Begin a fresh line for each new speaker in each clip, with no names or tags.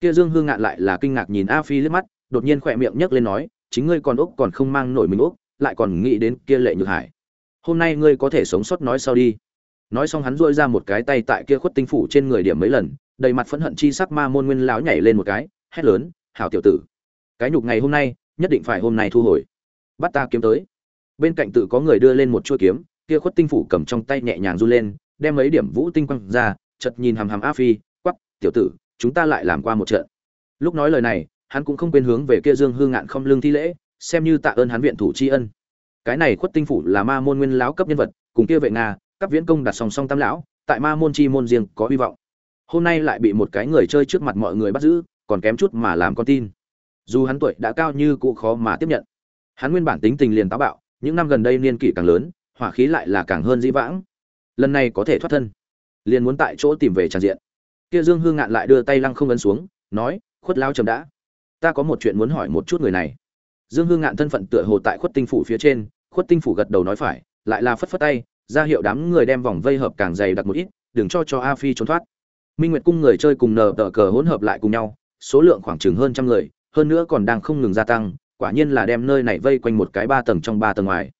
kia dương hương ngạn lại là kinh ngạc nhìn a phi liếc mắt, đột nhiên khỏe miệng nhấc lên nói, chính ngươi còn úc còn không mang nổi mình úc lại còn nghĩ đến kia lệ nhược hải. Hôm nay ngươi có thể sống sót nói sau đi. Nói xong hắn duỗi ra một cái tay tại kia khuất tinh phủ trên người điểm mấy lần, đầy mặt phẫn hận chi sắc ma môn nguyên lão nhảy lên một cái, hét lớn, hảo tiểu tử, cái nhục ngày hôm nay, nhất định phải hôm nay thu hồi. Bắt ta kiếm tới. Bên cạnh tự có người đưa lên một chuôi kiếm, kia khuất tinh phủ cầm trong tay nhẹ nhàng du lên, đem mấy điểm vũ tinh quăng ra chật nhìn hàm hàm a phi quắp tiểu tử chúng ta lại làm qua một trận. Lúc nói lời này, hắn cũng không quên hướng về kia dương hương ngạn không lương thi lễ, xem như tạ ơn hắn viện thủ tri ân. Cái này khuất tinh phủ là ma môn nguyên lão cấp nhân vật, cùng kia vệ nga các viễn công đặt song song tam lão, tại ma môn chi môn riêng có hy vọng. Hôm nay lại bị một cái người chơi trước mặt mọi người bắt giữ, còn kém chút mà làm con tin. Dù hắn tuổi đã cao như cụ khó mà tiếp nhận. Hắn nguyên bản tính tình liền táo bạo, những năm gần đây niên kỷ càng lớn, hỏa khí lại là càng hơn dĩ vãng. Lần này có thể thoát thân. Liền muốn tại chỗ tìm về tràn diện kia dương hương ngạn lại đưa tay lăng không ấn xuống, nói, khuất lao trầm đã. Ta có một chuyện muốn hỏi một chút người này. Dương hương ngạn thân phận tựa hồ tại khuất tinh phủ phía trên, khuất tinh phủ gật đầu nói phải, lại là phất phất tay, ra hiệu đám người đem vòng vây hợp càng dày đặc một ít, đừng cho cho a phi trốn thoát. Minh nguyệt cung người chơi cùng nờ tờ cờ hỗn hợp lại cùng nhau, số lượng khoảng chừng hơn trăm người, hơn nữa còn đang không ngừng gia tăng, quả nhiên là đem nơi này vây quanh một cái ba tầng trong ba tầng ngoài.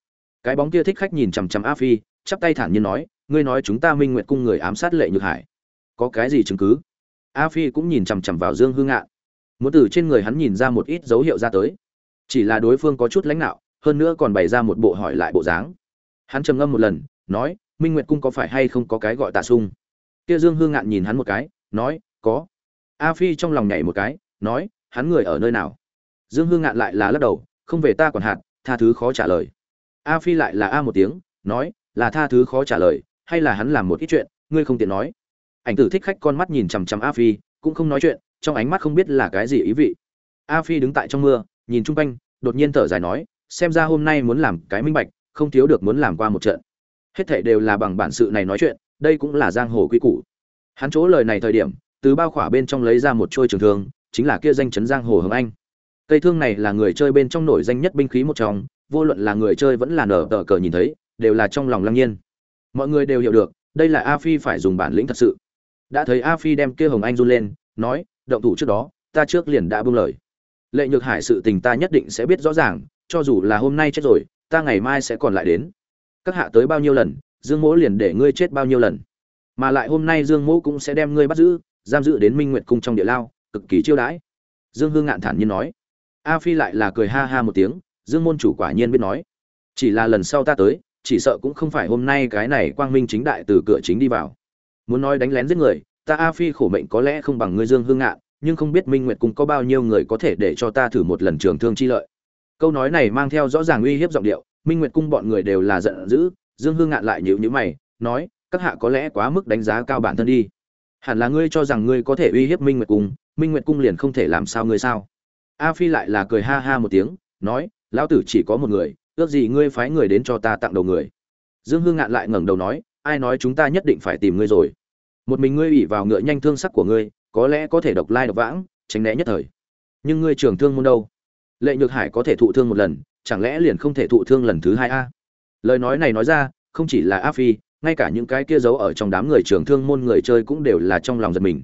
Cái bóng kia thích khách nhìn chằm chằm a phi, chắp tay thản nhiên nói, ngươi nói chúng ta minh nguyệt cung người ám sát lệ nhược hải có cái gì chứng cứ? A phi cũng nhìn chằm chằm vào dương hương ngạn. Muốn từ trên người hắn nhìn ra một ít dấu hiệu ra tới. Chỉ là đối phương có chút lãnh đạo hơn nữa còn bày ra một bộ hỏi lại bộ dáng. Hắn trầm ngâm một lần, nói, minh nguyệt cung có phải hay không có cái gọi tạ sung? Kia dương hương ngạn nhìn hắn một cái, nói, có. A phi trong lòng nhảy một cái, nói, hắn người ở nơi nào? Dương hương ngạn lại là lắc đầu, không về ta còn hạt, tha thứ khó trả lời. A phi lại là a một tiếng, nói, là tha thứ khó trả lời, hay là hắn làm một ít chuyện, ngươi không tiện nói ảnh tử thích khách con mắt nhìn chằm chằm a phi, cũng không nói chuyện, trong ánh mắt không biết là cái gì ý vị. A phi đứng tại trong mưa, nhìn chung quanh, đột nhiên thở dài nói, xem ra hôm nay muốn làm cái minh bạch, không thiếu được muốn làm qua một trận. Hết thảy đều là bằng bản sự này nói chuyện, đây cũng là giang hồ quy củ. Hắn chỗ lời này thời điểm, từ bao khỏa bên trong lấy ra một trôi trường thương, chính là kia danh chấn giang hồ hưng anh. Cây thương này là người chơi bên trong nổi danh nhất binh khí một trong, vô luận là người chơi vẫn là nở tờ cờ nhìn thấy, đều là trong lòng lăng nhiên. Mọi người đều hiểu được, đây là a phi phải dùng bản lĩnh thật sự đã thấy a phi đem kia hồng anh run lên, nói, động thủ trước đó, ta trước liền đã buông lời. Lệ nhược hải sự tình ta nhất định sẽ biết rõ ràng, cho dù là hôm nay chết rồi, ta ngày mai sẽ còn lại đến. Các hạ tới bao nhiêu lần, dương mỗ liền để ngươi chết bao nhiêu lần. Mà lại hôm nay dương mỗ cũng sẽ đem ngươi bắt giữ, giam giữ đến minh nguyệt cung trong địa lao, cực kỳ chiêu đãi. Dương hương ngạn thản nhiên nói. A phi lại là cười ha ha một tiếng, dương môn chủ quả nhiên biết nói. Chỉ là lần sau ta tới, chỉ sợ cũng không phải hôm nay cái này quang minh chính đại từ cửa chính đi vào muốn nói đánh lén giết người, ta a phi khổ mệnh có lẽ không bằng ngươi dương hương ngạn, nhưng không biết minh nguyệt cung có bao nhiêu người có thể để cho ta thử một lần trường thương chi lợi. Câu nói này mang theo rõ ràng uy hiếp giọng điệu, minh nguyệt cung bọn người đều là giận dữ, dương hương ngạn lại nhịu nhữ mày, nói, các hạ có lẽ quá mức đánh giá cao bản thân đi. Hẳn là ngươi cho rằng ngươi có thể uy hiếp minh nguyệt cung, minh nguyệt cung liền không thể làm sao ngươi sao? A phi lại là cười ha ha một tiếng, nói, lão tử chỉ có một người, ước gì ngươi phái người đến cho ta tặng đầu người. Dương hương ngạn lại ngẩng đầu nói, ai nói chúng ta nhất định phải tìm ngươi rồi? Một mình ngươi ủy vào ngựa nhanh thương sắc của ngươi, có lẽ có thể độc lai độc vãng, tránh né nhất thời. Nhưng ngươi trường thương môn đâu? Lệ nhược hải có thể thụ thương một lần, chẳng lẽ liền không thể thụ thương lần thứ hai a? Lời nói này nói ra, không chỉ là a phi, ngay cả những cái kia giấu ở trong đám người trường thương môn người chơi cũng đều là trong lòng giật mình.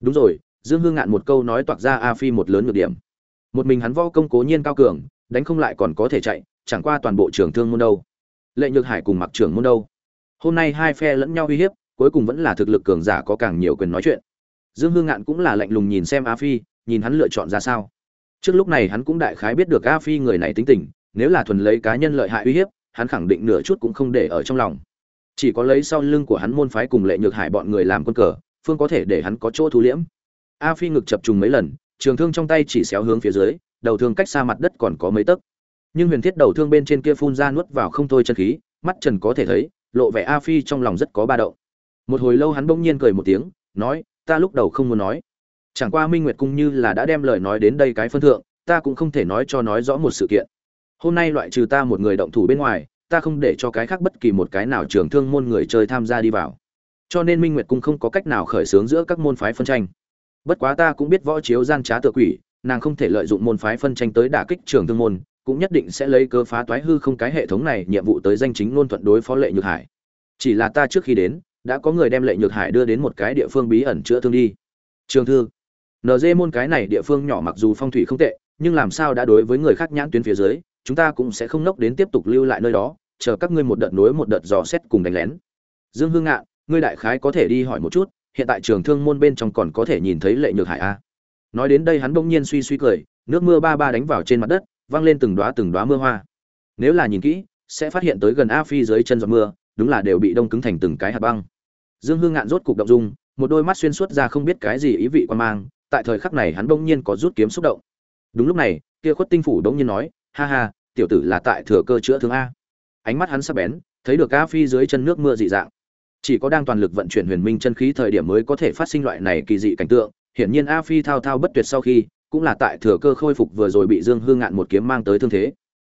Đúng rồi, dương hương ngạn một câu nói toạc ra a phi một lớn nhược điểm. Một mình hắn võ công cố nhiên cao cường, đánh không lại còn có thể chạy, chẳng qua toàn bộ trường thương môn đâu. Lệ nhược hải cùng mặc trưởng môn đâu? Hôm nay hai phe lẫn nhau uy hiếp cuối cùng vẫn là thực lực cường giả có càng nhiều quyền nói chuyện. Dương hương ngạn cũng là lạnh lùng nhìn xem a phi, nhìn hắn lựa chọn ra sao. Trước lúc này hắn cũng đại khái biết được a phi người này tính tình, nếu là thuần lấy cá nhân lợi hại uy hiếp, hắn khẳng định nửa chút cũng không để ở trong lòng. Chỉ có lấy sau lưng của hắn môn phái cùng lệ nhược hải bọn người làm quân cờ, phương có thể để hắn có chỗ thu liễm. A phi ngực chập trùng mấy lần, trường thương trong tay chỉ xéo hướng phía dưới, đầu thương cách xa mặt đất còn có mấy tấc. Nhưng huyền thiết đầu thương bên trên kia phun ra nuốt vào không thôi chân khí, mắt trần có thể thấy, lộ vẻ a phi trong lòng rất có ba đậu một hồi lâu hắn bỗng nhiên cười một tiếng, nói, ta lúc đầu không muốn nói. Chẳng qua minh nguyệt cung như là đã đem lời nói đến đây cái phân thượng, ta cũng không thể nói cho nói rõ một sự kiện. Hôm nay loại trừ ta một người động thủ bên ngoài, ta không để cho cái khác bất kỳ một cái nào trường thương môn người chơi tham gia đi vào. Cho nên minh nguyệt cung không có cách nào khởi xướng giữa các môn phái phân tranh. Bất quá ta cũng biết võ chiếu gian trá tự quỷ, nàng không thể lợi dụng môn phái phân tranh tới đả kích trường thương môn, cũng nhất định sẽ lấy cơ phá toái hư không cái hệ thống này nhiệm vụ tới danh chính luôn thuận đối phó lệ nhược hải. Chỉ là ta trước khi đến đã có người đem lệ nhược hải đưa đến một cái địa phương bí ẩn chữa thương đi. Trường thư nd môn cái này địa phương nhỏ mặc dù phong thủy không tệ, nhưng làm sao đã đối với người khác nhãn tuyến phía dưới, chúng ta cũng sẽ không nốc đến tiếp tục lưu lại nơi đó, chờ các ngươi một đợt nối một đợt dò xét cùng đánh lén. Dương hương ngạn, ngươi đại khái có thể đi hỏi một chút, hiện tại trường thương môn bên trong còn có thể nhìn thấy lệ nhược hải a nói đến đây hắn bỗng nhiên suy suy cười, nước mưa ba ba đánh vào trên mặt đất văng lên từng đóa từng đóa mưa hoa. Nếu là nhìn kỹ, sẽ phát hiện tới gần a phi dưới chân giọt mưa đúng là đều bị đông cứng thành từng cái hạt băng. Dương hương ngạn rốt cục động dung, một đôi mắt xuyên suốt ra không biết cái gì ý vị quan mang, tại thời khắc này hắn bỗng nhiên có rút kiếm xúc động. Đúng lúc này, kia khuất tinh phủ bỗng nhiên nói, ha ha, tiểu tử là tại thừa cơ chữa thương a. Ánh mắt hắn sắc bén, thấy được a phi dưới chân nước mưa dị dạng. Chỉ có đang toàn lực vận chuyển huyền minh chân khí thời điểm mới có thể phát sinh loại này kỳ dị cảnh tượng, hiển nhiên a phi thao thao bất tuyệt sau khi, cũng là tại thừa cơ khôi phục vừa rồi bị dương hương ngạn một kiếm mang tới thương thế.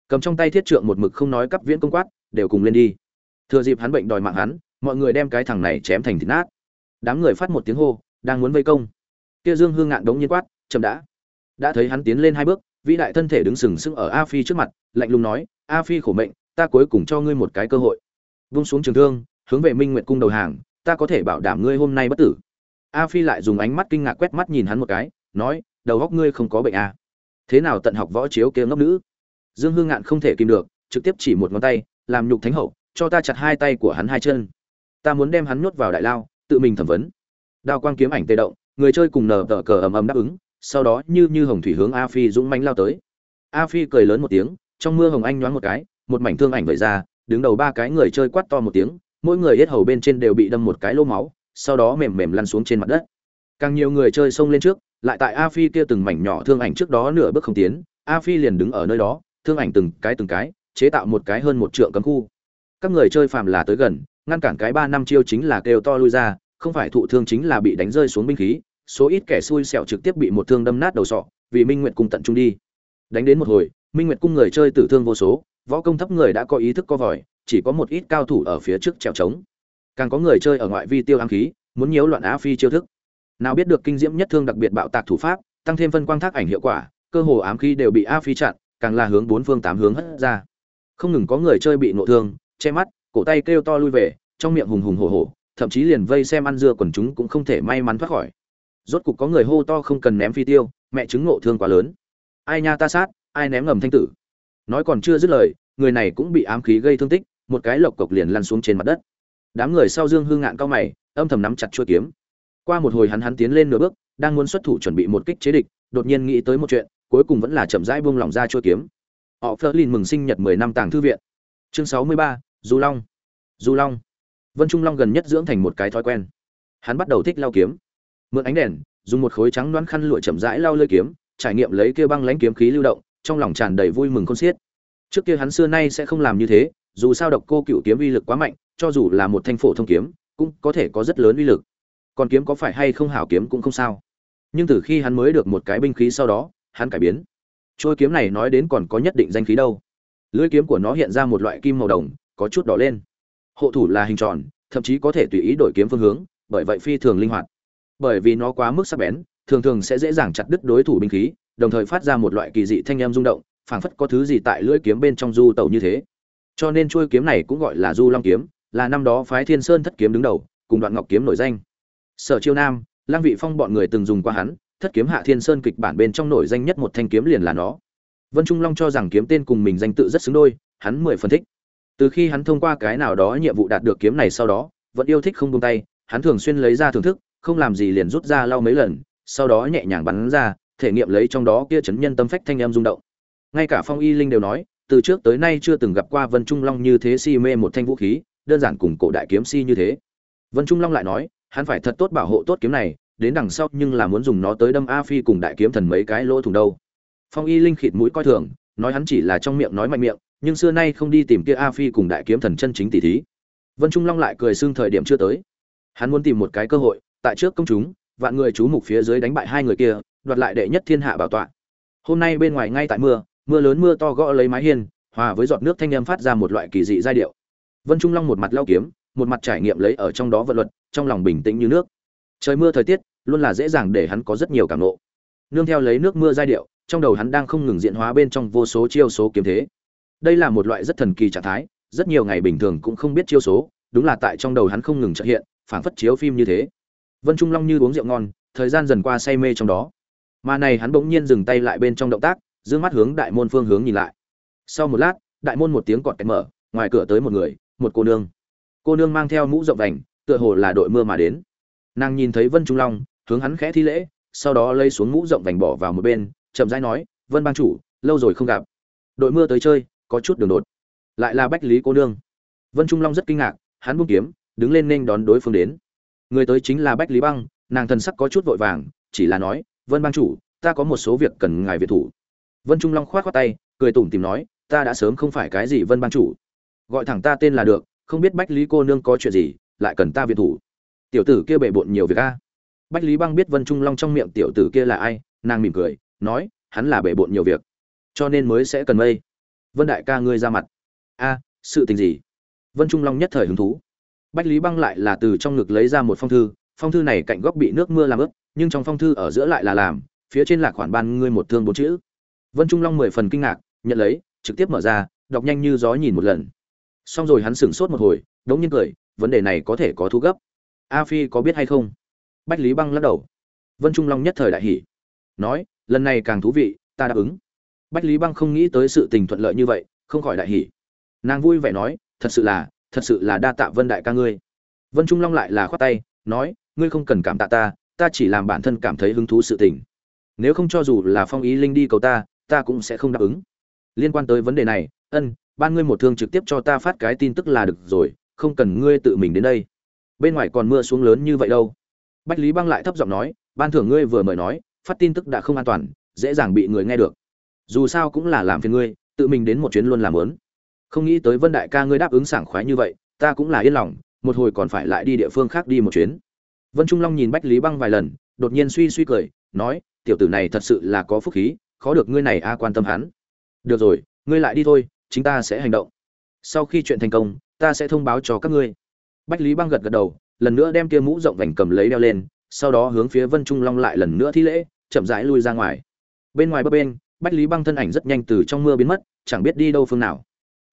Cầm trong tay thiết trượng một mực không nói cấp viễn công quát, đều cùng lên đi thừa dịp hắn bệnh đòi mạng hắn, mọi người đem cái thằng này chém thành thịt nát. Đám người phát một tiếng hô, đang muốn vây công. Kia dương hương ngạn đống nhiên quát, chậm đã. Đã thấy hắn tiến lên hai bước, vĩ đại thân thể đứng sừng sững ở a phi trước mặt, lạnh lùng nói, a phi khổ mệnh, ta cuối cùng cho ngươi một cái cơ hội. Vung xuống trường thương, hướng về minh nguyệt cung đầu hàng, ta có thể bảo đảm ngươi hôm nay bất tử. A phi lại dùng ánh mắt kinh ngạc quét mắt nhìn hắn một cái, nói, đầu góc ngươi không có bệnh à. thế nào tận học võ chiếu kia ngốc nữ? Dương hương ngạn không thể kìm được, trực tiếp chỉ một ngón tay, làm nhục thánh hậu cho ta chặt hai tay của hắn hai chân. Ta muốn đem hắn nhốt vào đại lao, tự mình thẩm vấn. Đao quang kiếm ảnh tê động, người chơi cùng nở tờ cờ ầm ầm đáp ứng, sau đó như như hồng thủy hướng a phi dũng mãnh lao tới. A phi cười lớn một tiếng, trong mưa hồng anh nhoáng một cái, một mảnh thương ảnh vẩy ra, đứng đầu ba cái người chơi quát to một tiếng, mỗi người hết hầu bên trên đều bị đâm một cái lô máu, sau đó mềm mềm lăn xuống trên mặt đất. Càng nhiều người chơi xông lên trước, lại tại a phi kia từng mảnh nhỏ thương ảnh trước đó nửa bước không tiến, a phi liền đứng ở nơi đó, thương ảnh từng cái từng cái, chế tạo một cái hơn một trượng cấm khu các người chơi phàm là tới gần, ngăn cản cái ba năm chiêu chính là kêu to lui ra, không phải thụ thương chính là bị đánh rơi xuống binh khí, số ít kẻ xui xẻo trực tiếp bị một thương đâm nát đầu sọ, vì minh nguyệt cung tận trung đi. Đánh đến một hồi, minh nguyệt cung người chơi tử thương vô số, võ công thấp người đã có ý thức co vòi, chỉ có một ít cao thủ ở phía trước trèo trống. Càng có người chơi ở ngoại vi tiêu ám khí, muốn nhiễu loạn á phi chiêu thức. Nào biết được kinh diễm nhất thương đặc biệt bạo tạc thủ pháp, tăng thêm phân quang thác ảnh hiệu quả, cơ hồ ám khí đều bị a phi chặn, càng là hướng bốn phương tám hướng hất ra. Không ngừng có người chơi bị nộ thương che mắt cổ tay kêu to lui về trong miệng hùng hùng hổ hổ thậm chí liền vây xem ăn dưa quần chúng cũng không thể may mắn thoát khỏi. Rốt cục có người hô to không cần ném phi tiêu mẹ chứng ngộ thương quá lớn. Ai nha ta sát ai ném ngầm thanh tử. Nói còn chưa dứt lời người này cũng bị ám khí gây thương tích một cái lộc cộc liền lăn xuống trên mặt đất. Đám người sau dương hương ngạn cao mày âm thầm nắm chặt chuôi kiếm. Qua một hồi hắn hắn tiến lên nửa bước đang muốn xuất thủ chuẩn bị một kích chế địch đột nhiên nghĩ tới một chuyện cuối cùng vẫn là chậm rãi buông lỏng ra chuôi kiếm. Họ Flerlin mừng sinh nhật 10 năm tàng thư viện. Chương 63, du long. Du long. Vân trung long gần nhất dưỡng thành một cái thói quen. Hắn bắt đầu thích lao kiếm. Mượn ánh đèn, dùng một khối trắng đoán khăn lụa chậm rãi lao lơi kiếm, trải nghiệm lấy kia băng lãnh kiếm khí lưu động, trong lòng tràn đầy vui mừng con xiết. Trước kia hắn xưa nay sẽ không làm như thế, dù sao độc cô cựu kiếm uy lực quá mạnh, cho dù là một thanh phổ thông kiếm, cũng có thể có rất lớn uy lực. Còn kiếm có phải hay không hảo kiếm cũng không sao. Nhưng từ khi hắn mới được một cái binh khí sau đó, hắn cải biến. Trôi kiếm này nói đến còn có nhất định danh khí đâu. Lưỡi kiếm của nó hiện ra một loại kim màu đồng có chút đỏ lên. Hộ thủ là hình tròn, thậm chí có thể tùy ý đổi kiếm phương hướng, bởi vậy phi thường linh hoạt. Bởi vì nó quá mức sắc bén, thường thường sẽ dễ dàng chặt đứt đối thủ binh khí, đồng thời phát ra một loại kỳ dị thanh âm rung động, phảng phất có thứ gì tại lưỡi kiếm bên trong du tẩu như thế. Cho nên chuôi kiếm này cũng gọi là du long kiếm, là năm đó phái thiên sơn thất kiếm đứng đầu, cùng đoạn ngọc kiếm nổi danh. Sở chiêu nam lang vị phong bọn người từng dùng qua hắn, thất kiếm hạ thiên sơn kịch bản bên trong nổi danh nhất một thanh kiếm liền là nó. Vân trung long cho rằng kiếm tên cùng mình danh tự rất xứng đôi, hắn mười phân thích từ khi hắn thông qua cái nào đó nhiệm vụ đạt được kiếm này sau đó, vẫn yêu thích không buông tay, hắn thường xuyên lấy ra thưởng thức, không làm gì liền rút ra lau mấy lần, sau đó nhẹ nhàng bắn ra, thể nghiệm lấy trong đó kia chấn nhân tâm phách thanh em rung động. Ngay cả phong y linh đều nói, từ trước tới nay chưa từng gặp qua vân trung long như thế si mê một thanh vũ khí, đơn giản cùng cổ đại kiếm si như thế. Vân trung long lại nói, hắn phải thật tốt bảo hộ tốt kiếm này, đến đằng sau nhưng là muốn dùng nó tới đâm a phi cùng đại kiếm thần mấy cái lỗ thủng đâu. Phong y linh khịt mũi coi thường, nói hắn chỉ là trong miệng nói mạnh miệng nhưng xưa nay không đi tìm kia a phi cùng đại kiếm thần chân chính tỷ thí. Vân trung long lại cười xưng thời điểm chưa tới. Hắn muốn tìm một cái cơ hội, tại trước công chúng, vạn người chú mục phía dưới đánh bại hai người kia, đoạt lại đệ nhất thiên hạ bảo tọa. Hôm nay bên ngoài ngay tại mưa mưa lớn mưa to gõ lấy mái hiên, hòa với giọt nước thanh âm phát ra một loại kỳ dị giai điệu. Vân trung long một mặt lao kiếm, một mặt trải nghiệm lấy ở trong đó vận luật, trong lòng bình tĩnh như nước. Trời mưa thời tiết, luôn là dễ dàng để hắn có rất nhiều cảm nộ nương theo lấy nước mưa giai điệu, trong đầu hắn đang không ngừng diễn hóa bên trong vô số chiêu số kiếm thế đây là một loại rất thần kỳ trạng thái, rất nhiều ngày bình thường cũng không biết chiêu số, đúng là tại trong đầu hắn không ngừng trợ hiện, phảng phất chiếu phim như thế. Vân trung long như uống rượu ngon, thời gian dần qua say mê trong đó. Mà này hắn bỗng nhiên dừng tay lại bên trong động tác d mắt hướng đại môn phương hướng nhìn lại. Sau một lát, đại môn một tiếng cọt kẹt mở, ngoài cửa tới một người, một cô nương. Cô nương mang theo mũ rộng vành, tựa hồ là đội mưa mà đến. Nàng nhìn thấy vân trung long, hướng hắn khẽ thi lễ, sau đó lấy xuống mũ rộng vành bỏ vào một bên, chậm rãi nói, vân bang chủ, lâu rồi không gặp. Đội mưa tới chơi có chút đường đột. Lại là bách lý cô nương. Vân trung long rất kinh ngạc, hắn buông kiếm, đứng lên nên đón đối phương đến. Người tới chính là bách lý băng, nàng thần sắc có chút vội vàng, chỉ là nói, vân bang chủ, ta có một số việc cần ngài việt thủ. Vân trung long khoát khoát tay, cười tủm tìm nói, ta đã sớm không phải cái gì vân bang chủ. Gọi thẳng ta tên là được, không biết bách lý cô nương có chuyện gì, lại cần ta việt thủ. Tiểu tử kia bệ bộn nhiều việc a. Bách lý băng biết vân trung long trong miệng tiểu tử kia là ai, nàng mỉm cười, nói, hắn là bệ bộn nhiều việc, cho nên mới sẽ cần mây vân đại ca ngươi ra mặt. A, sự tình gì? Vân trung long nhất thời hứng thú. Bách lý băng lại là từ trong ngực lấy ra một phong thư phong thư này cạnh góc bị nước mưa làm ướt, nhưng trong phong thư ở giữa lại là làm, phía trên là khoản ban ngươi một thương bốn chữ. Vân trung long mười phần kinh ngạc, nhận lấy, trực tiếp mở ra, đọc nhanh như gió nhìn một lần. Xong rồi hắn sửng sốt một hồi, đống nhiên cười, vấn đề này có thể có thu gấp. A phi có biết hay không? Bách lý băng lắc đầu. Vân trung long nhất thời đại hỉ. Nói, lần này càng thú vị, ta đáp ứng bách lý băng không nghĩ tới sự tình thuận lợi như vậy, không khỏi đại hỉ. Nàng vui vẻ nói, thật sự là, thật sự là đa tạ vân đại ca ngươi. Vân trung long lại là khoát tay, nói, ngươi không cần cảm tạ ta ta chỉ làm bản thân cảm thấy hứng thú sự tình. Nếu không cho dù là phong ý linh đi cầu ta ta cũng sẽ không đáp ứng. Liên quan tới vấn đề này, ân, ban ngươi một thương trực tiếp cho ta phát cái tin tức là được rồi, không cần ngươi tự mình đến đây. Bên ngoài còn mưa xuống lớn như vậy đâu. Bách lý băng lại thấp giọng nói, ban thưởng ngươi vừa mời nói, phát tin tức đã không an toàn, dễ dàng bị người nghe được dù sao cũng là làm phiền ngươi, tự mình đến một chuyến luôn làm lớn không nghĩ tới vân đại ca ngươi đáp ứng sảng khoái như vậy, ta cũng là yên lòng, một hồi còn phải lại đi địa phương khác đi một chuyến. Vân trung long nhìn bách lý băng vài lần, đột nhiên suy suy cười, nói, tiểu tử này thật sự là có phúc khí, khó được ngươi này a à quan tâm hắn. Được rồi, ngươi lại đi thôi chúng ta sẽ hành động. Sau khi chuyện thành công, ta sẽ thông báo cho các ngươi. Bách lý băng gật gật đầu, lần nữa đem kia mũ rộng vành cầm lấy đeo lên, sau đó hướng phía vân trung long lại lần nữa thi lễ, chậm rãi lui ra ngoài. Bên ngoài bấp bên bách lý băng thân ảnh rất nhanh từ trong mưa biến mất, chẳng biết đi đâu phương nào.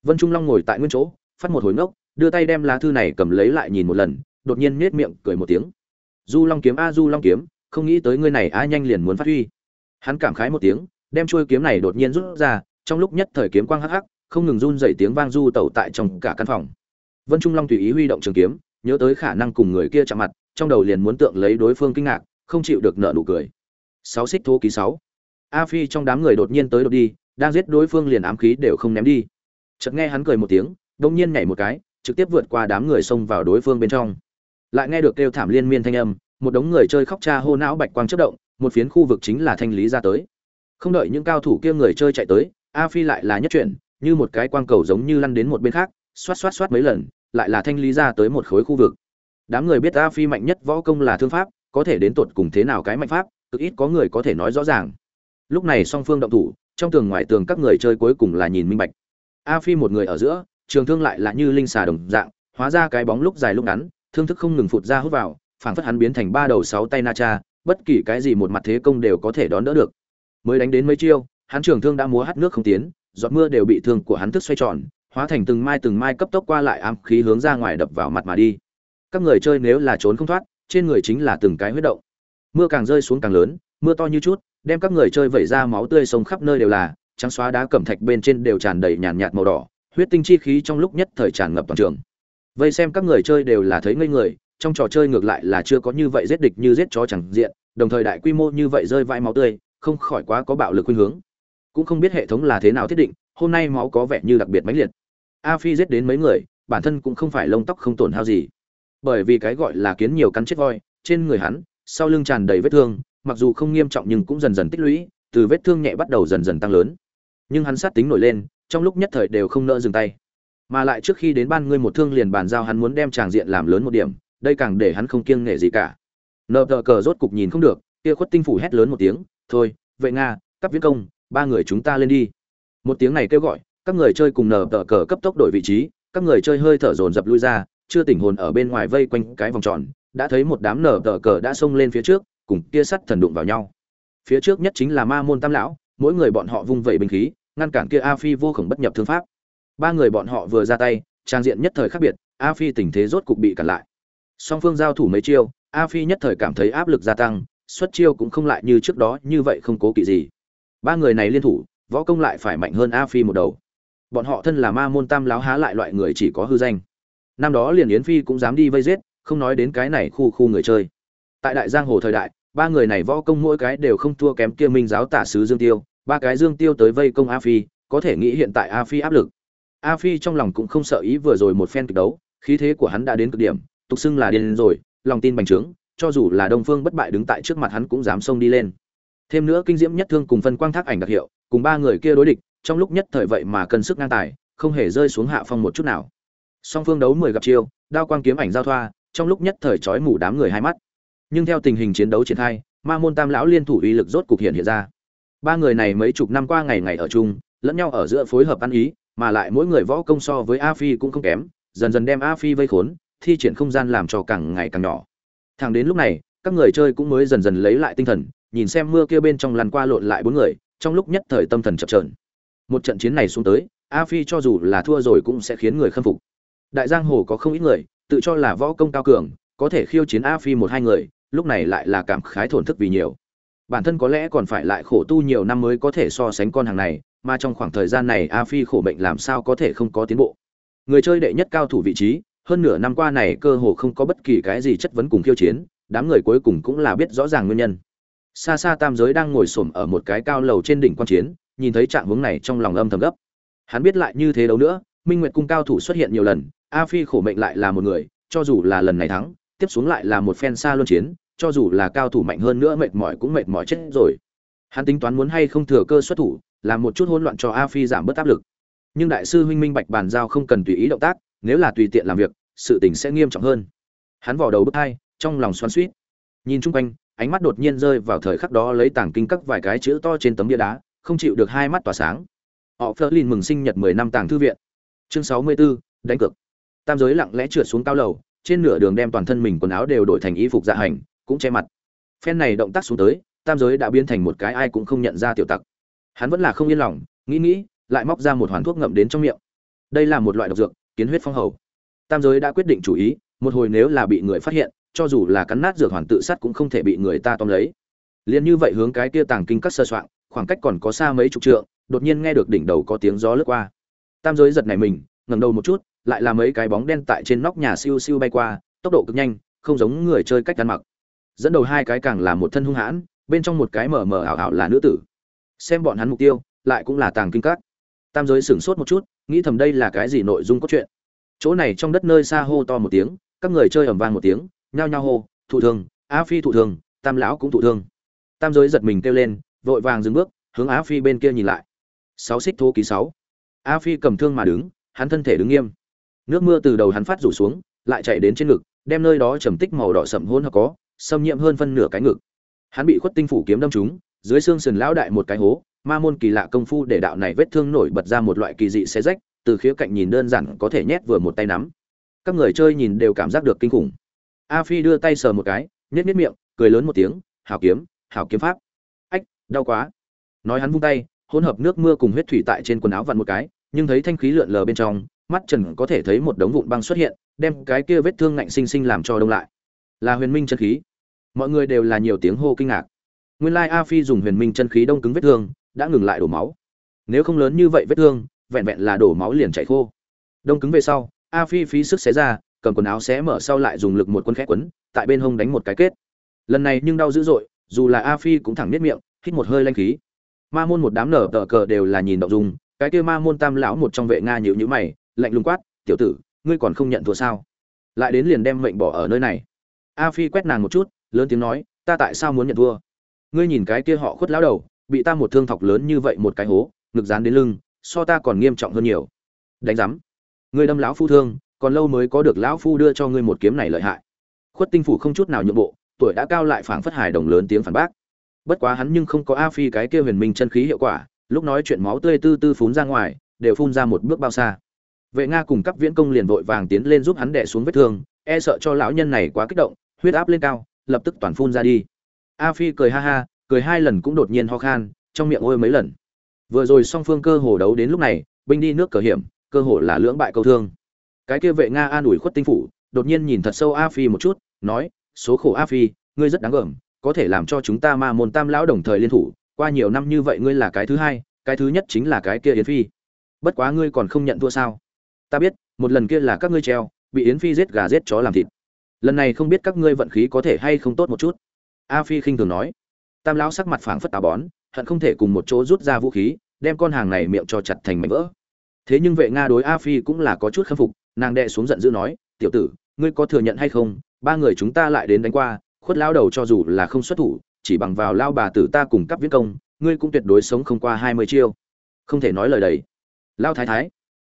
Vân trung long ngồi tại nguyên chỗ, phát một hồi ngốc, đưa tay đem lá thư này cầm lấy lại nhìn một lần, đột nhiên nết miệng, cười một tiếng. Du long kiếm, a, du long kiếm, không nghĩ tới ngươi này, a, nhanh liền muốn phát huy. Hắn cảm khái một tiếng, đem chuôi kiếm này đột nhiên rút ra, trong lúc nhất thời kiếm quang hắc hắc, không ngừng run dậy tiếng vang du tẩu tại trong cả căn phòng. Vân trung long tùy ý huy động trường kiếm, nhớ tới khả năng cùng người kia chạm mặt, trong đầu liền muốn tượng lấy đối phương kinh ngạc, không chịu được nợ nụ cười. Sáu xích thô ký sáu a phi trong đám người đột nhiên tới đột đi, đang giết đối phương liền ám khí đều không ném đi. Chợt nghe hắn cười một tiếng đông nhiên nhảy một cái, trực tiếp vượt qua đám người xông vào đối phương bên trong. Lại nghe được kêu thảm liên miên thanh âm, một đống người chơi khóc cha hô não bạch quang chất động, một phiến khu vực chính là thanh lý ra tới. Không đợi những cao thủ kia người chơi chạy tới, a phi lại là nhất chuyển, như một cái quang cầu giống như lăn đến một bên khác, xoát xoát xoát mấy lần, lại là thanh lý ra tới một khối khu vực. Đám người biết a phi mạnh nhất võ công là thương pháp, có thể đến tột cùng thế nào cái mạnh pháp, cực ít có người có thể nói rõ ràng lúc này song phương động thủ, trong tường ngoài tường các người chơi cuối cùng là nhìn minh bạch. A phi một người ở giữa, trường thương lại là như linh xà đồng dạng, hóa ra cái bóng lúc dài lúc ngắn, thương thức không ngừng phụt ra hút vào, phảng phất hắn biến thành ba đầu sáu tay na cha, bất kỳ cái gì một mặt thế công đều có thể đón đỡ được. Mới đánh đến mấy chiêu, hắn trường thương đã múa hắt nước không tiến, giọt mưa đều bị thương của hắn thức xoay tròn, hóa thành từng mai từng mai cấp tốc qua lại ám khí hướng ra ngoài đập vào mặt mà đi. Các người chơi nếu là trốn không thoát, trên người chính là từng cái huyết động. Mưa càng rơi xuống càng lớn, mưa to như chút đem các người chơi vẩy ra máu tươi sông khắp nơi đều là, trắng xóa đá cẩm thạch bên trên đều tràn đầy nhàn nhạt màu đỏ, huyết tinh chi khí trong lúc nhất thời tràn ngập toàn trường. Vây xem các người chơi đều là thấy ngây người, trong trò chơi ngược lại là chưa có như vậy giết địch như giết chó chẳng diện, đồng thời đại quy mô như vậy rơi vãi máu tươi, không khỏi quá có bạo lực khuynh hướng. Cũng không biết hệ thống là thế nào thiết định, hôm nay máu có vẻ như đặc biệt mãnh liệt. A phi giết đến mấy người, bản thân cũng không phải lông tóc không tổn hao gì. Bởi vì cái gọi là kiến nhiều cắn chết voi, trên người hắn, sau lưng tràn đầy vết thương mặc dù không nghiêm trọng nhưng cũng dần dần tích lũy, từ vết thương nhẹ bắt đầu dần dần tăng lớn. Nhưng hắn sát tính nổi lên, trong lúc nhất thời đều không nỡ dừng tay. Mà lại trước khi đến ban ngươi một thương liền bàn giao hắn muốn đem tràng diện làm lớn một điểm, đây càng để hắn không kiêng nể gì cả. Nợ tờ cờ rốt cục nhìn không được, kia khuất tinh phủ hét lớn một tiếng, thôi vậy nga, cấp viễn công, ba người chúng ta lên đi. Một tiếng này kêu gọi, các người chơi cùng nở tờ cờ cấp tốc đổi vị trí, các người chơi hơi thở dồn dập lui ra, chưa tỉnh hồn ở bên ngoài vây quanh cái vòng tròn, đã thấy một đám nở tờ cờ đã xông lên phía trước cùng kia sắt thần đụng vào nhau. Phía trước nhất chính là ma môn tam lão, mỗi người bọn họ vung vẩy binh khí, ngăn cản kia a phi vô khổng bất nhập thương pháp. Ba người bọn họ vừa ra tay, trang diện nhất thời khác biệt, a phi tình thế rốt cục bị cản lại. Song phương giao thủ mấy chiêu, a phi nhất thời cảm thấy áp lực gia tăng, xuất chiêu cũng không lại như trước đó, như vậy không cố kỵ gì. Ba người này liên thủ, võ công lại phải mạnh hơn a phi một đầu. Bọn họ thân là ma môn tam láo há lại loại người chỉ có hư danh. Năm đó liền yến phi cũng dám đi vây giết, không nói đến cái này khu khu người chơi. Tại đại giang hồ thời đại ba người này võ công mỗi cái đều không thua kém kia minh giáo tả sứ dương tiêu, ba cái dương tiêu tới vây công a phi, có thể nghĩ hiện tại a phi áp lực. A phi trong lòng cũng không sợ ý vừa rồi một phen kịch đấu, khí thế của hắn đã đến cực điểm, tục xưng là điên rồi, lòng tin bành trướng, cho dù là đông phương bất bại đứng tại trước mặt hắn cũng dám xông đi lên. Thêm nữa kinh diễm nhất thương cùng phân quang thác ảnh đặc hiệu, cùng ba người kia đối địch, trong lúc nhất thời vậy mà cân sức ngang tài, không hề rơi xuống hạ phong một chút nào. Song phương đấu mười gặp chiêu, đao quang kiếm ảnh giao thoa, trong lúc nhất thời chói mù đám người hai mắt nhưng theo tình hình chiến đấu triển khai, ma môn tam lão liên thủ uy lực rốt cục hiện hiện ra. Ba người này mấy chục năm qua ngày ngày ở chung, lẫn nhau ở giữa phối hợp ăn ý, mà lại mỗi người võ công so với a phi cũng không kém, dần dần đem a phi vây khốn, thi triển không gian làm cho càng ngày càng nhỏ. Thẳng đến lúc này, các người chơi cũng mới dần dần lấy lại tinh thần, nhìn xem mưa kia bên trong lăn qua lộn lại bốn người, trong lúc nhất thời tâm thần chập trờn một trận chiến này xuống tới, a phi cho dù là thua rồi cũng sẽ khiến người khâm phục. Đại giang hồ có không ít người, tự cho là võ công cao cường, có thể khiêu chiến a phi một hai người lúc này lại là cảm khái thổn thức vì nhiều. Bản thân có lẽ còn phải lại khổ tu nhiều năm mới có thể so sánh con hàng này, mà trong khoảng thời gian này a phi khổ bệnh làm sao có thể không có tiến bộ. Người chơi đệ nhất cao thủ vị trí, hơn nửa năm qua này cơ hồ không có bất kỳ cái gì chất vấn cùng khiêu chiến, đám người cuối cùng cũng là biết rõ ràng nguyên nhân. Xa xa tam giới đang ngồi xổm ở một cái cao lầu trên đỉnh quan chiến, nhìn thấy trạng hướng này trong lòng âm thầm gấp. Hắn biết lại như thế đâu nữa, minh nguyệt cung cao thủ xuất hiện nhiều lần, a phi khổ mệnh lại là một người, cho dù là lần này thắng tiếp xuống lại là một phen xa luân chiến cho dù là cao thủ mạnh hơn nữa mệt mỏi cũng mệt mỏi chết rồi. Hắn tính toán muốn hay không thừa cơ xuất thủ làm một chút hỗn loạn cho a phi giảm bớt áp lực. Nhưng đại sư huynh minh bạch bàn giao không cần tùy ý động tác nếu là tùy tiện làm việc sự tình sẽ nghiêm trọng hơn. Hắn vò đầu bứt tai, trong lòng xoắn xuýt. nhìn chung quanh ánh mắt đột nhiên rơi vào thời khắc đó lấy tảng kinh các vài cái chữ to trên tấm bia đá không chịu được hai mắt tỏa sáng. Họ phơ mừng sinh nhật mười năm tàng thư viện. Chương sáu mươi 64, đánh cược. Tam giới lặng lẽ trượt xuống cao lầu trên nửa đường đem toàn thân mình quần áo đều đổi thành y phục dạ hành, cũng che mặt. Phen này động tác xuống tới, tam giới đã biến thành một cái ai cũng không nhận ra tiểu tặc. Hắn vẫn là không yên lòng, nghĩ nghĩ, lại móc ra một hoàn thuốc ngậm đến trong miệng. Đây là một loại độc dược, kiến huyết phong hầu. Tam giới đã quyết định chủ ý, một hồi nếu là bị người phát hiện, cho dù là cắn nát dược hoàn tự sát cũng không thể bị người ta tóm lấy. Liền như vậy hướng cái kia tàng kinh các sơ soạn, khoảng cách còn có xa mấy chục trượng, đột nhiên nghe được đỉnh đầu có tiếng gió lướt qua. Tam giới giật này mình, ngẩng đầu một chút lại là mấy cái bóng đen tại trên nóc nhà siêu siêu bay qua, tốc độ cực nhanh, không giống người chơi cách ăn mặc. Dẫn đầu hai cái càng là một thân hung hãn, bên trong một cái mờ mờ ảo ảo là nữ tử. Xem bọn hắn mục tiêu, lại cũng là tàng kinh các. Tam giới sửng sốt một chút, nghĩ thầm đây là cái gì nội dung cốt truyện. Chỗ này trong đất nơi xa hô to một tiếng, các người chơi ầm vang một tiếng, nhao nhao hô, thụ thương á phi thụ thương, tam lão cũng thụ thương. Tam giới giật mình kêu lên, vội vàng dừng bước, hướng á phi bên kia nhìn lại. Sáu xích thô ký sáu. A phi cầm thương mà đứng, hắn thân thể đứng nghiêm nước mưa từ đầu hắn phát rủ xuống, lại chạy đến trên ngực, đem nơi đó trầm tích màu đỏ sậm hôn hoặc có, xâm nhiễm hơn phân nửa cái ngực. Hắn bị khuất tinh phủ kiếm đâm trúng, dưới xương sườn lão đại một cái hố, ma môn kỳ lạ công phu để đạo này vết thương nổi bật ra một loại kỳ dị xé rách, từ khía cạnh nhìn đơn giản có thể nhét vừa một tay nắm. Các người chơi nhìn đều cảm giác được kinh khủng. A phi đưa tay sờ một cái nhét nhét miệng, cười lớn một tiếng, hảo kiếm hảo kiếm pháp. Ách, đau quá. Nói hắn vung tay, hỗn hợp nước mưa cùng huyết thủy tại trên quần áo vặn một cái, nhưng thấy thanh khí lượn lờ bên trong mắt trần có thể thấy một đống vụn băng xuất hiện, đem cái kia vết thương ngạnh sinh sinh làm cho đông lại. Là huyền minh chân khí. Mọi người đều là nhiều tiếng hô kinh ngạc. Nguyên lai a phi dùng huyền minh chân khí đông cứng vết thương, đã ngừng lại đổ máu. Nếu không lớn như vậy vết thương, vẹn vẹn là đổ máu liền chảy khô. Đông cứng về sau, a phi phí sức xé ra, cầm quần áo xé mở sau lại dùng lực một quân khét quấn, tại bên hông đánh một cái kết. Lần này nhưng đau dữ dội, dù là a phi cũng thẳng nết miệng, hít một hơi lanh khí. Ma môn một đám nở tờ cờ đều là nhìn động dùng cái kia ma môn tam lão một trong vệ nga nhịu nhữ mày lạnh lùng quát, tiểu tử, ngươi còn không nhận thua sao? Lại đến liền đem mệnh bỏ ở nơi này. A phi quét nàng một chút, lớn tiếng nói, ta tại sao muốn nhận thua? Ngươi nhìn cái kia họ khuất lão đầu, bị ta một thương thọc lớn như vậy một cái hố, ngực dán đến lưng, so ta còn nghiêm trọng hơn nhiều. Đánh giám, ngươi đâm lão phu thương, còn lâu mới có được lão phu đưa cho ngươi một kiếm này lợi hại. Khuất tinh phủ không chút nào nhượng bộ, tuổi đã cao lại phảng phất hài đồng lớn tiếng phản bác. Bất quá hắn nhưng không có a phi cái kia huyền minh chân khí hiệu quả, lúc nói chuyện máu tươi tư tư phún ra ngoài, đều phun ra một bước bao xa vệ nga cùng cấp viễn công liền vội vàng tiến lên giúp hắn đè xuống vết thương e sợ cho lão nhân này quá kích động, huyết áp lên cao, lập tức toàn phun ra đi. A phi cười ha ha, cười hai lần cũng đột nhiên ho khan, trong miệng ôi mấy lần. Vừa rồi song phương cơ hồ đấu đến lúc này, binh đi nước cờ hiểm, cơ hồ là lưỡng bại câu thương. Cái kia vệ nga an ủi khuất tinh phủ, đột nhiên nhìn thật sâu a phi một chút, nói, số khổ a phi, ngươi rất đáng gờm, có thể làm cho chúng ta ma môn tam lão đồng thời liên thủ, qua nhiều năm như vậy ngươi là cái thứ hai, cái thứ nhất chính là cái kia yến phi. Bất quá ngươi còn không nhận thua sao? Ta biết, một lần kia là các ngươi treo, bị yến phi giết gà giết chó làm thịt. Lần này không biết các ngươi vận khí có thể hay không tốt một chút. A phi khinh thường nói. Tam lão sắc mặt phảng phất tà bón, hận không thể cùng một chỗ rút ra vũ khí, đem con hàng này miệng cho chặt thành mảnh vỡ. Thế nhưng vệ nga đối a phi cũng là có chút khâm phục, nàng đệ xuống giận dữ nói, tiểu tử, ngươi có thừa nhận hay không? Ba người chúng ta lại đến đánh qua, khuất lao đầu cho dù là không xuất thủ, chỉ bằng vào lao bà tử ta cùng cắp viết công, ngươi cũng tuyệt đối sống không qua hai mươi chiêu. Không thể nói lời đấy lao thái thái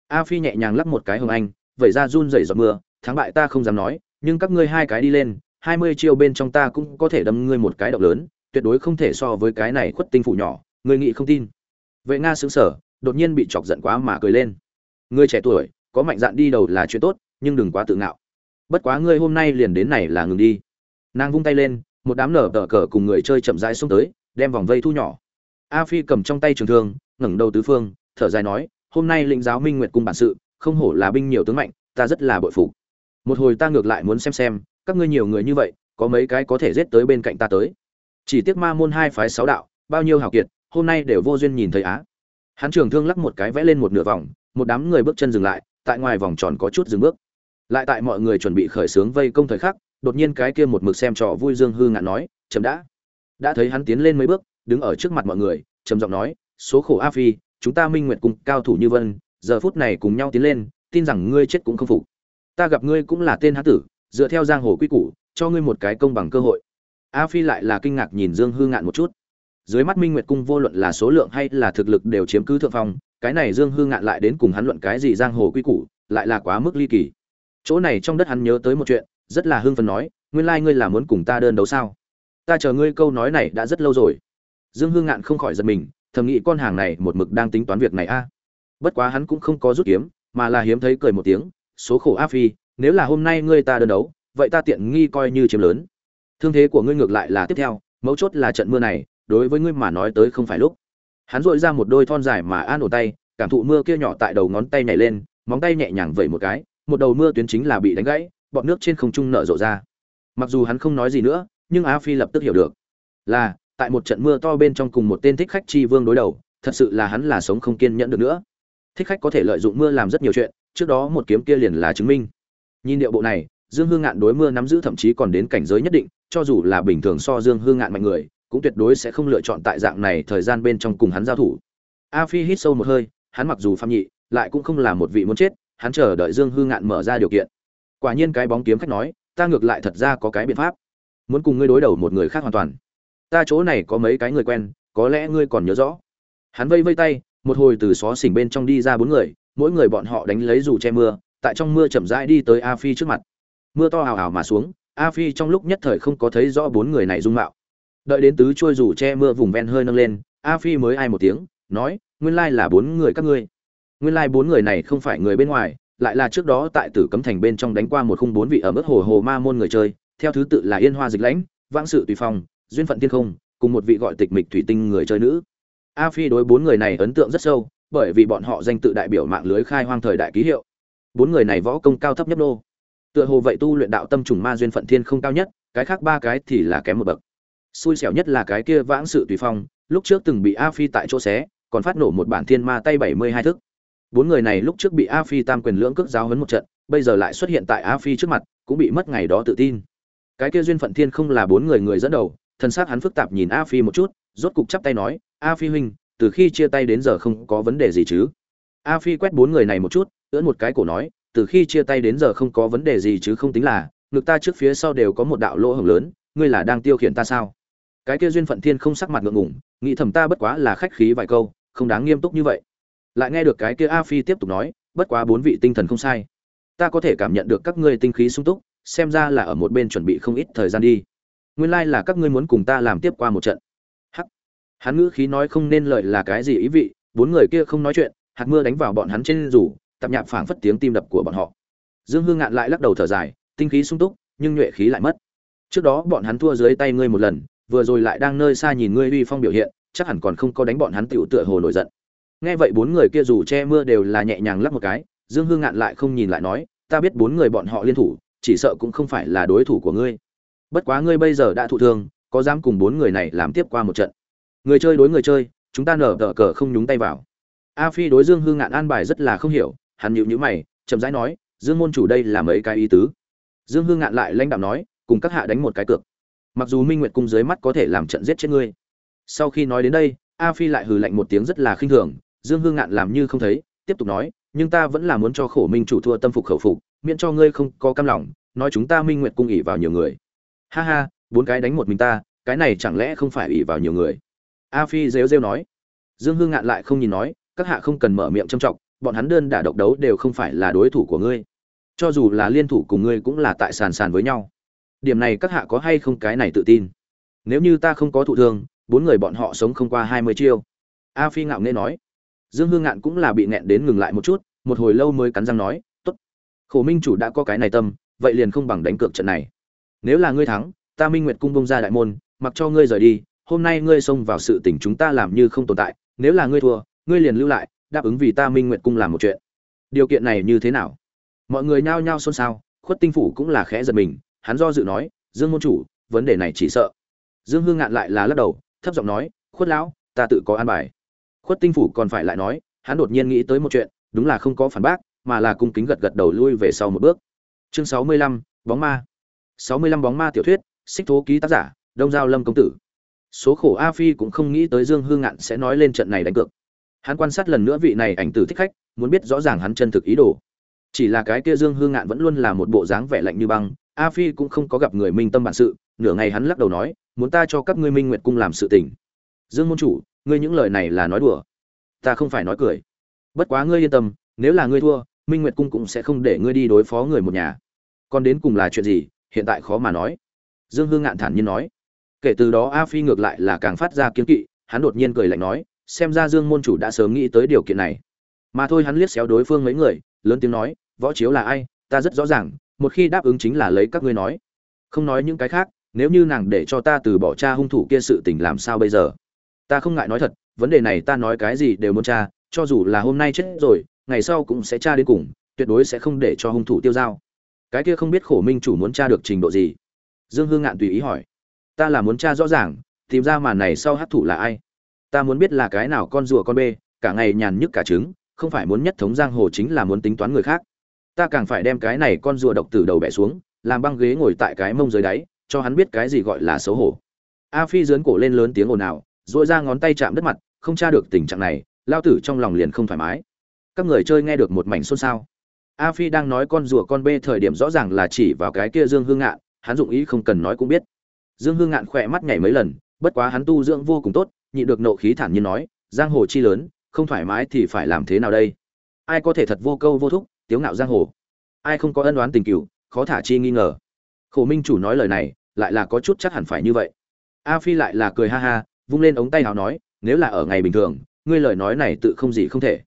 a phi nhẹ nhàng lắp một cái hồng anh vậy ra run rẩy giọt mưa, thắng bại ta không dám nói, nhưng các ngươi hai cái đi lên, hai mươi chiêu bên trong ta cũng có thể đâm ngươi một cái động lớn, tuyệt đối không thể so với cái này khuất tinh phụ nhỏ, ngươi nghĩ không tin. Vệ nga xứng sở đột nhiên bị chọc giận quá mà cười lên. Ngươi trẻ tuổi, có mạnh dạn đi đầu là chuyện tốt, nhưng đừng quá tự ngạo. Bất quá ngươi hôm nay liền đến này là ngừng đi. Nàng vung tay lên, một đám nở tờ cờ cùng người chơi chậm rãi xuống tới, đem vòng vây thu nhỏ. A phi cầm trong tay trường thương, ngẩng đầu tứ phương, thở dài nói hôm nay lĩnh giáo minh nguyệt cung bản sự, không hổ là binh nhiều tướng mạnh, ta rất là bội phục. Một hồi ta ngược lại muốn xem xem, các ngươi nhiều người như vậy, có mấy cái có thể giết tới bên cạnh ta tới. Chỉ tiếc ma môn hai phái sáu đạo, bao nhiêu hào kiệt, hôm nay đều vô duyên nhìn thấy á. Hắn trường thương lắc một cái vẽ lên một nửa vòng, một đám người bước chân dừng lại, tại ngoài vòng tròn có chút dừng bước. Lại tại mọi người chuẩn bị khởi xướng vây công thời khắc, đột nhiên cái kia một mực xem trò vui dương hư ngạn nói chấm đã. Đã thấy hắn tiến lên mấy bước, đứng ở trước mặt mọi người, trầm giọng nói, số khổ a phi chúng ta minh nguyệt cùng cao thủ như vân, giờ phút này cùng nhau tiến lên, tin rằng ngươi chết cũng không phục. Ta gặp ngươi cũng là tên hán tử, dựa theo giang hồ quy củ, cho ngươi một cái công bằng cơ hội. A phi lại là kinh ngạc nhìn dương hư ngạn một chút. Dưới mắt minh nguyệt cung vô luận là số lượng hay là thực lực đều chiếm cứ thượng phong, cái này dương hư ngạn lại đến cùng hắn luận cái gì giang hồ quy củ, lại là quá mức ly kỳ. Chỗ này trong đất hắn nhớ tới một chuyện, rất là hưng phấn nói, nguyên lai ngươi là muốn cùng ta đơn đấu sao? Ta chờ ngươi câu nói này đã rất lâu rồi. Dương hương ngạn không khỏi giật mình thầm nghĩ con hàng này một mực đang tính toán việc này a. Bất quá hắn cũng không có rút kiếm, mà là hiếm thấy cười một tiếng, số khổ a phi, nếu là hôm nay ngươi ta đơn đấu, vậy ta tiện nghi coi như chiếm lớn. Thương thế của ngươi ngược lại là tiếp theo, mấu chốt là trận mưa này, đối với ngươi mà nói tới không phải lúc. Hắn dội ra một đôi thon dài mà an ổn tay, cảm thụ mưa kia nhỏ tại đầu ngón tay nhảy lên, móng tay nhẹ nhàng vẩy một cái, một đầu mưa tuyến chính là bị đánh gãy bọn nước trên không trung nở rộ ra. Mặc dù hắn không nói gì nữa, nhưng a phi lập tức hiểu được là tại một trận mưa to bên trong cùng một tên thích khách chi vương đối đầu, thật sự là hắn là sống không kiên nhẫn được nữa. Thích khách có thể lợi dụng mưa làm rất nhiều chuyện, trước đó một kiếm kia liền là chứng minh. Nhìn điệu bộ này, dương hương ngạn đối mưa nắm giữ thậm chí còn đến cảnh giới nhất định, cho dù là bình thường so dương hương ngạn mạnh người, cũng tuyệt đối sẽ không lựa chọn tại dạng này thời gian bên trong cùng hắn giao thủ. A phi hít sâu một hơi, hắn mặc dù phàm nhị, lại cũng không là một vị muốn chết, hắn chờ đợi dương hương ngạn mở ra điều kiện. Quả nhiên cái bóng kiếm khách nói, ta ngược lại thật ra có cái biện pháp. Muốn cùng ngươi đối đầu một người khác hoàn toàn ta chỗ này có mấy cái người quen, có lẽ ngươi còn nhớ rõ. Hắn vây vây tay, một hồi từ xó xỉnh bên trong đi ra bốn người, mỗi người bọn họ đánh lấy dù che mưa, tại trong mưa chậm rãi đi tới a phi trước mặt. Mưa to hào hào mà xuống, a phi trong lúc nhất thời không có thấy rõ bốn người này dung mạo. Đợi đến tứ trôi dù che mưa vùng ven hơi nâng lên, a phi mới ai một tiếng, nói, nguyên lai là bốn người các ngươi. Nguyên lai bốn người này không phải người bên ngoài, lại là trước đó tại tử cấm thành bên trong đánh qua một khung bốn vị ở mức hồ hồ ma môn người chơi, theo thứ tự là yên hoa dịch lãnh, vãng sự tùy phong duyên phận tiên không, cùng một vị gọi tịch mịch thủy tinh người chơi nữ. A phi đối bốn người này ấn tượng rất sâu, bởi vì bọn họ danh tự đại biểu mạng lưới khai hoang thời đại ký hiệu. Bốn người này võ công cao thấp nhất nô. Tựa hồ vậy tu luyện đạo tâm trùng ma duyên phận thiên không cao nhất, cái khác ba cái thì là kém một bậc. Xui xẻo nhất là cái kia vãng sự tùy phong, lúc trước từng bị a phi tại chỗ xé, còn phát nổ một bản thiên ma tay bảy mươi hai thức. Bốn người này lúc trước bị a phi tam quyền lưỡng cước giáo hấn một trận, bây giờ lại xuất hiện tại a phi trước mặt, cũng bị mất ngày đó tự tin. Cái kia duyên phận thiên không là bốn người người dẫn đầu thân xác hắn phức tạp nhìn a phi một chút, rốt cục chắp tay nói, a phi huynh, từ khi chia tay đến giờ không có vấn đề gì chứ? A phi quét bốn người này một chút, ưỡn một cái cổ nói, từ khi chia tay đến giờ không có vấn đề gì chứ không tính là, ngực ta trước phía sau đều có một đạo lỗ hổng lớn, ngươi là đang tiêu khiển ta sao? Cái kia duyên phận thiên không sắc mặt ngượng ngùng, nghĩ thầm ta bất quá là khách khí vài câu, không đáng nghiêm túc như vậy. Lại nghe được cái kia a phi tiếp tục nói, bất quá bốn vị tinh thần không sai. Ta có thể cảm nhận được các ngươi tinh khí sung túc, xem ra là ở một bên chuẩn bị không ít thời gian đi nguyên lai là các ngươi muốn cùng ta làm tiếp qua một trận. Hắc. Hắn ngữ khí nói không nên lợi là cái gì ý vị, bốn người kia không nói chuyện, hạt mưa đánh vào bọn hắn trên rủ tạp nhạp phảng phất tiếng tim đập của bọn họ. Dương hương ngạn lại lắc đầu thở dài, tinh khí sung túc, nhưng nhuệ khí lại mất. Trước đó bọn hắn thua dưới tay ngươi một lần, vừa rồi lại đang nơi xa nhìn ngươi uy phong biểu hiện, chắc hẳn còn không có đánh bọn hắn tiểu tựa hồ nổi giận. Nghe vậy bốn người kia dù che mưa đều là nhẹ nhàng lắp một cái, dương hương ngạn lại không nhìn lại nói, ta biết bốn người bọn họ liên thủ, chỉ sợ cũng không phải là đối thủ của ngươi bất quá ngươi bây giờ đã thụ thương, có dám cùng bốn người này làm tiếp qua một trận. Người chơi đối người chơi, chúng ta nở tờ cờ không nhúng tay vào. A phi đối dương hư ngạn an bài rất là không hiểu, hắn nhịu nhữ mày, chậm rãi nói, dương môn chủ đây là mấy cái ý tứ? Dương hư ngạn lại lãnh đạo nói, cùng các hạ đánh một cái cược. Mặc dù minh nguyệt cung dưới mắt có thể làm trận giết chết ngươi. Sau khi nói đến đây, a phi lại hừ lạnh một tiếng rất là khinh thường, dương hư ngạn làm như không thấy, tiếp tục nói, nhưng ta vẫn là muốn cho khổ minh chủ thua tâm phục khẩu phục, miễn cho ngươi không có cam lòng, nói chúng ta minh nguyệt cung ỉ vào nhiều người ha ha, bốn cái đánh một mình ta, cái này chẳng lẽ không phải ủy vào nhiều người? A phi rêu rêu nói. Dương hương ngạn lại không nhìn nói, các hạ không cần mở miệng trầm trọng, bọn hắn đơn đả độc đấu đều không phải là đối thủ của ngươi. Cho dù là liên thủ cùng ngươi cũng là tại sàn sàn với nhau. Điểm này các hạ có hay không cái này tự tin? Nếu như ta không có thụ thương, bốn người bọn họ sống không qua hai mươi chiêu. A phi ngạo nghê nói. Dương hương ngạn cũng là bị nghẹn đến ngừng lại một chút, một hồi lâu mới cắn răng nói t ố t khổ minh chủ đã có cái này tâm, vậy liền không bằng đánh cược trận này nếu là ngươi thắng, ta minh nguyệt cung bông ra đại môn, mặc cho ngươi rời đi, hôm nay ngươi xông vào sự tình chúng ta làm như không tồn tại, nếu là ngươi thua, ngươi liền lưu lại, đáp ứng vì ta minh Nguyệt cung làm một chuyện. Điều kiện này như thế nào? Mọi người nhao nhao xôn xao, khuất tinh phủ cũng là khẽ giật mình, hắn do dự nói, dương môn chủ, vấn đề này chỉ sợ. Dương hương ngạn lại là lắc đầu, thấp giọng nói, khuất lão, ta tự có an bài. Khuất tinh phủ còn phải lại nói, hắn đột nhiên nghĩ tới một chuyện, đúng là không có phản bác, mà là cung kính gật gật đầu lui về sau một bước. Chương sáu mươi lăm, bóng ma sáu mươi lăm bóng ma tiểu thuyết, xích thố ký tác giả, đông giao lâm công tử. Số khổ a phi cũng không nghĩ tới dương hương ngạn sẽ nói lên trận này đánh cược. Hắn quan sát lần nữa vị này ảnh tử thích khách, muốn biết rõ ràng hắn chân thực ý đồ. Chỉ là cái kia dương hương ngạn vẫn luôn là một bộ dáng vẻ lạnh như băng, a phi cũng không có gặp người minh tâm bản sự, nửa ngày hắn lắc đầu nói, muốn ta cho các ngươi minh nguyệt cung làm sự tình. Dương môn chủ, ngươi những lời này là nói đùa. Ta không phải nói cười. Bất quá ngươi yên tâm, nếu là ngươi thua, minh nguyệt cung cũng sẽ không để ngươi đi đối phó người một nhà. Còn đến cùng là chuyện gì hiện tại khó mà nói. Dương hương ngạn thản nhiên nói. Kể từ đó a phi ngược lại là càng phát ra kiến kỵ, hắn đột nhiên cười lạnh nói, xem ra dương môn chủ đã sớm nghĩ tới điều kiện này. Mà thôi hắn liếc xéo đối phương mấy người, lớn tiếng nói, võ chiếu là ai, ta rất rõ ràng, một khi đáp ứng chính là lấy các ngươi nói. Không nói những cái khác, nếu như nàng để cho ta từ bỏ cha hung thủ kia sự tình làm sao bây giờ? Ta không ngại nói thật, vấn đề này ta nói cái gì đều muốn cha cho dù là hôm nay chết rồi, ngày sau cũng sẽ tra đến cùng, tuyệt đối sẽ không để cho hung thủ tiêu dao cái kia không biết khổ minh chủ muốn tra được trình độ gì. Dương hương ngạn tùy ý hỏi. Ta là muốn tra rõ ràng, tìm ra màn này sau hát thủ là ai. Ta muốn biết là cái nào con rùa con bê, cả ngày nhàn nhức cả trứng, không phải muốn nhất thống giang hồ chính là muốn tính toán người khác. Ta càng phải đem cái này con rùa độc từ đầu bẻ xuống, làm băng ghế ngồi tại cái mông dưới đáy, cho hắn biết cái gì gọi là xấu hổ. A phi dướn cổ lên lớn tiếng ồn ào dội ra ngón tay chạm đất mặt, không tra được tình trạng này, lao tử trong lòng liền không thoải mái. Các người chơi nghe được một mảnh xôn xao a phi đang nói con rùa con bê thời điểm rõ ràng là chỉ vào cái kia dương hương ngạn hắn dụng ý không cần nói cũng biết Dương Hương ngạn khỏe mắt nhảy mấy lần, bất quá hắn tu dưỡng vô cùng tốt, nhịn được nộ khí thản nhiên nói, giang hồ chi lớn, không thoải mái thì phải làm thế nào đây? Ai có thể thật vô câu vô thúc, tiếu ngạo giang hồ? Ai không có ân oán tình cừu, khó thả chi nghi ngờ. Khổ Minh chủ nói lời này, lại là có chút chắc hẳn phải như vậy. A Phi lại là cười ha ha, vung lên ống tay áo nói, nếu là ở ngày bình thường, ngươi lời nói này tự không gì không thể.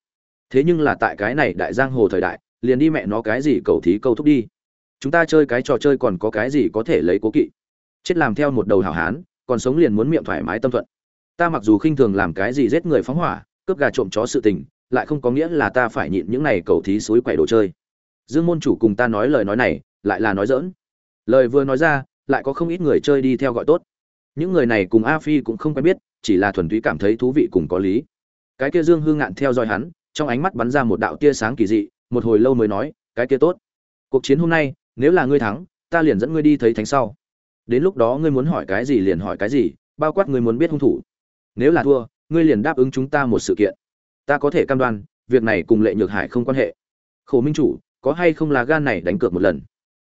Thế nhưng là tại cái này đại giang hồ thời đại, liền đi mẹ nó cái gì cầu thí câu thúc đi. Chúng ta chơi cái trò chơi còn có cái gì có thể lấy cố kỵ? Chết làm theo một đầu hảo hán, còn sống liền muốn miệng thoải mái tâm thuận. Ta mặc dù khinh thường làm cái gì giết người phóng hỏa, cướp gà trộm chó sự tình, lại không có nghĩa là ta phải nhịn những này cầu thí suối quậy đồ chơi. Dương môn chủ cùng ta nói lời nói này, lại là nói dỡn lời vừa nói ra, lại có không ít người chơi đi theo gọi tốt. Những người này cùng a phi cũng không quen biết, chỉ là thuần túy cảm thấy thú vị cùng có lý. Cái kia dương hương ngạn theo dõi hắn, trong ánh mắt bắn ra một đạo tia sáng kỳ dị một hồi lâu mới nói, cái kia tốt. Cuộc chiến hôm nay, nếu là ngươi thắng, ta liền dẫn ngươi đi thấy thánh sau. Đến lúc đó ngươi muốn hỏi cái gì liền hỏi cái gì, bao quát ngươi muốn biết hung thủ. Nếu là thua, ngươi liền đáp ứng chúng ta một sự kiện. Ta có thể cam đoan, việc này cùng lệ nhược hải không quan hệ. Khổ minh chủ, có hay không là gan này đánh cược một lần?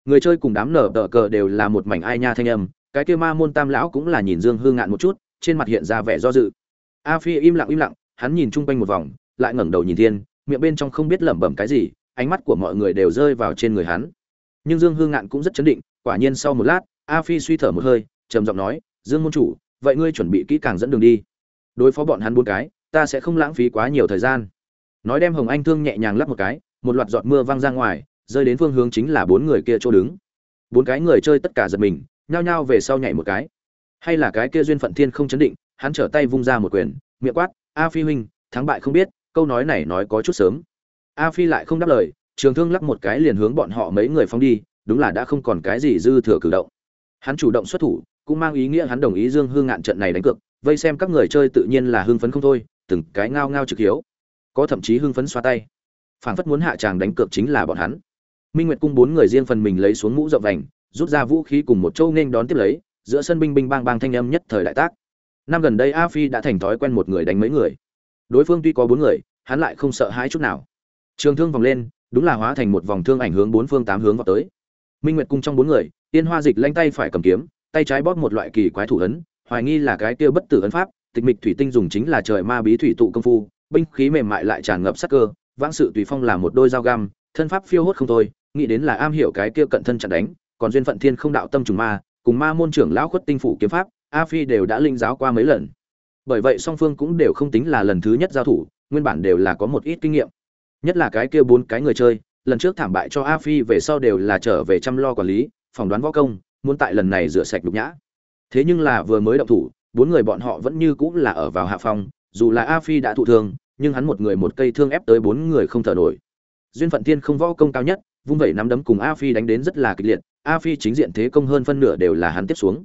Người chơi cùng đám nở tờ cờ đều là một mảnh ai nha thanh âm, cái kia ma môn tam lão cũng là nhìn dương hương ngạn một chút, trên mặt hiện ra vẻ do dự. A phi im lặng im lặng, hắn nhìn chung quanh một vòng, lại ngẩng đầu nhìn thiên miệng bên trong không biết lẩm bẩm cái gì, ánh mắt của mọi người đều rơi vào trên người hắn. Nhưng dương hương ngạn cũng rất chấn định, quả nhiên sau một lát, a phi suy thở một hơi, trầm giọng nói, dương môn chủ, vậy ngươi chuẩn bị kỹ càng dẫn đường đi. Đối phó bọn hắn bốn cái, ta sẽ không lãng phí quá nhiều thời gian. Nói đem hồng anh thương nhẹ nhàng lắp một cái, một loạt giọt mưa văng ra ngoài, rơi đến phương hướng chính là bốn người kia chỗ đứng. Bốn cái người chơi tất cả giật mình, nhao nhao về sau nhảy một cái. Hay là cái kia duyên phận thiên không chấn định, hắn trở tay vung ra một quyền, miệng quát, a phi huynh, thắng bại không biết câu nói này nói có chút sớm a phi lại không đáp lời trường thương lắc một cái liền hướng bọn họ mấy người phóng đi đúng là đã không còn cái gì dư thừa cử động hắn chủ động xuất thủ cũng mang ý nghĩa hắn đồng ý Dương Hương ngạn trận này đánh cược, vây xem các người chơi tự nhiên là hưng phấn không thôi, từng cái ngao ngao trực hiếu. Có thậm chí hưng phấn xoa tay. Phảng phất muốn hạ tràng đánh cược chính là bọn hắn. Minh Nguyệt cung bốn người riêng phần mình lấy xuống mũ rộng vành, rút ra vũ khí cùng một châu nên đón tiếp lấy, giữa sân binh binh bang bang thanh âm nhất thời đại tác. Năm gần đây A Phi đã thành thói quen một người đánh mấy người. Đối phương tuy có bốn người, hắn lại không sợ hãi chút nào. Trường thương vòng lên, đúng là hóa thành một vòng thương ảnh hướng bốn phương tám hướng vào tới. Minh Nguyệt cung trong bốn người, Tiên Hoa Dịch lanh tay phải cầm kiếm, tay trái bóp một loại kỳ quái thủ ấn, hoài nghi là cái kia bất tử ấn pháp, tịch mịch thủy tinh dùng chính là trời ma bí thủy tụ công phu, binh khí mềm mại lại tràn ngập sắc cơ, vãng sự tùy phong là một đôi dao găm, thân pháp phiêu hốt không thôi, nghĩ đến là am hiểu cái kia cận thân chặn đánh, còn duyên phận thiên không đạo tâm trùng ma, cùng ma môn trưởng lão khuất tinh phủ kiếm pháp, A Phi đều đã linh giáo qua mấy lần. Bởi vậy song phương cũng đều không tính là lần thứ nhất giao thủ, nguyên bản đều là có một ít kinh nghiệm. Nhất là cái kia bốn cái người chơi, lần trước thảm bại cho A Phi về sau đều là trở về chăm lo quản lý, phỏng đoán võ công, muốn tại lần này rửa sạch nhục nhã. Thế nhưng là vừa mới động thủ, bốn người bọn họ vẫn như cũng là ở vào hạ phong, dù là A Phi đã thụ thương, nhưng hắn một người một cây thương ép tới bốn người không thở nổi. Duyên phận thiên không võ công cao nhất, vung vẩy nắm đấm cùng A Phi đánh đến rất là kịch liệt, A Phi chính diện thế công hơn phân nửa đều là hắn tiếp xuống.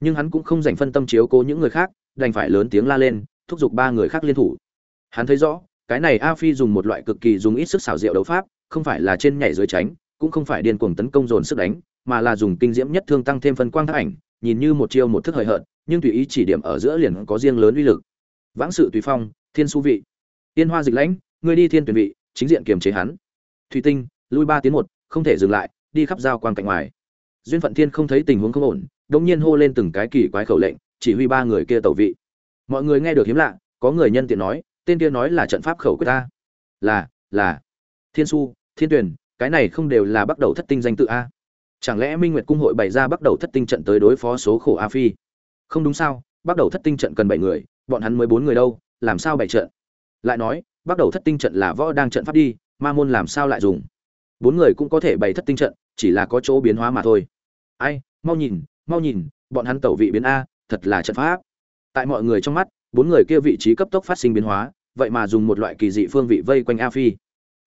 Nhưng hắn cũng không dành phân tâm chiếu cố những người khác, đành phải lớn tiếng la lên, thúc giục ba người khác liên thủ. Hắn thấy rõ, cái này A Phi dùng một loại cực kỳ dùng ít sức xảo diệu đấu pháp, không phải là trên nhảy dưới tránh, cũng không phải điên cuồng tấn công dồn sức đánh, mà là dùng kinh diễm nhất thương tăng thêm phân quang thác ảnh, nhìn như một chiêu một thức hời hợt, nhưng tùy ý chỉ điểm ở giữa liền có riêng lớn uy lực. Vãng sự tùy phong, thiên su vị. Tiên hoa dịch lãnh, người đi thiên tuyển vị, chính diện kiềm chế hắn. Thủy tinh, lui ba tiến một, không thể dừng lại, đi khắp giao quang cạnh ngoài. Duyên Phận Thiên không thấy tình huống không ổn, đột nhiên hô lên từng cái kỳ quái khẩu lệnh, chỉ huy ba người kia tẩu vị. Mọi người nghe được hiếm lạ, có người nhân tiện nói, tên kia nói là trận pháp khẩu quyết ta. Là, là. Thiên su, Thiên tuyển, cái này không đều là bắt đầu thất tinh danh tự a? Chẳng lẽ Minh Nguyệt cung hội bày ra bắt đầu thất tinh trận tới đối phó số khổ A Phi? Không đúng sao, bắt đầu thất tinh trận cần bảy người, bọn hắn mới bốn người đâu, làm sao bảy trận? Lại nói, bắt đầu thất tinh trận là võ đang trận pháp đi, ma môn làm sao lại dùng? Bốn người cũng có thể bày thất tinh trận, chỉ là có chỗ biến hóa mà thôi. Ai, mau nhìn, mau nhìn, bọn hắn tẩu vị biến a, thật là trận pháp. Tại mọi người trong mắt, bốn người kia vị trí cấp tốc phát sinh biến hóa, vậy mà dùng một loại kỳ dị phương vị vây quanh A Phi.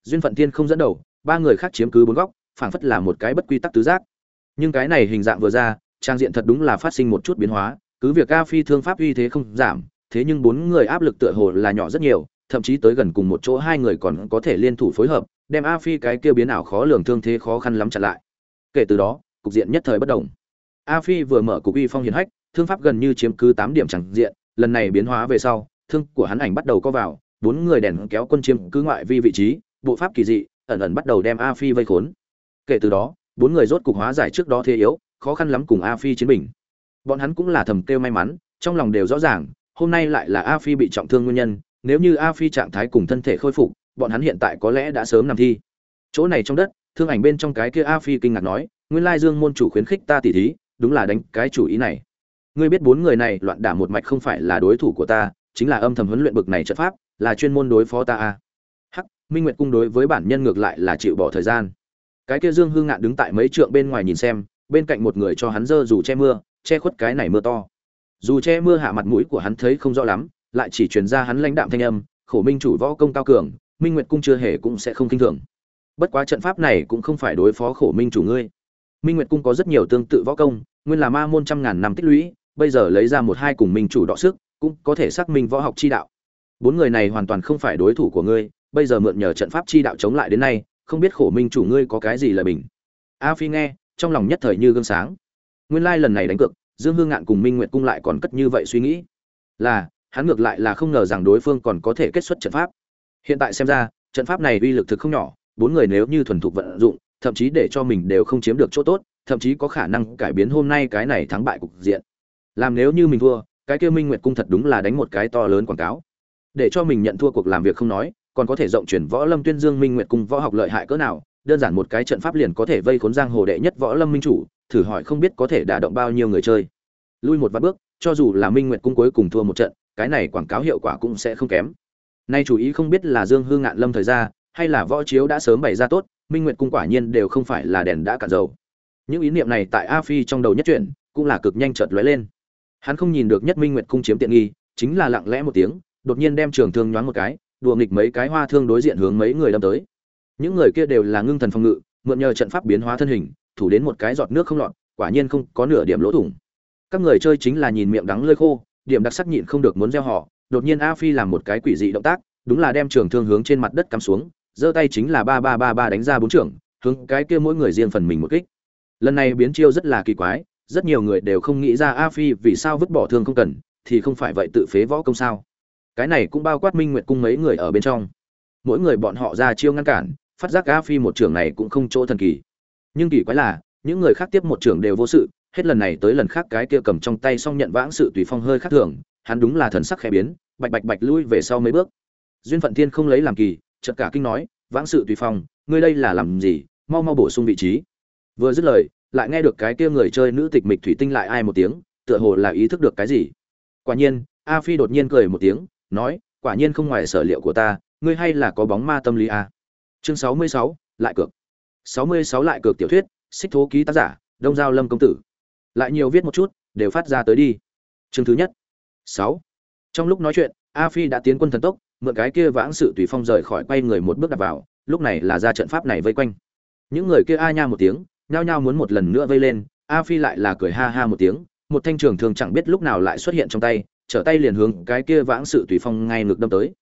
Duyên Phận Thiên không dẫn đầu, ba người khác chiếm cứ bốn góc, phảng phất là một cái bất quy tắc tứ giác. Nhưng cái này hình dạng vừa ra, trang diện thật đúng là phát sinh một chút biến hóa, cứ việc A Phi thương pháp uy thế không giảm, thế nhưng bốn người áp lực tựa hồ là nhỏ rất nhiều, thậm chí tới gần cùng một chỗ hai người còn có thể liên thủ phối hợp, đem A Phi cái kia biến ảo khó lường thương thế khó khăn lắm chặn lại. Kể từ đó, cục diện nhất thời bất động. A Phi vừa mở cục uy phong hiển hách, thương pháp gần như chiếm cứ 8 điểm chẳng diện, lần này biến hóa về sau, thương của hắn ảnh bắt đầu có vào, bốn người đèn kéo quân chiếm cứ ngoại vi vị trí, bộ pháp kỳ dị, ẩn ẩn bắt đầu đem A Phi vây khốn. Kể từ đó, bốn người rốt cục hóa giải trước đó thế yếu, khó khăn lắm cùng A Phi chiến bình. Bọn hắn cũng là thầm kêu may mắn, trong lòng đều rõ ràng, hôm nay lại là A Phi bị trọng thương nguyên nhân, nếu như A Phi trạng thái cùng thân thể khôi phục, bọn hắn hiện tại có lẽ đã sớm nằm thi. Chỗ này trong đất, thương ảnh bên trong cái kia A Phi kinh ngạc nói, nguyên lai Dương môn chủ khuyến khích ta tỉ thí, đúng là đánh cái chủ ý này. Ngươi biết bốn người này loạn đả một mạch không phải là đối thủ của ta, chính là âm thầm huấn luyện bực này trận pháp, là chuyên môn đối phó ta a. Hắc, Minh Nguyệt cung đối với bản nhân ngược lại là chịu bỏ thời gian. Cái kia Dương Hương Ngạn đứng tại mấy trượng bên ngoài nhìn xem, bên cạnh một người cho hắn dơ dù che mưa, che khuất cái này mưa to. Dù che mưa hạ mặt mũi của hắn thấy không rõ lắm, lại chỉ truyền ra hắn lãnh đạm thanh âm, khổ minh chủ võ công cao cường, Minh Nguyệt cung chưa hề cũng sẽ không kinh thường. Bất quá trận pháp này cũng không phải đối phó khổ minh chủ ngươi. Minh Nguyệt cung có rất nhiều tương tự võ công, nguyên là ma môn trăm ngàn năm tích lũy, bây giờ lấy ra một hai cùng minh chủ đọ sức, cũng có thể xác minh võ học chi đạo. Bốn người này hoàn toàn không phải đối thủ của ngươi, bây giờ mượn nhờ trận pháp chi đạo chống lại đến nay, không biết khổ minh chủ ngươi có cái gì lời bình. A Phi nghe, trong lòng nhất thời như gương sáng. Nguyên lai lần này đánh cược, Dương Hương Ngạn cùng Minh Nguyệt cung lại còn cất như vậy suy nghĩ. Là, hắn ngược lại là không ngờ rằng đối phương còn có thể kết xuất trận pháp. Hiện tại xem ra, trận pháp này uy lực thực không nhỏ, bốn người nếu như thuần thục vận dụng, thậm chí để cho mình đều không chiếm được chỗ tốt, thậm chí có khả năng cải biến hôm nay cái này thắng bại cục diện. Làm nếu như mình thua, cái kia Minh Nguyệt cung thật đúng là đánh một cái to lớn quảng cáo. Để cho mình nhận thua cuộc làm việc không nói, còn có thể rộng truyền võ lâm tuyên dương Minh Nguyệt cung võ học lợi hại cỡ nào, đơn giản một cái trận pháp liền có thể vây khốn giang hồ đệ nhất võ lâm minh chủ, thử hỏi không biết có thể đả động bao nhiêu người chơi. Lui một vạn bước, cho dù là Minh Nguyệt cung cuối cùng thua một trận, cái này quảng cáo hiệu quả cũng sẽ không kém. Nay chủ ý không biết là Dương Hương Ngạn Lâm thời ra, hay là võ chiếu đã sớm bày ra tốt, Minh Nguyệt cung quả nhiên đều không phải là đèn đã cạn dầu. Những ý niệm này tại A Phi trong đầu nhất chuyển, cũng là cực nhanh chợt lóe lên. Hắn không nhìn được Nhất Minh Nguyệt cung chiếm tiện nghi, chính là lặng lẽ một tiếng, đột nhiên đem trường thương nhoáng một cái, đùa nghịch mấy cái hoa thương đối diện hướng mấy người đâm tới. Những người kia đều là ngưng thần phòng ngự, mượn nhờ trận pháp biến hóa thân hình, thủ đến một cái giọt nước không lọt, quả nhiên không có nửa điểm lỗ thủng. các người chơi chính là nhìn miệng đắng lơi khô điểm đặc sắc nhịn không được muốn gieo họ đột nhiên a phi làm một cái quỷ dị động tác đúng là đem trường thương hướng trên mặt đất cắm xuống giơ tay chính là ba ba ba ba đánh ra bốn trưởng hướng cái kia mỗi người riêng phần mình một kích lần này biến chiêu rất là kỳ quái rất nhiều người đều không nghĩ ra a phi vì sao vứt bỏ thương không cần, thì không phải vậy tự phế võ công sao? Cái này cũng bao quát minh nguyệt cung mấy người ở bên trong. Mỗi người bọn họ ra chiêu ngăn cản, phát giác a phi một trưởng này cũng không chỗ thần kỳ. Nhưng kỳ quái là, những người khác tiếp một trưởng đều vô sự, hết lần này tới lần khác cái kia cầm trong tay xong nhận vãng sự tùy phong hơi khác thường, hắn đúng là thần sắc khẽ biến, bạch bạch bạch lui về sau mấy bước. Duyên phận thiên không lấy làm kỳ, chợt cả kinh nói, vãng sự tùy phong, ngươi đây là làm gì? Mau mau bổ sung vị trí. Vừa dứt lời lại nghe được cái kia người chơi nữ tịch mịch thủy tinh lại ai một tiếng, tựa hồ là ý thức được cái gì. Quả nhiên, a phi đột nhiên cười một tiếng, nói, quả nhiên không ngoài sở liệu của ta, ngươi hay là có bóng ma tâm lý a. Chương sáu mươi sáu, lại cược. sáu mươi sáu lại cược tiểu thuyết, xích thố ký tác giả, đông giao lâm công tử. Lại nhiều viết một chút, đều phát ra tới đi. Chương thứ nhất. Sáu. Trong lúc nói chuyện, a phi đã tiến quân thần tốc, mượn cái kia vãng sự tùy phong rời khỏi quay người một bước đặt vào, lúc này là ra trận pháp này vây quanh. Những người kia a nha một tiếng nhao nhao muốn một lần nữa vây lên a phi lại là cười ha ha một tiếng một thanh trường thường chẳng biết lúc nào lại xuất hiện trong tay trở tay liền hướng cái kia vãng sự tùy phong ngay ngược đâm tới.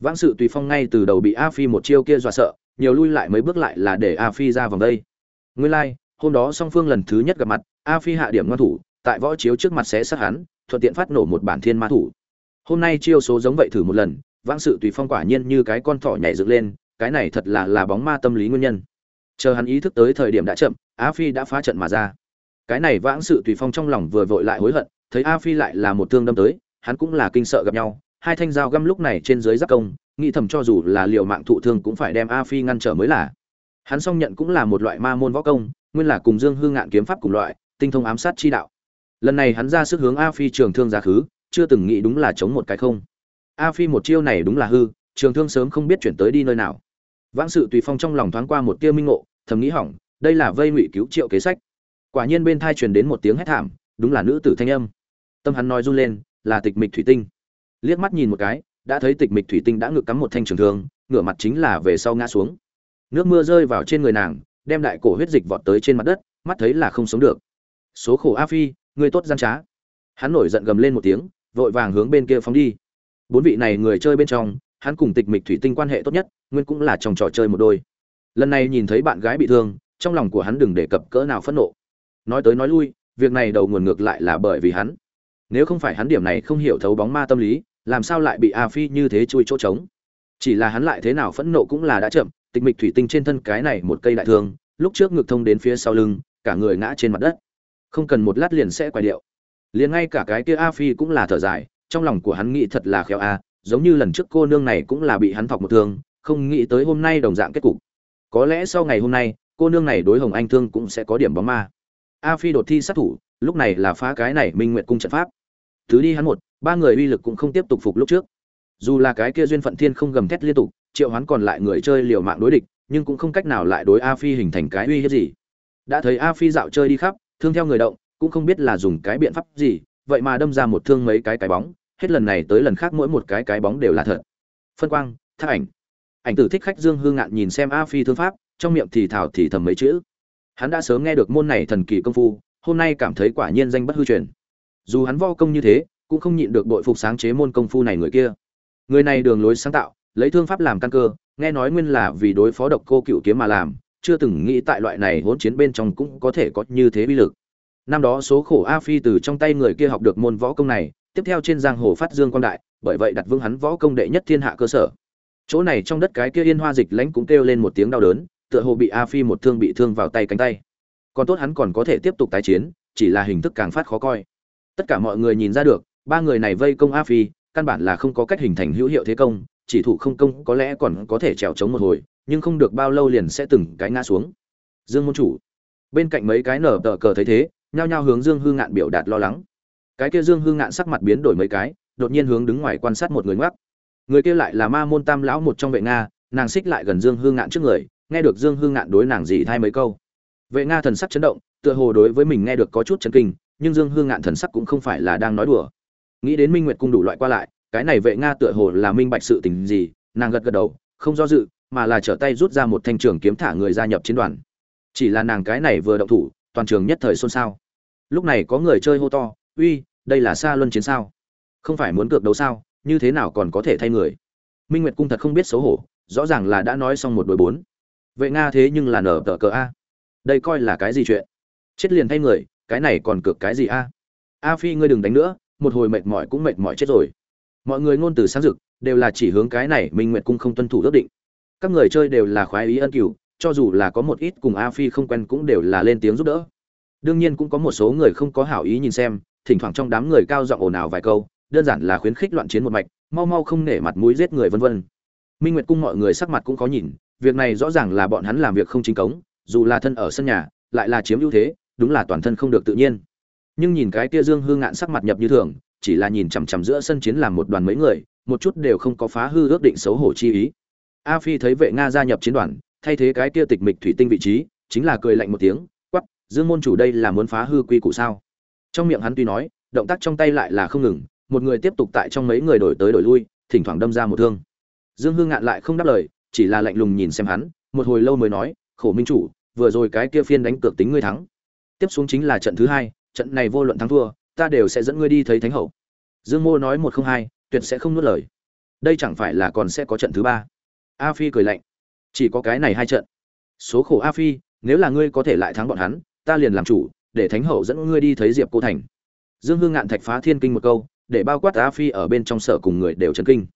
Vãng sự tùy phong ngay từ đầu bị a phi một chiêu kia dọa sợ nhiều lui lại mấy bước lại là để a phi ra vòng đây. Nguyên lai、like, hôm đó song phương lần thứ nhất gặp mặt a phi hạ điểm ngoan thủ tại võ chiếu trước mặt sẽ sát hắn thuận tiện phát nổ một bản thiên ma thủ. Hôm nay chiêu số giống vậy thử một lần vãng sự tùy phong quả nhiên như cái con thỏ nhảy dựng lên cái này thật là là bóng ma tâm lý nguyên nhân chờ hắn ý thức tới thời điểm đã chậm, a phi đã phá trận mà ra. Cái này vãng sự tùy phong trong lòng vừa vội lại hối hận, thấy a phi lại là một thương đâm tới, hắn cũng là kinh sợ gặp nhau. Hai thanh dao găm lúc này trên dưới giáp công, nghĩ thầm cho dù là liều mạng thụ thương cũng phải đem a phi ngăn trở mới là. Hắn song nhận cũng là một loại ma môn võ công, nguyên là cùng dương hương ngạn kiếm pháp cùng loại, tinh thông ám sát chi đạo. Lần này hắn ra sức hướng a phi trường thương ra khứ, chưa từng nghĩ đúng là chống một cái không. A phi một chiêu này đúng là hư, trường thương sớm không biết chuyển tới đi nơi nào vãng sự tùy phong trong lòng thoáng qua một tia minh ngộ, thầm nghĩ hỏng, đây là vây ngụy cứu triệu kế sách. Quả nhiên bên thai truyền đến một tiếng hét thảm, đúng là nữ tử thanh âm. Tâm hắn nói run lên, là tịch mịch thủy tinh. Liếc mắt nhìn một cái, đã thấy tịch mịch thủy tinh đã ngực cắm một thanh trường thương, ngửa mặt chính là về sau ngã xuống. Nước mưa rơi vào trên người nàng, đem đại cổ huyết dịch vọt tới trên mặt đất, mắt thấy là không sống được. Số khổ a phi người tốt gian trá. Hắn nổi giận gầm lên một tiếng, vội vàng hướng bên kia phóng đi. Bốn vị này người chơi bên trong hắn cùng tịch mịch thủy tinh quan hệ tốt nhất, nguyên cũng là trong trò chơi một đôi. Lần này nhìn thấy bạn gái bị thương, trong lòng của hắn đừng đề cập cỡ nào phẫn nộ. Nói tới nói lui, việc này đầu nguồn ngược lại là bởi vì hắn. Nếu không phải hắn điểm này không hiểu thấu bóng ma tâm lý, làm sao lại bị a phi như thế chui chỗ trống? Chỉ là hắn lại thế nào phẫn nộ cũng là đã chậm, tịch mịch thủy tinh trên thân cái này một cây đại thương, lúc trước ngực thông đến phía sau lưng, cả người ngã trên mặt đất. Không cần một lát liền sẽ quay điệu. Liền ngay cả cái kia a phi cũng là thở dài, trong lòng của hắn nghĩ thật là khéo a giống như lần trước cô nương này cũng là bị hắn thọc một thương, không nghĩ tới hôm nay đồng dạng kết cục. Có lẽ sau ngày hôm nay, cô nương này đối hồng anh thương cũng sẽ có điểm bóng ma. A phi đột thi sát thủ, lúc này là phá cái này minh nguyện cung trận pháp. Thứ đi hắn một, ba người uy lực cũng không tiếp tục phục lúc trước. Dù là cái kia duyên phận thiên không gầm thét liên tục, triệu hoán còn lại người chơi liều mạng đối địch, nhưng cũng không cách nào lại đối a phi hình thành cái uy hiếp gì. Đã thấy a phi dạo chơi đi khắp, thương theo người động, cũng không biết là dùng cái biện pháp gì, vậy mà đâm ra một thương mấy cái cái bóng hết lần này tới lần khác mỗi một cái cái bóng đều là thật. Phân quang thác ảnh. Ảnh tử thích khách dương hương ngạn nhìn xem a phi thương pháp, trong miệng thì thảo thì thầm mấy chữ. Hắn đã sớm nghe được môn này thần kỳ công phu, hôm nay cảm thấy quả nhiên danh bất hư truyền. Dù hắn vo công như thế, cũng không nhịn được bội phục sáng chế môn công phu này người kia. Người này đường lối sáng tạo, lấy thương pháp làm căn cơ, nghe nói nguyên là vì đối phó độc cô cựu kiếm mà làm, chưa từng nghĩ tại loại này hỗn chiến bên trong cũng có thể có như thế bi lực. Năm đó số khổ a phi từ trong tay người kia học được môn võ công này tiếp theo trên giang hồ phát dương quang đại, bởi vậy đặt vương hắn võ công đệ nhất thiên hạ cơ sở. Chỗ này trong đất cái kia yên hoa dịch lãnh cũng kêu lên một tiếng đau đớn, tựa hồ bị a phi một thương bị thương vào tay cánh tay. Còn tốt hắn còn có thể tiếp tục tái chiến, chỉ là hình thức càng phát khó coi. Tất cả mọi người nhìn ra được, ba người này vây công a phi, căn bản là không có cách hình thành hữu hiệu thế công, chỉ thủ không công có lẽ còn có thể trèo chống một hồi, nhưng không được bao lâu liền sẽ từng cái ngã xuống. Dương môn chủ. Bên cạnh mấy cái nở tờ cờ thấy thế, nhao nhao hướng dương hư ngạn biểu đạt lo lắng cái kia dương hương ngạn sắc mặt biến đổi mấy cái, đột nhiên hướng đứng ngoài quan sát một người ngoắc. Người kia lại là ma môn tam lão một trong vệ nga, nàng xích lại gần dương hương ngạn trước người, nghe được dương hương ngạn đối nàng gì thay mấy câu. Vệ nga thần sắc chấn động, tựa hồ đối với mình nghe được có chút chấn kinh, nhưng dương hương ngạn thần sắc cũng không phải là đang nói đùa. Nghĩ đến minh nguyệt cung đủ loại qua lại, cái này vệ nga tựa hồ là minh bạch sự tình gì, nàng gật gật đầu, không do dự, mà là trở tay rút ra một thanh trường kiếm thả người gia nhập chiến đoàn. Chỉ là nàng cái này vừa động thủ, toàn trường nhất thời xôn xao. Lúc này có người chơi hô to uy, đây là xa luân chiến sao? Không phải muốn cược đấu sao? Như thế nào còn có thể thay người? Minh nguyệt cung thật không biết xấu hổ, rõ ràng là đã nói xong một đội bốn. Vậy nga thế nhưng là nở tờ cờ a. Đây coi là cái gì chuyện? Chết liền thay người, cái này còn cược cái gì a? A phi ngươi đừng đánh nữa, một hồi mệt mỏi cũng mệt mỏi chết rồi. Mọi người ngôn từ sáng dực đều là chỉ hướng cái này minh nguyệt cung không tuân thủ ước định. Các người chơi đều là khoái ý ân cửu, cho dù là có một ít cùng a phi không quen cũng đều là lên tiếng giúp đỡ. Đương nhiên cũng có một số người không có hảo ý nhìn xem thỉnh thoảng trong đám người cao giọng ồn ào vài câu đơn giản là khuyến khích loạn chiến một mạch mau mau không nể mặt mũi giết người vân vân. Minh nguyệt cung mọi người sắc mặt cũng có nhìn việc này rõ ràng là bọn hắn làm việc không chính cống dù là thân ở sân nhà lại là chiếm ưu thế đúng là toàn thân không được tự nhiên. Nhưng nhìn cái kia dương hương ngạn sắc mặt nhập như thường chỉ là nhìn chằm chằm giữa sân chiến làm một đoàn mấy người một chút đều không có phá hư ước định xấu hổ chi ý. A phi thấy vệ nga gia nhập chiến đoàn thay thế cái kia tịch mịch thủy tinh vị trí chính là cười lạnh một tiếng quắc, dương môn chủ đây là muốn phá hư quy củ sao? Trong miệng hắn tuy nói, động tác trong tay lại là không ngừng, một người tiếp tục tại trong mấy người đổi tới đổi lui, thỉnh thoảng đâm ra một thương. Dương hương ngạn lại không đáp lời, chỉ là lạnh lùng nhìn xem hắn, một hồi lâu mới nói, khổ minh chủ, vừa rồi cái kia phiên đánh cược tính ngươi thắng. Tiếp xuống chính là trận thứ hai, trận này vô luận thắng thua, ta đều sẽ dẫn ngươi đi thấy thánh hậu. Dương mô nói một không hai, tuyệt sẽ không nuốt lời. Đây chẳng phải là còn sẽ có trận thứ ba? A phi cười lạnh. Chỉ có cái này hai trận. Số khổ a phi, nếu là ngươi có thể lại thắng bọn hắn, ta liền làm chủ để thánh hậu dẫn ngươi đi thấy diệp cô thành. Dương hương ngạn thạch phá thiên kinh một câu, để bao quát a phi ở bên trong sở cùng người đều chấn kinh.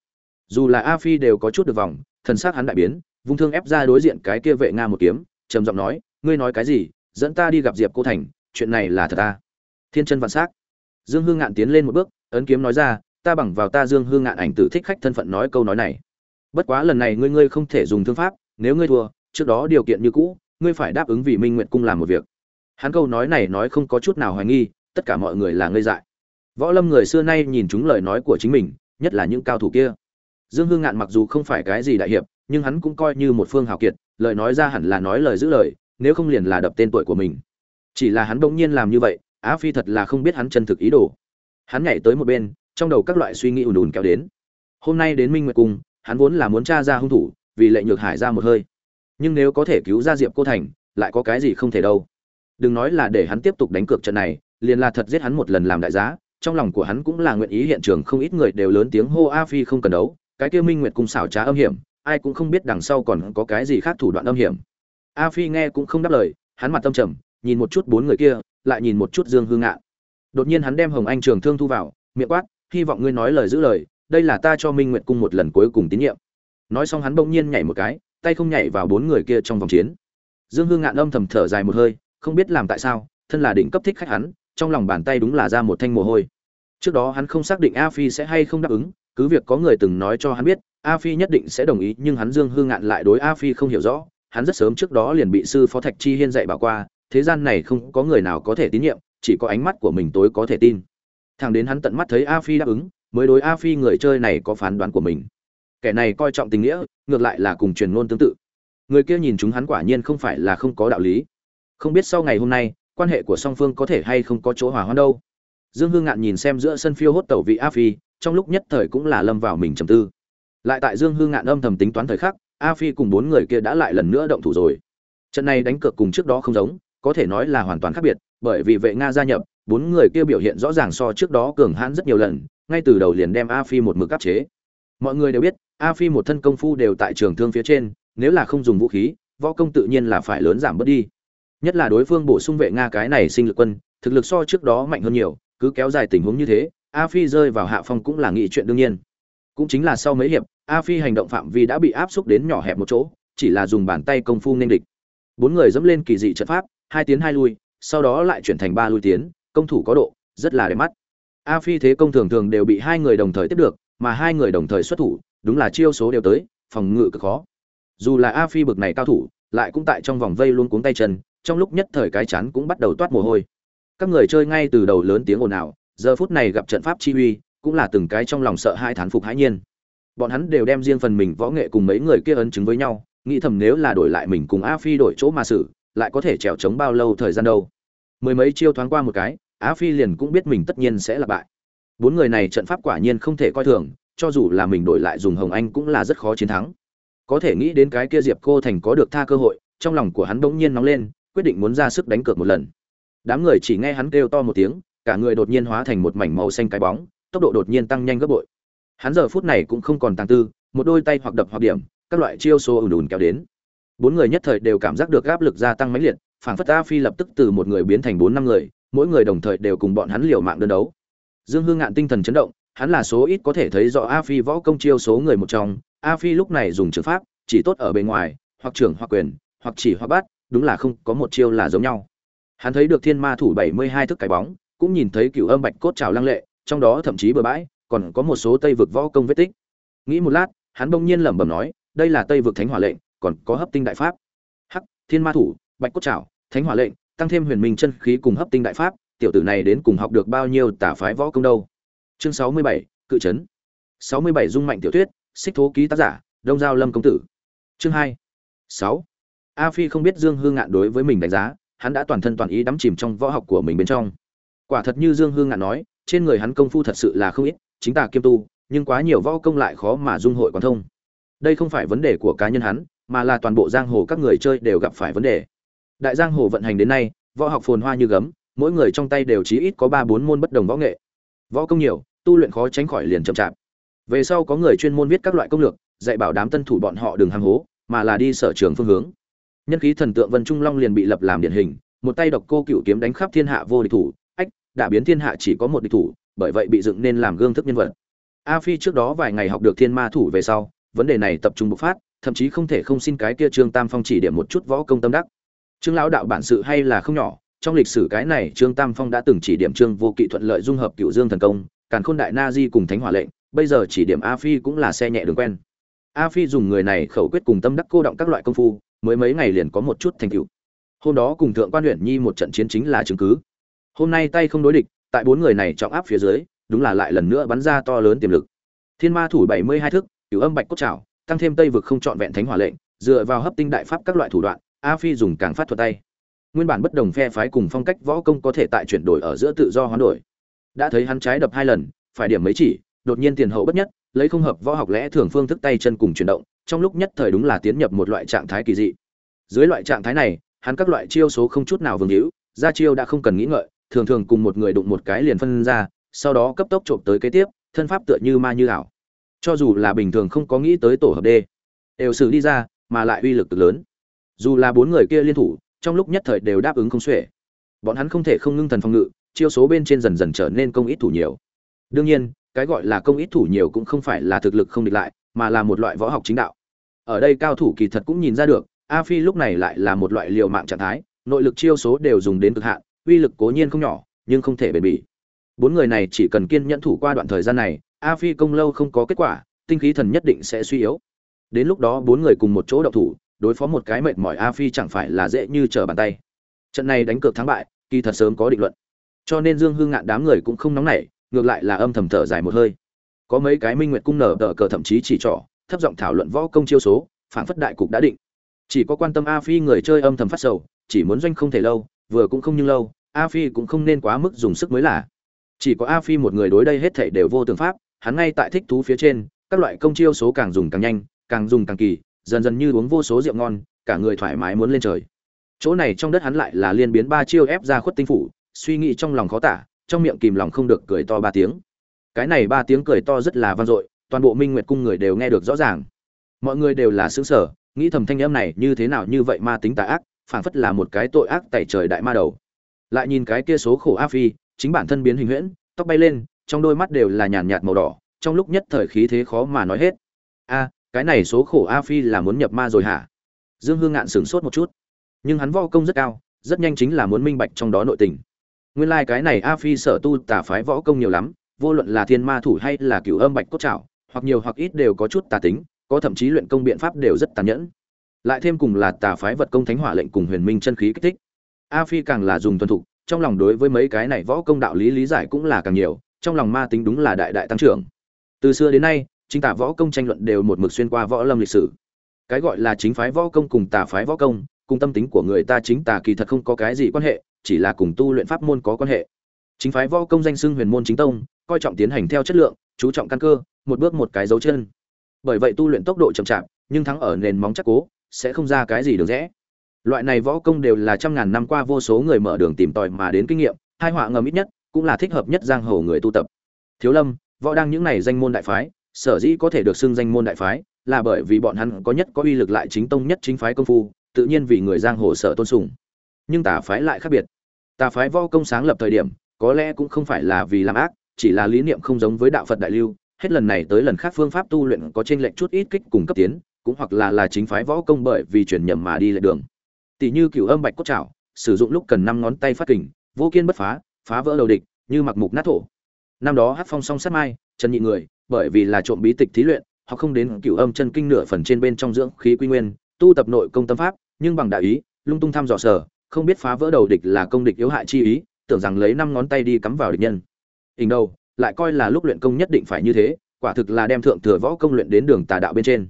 Dù là a phi đều có chút được vòng, thần s á c hắn đại biến, vung thương ép ra đối diện cái kia vệ nga một kiếm, trầm giọng nói, ngươi nói cái gì? Dẫn ta đi gặp diệp cô thành, chuyện này là thật ta thiên chân vạn s á c dương hương ngạn tiến lên một bước, ấn kiếm nói ra, ta bằng vào ta dương hương ngạn ảnh tử thích khách thân phận nói câu nói này. Bất quá lần này ngươi ngươi không thể dùng thương pháp, nếu ngươi thua, trước đó điều kiện như cũ, ngươi phải đáp ứng vì minh nguyện cung làm một việc hắn câu nói này nói không có chút nào hoài nghi, tất cả mọi người là ngây dại. Võ lâm người xưa nay nhìn chúng lời nói của chính mình, nhất là những cao thủ kia. Dương hương ngạn mặc dù không phải cái gì đại hiệp, nhưng hắn cũng coi như một phương hào kiệt, lời nói ra hẳn là nói lời giữ lời, nếu không liền là đập tên tuổi của mình. Chỉ là hắn bỗng nhiên làm như vậy, á phi thật là không biết hắn chân thực ý đồ. Hắn nhảy tới một bên, trong đầu các loại suy nghĩ ùn ùn kéo đến. Hôm nay đến minh nguyệt cung, hắn vốn là muốn t r a ra hung thủ, vì lệ nhược hải ra một hơi. Nhưng nếu có thể cứu ra diệp cô thành, lại có cái gì không thể đâu đừng nói là để hắn tiếp tục đánh cược trận này, liền là thật giết hắn một lần làm đại giá, trong lòng của hắn cũng là nguyện ý hiện trường không ít người đều lớn tiếng hô a phi không cần đấu, cái kia minh nguyệt cùng xảo trá âm hiểm, ai cũng không biết đằng sau còn có cái gì khác thủ đoạn âm hiểm. A phi nghe cũng không đáp lời, hắn mặt tâm trầm, nhìn một chút bốn người kia, lại nhìn một chút dương hương ngạn. Đột nhiên hắn đem hồng anh trường thương thu vào, miệng quát, hy vọng ngươi nói lời giữ lời, đây là ta cho minh nguyệt cung một lần cuối cùng tín nhiệm. Nói xong hắn bỗng nhiên nhảy một cái, tay không nhảy vào bốn người kia trong vòng chiến. Dương hương ngạn âm thầm thở dài một hơi không biết làm tại sao, thân là đỉnh cấp thích khách hắn, trong lòng bàn tay đúng là ra một thanh mồ hôi. Trước đó hắn không xác định a phi sẽ hay không đáp ứng, cứ việc có người từng nói cho hắn biết, a phi nhất định sẽ đồng ý, nhưng hắn dương hương ngạn lại đối a phi không hiểu rõ, hắn rất sớm trước đó liền bị sư phó thạch chi hiên dạy bảo qua, thế gian này không có người nào có thể tín nhiệm, chỉ có ánh mắt của mình tối có thể tin. Thẳng đến hắn tận mắt thấy a phi đáp ứng, mới đối a phi người chơi này có phán đoán của mình. Kẻ này coi trọng tình nghĩa, ngược lại là cùng truyền ngôn tương tự. Người kia nhìn chúng hắn quả nhiên không phải là không có đạo lý không biết sau ngày hôm nay, quan hệ của song phương có thể hay không có chỗ hòa hoãn đâu. Dương hương ngạn nhìn xem giữa sân phiêu hốt tẩu vị a phi, trong lúc nhất thời cũng là lâm vào mình trầm tư. Lại tại dương hương ngạn âm thầm tính toán thời khắc, a phi cùng bốn người kia đã lại lần nữa động thủ rồi. Trận này đánh cược cùng trước đó không giống, có thể nói là hoàn toàn khác biệt, bởi vì vệ nga gia nhập, bốn người kia biểu hiện rõ ràng so trước đó cường hãn rất nhiều lần, ngay từ đầu liền đem a phi một mực áp chế. Mọi người đều biết, a phi một thân công phu đều tại trường thương phía trên, nếu là không dùng vũ khí, võ công tự nhiên là phải lớn giảm bớt đi nhất là đối phương bổ sung vệ nga cái này sinh lực quân, thực lực so trước đó mạnh hơn nhiều, cứ kéo dài tình huống như thế, a phi rơi vào hạ phong cũng là nghị chuyện đương nhiên. Cũng chính là sau mấy hiệp, a phi hành động phạm vi đã bị áp xúc đến nhỏ hẹp một chỗ, chỉ là dùng bàn tay công phu nên địch. Bốn người dẫm lên kỳ dị trận pháp, hai tiến hai lui, sau đó lại chuyển thành ba lui tiến, công thủ có độ, rất là đẹp mắt. A phi thế công thường thường đều bị hai người đồng thời tiếp được, mà hai người đồng thời xuất thủ, đúng là chiêu số đều tới, phòng ngự cực khó. Dù là a phi bực này cao thủ, lại cũng tại trong vòng vây luôn cuống tay chân trong lúc nhất thời cái chắn cũng bắt đầu toát mồ hôi. Các người chơi ngay từ đầu lớn tiếng ồn ào, giờ phút này gặp trận pháp chi uy, cũng là từng cái trong lòng sợ hai thán phục hãi nhiên. Bọn hắn đều đem riêng phần mình võ nghệ cùng mấy người kia ấn chứng với nhau, nghĩ thầm nếu là đổi lại mình cùng a phi đổi chỗ mà xử, lại có thể trèo trống bao lâu thời gian đâu. Mười mấy chiêu thoáng qua một cái, a phi liền cũng biết mình tất nhiên sẽ là bại. Bốn người này trận pháp quả nhiên không thể coi thường, cho dù là mình đổi lại dùng hồng anh cũng là rất khó chiến thắng. Có thể nghĩ đến cái kia diệp cô thành có được tha cơ hội, trong lòng của hắn bỗng nhiên nóng lên quyết định muốn ra sức đánh cược một lần. Đám người chỉ nghe hắn kêu to một tiếng, cả người đột nhiên hóa thành một mảnh màu xanh cái bóng, tốc độ đột nhiên tăng nhanh gấp bội. Hắn giờ phút này cũng không còn tàng tư, một đôi tay hoặc đập hoặc điểm, các loại chiêu số ùn ùn kéo đến. Bốn người nhất thời đều cảm giác được áp lực gia tăng mãnh liệt, phảng phất a phi lập tức từ một người biến thành bốn năm người, mỗi người đồng thời đều cùng bọn hắn liều mạng đơn đấu. Dương hương ngạn tinh thần chấn động, hắn là số ít có thể thấy rõ a phi võ công chiêu số người một trong, a phi lúc này dùng trường pháp, chỉ tốt ở bề ngoài, hoặc trưởng hoặc quyền, hoặc chỉ hoặc bắt đúng là không có một chiêu là giống nhau. Hắn thấy được thiên ma thủ bảy mươi hai thức cái bóng, cũng nhìn thấy cửu âm bạch cốt trào lăng lệ, trong đó thậm chí bừa bãi, còn có một số tây vực võ công vết tích. Nghĩ một lát, hắn bỗng nhiên lẩm bẩm nói, đây là tây vực thánh hỏa lệnh, còn có hấp tinh đại pháp. Hắc, thiên ma thủ, bạch cốt trào, thánh hỏa lệnh, tăng thêm huyền minh chân khí cùng hấp tinh đại pháp, tiểu tử này đến cùng học được bao nhiêu tả phái võ công đâu? Chương sáu mươi bảy, cự trấn sáu mươi bảy dung mạnh tiểu thuyết, xích thố ký tác giả, đông giao lâm công tử. Chương hai. sáu a phi không biết dương hương ngạn đối với mình đánh giá, hắn đã toàn thân toàn ý đắm chìm trong võ học của mình bên trong. Quả thật như dương hương ngạn nói, trên người hắn công phu thật sự là không ít, chính tà kiêm tu, nhưng quá nhiều võ công lại khó mà dung hội quan thông. Đây không phải vấn đề của cá nhân hắn, mà là toàn bộ giang hồ các người chơi đều gặp phải vấn đề. Đại giang hồ vận hành đến nay, võ học phồn hoa như gấm, mỗi người trong tay đều chí ít có ba bốn môn bất đồng võ nghệ. Võ công nhiều, tu luyện khó tránh khỏi liền chậm chạp. Về sau có người chuyên môn viết các loại công lược, dạy bảo đám tân thủ bọn họ đừng ham hố, mà là đi sở trường phương hướng nhân khí thần tượng vân trung long liền bị lập làm điển hình, một tay độc cô cựu kiếm đánh khắp thiên hạ vô địch thủ, ách, đã biến thiên hạ chỉ có một địch thủ, bởi vậy bị dựng nên làm gương thức nhân vật. A phi trước đó vài ngày học được thiên ma thủ về sau, vấn đề này tập trung bộc phát, thậm chí không thể không xin cái kia trương tam phong chỉ điểm một chút võ công tâm đắc. Trương lão đạo bản sự hay là không nhỏ, trong lịch sử cái này trương tam phong đã từng chỉ điểm trương vô kỵ thuận lợi dung hợp cựu dương thần công, càn khôn đại na di cùng thánh hỏa lệnh, bây giờ chỉ điểm a phi cũng là xe nhẹ đường quen. A phi dùng người này khẩu quyết cùng tâm đắc cô động các loại công phu mới mấy ngày liền có một chút thành tựu. Hôm đó cùng thượng quan huyện nhi một trận chiến chính là chứng cứ. Hôm nay tay không đối địch, tại bốn người này trọng áp phía dưới, đúng là lại lần nữa bắn ra to lớn tiềm lực. Thiên ma thủ bảy mươi hai thức, cửu âm bạch cốt trảo, tăng thêm tây vực không chọn vẹn thánh hỏa lệnh, dựa vào hấp tinh đại pháp các loại thủ đoạn, a phi dùng càng phát thuật tay. Nguyên bản bất đồng phe phái cùng phong cách võ công có thể tại chuyển đổi ở giữa tự do hoán đổi. Đã thấy hắn trái đập hai lần, phải điểm mấy chỉ, đột nhiên tiền hậu bất nhất, lấy không hợp võ học lẽ thường phương thức tay chân cùng chuyển động trong lúc nhất thời đúng là tiến nhập một loại trạng thái kỳ dị. Dưới loại trạng thái này, hắn các loại chiêu số không chút nào vương hữu, ra chiêu đã không cần nghĩ ngợi, thường thường cùng một người đụng một cái liền phân ra, sau đó cấp tốc trộm tới kế tiếp, thân pháp tựa như ma như ảo. Cho dù là bình thường không có nghĩ tới tổ hợp đê, đều xử đi ra, mà lại uy lực cực lớn. Dù là bốn người kia liên thủ, trong lúc nhất thời đều đáp ứng không xuể. Bọn hắn không thể không ngưng thần phòng ngự, chiêu số bên trên dần dần trở nên công ít thủ nhiều. Đương nhiên, cái gọi là công ít thủ nhiều cũng không phải là thực lực không địch lại, mà là một loại võ học chính đạo ở đây cao thủ kỳ thật cũng nhìn ra được, a phi lúc này lại là một loại liều mạng trạng thái, nội lực chiêu số đều dùng đến cực hạn, uy lực cố nhiên không nhỏ, nhưng không thể bền bỉ. Bốn người này chỉ cần kiên nhẫn thủ qua đoạn thời gian này, a phi công lâu không có kết quả, tinh khí thần nhất định sẽ suy yếu. Đến lúc đó bốn người cùng một chỗ đậu thủ, đối phó một cái mệt mỏi a phi chẳng phải là dễ như trở bàn tay. Trận này đánh cược thắng bại, kỳ thật sớm có định luận. Cho nên dương hương ngạn đám người cũng không nóng nảy, ngược lại là âm thầm thở dài một hơi. Có mấy cái minh nguyệt cung nở tờ cờ thậm chí chỉ trỏ thấp giọng thảo luận võ công chiêu số phản phất đại cục đã định. Chỉ có quan tâm a phi người chơi âm thầm phát sầu, chỉ muốn doanh không thể lâu, vừa cũng không nhưng lâu, a phi cũng không nên quá mức dùng sức mới là. Chỉ có a phi một người đối đây hết thảy đều vô tường pháp, hắn ngay tại thích thú phía trên, các loại công chiêu số càng dùng càng nhanh, càng dùng càng kỳ, dần dần như uống vô số rượu ngon, cả người thoải mái muốn lên trời. Chỗ này trong đất hắn lại là liên biến ba chiêu ép ra khuất tinh phủ, suy nghĩ trong lòng khó tả, trong miệng kìm lòng không được cười to ba tiếng. Cái này ba tiếng cười to rất là vang dội toàn bộ minh nguyệt cung người đều nghe được rõ ràng. Mọi người đều là xứng sở nghĩ thầm thanh âm này như thế nào như vậy ma tính tà ác, phảng phất là một cái tội ác tẩy trời đại ma đầu. Lại nhìn cái kia số khổ a phi, chính bản thân biến hình huyễn, tóc bay lên, trong đôi mắt đều là nhàn nhạt màu đỏ, trong lúc nhất thời khí thế khó mà nói hết. A, cái này số khổ a phi là muốn nhập ma rồi hả? Dương hương ngạn sửng sốt một chút. Nhưng hắn vo công rất cao, rất nhanh chính là muốn minh bạch trong đó nội tình. Nguyên lai cái này a phi sở tu tà phái võ công nhiều lắm, vô luận là thiên ma thủ hay là cửu âm bạch cốt trảo hoặc nhiều hoặc ít đều có chút tà tính, có thậm chí luyện công biện pháp đều rất tàn nhẫn. Lại thêm cùng là tà phái vật công thánh hỏa lệnh cùng huyền minh chân khí kích thích. A phi càng là dùng tuân thục, trong lòng đối với mấy cái này võ công đạo lý lý giải cũng là càng nhiều, trong lòng ma tính đúng là đại đại tăng trưởng. Từ xưa đến nay, chính tả võ công tranh luận đều một mực xuyên qua võ lâm lịch sử. Cái gọi là chính phái võ công cùng tà phái võ công, cùng tâm tính của người ta chính tà kỳ thật không có cái gì quan hệ, chỉ là cùng tu luyện pháp môn có quan hệ. Chính phái võ công danh xưng huyền môn chính tông, coi trọng tiến hành theo chất lượng chú trọng căn cơ, một bước một cái dấu chân. Bởi vậy tu luyện tốc độ chậm chạp, nhưng thắng ở nền móng chắc cố, sẽ không ra cái gì được rẽ loại này võ công đều là trăm ngàn năm qua vô số người mở đường tìm tòi mà đến kinh nghiệm, hai họa ngầm ít nhất, cũng là thích hợp nhất giang hồ người tu tập. Thiếu lâm, võ đang những này danh môn đại phái, sở dĩ có thể được xưng danh môn đại phái, là bởi vì bọn hắn có nhất có uy lực lại chính tông nhất chính phái công phu, tự nhiên vì người giang hồ sở tôn sùng. Nhưng tà phái lại khác biệt. Tà phái võ công sáng lập thời điểm, có lẽ cũng không phải là vì làm ác chỉ là lý niệm không giống với đạo phật đại lưu, hết lần này tới lần khác phương pháp tu luyện có chênh lệch chút ít kích cùng cấp tiến, cũng hoặc là là chính phái võ công bởi vì chuyển nhầm mà đi lệch đường. Tỷ như cửu âm bạch cốt trảo, sử dụng lúc cần năm ngón tay phát kình, vô kiên bất phá phá vỡ đầu địch, như mặc mục nát thổ. Năm đó Hắc phong song sát mai trần nhị người, bởi vì là trộm bí tịch thí luyện, họ không đến cửu âm chân kinh nửa phần trên bên trong dưỡng khí quy nguyên, tu tập nội công tâm pháp, nhưng bằng đại ý, lung tung thăm dò sở, không biết phá vỡ đầu địch là công địch yếu hại chi ý, tưởng rằng lấy năm ngón tay đi cắm vào địch nhân hình đầu lại coi là lúc luyện công nhất định phải như thế, quả thực là đem thượng thừa võ công luyện đến đường tà đạo bên trên.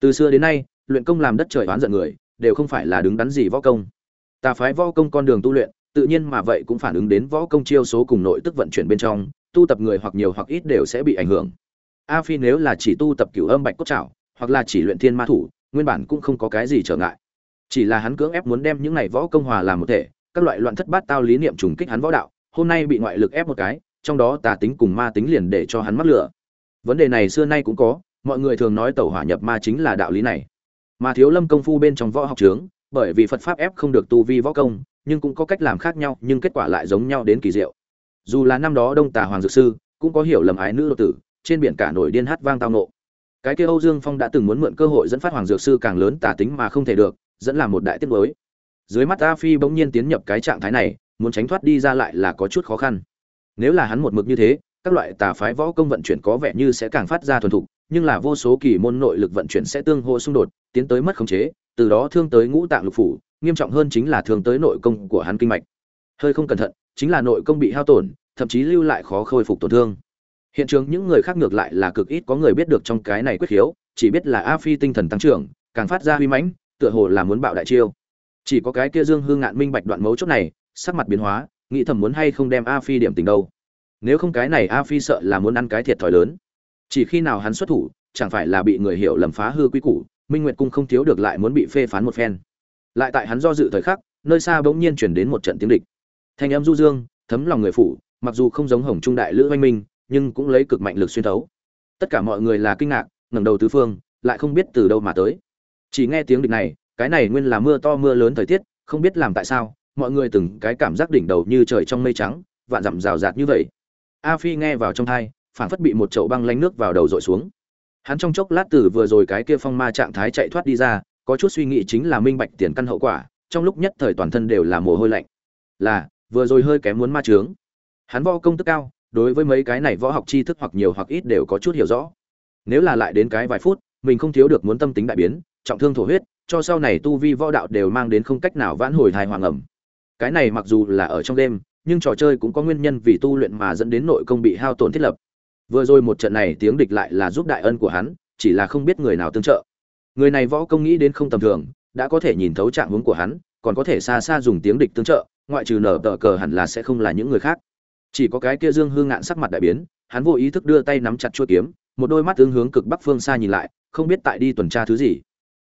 Từ xưa đến nay, luyện công làm đất trời oán giận người, đều không phải là đứng đắn gì võ công. Tà phái võ công con đường tu luyện, tự nhiên mà vậy cũng phản ứng đến võ công chiêu số cùng nội tức vận chuyển bên trong, tu tập người hoặc nhiều hoặc ít đều sẽ bị ảnh hưởng. A phi nếu là chỉ tu tập cửu âm bạch cốt trảo, hoặc là chỉ luyện thiên ma thủ, nguyên bản cũng không có cái gì trở ngại. Chỉ là hắn cưỡng ép muốn đem những này võ công hòa làm một thể, các loại loạn thất bát tao lý niệm trùng kích hắn võ đạo, hôm nay bị ngoại lực ép một cái trong đó tà tính cùng ma tính liền để cho hắn mắc lửa. Vấn đề này xưa nay cũng có, mọi người thường nói tẩu hỏa nhập ma chính là đạo lý này. Mà thiếu lâm công phu bên trong võ học trướng, bởi vì phật pháp ép không được tu vi võ công, nhưng cũng có cách làm khác nhau, nhưng kết quả lại giống nhau đến kỳ diệu. Dù là năm đó đông tà hoàng dược sư, cũng có hiểu lầm ái nữ đô tử, trên biển cả nổi điên hát vang tao nộ cái kia âu dương phong đã từng muốn mượn cơ hội dẫn phát hoàng dược sư càng lớn tà tính mà không thể được, dẫn làm một đại tiết mới. Dưới mắt a phi bỗng nhiên tiến nhập cái trạng thái này, muốn tránh thoát đi ra lại là có chút khó khăn nếu là hắn một mực như thế, các loại tà phái võ công vận chuyển có vẻ như sẽ càng phát ra thuần thục, nhưng là vô số kỳ môn nội lực vận chuyển sẽ tương hỗ xung đột, tiến tới mất khống chế, từ đó thương tới ngũ tạng lục phủ, nghiêm trọng hơn chính là thương tới nội công của hắn kinh mạch. Hơi không cẩn thận, chính là nội công bị hao tổn, thậm chí lưu lại khó khôi phục tổn thương. Hiện trường những người khác ngược lại là cực ít có người biết được trong cái này quyết khiếu, chỉ biết là a phi tinh thần tăng trưởng, càng phát ra huy mãnh, tựa hồ là muốn bạo đại chiêu. Chỉ có cái kia dương hương ngạn minh bạch đoạn mấu chốt này, sắc mặt biến hóa nghĩ thầm muốn hay không đem a phi điểm tình đâu. Nếu không cái này a phi sợ là muốn ăn cái thiệt thòi lớn. Chỉ khi nào hắn xuất thủ, chẳng phải là bị người hiểu lầm phá hư quy củ, minh nguyệt cung không thiếu được lại muốn bị phê phán một phen. Lại tại hắn do dự thời khắc, nơi xa bỗng nhiên chuyển đến một trận tiếng địch. Thanh âm du dương, thấm lòng người phủ, mặc dù không giống hồng trung đại lữ oanh minh, nhưng cũng lấy cực mạnh lực xuyên thấu. Tất cả mọi người là kinh ngạc, ngẩng đầu tứ phương, lại không biết từ đâu mà tới. Chỉ nghe tiếng địch này, cái này nguyên là mưa to mưa lớn thời tiết, không biết làm tại sao mọi người từng cái cảm giác đỉnh đầu như trời trong mây trắng, vạn dặm rào rạt như vậy. A phi nghe vào trong thai, phảng phất bị một chậu băng lánh nước vào đầu dội xuống. Hắn trong chốc lát từ vừa rồi cái kia phong ma trạng thái chạy thoát đi ra, có chút suy nghĩ chính là minh bạch tiền căn hậu quả, trong lúc nhất thời toàn thân đều là mồ hôi lạnh. Là, vừa rồi hơi kém muốn ma trướng hắn võ công tức cao, đối với mấy cái này võ học tri thức hoặc nhiều hoặc ít đều có chút hiểu rõ. Nếu là lại đến cái vài phút, mình không thiếu được muốn tâm tính đại biến, trọng thương thổ huyết, cho sau này tu vi võ đạo đều mang đến không cách nào vãn hồi thai hoàng ẩm cái này mặc dù là ở trong đêm, nhưng trò chơi cũng có nguyên nhân vì tu luyện mà dẫn đến nội công bị hao tổn thiết lập. Vừa rồi một trận này tiếng địch lại là giúp đại ân của hắn, chỉ là không biết người nào tương trợ. Người này võ công nghĩ đến không tầm thường, đã có thể nhìn thấu trạng hướng của hắn, còn có thể xa xa dùng tiếng địch tương trợ, ngoại trừ nở tờ cờ hẳn là sẽ không là những người khác. Chỉ có cái kia dương hương ngạn sắc mặt đại biến, hắn vô ý thức đưa tay nắm chặt chuôi kiếm, một đôi mắt tương hướng cực bắc phương xa nhìn lại, không biết tại đi tuần tra thứ gì.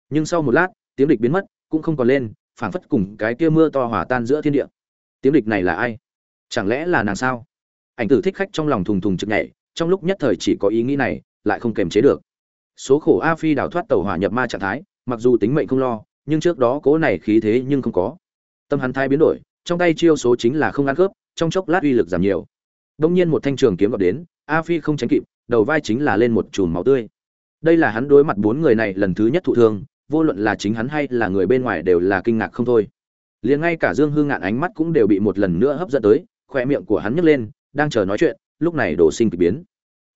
Nhưng sau một lát, tiếng địch biến mất, cũng không còn lên phảng phất cùng cái kia mưa to hỏa tan giữa thiên địa. Tiếng địch này là ai? Chẳng lẽ là nàng sao? Ảnh tử thích khách trong lòng thùng thùng trực nhảy, trong lúc nhất thời chỉ có ý nghĩ này, lại không kềm chế được. Số khổ a phi đào thoát tàu hỏa nhập ma trạng thái, mặc dù tính mệnh không lo, nhưng trước đó cố này khí thế nhưng không có. Tâm hắn thai biến đổi, trong tay chiêu số chính là không ăn khớp, trong chốc lát uy lực giảm nhiều. Đông nhiên một thanh trường kiếm gặp đến, a phi không tránh kịp, đầu vai chính là lên một chùm máu tươi. Đây là hắn đối mặt bốn người này lần thứ nhất thụ thương vô luận là chính hắn hay là người bên ngoài đều là kinh ngạc không thôi. Liền ngay cả dương hương ngạn ánh mắt cũng đều bị một lần nữa hấp dẫn tới khoe miệng của hắn nhấc lên, đang chờ nói chuyện, lúc này đổ sinh k ỳ biến.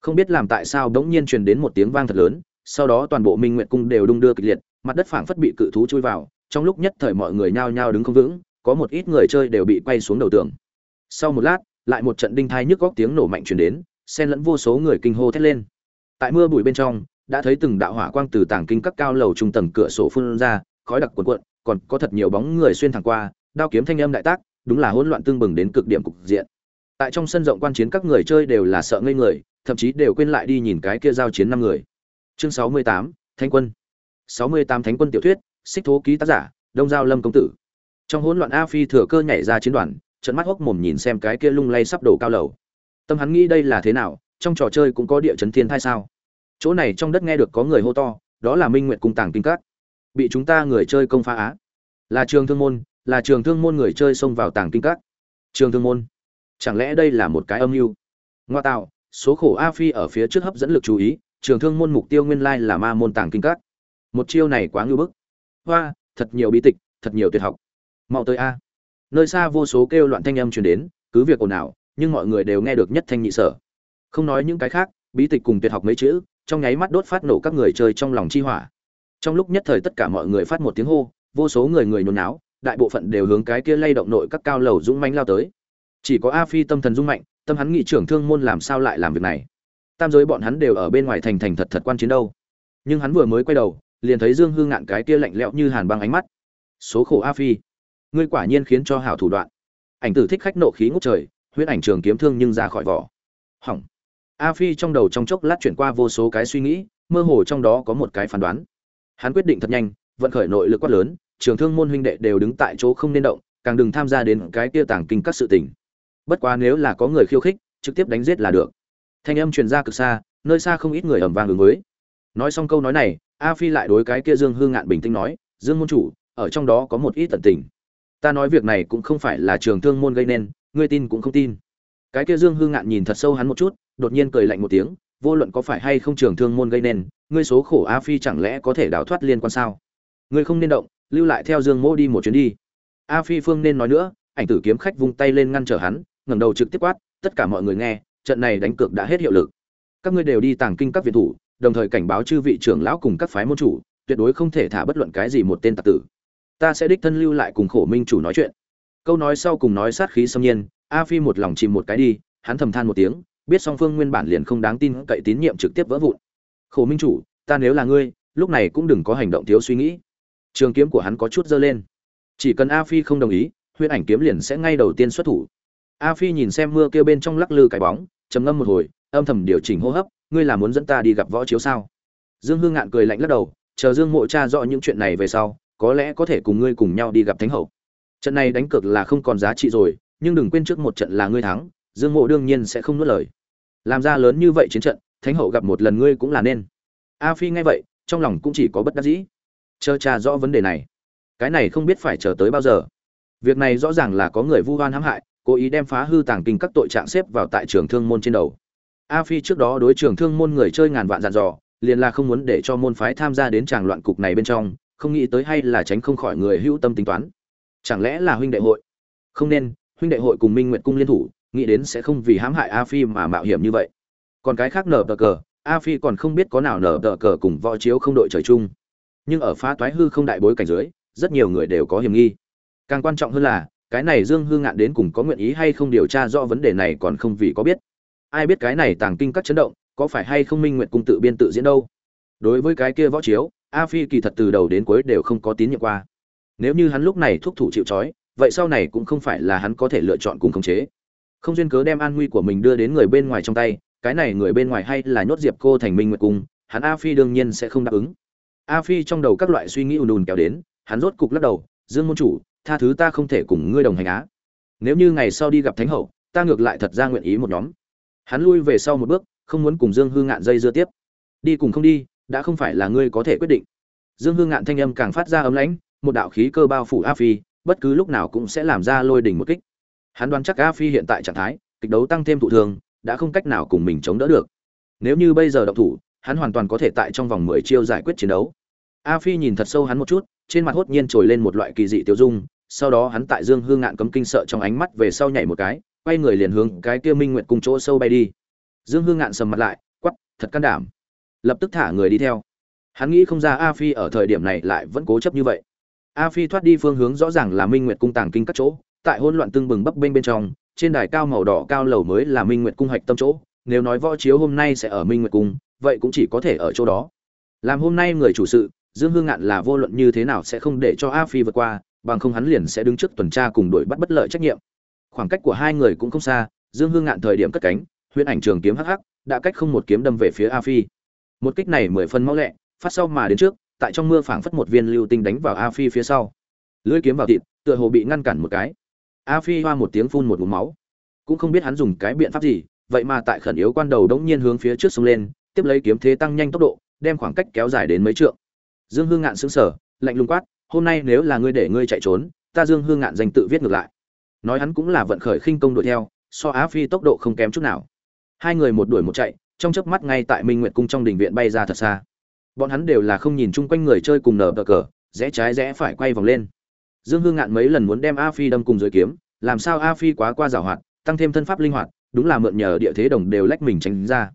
Không biết làm tại sao đống nhiên truyền đến một tiếng vang thật lớn, sau đó toàn bộ minh nguyện cung đều đung đưa kịch liệt, mặt đất phảng phất bị cự thú chui vào, trong lúc nhất thời mọi người nhao nhao đứng không vững, có một ít người chơi đều bị quay xuống đầu tường. Sau một lát, lại một trận đinh thai nhức góc tiếng nổ mạnh truyền đến, xen lẫn vô số người kinh hô thét lên. Tại mưa bụi bên trong đã thấy từng đạo hỏa quang từ tảng kinh các cao lầu trung tầng cửa sổ phun ra, khói đặc cuồn cuộn, còn có thật nhiều bóng người xuyên thẳng qua, đao kiếm thanh âm đại tác, đúng là hỗn loạn tương bừng đến cực điểm cục diện. Tại trong sân rộng quan chiến các người chơi đều là sợ ngây người, thậm chí đều quên lại đi nhìn cái kia giao chiến năm người. Chương sáu mươi tám, thánh quân. sáu mươi tám thánh quân tiểu thuyết, xích thố ký tác giả, đông giao lâm công tử. Trong hỗn loạn a phi thừa cơ nhảy ra chiến đoàn, trợn mắt hốc mồm nhìn xem cái kia lung lay sắp đổ cao lầu. Tâm hắn nghĩ đây là thế nào, trong trò chơi cũng có địa chấn thiên thai sao? Chỗ này trong đất nghe được có người hô to, đó là minh nguyện cung tàng kinh các. Bị chúng ta người chơi công phá á. Là trường thương môn, là trường thương môn người chơi xông vào tàng kinh các. Trường thương môn. Chẳng lẽ đây là một cái âm mưu? Ngoa tạo, số khổ a phi ở phía trước hấp dẫn lực chú ý, trường thương môn mục tiêu nguyên lai là ma môn tàng kinh các. Một chiêu này quá ngưu bức. Hoa, thật nhiều bí tịch, thật nhiều tuyệt học. Mau tới a. Nơi xa vô số kêu loạn thanh âm truyền đến, cứ việc ồn ào, nhưng mọi người đều nghe được nhất thanh nhị sở. Không nói những cái khác bí tịch cùng tuyệt học mấy chữ trong nháy mắt đốt phát nổ các người chơi trong lòng chi hỏa. Trong lúc nhất thời tất cả mọi người phát một tiếng hô, vô số người người nhốn náo, đại bộ phận đều hướng cái kia lay động nội các cao lầu dũng mãnh lao tới. Chỉ có a phi tâm thần dung mạnh, tâm hắn nghị trưởng thương môn làm sao lại làm việc này? Tam giới bọn hắn đều ở bên ngoài thành thành thật thật quan chiến đâu. Nhưng hắn vừa mới quay đầu, liền thấy dương hương ngạn cái kia lạnh lẽo như hàn băng ánh mắt. Số khổ a phi, ngươi quả nhiên khiến cho hảo thủ đoạn. Ảnh tử thích khách nộ khí ngút trời, huyết ảnh trường kiếm thương nhưng ra khỏi vỏ. Hỏng a phi trong đầu trong chốc lát chuyển qua vô số cái suy nghĩ, mơ hồ trong đó có một cái phán đoán. Hắn quyết định thật nhanh, vận khởi nội lực quát lớn, trường thương môn huynh đệ đều đứng tại chỗ không nên động, càng đừng tham gia đến cái kia tàng kinh các sự tình. Bất quá nếu là có người khiêu khích, trực tiếp đánh giết là được. Thanh âm truyền ra cực xa, nơi xa không ít người ầm vang ứng với. Nói xong câu nói này, a phi lại đối cái kia dương hương ngạn bình tĩnh nói, dương môn chủ, ở trong đó có một ít tận tình. Ta nói việc này cũng không phải là trường thương môn gây nên, ngươi tin cũng không tin. Cái kia dương hương ngạn nhìn thật sâu hắn một chút đột nhiên cười lạnh một tiếng, vô luận có phải hay không trường thương môn gây nên, ngươi số khổ a phi chẳng lẽ có thể đào thoát liên quan sao? Ngươi không nên động, lưu lại theo dương mô đi một chuyến đi. A phi phương nên nói nữa, ảnh tử kiếm khách vung tay lên ngăn trở hắn, ngẩng đầu trực tiếp quát, tất cả mọi người nghe, trận này đánh cược đã hết hiệu lực. Các ngươi đều đi tàng kinh các viện thủ, đồng thời cảnh báo chư vị trưởng lão cùng các phái môn chủ, tuyệt đối không thể thả bất luận cái gì một tên tặc tử. Ta sẽ đích thân lưu lại cùng khổ minh chủ nói chuyện. Câu nói sau cùng nói sát khí xâm nhiên, a phi một lòng chìm một cái đi, hắn thầm than một tiếng biết song phương nguyên bản liền không đáng tin cậy tín nhiệm trực tiếp vỡ vụn. Khổ minh chủ, ta nếu là ngươi, lúc này cũng đừng có hành động thiếu suy nghĩ. Trường kiếm của hắn có chút dơ lên. Chỉ cần a phi không đồng ý huyễn ảnh kiếm liền sẽ ngay đầu tiên xuất thủ. A phi nhìn xem mưa kêu bên trong lắc lư cái bóng, trầm ngâm một hồi, âm thầm điều chỉnh hô hấp, ngươi là muốn dẫn ta đi gặp võ chiếu sao? Dương hương ngạn cười lạnh lắc đầu, chờ dương mộ cha rõ những chuyện này về sau, có lẽ có thể cùng ngươi cùng nhau đi gặp thánh hậu. Trận này đánh cược là không còn giá trị rồi, nhưng đừng quên trước một trận là ngươi thắng dương mộ đương nhiên sẽ không nuốt lời. Làm ra lớn như vậy chiến trận, thánh hậu gặp một lần ngươi cũng là nên. A phi nghe vậy, trong lòng cũng chỉ có bất đắc dĩ. Chờ cha rõ vấn đề này. Cái này không biết phải chờ tới bao giờ. Việc này rõ ràng là có người vu oan hãm hại, cố ý đem phá hư tàng kinh các tội trạng xếp vào tại trường thương môn trên đầu. A phi trước đó đối trường thương môn người chơi ngàn vạn dặn dò, liền là không muốn để cho môn phái tham gia đến tràng loạn cục này bên trong, không nghĩ tới hay là tránh không khỏi người hữu tâm tính toán. Chẳng lẽ là huynh đệ hội? Không nên, huynh đệ hội cùng minh nguyệt cung liên thủ nghĩ đến sẽ không vì hãm hại a phi mà mạo hiểm như vậy. Còn cái khác nở tờ cờ, a phi còn không biết có nào nở tờ cờ cùng võ chiếu không đội trời chung. Nhưng ở phá toái hư không đại bối cảnh dưới, rất nhiều người đều có hiểm nghi. Càng quan trọng hơn là, cái này dương hương ngạn đến cùng có nguyện ý hay không điều tra rõ vấn đề này còn không vì có biết. Ai biết cái này tàng kinh các chấn động, có phải hay không minh nguyện cung tự biên tự diễn đâu? Đối với cái kia võ chiếu, a phi kỳ thật từ đầu đến cuối đều không có tín nhiệm qua. Nếu như hắn lúc này thúc thủ chịu trói, vậy sau này cũng không phải là hắn có thể lựa chọn cùng khống chế không duyên cớ đem an nguy của mình đưa đến người bên ngoài trong tay, cái này người bên ngoài hay là nhốt diệp cô thành minh nguyệt cung hắn a phi đương nhiên sẽ không đáp ứng. A phi trong đầu các loại suy nghĩ ùn ùn kéo đến, hắn rốt cục lắc đầu, dương môn chủ, tha thứ ta không thể cùng ngươi đồng hành á. Nếu như ngày sau đi gặp thánh hậu, ta ngược lại thật ra nguyện ý một nhóm. Hắn lui về sau một bước, không muốn cùng dương hương ngạn dây dưa tiếp. Đi cùng không đi, đã không phải là ngươi có thể quyết định. Dương hương ngạn thanh âm càng phát ra ấm lãnh, một đạo khí cơ bao phủ a phi, bất cứ lúc nào cũng sẽ làm ra lôi đỉnh một kích hắn đoán chắc a phi hiện tại trạng thái kịch đấu tăng thêm thụ thương, đã không cách nào cùng mình chống đỡ được. Nếu như bây giờ động thủ hắn hoàn toàn có thể tại trong vòng mười chiêu giải quyết chiến đấu. A phi nhìn thật sâu hắn một chút trên mặt hốt nhiên trồi lên một loại kỳ dị tiêu dung sau đó hắn tại dương hương ngạn cấm kinh sợ trong ánh mắt về sau nhảy một cái quay người liền hướng cái kia minh nguyện cùng chỗ sâu bay đi. Dương hương ngạn sầm mặt lại quắp thật can đảm. Lập tức thả người đi theo. Hắn nghĩ không ra a phi ở thời điểm này lại vẫn cố chấp như vậy. A phi thoát đi phương hướng rõ ràng là minh nguyệt cung tàng kinh các chỗ tại hỗn loạn tương bừng bấp bênh bên trong, trên đài cao màu đỏ cao lầu mới là minh nguyệt cung hạch tâm chỗ, nếu nói võ chiếu hôm nay sẽ ở minh nguyệt cung, vậy cũng chỉ có thể ở chỗ đó. Làm hôm nay người chủ sự, dương hương ngạn là vô luận như thế nào sẽ không để cho a phi vượt qua, bằng không hắn liền sẽ đứng trước tuần tra cùng đội bắt bất lợi trách nhiệm. Khoảng cách của hai người cũng không xa, dương hương ngạn thời điểm cất cánh, huyễn ảnh trường kiếm hắc hắc, đã cách không một kiếm đâm về phía a phi. Một kích này mười phân mau lẹ, phát sau mà đến trước, tại trong mưa phảng phất một viên lưu tinh đánh vào a phi phía sau. Lưỡi kiếm vào thịt, tựa hồ bị ngăn cản một cái a phi hoa một tiếng phun một ngụm máu. Cũng không biết hắn dùng cái biện pháp gì, vậy mà tại khẩn yếu quan đầu đống nhiên hướng phía trước sông lên, tiếp lấy kiếm thế tăng nhanh tốc độ, đem khoảng cách kéo dài đến mấy trượng. Dương hương ngạn sững sờ, lạnh lùng quát, hôm nay nếu là ngươi để ngươi chạy trốn, ta dương hương ngạn danh tự viết ngược lại. Nói hắn cũng là vận khởi khinh công đuổi theo, so á phi tốc độ không kém chút nào. Hai người một đuổi một chạy, trong chớp mắt ngay tại minh nguyệt cung trong đình viện bay ra thật xa. Bọn hắn đều là không nhìn chung quanh người chơi cùng nở bờ cờ, rẽ trái rẽ phải quay vòng lên dương hương ngạn mấy lần muốn đem a phi đâm cùng dưới kiếm, làm sao a phi quá qua giảo hoạt, tăng thêm thân pháp linh hoạt, đúng là mượn nhờ địa thế đồng đều lách mình tránh ra.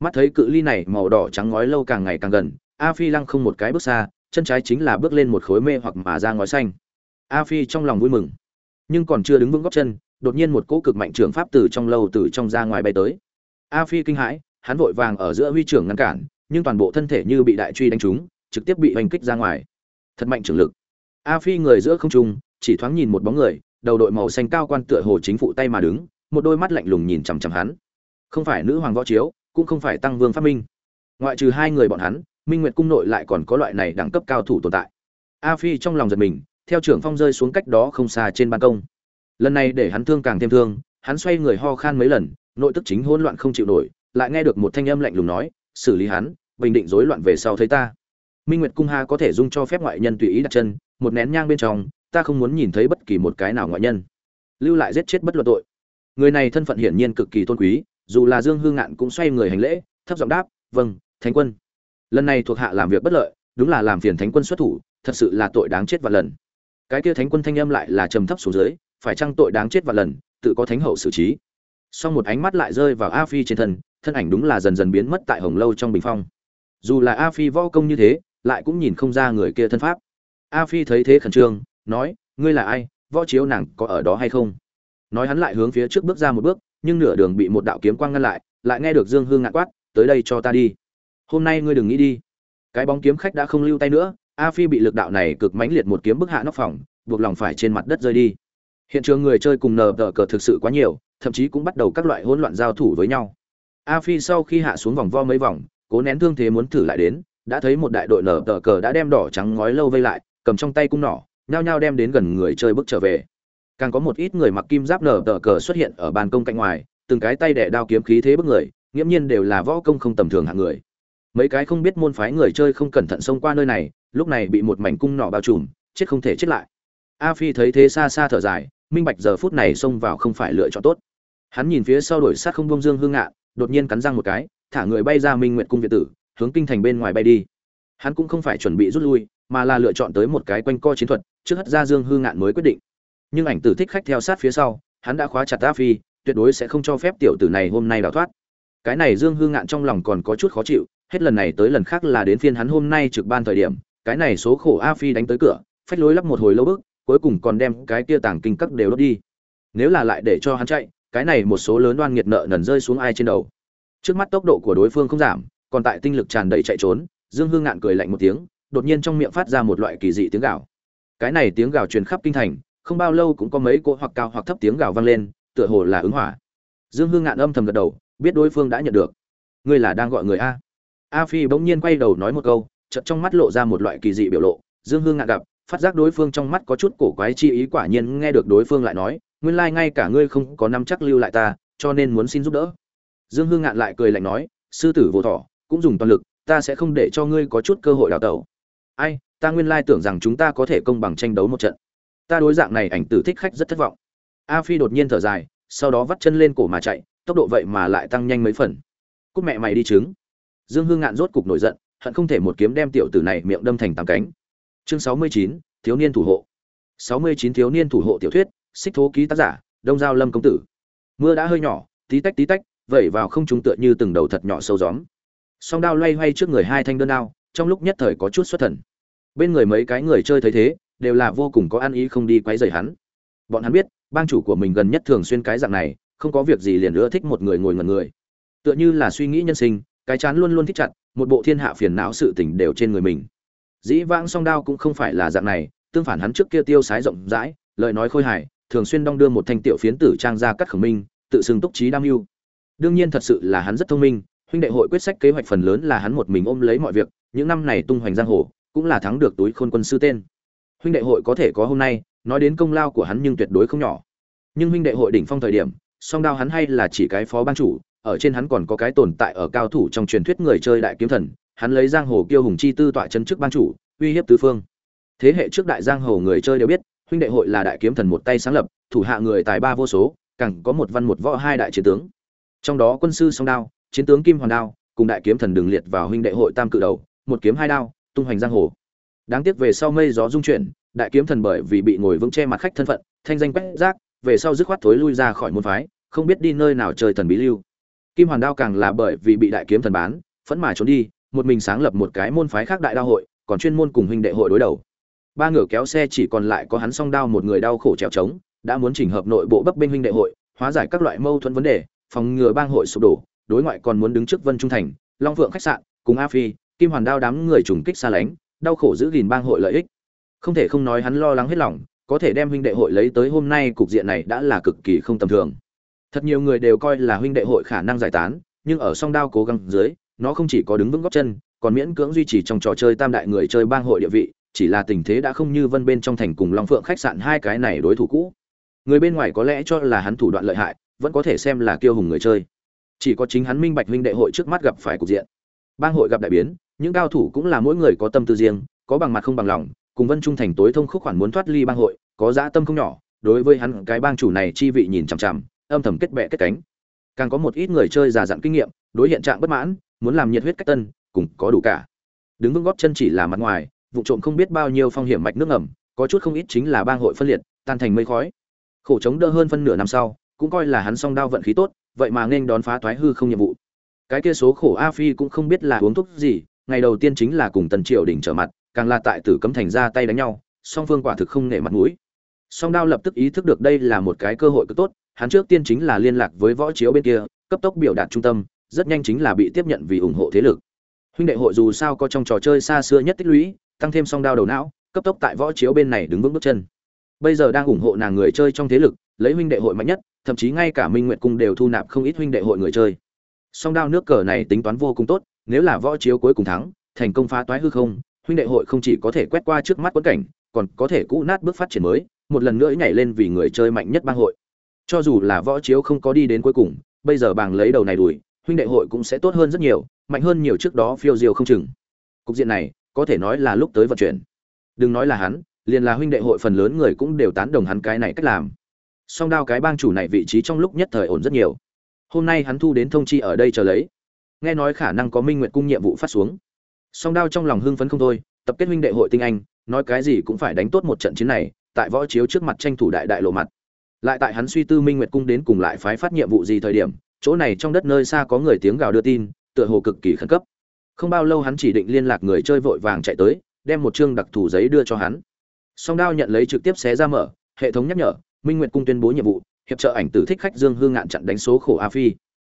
Mắt thấy cự ly này màu đỏ trắng ngói lâu càng ngày càng gần, a phi lăng không một cái bước xa, chân trái chính là bước lên một khối mê hoặc mà ra ngói xanh. A phi trong lòng vui mừng, nhưng còn chưa đứng vững góc chân, đột nhiên một cỗ cực mạnh trường pháp từ trong lâu từ trong ra ngoài bay tới. A phi kinh hãi, hắn vội vàng ở giữa huy trưởng ngăn cản, nhưng toàn bộ thân thể như bị đại truy đánh trúng, trực tiếp bị hành kích ra ngoài. Thật mạnh trường lực a phi người giữa không trung, chỉ thoáng nhìn một bóng người, đầu đội màu xanh cao quan tựa hồ chính phụ tay mà đứng, một đôi mắt lạnh lùng nhìn chằm chằm hắn. Không phải nữ hoàng võ chiếu, cũng không phải tăng vương phát minh. Ngoại trừ hai người bọn hắn, minh nguyệt cung nội lại còn có loại này đẳng cấp cao thủ tồn tại. A phi trong lòng giật mình, theo trưởng phong rơi xuống cách đó không xa trên ban công. Lần này để hắn thương càng thêm thương, hắn xoay người ho khan mấy lần, nội tức chính hỗn loạn không chịu nổi, lại nghe được một thanh âm lạnh lùng nói, xử lý hắn, bình định rối loạn về sau thấy ta. Minh nguyệt cung ha có thể dung cho phép ngoại nhân tùy ý đặt chân một nén nhang bên trong, ta không muốn nhìn thấy bất kỳ một cái nào ngoại nhân. Lưu lại giết chết bất luận tội. Người này thân phận hiển nhiên cực kỳ tôn quý, dù là dương hương ngạn cũng xoay người hành lễ, thấp giọng đáp vâng thánh quân. Lần này thuộc hạ làm việc bất lợi, đúng là làm phiền thánh quân xuất thủ, thật sự là tội đáng chết và lần. Cái kia thánh quân thanh âm lại là trầm thấp xuống dưới, phải chăng tội đáng chết và lần, tự có thánh hậu xử trí? Sau một ánh mắt lại rơi vào a phi trên thân thân ảnh đúng là dần dần biến mất tại hồng lâu trong bình phong. Dù là a phi võ công như thế, lại cũng nhìn không ra người kia thân pháp a phi thấy thế khẩn trương, nói, ngươi là ai? Võ chiếu nàng có ở đó hay không? Nói hắn lại hướng phía trước bước ra một bước, nhưng nửa đường bị một đạo kiếm quang ngăn lại lại nghe được dương hương ngạn quát, tới đây cho ta đi. Hôm nay ngươi đừng nghĩ đi. Cái bóng kiếm khách đã không lưu tay nữa, a phi bị lực đạo này cực mãnh liệt một kiếm bức hạ nóc phòng, buộc lòng phải trên mặt đất rơi đi. Hiện trường người chơi cùng nờ tờ cờ thực sự quá nhiều, thậm chí cũng bắt đầu các loại hỗn loạn giao thủ với nhau. A phi sau khi hạ xuống vòng vo mấy vòng, cố nén thương thế muốn thử lại đến, đã thấy một đại đội nở tờ cờ đã đem đỏ trắng ngói lâu vây lại cầm trong tay cung nỏ, nhao nhao đem đến gần người chơi bước trở về. Càng có một ít người mặc kim giáp nở tờ cờ xuất hiện ở ban công cạnh ngoài, từng cái tay đẻ đao kiếm khí thế bức người, nghiễm nhiên đều là võ công không tầm thường hạng người. Mấy cái không biết môn phái người chơi không cẩn thận xông qua nơi này, lúc này bị một mảnh cung nỏ bao trùm, chết không thể chết lại. A phi thấy thế xa xa thở dài, minh bạch giờ phút này xông vào không phải lựa chọn tốt. Hắn nhìn phía sau đổi sát không bông dương hương ngạ, đột nhiên cắn răng một cái, thả người bay ra minh nguyện cung việt tử, hướng kinh thành bên ngoài bay đi. Hắn cũng không phải chuẩn bị rút lui mà là lựa chọn tới một cái quanh co chiến thuật, trước hất ra dương hương ngạn mới quyết định. Nhưng ảnh tử thích khách theo sát phía sau, hắn đã khóa chặt a phi, tuyệt đối sẽ không cho phép tiểu tử này hôm nay đào thoát. Cái này dương hương ngạn trong lòng còn có chút khó chịu, hết lần này tới lần khác là đến phiên hắn hôm nay trực ban thời điểm, cái này số khổ a phi đánh tới cửa, phách lối lắp một hồi lâu bước cuối cùng còn đem cái kia tàng kinh các đều đốt đi. Nếu là lại để cho hắn chạy, cái này một số lớn đoan nghiệt nợ nần rơi xuống ai trên đầu. Trước mắt tốc độ của đối phương không giảm, còn tại tinh lực tràn đầy chạy trốn, dương hương ngạn cười lạnh một tiếng đột nhiên trong miệng phát ra một loại kỳ dị tiếng gào. Cái này tiếng gào truyền khắp kinh thành không bao lâu cũng có mấy cỗ hoặc cao hoặc thấp tiếng gào vang lên tựa hồ là ứng hỏa. Dương hương ngạn âm thầm gật đầu biết đối phương đã nhận được. Ngươi là đang gọi người a. A phi bỗng nhiên quay đầu nói một câu chợt trong mắt lộ ra một loại kỳ dị biểu lộ. Dương hương ngạn gặp phát giác đối phương trong mắt có chút cổ quái chi ý quả nhiên nghe được đối phương lại nói nguyên lai ngay cả ngươi không có năm chắc lưu lại ta cho nên muốn xin giúp đỡ. Dương hương ngạn lại cười lạnh nói sư tử vô thỏ, cũng dùng toàn lực ta sẽ không để cho ngươi có chút cơ hội đào tẩu ai, ta nguyên lai tưởng rằng chúng ta có thể công bằng tranh đấu một trận. Ta đối dạng này ảnh tử thích khách rất thất vọng. A phi đột nhiên thở dài, sau đó vắt chân lên cổ mà chạy, tốc độ vậy mà lại tăng nhanh mấy phần. Cúc mẹ mày đi trứng. Dương hương ngạn rốt cục nổi giận, hận không thể một kiếm đem tiểu tử này miệng đâm thành tám cánh. Chương sáu mươi chín, thiếu niên thủ hộ. sáu mươi chín, thiếu niên thủ hộ tiểu thuyết xích thố ký tác giả, đông giao lâm công tử. Mưa đã hơi nhỏ, tí tách tí tách, vẩy vào không trung tựa như từng đầu thật nhỏ sâu gióm. Song đao loay hoay trước người hai thanh đơn đao, trong lúc nhất thời có chút xuất thần bên người mấy cái người chơi thấy thế, đều là vô cùng có ăn ý không đi quấy rầy hắn. Bọn hắn biết, bang chủ của mình gần nhất thường xuyên cái dạng này, không có việc gì liền ưa thích một người ngồi ngẩn người. Tựa như là suy nghĩ nhân sinh, cái chán luôn luôn thích chặt, một bộ thiên hạ phiền não sự tình đều trên người mình. Dĩ vãng song đao cũng không phải là dạng này, tương phản hắn trước kia tiêu sái rộng rãi, lời nói khôi hài, thường xuyên đong đưa một thanh tiểu phiến tử trang ra cắt khẩu minh, tự xưng túc trí đam mưu. Đương nhiên thật sự là hắn rất thông minh, huynh đệ hội quyết sách kế hoạch phần lớn là hắn một mình ôm lấy mọi việc, những năm này tung hoành giang hồ cũng là thắng được túi khôn quân sư tên. Huynh đệ hội có thể có hôm nay, nói đến công lao của hắn nhưng tuyệt đối không nhỏ. Nhưng huynh đệ hội đỉnh phong thời điểm, song đao hắn hay là chỉ cái phó ban chủ, ở trên hắn còn có cái tồn tại ở cao thủ trong truyền thuyết người chơi đại kiếm thần, hắn lấy giang hồ kiêu hùng chi tư tọa chân trước ban chủ, uy hiếp tứ phương. Thế hệ trước đại giang hồ người chơi đều biết, huynh đệ hội là đại kiếm thần một tay sáng lập, thủ hạ người tài ba vô số, càng có một văn một võ hai đại chiến tướng. Trong đó quân sư song đao, chiến tướng kim hoàn đao, cùng đại kiếm thần đường liệt vào huynh đệ hội tam cự đầu, một kiếm hai đao tung hoành giang hồ. Đáng tiếc về sau mây gió dung chuyển, đại kiếm thần bởi vì bị ngồi vững che mặt khách thân phận, thanh danh quét rác, về sau dứt khoát thối lui ra khỏi môn phái, không biết đi nơi nào chơi thần bí lưu. Kim hoàn đao càng là bởi vì bị đại kiếm thần bán, phẫn mà trốn đi, một mình sáng lập một cái môn phái khác đại đao hội, còn chuyên môn cùng huynh đệ hội đối đầu. Ba ngựa kéo xe chỉ còn lại có hắn song đao một người đau khổ trèo trống, đã muốn chỉnh hợp nội bộ bấp bênh huynh đệ hội, hóa giải các loại mâu thuẫn vấn đề, phòng ngừa bang hội sụp đổ, đối ngoại còn muốn đứng trước vân trung thành, long vượng khách sạn, cùng a phi kim hoàn đao đám người trùng kích xa lánh, đau khổ giữ gìn bang hội lợi ích. Không thể không nói hắn lo lắng hết lòng, có thể đem huynh đệ hội lấy tới hôm nay cục diện này đã là cực kỳ không tầm thường. Thật nhiều người đều coi là huynh đệ hội khả năng giải tán, nhưng ở song đao cố gắng dưới, nó không chỉ có đứng vững góc chân, còn miễn cưỡng duy trì trong trò chơi tam đại người chơi bang hội địa vị, chỉ là tình thế đã không như vân bên trong thành cùng long phượng khách sạn hai cái này đối thủ cũ. Người bên ngoài có lẽ cho là hắn thủ đoạn lợi hại, vẫn có thể xem là kiêu hùng người chơi. Chỉ có chính hắn minh bạch huynh đệ hội trước mắt gặp phải cục diện. Bang hội gặp đại biến những cao thủ cũng là mỗi người có tâm tư riêng, có bằng mặt không bằng lòng, cùng vân trung thành tối thông khúc khoản muốn thoát ly bang hội, có dã tâm không nhỏ, đối với hắn, cái bang chủ này chi vị nhìn chằm chằm, âm thầm kết bệ kết cánh. Càng có một ít người chơi già dặn kinh nghiệm, đối hiện trạng bất mãn, muốn làm nhiệt huyết cách tân, cùng có đủ cả. Đứng vững góp chân chỉ là mặt ngoài, vụ trộm không biết bao nhiêu phong hiểm mạch nước ngầm, có chút không ít chính là bang hội phân liệt, tan thành mây khói. Khổ chống đỡ hơn phân nửa năm sau, cũng coi là hắn song đao vận khí tốt, vậy mà nên đón phá toái hư không nhiệm vụ. Cái kia số khổ a phi cũng không biết là uống thuốc gì ngày đầu tiên chính là cùng tần triều đỉnh trở mặt, càng là tại tử cấm thành ra tay đánh nhau, song phương quả thực không nể mặt mũi. Song đao lập tức ý thức được đây là một cái cơ hội cực tốt, hắn trước tiên chính là liên lạc với võ chiếu bên kia, cấp tốc biểu đạt trung tâm, rất nhanh chính là bị tiếp nhận vì ủng hộ thế lực. Huynh đệ hội dù sao có trong trò chơi xa xưa nhất tích lũy, tăng thêm song đao đầu não, cấp tốc tại võ chiếu bên này đứng vững bước chân. Bây giờ đang ủng hộ nàng người chơi trong thế lực, lấy huynh đệ hội mạnh nhất, thậm chí ngay cả minh nguyện cung đều thu nạp không ít huynh đệ hội người chơi. Song đao nước cờ này tính toán vô cùng tốt nếu là võ chiếu cuối cùng thắng, thành công phá toái hư không, huynh đệ hội không chỉ có thể quét qua trước mắt quẫn cảnh, còn có thể cũ nát bước phát triển mới, một lần nữa nhảy lên vì người chơi mạnh nhất bang hội. Cho dù là võ chiếu không có đi đến cuối cùng, bây giờ bàng lấy đầu này đuổi, huynh đệ hội cũng sẽ tốt hơn rất nhiều, mạnh hơn nhiều trước đó phiêu diều không chừng. Cục diện này, có thể nói là lúc tới vận chuyển. Đừng nói là hắn, liền là huynh đệ hội phần lớn người cũng đều tán đồng hắn cái này cách làm. Song đao cái bang chủ này vị trí trong lúc nhất thời ổn rất nhiều. Hôm nay hắn thu đến thông chi ở đây chờ lấy nghe nói khả năng có minh nguyện cung nhiệm vụ phát xuống. Song đao trong lòng hưng phấn không thôi, tập kết huynh đệ hội tinh anh, nói cái gì cũng phải đánh tốt một trận chiến này, tại võ chiếu trước mặt tranh thủ đại đại lộ mặt. Lại tại hắn suy tư minh nguyệt cung đến cùng lại phái phát nhiệm vụ gì thời điểm, chỗ này trong đất nơi xa có người tiếng gào đưa tin, tựa hồ cực kỳ khẩn cấp. Không bao lâu hắn chỉ định liên lạc người chơi vội vàng chạy tới, đem một chương đặc thù giấy đưa cho hắn. Song đao nhận lấy trực tiếp xé ra mở, hệ thống nhắc nhở, minh nguyệt cung tuyên bố nhiệm vụ, hiệp trợ ảnh tử thích khách dương hương ngạn chặn đánh số khổ a phi.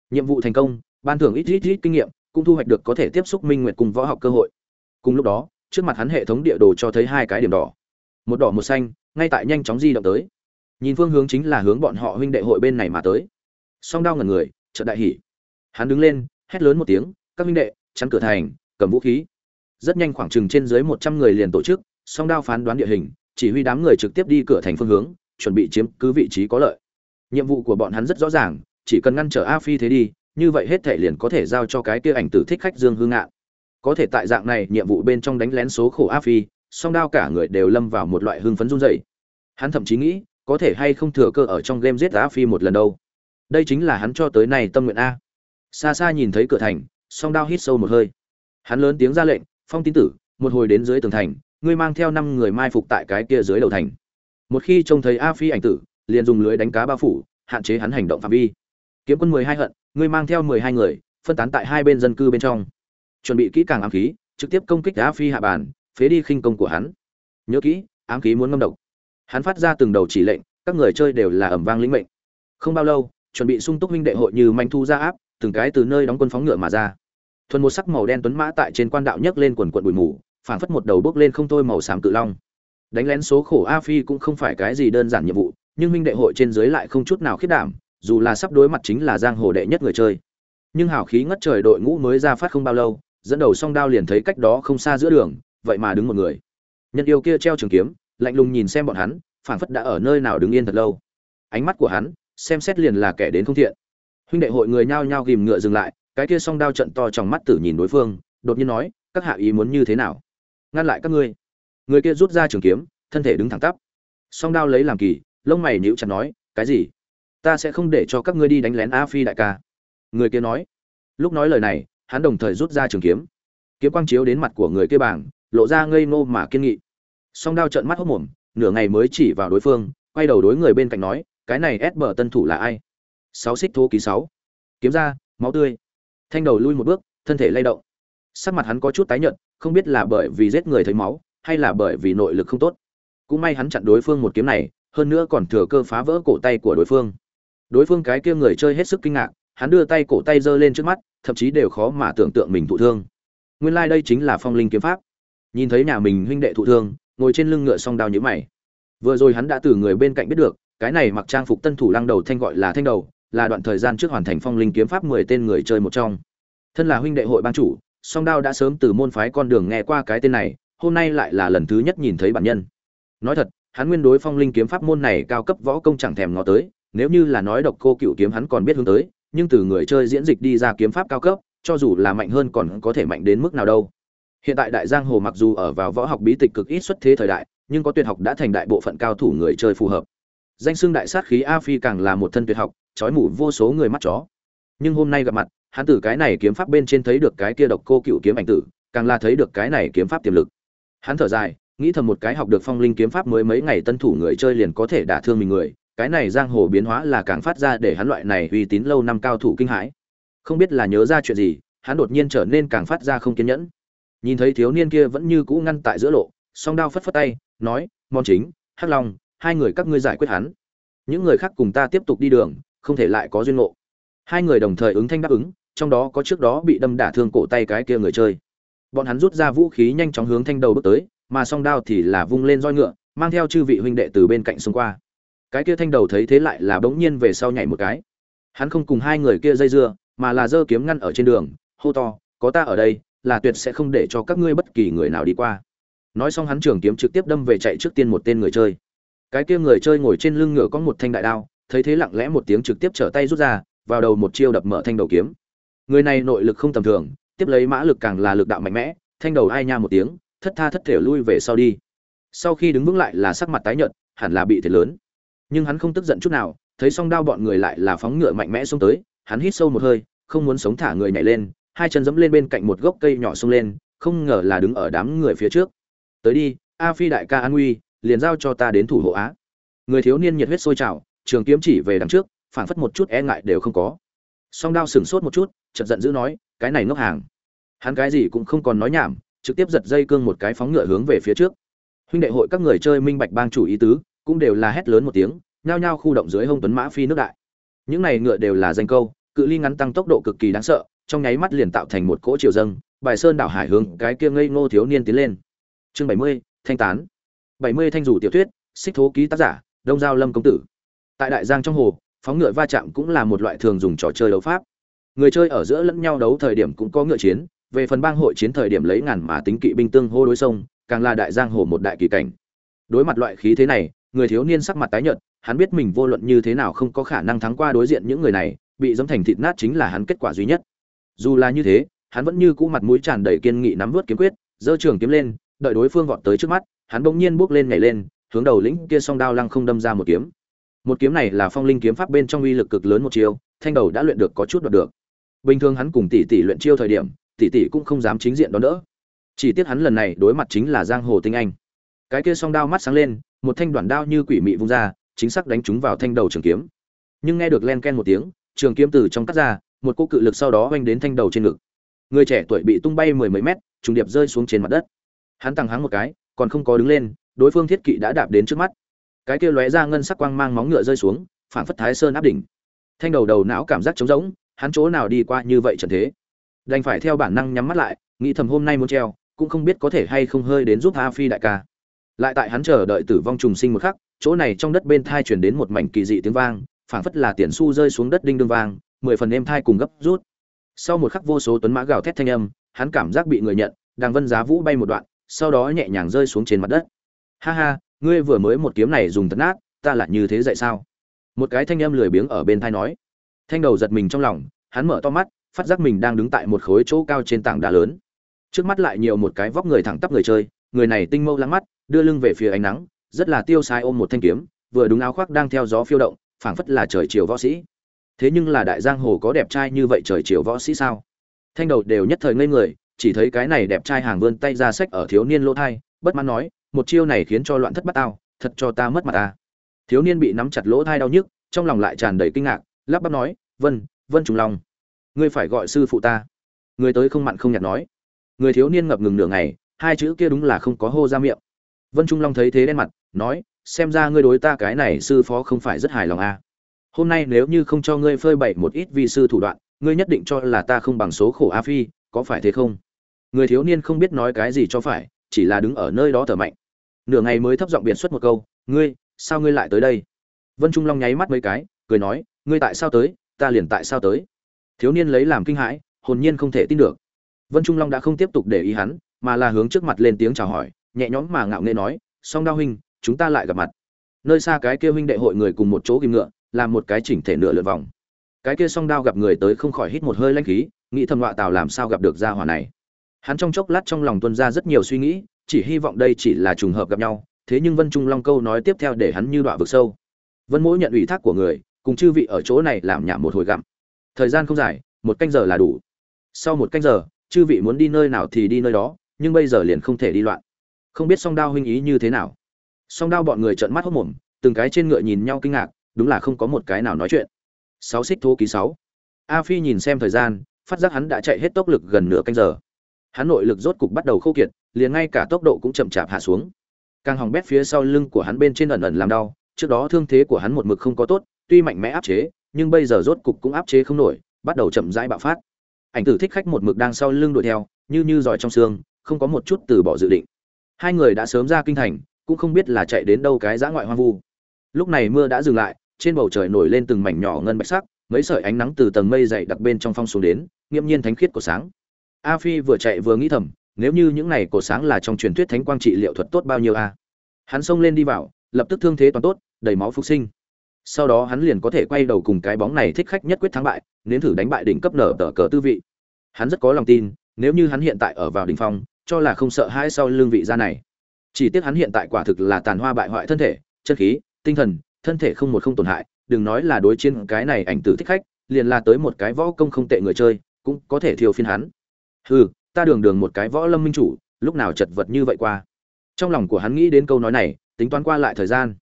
Nhiệm vụ thành công ban thưởng ít ít ít kinh nghiệm, cũng thu hoạch được có thể tiếp xúc minh nguyệt cùng võ học cơ hội. Cùng lúc đó, trước mặt hắn hệ thống địa đồ cho thấy hai cái điểm đỏ. Một đỏ một xanh, ngay tại nhanh chóng di động tới. Nhìn phương hướng chính là hướng bọn họ huynh đệ hội bên này mà tới. Song đao ngẩn người, chợt đại hỉ. Hắn đứng lên, hét lớn một tiếng, các huynh đệ, chắn cửa thành, cầm vũ khí. Rất nhanh khoảng chừng trên dưới một trăm người liền tổ chức, song đao phán đoán địa hình, chỉ huy đám người trực tiếp đi cửa thành phương hướng, chuẩn bị chiếm cứ vị trí có lợi. Nhiệm vụ của bọn hắn rất rõ ràng, chỉ cần ngăn trở a phi thế đi như vậy hết thể liền có thể giao cho cái kia ảnh tử thích khách dương hương ngạn. Có thể tại dạng này, nhiệm vụ bên trong đánh lén số khổ áp phi, song đao cả người đều lâm vào một loại hưng phấn run rẩy. Hắn thậm chí nghĩ, có thể hay không thừa cơ ở trong game giết áp phi một lần đâu. Đây chính là hắn cho tới nay tâm nguyện a. Xa xa nhìn thấy cửa thành, song đao hít sâu một hơi. Hắn lớn tiếng ra lệnh, phong tín tử, một hồi đến dưới tường thành, ngươi mang theo năm người mai phục tại cái kia dưới đầu thành. Một khi trông thấy a phi ảnh tử, liền dùng lưới đánh cá bao phủ, hạn chế hắn hành động phạm vi kiếm quân mười hai hận, ngươi mang theo mười hai người, phân tán tại hai bên dân cư bên trong. Chuẩn bị kỹ càng ám khí, trực tiếp công kích Á phi hạ bàn phế đi khinh công của hắn. Nhớ kỹ, ám khí muốn ngâm độc. Hắn phát ra từng đầu chỉ lệnh, các người chơi đều là ẩm vang lĩnh mệnh. Không bao lâu, chuẩn bị sung túc huynh đệ hội như manh thu ra áp, từng cái từ nơi đóng quân phóng ngựa mà ra. Thuần một sắc màu đen tuấn mã tại trên quan đạo nhấc lên quần quận bụi mù, phảng phất một đầu bước lên không thôi màu xám cự long. Đánh lén số khổ a phi cũng không phải cái gì đơn giản nhiệm vụ, nhưng huynh đệ hội trên dưới lại không chút nào khiết đảm dù là sắp đối mặt chính là giang hồ đệ nhất người chơi. Nhưng hào khí ngất trời đội ngũ mới ra phát không bao lâu, dẫn đầu song đao liền thấy cách đó không xa giữa đường, vậy mà đứng một người. Nhân yêu kia treo trường kiếm, lạnh lùng nhìn xem bọn hắn, phảng phất đã ở nơi nào đứng yên thật lâu. Ánh mắt của hắn, xem xét liền là kẻ đến không thiện. Huynh đệ hội người nhao nhao ghìm ngựa dừng lại, cái kia song đao trận to trong mắt tử nhìn đối phương, đột nhiên nói, các hạ ý muốn như thế nào? Ngăn lại các ngươi. Người kia rút ra trường kiếm, thân thể đứng thẳng tắp. Song đao lấy làm kỳ, lông mày nhíu chặt nói, cái gì? Ta sẽ không để cho các ngươi đi đánh lén a phi đại ca. Người kia nói. Lúc nói lời này, hắn đồng thời rút ra trường kiếm. Kiếm quang chiếu đến mặt của người kia bảng, lộ ra ngây ngô mà kiên nghị. Song đao trợn mắt hốc mồm, nửa ngày mới chỉ vào đối phương, quay đầu đối người bên cạnh nói, cái này ép bờ tân thủ là ai? Sáu xích thô ký sáu. Kiếm ra, máu tươi. Thanh đầu lui một bước, thân thể lay động. Sắc mặt hắn có chút tái nhợt, không biết là bởi vì giết người thấy máu, hay là bởi vì nội lực không tốt. Cũng may hắn chặn đối phương một kiếm này, hơn nữa còn thừa cơ phá vỡ cổ tay của đối phương đối phương cái kia người chơi hết sức kinh ngạc, hắn đưa tay cổ tay giơ lên trước mắt, thậm chí đều khó mà tưởng tượng mình thụ thương. Nguyên lai đây chính là phong linh kiếm pháp. Nhìn thấy nhà mình huynh đệ thụ thương, ngồi trên lưng ngựa song đao nhữ mày. Vừa rồi hắn đã từ người bên cạnh biết được, cái này mặc trang phục tân thủ lăng đầu thanh gọi là thanh đầu, là đoạn thời gian trước hoàn thành phong linh kiếm pháp mười tên người chơi một trong. Thân là huynh đệ hội ban chủ, song đao đã sớm từ môn phái con đường nghe qua cái tên này, hôm nay lại là lần thứ nhất nhìn thấy bản nhân. Nói thật, hắn nguyên đối phong linh kiếm pháp môn này cao cấp võ công chẳng thèm ngó tới nếu như là nói độc cô cựu kiếm hắn còn biết hướng tới, nhưng từ người chơi diễn dịch đi ra kiếm pháp cao cấp, cho dù là mạnh hơn còn có thể mạnh đến mức nào đâu. Hiện tại đại giang hồ mặc dù ở vào võ học bí tịch cực ít xuất thế thời đại, nhưng có tuyệt học đã thành đại bộ phận cao thủ người chơi phù hợp. Danh xưng đại sát khí a phi càng là một thân tuyệt học, trói mủ vô số người mắt chó. Nhưng hôm nay gặp mặt, hắn từ cái này kiếm pháp bên trên thấy được cái kia độc cô cựu kiếm ảnh tử, càng là thấy được cái này kiếm pháp tiềm lực. Hắn thở dài, nghĩ thầm một cái học được phong linh kiếm pháp mới mấy ngày tân thủ người chơi liền có thể đả thương mình người cái này giang hồ biến hóa là càng phát ra để hắn loại này uy tín lâu năm cao thủ kinh hãi. Không biết là nhớ ra chuyện gì, hắn đột nhiên trở nên càng phát ra không kiên nhẫn. Nhìn thấy thiếu niên kia vẫn như cũ ngăn tại giữa lộ, song đao phất phất tay, nói mòn chính, hắc long, hai người các ngươi giải quyết hắn. Những người khác cùng ta tiếp tục đi đường, không thể lại có duyên ngộ. Hai người đồng thời ứng thanh đáp ứng, trong đó có trước đó bị đâm đả thương cổ tay cái kia người chơi. Bọn hắn rút ra vũ khí nhanh chóng hướng thanh đầu bước tới, mà song đao thì là vung lên roi ngựa, mang theo chư vị huynh đệ từ bên cạnh xung qua cái kia thanh đầu thấy thế lại là bỗng nhiên về sau nhảy một cái. Hắn không cùng hai người kia dây dưa, mà là giơ kiếm ngăn ở trên đường, hô to, có ta ở đây, là tuyệt sẽ không để cho các ngươi bất kỳ người nào đi qua. Nói xong hắn trường kiếm trực tiếp đâm về chạy trước tiên một tên người chơi. Cái kia người chơi ngồi trên lưng ngựa có một thanh đại đao, thấy thế lặng lẽ một tiếng trực tiếp trở tay rút ra, vào đầu một chiêu đập mở thanh đầu kiếm. Người này nội lực không tầm thường, tiếp lấy mã lực càng là lực đạo mạnh mẽ, thanh đầu ai nha một tiếng, thất tha thất thể lui về sau đi. Sau khi đứng vững lại là sắc mặt tái nhợt, hẳn là bị thiệt lớn nhưng hắn không tức giận chút nào, thấy song đao bọn người lại là phóng ngựa mạnh mẽ xông tới, hắn hít sâu một hơi, không muốn sống thả người nhảy lên, hai chân dẫm lên bên cạnh một gốc cây nhỏ xông lên, không ngờ là đứng ở đám người phía trước. Tới đi, a phi đại ca an nguy liền giao cho ta đến thủ hộ á. Người thiếu niên nhiệt huyết sôi trào, trường kiếm chỉ về đằng trước phản phất một chút e ngại đều không có. Song đao sửng sốt một chút, chợt giận dữ nói, cái này ngốc hàng. Hắn cái gì cũng không còn nói nhảm, trực tiếp giật dây cương một cái phóng ngựa hướng về phía trước. Huynh đệ hội các người chơi minh bạch bang chủ ý tứ cũng đều là hét lớn một tiếng, nhao nhao khu động dưới hông tuấn mã phi nước đại. Những này ngựa đều là danh câu, cự ly ngắn tăng tốc độ cực kỳ đáng sợ, trong nháy mắt liền tạo thành một cỗ chiều dâng, bài sơn đảo hải hướng cái kia ngây ngô thiếu niên tiến lên. Chương bảy mươi, thanh tán. Bảy mươi thanh rủ tiểu thuyết, xích thố ký tác giả, đông giao lâm công tử. Tại đại giang trong hồ, phóng ngựa va chạm cũng là một loại thường dùng trò chơi đấu pháp. Người chơi ở giữa lẫn nhau đấu thời điểm cũng có ngựa chiến, về phần bang hội chiến thời điểm lấy ngàn mà tính kỵ binh tương hô đối sông, càng là đại giang hồ một đại kỳ cảnh. Đối mặt loại khí thế này người thiếu niên sắc mặt tái nhợt, hắn biết mình vô luận như thế nào không có khả năng thắng qua đối diện những người này, bị dẫm thành thịt nát chính là hắn kết quả duy nhất. Dù là như thế, hắn vẫn như cũ mặt mũi tràn đầy kiên nghị nắm vớt kiếm quyết, giơ trường kiếm lên, đợi đối phương vọt tới trước mắt, hắn bỗng nhiên bước lên nhảy lên, hướng đầu lĩnh kia song đao lăng không đâm ra một kiếm. Một kiếm này là phong linh kiếm pháp bên trong uy lực cực lớn một chiêu, thanh đầu đã luyện được có chút đoạt được. Bình thường hắn cùng tỷ tỷ luyện chiêu thời điểm, tỷ tỷ cũng không dám chính diện đón đỡ. Chỉ tiếc hắn lần này đối mặt chính là giang hồ tinh anh. Cái kia song đao mắt sáng lên một thanh đoạn đao như quỷ mị vung ra, chính xác đánh trúng vào thanh đầu trường kiếm. Nhưng nghe được len ken một tiếng, trường kiếm từ trong cắt ra, một cú cự lực sau đó oanh đến thanh đầu trên ngực. Người trẻ tuổi bị tung bay mười mấy mét, trùng điệp rơi xuống trên mặt đất. Hắn tăng háng một cái, còn không có đứng lên, đối phương thiết kỵ đã đạp đến trước mắt. Cái kia lóe ra ngân sắc quang mang móng ngựa rơi xuống, phản phất thái sơn áp đỉnh. Thanh đầu đầu não cảm giác trống rỗng, hắn chỗ nào đi qua như vậy trần thế? Đành phải theo bản năng nhắm mắt lại, nghĩ thầm hôm nay muốn treo, cũng không biết có thể hay không hơi đến giúp a phi đại ca lại tại hắn chờ đợi tử vong trùng sinh một khắc, chỗ này trong đất bên thai chuyển đến một mảnh kỳ dị tiếng vang, phảng phất là tiền su rơi xuống đất đinh đương vang, mười phần êm thai cùng gấp rút. Sau một khắc vô số tuấn mã gào thét thanh âm, hắn cảm giác bị người nhận đang vân giá vũ bay một đoạn, sau đó nhẹ nhàng rơi xuống trên mặt đất. Ha ha, ngươi vừa mới một kiếm này dùng tấn ác ta lại như thế dạy sao? Một cái thanh âm lười biếng ở bên thai nói. Thanh đầu giật mình trong lòng, hắn mở to mắt, phát giác mình đang đứng tại một khối chỗ cao trên tảng đá lớn. Trước mắt lại nhiều một cái vóc người thẳng tắp người chơi, người này tinh mâu lắng mắt đưa lưng về phía ánh nắng, rất là tiêu sai ôm một thanh kiếm, vừa đúng áo khoác đang theo gió phiêu động, phảng phất là trời chiều võ sĩ. Thế nhưng là đại giang hồ có đẹp trai như vậy trời chiều võ sĩ sao? Thanh đầu đều nhất thời ngây người, chỉ thấy cái này đẹp trai hàng vươn tay ra sách ở thiếu niên lỗ thai, bất mãn nói, một chiêu này khiến cho loạn thất bắt tao, thật cho ta mất mặt ta. Thiếu niên bị nắm chặt lỗ thai đau nhức, trong lòng lại tràn đầy kinh ngạc, lắp bắp nói, vân vân trùng long, ngươi phải gọi sư phụ ta. Người tới không mặn không nhạt nói. Người thiếu niên ngập ngừng nửa ngày, hai chữ kia đúng là không có hô ra miệng vân trung long thấy thế đen mặt, nói, xem ra ngươi đối ta cái này sư phó không phải rất hài lòng à. hôm nay nếu như không cho ngươi phơi bày một ít vi sư thủ đoạn, ngươi nhất định cho là ta không bằng số khổ a phi, có phải thế không? Người thiếu niên không biết nói cái gì cho phải, chỉ là đứng ở nơi đó thở mạnh. Nửa ngày mới thấp giọng biện xuất một câu, ngươi, sao ngươi lại tới đây? Vân trung long nháy mắt mấy cái, cười nói, ngươi tại sao tới? Ta liền tại sao tới? Thiếu niên lấy làm kinh hãi, hồn nhiên không thể tin được. Vân trung long đã không tiếp tục để ý hắn, mà là hướng trước mặt lên tiếng chào hỏi nhẹ nhõm mà ngạo nghễ nói, song đao huynh, chúng ta lại gặp mặt. Nơi xa cái kia huynh đệ hội người cùng một chỗ kim ngựa, làm một cái chỉnh thể nửa lượt vòng. Cái kia song đao gặp người tới không khỏi hít một hơi lanh khí, nghĩ thầm họa tào làm sao gặp được gia hỏa này. Hắn trong chốc lát trong lòng tuân ra rất nhiều suy nghĩ, chỉ hy vọng đây chỉ là trùng hợp gặp nhau, thế nhưng vân trung long câu nói tiếp theo để hắn như đoạn vực sâu. Vân mỗi nhận ủy thác của người, cùng chư vị ở chỗ này làm nhảm một hồi gặm. Thời gian không dài, một canh giờ là đủ. Sau một canh giờ, chư vị muốn đi nơi nào thì đi nơi đó, nhưng bây giờ liền không thể đi loạn không biết song đao huynh ý như thế nào. Song đao bọn người trợn mắt hốc mồm, từng cái trên ngựa nhìn nhau kinh ngạc, đúng là không có một cái nào nói chuyện. Sáu xích thô ký sáu. A phi nhìn xem thời gian, phát giác hắn đã chạy hết tốc lực gần nửa canh giờ. Hắn nội lực rốt cục bắt đầu khô kiệt, liền ngay cả tốc độ cũng chậm chạp hạ xuống. Càng hỏng bét phía sau lưng của hắn bên trên ẩn ẩn làm đau, trước đó thương thế của hắn một mực không có tốt, tuy mạnh mẽ áp chế, nhưng bây giờ rốt cục cũng áp chế không nổi, bắt đầu chậm rãi bạo phát. Ảnh tử thích khách một mực đang sau lưng đuổi theo, như như giỏi trong xương, không có một chút từ bỏ dự định hai người đã sớm ra kinh thành, cũng không biết là chạy đến đâu cái dã ngoại hoang vu. Lúc này mưa đã dừng lại, trên bầu trời nổi lên từng mảnh nhỏ ngân bạch sắc, mấy sợi ánh nắng từ tầng mây dày đặc bên trong phong xuống đến nghiêm nhiên thánh khiết của sáng. A phi vừa chạy vừa nghĩ thầm, nếu như những này cổ sáng là trong truyền thuyết thánh quang trị liệu thuật tốt bao nhiêu a? Hắn xông lên đi vào, lập tức thương thế toàn tốt, đầy máu phục sinh. Sau đó hắn liền có thể quay đầu cùng cái bóng này thích khách nhất quyết thắng bại, nếm thử đánh bại đỉnh cấp nở tờ cờ tư vị. Hắn rất có lòng tin, nếu như hắn hiện tại ở vào đỉnh phong cho là không sợ hãi sau lương vị gia này. Chỉ tiếc hắn hiện tại quả thực là tàn hoa bại hoại thân thể, chân khí, tinh thần, thân thể không một không tổn hại, đừng nói là đối chiến cái này ảnh tử thích khách, liền là tới một cái võ công không tệ người chơi, cũng có thể thiêu phiên hắn. Hừ, ta đường đường một cái võ lâm minh chủ, lúc nào chật vật như vậy qua. Trong lòng của hắn nghĩ đến câu nói này, tính toán qua lại thời gian.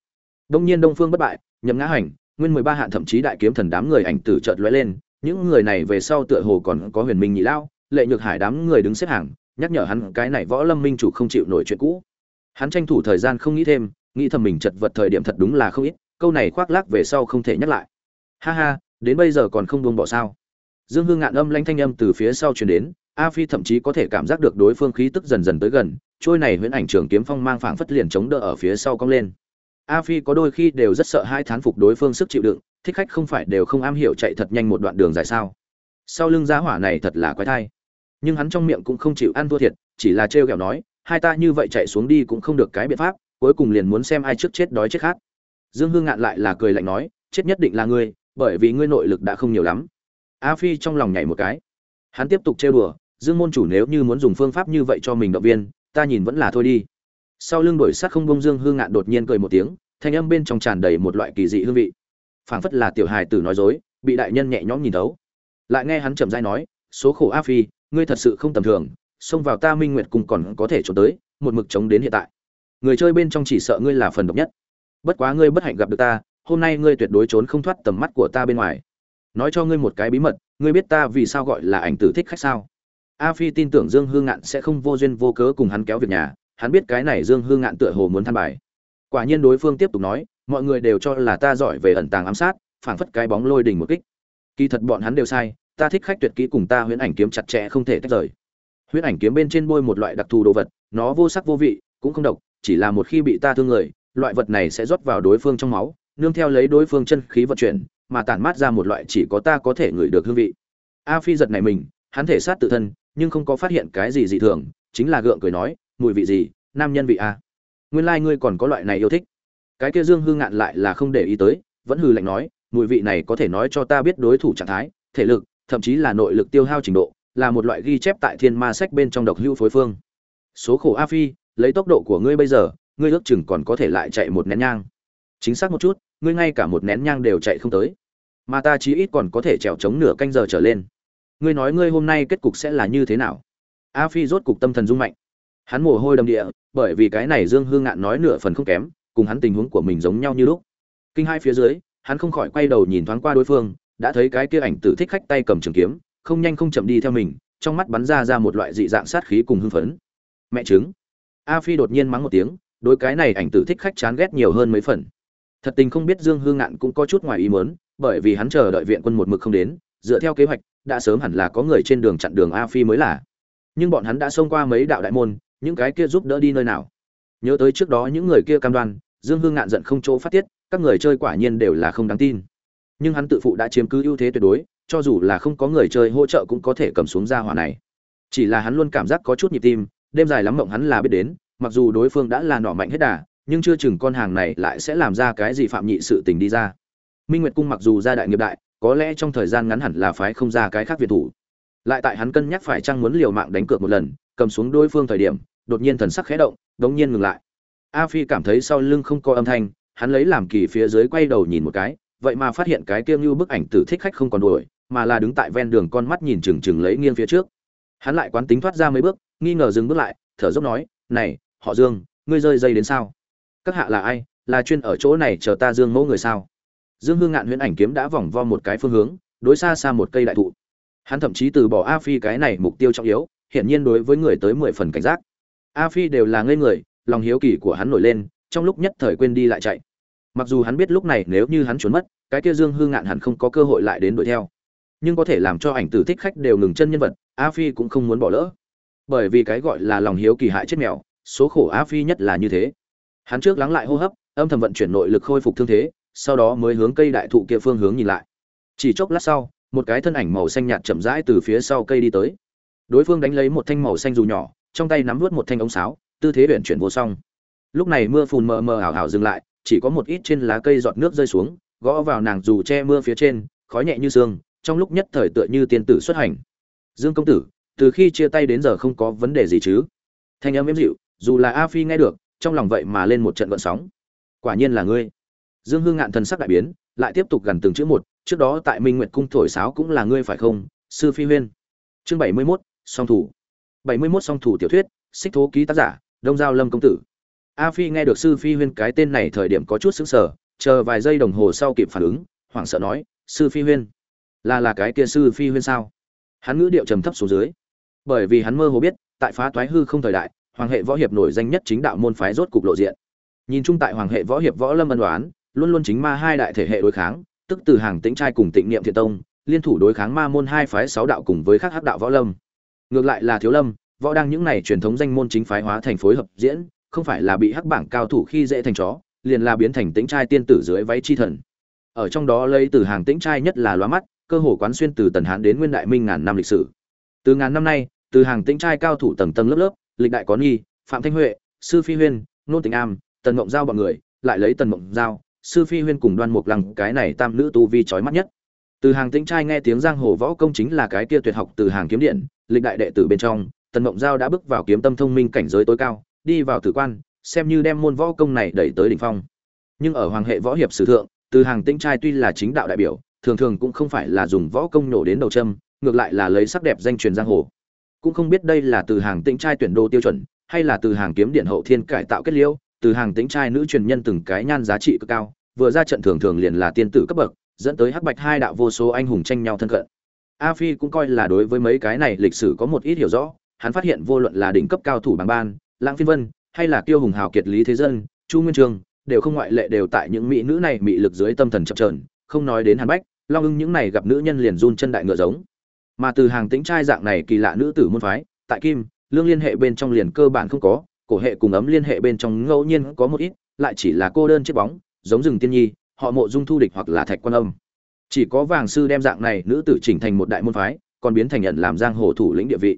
Đông nhiên đông phương bất bại, nhậm ngã hành, nguyên mười ba hạn thậm chí đại kiếm thần đám người ảnh tử chợt lóe lên, những người này về sau tựa hồ còn có huyền minh nhị lao lệ nhược hải đám người đứng xếp hàng nhắc nhở hắn cái này võ lâm minh chủ không chịu nổi chuyện cũ. Hắn tranh thủ thời gian không nghĩ thêm, nghĩ thầm mình chật vật thời điểm thật đúng là không ít, câu này khoác lác về sau không thể nhắc lại. Ha ha, đến bây giờ còn không buông bỏ sao? Dương hương ngạn âm lanh thanh âm từ phía sau truyền đến, a phi thậm chí có thể cảm giác được đối phương khí tức dần dần tới gần, trôi này huyễn ảnh trường kiếm phong mang phảng phất liền chống đỡ ở phía sau cong lên. A phi có đôi khi đều rất sợ hai thán phục đối phương sức chịu đựng, thích khách không phải đều không am hiểu chạy thật nhanh một đoạn đường dài sao? Sau lưng giá hỏa này thật là quái thai nhưng hắn trong miệng cũng không chịu ăn thua thiệt, chỉ là trêu ghẹo nói, hai ta như vậy chạy xuống đi cũng không được cái biện pháp, cuối cùng liền muốn xem ai trước chết đói chết khác dương hương ngạn lại là cười lạnh nói, chết nhất định là ngươi, bởi vì ngươi nội lực đã không nhiều lắm. A phi trong lòng nhảy một cái. Hắn tiếp tục trêu đùa, dương môn chủ nếu như muốn dùng phương pháp như vậy cho mình động viên, ta nhìn vẫn là thôi đi. Sau lưng đổi sát không bông dương hương ngạn đột nhiên cười một tiếng, thanh âm bên trong tràn đầy một loại kỳ dị hương vị. Phảng phất là tiểu hài tử nói dối, bị đại nhân nhẹ nhõm nhìn thấu. Lại nghe hắn chậm rãi nói, số khổ a phi ngươi thật sự không tầm thường, xông vào ta minh nguyệt cùng còn có thể trốn tới, một mực chống đến hiện tại. Người chơi bên trong chỉ sợ ngươi là phần độc nhất. Bất quá ngươi bất hạnh gặp được ta, hôm nay ngươi tuyệt đối trốn không thoát tầm mắt của ta bên ngoài. Nói cho ngươi một cái bí mật, ngươi biết ta vì sao gọi là ảnh tử thích khách sao? A phi tin tưởng dương hương ngạn sẽ không vô duyên vô cớ cùng hắn kéo việc nhà, hắn biết cái này dương hương ngạn tựa hồ muốn than bài. Quả nhiên đối phương tiếp tục nói, mọi người đều cho là ta giỏi về ẩn tàng ám sát, phảng phất cái bóng lôi đình một kích. Kỳ thật bọn hắn đều sai ta thích khách tuyệt kỹ cùng ta huyễn ảnh kiếm chặt chẽ không thể tách rời. Huyễn ảnh kiếm bên trên bôi một loại đặc thù đồ vật, nó vô sắc vô vị, cũng không độc, chỉ là một khi bị ta thương người, loại vật này sẽ rót vào đối phương trong máu, nương theo lấy đối phương chân khí vận chuyển, mà tản mát ra một loại chỉ có ta có thể ngửi được hương vị. A phi giật này mình, hắn thể sát tự thân, nhưng không có phát hiện cái gì dị thường, chính là gượng cười nói, mùi vị gì, nam nhân vị a? Nguyên lai ngươi còn có loại này yêu thích. Cái kia dương hương ngạn lại là không để ý tới, vẫn hừ lạnh nói, mùi vị này có thể nói cho ta biết đối thủ trạng thái, thể lực thậm chí là nội lực tiêu hao trình độ, là một loại ghi chép tại thiên ma sách bên trong độc hữu phối phương. Số khổ a phi, lấy tốc độ của ngươi bây giờ, ngươi ước chừng còn có thể lại chạy một nén nhang. Chính xác một chút, ngươi ngay cả một nén nhang đều chạy không tới. Mà ta chí ít còn có thể trèo chống nửa canh giờ trở lên. Ngươi nói ngươi hôm nay kết cục sẽ là như thế nào? A phi rốt cục tâm thần rung mạnh. Hắn mồ hôi đầm địa, bởi vì cái này dương hương ngạn nói nửa phần không kém, cùng hắn tình huống của mình giống nhau như lúc. Kinh hai phía dưới, hắn không khỏi quay đầu nhìn thoáng qua đối phương đã thấy cái kia ảnh tử thích khách tay cầm trường kiếm, không nhanh không chậm đi theo mình, trong mắt bắn ra ra một loại dị dạng sát khí cùng hưng phấn. Mẹ chứng a phi đột nhiên mắng một tiếng, đối cái này ảnh tử thích khách chán ghét nhiều hơn mấy phần. Thật tình không biết dương hương ngạn cũng có chút ngoài ý muốn, bởi vì hắn chờ đợi viện quân một mực không đến, dựa theo kế hoạch, đã sớm hẳn là có người trên đường chặn đường a phi mới là. Nhưng bọn hắn đã xông qua mấy đạo đại môn, những cái kia giúp đỡ đi nơi nào? Nhớ tới trước đó những người kia cam đoan, dương hương ngạn giận không chỗ phát tiết, các người chơi quả nhiên đều là không đáng tin nhưng hắn tự phụ đã chiếm cứ ưu thế tuyệt đối, cho dù là không có người chơi hỗ trợ cũng có thể cầm xuống ra hỏa này. Chỉ là hắn luôn cảm giác có chút nhịp tim, đêm dài lắm mộng hắn là biết đến, mặc dù đối phương đã là nỏ mạnh hết đà, nhưng chưa chừng con hàng này lại sẽ làm ra cái gì phạm nhị sự tình đi ra. Minh nguyệt cung mặc dù ra đại nghiệp đại, có lẽ trong thời gian ngắn hẳn là phái không ra cái khác việt thủ. Lại tại hắn cân nhắc phải chăng muốn liều mạng đánh cược một lần, cầm xuống đối phương thời điểm, đột nhiên thần sắc khẽ động, đống nhiên ngừng lại. A phi cảm thấy sau lưng không có âm thanh, hắn lấy làm kỳ phía dưới quay đầu nhìn một cái vậy mà phát hiện cái kia như bức ảnh tử thích khách không còn đuổi, mà là đứng tại ven đường con mắt nhìn chừng chừng lấy nghiêng phía trước. Hắn lại quán tính thoát ra mấy bước, nghi ngờ dừng bước lại, thở dốc nói, này, họ dương, ngươi rơi dây đến sao? Các hạ là ai? Là chuyên ở chỗ này chờ ta dương mẫu người sao? Dương hương ngạn huyễn ảnh kiếm đã vòng vo một cái phương hướng, đối xa xa một cây đại thụ. Hắn thậm chí từ bỏ a phi cái này mục tiêu trọng yếu, hiển nhiên đối với người tới mười phần cảnh giác. A phi đều là ngây người, lòng hiếu kỳ của hắn nổi lên, trong lúc nhất thời quên đi lại chạy mặc dù hắn biết lúc này nếu như hắn trốn mất, cái kia dương hương ngạn hẳn không có cơ hội lại đến đuổi theo. Nhưng có thể làm cho ảnh tử thích khách đều ngừng chân nhân vật, a phi cũng không muốn bỏ lỡ. Bởi vì cái gọi là lòng hiếu kỳ hại chết mèo, số khổ a phi nhất là như thế. Hắn trước lắng lại hô hấp, âm thầm vận chuyển nội lực khôi phục thương thế, sau đó mới hướng cây đại thụ kia phương hướng nhìn lại. Chỉ chốc lát sau, một cái thân ảnh màu xanh nhạt chậm rãi từ phía sau cây đi tới. Đối phương đánh lấy một thanh màu xanh dù nhỏ, trong tay nắm vút một thanh ống sáo, tư thế uyển chuyển vô song. Lúc này mưa phùn mờ mờ ảo ảo dừng lại chỉ có một ít trên lá cây giọt nước rơi xuống gõ vào nàng dù che mưa phía trên khói nhẹ như sương trong lúc nhất thời tựa như tiên tử xuất hành. Dương công tử từ khi chia tay đến giờ không có vấn đề gì chứ? Thanh âm êm dịu dù là a phi nghe được trong lòng vậy mà lên một trận gợn sóng. Quả nhiên là ngươi. Dương hương ngạn thần sắc đại biến lại tiếp tục gần từng chữ một trước đó tại minh nguyệt cung thổi sáo cũng là ngươi phải không sư phi huyên. Chương bảy mươi 71, song thủ. Bảy mươi 71 song thủ tiểu thuyết xích thố ký tác giả đông giao lâm công tử a phi nghe được sư phi huyên cái tên này thời điểm có chút sững sờ, chờ vài giây đồng hồ sau kịp phản ứng, hoảng sợ nói, sư phi huyên, là là cái kia sư phi huyên sao? Hắn ngữ điệu trầm thấp xuống dưới. Bởi vì hắn mơ hồ biết, tại phá toái hư không thời đại, hoàng hệ võ hiệp nổi danh nhất chính đạo môn phái rốt cục lộ diện. Nhìn chung tại hoàng hệ võ hiệp võ lâm ân đoán luôn luôn chính ma hai đại thể hệ đối kháng, tức từ hàng tĩnh trai cùng tịnh niệm thiện tông, liên thủ đối kháng ma môn hai phái sáu đạo cùng với các hắc đạo võ lâm. Ngược lại là thiếu lâm, võ đang những này truyền thống danh môn chính phái hóa thành phối hợp diễn không phải là bị hắc bảng cao thủ khi dễ thành chó, liền là biến thành tĩnh trai tiên tử dưới váy chi thần. Ở trong đó lấy từ hàng tĩnh trai nhất là lóa mắt, cơ hồ quán xuyên từ tần hán đến nguyên đại minh ngàn năm lịch sử. Từ ngàn năm nay, từ hàng tĩnh trai cao thủ tầng tầng lớp lớp, lịch đại có nghi phạm thanh huệ, sư phi huyên nôn tình am, tần mộng giao bọn người, lại lấy tần mộng giao, sư phi huyên cùng đoan mục lăng, cái này tam nữ tu vi chói mắt nhất. Từ hàng tĩnh trai nghe tiếng giang hồ võ công chính là cái kia tuyệt học từ hàng kiếm điện, lịch đại đệ tử bên trong, tần mộng giao đã bước vào kiếm tâm thông minh cảnh giới tối cao đi vào tử quan, xem như đem môn võ công này đẩy tới đỉnh phong. Nhưng ở hoàng hệ võ hiệp sử thượng, từ hàng tĩnh trai tuy là chính đạo đại biểu, thường thường cũng không phải là dùng võ công nổ đến đầu châm, ngược lại là lấy sắc đẹp danh truyền giang hồ. Cũng không biết đây là từ hàng tĩnh trai tuyển đô tiêu chuẩn, hay là từ hàng kiếm điện hậu thiên cải tạo kết liễu từ hàng tĩnh trai nữ truyền nhân từng cái nhan giá trị cực cao, vừa ra trận thường thường liền là tiên tử cấp bậc, dẫn tới hắc bạch hai đạo vô số anh hùng tranh nhau thân cận. A phi cũng coi là đối với mấy cái này lịch sử có một ít hiểu rõ, hắn phát hiện vô luận là đỉnh cấp cao thủ bằng ban lãng phiên vân, hay là kiêu hùng hào kiệt lý thế dân, chu nguyên trường, đều không ngoại lệ đều tại những mỹ nữ này mị lực dưới tâm thần chập trờn không nói đến hàn bách, long ưng những này gặp nữ nhân liền run chân đại ngựa giống. Mà từ hàng tính trai dạng này kỳ lạ nữ tử môn phái, tại kim, lương liên hệ bên trong liền cơ bản không có, cổ hệ cùng ấm liên hệ bên trong ngẫu nhiên có một ít, lại chỉ là cô đơn chết bóng, giống rừng tiên nhi, họ mộ dung thu địch hoặc là thạch quan âm. Chỉ có vàng sư đem dạng này nữ tử chỉnh thành một đại môn phái, còn biến thành nhận làm giang hồ thủ lĩnh địa vị.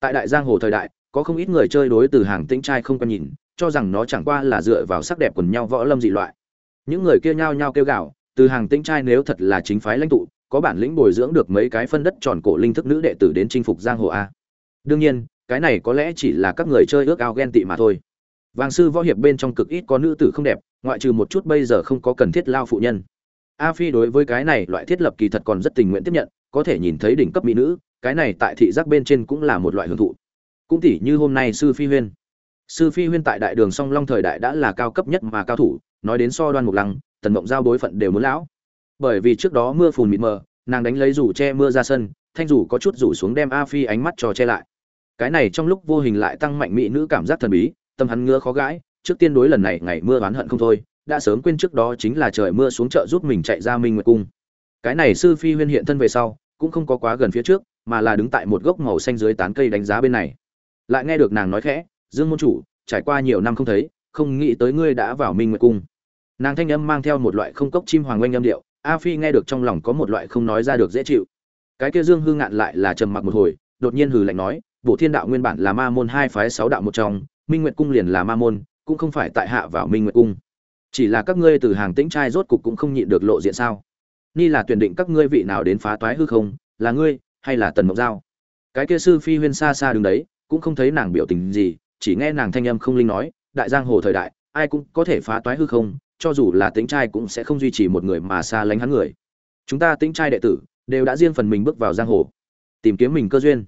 Tại đại giang hồ thời đại có không ít người chơi đối từ hàng tĩnh trai không quen nhìn, cho rằng nó chẳng qua là dựa vào sắc đẹp quần nhau võ lâm dị loại. Những người kia nhao nhao kêu gào, từ hàng tĩnh trai nếu thật là chính phái lãnh tụ, có bản lĩnh bồi dưỡng được mấy cái phân đất tròn cổ linh thức nữ đệ tử đến chinh phục giang hồ a. Đương nhiên, cái này có lẽ chỉ là các người chơi ước ao ghen tị mà thôi. Vàng sư võ hiệp bên trong cực ít có nữ tử không đẹp, ngoại trừ một chút bây giờ không có cần thiết lao phụ nhân. A phi đối với cái này loại thiết lập kỳ thật còn rất tình nguyện tiếp nhận, có thể nhìn thấy đỉnh cấp mỹ nữ, cái này tại thị giác bên trên cũng là một loại hưởng thụ cũng tỉ như hôm nay sư phi huyên. Sư phi huyên tại đại đường song long thời đại đã là cao cấp nhất mà cao thủ, nói đến so đoan mục lăng, tần mộng giao đối phận đều muốn lão. Bởi vì trước đó mưa phùn mịt mờ, nàng đánh lấy rủ che mưa ra sân, thanh rủ có chút rủ xuống đem a phi ánh mắt cho che lại. Cái này trong lúc vô hình lại tăng mạnh mỹ nữ cảm giác thần bí, tâm hắn ngứa khó gãi, trước tiên đối lần này ngày mưa oán hận không thôi, đã sớm quên trước đó chính là trời mưa xuống chợ giúp mình chạy ra minh nguyệt cung. Cái này sư phi huyên hiện thân về sau, cũng không có quá gần phía trước, mà là đứng tại một gốc màu xanh dưới tán cây đánh giá bên này lại nghe được nàng nói khẽ, dương môn chủ, trải qua nhiều năm không thấy, không nghĩ tới ngươi đã vào minh nguyệt cung. Nàng thanh âm mang theo một loại không cốc chim hoàng oanh âm điệu, a phi nghe được trong lòng có một loại không nói ra được dễ chịu. Cái kia dương hư ngạn lại là trầm mặc một hồi, đột nhiên hừ lạnh nói bộ thiên đạo nguyên bản là ma môn hai phái sáu đạo một trong, minh nguyệt cung liền là ma môn, cũng không phải tại hạ vào minh nguyệt cung. Chỉ là các ngươi từ hàng tĩnh trai rốt cục cũng không nhịn được lộ diện sao? Ni là tuyển định các ngươi vị nào đến phá toái hư không, là ngươi hay là tần mộc giao? Cái kia sư phi huyên xa xa đứng đấy cũng không thấy nàng biểu tình gì, chỉ nghe nàng thanh âm không linh nói, đại giang hồ thời đại, ai cũng có thể phá toái hư không, cho dù là tính trai cũng sẽ không duy trì một người mà xa lánh hắn người. Chúng ta tính trai đệ tử đều đã riêng phần mình bước vào giang hồ, tìm kiếm mình cơ duyên.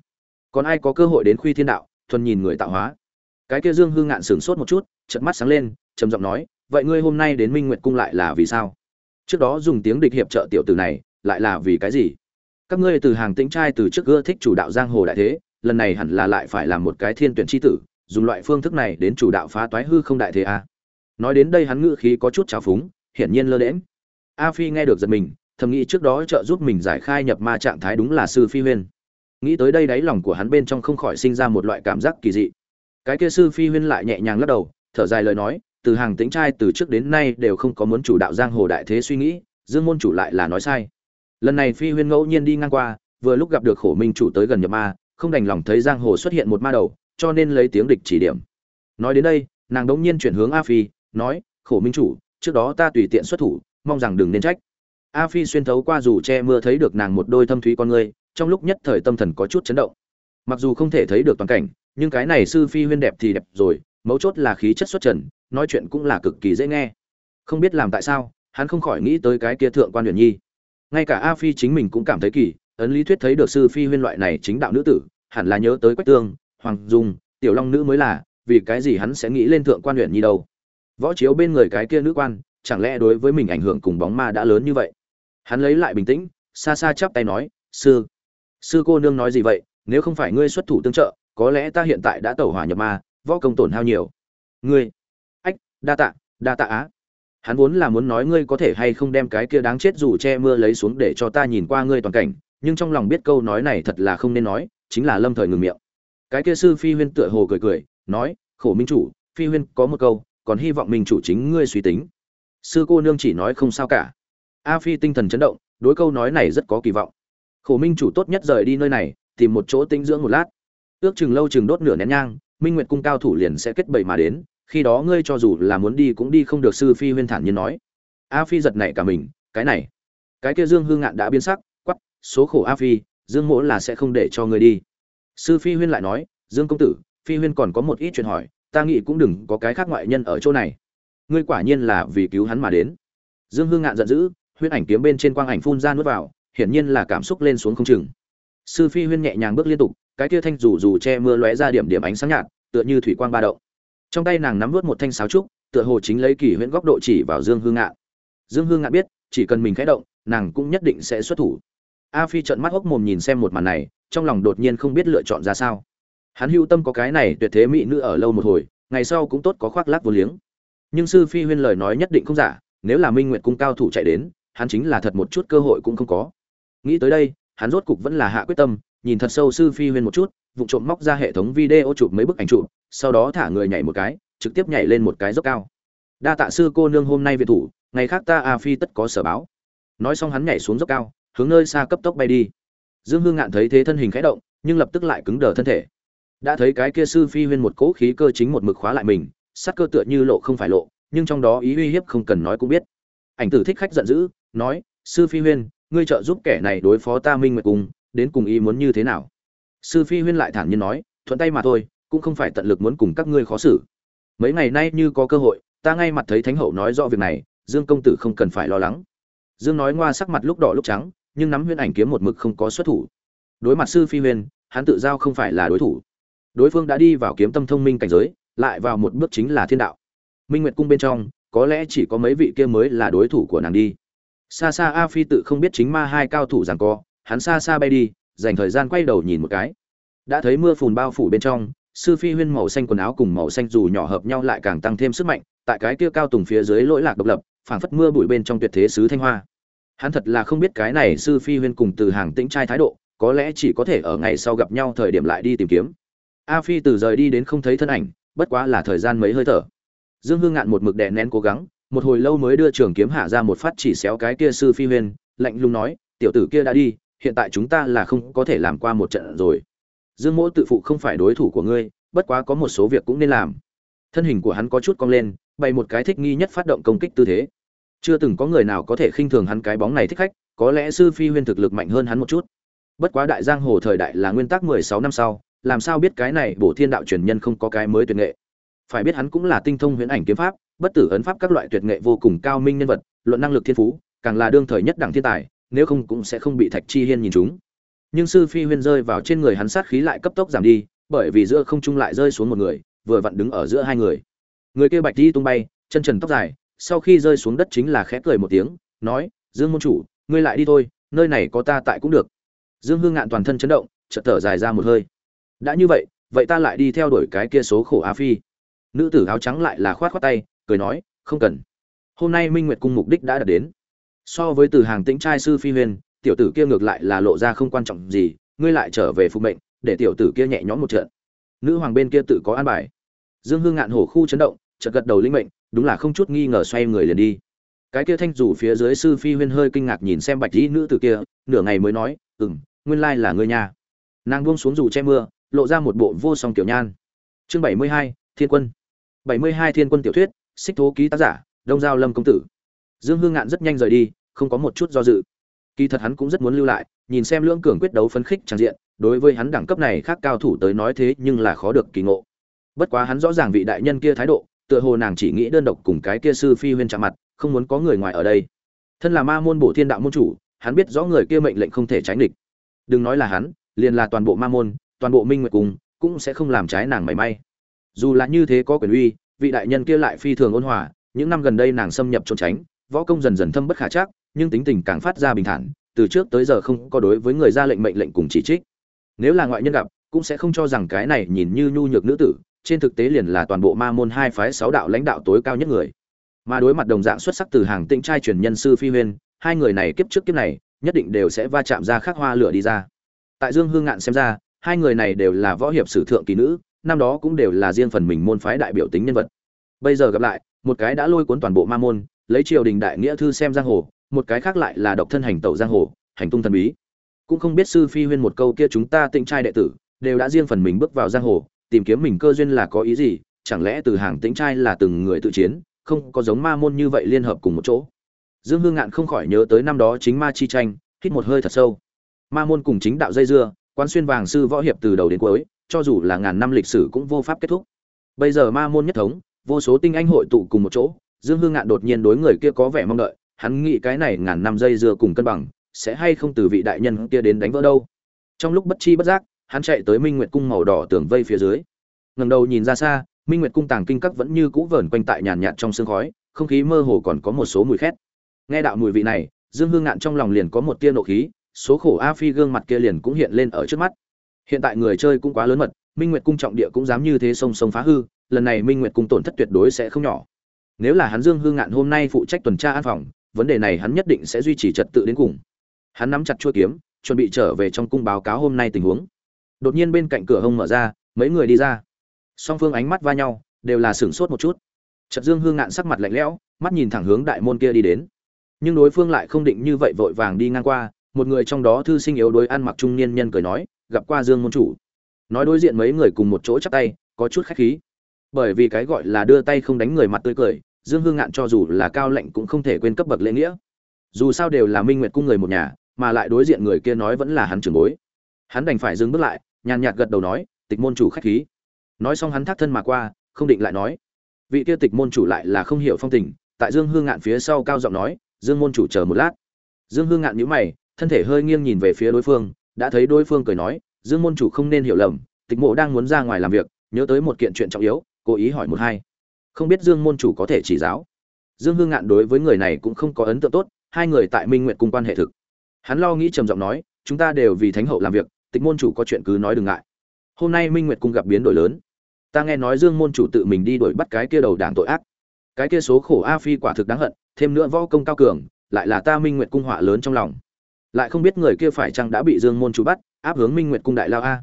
Còn ai có cơ hội đến khuy thiên đạo, thuần nhìn người tạo hóa? Cái kia dương hương ngạn sửng sốt một chút, chợt mắt sáng lên, trầm giọng nói, vậy ngươi hôm nay đến minh nguyệt cung lại là vì sao? Trước đó dùng tiếng địch hiệp trợ tiểu tử này, lại là vì cái gì? Các ngươi từ hàng tĩnh trai từ trước ưa thích chủ đạo giang hồ đại thế lần này hẳn là lại phải làm một cái thiên tuyển chi tử, dùng loại phương thức này đến chủ đạo phá toái hư không đại thế à. nói đến đây hắn ngữ khí có chút trào phúng, hiển nhiên lơ đễnh. a phi nghe được giật mình, thầm nghĩ trước đó trợ giúp mình giải khai nhập ma trạng thái đúng là sư phi huyên nghĩ tới đây đáy lòng của hắn bên trong không khỏi sinh ra một loại cảm giác kỳ dị cái kia sư phi huyên lại nhẹ nhàng lắc đầu, thở dài lời nói, từ hàng tính trai từ trước đến nay đều không có muốn chủ đạo giang hồ đại thế suy nghĩ, dương môn chủ lại là nói sai lần này phi huyên ngẫu nhiên đi ngang qua, vừa lúc gặp được khổ minh chủ tới gần nhập ma không đành lòng thấy giang hồ xuất hiện một ma đầu, cho nên lấy tiếng địch chỉ điểm. Nói đến đây, nàng đống nhiên chuyển hướng a phi, nói, khổ minh chủ, trước đó ta tùy tiện xuất thủ, mong rằng đừng nên trách. A phi xuyên thấu qua dù che mưa thấy được nàng một đôi thâm thúy con ngươi, trong lúc nhất thời tâm thần có chút chấn động. Mặc dù không thể thấy được toàn cảnh, nhưng cái này sư phi huyên đẹp thì đẹp rồi, mấu chốt là khí chất xuất trần, nói chuyện cũng là cực kỳ dễ nghe. Không biết làm tại sao, hắn không khỏi nghĩ tới cái kia thượng quan huyền nhi. Ngay cả a phi chính mình cũng cảm thấy kỳ ấn lý thuyết thấy được sư phi huyên loại này chính đạo nữ tử, hẳn là nhớ tới quách tương, hoàng dung, tiểu long nữ mới là, vì cái gì hắn sẽ nghĩ lên thượng quan huyện nhi đâu? Võ chiếu bên người cái kia nữ quan, chẳng lẽ đối với mình ảnh hưởng cùng bóng ma đã lớn như vậy? Hắn lấy lại bình tĩnh, xa xa chắp tay nói, sư sư cô nương nói gì vậy? Nếu không phải ngươi xuất thủ tương trợ, có lẽ ta hiện tại đã tẩu hỏa nhập ma, võ công tổn hao nhiều. Ngươi? Ách, đa tạ đa tạ á. Hắn vốn là muốn nói ngươi có thể hay không đem cái kia đáng chết dù che mưa lấy xuống để cho ta nhìn qua ngươi toàn cảnh nhưng trong lòng biết câu nói này thật là không nên nói, chính là lâm thời ngừng miệng. Cái kia sư phi huyên tựa hồ cười cười, nói, khổ minh chủ, phi huyên, có một câu, còn hy vọng minh chủ chính ngươi suy tính. Sư cô nương chỉ nói không sao cả. A phi tinh thần chấn động, đối câu nói này rất có kỳ vọng. Khổ minh chủ tốt nhất rời đi nơi này, tìm một chỗ tinh dưỡng một lát. Ước chừng lâu chừng đốt nửa nén nhang, minh nguyệt cung cao thủ liền sẽ kết bầy mà đến, khi đó ngươi cho dù là muốn đi cũng đi không được sư phi huyên thản nhiên nói. A phi giật nảy cả mình, cái này, cái kia dương hương ngạn đã biến sắc số khổ a phi, dương mỗ là sẽ không để cho ngươi đi. Sư phi huyên lại nói, dương công tử, phi huyên còn có một ít chuyện hỏi, ta nghĩ cũng đừng có cái khác ngoại nhân ở chỗ này. Ngươi quả nhiên là vì cứu hắn mà đến. Dương hương ngạn giận dữ huyên ảnh kiếm bên trên quang ảnh phun ra nuốt vào, hiển nhiên là cảm xúc lên xuống không chừng. Sư phi huyên nhẹ nhàng bước liên tục, cái kia thanh rủ rủ che mưa lóe ra điểm điểm ánh sáng nhạt, tựa như thủy quang ba động. Trong tay nàng nắm vớt một thanh sáo trúc, tựa hồ chính lấy kỳ huyễn góc độ chỉ vào dương hương ngạn. Dương hương ngạn biết, chỉ cần mình khẽ động, nàng cũng nhất định sẽ xuất thủ a phi trợn mắt hốc mồm nhìn xem một màn này, trong lòng đột nhiên không biết lựa chọn ra sao. Hắn hưu tâm có cái này tuyệt thế mỹ nữ ở lâu một hồi, ngày sau cũng tốt có khoác lác vô liếng. Nhưng sư phi huyên lời nói nhất định không giả, nếu là minh Nguyệt cung cao thủ chạy đến, hắn chính là thật một chút cơ hội cũng không có. Nghĩ tới đây, hắn rốt cục vẫn là hạ quyết tâm, nhìn thật sâu sư phi huyên một chút, vụ trộm móc ra hệ thống video chụp mấy bức ảnh chụp, sau đó thả người nhảy một cái, trực tiếp nhảy lên một cái dốc cao. Đa tạ sư cô nương hôm nay viện thủ, ngày khác ta a phi tất có sở báo. Nói xong hắn nhảy xuống dốc cao hướng nơi xa cấp tốc bay đi. Dương hương ngạn thấy thế thân hình khẽ động, nhưng lập tức lại cứng đờ thân thể. Đã thấy cái kia sư phi huyên một cỗ khí cơ chính một mực khóa lại mình sát cơ tựa như lộ không phải lộ, nhưng trong đó ý uy hiếp không cần nói cũng biết. Ảnh tử thích khách giận dữ, nói, sư phi huyên, ngươi trợ giúp kẻ này đối phó ta minh nguyệt cùng đến cùng ý muốn như thế nào? Sư phi huyên lại thản nhiên nói, thuận tay mà thôi, cũng không phải tận lực muốn cùng các ngươi khó xử. Mấy ngày nay như có cơ hội, ta ngay mặt thấy thánh hậu nói rõ việc này, dương công tử không cần phải lo lắng. Dương nói ngoa sắc mặt lúc đỏ lúc trắng nhưng nắm huyễn ảnh kiếm một mực không có xuất thủ. Đối mặt sư phi huyền, hắn tự giao không phải là đối thủ. Đối phương đã đi vào kiếm tâm thông minh cảnh giới lại vào một bước chính là thiên đạo. Minh nguyệt cung bên trong có lẽ chỉ có mấy vị kia mới là đối thủ của nàng đi. Xa xa a phi tự không biết chính ma hai cao thủ giằng co hắn xa xa bay đi dành thời gian quay đầu nhìn một cái. Đã thấy mưa phùn bao phủ bên trong sư phi huyên màu xanh quần áo cùng màu xanh dù nhỏ hợp nhau lại càng tăng thêm sức mạnh tại cái kia cao tùng phía dưới lỗi lạc độc lập phảng phất mưa bụi bên trong tuyệt thế sứ thanh hoa hắn thật là không biết cái này sư phi huyên cùng từ hàng tĩnh trai thái độ, có lẽ chỉ có thể ở ngày sau gặp nhau thời điểm lại đi tìm kiếm. A phi từ rời đi đến không thấy thân ảnh, bất quá là thời gian mấy hơi thở. Dương hương ngạn một mực đè nén cố gắng, một hồi lâu mới đưa trường kiếm hạ ra một phát chỉ xéo cái kia sư phi huyên, lạnh lùng nói, tiểu tử kia đã đi, hiện tại chúng ta là không có thể làm qua một trận rồi. Dương mỗ tự phụ không phải đối thủ của ngươi, bất quá có một số việc cũng nên làm. Thân hình của hắn có chút cong lên, bày một cái thích nghi nhất phát động công kích tư thế chưa từng có người nào có thể khinh thường hắn cái bóng này thích khách, có lẽ sư phi huyên thực lực mạnh hơn hắn một chút. Bất quá đại giang hồ thời đại là nguyên tắc mười sáu năm sau, làm sao biết cái này bổ thiên đạo truyền nhân không có cái mới tuyệt nghệ? Phải biết hắn cũng là tinh thông huyễn ảnh kiếm pháp, bất tử ấn pháp các loại tuyệt nghệ vô cùng cao minh nhân vật, luận năng lực thiên phú, càng là đương thời nhất đẳng thiên tài, nếu không cũng sẽ không bị thạch chi hiên nhìn chúng nhưng sư phi huyên rơi vào trên người hắn sát khí lại cấp tốc giảm đi, bởi vì giữa không trung lại rơi xuống một người, vừa vặn đứng ở giữa hai người. Người kia bạch đi tung bay, chân trần tóc dài sau khi rơi xuống đất chính là khẽ cười một tiếng, nói, dương môn chủ, ngươi lại đi thôi, nơi này có ta tại cũng được. Dương hương ngạn toàn thân chấn động, chợt thở dài ra một hơi. Đã như vậy vậy ta lại đi theo đuổi cái kia số khổ a phi. Nữ tử áo trắng lại là khoát khoát tay, cười nói, không cần. Hôm nay minh nguyệt cung mục đích đã đạt đến. So với từ hàng tĩnh trai sư phi huyền, tiểu tử kia ngược lại là lộ ra không quan trọng gì, ngươi lại trở về phục mệnh, để tiểu tử kia nhẹ nhõm một trận. Nữ hoàng bên kia tự có an bài. Dương hương ngạn hổ khu chấn động, chợt gật đầu linh mệnh đúng là không chút nghi ngờ xoay người liền đi. Cái kia thanh rủ phía dưới sư phi huyên hơi kinh ngạc nhìn xem bạch dĩ nữ tử kia, nửa ngày mới nói, ừm, nguyên lai là ngươi nha. Nàng buông xuống dù che mưa, lộ ra một bộ vô song kiểu nhan. Chương bảy mươi hai, thiên quân. bảy mươi hai thiên quân tiểu thuyết, xích thố ký tác giả, đông giao lâm công tử. Dương hương ngạn rất nhanh rời đi, không có một chút do dự. Kỳ thật hắn cũng rất muốn lưu lại, nhìn xem lưỡng cường quyết đấu phấn khích tràn diện, đối với hắn đẳng cấp này khác cao thủ tới nói thế nhưng là khó được kỳ ngộ. Bất quá hắn rõ ràng vị đại nhân kia thái độ tựa hồ nàng chỉ nghĩ đơn độc cùng cái kia sư phi huyên chạm mặt, không muốn có người ngoài ở đây. Thân là ma môn bổ thiên đạo môn chủ, hắn biết rõ người kia mệnh lệnh không thể tránh địch. Đừng nói là hắn, liền là toàn bộ ma môn, toàn bộ minh nguyệt cùng, cũng sẽ không làm trái nàng mảy may. Dù là như thế có quyền uy, vị đại nhân kia lại phi thường ôn hòa, những năm gần đây nàng xâm nhập trốn tránh, võ công dần dần thâm bất khả chắc, nhưng tính tình càng phát ra bình thản, từ trước tới giờ không có đối với người ra lệnh mệnh lệnh cùng chỉ trích. Nếu là ngoại nhân gặp, cũng sẽ không cho rằng cái này nhìn như nhu nhược nữ tử trên thực tế liền là toàn bộ ma môn hai phái sáu đạo lãnh đạo tối cao nhất người. Mà đối mặt đồng dạng xuất sắc từ hàng tĩnh trai truyền nhân sư phi huyên, hai người này kiếp trước kiếp này, nhất định đều sẽ va chạm ra khắc hoa lửa đi ra. Tại dương hương ngạn xem ra, hai người này đều là võ hiệp sử thượng kỳ nữ, năm đó cũng đều là riêng phần mình môn phái đại biểu tính nhân vật. Bây giờ gặp lại, một cái đã lôi cuốn toàn bộ ma môn, lấy triều đình đại nghĩa thư xem giang hồ, một cái khác lại là độc thân hành tẩu giang hồ, hành tung thần bí. Cũng không biết sư phi huyên một câu kia chúng ta tĩnh trai đệ tử, đều đã riêng phần mình bước vào giang hồ tìm kiếm mình cơ duyên là có ý gì, chẳng lẽ từ hàng tĩnh trai là từng người tự chiến, không có giống ma môn như vậy liên hợp cùng một chỗ. Dương hương ngạn không khỏi nhớ tới năm đó chính ma chi tranh, hít một hơi thật sâu. Ma môn cùng chính đạo dây dưa, quán xuyên vàng sư võ hiệp từ đầu đến cuối, cho dù là ngàn năm lịch sử cũng vô pháp kết thúc. Bây giờ ma môn nhất thống, vô số tinh anh hội tụ cùng một chỗ, dương hương ngạn đột nhiên đối người kia có vẻ mong đợi, hắn nghĩ cái này ngàn năm dây dưa cùng cân bằng, sẽ hay không từ vị đại nhân kia đến đánh vỡ đâu. Trong lúc bất chi bất giác hắn chạy tới minh nguyệt cung màu đỏ tường vây phía dưới. Ngẩng đầu nhìn ra xa, minh nguyệt cung tàng kinh các vẫn như cũ vẩn quanh tại nhàn nhạt trong sương khói, không khí mơ hồ còn có một số mùi khét. Nghe đạo mùi vị này, dương hương ngạn trong lòng liền có một tia nộ khí, số khổ a phi gương mặt kia liền cũng hiện lên ở trước mắt. Hiện tại người chơi cũng quá lớn mật, minh nguyệt cung trọng địa cũng dám như thế sông sông phá hư, lần này minh nguyệt cung tổn thất tuyệt đối sẽ không nhỏ. Nếu là hắn dương hương ngạn hôm nay phụ trách tuần tra an phòng, vấn đề này hắn nhất định sẽ duy trì trật tự đến cùng. Hắn nắm chặt chuôi kiếm, chuẩn bị trở về trong cung báo cáo hôm nay tình huống đột nhiên bên cạnh cửa hông mở ra mấy người đi ra song phương ánh mắt va nhau đều là sửng sốt một chút Trật Dương Hương ngạn sắc mặt lạnh lẽo, mắt nhìn thẳng hướng đại môn kia đi đến. Nhưng đối phương lại không định như vậy vội vàng đi ngang qua, một người trong đó thư sinh yếu đuối ăn mặc trung niên nhân cười nói, gặp qua Dương môn chủ. Nói đối diện mấy người cùng một chỗ chắp tay, có chút khách khí. Bởi vì cái gọi là đưa tay không đánh người mặt tươi cười, Dương Hương ngạn cho dù là cao lệnh cũng không thể quên cấp bậc lễ nghĩa. dù sao đều là minh nguyệt cung người một nhà mà lại đối diện người kia nói vẫn là hắn trưởng bối hắn đành phải dừng bước lại nhàn nhạt gật đầu nói, tịch môn chủ khách khí. Nói xong hắn thác thân mà qua, không định lại nói. Vị kia tịch môn chủ lại là không hiểu phong tình, tại dương hương ngạn phía sau cao giọng nói, dương môn chủ chờ một lát. Dương hương ngạn nhíu mày, thân thể hơi nghiêng nhìn về phía đối phương, đã thấy đối phương cười nói, dương môn chủ không nên hiểu lầm, tịch mộ đang muốn ra ngoài làm việc, nhớ tới một kiện chuyện trọng yếu, cố ý hỏi một hai. Không biết dương môn chủ có thể chỉ giáo. Dương hương ngạn đối với người này cũng không có ấn tượng tốt, hai người tại minh nguyện cung quan hệ thực. Hắn lo nghĩ trầm giọng nói, chúng ta đều vì thánh hậu làm việc tịch môn chủ có chuyện cứ nói đừng ngại. Hôm nay minh nguyệt cung gặp biến đổi lớn. Ta nghe nói dương môn chủ tự mình đi đuổi bắt cái kia đầu đảng tội ác. Cái kia số khổ a phi quả thực đáng hận, thêm nữa võ công cao cường, lại là ta minh nguyệt cung họa lớn trong lòng. Lại không biết người kia phải chăng đã bị dương môn chủ bắt, áp hướng minh nguyệt cung đại lao a.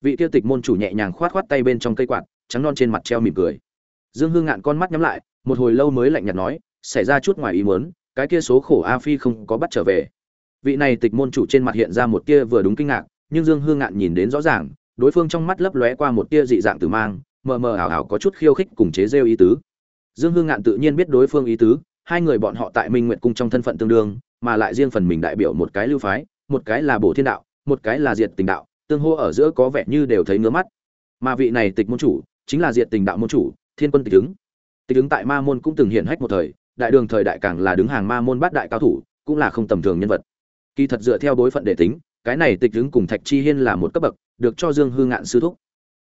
Vị kia tịch môn chủ nhẹ nhàng khoát khoát tay bên trong cây quạt, trắng non trên mặt treo mỉm cười. Dương hương ngạn con mắt nhắm lại, một hồi lâu mới lạnh nhạt nói, xảy ra chút ngoài ý muốn, cái kia số khổ a phi không có bắt trở về. Vị này tịch môn chủ trên mặt hiện ra một kia vừa đúng kinh ngạc nhưng dương hương ngạn nhìn đến rõ ràng, đối phương trong mắt lấp lóe qua một tia dị dạng tử mang, mờ mờ ảo ảo có chút khiêu khích cùng chế rêu ý tứ. Dương hương ngạn tự nhiên biết đối phương ý tứ, hai người bọn họ tại minh Nguyệt cung trong thân phận tương đương, mà lại riêng phần mình đại biểu một cái lưu phái, một cái là bổ thiên đạo, một cái là diệt tình đạo, tương hô ở giữa có vẻ như đều thấy ngứa mắt. Mà vị này tịch môn chủ chính là diệt tình đạo môn chủ, thiên quân tịch ứng. Tịch ứng tại ma môn cũng từng hiện hách một thời, đại đường thời đại càng là đứng hàng ma môn bát đại cao thủ, cũng là không tầm thường nhân vật. Kỳ thật dựa theo bối phận để tính cái này tịch ứng cùng thạch chi hiên là một cấp bậc, được cho dương hư ngạn sư thúc.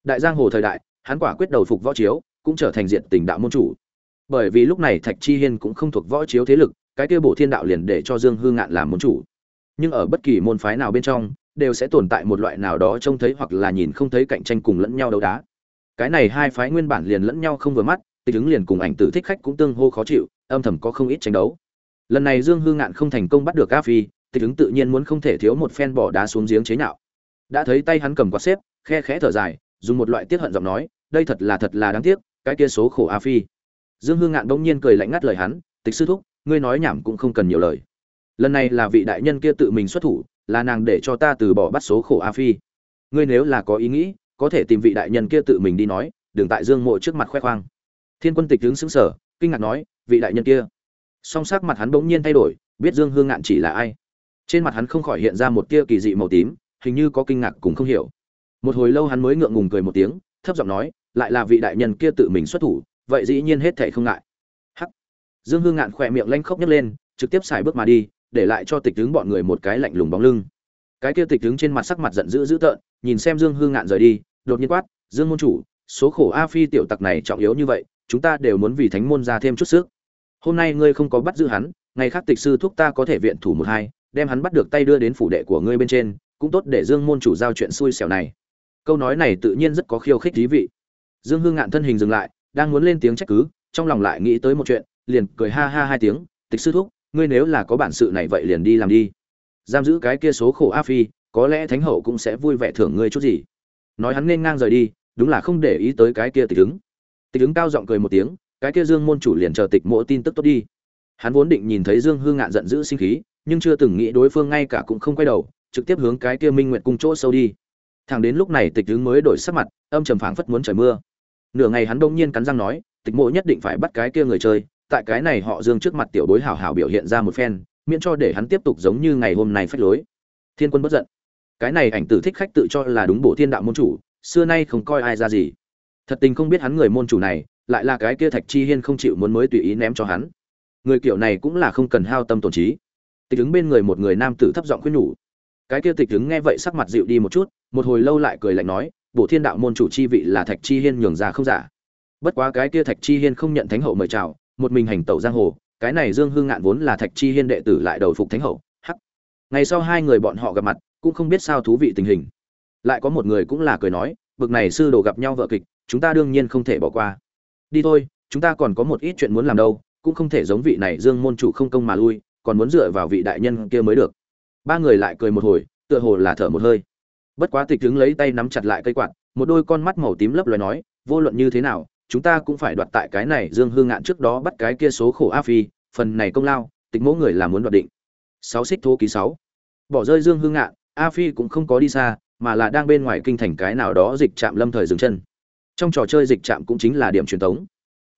Đại giang hồ thời đại, hắn quả quyết đầu phục võ chiếu, cũng trở thành diện tình đạo môn chủ. Bởi vì lúc này thạch chi hiên cũng không thuộc võ chiếu thế lực, cái kia bổ thiên đạo liền để cho dương hư ngạn làm môn chủ. Nhưng ở bất kỳ môn phái nào bên trong, đều sẽ tồn tại một loại nào đó trông thấy hoặc là nhìn không thấy cạnh tranh cùng lẫn nhau đấu đá. Cái này hai phái nguyên bản liền lẫn nhau không vừa mắt, tịch ứng liền cùng ảnh tử thích khách cũng tương hô khó chịu, âm thầm có không ít tranh đấu. Lần này dương hư ngạn không thành công bắt được a phi thích ứng tự nhiên muốn không thể thiếu một phen bỏ đá xuống giếng chế nhạo. Đã thấy tay hắn cầm quạt xếp, khe khẽ thở dài, dùng một loại tiết hận giọng nói, đây thật là thật là đáng tiếc, cái kia số khổ a phi. Dương hương ngạn bỗng nhiên cười lạnh ngắt lời hắn, tịch sư thúc, ngươi nói nhảm cũng không cần nhiều lời. Lần này là vị đại nhân kia tự mình xuất thủ, là nàng để cho ta từ bỏ bắt số khổ a phi. Ngươi nếu là có ý nghĩ, có thể tìm vị đại nhân kia tự mình đi nói, đừng tại dương mộ trước mặt khoe khoang. Thiên quân tịch đứng xứng sở kinh ngạc nói, vị đại nhân kia? Song sắc mặt hắn bỗng nhiên thay đổi, biết dương hương ngạn chỉ là ai trên mặt hắn không khỏi hiện ra một tia kỳ dị màu tím, hình như có kinh ngạc cùng không hiểu. Một hồi lâu hắn mới ngượng ngùng cười một tiếng, thấp giọng nói, lại là vị đại nhân kia tự mình xuất thủ, vậy dĩ nhiên hết thảy không ngại. Hắc. Dương hương ngạn khỏe miệng lanh khóc nhấc lên, trực tiếp xài bước mà đi, để lại cho tịch tướng bọn người một cái lạnh lùng bóng lưng. Cái kia tịch tướng trên mặt sắc mặt giận dữ dữ tợn, nhìn xem dương hương ngạn rời đi, đột nhiên quát, dương môn chủ, số khổ a phi tiểu tặc này trọng yếu như vậy, chúng ta đều muốn vì thánh môn ra thêm chút sức. Hôm nay ngươi không có bắt giữ hắn, ngày khác tịch sư thúc ta có thể viện thủ một hai đem hắn bắt được tay đưa đến phủ đệ của ngươi bên trên, cũng tốt để dương môn chủ giao chuyện xui xẻo này. Câu nói này tự nhiên rất có khiêu khích thí vị. Dương hương ngạn thân hình dừng lại, đang muốn lên tiếng trách cứ, trong lòng lại nghĩ tới một chuyện, liền cười ha ha hai tiếng, tịch sư thúc, ngươi nếu là có bản sự này vậy liền đi làm đi. Giam giữ cái kia số khổ a phi, có lẽ thánh hậu cũng sẽ vui vẻ thưởng ngươi chút gì. Nói hắn nên ngang rời đi, đúng là không để ý tới cái kia tịch ứng tịch ứng cao giọng cười một tiếng, cái kia dương môn chủ liền chờ tịch mộ tin tức tốt đi. Hắn vốn định nhìn thấy dương hương ngạn giận dữ sinh khí nhưng chưa từng nghĩ đối phương ngay cả cũng không quay đầu, trực tiếp hướng cái kia minh nguyện cung chỗ sâu đi. Thằng đến lúc này tịch tướng mới đổi sắc mặt, âm trầm phảng phất muốn trời mưa. Nửa ngày hắn đông nhiên cắn răng nói, tịch mộ nhất định phải bắt cái kia người chơi, tại cái này họ dương trước mặt tiểu bối hảo hảo biểu hiện ra một phen, miễn cho để hắn tiếp tục giống như ngày hôm nay phách lối. Thiên quân bất giận. Cái này ảnh tử thích khách tự cho là đúng bộ thiên đạo môn chủ, xưa nay không coi ai ra gì. Thật tình không biết hắn người môn chủ này, lại là cái kia thạch chi hiên không chịu muốn mới tùy ý ném cho hắn. Người kiểu này cũng là không cần hao tâm tổn trí tịch ứng bên người một người nam tử thấp giọng khuyên nhủ. Cái kia tịch ứng nghe vậy sắc mặt dịu đi một chút, một hồi lâu lại cười lạnh nói bộ thiên đạo môn chủ chi vị là thạch chi hiên nhường ra không giả. Bất quá cái kia thạch chi hiên không nhận thánh hậu mời chào, một mình hành tẩu giang hồ, cái này dương hương ngạn vốn là thạch chi hiên đệ tử lại đầu phục thánh hậu. Hắc. Ngày sau hai người bọn họ gặp mặt, cũng không biết sao thú vị tình hình. Lại có một người cũng là cười nói, bực này sư đồ gặp nhau vợ kịch, chúng ta đương nhiên không thể bỏ qua. Đi thôi, chúng ta còn có một ít chuyện muốn làm đâu, cũng không thể giống vị này dương môn chủ không công mà lui còn muốn dựa vào vị đại nhân kia mới được. Ba người lại cười một hồi, tựa hồ là thở một hơi. Bất quá tịch tướng lấy tay nắm chặt lại cây quạt, một đôi con mắt màu tím lấp loài nói, vô luận như thế nào, chúng ta cũng phải đoạt tại cái này dương hương ngạn trước đó bắt cái kia số khổ a phi, phần này công lao, tịch mỗi người là muốn đoạt định. Sáu xích thô ký sáu. Bỏ rơi dương hương ngạn, a phi cũng không có đi xa, mà là đang bên ngoài kinh thành cái nào đó dịch trạm lâm thời dừng chân. Trong trò chơi dịch trạm cũng chính là điểm truyền thống.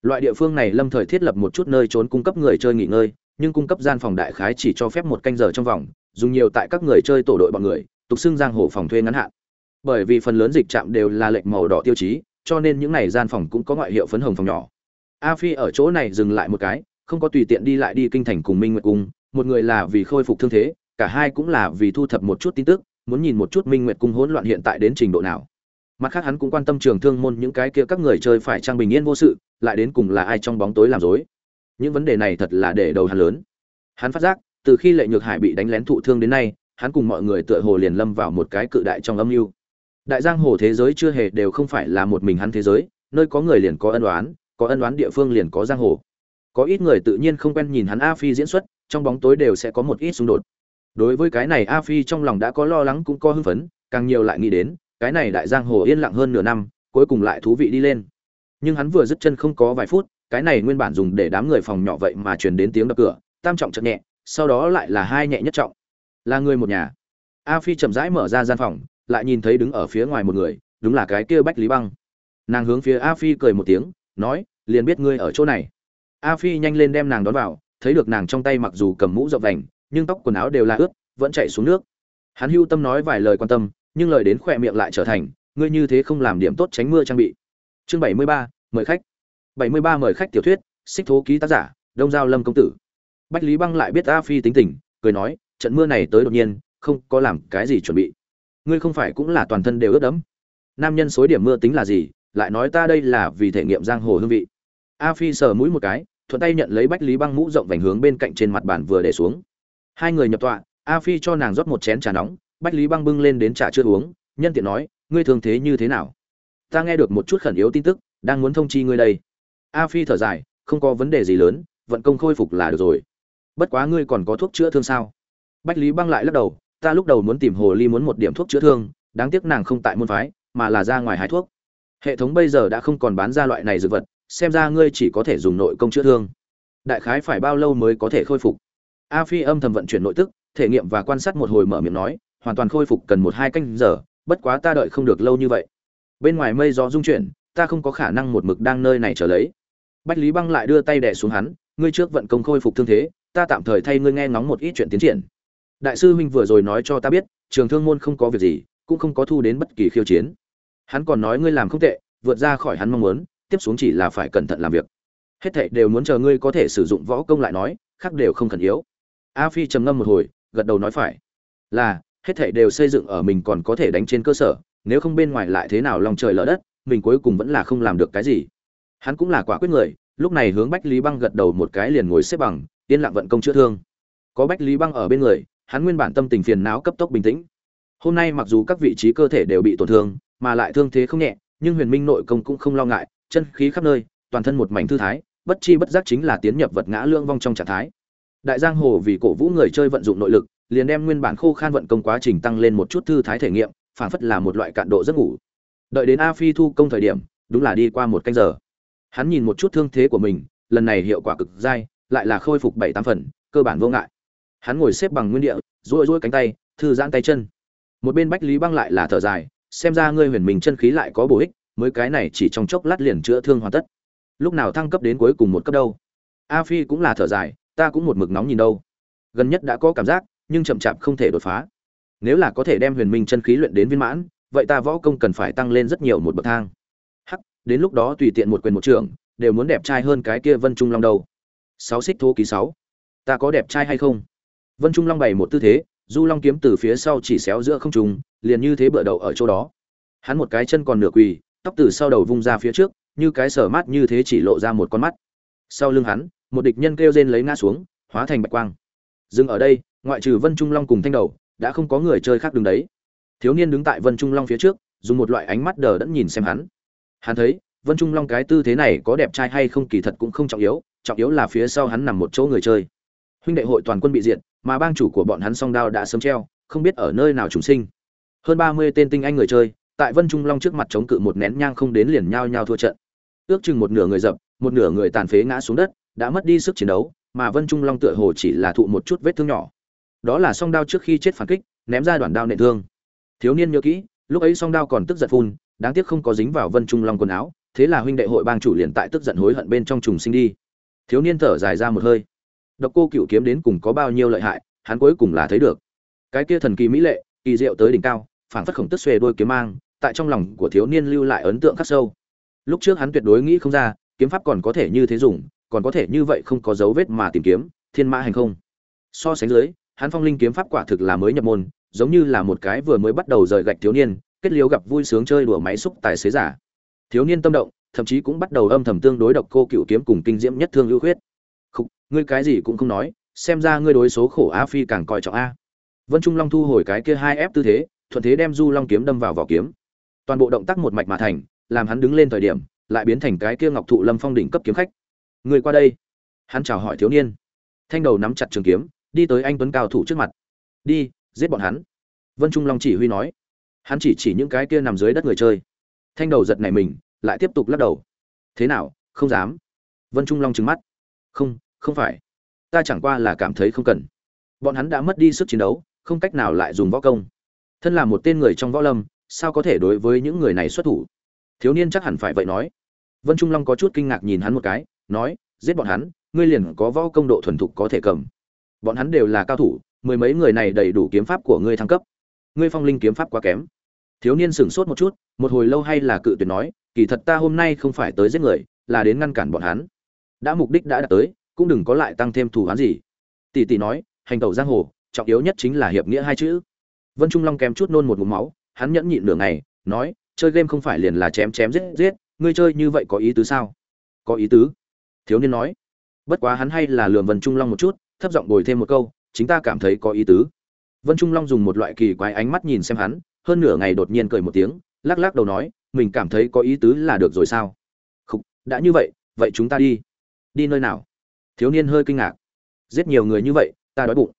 Loại địa phương này lâm thời thiết lập một chút nơi trốn cung cấp người chơi nghỉ ngơi nhưng cung cấp gian phòng đại khái chỉ cho phép một canh giờ trong vòng, dùng nhiều tại các người chơi tổ đội bọn người, tục xưng giang hồ phòng thuê ngắn hạn. Bởi vì phần lớn dịch trạm đều là lệnh màu đỏ tiêu chí, cho nên những này gian phòng cũng có ngoại hiệu phấn hồng phòng nhỏ. A phi ở chỗ này dừng lại một cái, không có tùy tiện đi lại đi kinh thành cùng minh nguyệt cung, một người là vì khôi phục thương thế, cả hai cũng là vì thu thập một chút tin tức, muốn nhìn một chút minh nguyệt cung hỗn loạn hiện tại đến trình độ nào. Mặt khác hắn cũng quan tâm trường thương môn những cái kia các người chơi phải trang bình yên vô sự, lại đến cùng là ai trong bóng tối làm dối những vấn đề này thật là để đầu hắn lớn. Hắn phát giác từ khi lệ nhược hải bị đánh lén thụ thương đến nay hắn cùng mọi người tựa hồ liền lâm vào một cái cự đại trong âm mưu. Đại giang hồ thế giới chưa hề đều không phải là một mình hắn thế giới nơi có người liền có ân oán, có ân oán địa phương liền có giang hồ. Có ít người tự nhiên không quen nhìn hắn a phi diễn xuất trong bóng tối đều sẽ có một ít xung đột. Đối với cái này a phi trong lòng đã có lo lắng cũng có hưng phấn càng nhiều lại nghĩ đến cái này đại giang hồ yên lặng hơn nửa năm cuối cùng lại thú vị đi lên. Nhưng hắn vừa dứt chân không có vài phút cái này nguyên bản dùng để đám người phòng nhỏ vậy mà truyền đến tiếng đập cửa, tam trọng chậm nhẹ, sau đó lại là hai nhẹ nhất trọng. Là người một nhà. A phi chậm rãi mở ra gian phòng, lại nhìn thấy đứng ở phía ngoài một người, đúng là cái kia bách lý băng. Nàng hướng phía a phi cười một tiếng, nói, liền biết ngươi ở chỗ này. A phi nhanh lên đem nàng đón vào, thấy được nàng trong tay mặc dù cầm mũ rộng vành, nhưng tóc quần áo đều là ướt, vẫn chạy xuống nước. Hắn hưu tâm nói vài lời quan tâm, nhưng lời đến khỏe miệng lại trở thành, ngươi như thế không làm điểm tốt tránh mưa trang bị. Chương bảy mươi ba, mời khách bảy mươi ba mời khách tiểu thuyết, xích thố ký tác giả, đông giao lâm công tử. Bách lý băng lại biết a phi tính tình, cười nói, trận mưa này tới đột nhiên, không có làm cái gì chuẩn bị. Ngươi không phải cũng là toàn thân đều ướt đẫm. Nam nhân xối điểm mưa tính là gì, lại nói ta đây là vì thể nghiệm giang hồ hương vị. A phi sờ mũi một cái, thuận tay nhận lấy bách lý băng mũ rộng vành hướng bên cạnh trên mặt bàn vừa để xuống. Hai người nhập tọa, a phi cho nàng rót một chén trà nóng, bách lý băng bưng lên đến trà chưa uống, nhân tiện nói, ngươi thường thế như thế nào? Ta nghe được một chút khẩn yếu tin tức, đang muốn thông chi ngươi đây a phi thở dài, không có vấn đề gì lớn, vận công khôi phục là được rồi. Bất quá ngươi còn có thuốc chữa thương sao? Bách lý băng lại lắc đầu, ta lúc đầu muốn tìm hồ ly muốn một điểm thuốc chữa thương, đáng tiếc nàng không tại môn phái, mà là ra ngoài hái thuốc. Hệ thống bây giờ đã không còn bán ra loại này dược vật, xem ra ngươi chỉ có thể dùng nội công chữa thương. Đại khái phải bao lâu mới có thể khôi phục? A phi âm thầm vận chuyển nội tức, thể nghiệm và quan sát một hồi mở miệng nói, hoàn toàn khôi phục cần một hai canh giờ, bất quá ta đợi không được lâu như vậy. Bên ngoài mây gió rung chuyển, ta không có khả năng một mực đang nơi này trở lấy bách lý băng lại đưa tay đẻ xuống hắn, ngươi trước vận công khôi phục thương thế, ta tạm thời thay ngươi nghe ngóng một ít chuyện tiến triển. Đại sư huynh vừa rồi nói cho ta biết, trường thương môn không có việc gì, cũng không có thu đến bất kỳ khiêu chiến. Hắn còn nói ngươi làm không tệ, vượt ra khỏi hắn mong muốn, tiếp xuống chỉ là phải cẩn thận làm việc. Hết thảy đều muốn chờ ngươi có thể sử dụng võ công lại nói, khác đều không cần yếu. A phi trầm ngâm một hồi, gật đầu nói phải. Là, hết thảy đều xây dựng ở mình còn có thể đánh trên cơ sở, nếu không bên ngoài lại thế nào lòng trời lỡ đất, mình cuối cùng vẫn là không làm được cái gì hắn cũng là quả quyết người, lúc này hướng bách lý băng gật đầu một cái liền ngồi xếp bằng, yên lặng vận công chữa thương. Có bách lý băng ở bên người, hắn nguyên bản tâm tình phiền não cấp tốc bình tĩnh. Hôm nay mặc dù các vị trí cơ thể đều bị tổn thương, mà lại thương thế không nhẹ, nhưng huyền minh nội công cũng không lo ngại, chân khí khắp nơi, toàn thân một mảnh thư thái, bất chi bất giác chính là tiến nhập vật ngã lương vong trong trạng thái. Đại giang hồ vì cổ vũ người chơi vận dụng nội lực, liền đem nguyên bản khô khan vận công quá trình tăng lên một chút thư thái thể nghiệm phản phất là một loại cạn độ giấc ngủ. Đợi đến a phi thu công thời điểm, đúng là đi qua một canh giờ hắn nhìn một chút thương thế của mình, lần này hiệu quả cực dai, lại là khôi phục bảy tám phần, cơ bản vô ngại. Hắn ngồi xếp bằng nguyên địa rỗi rỗi cánh tay, thư giãn tay chân. Một bên bách lý băng lại là thở dài, xem ra ngươi huyền mình chân khí lại có bổ ích, mới cái này chỉ trong chốc lát liền chữa thương hoàn tất. Lúc nào thăng cấp đến cuối cùng một cấp đâu? A phi cũng là thở dài, ta cũng một mực nóng nhìn đâu. Gần nhất đã có cảm giác, nhưng chậm chạp không thể đột phá. Nếu là có thể đem huyền minh chân khí luyện đến viên mãn, vậy ta võ công cần phải tăng lên rất nhiều một bậc thang đến lúc đó tùy tiện một quyền một trưởng đều muốn đẹp trai hơn cái kia vân trung long đầu. sáu xích thô ký sáu. Ta có đẹp trai hay không? Vân trung long bày một tư thế, du long kiếm từ phía sau chỉ xéo giữa không trùng liền như thế bựa đậu ở chỗ đó. Hắn một cái chân còn nửa quỳ, tóc từ sau đầu vung ra phía trước, như cái sở mát như thế chỉ lộ ra một con mắt. Sau lưng hắn, một địch nhân kêu rên lấy ngã xuống, hóa thành bạch quang. Dừng ở đây, ngoại trừ vân trung long cùng thanh đầu, đã không có người chơi khác đứng đấy. Thiếu niên đứng tại vân trung long phía trước, dùng một loại ánh mắt đờ đẫn nhìn xem hắn hắn thấy, vân trung long cái tư thế này có đẹp trai hay không kỳ thật cũng không trọng yếu trọng yếu là phía sau hắn nằm một chỗ người chơi. Huynh đệ hội toàn quân bị diệt, mà bang chủ của bọn hắn song đao đã sớm treo, không biết ở nơi nào chúng sinh. Hơn ba mươi tên tinh anh người chơi, tại vân trung long trước mặt chống cự một nén nhang không đến liền nhao nhao thua trận. Ước chừng một nửa người dập, một nửa người tàn phế ngã xuống đất, đã mất đi sức chiến đấu, mà vân trung long tựa hồ chỉ là thụ một chút vết thương nhỏ. Đó là song đao trước khi chết phản kích, ném ra đoạn đao nệ thương. Thiếu niên nhớ kỹ, lúc ấy song đao còn tức giận phun đáng tiếc không có dính vào vân trung long quần áo, thế là huynh đệ hội bang chủ liền tại tức giận hối hận bên trong trùng sinh đi. Thiếu niên thở dài ra một hơi. Độc cô cựu kiếm đến cùng có bao nhiêu lợi hại, hắn cuối cùng là thấy được. Cái kia thần kỳ mỹ lệ, kỳ diệu tới đỉnh cao, phảng phất khổng tức xuề đôi kiếm mang, tại trong lòng của thiếu niên lưu lại ấn tượng khắc sâu. Lúc trước hắn tuyệt đối nghĩ không ra, kiếm pháp còn có thể như thế dùng, còn có thể như vậy không có dấu vết mà tìm kiếm, thiên mã hành không. So sánh dưới, hắn phong linh kiếm pháp quả thực là mới nhập môn, giống như là một cái vừa mới bắt đầu rời gạch thiếu niên kết liễu gặp vui sướng chơi đùa máy xúc tài xế giả. Thiếu niên tâm động, thậm chí cũng bắt đầu âm thầm tương đối độc cô cựu kiếm cùng kinh diễm nhất thương ưu khuyết. Không ngươi cái gì cũng không nói, xem ra ngươi đối số khổ a phi càng coi trọng a. Vân trung long thu hồi cái kia hai ép tư thế, thuận thế đem du long kiếm đâm vào vỏ kiếm. Toàn bộ động tác một mạch mà thành, làm hắn đứng lên thời điểm, lại biến thành cái kia ngọc thụ lâm phong đỉnh cấp kiếm khách. Người qua đây. Hắn chào hỏi thiếu niên. Thanh đầu nắm chặt trường kiếm, đi tới anh tuấn cao thủ trước mặt. Đi, giết bọn hắn. Vân trung long chỉ huy nói hắn chỉ chỉ những cái kia nằm dưới đất người chơi. Thanh đầu giật này mình, lại tiếp tục lắc đầu. Thế nào, không dám. Vân trung long trừng mắt. Không không phải. Ta chẳng qua là cảm thấy không cần. Bọn hắn đã mất đi sức chiến đấu, không cách nào lại dùng võ công. Thân là một tên người trong võ lâm, sao có thể đối với những người này xuất thủ? Thiếu niên chắc hẳn phải vậy nói. Vân trung long có chút kinh ngạc nhìn hắn một cái, nói, giết bọn hắn, ngươi liền có võ công độ thuần thục có thể cầm. Bọn hắn đều là cao thủ, mười mấy người này đầy đủ kiếm pháp của ngươi thăng cấp. Ngươi phong linh kiếm pháp quá kém thiếu niên sửng sốt một chút, một hồi lâu hay là cự tuyệt nói, kỳ thật ta hôm nay không phải tới giết người, là đến ngăn cản bọn hắn. Đã mục đích đã đạt tới, cũng đừng có lại tăng thêm thù hắn gì. Tỷ tỷ nói, hành tẩu giang hồ, trọng yếu nhất chính là hiệp nghĩa hai chữ. Vân trung long kém chút nôn một ngụm máu, hắn nhẫn nhịn nửa ngày, nói, chơi game không phải liền là chém chém giết giết, ngươi chơi như vậy có ý tứ sao? Có ý tứ. Thiếu niên nói, bất quá hắn hay là lườm vân trung long một chút, thấp giọng bồi thêm một câu, chính ta cảm thấy có ý tứ. Vân trung long dùng một loại kỳ quái ánh mắt nhìn xem hắn hơn nửa ngày đột nhiên cười một tiếng lắc lắc đầu nói mình cảm thấy có ý tứ là được rồi sao? Khúc, đã như vậy vậy chúng ta đi. Đi nơi nào? Thiếu niên hơi kinh ngạc. Giết nhiều người như vậy ta đói bụng.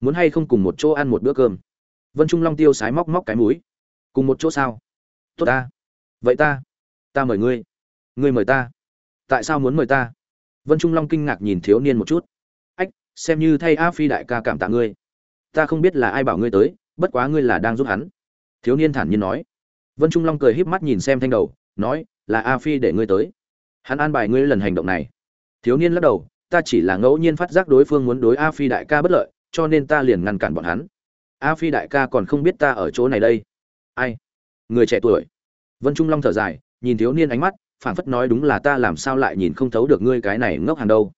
Muốn hay không cùng một chỗ ăn một bữa cơm? Vân trung long tiêu sái móc móc cái mũi. Cùng một chỗ sao? Tốt ta. Vậy ta ta mời ngươi. Ngươi mời ta. Tại sao muốn mời ta? Vân trung long kinh ngạc nhìn thiếu niên một chút. Ách xem như thay a phi đại ca cảm tạ ngươi. Ta không biết là ai bảo ngươi tới bất quá ngươi là đang giúp hắn thiếu niên thản nhiên nói. Vân trung long cười híp mắt nhìn xem thanh đầu, nói, là a phi để ngươi tới. Hắn an bài ngươi lần hành động này. Thiếu niên lắc đầu, ta chỉ là ngẫu nhiên phát giác đối phương muốn đối a phi đại ca bất lợi, cho nên ta liền ngăn cản bọn hắn. A phi đại ca còn không biết ta ở chỗ này đây. Ai? Người trẻ tuổi. Vân trung long thở dài, nhìn thiếu niên ánh mắt, phảng phất nói đúng là ta làm sao lại nhìn không thấu được ngươi cái này ngốc hàng đâu.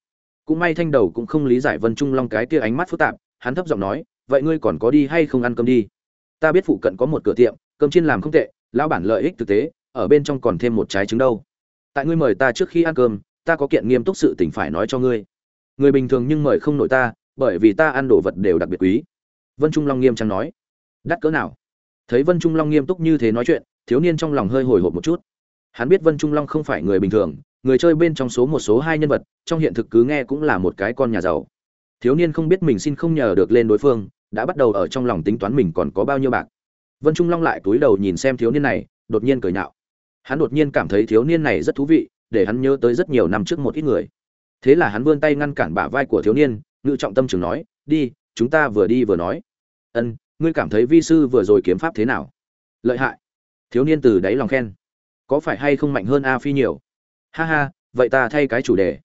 Cũng may thanh đầu cũng không lý giải vân trung long cái kia ánh mắt phức tạp, hắn thấp giọng nói, vậy ngươi còn có đi hay không ăn cơm đi? Ta biết phụ cận có một cửa tiệm, cơm chiên làm không tệ, lão bản lợi ích thực tế, ở bên trong còn thêm một trái trứng đâu. Tại ngươi mời ta trước khi ăn cơm, ta có kiện nghiêm túc sự tình phải nói cho ngươi. Người bình thường nhưng mời không nổi ta, bởi vì ta ăn đồ vật đều đặc biệt quý. Vân trung long nghiêm trang nói. Đắt cỡ nào? Thấy vân trung long nghiêm túc như thế nói chuyện, thiếu niên trong lòng hơi hồi hộp một chút. Hắn biết vân trung long không phải người bình thường, người chơi bên trong số một số hai nhân vật, trong hiện thực cứ nghe cũng là một cái con nhà giàu. Thiếu niên không biết mình xin không nhờ được lên đối phương đã bắt đầu ở trong lòng tính toán mình còn có bao nhiêu bạc. Vân trung long lại cúi đầu nhìn xem thiếu niên này, đột nhiên cười nhạo. Hắn đột nhiên cảm thấy thiếu niên này rất thú vị, để hắn nhớ tới rất nhiều năm trước một ít người. Thế là hắn vươn tay ngăn cản bả vai của thiếu niên, ngự trọng tâm trường nói, đi, chúng ta vừa đi vừa nói. Ân, ngươi cảm thấy vi sư vừa rồi kiếm pháp thế nào? Lợi hại. Thiếu niên từ đáy lòng khen. Có phải hay không mạnh hơn a phi nhiều? Ha ha, vậy ta thay cái chủ đề.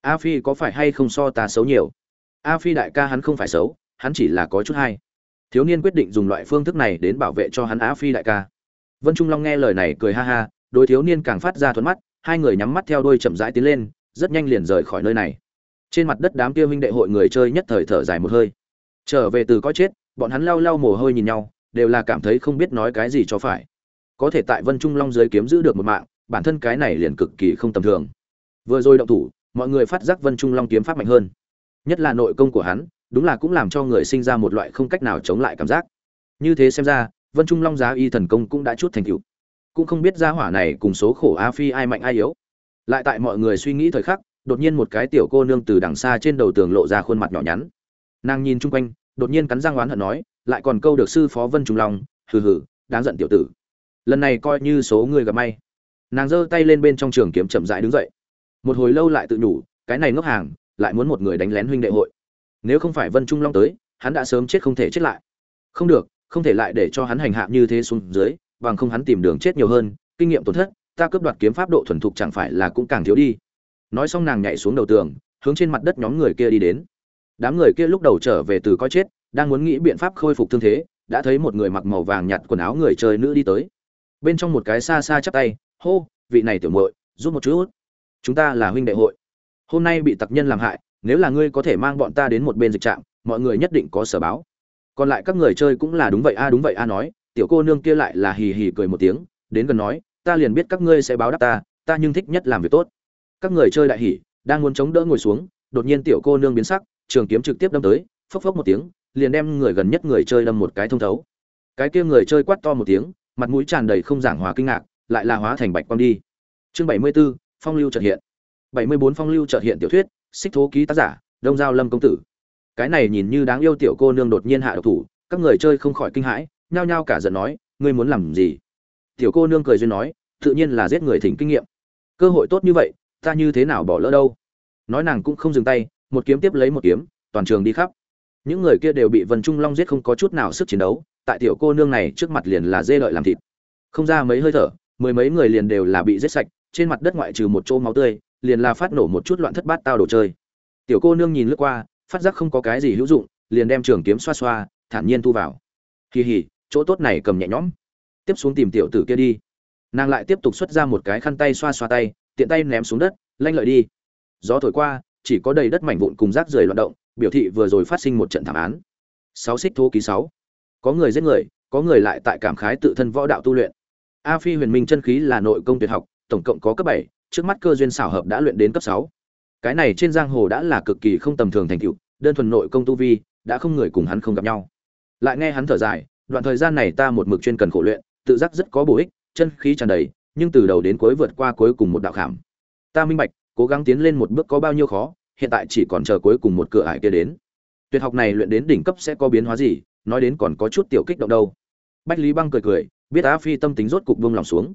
A phi có phải hay không so ta xấu nhiều? A phi đại ca hắn không phải xấu hắn chỉ là có chút hay. Thiếu niên quyết định dùng loại phương thức này đến bảo vệ cho hắn Á phi đại ca. Vân trung long nghe lời này cười ha ha, đối thiếu niên càng phát ra thuận mắt, hai người nhắm mắt theo đôi chậm rãi tiến lên, rất nhanh liền rời khỏi nơi này. Trên mặt đất đám kia huynh đệ hội người chơi nhất thời thở dài một hơi. Trở về từ có chết, bọn hắn lau lau mồ hôi nhìn nhau, đều là cảm thấy không biết nói cái gì cho phải. Có thể tại vân trung long dưới kiếm giữ được một mạng, bản thân cái này liền cực kỳ không tầm thường. Vừa rồi động thủ, mọi người phát giác vân trung long kiếm pháp mạnh hơn. Nhất là nội công của hắn đúng là cũng làm cho người sinh ra một loại không cách nào chống lại cảm giác. Như thế xem ra, vân trung long giá y thần công cũng đã chút thành tựu. Cũng không biết gia hỏa này cùng số khổ a phi ai mạnh ai yếu. Lại tại mọi người suy nghĩ thời khắc, đột nhiên một cái tiểu cô nương từ đằng xa trên đầu tường lộ ra khuôn mặt nhỏ nhắn. Nàng nhìn chung quanh, đột nhiên cắn răng oán hận nói, lại còn câu được sư phó vân trung long, hừ hừ, đáng giận tiểu tử. Lần này coi như số người gặp may. Nàng giơ tay lên bên trong trường kiếm chậm rãi đứng dậy. Một hồi lâu lại tự nhủ, cái này ngốc hàng, lại muốn một người đánh lén huynh đệ hội nếu không phải vân trung long tới, hắn đã sớm chết không thể chết lại. Không được, không thể lại để cho hắn hành hạ như thế xuống dưới, bằng không hắn tìm đường chết nhiều hơn, kinh nghiệm tổn thất, ta cướp đoạt kiếm pháp độ thuần thục chẳng phải là cũng càng thiếu đi. Nói xong nàng nhảy xuống đầu tường, hướng trên mặt đất nhóm người kia đi đến. Đám người kia lúc đầu trở về từ coi chết, đang muốn nghĩ biện pháp khôi phục thương thế, đã thấy một người mặc màu vàng nhạt quần áo người chơi nữ đi tới. Bên trong một cái xa xa chắp tay, hô, vị này tiểu muội, giúp một chút. Chúng ta là huynh đệ hội. Hôm nay bị tặc nhân làm hại nếu là ngươi có thể mang bọn ta đến một bên dịch trạm mọi người nhất định có sở báo. Còn lại các người chơi cũng là đúng vậy a đúng vậy a nói tiểu cô nương kia lại là hì hì cười một tiếng đến gần nói ta liền biết các ngươi sẽ báo đáp ta ta nhưng thích nhất làm việc tốt. Các người chơi đại hỉ đang muốn chống đỡ ngồi xuống đột nhiên tiểu cô nương biến sắc trường kiếm trực tiếp đâm tới phốc phốc một tiếng liền đem người gần nhất người chơi đâm một cái thông thấu. Cái kia người chơi quát to một tiếng mặt mũi tràn đầy không giảng hòa kinh ngạc lại là hóa thành bạch quang đi. Chương bảy mươi 74, phong lưu chợt hiện. bảy mươi bốn phong lưu chợt hiện tiểu thuyết xích thố ký tác giả, đông giao lâm công tử. Cái này nhìn như đáng yêu tiểu cô nương đột nhiên hạ độc thủ, các người chơi không khỏi kinh hãi, nhao nhao cả giận nói, ngươi muốn làm gì? Tiểu cô nương cười duyên nói, tự nhiên là giết người thỉnh kinh nghiệm. Cơ hội tốt như vậy, ta như thế nào bỏ lỡ đâu? Nói nàng cũng không dừng tay, một kiếm tiếp lấy một kiếm, toàn trường đi khắp. Những người kia đều bị vân trung long giết không có chút nào sức chiến đấu, tại tiểu cô nương này trước mặt liền là dê lợi làm thịt. Không ra mấy hơi thở, mười mấy người liền đều là bị giết sạch, trên mặt đất ngoại trừ một chỗ máu tươi liền là phát nổ một chút loạn thất bát tao đồ chơi. Tiểu cô nương nhìn lướt qua, phát giác không có cái gì hữu dụng, liền đem trường kiếm xoa xoa, thản nhiên thu vào. Kỳ hỉ chỗ tốt này cầm nhẹ nhõm. Tiếp xuống tìm tiểu tử kia đi. Nàng lại tiếp tục xuất ra một cái khăn tay xoa xoa tay, tiện tay ném xuống đất, lanh lợi đi. Gió thổi qua, chỉ có đầy đất mảnh vụn cùng rác rưởi loạn động, biểu thị vừa rồi phát sinh một trận thảm án. Sáu xích thô ký sáu. Có người giết người, có người lại tại cảm khái tự thân võ đạo tu luyện. A phi huyền minh chân khí là nội công tuyệt học, tổng cộng có cấp bảy trước mắt cơ duyên xảo hợp đã luyện đến cấp sáu. Cái này trên giang hồ đã là cực kỳ không tầm thường thành tựu, đơn thuần nội công tu vi, đã không người cùng hắn không gặp nhau. Lại nghe hắn thở dài, đoạn thời gian này ta một mực chuyên cần khổ luyện, tự giác rất có bổ ích, chân khí tràn đầy, nhưng từ đầu đến cuối vượt qua cuối cùng một đạo khảm. Ta minh bạch, cố gắng tiến lên một bước có bao nhiêu khó, hiện tại chỉ còn chờ cuối cùng một cửa ải kia đến. Tuyệt học này luyện đến đỉnh cấp sẽ có biến hóa gì, nói đến còn có chút tiểu kích động đâu. Bách lý băng cười cười, biết Á phi tâm tính rốt cục buông lòng xuống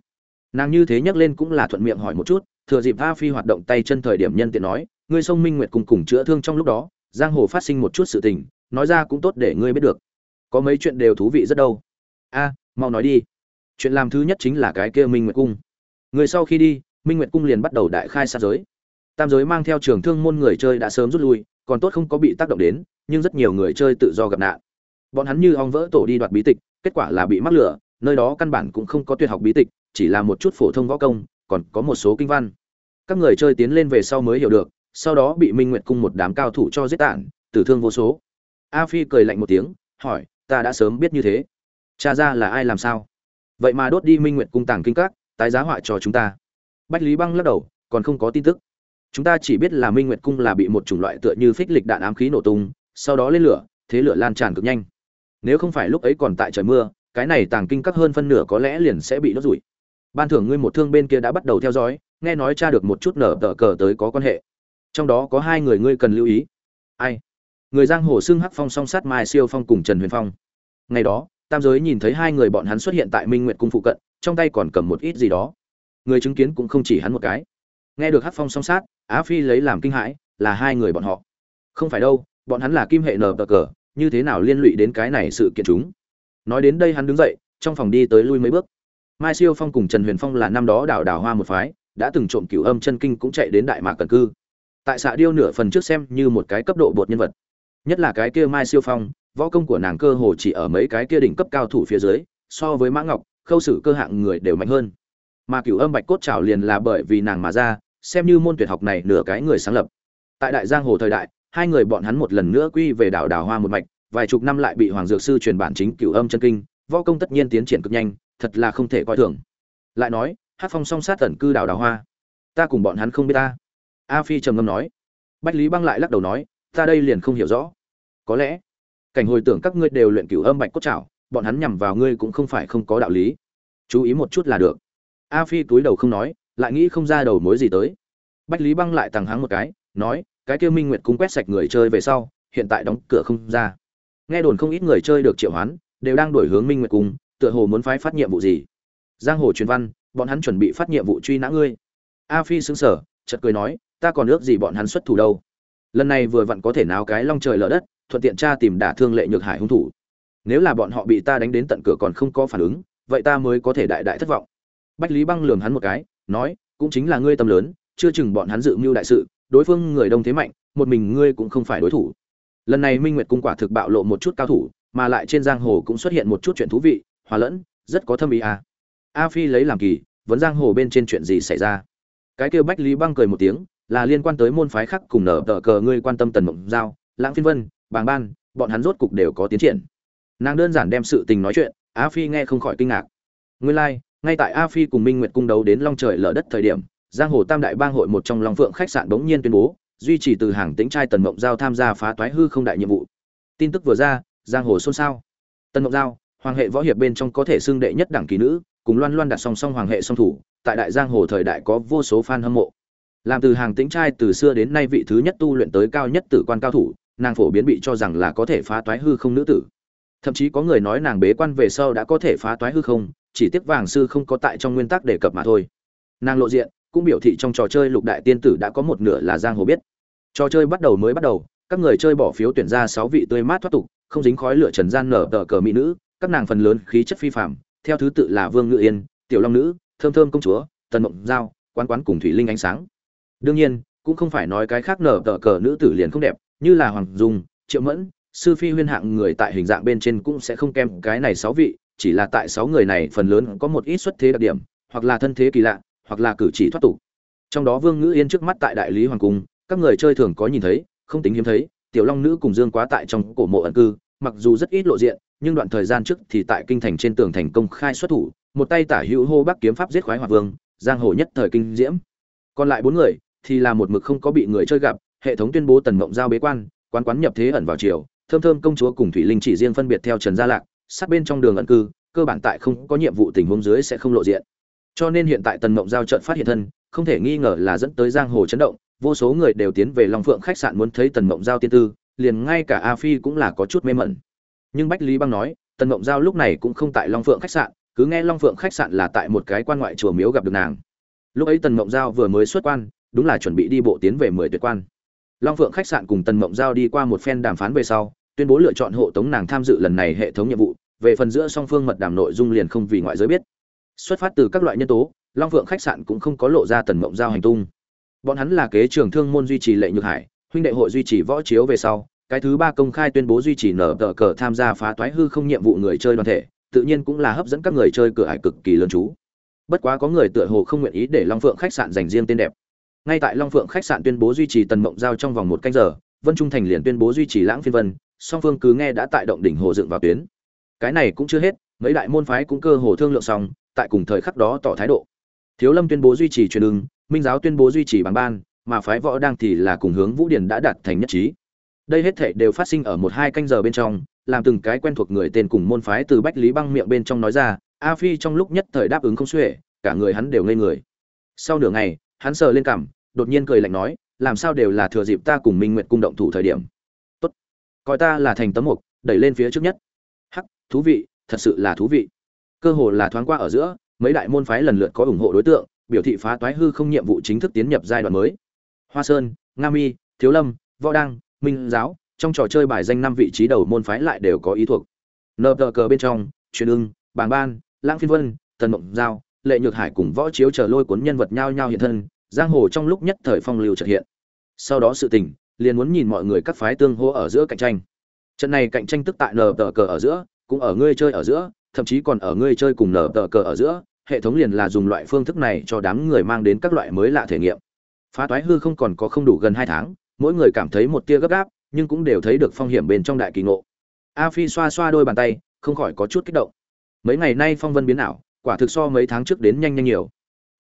nàng như thế nhắc lên cũng là thuận miệng hỏi một chút, thừa dịp a phi hoạt động tay chân thời điểm nhân tiện nói, ngươi sông minh nguyệt cùng cùng chữa thương trong lúc đó, giang hồ phát sinh một chút sự tình, nói ra cũng tốt để ngươi biết được. Có mấy chuyện đều thú vị rất đâu. A, mau nói đi. Chuyện làm thứ nhất chính là cái kia minh nguyệt cung. Người sau khi đi, minh nguyệt cung liền bắt đầu đại khai sát giới. Tam giới mang theo trường thương môn người chơi đã sớm rút lui, còn tốt không có bị tác động đến, nhưng rất nhiều người chơi tự do gặp nạn. Bọn hắn như ong vỡ tổ đi đoạt bí tịch, kết quả là bị mắc lửa, nơi đó căn bản cũng không có tuyệt học bí tịch chỉ là một chút phổ thông võ công, còn có một số kinh văn. Các người chơi tiến lên về sau mới hiểu được, sau đó bị minh nguyệt cung một đám cao thủ cho giết tản, tử thương vô số. A phi cười lạnh một tiếng, hỏi, ta đã sớm biết như thế. Cha ra là ai làm sao? Vậy mà đốt đi minh nguyệt cung tàng kinh các, tái giá họa cho chúng ta. Bách lý băng lắc đầu, còn không có tin tức. Chúng ta chỉ biết là minh nguyệt cung là bị một chủng loại tựa như phích lịch đạn ám khí nổ tung, sau đó lên lửa, thế lửa lan tràn cực nhanh. Nếu không phải lúc ấy còn tại trời mưa, cái này tàng kinh các hơn phân nửa có lẽ liền sẽ bị đốt rủi ban thưởng ngươi một thương bên kia đã bắt đầu theo dõi, nghe nói cha được một chút nở tờ cờ tới có quan hệ. Trong đó có hai người ngươi cần lưu ý. Ai? Người giang hồ xưng hắc phong song sát mai siêu phong cùng trần huyền phong. Ngày đó, tam giới nhìn thấy hai người bọn hắn xuất hiện tại minh nguyệt cung phụ cận, trong tay còn cầm một ít gì đó. Người chứng kiến cũng không chỉ hắn một cái. Nghe được hắc phong song sát, á phi lấy làm kinh hãi, là hai người bọn họ. Không phải đâu, bọn hắn là kim hệ nờ cờ, như thế nào liên lụy đến cái này sự kiện chúng? Nói đến đây hắn đứng dậy, trong phòng đi tới lui mấy bước mai siêu phong cùng trần huyền phong là năm đó đảo đảo hoa một phái, đã từng trộm cửu âm chân kinh cũng chạy đến đại mạc cần cư. Tại xạ điêu nửa phần trước xem như một cái cấp độ bột nhân vật. Nhất là cái kia mai siêu phong, võ công của nàng cơ hồ chỉ ở mấy cái kia đỉnh cấp cao thủ phía dưới, so với mã ngọc, khâu xử cơ hạng người đều mạnh hơn. Mà cửu âm bạch cốt trảo liền là bởi vì nàng mà ra, xem như môn tuyệt học này nửa cái người sáng lập. Tại đại giang hồ thời đại, hai người bọn hắn một lần nữa quy về đảo đảo hoa một mạch, vài chục năm lại bị hoàng dược sư truyền bản chính cửu âm chân kinh, võ công tất nhiên tiến triển cực nhanh thật là không thể coi thường. Lại nói, hát phong song sát tẩn cư đảo đảo hoa. Ta cùng bọn hắn không biết ta. A phi trầm ngâm nói. Bách lý băng lại lắc đầu nói, ta đây liền không hiểu rõ. Có lẽ, cảnh hồi tưởng các ngươi đều luyện cửu âm bạch cốt trảo, bọn hắn nhằm vào ngươi cũng không phải không có đạo lý. Chú ý một chút là được. A phi túi đầu không nói, lại nghĩ không ra đầu mối gì tới. Bách lý băng lại tằng hắng một cái, nói, cái kia minh nguyệt cung quét sạch người chơi về sau, hiện tại đóng cửa không ra. Nghe đồn không ít người chơi được triệu hoán, đều đang đổi hướng minh nguyệt cung tựa hồ muốn phái phát nhiệm vụ gì? Giang hồ truyền văn, bọn hắn chuẩn bị phát nhiệm vụ truy nã ngươi. A phi xứng sở chợt cười nói, ta còn ước gì bọn hắn xuất thủ đâu. Lần này vừa vặn có thể nào cái long trời lở đất, thuận tiện tra tìm đả thương lệ nhược hải hung thủ. Nếu là bọn họ bị ta đánh đến tận cửa còn không có phản ứng, vậy ta mới có thể đại đại thất vọng. Bách lý băng lường hắn một cái, nói, cũng chính là ngươi tâm lớn, chưa chừng bọn hắn dự mưu đại sự, đối phương người đông thế mạnh, một mình ngươi cũng không phải đối thủ. Lần này minh nguyệt cung quả thực bạo lộ một chút cao thủ, mà lại trên giang hồ cũng xuất hiện một chút chuyện thú vị hòa lẫn rất có thâm ý à. a phi lấy làm kỳ vấn giang hồ bên trên chuyện gì xảy ra? Cái kêu bách lý băng cười một tiếng là liên quan tới môn phái khác cùng nở tờ cờ ngươi quan tâm tần mộng giao lãng phiên vân bàng ban bọn hắn rốt cục đều có tiến triển. Nàng đơn giản đem sự tình nói chuyện a phi nghe không khỏi kinh ngạc. Ngươi lai、like, ngay tại a phi cùng minh nguyệt cung đấu đến long trời lở đất thời điểm giang hồ tam đại bang hội một trong long phượng khách sạn bỗng nhiên tuyên bố duy trì từ hàng tính trai tần mộng giao tham gia phá toái hư không đại nhiệm vụ. Tin tức vừa ra giang hồ xôn xao. Tần mộng giao hoàng hệ võ hiệp bên trong có thể xưng đệ nhất đẳng kỳ nữ, cùng loan loan đặt song song hoàng hệ song thủ, tại đại giang hồ thời đại có vô số fan hâm mộ. Làm từ hàng tính trai từ xưa đến nay vị thứ nhất tu luyện tới cao nhất tử quan cao thủ, nàng phổ biến bị cho rằng là có thể phá toái hư không nữ tử. Thậm chí có người nói nàng bế quan về sau đã có thể phá toái hư không, chỉ tiếc vàng sư không có tại trong nguyên tắc đề cập mà thôi. Nàng lộ diện, cũng biểu thị trong trò chơi lục đại tiên tử đã có một nửa là giang hồ biết. Trò chơi bắt đầu mới bắt đầu, các người chơi bỏ phiếu tuyển ra sáu vị tươi mát thoát tục, không dính khói lửa trần gian nở tờ cờ mỹ nữ các nàng phần lớn khí chất phi phàm, theo thứ tự là vương ngự yên tiểu long nữ thơm thơm công chúa tần mộng giao quán quán cùng thủy linh ánh sáng. Đương nhiên cũng không phải nói cái khác nở tờ cờ nữ tử liền không đẹp như là hoàng dung triệu mẫn sư phi huyên hạng người tại hình dạng bên trên cũng sẽ không kém cái này sáu vị chỉ là tại sáu người này phần lớn có một ít xuất thế đặc điểm hoặc là thân thế kỳ lạ hoặc là cử chỉ thoát tục. Trong đó vương Ngự yên trước mắt tại đại lý hoàng cung các người chơi thường có nhìn thấy không tính hiếm thấy tiểu long nữ cùng dương quá tại trong cổ mộ ẩn cư mặc dù rất ít lộ diện nhưng đoạn thời gian trước thì tại kinh thành trên tường thành công khai xuất thủ, một tay tả hữu hô bắc kiếm pháp giết khoái hòa vương, giang hồ nhất thời kinh diễm. Còn lại bốn người thì là một mực không có bị người chơi gặp, hệ thống tuyên bố tần mộng giao bế quan, quán quán nhập thế ẩn vào chiều thơm thơm công chúa cùng thủy linh chỉ riêng phân biệt theo trần gia lạc, sát bên trong đường ẩn cư, cơ bản tại không có nhiệm vụ tình huống dưới sẽ không lộ diện. Cho nên hiện tại tần mộng giao trận phát hiện thân, không thể nghi ngờ là dẫn tới giang hồ chấn động, vô số người đều tiến về long phượng khách sạn muốn thấy tần mộng giao tiên tư, liền ngay cả a phi cũng là có chút mê mẩn nhưng bách lý băng nói, tần mộng giao lúc này cũng không tại long phượng khách sạn, cứ nghe long phượng khách sạn là tại một cái quan ngoại chùa miếu gặp được nàng. Lúc ấy tần mộng giao vừa mới xuất quan, đúng là chuẩn bị đi bộ tiến về mười tuyệt quan. Long phượng khách sạn cùng tần mộng giao đi qua một phen đàm phán về sau, tuyên bố lựa chọn hộ tống nàng tham dự lần này hệ thống nhiệm vụ, về phần giữa song phương mật đàm nội dung liền không vì ngoại giới biết. Xuất phát từ các loại nhân tố, long phượng khách sạn cũng không có lộ ra tần mộng giao hành tung. Bọn hắn là kế trường thương môn duy trì lệ nhược hải, huynh đệ hội duy trì võ chiếu về sau cái thứ ba công khai tuyên bố duy trì nở tờ cờ tham gia phá toái hư không nhiệm vụ người chơi đoàn thể, tự nhiên cũng là hấp dẫn các người chơi cửa hải cực kỳ lớn chú. Bất quá có người tựa hồ không nguyện ý để long phượng khách sạn dành riêng tên đẹp. Ngay tại long phượng khách sạn tuyên bố duy trì tần mộng giao trong vòng một canh giờ, vân trung thành liền tuyên bố duy trì lãng phiên vân, song phương cứ nghe đã tại động đỉnh hồ dựng vào tuyến. Cái này cũng chưa hết, mấy đại môn phái cũng cơ hồ thương lượng xong, tại cùng thời khắc đó tỏ thái độ. Thiếu lâm tuyên bố duy trì truyền ứng minh giáo tuyên bố duy trì bằng ban, mà phái võ đang thì là cùng hướng vũ Điền đã đạt thành nhất trí đây hết thảy đều phát sinh ở một hai canh giờ bên trong làm từng cái quen thuộc người tên cùng môn phái từ bách lý băng miệng bên trong nói ra a phi trong lúc nhất thời đáp ứng không xuể cả người hắn đều ngây người. Sau nửa ngày hắn sờ lên cảm, đột nhiên cười lạnh nói làm sao đều là thừa dịp ta cùng minh nguyện cung động thủ thời điểm. Tốt coi ta là thành tấm mục đẩy lên phía trước nhất. Hắc thú vị thật sự là thú vị. Cơ hồ là thoáng qua ở giữa mấy đại môn phái lần lượt có ủng hộ đối tượng biểu thị phá toái hư không nhiệm vụ chính thức tiến nhập giai đoạn mới. Hoa sơn nga mi thiếu lâm võ đăng minh giáo, trong trò chơi bài danh năm vị trí đầu môn phái lại đều có ý thuộc. Nờ tờ cờ bên trong, truyền ưng, bàng ban, lãng phiên vân, tần mộng giao, lệ nhược hải cùng võ chiếu chờ lôi cuốn nhân vật nhao nhao hiện thân, giang hồ trong lúc nhất thời phong lưu trật hiện. Sau đó sự tình, liền muốn nhìn mọi người các phái tương hỗ ở giữa cạnh tranh. Trận này cạnh tranh tức tại nờ tờ cờ ở giữa, cũng ở ngươi chơi ở giữa, thậm chí còn ở ngươi chơi cùng nở tờ cờ ở giữa, hệ thống liền là dùng loại phương thức này cho đám người mang đến các loại mới lạ thể nghiệm. Phá toái hư không còn có không đủ gần hai tháng mỗi người cảm thấy một tia gấp gáp, nhưng cũng đều thấy được phong hiểm bên trong đại kỳ ngộ. A phi xoa xoa đôi bàn tay, không khỏi có chút kích động. Mấy ngày nay phong vân biến ảo, quả thực so mấy tháng trước đến nhanh nhanh nhiều.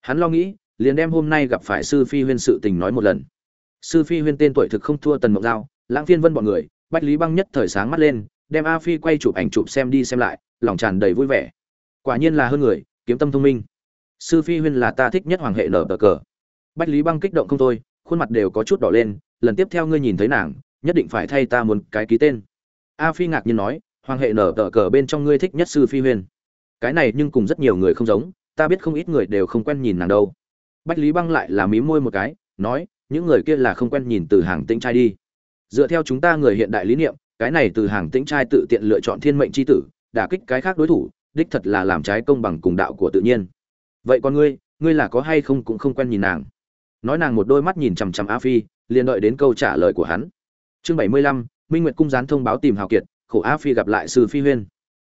Hắn lo nghĩ, liền đem hôm nay gặp phải sư phi huyên sự tình nói một lần. Sư phi huyên tên tuổi thực không thua tần mộng giao, lãng phiên vân bọn người, bách lý băng nhất thời sáng mắt lên, đem a phi quay chụp ảnh chụp xem đi xem lại, lòng tràn đầy vui vẻ. Quả nhiên là hơn người, kiếm tâm thông minh. Sư phi huyên là ta thích nhất hoàng hệ nở bờ cờ. Bách lý băng kích động không thôi khuôn mặt đều có chút đỏ lên, lần tiếp theo ngươi nhìn thấy nàng, nhất định phải thay ta một cái ký tên. A phi ngạc nhiên nói, hoàng hệ nở tờ cờ bên trong ngươi thích nhất sư phi huyên cái này nhưng cùng rất nhiều người không giống, ta biết không ít người đều không quen nhìn nàng đâu. Bách lý băng lại là mí môi một cái, nói, những người kia là không quen nhìn từ hàng tĩnh trai đi. Dựa theo chúng ta người hiện đại lý niệm, cái này từ hàng tĩnh trai tự tiện lựa chọn thiên mệnh c h i tử, đả kích cái khác đối thủ, đích thật là làm trái công bằng cùng đạo của tự nhiên. Vậy còn ngươi ngươi là có hay không cũng không quen nhìn nàng? Nói nàng một đôi mắt nhìn chằm chằm a phi, liền đợi đến câu trả lời của hắn. Chương bảy mươi lăm, minh nguyệt cung gián thông báo tìm hào kiệt, khổ a phi gặp lại sư phi huyên.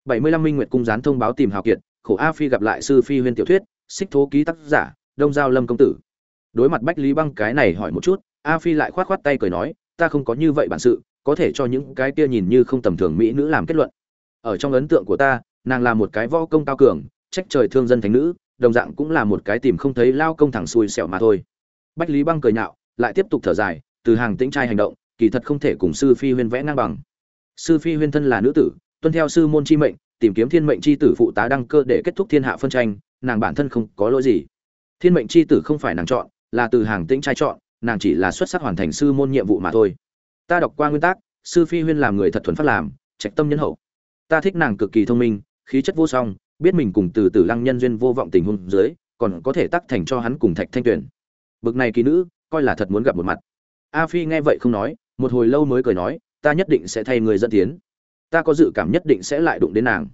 bảy mươi lăm, minh nguyệt cung gián thông báo tìm hào kiệt, khổ a phi gặp lại sư phi huyên tiểu thuyết, xích thố ký tác giả, đông giao lâm công tử. Đối mặt bách lý băng cái này hỏi một chút, a phi lại khoát khoát tay cười nói, ta không có như vậy bản sự, có thể cho những cái kia nhìn như không tầm thường mỹ nữ làm kết luận. Ở trong ấn tượng của ta, nàng là một cái võ công cao cường, trách trời thương dân thánh nữ, đồng dạng cũng là một cái tìm không thấy lao công thẳng xuôi xẻo mà thôi bách lý băng cười nhạo, lại tiếp tục thở dài, từ hàng tĩnh trai hành động, kỳ thật không thể cùng sư phi huyên vẽ ngang bằng. Sư phi huyên thân là nữ tử, tuân theo sư môn chi mệnh, tìm kiếm thiên mệnh chi tử phụ tá đăng cơ để kết thúc thiên hạ phân tranh, nàng bản thân không có lỗi gì. Thiên mệnh chi tử không phải nàng chọn, là từ hàng tĩnh trai chọn, nàng chỉ là xuất sắc hoàn thành sư môn nhiệm vụ mà thôi. Ta đọc qua nguyên tắc, sư phi huyên làm người thật thuần phát làm, trạch tâm nhân hậu. Ta thích nàng cực kỳ thông minh, khí chất vô song, biết mình cùng từ từ lăng nhân duyên vô vọng tình huống dưới, còn có thể tác thành cho hắn cùng thạch thanh tuyển bực này kỳ nữ, coi là thật muốn gặp một mặt. A phi nghe vậy không nói, một hồi lâu mới cười nói, ta nhất định sẽ thay người dẫn tiến. Ta có dự cảm nhất định sẽ lại đụng đến nàng.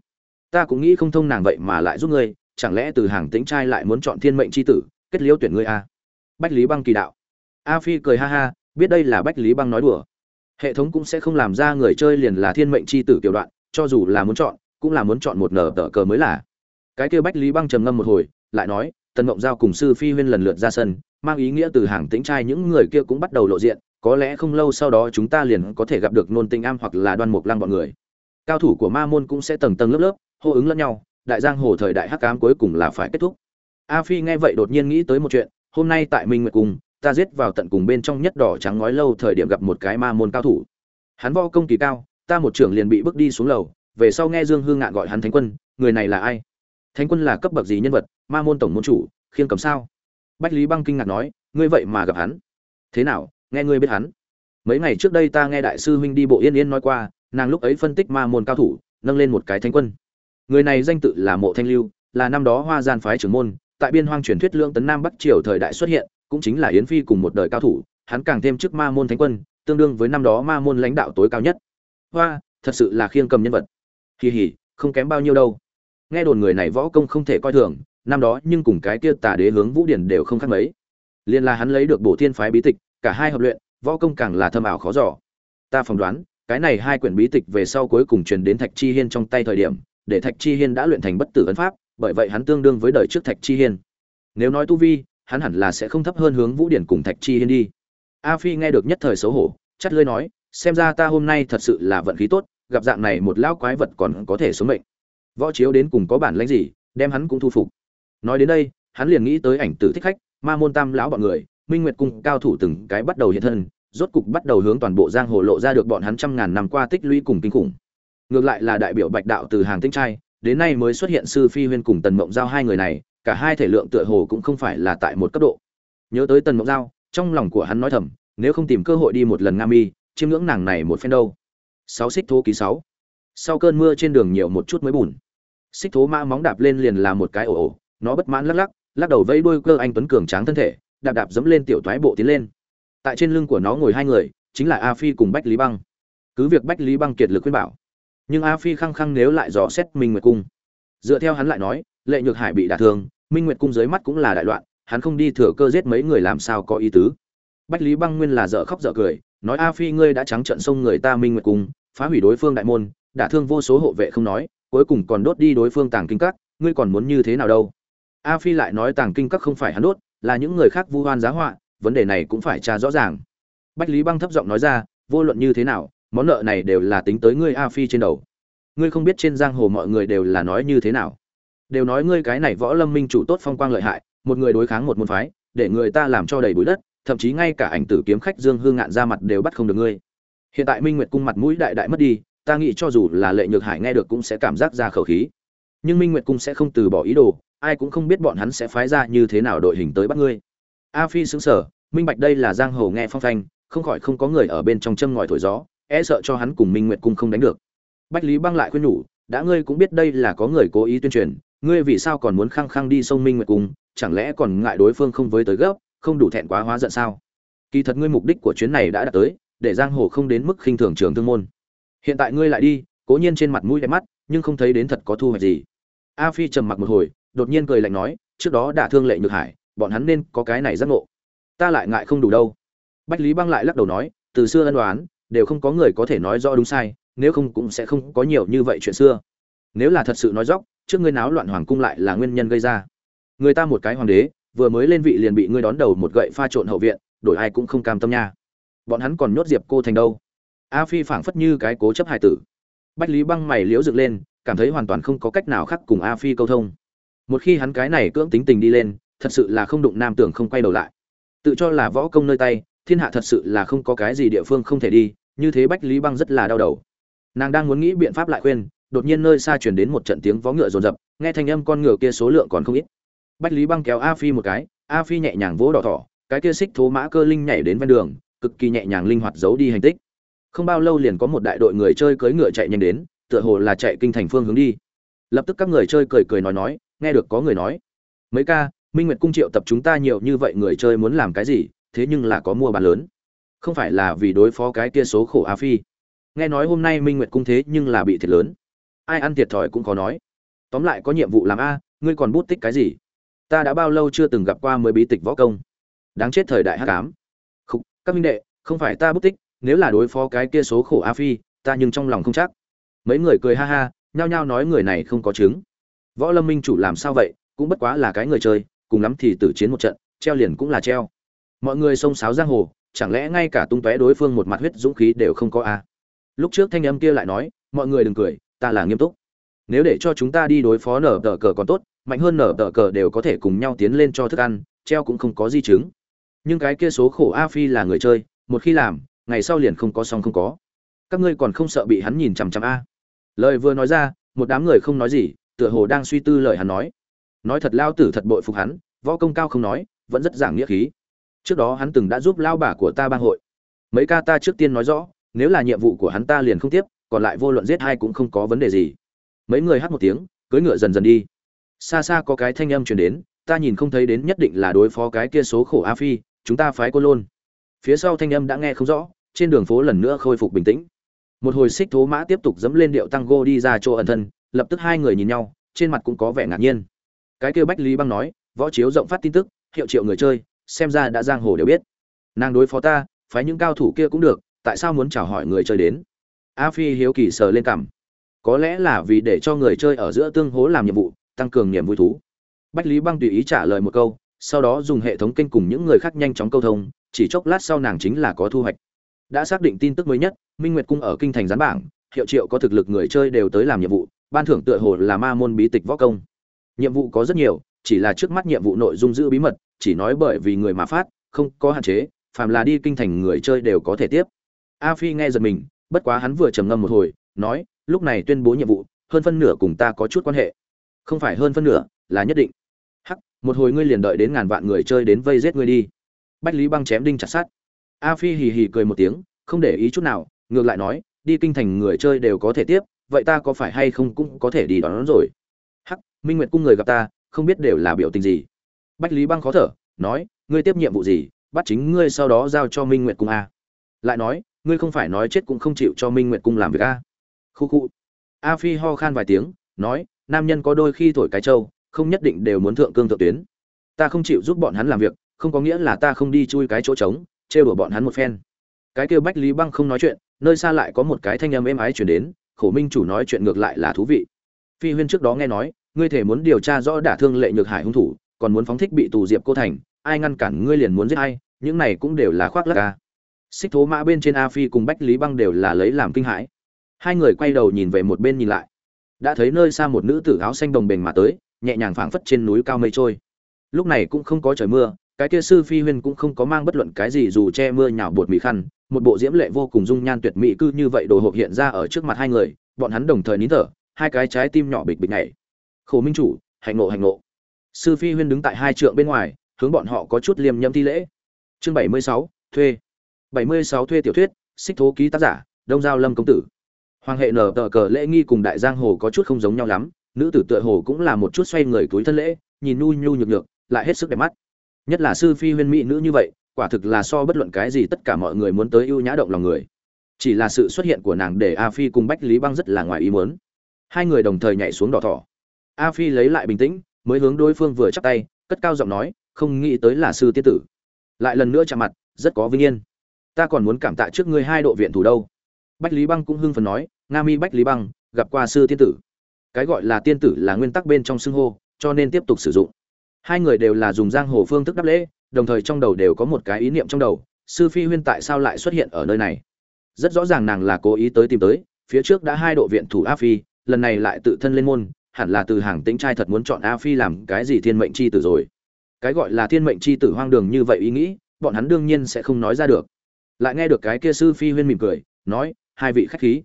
Ta cũng nghĩ không thông nàng vậy mà lại giúp ngươi, chẳng lẽ từ hàng tính trai lại muốn chọn thiên mệnh c h i tử, kết liễu tuyển ngươi a bách lý băng kỳ đạo. A phi cười ha ha, biết đây là bách lý băng nói đùa. Hệ thống cũng sẽ không làm ra người chơi liền là thiên mệnh c h i tử kiểu đoạn, cho dù là muốn chọn, cũng là muốn chọn một nở tờ cờ mới là. Cái kêu bách lý băng trầm ngâm một hồi, lại nói tần mộng giao cùng sư phi huyên lần lượt ra sân, mang ý nghĩa từ hàng tĩnh trai những người kia cũng bắt đầu lộ diện, có lẽ không lâu sau đó chúng ta liền có thể gặp được nôn tinh am hoặc là đoan mục lăng bọn người. Cao thủ của ma môn cũng sẽ tầng tầng lớp lớp, hô ứng lẫn nhau, đại giang hồ thời đại hắc cám cuối cùng là phải kết thúc. A phi nghe vậy đột nhiên nghĩ tới một chuyện, hôm nay tại minh nguyệt cung, ta giết vào tận cùng bên trong nhất đỏ trắng ngói lâu thời điểm gặp một cái ma môn cao thủ. Hắn vo công kỳ cao, ta một trưởng liền bị bước đi xuống lầu, về sau nghe dương hương ngạn gọi hắn thánh quân, người này là ai? Thánh quân là cấp bậc gì nhân vật, ma môn tổng môn chủ, khiêng cầm sao? Bách lý băng kinh ngạc nói, ngươi vậy mà gặp hắn. Thế nào, nghe ngươi biết hắn? Mấy ngày trước đây ta nghe đại sư huynh đi bộ yên yên nói qua, nàng lúc ấy phân tích ma môn cao thủ, nâng lên một cái thánh quân. Người này danh tự là mộ thanh lưu, là năm đó hoa gian phái trưởng môn, tại biên hoang truyền thuyết lương tấn nam bắc triều thời đại xuất hiện, cũng chính là yến phi cùng một đời cao thủ, hắn càng thêm chức ma môn thánh quân, tương đương với năm đó ma môn lãnh đạo tối cao nhất. Hoa, thật sự là khiêng cầm nhân vật. Kỳ hỉ không kém bao nhiêu đâu nghe đồn người này võ công không thể coi thường, năm đó nhưng cùng cái kia tà đế hướng vũ điển đều không khác mấy. Liên là hắn lấy được bổ thiên phái bí tịch, cả hai hợp luyện, võ công càng là thâm ảo khó giỏ ta phỏng đoán, cái này hai quyển bí tịch về sau cuối cùng truyền đến thạch chi hiên trong tay thời điểm, để thạch chi hiên đã luyện thành bất tử ấn pháp, bởi vậy hắn tương đương với đời trước thạch chi hiên. Nếu nói tu vi, hắn hẳn là sẽ không thấp hơn hướng vũ điển cùng thạch chi hiên đi. A phi nghe được nhất thời xấu hổ, chắt lưỡi nói, xem ra ta hôm nay thật sự là vận khí tốt, gặp dạng này một lão quái vật còn có thể sống mệnh võ chiếu đến cùng có bản lãnh gì, đem hắn cũng thu phục. Nói đến đây, hắn liền nghĩ tới ảnh tử thích khách, ma môn tam lão bọn người, minh nguyệt cung cao thủ từng cái bắt đầu hiện thân, rốt cục bắt đầu hướng toàn bộ giang hồ lộ ra được bọn hắn trăm ngàn năm qua tích lũy cùng kinh khủng. Ngược lại là đại biểu bạch đạo từ hàng tinh trai, đến nay mới xuất hiện sư phi huyên cùng tần mộng giao hai người này, cả hai thể lượng tựa hồ cũng không phải là tại một cấp độ. Nhớ tới tần mộng giao, trong lòng của hắn nói thầm, nếu không tìm cơ hội đi một lần nga mi, chiêm ngưỡng nàng này một phen đâu. Sáu xích thô ký sáu. Sau cơn mưa trên đường nhiều một chút mới bùn xích thố mã móng đạp lên liền là một cái ổ ổ, nó bất mãn lắc lắc lắc đầu vẫy đuôi cơ anh tuấn cường tráng thân thể, đạp đạp dẫm lên tiểu toái bộ tiến lên. Tại trên lưng của nó ngồi hai người, chính là a phi cùng bách lý băng. Cứ việc bách lý băng kiệt lực khuyên bảo, nhưng a phi khăng khăng nếu lại dò xét minh nguyệt cung. Dựa theo hắn lại nói, lệ nhược hải bị đả thương, minh nguyệt cung dưới mắt cũng là đại loạn, hắn không đi thừa cơ giết mấy người làm sao có ý tứ. Bách lý băng nguyên là dở khóc dở cười, nói a phi ngươi đã trắng trận xông người ta minh nguyệt cung, phá hủy đối phương đại môn, đả thương vô số hộ vệ không nói cuối cùng còn đốt đi đối phương tàng kinh các, ngươi còn muốn như thế nào đâu? A phi lại nói tàng kinh các không phải hắn đốt, là những người khác vu oan giá họa, vấn đề này cũng phải tra rõ ràng. Bách lý băng thấp giọng nói ra, vô luận như thế nào, món nợ này đều là tính tới ngươi a phi trên đầu. Ngươi không biết trên giang hồ mọi người đều là nói như thế nào. Đều nói ngươi cái này võ lâm minh chủ tốt phong quang lợi hại, một người đối kháng một môn phái, để người ta làm cho đầy bụi đất, thậm chí ngay cả ảnh tử kiếm khách dương hương ngạn ra mặt đều bắt không được ngươi. Hiện tại minh nguyệt cung mặt mũi đại đại mất đi ta nghĩ cho dù là lệ nhược hải nghe được cũng sẽ cảm giác ra khẩu khí. Nhưng minh nguyệt cung sẽ không từ bỏ ý đồ, ai cũng không biết bọn hắn sẽ phái ra như thế nào đội hình tới bắt ngươi. A phi xứng sở minh bạch đây là giang hồ nghe phong thanh, không khỏi không có người ở bên trong châm ngòi thổi gió e sợ cho hắn cùng minh nguyệt cung không đánh được. Bách lý băng lại khuyên nhủ, đã ngươi cũng biết đây là có người cố ý tuyên truyền, ngươi vì sao còn muốn khăng khăng đi sông minh nguyệt cung chẳng lẽ còn ngại đối phương không với tới gấp, không đủ thẹn quá hóa giận sao? Kỳ thật ngươi mục đích của chuyến này đã đạt tới, để giang hồ không đến mức khinh thường trường thương môn hiện tại ngươi lại đi, cố nhiên trên mặt mũi đẹp mắt, nhưng không thấy đến thật có thu hoạch gì. A phi trầm mặc một hồi, đột nhiên cười lạnh nói, trước đó đã thương lệ nhược hải, bọn hắn nên có cái này giác ngộ. Ta lại ngại không đủ đâu. Bách lý băng lại lắc đầu nói, từ xưa ân đoán đều không có người có thể nói rõ đúng sai, nếu không cũng sẽ không có nhiều như vậy chuyện xưa. Nếu là thật sự nói dóc trước ngươi náo loạn hoàng cung lại là nguyên nhân gây ra. Người ta một cái hoàng đế, vừa mới lên vị liền bị ngươi đón đầu một gậy pha trộn hậu viện, đổi ai cũng không cam tâm nha. Bọn hắn còn nhốt diệp cô thành đâu? A phi phảng phất như cái cố chấp hài tử. Bách lý băng mày liễu dựng lên, cảm thấy hoàn toàn không có cách nào khác cùng a phi câu thông. Một khi hắn cái này cưỡng tính tình đi lên, thật sự là không đụng nam tưởng không quay đầu lại. Tự cho là võ công nơi tay, thiên hạ thật sự là không có cái gì địa phương không thể đi, như thế bách lý băng rất là đau đầu. Nàng đang muốn nghĩ biện pháp lại khuyên, đột nhiên nơi xa chuyển đến một trận tiếng vó ngựa rồn rập nghe thanh âm con ngựa kia số lượng còn không ít. Bách lý băng kéo a phi một cái, a phi nhẹ nhàng vỗ đỏ thỏ, cái kia xích thố mã cơ linh nhảy đến ven đường, cực kỳ nhẹ nhàng linh hoạt giấu đi hành tích không bao lâu liền có một đại đội người chơi cưỡi ngựa chạy nhanh đến, tựa hồ là chạy kinh thành phương hướng đi. Lập tức các người chơi cười cười nói nói, nghe được có người nói, mấy ca, minh nguyệt cung triệu tập chúng ta nhiều như vậy người chơi muốn làm cái gì, thế nhưng là có mua bán lớn. Không phải là vì đối phó cái kia số khổ a phi. Nghe nói hôm nay minh nguyệt cung thế nhưng là bị thiệt lớn. Ai ăn thiệt thòi cũng có nói. Tóm lại có nhiệm vụ làm a, ngươi còn bút tích cái gì? Ta đã bao lâu chưa từng gặp qua mới bí tịch võ công. Đáng chết thời đại hắc ám. Không các minh đệ, không phải ta bút tích nếu là đối phó cái kia số khổ a phi, ta nhưng trong lòng không chắc. Mấy người cười ha ha, nhao nhao nói người này không có chứng. Võ lâm minh chủ làm sao vậy, cũng bất quá là cái người chơi, cùng lắm thì tử chiến một trận, treo liền cũng là treo. Mọi người xông xáo giang hồ, chẳng lẽ ngay cả tung tóe đối phương một mặt huyết dũng khí đều không có a lúc trước thanh âm kia lại nói, mọi người đừng cười, ta là nghiêm túc. Nếu để cho chúng ta đi đối phó nở tờ cờ còn tốt, mạnh hơn nở tờ cờ đều có thể cùng nhau tiến lên cho thức ăn, treo cũng không có di chứng. Nhưng cái kia số khổ a phi là người chơi, một khi làm ngày sau liền không có xong không có. Các ngươi còn không sợ bị hắn nhìn chằm chằm a? Lời vừa nói ra, một đám người không nói gì, tựa hồ đang suy tư lời hắn nói. Nói thật lao tử thật bội phục hắn, võ công cao không nói, vẫn rất giảng nghĩa khí. Trước đó hắn từng đã giúp lao bà của ta bang hội. Mấy ca ta trước tiên nói rõ, nếu là nhiệm vụ của hắn ta liền không tiếp, còn lại vô luận giết hai cũng không có vấn đề gì. Mấy người hát một tiếng, cưỡi ngựa dần dần đi. Xa xa có cái thanh âm truyền đến, ta nhìn không thấy đến nhất định là đối phó cái kia số khổ a phi, chúng ta phái cô lôn. Phía sau thanh âm đã nghe không rõ trên đường phố lần nữa khôi phục bình tĩnh. Một hồi xích thố mã tiếp tục dẫm lên điệu tango đi ra chỗ ẩn thân, lập tức hai người nhìn nhau, trên mặt cũng có vẻ ngạc nhiên. Cái kia bách lý băng nói, võ chiếu rộng phát tin tức, hiệu triệu người chơi, xem ra đã giang hồ đều biết. Nàng đối phó ta, phái những cao thủ kia cũng được, tại sao muốn chào hỏi người chơi đến? A phi hiếu kỳ sờ lên cảm có lẽ là vì để cho người chơi ở giữa tương hố làm nhiệm vụ, tăng cường niềm vui thú. Bách lý băng tùy ý trả lời một câu, sau đó dùng hệ thống kênh cùng những người khác nhanh chóng câu thông, chỉ chốc lát sau nàng chính là có thu hoạch đã xác định tin tức mới nhất, minh nguyệt cung ở kinh thành gián bảng, hiệu triệu có thực lực người chơi đều tới làm nhiệm vụ, ban thưởng tựa hồ là ma môn bí tịch võ công. Nhiệm vụ có rất nhiều, chỉ là trước mắt nhiệm vụ nội dung giữ bí mật, chỉ nói bởi vì người mà phát, không có hạn chế, phàm là đi kinh thành người chơi đều có thể tiếp. A phi nghe giật mình, bất quá hắn vừa trầm ngâm một hồi, nói, lúc này tuyên bố nhiệm vụ, hơn phân nửa cùng ta có chút quan hệ. Không phải hơn phân nửa, là nhất định. Hắc, một hồi ngươi liền đợi đến ngàn vạn người chơi đến vây giết ngươi đi. Bách lý băng chém đinh chặt sát a phi hì hì cười một tiếng không để ý chút nào ngược lại nói đi kinh thành người chơi đều có thể tiếp vậy ta có phải hay không cũng có thể đi đón, đón rồi. Hắc minh nguyệt cung người gặp ta không biết đều là biểu tình gì. Bách lý băng khó thở nói ngươi tiếp nhiệm vụ gì bắt chính ngươi sau đó giao cho minh nguyệt cung a. Lại nói ngươi không phải nói chết cũng không chịu cho minh nguyệt cung làm việc a. Khu khu. A phi ho khan vài tiếng nói nam nhân có đôi khi thổi cái trâu không nhất định đều muốn thượng cương thượng tuyến. Ta không chịu giúp bọn hắn làm việc không có nghĩa là ta không đi chui cái chỗ trống trêu đùa bọn hắn một phen. Cái kêu bách lý băng không nói chuyện, nơi xa lại có một cái thanh âm êm ái chuyển đến, khổ minh chủ nói chuyện ngược lại là thú vị. Phi huyên trước đó nghe nói, ngươi thể muốn điều tra rõ đả thương lệ nhược hải hung thủ, còn muốn phóng thích bị tù diệp cô thành, ai ngăn cản ngươi liền muốn giết ai, những này cũng đều là khoác lắc ca xích thố mã bên trên a phi cùng bách lý băng đều là lấy làm kinh hãi. Hai người quay đầu nhìn về một bên nhìn lại. Đã thấy nơi xa một nữ tử áo xanh đồng bền mà tới, nhẹ nhàng phảng phất trên núi cao mây trôi. Lúc này cũng không có trời mưa cái kia sư phi huyên cũng không có mang bất luận cái gì dù che mưa nhào bột mì khăn, một bộ diễm lệ vô cùng dung nhan tuyệt mỹ cư như vậy đồ hộp hiện ra ở trước mặt hai người, bọn hắn đồng thời nín thở, hai cái trái tim nhỏ bịch bịch nhảy. Khổ minh chủ, hạnh ngộ hạnh ngộ. Sư phi huyên đứng tại hai trượng bên ngoài, hướng bọn họ có chút liêm nhâm thi lễ. Chương bảy mươi sáu, thuê. Bảy mươi sáu thuê tiểu thuyết, xích thố ký tác giả, đông giao lâm công tử. Hoàng hệ nở tờ cờ lễ nghi cùng đại giang hồ có chút không giống nhau lắm, nữ tử tựa hồ cũng là một chút xoay người túi thân lễ, nhìn nu nhu nhược nhược, lại hết sức đẹp mắt nhất là sư phi huyên mỹ nữ như vậy, quả thực là so bất luận cái gì tất cả mọi người muốn tới ưu nhã động lòng người. Chỉ là sự xuất hiện của nàng để a phi cùng bách lý băng rất là ngoài ý muốn. Hai người đồng thời nhảy xuống đỏ thỏ. A phi lấy lại bình tĩnh, mới hướng đối phương vừa chắp tay, cất cao giọng nói, không nghĩ tới là sư tiết tử. Lại lần nữa chạm mặt, rất có vinh yên. Ta còn muốn cảm tạ trước ngươi hai độ viện thủ đâu. Bách lý băng cũng hưng phấn nói, nga mi bách lý băng, gặp qua sư tiên tử. Cái gọi là tiên tử là nguyên tắc bên trong xưng hô, cho nên tiếp tục sử dụng hai người đều là dùng giang hồ phương thức đáp lễ, đồng thời trong đầu đều có một cái ý niệm trong đầu, sư phi huyên tại sao lại xuất hiện ở nơi này? Rất rõ ràng nàng là cố ý tới tìm tới, phía trước đã hai độ viện thủ a phi, lần này lại tự thân lên môn, hẳn là từ hàng tính trai thật muốn chọn a phi làm cái gì thiên mệnh c h i tử rồi. Cái gọi là thiên mệnh c h i tử hoang đường như vậy ý nghĩ, bọn hắn đương nhiên sẽ không nói ra được. Lại nghe được cái kia sư phi huyên mỉm cười, nói, hai vị khách khí.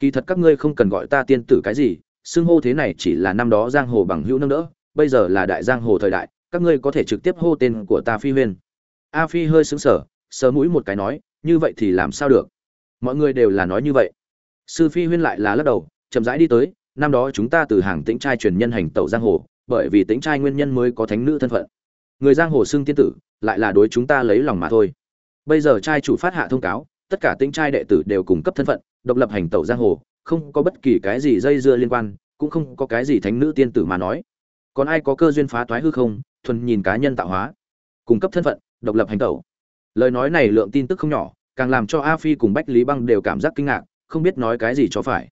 Kỳ thật các ngươi không cần gọi ta tiên tử cái gì, xưng hô thế này chỉ là năm đó giang hồ bằng hữu nâng đỡ bây giờ là đại giang hồ thời đại, các ngươi có thể trực tiếp hô tên của ta phi huyên. A phi hơi xứng sở sờ mũi một cái nói, như vậy thì làm sao được? Mọi người đều là nói như vậy. Sư phi huyên lại là lắc đầu, chậm rãi đi tới, năm đó chúng ta từ hàng tĩnh trai truyền nhân hành tẩu giang hồ, bởi vì tĩnh trai nguyên nhân mới có thánh nữ thân phận. Người giang hồ xưng tiên tử, lại là đối chúng ta lấy lòng mà thôi. Bây giờ trai chủ phát hạ thông cáo, tất cả tĩnh trai đệ tử đều cung cấp thân phận, độc lập hành tẩu giang hồ, không có bất kỳ cái gì dây dưa liên quan, cũng không có cái gì thánh nữ tiên tử mà nói còn ai có cơ duyên phá toái hư không, thuần nhìn cá nhân tạo hóa. Cung cấp thân phận, độc lập hành tẩu. Lời nói này lượng tin tức không nhỏ, càng làm cho a phi cùng bách lý băng đều cảm giác kinh ngạc, không biết nói cái gì cho phải.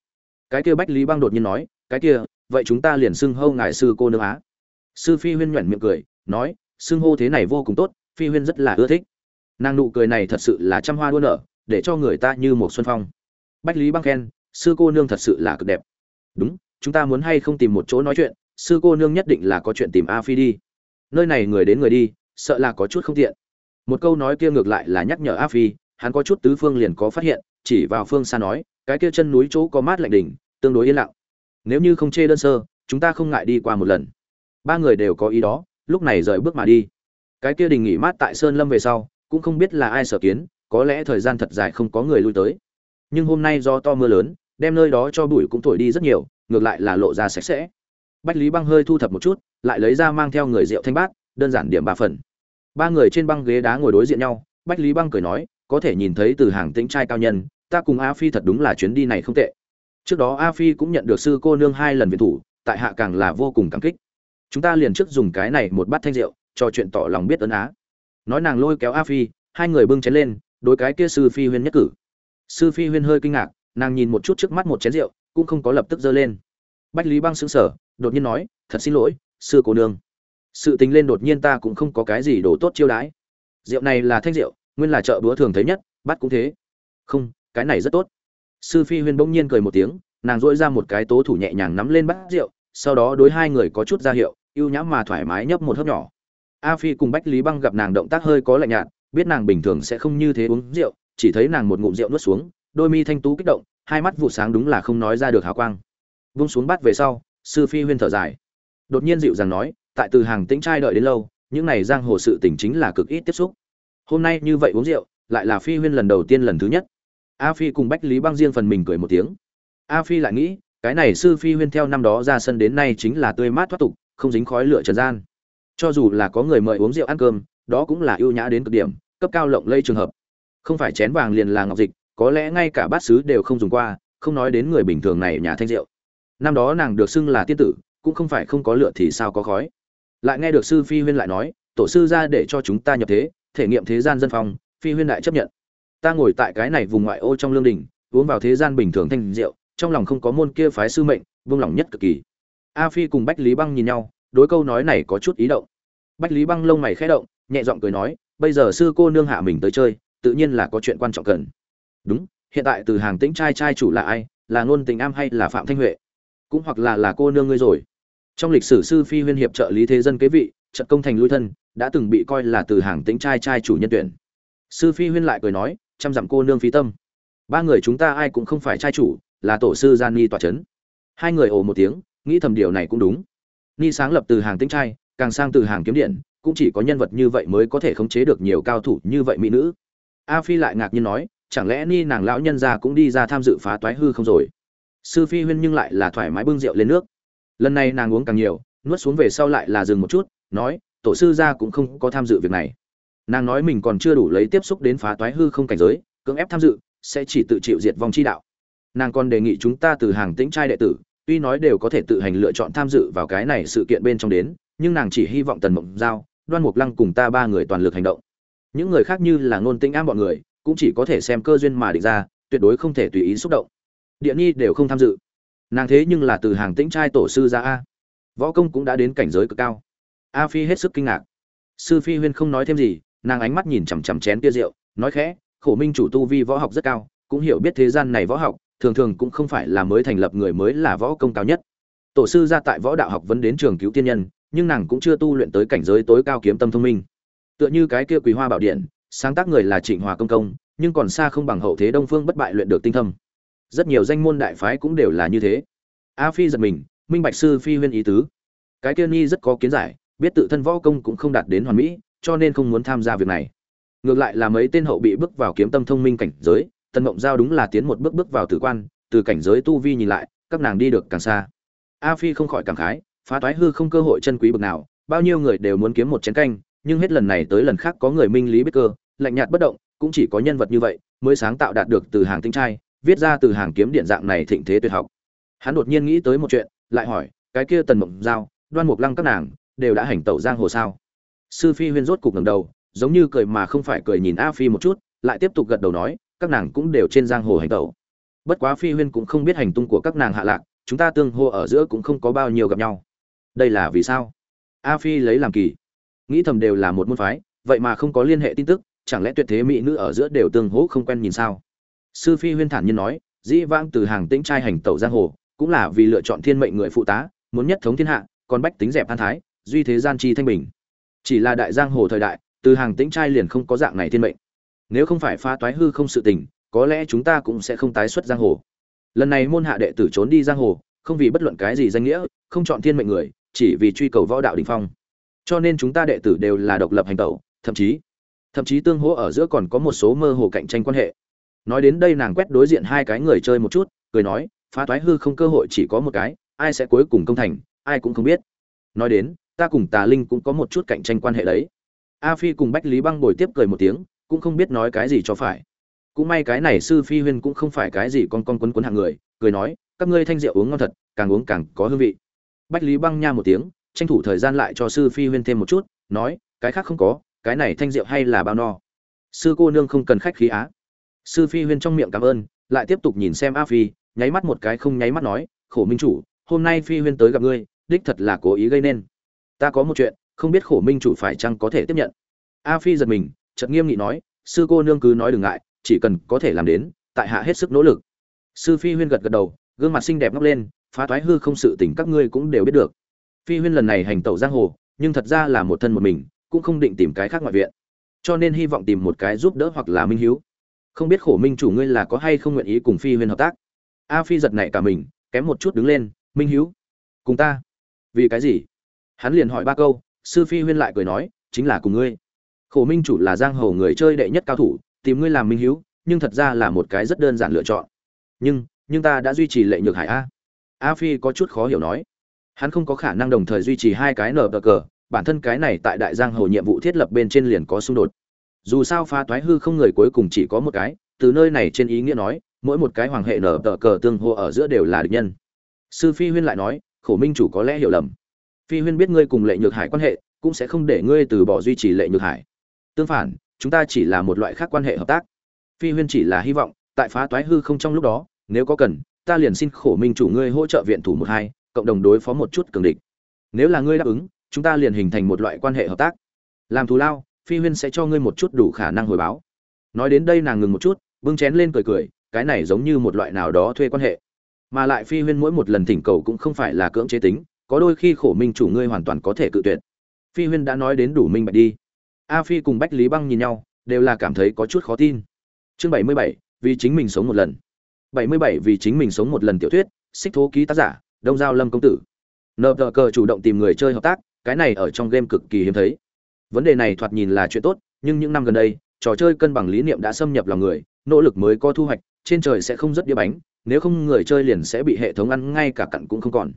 Cái kia bách lý băng đột nhiên nói, cái kia, vậy chúng ta liền xưng hô ngài sư cô nương á. Sư phi huyên nhuận miệng cười, nói, xưng hô thế này vô cùng tốt, phi huyên rất là ưa thích. Nàng nụ cười này thật sự là trăm hoa đua nở, để cho người ta như một xuân phong. Bách lý băng khen, sư cô nương thật sự là cực đẹp. Đúng, chúng ta muốn hay không tìm một chỗ nói chuyện sư cô nương nhất định là có chuyện tìm a phi đi. Nơi này người đến người đi, sợ là có chút không tiện. Một câu nói kia ngược lại là nhắc nhở a phi, hắn có chút tứ phương liền có phát hiện, chỉ vào phương xa nói, cái kia chân núi chỗ có mát lạnh đỉnh, tương đối yên lặng. Nếu như không chê đơn sơ, chúng ta không ngại đi qua một lần. Ba người đều có ý đó, lúc này rời bước mà đi. Cái kia đình nghỉ mát tại sơn lâm về sau, cũng không biết là ai sở kiến, có lẽ thời gian thật dài không có người lui tới. Nhưng hôm nay do to mưa lớn, đem nơi đó cho bụi cũng thổi đi rất nhiều, ngược lại là lộ ra sạch sẽ bách lý băng hơi thu thập một chút, lại lấy ra mang theo người rượu thanh bát, đơn giản điểm ba phần. Ba người trên băng ghế đá ngồi đối diện nhau, bách lý băng cười nói, có thể nhìn thấy từ hàng tĩnh trai cao nhân, ta cùng a phi thật đúng là chuyến đi này không tệ. Trước đó a phi cũng nhận được sư cô nương hai lần viện thủ, tại hạ càng là vô cùng cảm kích. Chúng ta liền trước dùng cái này một bát thanh rượu cho chuyện tỏ lòng biết ơn á. Nói nàng lôi kéo a phi, hai người bưng chén lên, đối cái kia sư phi huyên nhất cử. Sư phi huyên hơi kinh ngạc, nàng nhìn một chút trước mắt một chén rượu, cũng không có lập tức giơ lên. Bách lý băng xứng sở đột nhiên nói, thật xin lỗi, sư cô nương. Sự tình lên đột nhiên ta cũng không có cái gì đồ tốt chiêu đãi. Rượu này là thanh rượu, nguyên là chợ búa thường thấy nhất, bắt cũng thế. Không, cái này rất tốt. Sư phi huyên bỗng nhiên cười một tiếng, nàng dỗi ra một cái tố thủ nhẹ nhàng nắm lên bát rượu, sau đó đối hai người có chút ra hiệu, ưu nhãm mà thoải mái nhấp một hớp nhỏ. A phi cùng bách lý băng gặp nàng động tác hơi có lạnh nhạt, biết nàng bình thường sẽ không như thế uống rượu, chỉ thấy nàng một ngụm rượu nuốt xuống, đôi mi thanh tú kích động, hai mắt vụ sáng đúng là không nói ra được hào quang. Vung xuống bát về sau sư phi huyên thở dài. Đột nhiên dịu dàng nói, tại từ hàng tĩnh trai đợi đến lâu, những này giang hồ sự tình chính là cực ít tiếp xúc. Hôm nay như vậy uống rượu, lại là phi huyên lần đầu tiên lần thứ nhất. A phi cùng bách lý băng riêng phần mình cười một tiếng. A phi lại nghĩ, cái này sư phi huyên theo năm đó ra sân đến nay chính là tươi mát thoát tục, không dính khói lửa trần gian. Cho dù là có người mời uống rượu ăn cơm, đó cũng là ưu nhã đến cực điểm, cấp cao lộng lây trường hợp. Không phải chén vàng liền là ngọc dịch, có lẽ ngay cả bát sứ đều không dùng qua, không nói đến người bình thường này nhà thanh rượu năm đó nàng được xưng là tiên tử, cũng không phải không có lựa thì sao có khói. Lại nghe được sư phi huyên lại nói, tổ sư ra để cho chúng ta nhập thế, thể nghiệm thế gian dân phong, phi huyên đại chấp nhận. Ta ngồi tại cái này vùng ngoại ô trong lương đình, uống vào thế gian bình thường thanh rượu, trong lòng không có môn kia phái sư mệnh, vương lòng nhất cực kỳ. A phi cùng bách lý băng nhìn nhau, đối câu nói này có chút ý động. Bách lý băng lông mày khẽ động, nhẹ giọng cười nói, bây giờ sư cô nương hạ mình tới chơi, tự nhiên là có chuyện quan trọng cần. Đúng, hiện tại từ hàng tĩnh trai trai chủ là ai, là ngôn tình am hay là phạm thanh huệ? Cũng hoặc là là cô nương ngươi rồi. Trong lịch sử, sư phi huyên hiệp trợ lý thế dân kế vị, trận công thành lui thân, đã từng bị coi là từ hàng tính trai trai chủ nhân tuyển. Sư phi huyên lại cười nói chăm dặm cô nương phí tâm. Ba người chúng ta ai cũng không phải trai chủ, là tổ sư gian ni tòa c h ấ n hai người ồ một tiếng, nghĩ thầm điều này cũng đúng. Ni sáng lập từ hàng tính trai, càng sang từ hàng kiếm điện, cũng chỉ có nhân vật như vậy mới có thể khống chế được nhiều cao thủ như vậy mỹ nữ. A phi lại ngạc nhiên nói, chẳng lẽ ni nàng lão nhân già cũng đi ra tham dự phá toái hư không rồi? Sư phi huyên nhưng lại là thoải mái bưng rượu lên nước. Lần này nàng uống càng nhiều, nuốt xuống về sau lại là dừng một chút, nói, tổ sư gia cũng không có tham dự việc này. Nàng nói mình còn chưa đủ lấy tiếp xúc đến phá toái hư không cảnh giới, cưỡng ép tham dự, sẽ chỉ tự chịu diệt vong chi đạo. Nàng còn đề nghị chúng ta từ hàng tĩnh trai đệ tử, tuy nói đều có thể tự hành lựa chọn tham dự vào cái này sự kiện bên trong đến, nhưng nàng chỉ hy vọng tần mộng giao, đoan mục lăng cùng ta ba người toàn lực hành động. Những người khác như là ngôn tĩnh am bọn người, cũng chỉ có thể xem cơ duyên mà định ra, tuyệt đối không thể tùy ý xúc động địa nhi đều không tham dự. Nàng thế nhưng là từ hàng tĩnh trai tổ sư ra a. Võ công cũng đã đến cảnh giới cực cao. A phi hết sức kinh ngạc. Sư phi huyên không nói thêm gì, nàng ánh mắt nhìn chằm chằm chén tia rượu, nói khẽ, khổ minh chủ tu vi võ học rất cao, cũng hiểu biết thế gian này võ học, thường thường cũng không phải là mới thành lập người mới là võ công cao nhất. Tổ sư ra tại võ đạo học vẫn đến trường cứu tiên nhân, nhưng nàng cũng chưa tu luyện tới cảnh giới tối cao kiếm tâm thông minh. Tựa như cái kia quý hoa bảo điện, sáng tác người là trịnh hòa công công, nhưng còn xa không bằng hậu thế đông phương bất bại luyện được tinh thâm rất nhiều danh môn đại phái cũng đều là như thế. A phi giật mình, minh bạch sư phi huyên ý tứ. Cái kia nhi rất có kiến giải, biết tự thân võ công cũng không đạt đến hoàn mỹ, cho nên không muốn tham gia việc này. Ngược lại là mấy tên hậu bị bước vào kiếm tâm thông minh cảnh giới, tần mộng giao đúng là tiến một bước bước vào tử quan, từ cảnh giới tu vi nhìn lại, các nàng đi được càng xa. A phi không khỏi cảm khái, phá toái hư không cơ hội chân quý bực nào, bao nhiêu người đều muốn kiếm một chén canh, nhưng hết lần này tới lần khác có người minh lý biết cơ, lạnh nhạt bất động, cũng chỉ có nhân vật như vậy, mới sáng tạo đạt được từ hàng tinh trai viết ra từ hàng kiếm điện dạng này thịnh thế tuyệt học. Hắn đột nhiên nghĩ tới một chuyện, lại hỏi, cái kia tần mộng giao, đoan mục lăng các nàng, đều đã hành tẩu giang hồ sao? Sư phi huyên rốt cục ngầm đầu, giống như cười mà không phải cười nhìn a phi một chút, lại tiếp tục gật đầu nói, các nàng cũng đều trên giang hồ hành tẩu. Bất quá phi huyên cũng không biết hành tung của các nàng hạ lạc, chúng ta tương hô ở giữa cũng không có bao nhiêu gặp nhau. Đây là vì sao? A phi lấy làm kỳ. Nghĩ thầm đều là một môn phái, vậy mà không có liên hệ tin tức, chẳng lẽ tuyệt thế mỹ nữ ở giữa đều tương hỗ không quen nhìn sao? Sư phi huyên thản nhiên nói, dĩ vãng từ hàng tĩnh trai hành tẩu giang hồ, cũng là vì lựa chọn thiên mệnh người phụ tá, muốn nhất thống thiên hạ, còn bách tính dẹp an thái, duy thế gian chi thanh bình. Chỉ là đại giang hồ thời đại, từ hàng tĩnh trai liền không có dạng này thiên mệnh. Nếu không phải phá toái hư không sự tình, có lẽ chúng ta cũng sẽ không tái xuất giang hồ. Lần này môn hạ đệ tử trốn đi giang hồ, không vì bất luận cái gì danh nghĩa, không chọn thiên mệnh người, chỉ vì truy cầu võ đạo đình phong. Cho nên chúng ta đệ tử đều là độc lập hành tẩu, thậm chí thậm chí tương hỗ ở giữa còn có một số mơ hồ cạnh tranh quan hệ nói đến đây nàng quét đối diện hai cái người chơi một chút, cười nói, phá toái hư không cơ hội chỉ có một cái, ai sẽ cuối cùng công thành, ai cũng không biết. Nói đến, ta cùng tà linh cũng có một chút cạnh tranh quan hệ đấy. A phi cùng bách lý băng bồi tiếp cười một tiếng, cũng không biết nói cái gì cho phải. Cũng may cái này sư phi huyên cũng không phải cái gì con con quấn quấn hạng người, cười nói, các ngươi thanh rượu uống ngon thật, càng uống càng có hương vị. Bách lý băng nha một tiếng, tranh thủ thời gian lại cho sư phi huyên thêm một chút, nói, cái khác không có, cái này thanh rượu hay là bao no. Sư cô nương không cần khách khí á sư phi huyên trong miệng cảm ơn, lại tiếp tục nhìn xem a phi, nháy mắt một cái không nháy mắt nói, khổ minh chủ, hôm nay phi huyên tới gặp ngươi, đích thật là cố ý gây nên. Ta có một chuyện, không biết khổ minh chủ phải chăng có thể tiếp nhận. A phi giật mình, chợt nghiêm nghị nói, sư cô nương cứ nói đừng ngại, chỉ cần có thể làm đến, tại hạ hết sức nỗ lực. Sư phi huyên gật gật đầu, gương mặt xinh đẹp ngóc lên, phá thoái hư không sự tình các ngươi cũng đều biết được. Phi huyên lần này hành tẩu giang hồ, nhưng thật ra là một thân một mình, cũng không định tìm cái khác ngoại viện. Cho nên hy vọng tìm một cái giúp đỡ hoặc là minh hiếu không biết khổ minh chủ ngươi là có hay không nguyện ý cùng phi huyên hợp tác. A phi giật nảy cả mình, kém một chút đứng lên, minh hiếu, cùng ta. Vì cái gì? Hắn liền hỏi ba câu, sư phi huyên lại cười nói, chính là cùng ngươi. Khổ minh chủ là giang hồ người chơi đệ nhất cao thủ, tìm ngươi làm minh hiếu, nhưng thật ra là một cái rất đơn giản lựa chọn. Nhưng nhưng ta đã duy trì lệ nhược hải a. A phi có chút khó hiểu nói. Hắn không có khả năng đồng thời duy trì hai cái nở cờ cờ, bản thân cái này tại đại giang hồ nhiệm vụ thiết lập bên trên liền có xung đột dù sao phá toái hư không người cuối cùng chỉ có một cái, từ nơi này trên ý nghĩa nói, mỗi một cái hoàng hệ nở tờ cờ tương hô ở giữa đều là địch nhân. Sư phi huyên lại nói, khổ minh chủ có lẽ hiểu lầm. Phi huyên biết ngươi cùng lệ nhược hải quan hệ, cũng sẽ không để ngươi từ bỏ duy trì lệ nhược hải. Tương phản, chúng ta chỉ là một loại khác quan hệ hợp tác. Phi huyên chỉ là hy vọng, tại phá toái hư không trong lúc đó, nếu có cần, ta liền xin khổ minh chủ ngươi hỗ trợ viện thủ một hai, cộng đồng đối phó một chút cường địch. Nếu là ngươi đáp ứng, chúng ta liền hình thành một loại quan hệ hợp tác. Làm thù lao phi huyên sẽ cho ngươi một chút đủ khả năng hồi báo. Nói đến đây nàng ngừng một chút, bưng chén lên cười cười, cái này giống như một loại nào đó thuê quan hệ. Mà lại phi huyên mỗi một lần thỉnh cầu cũng không phải là cưỡng chế tính, có đôi khi khổ minh chủ ngươi hoàn toàn có thể cự tuyệt. Phi huyên đã nói đến đủ minh bạch đi. A phi cùng bách lý băng nhìn nhau, đều là cảm thấy có chút khó tin. Chương bảy mươi bảy, vì chính mình sống một lần. bảy mươi bảy, vì chính mình sống một lần tiểu thuyết, xích thố ký tác giả, đông giao lâm công tử. Nợ tờ cờ chủ động tìm người chơi hợp tác, cái này ở trong game cực kỳ hiếm thấy vấn đề này thoạt nhìn là chuyện tốt, nhưng những năm gần đây, trò chơi cân bằng lý niệm đã xâm nhập lòng người, nỗ lực mới có thu hoạch, trên trời sẽ không rất đĩa bánh, nếu không người chơi liền sẽ bị hệ thống ăn ngay cả cặn cũng không còn.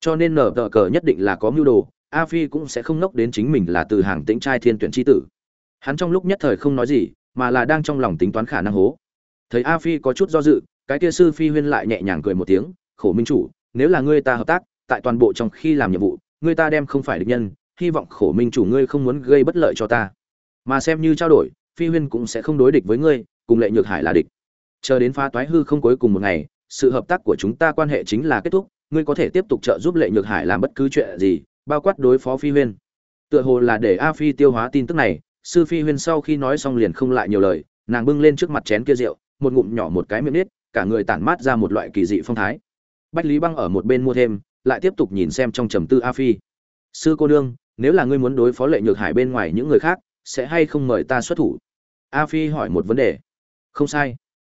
Cho nên nở tờ cờ nhất định là có mưu đồ, a phi cũng sẽ không nốc đến chính mình là từ hàng tĩnh trai thiên tuyển tri tử. Hắn trong lúc nhất thời không nói gì, mà là đang trong lòng tính toán khả năng hố. Thấy a phi có chút do dự, cái kia sư phi huyên lại nhẹ nhàng cười một tiếng, khổ minh chủ, nếu là ngươi ta hợp tác, tại toàn bộ trong khi làm nhiệm vụ, ngươi ta đem không phải địch nhân hy vọng khổ minh chủ ngươi không muốn gây bất lợi cho ta. Mà xem như trao đổi, phi huyên cũng sẽ không đối địch với ngươi, cùng lệ nhược hải là địch. Chờ đến phá toái hư không cuối cùng một ngày, sự hợp tác của chúng ta quan hệ chính là kết thúc, ngươi có thể tiếp tục trợ giúp lệ nhược hải làm bất cứ chuyện gì, bao quát đối phó phi huyên. Tựa hồ là để a phi tiêu hóa tin tức này, sư phi huyên sau khi nói xong liền không lại nhiều lời, nàng bưng lên trước mặt chén kia rượu, một ngụm nhỏ một cái miệng nết, cả người tản mát ra một loại kỳ dị phong thái. Bách lý băng ở một bên mua thêm, lại tiếp tục nhìn xem trong trầm tư a phi. Sư cô nương nếu là ngươi muốn đối phó lệ nhược hải bên ngoài những người khác, sẽ hay không mời ta xuất thủ? A phi hỏi một vấn đề. Không sai.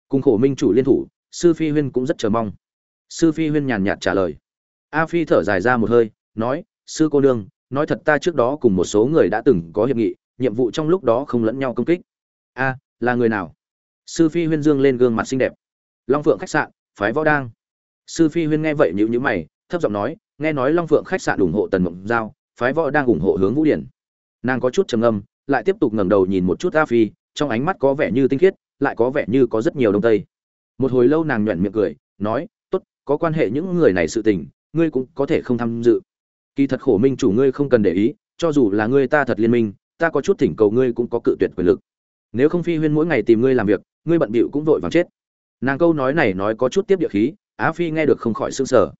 Cùng khổ minh chủ liên thủ, sư phi huyên cũng rất chờ mong. Sư phi huyên nhàn nhạt trả lời. A phi thở dài ra một hơi, nói, sư cô nương, nói thật ta trước đó cùng một số người đã từng có hiệp nghị, nhiệm vụ trong lúc đó không lẫn nhau công kích. A, là người nào? Sư phi huyên dương lên gương mặt xinh đẹp. Long phượng khách sạn, phái võ đang. Sư phi huyên nghe vậy nhữ nhữ mày, thấp giọng nói, nghe nói long phượng khách sạn ủng hộ tần mộng giao phái võ đang ủng hộ hướng vũ điển. Nàng có chút trầm âm lại tiếp tục ngẩng đầu nhìn một chút a phi, trong ánh mắt có vẻ như tinh khiết, lại có vẻ như có rất nhiều đông tây. Một hồi lâu nàng nhoẻn miệng cười, nói, tốt, có quan hệ những người này sự tình, ngươi cũng có thể không tham dự. Kỳ thật khổ minh chủ ngươi không cần để ý, cho dù là ngươi ta thật liên minh, ta có chút thỉnh cầu ngươi cũng có cự tuyệt quyền lực. Nếu không phi huyên mỗi ngày tìm ngươi làm việc, ngươi bận bịu cũng vội vàng chết. Nàng câu nói này nói có chút tiếp địa khí á phi nghe được không khỏi s ư n g sở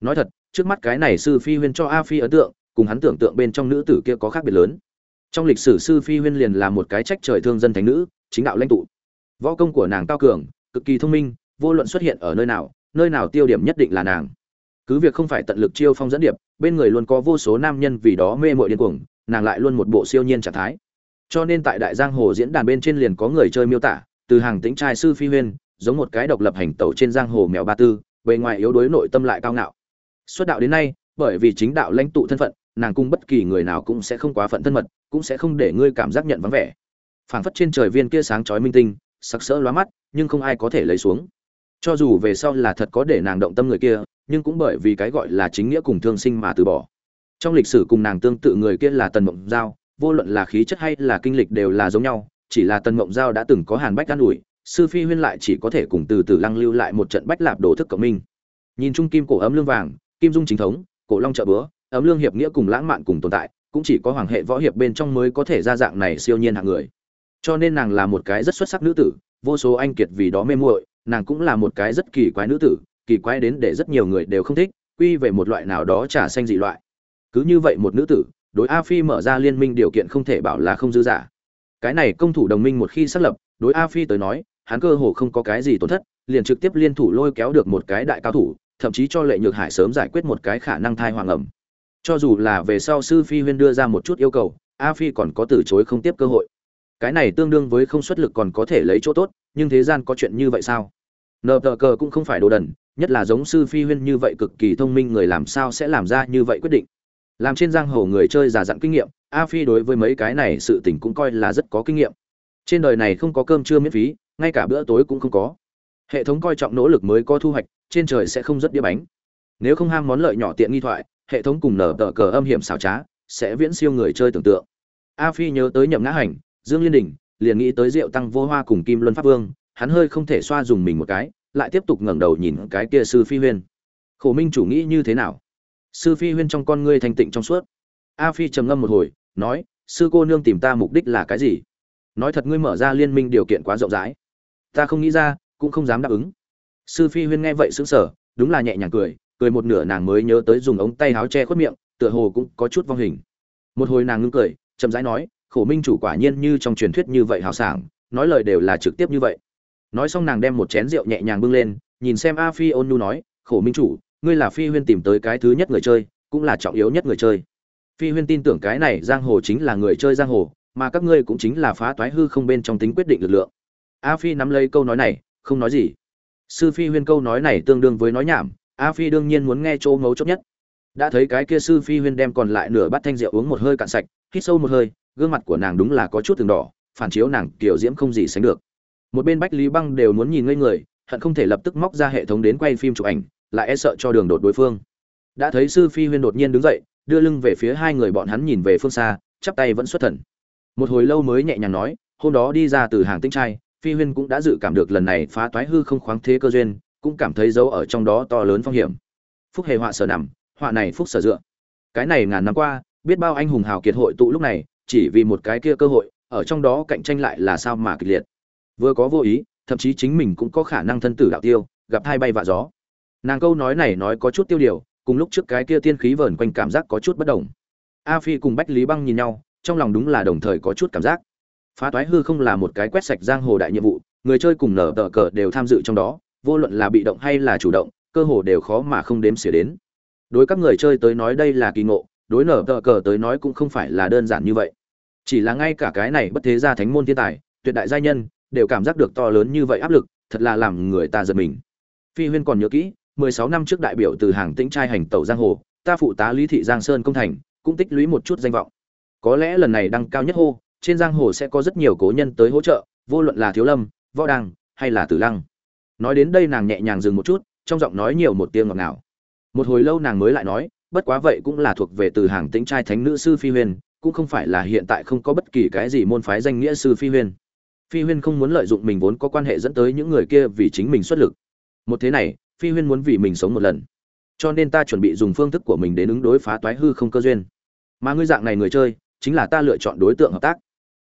nói thật, trước mắt cái này sư phi huyên cho a phi ấn tượng cùng hắn tưởng tượng bên trong nữ tử kia có khác biệt lớn. Trong lịch sử sư phi huyên liền là một cái trách trời thương dân thánh nữ, chính đạo lãnh tụ. Võ công của nàng cao cường, cực kỳ thông minh, vô luận xuất hiện ở nơi nào nơi nào tiêu điểm nhất định là nàng. Cứ việc không phải tận lực chiêu phong dẫn điệp, bên người luôn có vô số nam nhân vì đó mê mội điên cuồng, nàng lại luôn một bộ siêu nhiên trạng thái. Cho nên tại đại giang hồ diễn đàn bên trên liền có người chơi miêu tả, từ hàng tính trai sư phi huyên, giống một cái độc lập hành tẩu trên giang hồ mèo ba tư, bề ngoài yếu đuối nội tâm lại cao ngạo. Xuất đạo đến nay, bởi vì chính đạo lãnh tụ thân phận nàng cung bất kỳ người nào cũng sẽ không quá phận thân mật, cũng sẽ không để ngươi cảm giác nhận vắng vẻ. Phảng phất trên trời viên kia sáng chói minh tinh, sặc sỡ lóa mắt, nhưng không ai có thể lấy xuống. Cho dù về sau là thật có để nàng động tâm người kia, nhưng cũng bởi vì cái gọi là chính nghĩa cùng thương sinh mà từ bỏ. Trong lịch sử cùng nàng tương tự người kia là tần mộng giao, vô luận là khí chất hay là kinh lịch đều là giống nhau, chỉ là tần mộng giao đã từng có hàn bách an ủi, sư phi huyên lại chỉ có thể cùng từ từ lăng lưu lại một trận bách lạp đổ thức cộng minh. Nhìn chung kim cổ ấm lương vàng, kim dung chính thống, cổ long trợ bữa ấm lương hiệp nghĩa cùng lãng mạn cùng tồn tại, cũng chỉ có hoàng hệ võ hiệp bên trong mới có thể ra dạng này siêu nhiên hạng người. Cho nên nàng là một cái rất xuất sắc nữ tử, vô số anh kiệt vì đó mê muội, nàng cũng là một cái rất kỳ quái nữ tử, kỳ quái đến để rất nhiều người đều không thích, quy về một loại nào đó trả xanh dị loại. Cứ như vậy một nữ tử, đối a phi mở ra liên minh điều kiện không thể bảo là không dư giả. Cái này công thủ đồng minh một khi xác lập, đối a phi tới nói, hắn cơ hồ không có cái gì tổn thất, liền trực tiếp liên thủ lôi kéo được một cái đại cao thủ, thậm chí cho lệ nhược hải sớm giải quyết một cái khả năng thai hoàng ẩm cho dù là về sau sư phi huyên đưa ra một chút yêu cầu, a phi còn có từ chối không tiếp cơ hội. Cái này tương đương với không xuất lực còn có thể lấy chỗ tốt, nhưng thế gian có chuyện như vậy sao? Nờ tờ cờ cũng không phải đồ đần, nhất là giống sư phi huyên như vậy cực kỳ thông minh người làm sao sẽ làm ra như vậy quyết định? Làm trên giang hồ người chơi già dặn kinh nghiệm, a phi đối với mấy cái này sự tình cũng coi là rất có kinh nghiệm. Trên đời này không có cơm trưa miễn phí, ngay cả bữa tối cũng không có. Hệ thống coi trọng nỗ lực mới có thu hoạch, trên trời sẽ không rất đĩa bánh. Nếu không ham món lợi nhỏ tiện nghi thoại hệ thống cùng nở tờ cờ âm hiểm xảo trá, sẽ viễn siêu người chơi tưởng tượng. A phi nhớ tới nhậm ngã hành, dương liên đình, liền nghĩ tới rượu tăng vô hoa cùng kim luân pháp vương, hắn hơi không thể xoa dùng mình một cái, lại tiếp tục ngẩng đầu nhìn cái kia sư phi huyên. Khổ minh chủ nghĩ như thế nào? Sư phi huyên trong con ngươi thanh tịnh trong suốt. A phi trầm ngâm một hồi, nói, sư cô nương tìm ta mục đích là cái gì? Nói thật ngươi mở ra liên minh điều kiện quá rộng rãi. Ta không nghĩ ra, cũng không dám đáp ứng. Sư phi huyên nghe vậy sững sờ, đúng là nhẹ nhàng cười cười một nửa nàng mới nhớ tới dùng ống tay áo che khuất miệng, tựa hồ cũng có chút vong hình. Một hồi nàng ngưng cười, chậm rãi nói, khổ minh chủ quả nhiên như trong truyền thuyết như vậy hào sảng, nói lời đều là trực tiếp như vậy. Nói xong nàng đem một chén rượu nhẹ nhàng bưng lên, nhìn xem a phi ôn nhu nói, khổ minh chủ, ngươi là phi huyên tìm tới cái thứ nhất người chơi, cũng là trọng yếu nhất người chơi. Phi huyên tin tưởng cái này giang hồ chính là người chơi giang hồ, mà các ngươi cũng chính là phá toái hư không bên trong tính quyết định lực lượng. A phi nắm lấy câu nói này, không nói gì. Sư phi huyên câu nói này tương đương với nói nhảm a phi đương nhiên muốn nghe chỗ ngấu chốc nhất. Đã thấy cái kia sư phi huyên đem còn lại nửa bát thanh rượu uống một hơi cạn sạch, hít sâu một hơi, gương mặt của nàng đúng là có chút từng đỏ, phản chiếu nàng kiểu diễm không gì sánh được. Một bên bách lý băng đều muốn nhìn ngây người, hận không thể lập tức móc ra hệ thống đến quay phim chụp ảnh, lại e sợ cho đường đột đối phương. Đã thấy sư phi huyên đột nhiên đứng dậy, đưa lưng về phía hai người bọn hắn nhìn về phương xa, chắp tay vẫn xuất thần. Một hồi lâu mới nhẹ nhàng nói, hôm đó đi ra từ hàng tinh trai, phi huyên cũng đã dự cảm được lần này phá toái hư không khoáng thế cơ duyên cũng cảm thấy dấu ở trong đó to lớn phong hiểm. Phúc hề họa sở nằm, họa này phúc sở dựa. Cái này ngàn năm qua, biết bao anh hùng hào kiệt hội tụ lúc này, chỉ vì một cái kia cơ hội, ở trong đó cạnh tranh lại là sao mà kịch liệt. Vừa có vô ý, thậm chí chính mình cũng có khả năng thân tử đạo tiêu, gặp hai bay vạ gió. Nàng câu nói này nói có chút tiêu điều, cùng lúc trước cái kia tiên khí vờn quanh cảm giác có chút bất đồng. A phi cùng bách lý băng nhìn nhau, trong lòng đúng là đồng thời có chút cảm giác. Phá toái hư không là một cái quét sạch giang hồ đại nhiệm vụ, người chơi cùng nở tờ cờ đều tham dự trong đó vô luận là bị động hay là chủ động, cơ hồ đều khó mà không đếm xỉa đến. Đối các người chơi tới nói đây là kỳ ngộ, đối nở tờ cờ tới nói cũng không phải là đơn giản như vậy. Chỉ là ngay cả cái này bất thế gia thánh môn thiên tài, tuyệt đại gia nhân, đều cảm giác được to lớn như vậy áp lực, thật là làm người ta giật mình. Phi huyên còn nhớ kỹ, mười sáu năm trước đại biểu từ hàng tĩnh trai hành tẩu giang hồ, ta phụ tá lý thị giang sơn công thành, cũng tích lũy một chút danh vọng. Có lẽ lần này đăng cao nhất hô, trên giang hồ sẽ có rất nhiều cố nhân tới hỗ trợ, vô luận là thiếu lâm, võ đăng, hay là tử lăng nói đến đây nàng nhẹ nhàng dừng một chút, trong giọng nói nhiều một tiếng ngọt ngào. Một hồi lâu nàng mới lại nói, bất quá vậy cũng là thuộc về từ hàng tĩnh trai thánh nữ sư phi huyền cũng không phải là hiện tại không có bất kỳ cái gì môn phái danh nghĩa sư phi huyền phi huyên không muốn lợi dụng mình vốn có quan hệ dẫn tới những người kia vì chính mình xuất lực. Một thế này, phi huyên muốn vì mình sống một lần. Cho nên ta chuẩn bị dùng phương thức của mình đến ứng đối phá toái hư không cơ duyên. Mà ngươi dạng này người chơi, chính là ta lựa chọn đối tượng hợp tác.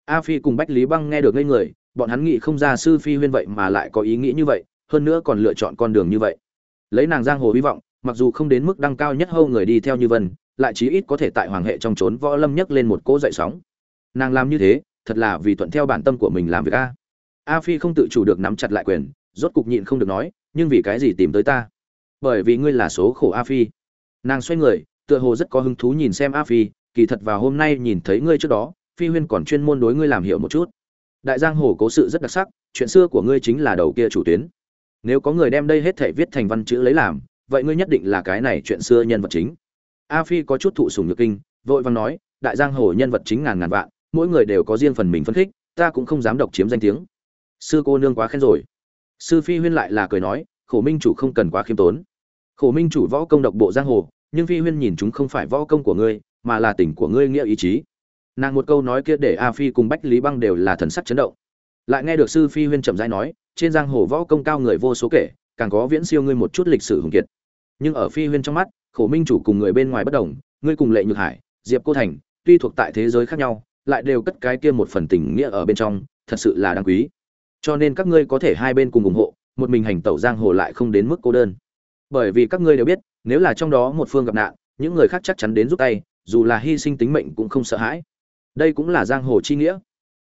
A phi cùng bách lý băng nghe được ngây người, bọn hắn nghĩ không ra sư phi huyên vậy mà lại có ý nghĩ như vậy hơn nữa còn lựa chọn con đường như vậy. Lấy nàng giang hồ hy vọng, mặc dù không đến mức đăng cao nhất hâu người đi theo như vân, lại chí ít có thể tại hoàng hệ trong trốn võ lâm nhấc lên một cỗ dậy sóng. Nàng làm như thế, thật là vì thuận theo bản tâm của mình làm việc a. A phi không tự chủ được nắm chặt lại quyền, rốt cục nhịn không được nói, nhưng vì cái gì tìm tới ta? Bởi vì ngươi là số khổ a phi. Nàng xoay người, tựa hồ rất có hứng thú nhìn xem a phi, kỳ thật vào hôm nay nhìn thấy ngươi trước đó, phi huyên còn chuyên môn đối ngươi làm hiểu một chút. Đại giang hồ cố sự rất đặc sắc, chuyện xưa của ngươi chính là đầu kia chủ tuyến nếu có người đem đây hết thể viết thành văn chữ lấy làm, vậy ngươi nhất định là cái này chuyện xưa nhân vật chính. A phi có chút thụ sùng nhược kinh, vội vàng nói, đại giang hồ nhân vật chính ngàn ngàn vạn, mỗi người đều có riêng phần mình phân khích, ta cũng không dám độc chiếm danh tiếng. Sư cô nương quá khen rồi. Sư phi huyên lại là cười nói, khổ minh chủ không cần quá khiêm tốn. Khổ minh chủ võ công độc bộ giang hồ, nhưng phi huyên nhìn chúng không phải võ công của ngươi, mà là tình của ngươi nghĩa ý chí. Nàng một câu nói kia để a phi cùng bách lý băng đều là thần sắc chấn động. Lại nghe được sư phi huyên chậm rãi nói trên giang hồ võ công cao người vô số kể, càng có viễn siêu ngươi một chút lịch sử hùng kiệt. Nhưng ở phi huyên trong mắt, khổ minh chủ cùng người bên ngoài bất đồng, ngươi cùng lệ nhược hải, diệp cô thành, tuy thuộc tại thế giới khác nhau, lại đều cất cái kia một phần tình nghĩa ở bên trong, thật sự là đáng quý. Cho nên các ngươi có thể hai bên cùng ủng hộ, một mình hành tẩu giang hồ lại không đến mức cô đơn. Bởi vì các ngươi đều biết, nếu là trong đó một phương gặp nạn, những người khác chắc chắn đến giúp tay, dù là hy sinh tính mệnh cũng không sợ hãi. Đây cũng là giang hồ chi nghĩa.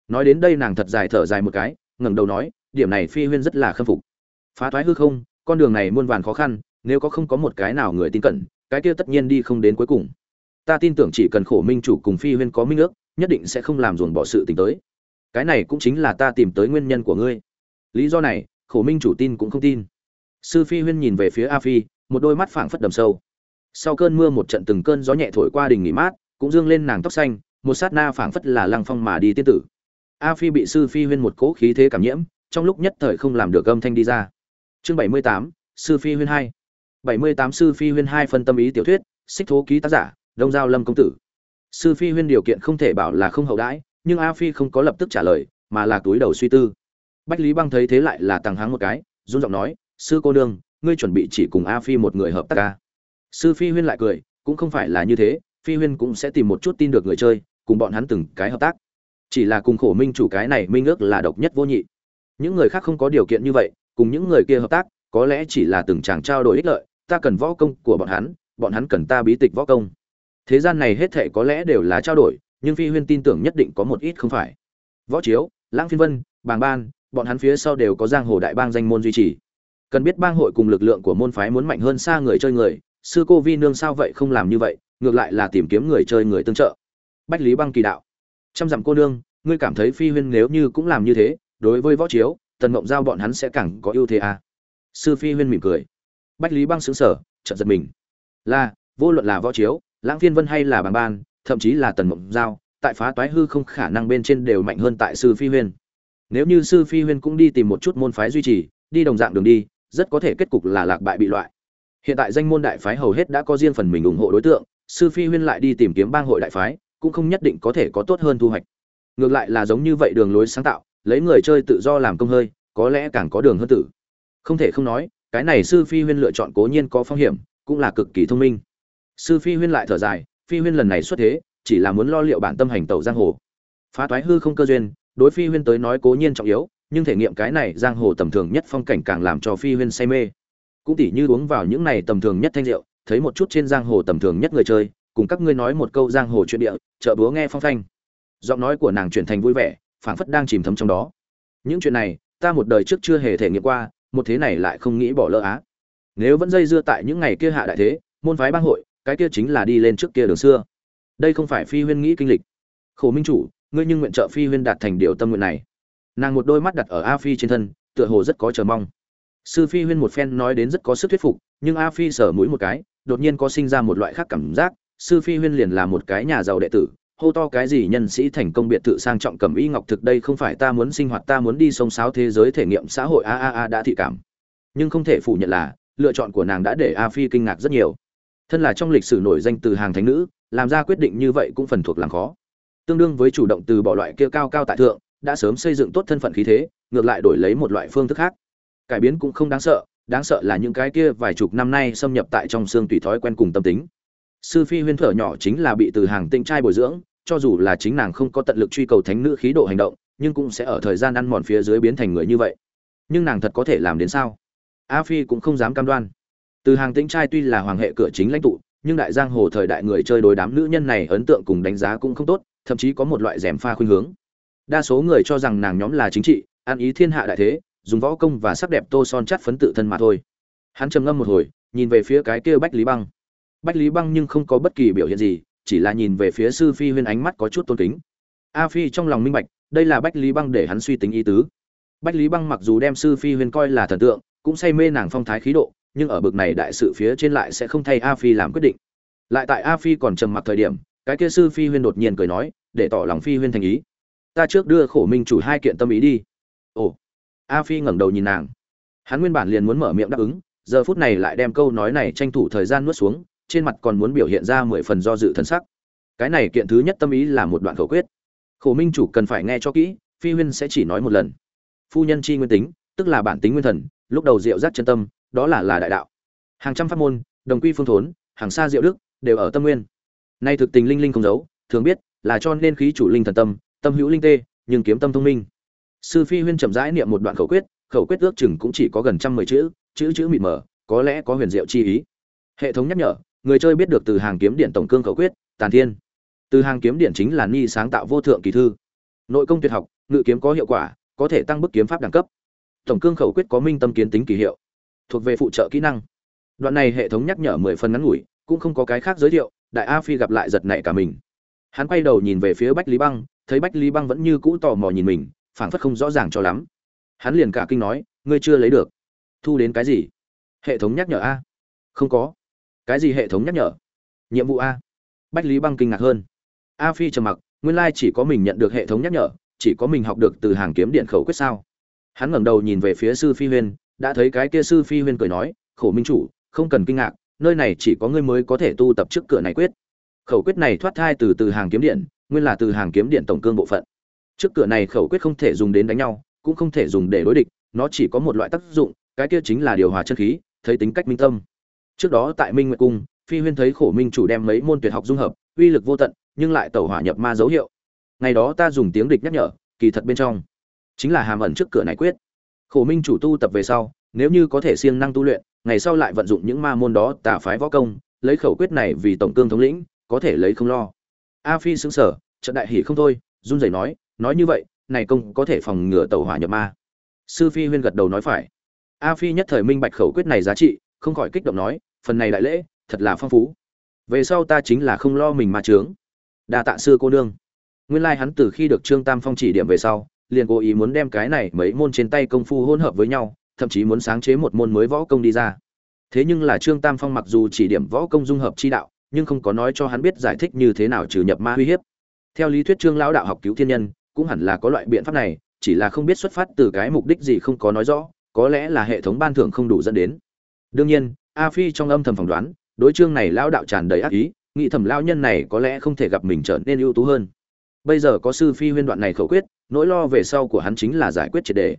Nói đến đây nàng thật dài thở dài một cái, ngẩng đầu nói điểm này phi huyên rất là khâm phục. Phá thoái hư không, con đường này muôn vàn khó khăn, nếu có không có một cái nào người tin cẩn, cái kia tất nhiên đi không đến cuối cùng. Ta tin tưởng chỉ cần khổ minh chủ cùng phi huyên có minh ước, nhất định sẽ không làm dồn bỏ sự tình tới. Cái này cũng chính là ta tìm tới nguyên nhân của ngươi. Lý do này, khổ minh chủ tin cũng không tin. Sư phi huyên nhìn về phía a phi, một đôi mắt phảng phất đầm sâu. Sau cơn mưa một trận từng cơn gió nhẹ thổi qua đình nghỉ mát, cũng dương lên nàng tóc xanh, một sát na phảng phất là lăng phong mà đi tiên tử. A phi bị sư phi huyên một cỗ khí thế cảm nhiễm trong lúc nhất thời không làm được âm thanh đi ra. Chương bảy mươi tám, sư phi huyên hai. bảy mươi tám, sư phi huyên hai phân tâm ý tiểu thuyết, xích thố ký tác giả, đông giao lâm công tử. Sư phi huyên điều kiện không thể bảo là không hậu đãi, nhưng a phi không có lập tức trả lời, mà là túi đầu suy tư. Bách lý băng thấy thế lại là tăng háng một cái, run giọng nói, sư cô nương, ngươi chuẩn bị chỉ cùng a phi một người hợp tác ca. Sư phi huyên lại cười, cũng không phải là như thế, phi huyên cũng sẽ tìm một chút tin được người chơi, cùng bọn hắn từng cái hợp tác. Chỉ là cùng khổ minh chủ cái này minh ước là độc nhất vô nhị những người khác không có điều kiện như vậy, cùng những người kia hợp tác, có lẽ chỉ là từng chàng trao đổi ích lợi, ta cần võ công của bọn hắn bọn hắn cần ta bí tịch võ công. Thế gian này hết thệ có lẽ đều là trao đổi, nhưng phi huyên tin tưởng nhất định có một ít không phải. Võ chiếu, lãng phiên vân, bàng ban, bọn hắn phía sau đều có giang hồ đại bang danh môn duy trì. Cần biết bang hội cùng lực lượng của môn phái muốn mạnh hơn xa người chơi người, sư cô vi nương sao vậy không làm như vậy, ngược lại là tìm kiếm người chơi người tương trợ. Bách lý băng kỳ đạo, trăm dặm cô nương, ngươi cảm thấy phi huyên nếu như cũng làm như thế đối với võ chiếu, tần mộng giao bọn hắn sẽ càng có ưu thế à. sư phi huyên mỉm cười. Bách lý băng xứng sở chợt giật mình. Là, vô luận là võ chiếu, lãng phiên vân hay là bàn ban, thậm chí là tần mộng giao, tại phá toái hư không khả năng bên trên đều mạnh hơn tại sư phi huyên. Nếu như sư phi huyên cũng đi tìm một chút môn phái duy trì, đi đồng dạng đường đi, rất có thể kết cục là lạc bại bị loại. Hiện tại danh môn đại phái hầu hết đã có riêng phần mình ủng hộ đối tượng, sư phi huyên lại đi tìm kiếm bang hội đại phái, cũng không nhất định có thể có tốt hơn thu hoạch. Ngược lại là giống như vậy đường lối sáng tạo lấy người chơi tự do làm công hơi, có lẽ càng có đường hơn tử. Không thể không nói, cái này sư phi huyên lựa chọn cố nhiên có phong hiểm, cũng là cực kỳ thông minh. Sư phi huyên lại thở dài, phi huyên lần này xuất thế, chỉ là muốn lo liệu bản tâm hành tẩu giang hồ. Phá toái hư không cơ duyên, đối phi huyên tới nói cố nhiên trọng yếu, nhưng thể nghiệm cái này giang hồ tầm thường nhất phong cảnh càng làm cho phi huyên say mê. Cũng tỉ như uống vào những này tầm thường nhất thanh rượu, thấy một chút trên giang hồ tầm thường nhất người chơi, cùng các ngươi nói một câu giang hồ chuyện địa, chợ búa nghe phong thanh giọng nói của nàng chuyển thành vui vẻ phảng phất đang chìm thấm trong đó. Những chuyện này, ta một đời trước chưa hề thể nghiệm qua, một thế này lại không nghĩ bỏ lỡ á. Nếu vẫn dây dưa tại những ngày kia hạ đại thế, môn phái bang hội, cái kia chính là đi lên trước kia đường xưa. Đây không phải phi huyên nghĩ kinh lịch. Khổ minh chủ, ngươi nhưng nguyện trợ phi huyên đạt thành điều tâm nguyện này. Nàng một đôi mắt đặt ở a phi trên thân, tựa hồ rất có chờ mong. Sư phi huyên một phen nói đến rất có sức thuyết phục, nhưng a phi sờ mũi một cái, đột nhiên có sinh ra một loại khác cảm giác, sư phi huyên liền là một cái nhà giàu đệ tử hô to cái gì nhân sĩ thành công biệt thự sang trọng cẩm y ngọc thực đây không phải ta muốn sinh hoạt, ta muốn đi sông sáo thế giới thể nghiệm xã hội. A a a, đã thị cảm. Nhưng không thể phủ nhận là, lựa chọn của nàng đã để a phi kinh ngạc rất nhiều. Thân là trong lịch sử nổi danh từ hàng thánh nữ, làm ra quyết định như vậy cũng phần thuộc làm khó. Tương đương với chủ động từ bỏ loại kia cao cao tại thượng, đã sớm xây dựng tốt thân phận khí thế, ngược lại đổi lấy một loại phương thức khác. Cải biến cũng không đáng sợ đáng sợ là những cái kia vài chục năm nay xâm nhập tại trong xương tùy thói quen cùng tâm tính. Sư phi huyên thở nhỏ chính là bị từ hàng tinh trai bồi dưỡng cho dù là chính nàng không có tận lực truy cầu thánh nữ khí độ hành động, nhưng cũng sẽ ở thời gian ăn mòn phía dưới biến thành người như vậy. Nhưng nàng thật có thể làm đến sao? A phi cũng không dám cam đoan. Từ hàng tĩnh trai tuy là hoàng hệ cửa chính lãnh tụ, nhưng đại giang hồ thời đại người chơi đối đám nữ nhân này ấn tượng cùng đánh giá cũng không tốt, thậm chí có một loại rèm pha khuynh hướng. Đa số người cho rằng nàng nhóm là chính trị, ăn ý thiên hạ đại thế, dùng võ công và sắc đẹp tô son chắt phấn tự thân mà thôi. Hắn trầm ngâm một hồi, nhìn về phía cái kia bách lý băng. Bách lý băng nhưng không có bất kỳ biểu hiện gì chỉ là nhìn về phía sư phi huyên ánh mắt có chút tôn kính. A phi trong lòng minh bạch, đây là bách lý băng để hắn suy tính ý tứ. Bách lý băng mặc dù đem sư phi huyên coi là thần tượng, cũng say mê nàng phong thái khí độ, nhưng ở bực này đại sự phía trên lại sẽ không thay a phi làm quyết định. Lại tại a phi còn trầm mặc thời điểm, cái kia sư phi huyên đột nhiên cười nói, để tỏ lòng phi huyên thành ý. Ta trước đưa khổ minh chủ hai kiện tâm ý đi. Ồ. A phi ngẩng đầu nhìn nàng. Hắn nguyên bản liền muốn mở miệng đáp ứng, giờ phút này lại đem câu nói này tranh thủ thời gian nuốt xuống trên mặt còn muốn biểu hiện ra mười phần do dự thần sắc. Cái này kiện thứ nhất tâm ý là một đoạn khẩu quyết. Khổ minh chủ cần phải nghe cho kỹ, phi huyên sẽ chỉ nói một lần. Phu nhân chi nguyên tính, tức là bản tính nguyên thần, lúc đầu diệu giác chân tâm, đó là là đại đạo. Hàng trăm pháp môn, đồng quy phương thốn, hàng xa diệu đức, đều ở tâm nguyên. Nay thực tình linh linh không giấu, thường biết là cho nên khí chủ linh thần tâm tâm hữu linh tê, nhưng kiếm tâm thông minh. Sư phi huyên chậm rãi niệm một đoạn khẩu quyết khẩu quyết ước chừng cũng chỉ có gần trăm mười chữ chữ chữ mịt mờ, có lẽ có huyền diệu chi ý. Hệ thống nhắc nhở người chơi biết được từ hàng kiếm điện tổng cương khẩu quyết, tàn thiên. Từ hàng kiếm điện chính là ni sáng tạo vô thượng kỳ thư. Nội công tuyệt học, ngự kiếm có hiệu quả, có thể tăng bức kiếm pháp đẳng cấp. Tổng cương khẩu quyết có minh tâm kiến tính kỳ hiệu, thuộc về phụ trợ kỹ năng. Đoạn này hệ thống nhắc nhở mười phần ngắn ngủi, cũng không có cái khác giới thiệu, đại a phi gặp lại giật nảy cả mình. Hắn quay đầu nhìn về phía bách lý băng, thấy bách lý băng vẫn như cũ tò mò nhìn mình, phảng phất không rõ ràng cho lắm. Hắn liền cả kinh nói, ngươi chưa lấy được. Thu đến cái gì? Hệ thống nhắc nhở a. Không có cái gì hệ thống nhắc nhở? Nhiệm vụ a. Bách lý băng kinh ngạc hơn. A phi trầm mặc, nguyên lai chỉ có mình nhận được hệ thống nhắc nhở, chỉ có mình học được từ hàng kiếm điện khẩu quyết sao? Hắn ngẩng đầu nhìn về phía sư phi huyên, đã thấy cái kia sư phi huyên cười nói, khổ minh chủ, không cần kinh ngạc, nơi này chỉ có ngươi mới có thể tu tập trước cửa này quyết. Khẩu quyết này thoát thai từ từ hàng kiếm điện, nguyên là từ hàng kiếm điện tổng cương bộ phận. Trước cửa này khẩu quyết không thể dùng đến đánh nhau, cũng không thể dùng để đối địch, nó chỉ có một loại tác dụng, cái kia chính là điều hòa chân khí, thấy tính cách minh tâm trước đó tại minh nguyệt cung, phi huyên thấy khổ minh chủ đem mấy môn tuyệt học dung hợp, uy lực vô tận, nhưng lại tẩu hỏa nhập ma dấu hiệu. Ngày đó ta dùng tiếng địch nhắc nhở, kỳ thật bên trong chính là hàm ẩn trước cửa này quyết. Khổ minh chủ tu tập về sau, nếu như có thể siêng năng tu luyện, ngày sau lại vận dụng những ma môn đó tả phái võ công, lấy khẩu quyết này vì tổng cương thống lĩnh, có thể lấy không lo. A phi xứng sở trận đại hỉ không thôi, run rẩy nói nói như vậy, này công có thể phòng ngừa tẩu hỏa nhập ma. Sư phi huyên gật đầu nói phải. A phi nhất thời minh bạch khẩu quyết này giá trị, không khỏi kích động nói phần này đại lễ, thật là phong phú. Về sau ta chính là không lo mình mà trướng đa tạ sư cô nương. Nguyên lai hắn từ khi được trương tam phong chỉ điểm về sau, liền cố ý muốn đem cái này mấy môn trên tay công phu hỗn hợp với nhau, thậm chí muốn sáng chế một môn mới võ công đi ra. Thế nhưng là trương tam phong mặc dù chỉ điểm võ công dung hợp chi đạo, nhưng không có nói cho hắn biết giải thích như thế nào trừ nhập ma uy hiếp. Theo lý thuyết trương lão đạo học cứu thiên nhân, cũng hẳn là có loại biện pháp này, chỉ là không biết xuất phát từ cái mục đích gì không có nói rõ, có lẽ là hệ thống ban thưởng không đủ dẫn đến. Đương nhiên a phi trong âm thầm phỏng đoán, đối chương này lão đạo tràn đầy ác ý, nghĩ thầm lão nhân này có lẽ không thể gặp mình trở nên ưu tú hơn. Bây giờ có sư phi huyên đoạn này khẩu quyết, nỗi lo về sau của hắn chính là giải quyết triệt đề.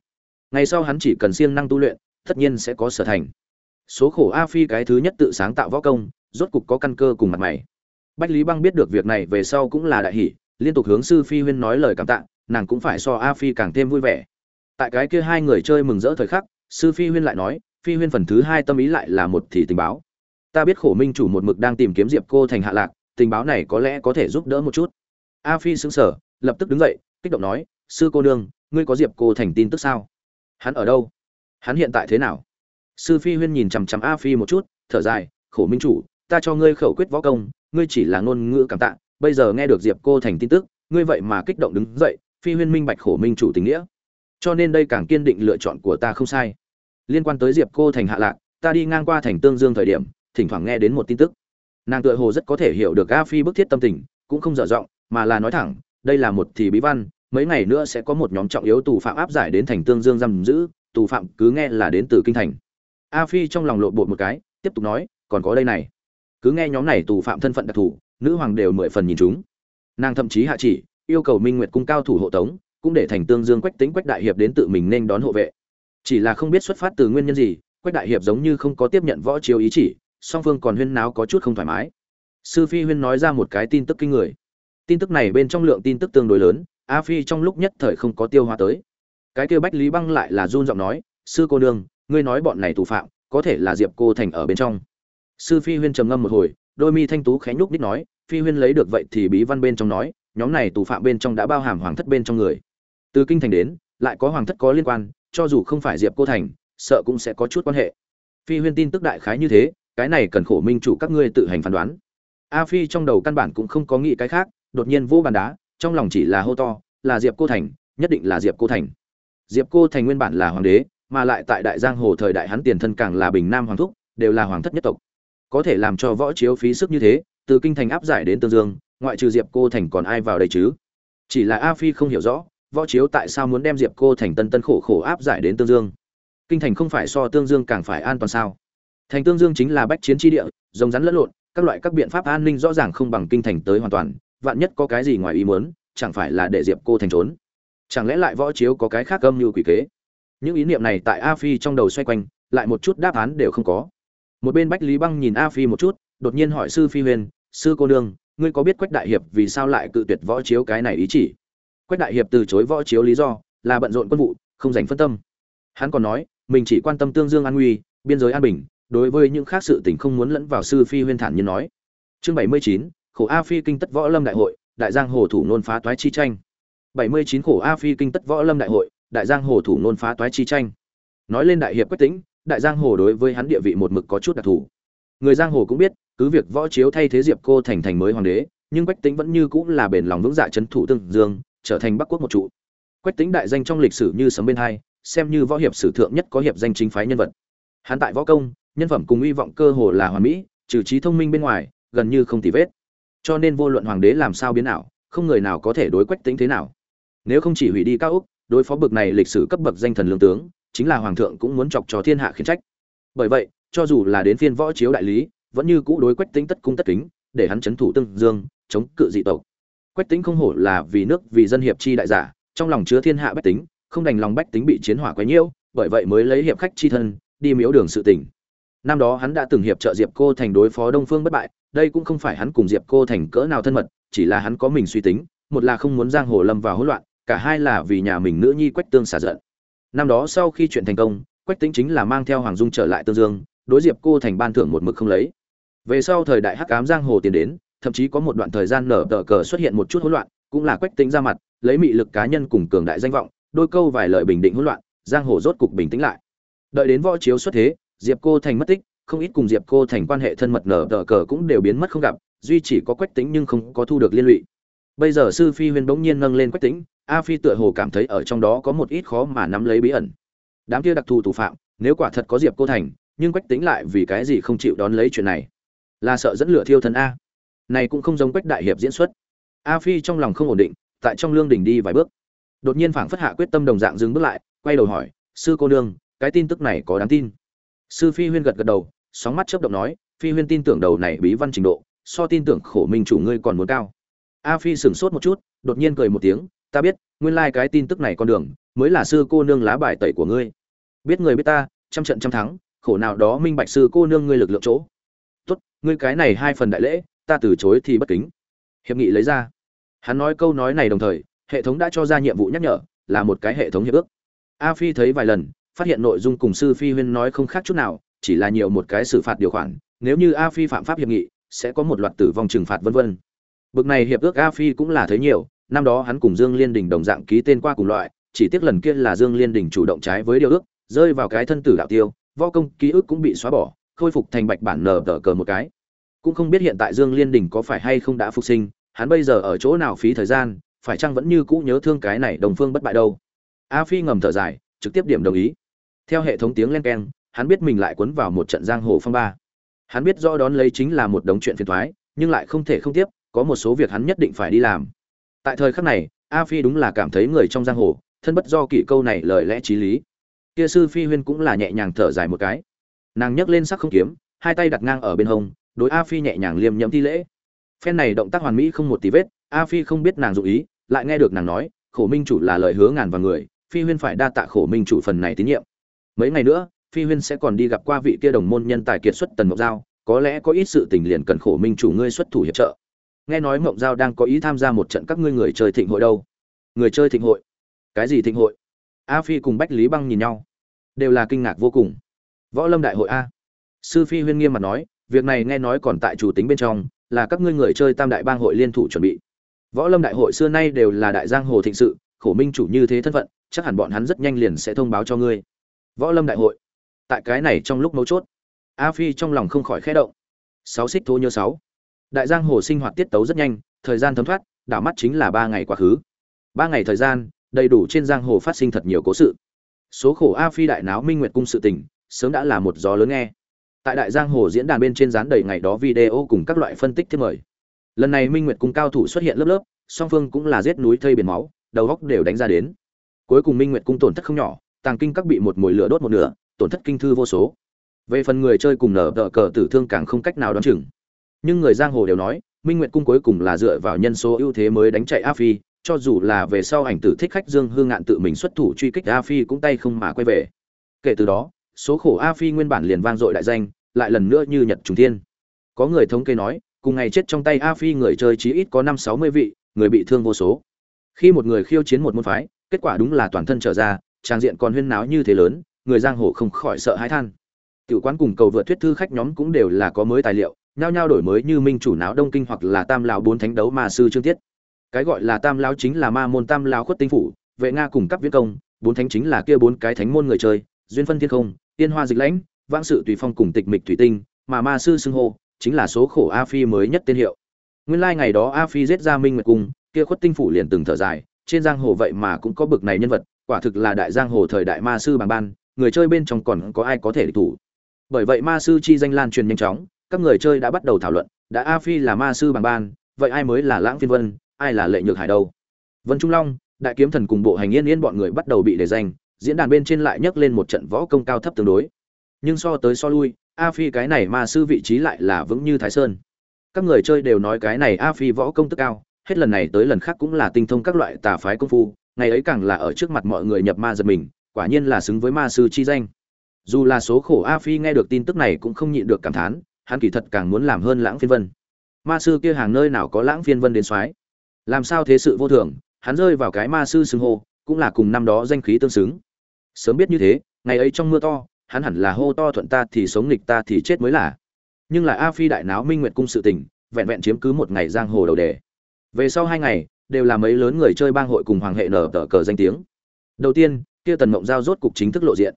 Ngày sau hắn chỉ cần siêng năng tu luyện, tất nhiên sẽ có sở thành. Số khổ a phi cái thứ nhất tự sáng tạo võ công, rốt cục có căn cơ cùng mặt mày. Bách lý băng biết được việc này về sau cũng là đại hỷ, liên tục hướng sư phi huyên nói lời cảm tạ, nàng cũng phải so a phi càng thêm vui vẻ. Tại cái kia hai người chơi mừng rỡ thời khắc, sư phi huyên lại nói phi huyên phần thứ hai tâm ý lại là một thì tình báo. Ta biết khổ minh chủ một mực đang tìm kiếm diệp cô thành hạ lạc, tình báo này có lẽ có thể giúp đỡ một chút. A phi xứng sở lập tức đứng dậy, kích động nói, sư cô nương, ngươi có diệp cô thành tin tức sao? Hắn ở đâu? Hắn hiện tại thế nào? Sư phi huyên nhìn chằm chằm a phi một chút, thở dài, khổ minh chủ, ta cho ngươi khẩu quyết võ công, ngươi chỉ là ngôn ngữ cảm tạ, bây giờ nghe được diệp cô thành tin tức, ngươi vậy mà kích động đứng dậy, phi huyên minh bạch khổ minh chủ tình nghĩa. Cho nên đây càng kiên định lựa chọn của ta không sai liên quan tới diệp cô thành hạ lạc, ta đi ngang qua thành tương dương thời điểm, thỉnh thoảng nghe đến một tin tức. Nàng tựa hồ rất có thể hiểu được a phi bức thiết tâm tình, cũng không dở dọng mà là nói thẳng, đây là một thì bí văn, mấy ngày nữa sẽ có một nhóm trọng yếu tù phạm áp giải đến thành tương dương giam giữ, tù phạm cứ nghe là đến từ kinh thành. A phi trong lòng lộn bột một cái, tiếp tục nói, còn có đây này. Cứ nghe nhóm này tù phạm thân phận đặc thù, nữ hoàng đều mười phần nhìn chúng. Nàng thậm chí hạ chỉ, yêu cầu minh nguyệt cung cao thủ hộ tống, cũng để thành tương dương quách tính quách đại hiệp đến tự mình nên đón hộ vệ chỉ là không biết xuất phát từ nguyên nhân gì, quách đại hiệp giống như không có tiếp nhận võ chiếu ý chỉ, song phương còn huyên náo có chút không thoải mái. Sư phi huyên nói ra một cái tin tức kinh người. Tin tức này bên trong lượng tin tức tương đối lớn, a phi trong lúc nhất thời không có tiêu hóa tới. Cái kêu bách lý băng lại là run giọng nói, sư cô nương, ngươi nói bọn này tù phạm, có thể là diệp cô thành ở bên trong. Sư phi huyên trầm ngâm một hồi, đôi mi thanh tú khẽ nhúc đích nói, phi huyên lấy được vậy thì bí văn bên trong nói, nhóm này tù phạm bên trong đã bao hàm hoàng thất bên trong người. Từ kinh thành đến, lại có hoàng thất có liên quan cho dù không phải diệp cô thành, sợ cũng sẽ có chút quan hệ. Phi huyên tin tức đại khái như thế, cái này cần khổ minh chủ các ngươi tự hành phán đoán. A phi trong đầu căn bản cũng không có nghĩ cái khác, đột nhiên vô bàn đá, trong lòng chỉ là hô to, là diệp cô thành, nhất định là diệp cô thành. Diệp cô thành nguyên bản là hoàng đế, mà lại tại đại giang hồ thời đại hắn tiền thân càng là bình nam hoàng thúc, đều là hoàng thất nhất tộc. Có thể làm cho võ chiếu phí sức như thế, từ kinh thành áp giải đến tương dương, ngoại trừ diệp cô thành còn ai vào đây chứ? Chỉ là a phi không hiểu rõ võ chiếu tại sao muốn đem diệp cô thành tân tân khổ khổ áp giải đến tương dương? Kinh thành không phải so tương dương càng phải an toàn sao? Thành tương dương chính là bách chiến tri địa, rồng rắn lẫn lộn, các loại các biện pháp an ninh rõ ràng không bằng kinh thành tới hoàn toàn, vạn nhất có cái gì ngoài ý muốn, chẳng phải là để diệp cô thành trốn? Chẳng lẽ lại võ chiếu có cái khác âm như quỷ kế? Những ý niệm này tại a phi trong đầu xoay quanh, lại một chút đáp án đều không có. Một bên bách lý băng nhìn a phi một chút, đột nhiên hỏi sư phi huyền, sư cô nương, ngươi có biết quách đại hiệp vì sao lại cự tuyệt võ chiếu cái này ý chỉ? Quách đại hiệp từ chối võ chiếu lý do, là bận rộn quân vụ, không dành phân tâm. Hắn còn nói, mình chỉ quan tâm tương dương an nguy biên giới an bình, đối với những khác sự tình không muốn lẫn vào sư phi huyên thản nhiên nói. Chương bảy mươi chín, khổ a phi kinh tất võ lâm đại hội, đại giang hồ thủ nôn phá toái chi tranh. bảy mươi chín, khổ a phi kinh tất võ lâm đại hội, đại giang hồ thủ nôn phá toái chi tranh. Nói lên đại hiệp quách tĩnh, đại giang hồ đối với hắn địa vị một mực có chút đặc thù. Người giang hồ cũng biết, cứ việc võ chiếu thay thế diệp cô thành thành mới hoàng đế, nhưng quách tĩnh vẫn như cũng là bền lòng vững dạ trấn thủ tương dương trở thành bắc quốc một trụ. Quách tĩnh đại danh trong lịch sử như sấm bên hai, xem như võ hiệp sử thượng nhất có hiệp danh chính phái nhân vật. Hắn tại võ công, nhân phẩm cùng uy vọng cơ hồ là hoàn mỹ, trừ trí thông minh bên ngoài, gần như không tì vết. Cho nên vô luận hoàng đế làm sao biến ảo, không người nào có thể đối quách tính thế nào. Nếu không chỉ hủy đi cao úc, đối phó bực này lịch sử cấp bậc danh thần lương tướng, chính là hoàng thượng cũng muốn chọc cho thiên hạ khiển trách. Bởi vậy, cho dù là đến phiên võ chiếu đại lý, vẫn như cũ đối quách tính tất cung tất kính, để hắn chấn thủ tương dương, chống cự dị tộc quách tính không hổ là vì nước, vì dân hiệp chi đại giả, trong lòng chứa thiên hạ bách tính, không đành lòng bách tính bị chiến hỏa quấy nhiễu, bởi vậy mới lấy hiệp khách chi thân, đi miếu đường sự tỉnh. Năm đó hắn đã từng hiệp trợ diệp cô thành đối phó đông phương bất bại, đây cũng không phải hắn cùng diệp cô thành cỡ nào thân mật, chỉ là hắn có mình suy tính, một là không muốn giang hồ lâm vào hỗn loạn, cả hai là vì nhà mình nữ nhi quách tương xả giận. Năm đó sau khi chuyện thành công, quách tính chính là mang theo hoàng dung trở lại tương dương, đối diệp cô thành ban thưởng một mực không lấy. Về sau thời đại hắc ám giang hồ tiến đến thậm chí có một đoạn thời gian nở tờ cờ xuất hiện một chút hỗn loạn, cũng là quách tính ra mặt, lấy mị lực cá nhân cùng cường đại danh vọng, đôi câu vài lời bình định hỗn loạn, giang hồ rốt cục bình tĩnh lại. Đợi đến võ chiếu xuất thế, diệp cô thành mất tích, không ít cùng diệp cô thành quan hệ thân mật nở tờ cờ cũng đều biến mất không gặp, duy chỉ có quách tính nhưng không có thu được liên lụy. Bây giờ sư phi huyên bỗng nhiên nâng lên quách tính a phi tựa hồ cảm thấy ở trong đó có một ít khó mà nắm lấy bí ẩn. Đám kia đặc thù thủ phạm, nếu quả thật có diệp cô thành, nhưng quách tính lại vì cái gì không chịu đón lấy chuyện này? Là sợ dẫn lửa thiêu thân a này cũng không giống quách đại hiệp diễn xuất. A phi trong lòng không ổn định, tại trong lương đình đi vài bước. Đột nhiên phảng phất hạ quyết tâm đồng dạng dừng bước lại, quay đầu hỏi, sư cô nương, cái tin tức này có đáng tin? Sư phi huyên gật gật đầu, sóng mắt chớp động nói, phi huyên tin tưởng đầu này bí văn trình độ, so tin tưởng khổ minh chủ ngươi còn muốn cao. A phi sửng sốt một chút, đột nhiên cười một tiếng, ta biết, nguyên lai cái tin tức này con đường, mới là sư cô nương lá bài tẩy của ngươi. Biết người biết ta, trăm trận trăm thắng, khổ nào đó minh bạch sư cô nương ngươi lực lượng chỗ. Tốt, ngươi cái này hai phần đại lễ ta từ chối thì bất kính. Hiệp nghị lấy ra. Hắn nói câu nói này đồng thời, hệ thống đã cho ra nhiệm vụ nhắc nhở, là một cái hệ thống hiệp ước. A phi thấy vài lần, phát hiện nội dung cùng sư phi huyên nói không khác chút nào, chỉ là nhiều một cái xử phạt điều khoản. Nếu như a phi phạm pháp hiệp nghị, sẽ có một loạt tử vong trừng phạt vân vân. Bực này hiệp ước a phi cũng là thấy nhiều, năm đó hắn cùng dương liên đình đồng dạng ký tên qua cùng loại, chỉ tiếc lần kia là dương liên đình chủ động trái với điều ước, rơi vào cái thân tử đạo tiêu, võ công, ký ức cũng bị xóa bỏ, khôi phục thành bạch bản nở tờ cờ một cái cũng không biết hiện tại dương liên đình có phải hay không đã phục sinh, hắn bây giờ ở chỗ nào phí thời gian, phải chăng vẫn như cũ nhớ thương cái này đồng phương bất bại đâu? A phi ngầm thở dài, trực tiếp điểm đồng ý. Theo hệ thống tiếng len keng, hắn biết mình lại cuốn vào một trận giang hồ phong ba. Hắn biết rõ đón lấy chính là một đống chuyện phiền thoái nhưng lại không thể không tiếp, có một số việc hắn nhất định phải đi làm. Tại thời khắc này, a phi đúng là cảm thấy người trong giang hồ, thân bất do kỷ câu này lời lẽ t r í lý. Kia sư phi huyên cũng là nhẹ nhàng thở dài một cái. Nàng nhấc lên sắc không kiếm, hai tay đặt ngang ở bên hông đối a phi nhẹ nhàng liêm nhẫm thi lễ. Phen này động tác hoàn mỹ không một tí vết, a phi không biết nàng dụ ý, lại nghe được nàng nói, khổ minh chủ là lời hứa ngàn và người, phi huyên phải đa tạ khổ minh chủ phần này tín nhiệm. Mấy ngày nữa, phi huyên sẽ còn đi gặp qua vị kia đồng môn nhân tài kiệt xuất tần mộc giao, có lẽ có ít sự tình liền cần khổ minh chủ ngươi xuất thủ hiệp trợ. Nghe nói mộng giao đang có ý tham gia một trận các ngươi người chơi thịnh hội đâu? Người chơi thịnh hội? Cái gì thịnh hội? A phi cùng bách lý băng nhìn nhau. Đều là kinh ngạc vô cùng. Võ lâm đại hội a. Sư phi huyên nghiêm mặt nói việc này nghe nói còn tại chủ tính bên trong, là các ngươi người chơi tam đại bang hội liên thủ chuẩn bị. Võ lâm đại hội xưa nay đều là đại giang hồ thịnh sự, khổ minh chủ như thế thân phận, chắc hẳn bọn hắn rất nhanh liền sẽ thông báo cho ngươi. Võ lâm đại hội. Tại cái này trong lúc mấu chốt, a phi trong lòng không khỏi khẽ động. Sáu xích thô nhớ sáu. Đại giang hồ sinh hoạt tiết tấu rất nhanh, thời gian thấm thoát, đảo mắt chính là ba ngày quá khứ. Ba ngày thời gian, đầy đủ trên giang hồ phát sinh thật nhiều cố sự. Số khổ a phi đại náo minh nguyệt cung sự tình, sớm đã là một gió lớn nghe tại đại giang hồ diễn đàn bên trên dán đầy ngày đó video cùng các loại phân tích thiết mời. Lần này minh nguyệt cung cao thủ xuất hiện lớp lớp, song phương cũng là giết núi thây biển máu, đầu góc đều đánh ra đến. Cuối cùng minh nguyệt cung tổn thất không nhỏ, tàng kinh các bị một mồi lửa đốt một nửa, tổn thất kinh thư vô số. Về phần người chơi cùng nở đỡ cờ tử thương càng không cách nào đoán chừng. Nhưng người giang hồ đều nói, minh nguyệt cung cuối cùng là dựa vào nhân số ưu thế mới đánh chạy a phi, cho dù là về sau ảnh tử thích khách dương hương ngạn tự mình xuất thủ truy kích a phi cũng tay không mà quay về. Kể từ đó số khổ a phi nguyên bản liền vang dội đại danh, lại lần nữa như nhật trùng thiên. Có người thống kê nói, cùng ngày chết trong tay a phi người chơi chí ít có năm sáu mươi vị, người bị thương vô số. Khi một người khiêu chiến một môn phái, kết quả đúng là toàn thân trở ra, trang diện còn huyên náo như thế lớn, người giang hồ không khỏi sợ hãi than. Tiểu quán cùng cầu vượt thuyết thư khách nhóm cũng đều là có mới tài liệu, nhao nhao đổi mới như minh chủ náo đông kinh hoặc là tam lão bốn thánh đấu ma sư trương tiết. Cái gọi là tam lão chính là ma môn tam lão khuất tinh phủ, vệ nga cùng cấp viễn công, bốn thánh chính là kia bốn cái thánh môn người chơi, duyên phân thiên không tiên hoa dịch lãnh, vãng sự tùy phong cùng tịch mịch thủy tinh, mà ma sư xưng hô, chính là số khổ a phi mới nhất tên hiệu. Nguyên lai ngày đó a phi giết ra minh nguyệt cung, kia khuất tinh phủ liền từng thở dài, trên giang hồ vậy mà cũng có bực này nhân vật, quả thực là đại giang hồ thời đại ma sư bằng ban, người chơi bên trong còn có ai có thể địch thủ. Bởi vậy ma sư chi danh lan truyền nhanh chóng, các người chơi đã bắt đầu thảo luận, đã a phi là ma sư bằng ban, vậy ai mới là lãng phiên vân, ai là lệ nhược hải đâu? Vân trung long, đại kiếm thần cùng bộ hành yên yên bọn người bắt đầu bị đề danh diễn đàn bên trên lại nhấc lên một trận võ công cao thấp tương đối. Nhưng so tới so lui, a phi cái này ma sư vị trí lại là vững như thái sơn. Các người chơi đều nói cái này a phi võ công tức cao, hết lần này tới lần khác cũng là tinh thông các loại tà phái công phu, ngày ấy càng là ở trước mặt mọi người nhập ma giật mình, quả nhiên là xứng với ma sư chi danh. Dù là số khổ a phi nghe được tin tức này cũng không nhịn được cảm thán, hắn kỳ thật càng muốn làm hơn lãng phiên vân. Ma sư kia hàng nơi nào có lãng phiên vân đến soái? Làm sao thế sự vô thường, hắn rơi vào cái ma sư xưng hô, cũng là cùng năm đó danh khí tương xứng sớm biết như thế, ngày ấy trong mưa to, hắn hẳn là hô to thuận ta thì sống nghịch ta thì chết mới là. Nhưng là a phi đại náo minh nguyệt cung sự tình, vẹn vẹn chiếm cứ một ngày giang hồ đầu đề. Về sau hai ngày, đều là mấy lớn người chơi bang hội cùng hoàng hệ nở tờ cờ danh tiếng. Đầu tiên, kia tần mộng giao rốt cục chính thức lộ diện.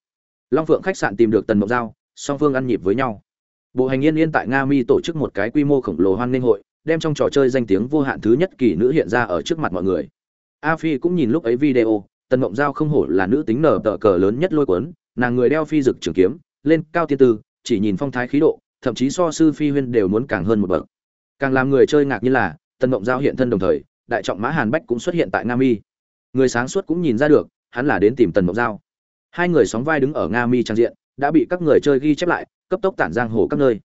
Long phượng khách sạn tìm được tần mộng giao, song phương ăn nhịp với nhau. Bộ hành yên yên tại nga mi tổ chức một cái quy mô khổng lồ hoan nghênh hội, đem trong trò chơi danh tiếng vô hạn thứ nhất kỳ nữ hiện ra ở trước mặt mọi người. A phi cũng nhìn lúc ấy video tần mộng giao không hổ là nữ tính nở tờ cờ lớn nhất lôi cuốn, nàng người đeo phi dực trường kiếm, lên cao tiên tư, chỉ nhìn phong thái khí độ, thậm chí so sư phi huyên đều muốn càng hơn một bậc. Càng làm người chơi ngạc như là, tần mộng giao hiện thân đồng thời, đại trọng mã hàn bách cũng xuất hiện tại nga mi. Người sáng suốt cũng nhìn ra được, hắn là đến tìm tần mộng giao. Hai người sóng vai đứng ở nga mi trang diện, đã bị các người chơi ghi chép lại, cấp tốc tản giang hồ các nơi.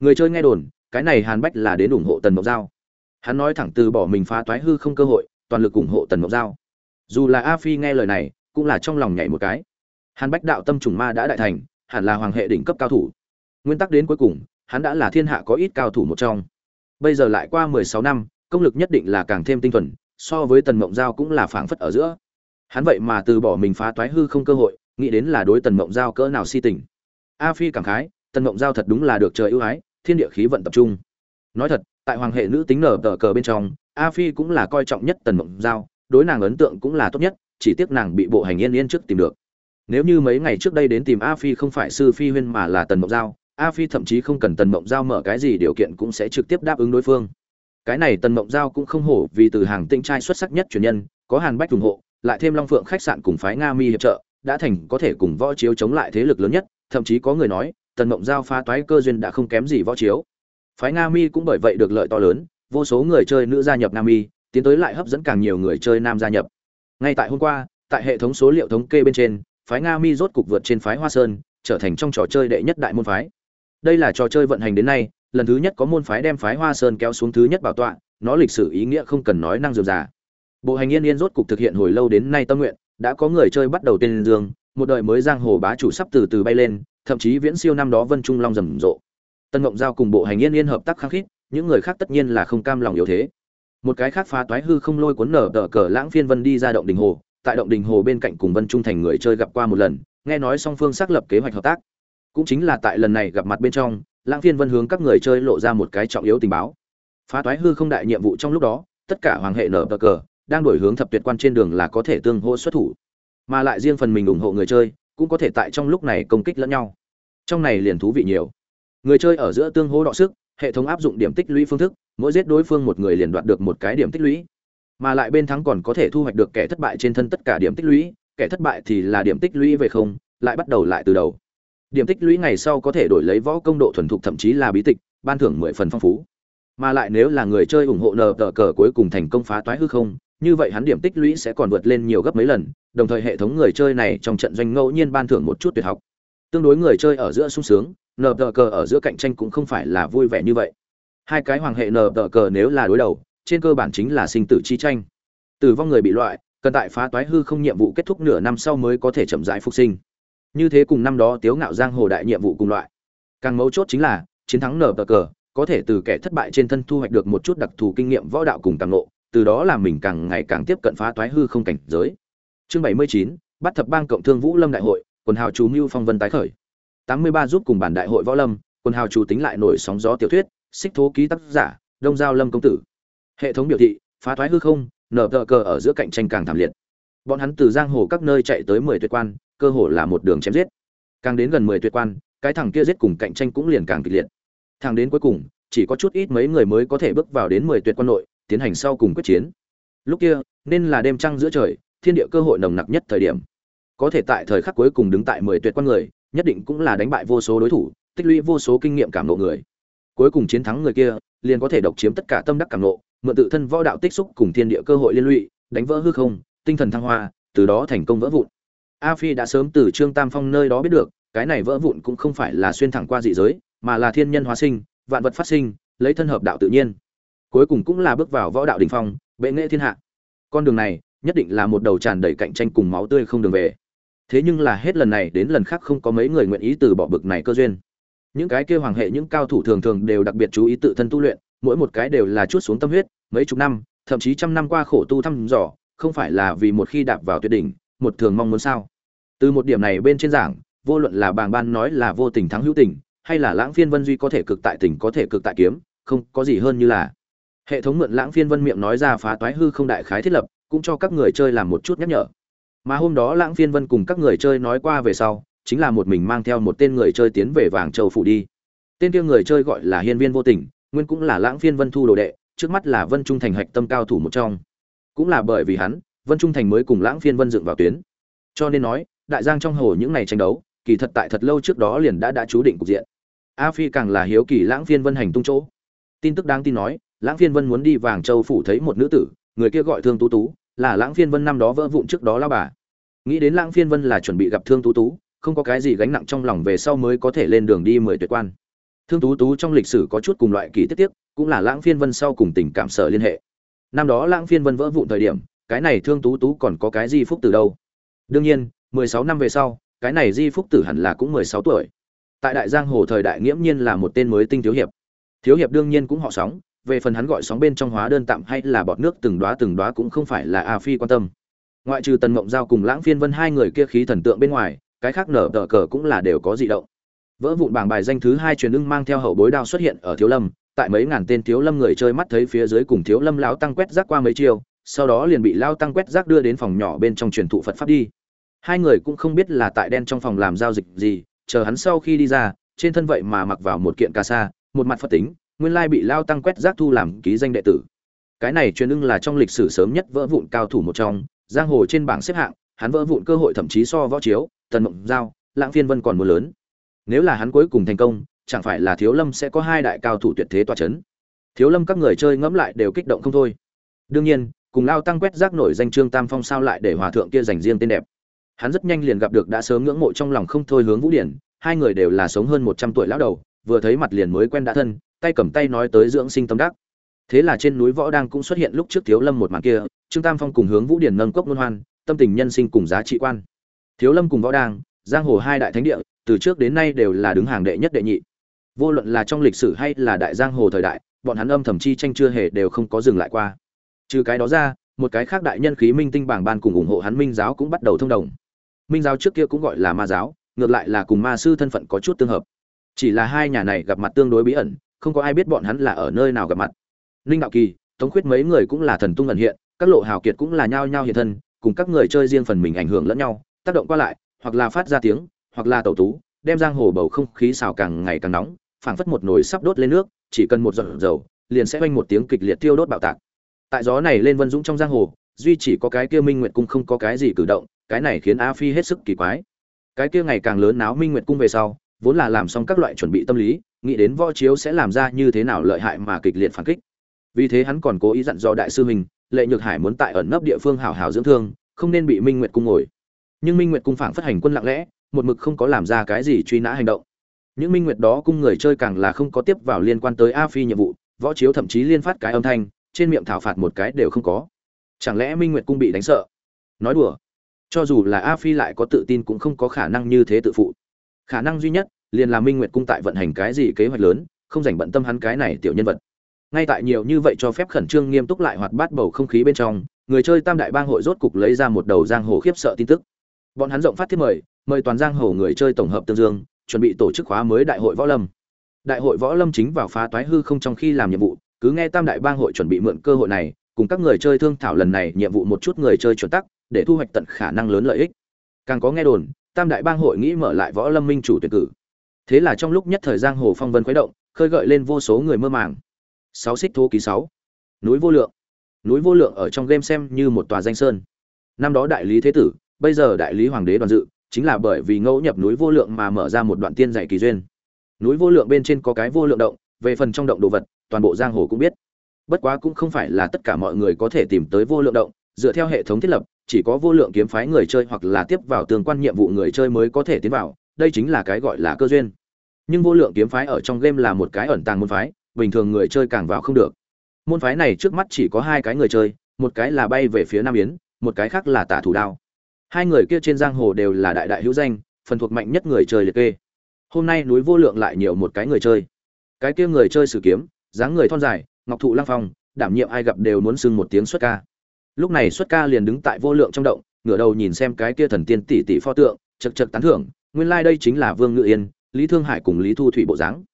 Người chơi nghe đồn, cái này hàn bách là đến ủng hộ tần mộng giao. Hắn nói thẳng từ bỏ mình phá toái hư không cơ hội, toàn lực ủng hộ tần mộng giao dù là a phi nghe lời này, cũng là trong lòng nhảy một cái. Hàn bách đạo tâm trùng ma đã đại thành, hẳn là hoàng hệ đỉnh cấp cao thủ. Nguyên tắc đến cuối cùng, hắn đã là thiên hạ có ít cao thủ một trong. Bây giờ lại qua mười sáu năm, công lực nhất định là càng thêm tinh thuần, so với tần mộng giao cũng là phảng phất ở giữa. Hắn vậy mà từ bỏ mình phá toái hư không cơ hội, nghĩ đến là đối tần mộng giao cỡ nào si tình. A phi cảm khái, tần mộng giao thật đúng là được trời ưu ái, thiên địa khí vận tập trung. Nói thật, tại hoàng hệ nữ tính nở tờ cờ bên trong, a phi cũng là coi trọng nhất tần mộng giao đối nàng ấn tượng cũng là tốt nhất, chỉ tiếc nàng bị bộ hành yên yên trước tìm được. Nếu như mấy ngày trước đây đến tìm a phi không phải sư phi huyên mà là tần mộng giao, a phi thậm chí không cần tần mộng giao mở cái gì điều kiện cũng sẽ trực tiếp đáp ứng đối phương. Cái này tần mộng giao cũng không hổ vì từ hàng tinh trai xuất sắc nhất truyền nhân, có hàn bách ủng hộ, lại thêm long phượng khách sạn cùng phái nga mi hiệp trợ, đã thành có thể cùng võ chiếu chống lại thế lực lớn nhất, thậm chí có người nói, tần mộng giao phá toái cơ duyên đã không kém gì võ chiếu. Phái nga mi cũng bởi vậy được lợi to lớn, vô số người chơi nữ gia nhập nga mi tiến tới lại hấp dẫn càng nhiều người chơi nam gia nhập. Ngay tại hôm qua, tại hệ thống số liệu thống kê bên trên, phái nga mi rốt cục vượt trên phái hoa sơn, trở thành trong trò chơi đệ nhất đại môn phái. Đây là trò chơi vận hành đến nay, lần thứ nhất có môn phái đem phái hoa sơn kéo xuống thứ nhất bảo tọa, nó lịch sử ý nghĩa không cần nói năng rườm rà. bộ hành yên yên rốt cục thực hiện hồi lâu đến nay tâm nguyện, đã có người chơi bắt đầu tên dương, một đời mới giang hồ bá chủ sắp từ từ bay lên, thậm chí viễn siêu năm đó vân trung long rầm rộ. Tân ngộng giao cùng bộ hành yên yên hợp tác khăng khít, những người khác tất nhiên là không cam lòng yếu thế một cái khác phá toái hư không lôi cuốn nở tờ cờ lãng phiên vân đi ra động đình hồ, tại động đình hồ bên cạnh cùng vân trung thành người chơi gặp qua một lần, nghe nói song phương xác lập kế hoạch hợp tác. Cũng chính là tại lần này gặp mặt bên trong, lãng phiên vân hướng các người chơi lộ ra một cái trọng yếu tình báo. Phá toái hư không đại nhiệm vụ trong lúc đó, tất cả hoàng hệ nở tờ cờ, đang đổi hướng thập tuyệt quan trên đường là có thể tương hỗ xuất thủ. Mà lại riêng phần mình ủng hộ người chơi, cũng có thể tại trong lúc này công kích lẫn nhau. Trong này liền thú vị nhiều. Người chơi ở giữa tương hỗ đọ sức hệ thống áp dụng điểm tích lũy phương thức, mỗi giết đối phương một người liền đoạt được một cái điểm tích lũy. Mà lại bên thắng còn có thể thu hoạch được kẻ thất bại trên thân tất cả điểm tích lũy, kẻ thất bại thì là điểm tích lũy về không, lại bắt đầu lại từ đầu. Điểm tích lũy ngày sau có thể đổi lấy võ công độ thuần thục thậm chí là bí tịch, ban thưởng mười phần phong phú. Mà lại nếu là người chơi ủng hộ nờ tờ cờ cuối cùng thành công phá toái hư không, như vậy hắn điểm tích lũy sẽ còn vượt lên nhiều gấp mấy lần, đồng thời hệ thống người chơi này trong trận doanh ngẫu nhiên ban thưởng một chút tuyệt học. Tương đối người chơi ở giữa sung sướng nờ tờ cờ ở giữa cạnh tranh cũng không phải là vui vẻ như vậy. Hai cái hoàng hệ nờ tờ cờ nếu là đối đầu, trên cơ bản chính là sinh tử chi tranh. Tử vong người bị loại, cần tại phá toái hư không nhiệm vụ kết thúc nửa năm sau mới có thể chậm rãi phục sinh. Như thế cùng năm đó tiếu ngạo giang hồ đại nhiệm vụ cùng loại. Càng mấu chốt chính là, chiến thắng nở tờ cờ có thể từ kẻ thất bại trên thân thu hoạch được một chút đặc thù kinh nghiệm võ đạo cùng càng ngộ, từ đó làm mình càng ngày càng tiếp cận phá toái hư không cảnh giới. Chương bảy mươi chín, bắt thập bang cộng thương vũ lâm đại hội, quần hào chú mưu phong vân tái khởi tám mươi ba giúp cùng bản đại hội võ lâm quần hào chủ tính lại nổi sóng gió tiểu thuyết, xích thố ký tác giả, đông giao lâm công tử. Hệ thống biểu thị, phá thoái hư không, nở tờ cờ ở giữa cạnh tranh càng thảm liệt. Bọn hắn từ giang hồ các nơi chạy tới mười tuyệt quan, cơ hồ là một đường chém giết. Càng đến gần mười tuyệt quan, cái thằng kia giết cùng cạnh tranh cũng liền càng kịch liệt. Thằng đến cuối cùng, chỉ có chút ít mấy người mới có thể bước vào đến mười tuyệt quan nội, tiến hành sau cùng quyết chiến. Lúc kia, nên là đêm trăng giữa trời, thiên địa cơ hội nồng nặc nhất thời điểm. Có thể tại thời khắc cuối cùng đứng tại mười tuyệt quan người nhất định cũng là đánh bại vô số đối thủ, tích lũy vô số kinh nghiệm cảm nộ người. Cuối cùng chiến thắng người kia, liền có thể độc chiếm tất cả tâm đắc cảm nộ mượn tự thân võ đạo tích xúc cùng thiên địa cơ hội liên lụy, đánh vỡ hư không, tinh thần thăng hoa, từ đó thành công vỡ vụn. A phi đã sớm từ trương tam phong nơi đó biết được, cái này vỡ vụn cũng không phải là xuyên thẳng qua dị giới, mà là thiên nhân hóa sinh, vạn vật phát sinh, lấy thân hợp đạo tự nhiên. Cuối cùng cũng là bước vào võ đạo đỉnh phong, bệ nghệ thiên hạ. Con đường này, nhất định là một đầu tràn đầy cạnh tranh cùng máu tươi không đường về thế nhưng là hết lần này đến lần khác không có mấy người nguyện ý từ bỏ bực này cơ duyên. Những cái kia hoàng hệ, những cao thủ thường thường đều đặc biệt chú ý tự thân tu luyện, mỗi một cái đều là chút xuống tâm huyết, mấy chục năm, thậm chí trăm năm qua khổ tu thăm dò, không phải là vì một khi đạp vào tuyệt đỉnh, một thường mong muốn sao? Từ một điểm này bên trên giảng, vô luận là bàng ban nói là vô tình thắng hữu tình, hay là lãng phiên vân duy có thể cực tại tình có thể cực tại kiếm, không có gì hơn như là. Hệ thống mượn lãng phiên vân miệng nói ra phá toái hư không đại khái thiết lập, cũng cho các người chơi làm một chút nhắc nhở mà hôm đó lãng phiên vân cùng các người chơi nói qua về sau, chính là một mình mang theo một tên người chơi tiến về vàng châu phủ đi. Tên kia người chơi gọi là hiên viên vô tình, nguyên cũng là lãng phiên vân thu đồ đệ, trước mắt là vân trung thành hạch tâm cao thủ một trong. Cũng là bởi vì hắn, vân trung thành mới cùng lãng phiên vân dựng vào tuyến. Cho nên nói, đại giang trong hồ những ngày tranh đấu, kỳ thật tại thật lâu trước đó liền đã đã chú định cục diện. A phi càng là hiếu kỳ lãng phiên vân hành tung chỗ. Tin tức đáng tin nói, lãng phiên vân muốn đi vàng châu phủ thấy một nữ tử, người kia gọi thương tú tú là lãng phiên vân năm đó vỡ vụn trước đó lao bà. Nghĩ đến lãng phiên vân là chuẩn bị gặp thương tú tú, không có cái gì gánh nặng trong lòng về sau mới có thể lên đường đi mười tuyệt quan. Thương tú tú trong lịch sử có chút cùng loại kỳ tiết tiếc, cũng là lãng phiên vân sau cùng tình cảm sở liên hệ. Năm đó lãng phiên vân vỡ vụn thời điểm, cái này thương tú tú còn có cái di phúc từ đâu. Đương nhiên, mười sáu năm về sau, cái này di phúc tử hẳn là cũng mười sáu tuổi. Tại đại giang hồ thời đại nghiễm nhiên là một tên mới tinh thiếu hiệp. Thiếu hiệp đương nhiên cũng họ sóng về phần hắn gọi sóng bên trong hóa đơn tạm hay là bọt nước từng đóa từng đóa cũng không phải là a phi quan tâm. Ngoại trừ tần mộng giao cùng lãng phiên vân hai người kia khí thần tượng bên ngoài cái khác nở tờ cờ cũng là đều có dị động. Vỡ vụn bảng bài danh thứ hai truyền ưng mang theo hậu bối đao xuất hiện ở thiếu lâm tại mấy ngàn tên thiếu lâm người chơi mắt thấy phía dưới cùng thiếu lâm lão tăng quét rác qua mấy chiều, sau đó liền bị lao tăng quét rác đưa đến phòng nhỏ bên trong truyền thụ phật pháp đi. Hai người cũng không biết là tại đen trong phòng làm giao dịch gì chờ hắn sau khi đi ra trên thân vậy mà mặc vào một kiện ca sa một mặt phật tính nguyên lai bị lao tăng quét rác thu làm ký danh đệ tử. Cái này truyền ưng là trong lịch sử sớm nhất vỡ vụn cao thủ một trong, giang hồ trên bảng xếp hạng, hắn vỡ vụn cơ hội thậm chí so võ chiếu, tần mộng giao, lãng phiên vân còn mưa lớn. Nếu là hắn cuối cùng thành công, chẳng phải là thiếu lâm sẽ có hai đại cao thủ tuyệt thế toa c h ấ n thiếu lâm các người chơi ngẫm lại đều kích động không thôi. Đương nhiên, cùng lao tăng quét rác nổi danh trương tam phong sao lại để hòa thượng kia dành riêng tên đẹp. Hắn rất nhanh liền gặp được đã sớm ngưỡng mộ trong lòng không thôi hướng vũ điển, hai người đều là sống hơn một trăm tuổi lão đầu vừa thấy mặt liền mới quen đã thân, tay cầm tay nói tới dưỡng sinh tâm đắc. Thế là trên núi võ đang cũng xuất hiện lúc trước thiếu lâm một màn kia, trương tam phong cùng hướng vũ điển nâng cốc luân hoan, tâm tình nhân sinh cùng giá trị quan. Thiếu lâm cùng võ đang, giang hồ hai đại thánh địa, từ trước đến nay đều là đứng hàng đệ nhất đệ nhị. Vô luận là trong lịch sử hay là đại giang hồ thời đại, bọn hắn âm thầm chi tranh chưa hề đều không có dừng lại qua. Trừ cái đó ra, một cái khác đại nhân khí minh tinh bảng ban cùng ủng hộ hắn minh giáo cũng bắt đầu thông đồng. Minh giáo trước kia cũng gọi là ma giáo, ngược lại là cùng ma sư thân phận có chút tương hợp chỉ là hai nhà này gặp mặt tương đối bí ẩn, không có ai biết bọn hắn là ở nơi nào gặp mặt. Ninh đạo kỳ, tống khuyết mấy người cũng là thần tung ẩn hiện, các lộ hào kiệt cũng là nhao nhao hiện thân, cùng các người chơi riêng phần mình ảnh hưởng lẫn nhau, tác động qua lại, hoặc là phát ra tiếng, hoặc là tẩu tú, đem giang hồ bầu không khí xào càng ngày càng nóng, phảng phất một nồi sắp đốt lên nước, chỉ cần một giọt dầu, liền sẽ oanh một tiếng kịch liệt tiêu đốt bạo tạc. Tại gió này lên vân dũng trong giang hồ, duy chỉ có cái kia minh nguyệt cung không có cái gì cử động, cái này khiến a phi hết sức kỳ quái. Cái kia ngày càng lớn náo minh nguyệt cung về sau vốn là làm xong các loại chuẩn bị tâm lý, nghĩ đến võ chiếu sẽ làm ra như thế nào lợi hại mà kịch liệt phản kích. Vì thế hắn còn cố ý dặn dò đại sư mình, lệ nhược hải muốn tại ẩn nấp địa phương hảo hảo dưỡng thương, không nên bị minh nguyệt cung ngồi. Nhưng minh nguyệt cung phản phất hành quân lặng lẽ, một mực không có làm ra cái gì truy nã hành động. Những minh nguyệt đó cung người chơi càng là không có tiếp vào liên quan tới a phi nhiệm vụ, võ chiếu thậm chí liên phát cái âm thanh, trên miệng thảo phạt một cái đều không có. Chẳng lẽ minh nguyệt cung bị đánh sợ? Nói đùa. Cho dù là a phi lại có tự tin cũng không có khả năng như thế tự phụ khả năng duy nhất liền là minh nguyệt cung tại vận hành cái gì kế hoạch lớn, không dành bận tâm hắn cái này tiểu nhân vật. Ngay tại nhiều như vậy cho phép khẩn trương nghiêm túc lại hoạt bát bầu không khí bên trong, người chơi tam đại bang hội rốt cục lấy ra một đầu giang hồ khiếp sợ tin tức. Bọn hắn rộng phát thiết mời mời toàn giang hồ người chơi tổng hợp tương dương, chuẩn bị tổ chức khóa mới đại hội võ lâm. Đại hội võ lâm chính vào phá toái hư không trong khi làm nhiệm vụ, cứ nghe tam đại bang hội chuẩn bị mượn cơ hội này, cùng các người chơi thương thảo lần này nhiệm vụ một chút người chơi chuẩn tắc, để thu hoạch tận khả năng lớn lợi ích. Càng có nghe đồn tam đại bang hội nghĩ mở lại võ lâm minh chủ tuyển cử. Thế là trong lúc nhất thời giang hồ phong vân khuấy động, khơi gợi lên vô số người mơ màng. Sáu xích thô ký sáu. Núi vô lượng. Núi vô lượng ở trong game xem như một tòa danh sơn. Năm đó đại lý thế tử, bây giờ đại lý hoàng đế đoàn dự, chính là bởi vì ngẫu nhập núi vô lượng mà mở ra một đoạn tiên dạy kỳ duyên. Núi vô lượng bên trên có cái vô lượng động, về phần trong động đồ vật, toàn bộ giang hồ cũng biết. Bất quá cũng không phải là tất cả mọi người có thể tìm tới vô lượng động, dựa theo hệ thống thiết lập chỉ có vô lượng kiếm phái người chơi hoặc là tiếp vào tương quan nhiệm vụ người chơi mới có thể tiến vào, đây chính là cái gọi là cơ duyên. Nhưng vô lượng kiếm phái ở trong game là một cái ẩn tàng môn phái, bình thường người chơi càng vào không được. Môn phái này trước mắt chỉ có hai cái người chơi, một cái là bay về phía nam yến, một cái khác là tả thủ đao. Hai người kia trên giang hồ đều là đại đại hữu danh, phần thuộc mạnh nhất người chơi liệt kê. Hôm nay núi vô lượng lại nhiều một cái người chơi. Cái kia người chơi sử kiếm, dáng người thon dài, ngọc thụ lang phong, đảm nhiệm ai gặp đều muốn sưng một tiếng xuất ca lúc này xuất ca liền đứng tại vô lượng trong động, ngửa đầu nhìn xem cái kia thần tiên tỷ tỷ pho tượng, chật chật tán thưởng, nguyên lai đây chính là vương ngự yên, lý thương hải cùng lý thu thủy bộ dáng.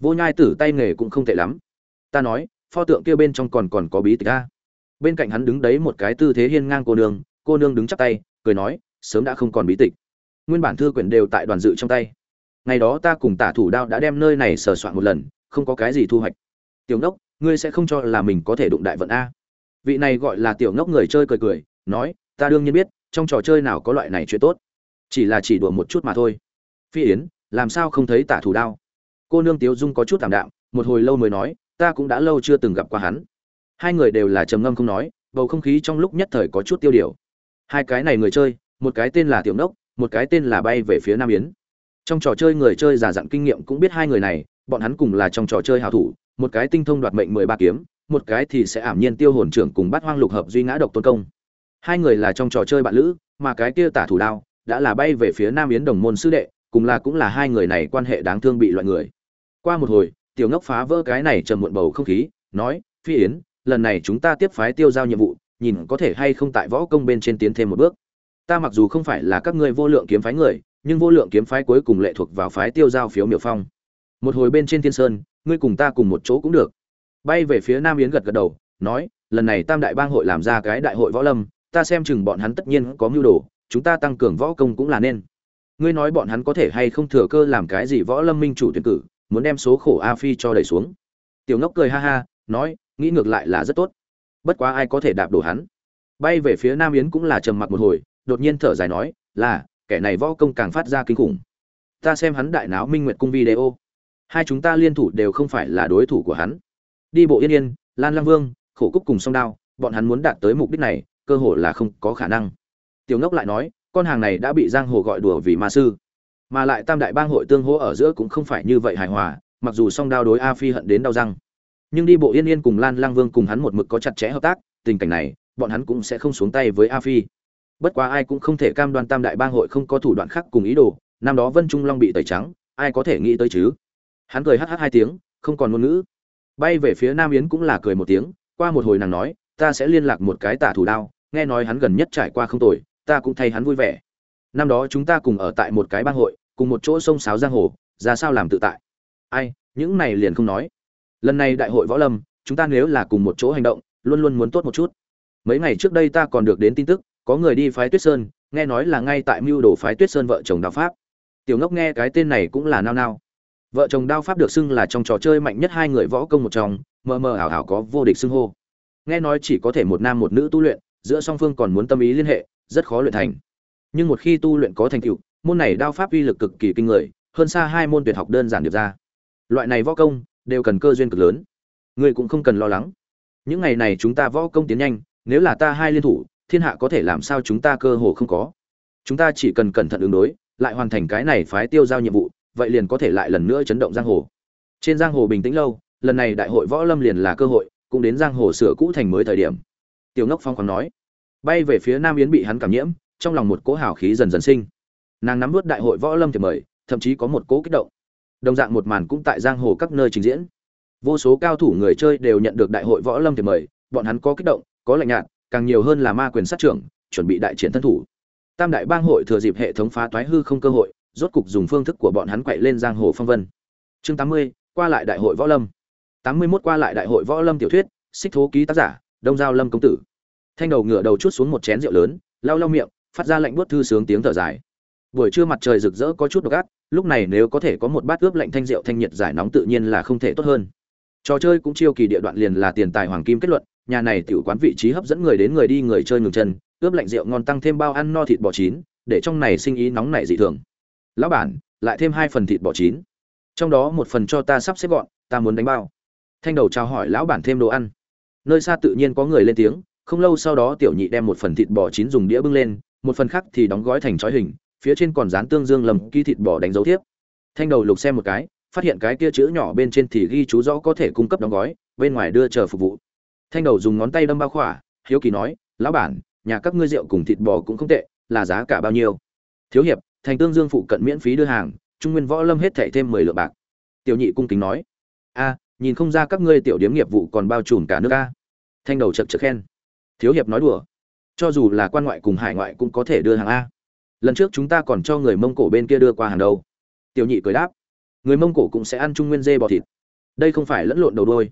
Vô nhai tử tay nghề cũng không tệ lắm. Ta nói, pho tượng kia bên trong còn còn có bí tịch a. Bên cạnh hắn đứng đấy một cái tư thế hiên ngang cô nương cô nương đứng chắp tay, cười nói, sớm đã không còn bí tịch. Nguyên bản thư quyển đều tại đoàn dự trong tay. Ngày đó ta cùng tả thủ đao đã đem nơi này sờ soạn một lần, không có cái gì thu hoạch. Tiểu ngốc ngươi sẽ không cho là mình có thể đụng đại vận a vị này gọi là tiểu ngốc người chơi cười cười, nói, ta đương nhiên biết, trong trò chơi nào có loại này chuyện tốt. Chỉ là chỉ đùa một chút mà thôi. Phi yến, làm sao không thấy tả thủ đao? Cô nương tiếu dung có chút t ạ m đạm, một hồi lâu mới nói, ta cũng đã lâu chưa từng gặp qua hắn. Hai người đều là trầm ngâm không nói, bầu không khí trong lúc nhất thời có chút tiêu điều. Hai cái này người chơi, một cái tên là tiểu nốc một cái tên là bay về phía nam yến. Trong trò chơi người chơi giả dặn kinh nghiệm cũng biết hai người này, bọn hắn cùng là trong trò chơi hào thủ, một cái tinh thông đoạt mệnh mười ba kiếm một cái thì sẽ ảm nhiên tiêu hồn trưởng cùng bắt hoang lục hợp duy ngã độc tôn công. Hai người là trong trò chơi bạn lữ, mà cái kia tả thủ đao đã là bay về phía nam yến đồng môn sư đệ, cùng là cũng là hai người này quan hệ đáng thương bị loại người. Qua một hồi, tiểu ngốc phá vỡ cái này trầm muộn bầu không khí, nói, phi yến, lần này chúng ta tiếp phái tiêu giao nhiệm vụ, nhìn có thể hay không tại võ công bên trên tiến thêm một bước. Ta mặc dù không phải là các ngươi vô lượng kiếm phái người, nhưng vô lượng kiếm phái cuối cùng lệ thuộc vào phái tiêu giao phiếu miểu phong. Một hồi bên trên thiên sơn, ngươi cùng ta cùng một chỗ cũng được bay về phía nam yến gật gật đầu, nói, lần này tam đại bang hội làm ra cái đại hội võ lâm, ta xem chừng bọn hắn tất nhiên có mưu đồ, chúng ta tăng cường võ công cũng là nên. Ngươi nói bọn hắn có thể hay không thừa cơ làm cái gì võ lâm minh chủ tuyển cử, muốn đem số khổ a phi cho đẩy xuống? Tiểu ngốc cười ha ha, nói, nghĩ ngược lại là rất tốt. Bất quá ai có thể đạp đổ hắn? Bay về phía nam yến cũng là trầm mặc một hồi, đột nhiên thở dài nói, là, kẻ này võ công càng phát ra kinh khủng. Ta xem hắn đại náo minh nguyệt cung video. Hai chúng ta liên thủ đều không phải là đối thủ của hắn đi bộ yên yên, lan Lang vương, khổ cúc cùng song đao, bọn hắn muốn đạt tới mục đích này, cơ hội là không có khả năng. Tiểu ngốc lại nói, con hàng này đã bị giang hồ gọi đùa vì ma sư. Mà lại tam đại bang hội tương hỗ ở giữa cũng không phải như vậy hài hòa, mặc dù song đao đối a phi hận đến đau răng. Nhưng đi bộ yên yên cùng lan lang vương cùng hắn một mực có chặt chẽ hợp tác, tình cảnh này, bọn hắn cũng sẽ không xuống tay với a phi. Bất quá ai cũng không thể cam đoan tam đại bang hội không có thủ đoạn khác cùng ý đồ, năm đó vân trung long bị tẩy trắng, ai có thể nghĩ tới chứ? Hắn cười hh hai tiếng, không còn ngôn ngữ bay về phía nam yến cũng là cười một tiếng, qua một hồi nàng nói, ta sẽ liên lạc một cái tả thủ đao, nghe nói hắn gần nhất trải qua không tồi, ta cũng thay hắn vui vẻ. Năm đó chúng ta cùng ở tại một cái bang hội, cùng một chỗ sông sáo giang hồ, ra sao làm tự tại? Ai, những này liền không nói. Lần này đại hội võ lâm, chúng ta nếu là cùng một chỗ hành động, luôn luôn muốn tốt một chút. Mấy ngày trước đây ta còn được đến tin tức, có người đi phái tuyết sơn, nghe nói là ngay tại mưu đồ phái tuyết sơn vợ chồng đạo pháp. Tiểu ngốc nghe cái tên này cũng là nao nao vợ chồng đao pháp được xưng là trong trò chơi mạnh nhất hai người võ công một trong, mờ mờ ảo ảo có vô địch xưng hô. Nghe nói chỉ có thể một nam một nữ tu luyện, giữa song phương còn muốn tâm ý liên hệ, rất khó luyện thành. Nhưng một khi tu luyện có thành tựu, môn này đao pháp uy lực cực kỳ kinh người, hơn xa hai môn tuyệt học đơn giản được ra. Loại này võ công, đều cần cơ duyên cực lớn. Người cũng không cần lo lắng. Những ngày này chúng ta võ công tiến nhanh, nếu là ta hai liên thủ, thiên hạ có thể làm sao chúng ta cơ hồ không có. Chúng ta chỉ cần cẩn thận ứng đối, lại hoàn thành cái này phái tiêu giao nhiệm vụ vậy liền có thể lại lần nữa chấn động giang hồ. Trên giang hồ bình tĩnh lâu, lần này đại hội võ lâm liền là cơ hội, cũng đến giang hồ sửa cũ thành mới thời điểm. Tiểu ngốc phong còn nói, bay về phía nam yến bị hắn cảm nhiễm, trong lòng một cỗ hào khí dần dần sinh. Nàng nắm vớt đại hội võ lâm thì mời, thậm chí có một cỗ kích động. Đồng dạng một màn cũng tại giang hồ các nơi trình diễn. Vô số cao thủ người chơi đều nhận được đại hội võ lâm thì mời, bọn hắn có kích động, có lạnh nhạt, càng nhiều hơn là ma quyền sát trưởng, chuẩn bị đại chiến thân thủ. Tam đại bang hội thừa dịp hệ thống phá toái hư không cơ hội rốt cục dùng phương thức của bọn hắn quậy lên giang hồ phong vân. Chương tám mươi, qua lại đại hội võ lâm. Tám mươi 81 qua lại đại hội võ lâm tiểu thuyết, xích thố ký tác giả, đông giao lâm công tử. Thanh đầu ngựa đầu chút xuống một chén rượu lớn, lau lau miệng, phát ra lạnh buốt thư sướng tiếng thở dài. Buổi trưa mặt trời rực rỡ có chút độc ác, lúc này nếu có thể có một bát ướp lạnh thanh rượu thanh nhiệt giải nóng tự nhiên là không thể tốt hơn. Trò chơi cũng chiêu kỳ địa đoạn liền là tiền tài hoàng kim kết luận, nhà này tiểu quán vị trí hấp dẫn người đến người đi người chơi ngừng chân, ướp lạnh rượu ngon tăng thêm bao ăn no thịt bò chín, để trong này sinh ý nóng nảy dị thường lão bản, lại thêm hai phần thịt bò chín. Trong đó một phần cho ta sắp xếp gọn, ta muốn đánh bao. Thanh đầu chào hỏi lão bản thêm đồ ăn. Nơi xa tự nhiên có người lên tiếng, không lâu sau đó tiểu nhị đem một phần thịt bò chín dùng đĩa bưng lên, một phần khác thì đóng gói thành trói hình, phía trên còn dán tương dương lầm ký thịt bò đánh dấu tiếp thanh đầu lục xem một cái, phát hiện cái kia chữ nhỏ bên trên thì ghi chú rõ có thể cung cấp đóng gói, bên ngoài đưa chờ phục vụ. Thanh đầu dùng ngón tay đâm bao khỏa, hiếu kỳ nói, lão bản, nhà các ngươi rượu cùng thịt bò cũng không tệ, là giá cả bao nhiêu? Thiếu hiệp thành tương dương phụ cận miễn phí đưa hàng, trung nguyên võ lâm hết thảy thêm mười lượng bạc. Tiểu nhị cung kính nói, a, nhìn không ra các ngươi tiểu điếm nghiệp vụ còn bao trùm cả nước a. Thanh đầu chật chật khen. Thiếu hiệp nói đùa, cho dù là quan ngoại cùng hải ngoại cũng có thể đưa hàng a. Lần trước chúng ta còn cho người mông cổ bên kia đưa qua hàng đầu. tiểu nhị cười đáp, người mông cổ cũng sẽ ăn trung nguyên dê bò thịt. Đây không phải lẫn lộn đầu đôi.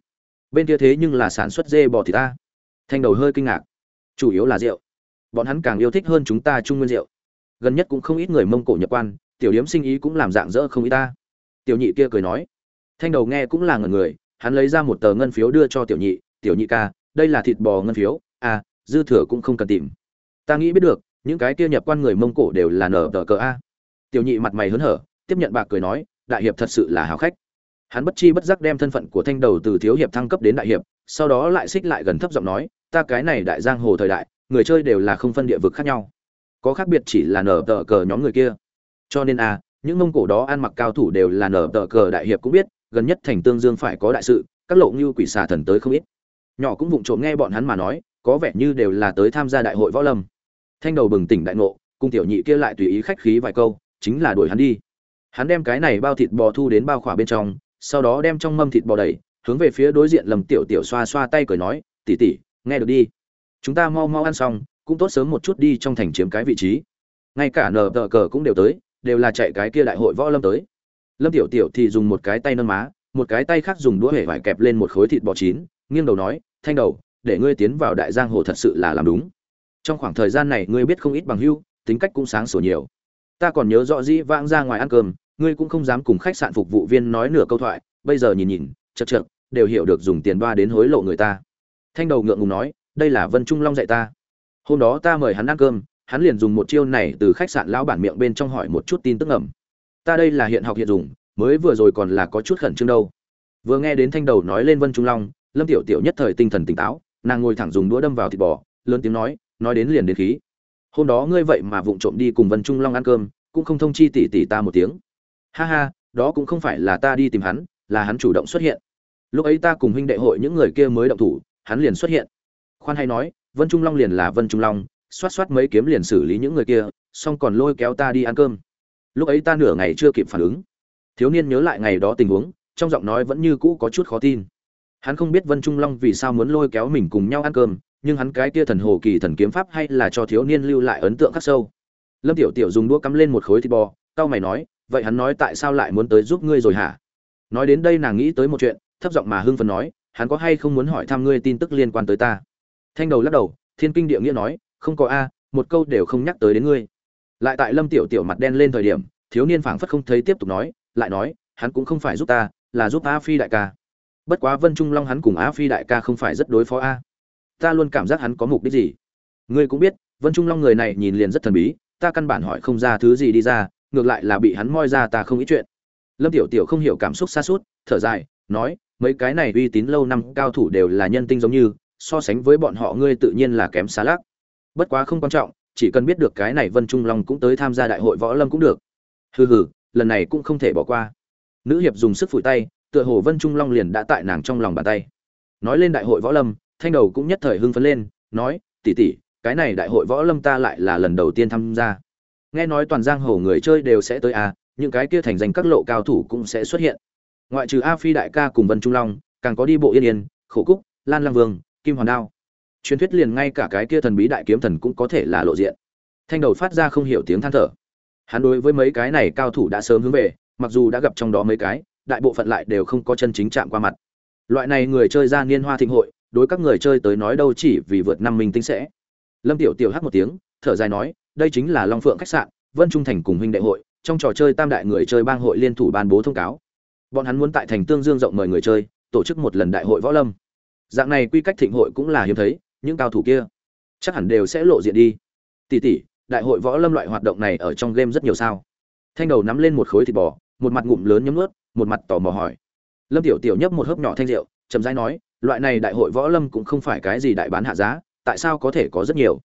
Bên kia thế nhưng là sản xuất dê bò thịt ta thanh đầu hơi kinh ngạc, chủ yếu là rượu. Bọn hắn càng yêu thích hơn chúng ta trung nguyên rượu gần nhất cũng không ít người mông cổ nhập quan, tiểu điếm sinh ý cũng làm dạng dỡ không ít ta. Tiểu nhị kia cười nói. Thanh đầu nghe cũng là ngần người, hắn lấy ra một tờ ngân phiếu đưa cho tiểu nhị tiểu nhị ca, đây là thịt bò ngân phiếu à dư thừa cũng không cần tìm. Ta nghĩ biết được, những cái kia nhập quan người mông cổ đều là nở tờ cờ a. Tiểu nhị mặt mày hớn hở, tiếp nhận bạc cười nói, đại hiệp thật sự là hào khách. Hắn bất chi bất giác đem thân phận của thanh đầu từ thiếu hiệp thăng cấp đến đại hiệp, sau đó lại xích lại gần thấp giọng nói, ta cái này đại giang hồ thời đại, người chơi đều là không phân địa vực khác nhau có khác biệt chỉ là nở tờ cờ nhóm người kia. Cho nên a những mông cổ đó ăn mặc cao thủ đều là nở tờ cờ đại hiệp cũng biết, gần nhất thành tương dương phải có đại sự, các lộ như quỷ xà thần tới không ít. Nhỏ cũng vụng trộm nghe bọn hắn mà nói, có vẻ như đều là tới tham gia đại hội võ lâm. Thanh đầu bừng tỉnh đại ngộ, cung tiểu nhị kia lại tùy ý khách khí vài câu, chính là đuổi hắn đi. Hắn đem cái này bao thịt bò thu đến bao khỏa bên trong, sau đó đem trong mâm thịt bò đầy hướng về phía đối diện lầm tiểu tiểu xoa xoa tay cười nói tỉ tỉ nghe được đi. Chúng ta mau mau ăn xong cũng tốt sớm một chút đi trong thành chiếm cái vị trí. Ngay cả nờ tờ cờ cũng đều tới, đều là chạy cái kia đại hội võ lâm tới. Lâm tiểu tiểu thì dùng một cái tay nâng má, một cái tay khác dùng đũa hể vải kẹp lên một khối thịt bò chín, nghiêng đầu nói, thanh đầu, để ngươi tiến vào đại giang hồ thật sự là làm đúng. Trong khoảng thời gian này ngươi biết không ít bằng hưu, tính cách cũng sáng sủa nhiều. Ta còn nhớ rõ dĩ vãng ra ngoài ăn cơm, ngươi cũng không dám cùng khách sạn phục vụ viên nói nửa câu thoại, bây giờ nhìn nhìn, chật chật đều hiểu được dùng tiền đoa đến hối lộ người ta. Thanh đầu ngượng ngùng nói, đây là vân trung long dạy ta hôm đó ta mời hắn ăn cơm, hắn liền dùng một chiêu này từ khách sạn lão bản miệng bên trong hỏi một chút tin tức ẩm ta đây là hiện học hiện dùng, mới vừa rồi còn là có chút khẩn trương đâu. Vừa nghe đến thanh đầu nói lên vân trung long, lâm tiểu tiểu nhất thời tinh thần tỉnh táo, nàng ngồi thẳng dùng đũa đâm vào thịt bò, lớn tiếng nói nói đến liền đến khí. Hôm đó ngươi vậy mà vụng trộm đi cùng vân trung long ăn cơm, cũng không thông chi tỷ tỷ ta một tiếng. Ha ha, đó cũng không phải là ta đi tìm hắn, là hắn chủ động xuất hiện. Lúc ấy ta cùng huynh đệ hội những người kia mới động thủ, hắn liền xuất hiện. Khoan hay nói vân trung long liền là vân trung long, xoát xoát mấy kiếm liền xử lý những người kia, xong còn lôi kéo ta đi ăn cơm. Lúc ấy ta nửa ngày chưa kịp phản ứng. Thiếu niên nhớ lại ngày đó tình huống, trong giọng nói vẫn như cũ có chút khó tin. Hắn không biết vân trung long vì sao muốn lôi kéo mình cùng nhau ăn cơm, nhưng hắn cái kia thần hồ kỳ thần kiếm pháp hay là cho thiếu niên lưu lại ấn tượng khắc sâu. Lâm tiểu tiểu dùng đũa cắm lên một khối thịt bò tao mày nói, vậy hắn nói tại sao lại muốn tới giúp ngươi rồi hả? Nói đến đây nàng nghĩ tới một chuyện, thấp giọng mà hưng phấn nói, hắn có hay không muốn hỏi thăm ngươi tin tức liên quan tới ta? Thanh đầu lắc đầu, thiên kinh địa nghĩa nói, không có a, một câu đều không nhắc tới đến ngươi. Lại tại lâm tiểu tiểu mặt đen lên thời điểm, thiếu niên phảng phất không thấy tiếp tục nói, lại nói, hắn cũng không phải giúp ta, là giúp a phi đại ca. Bất quá vân trung long hắn cùng a phi đại ca không phải rất đối phó a. Ta luôn cảm giác hắn có mục đích gì? Ngươi cũng biết, vân trung long người này nhìn liền rất thần bí, ta căn bản hỏi không ra thứ gì đi ra, ngược lại là bị hắn moi ra ta không ý chuyện. Lâm tiểu tiểu không hiểu cảm xúc xa suốt, thở dài, nói, mấy cái này uy tín lâu năm, cao thủ đều là nhân tinh giống như so sánh với bọn họ ngươi tự nhiên là kém xa lác. Bất quá không quan trọng, chỉ cần biết được cái này vân trung long cũng tới tham gia đại hội võ lâm cũng được. Hừ hừ, lần này cũng không thể bỏ qua. Nữ hiệp dùng sức phủi tay, tựa hồ vân trung long liền đã tại nàng trong lòng bàn tay. Nói lên đại hội võ lâm, thanh đầu cũng nhất thời hưng phấn lên, nói, tỷ tỷ, cái này đại hội võ lâm ta lại là lần đầu tiên tham gia. Nghe nói toàn giang hồ người chơi đều sẽ tới à những cái kia thành danh các lộ cao thủ cũng sẽ xuất hiện. Ngoại trừ a phi đại ca cùng vân trung long, càng có đi bộ yên yên, khổ cúc, lan lăng vương kim hoàn đao. Truyền thuyết liền ngay cả cái kia thần bí đại kiếm thần cũng có thể là lộ diện. Thanh đầu phát ra không hiểu tiếng than thở. Hắn đối với mấy cái này cao thủ đã sớm hướng về, mặc dù đã gặp trong đó mấy cái, đại bộ phận lại đều không có chân chính chạm qua mặt. Loại này người chơi ra niên hoa thịnh hội, đối các người chơi tới nói đâu chỉ vì vượt năm minh tinh sẽ. Lâm tiểu tiểu hát một tiếng, thở dài nói, đây chính là long phượng khách sạn, vân trung thành cùng huynh đệ hội, trong trò chơi tam đại người chơi bang hội liên thủ ban bố thông cáo. Bọn hắn muốn tại thành tương dương rộng mời người chơi, tổ chức một lần đại hội võ lâm dạng này quy cách thịnh hội cũng là hiếm thấy, những cao thủ kia chắc hẳn đều sẽ lộ diện đi. Tỷ tỷ, đại hội võ lâm loại hoạt động này ở trong game rất nhiều sao? Thanh đầu nắm lên một khối thịt bò, một mặt ngụm lớn nhấm ướt một mặt tò mò hỏi. Lâm tiểu tiểu nhấp một hớp nhỏ thanh rượu, chậm rãi nói, loại này đại hội võ lâm cũng không phải cái gì đại bán hạ giá, tại sao có thể có rất nhiều?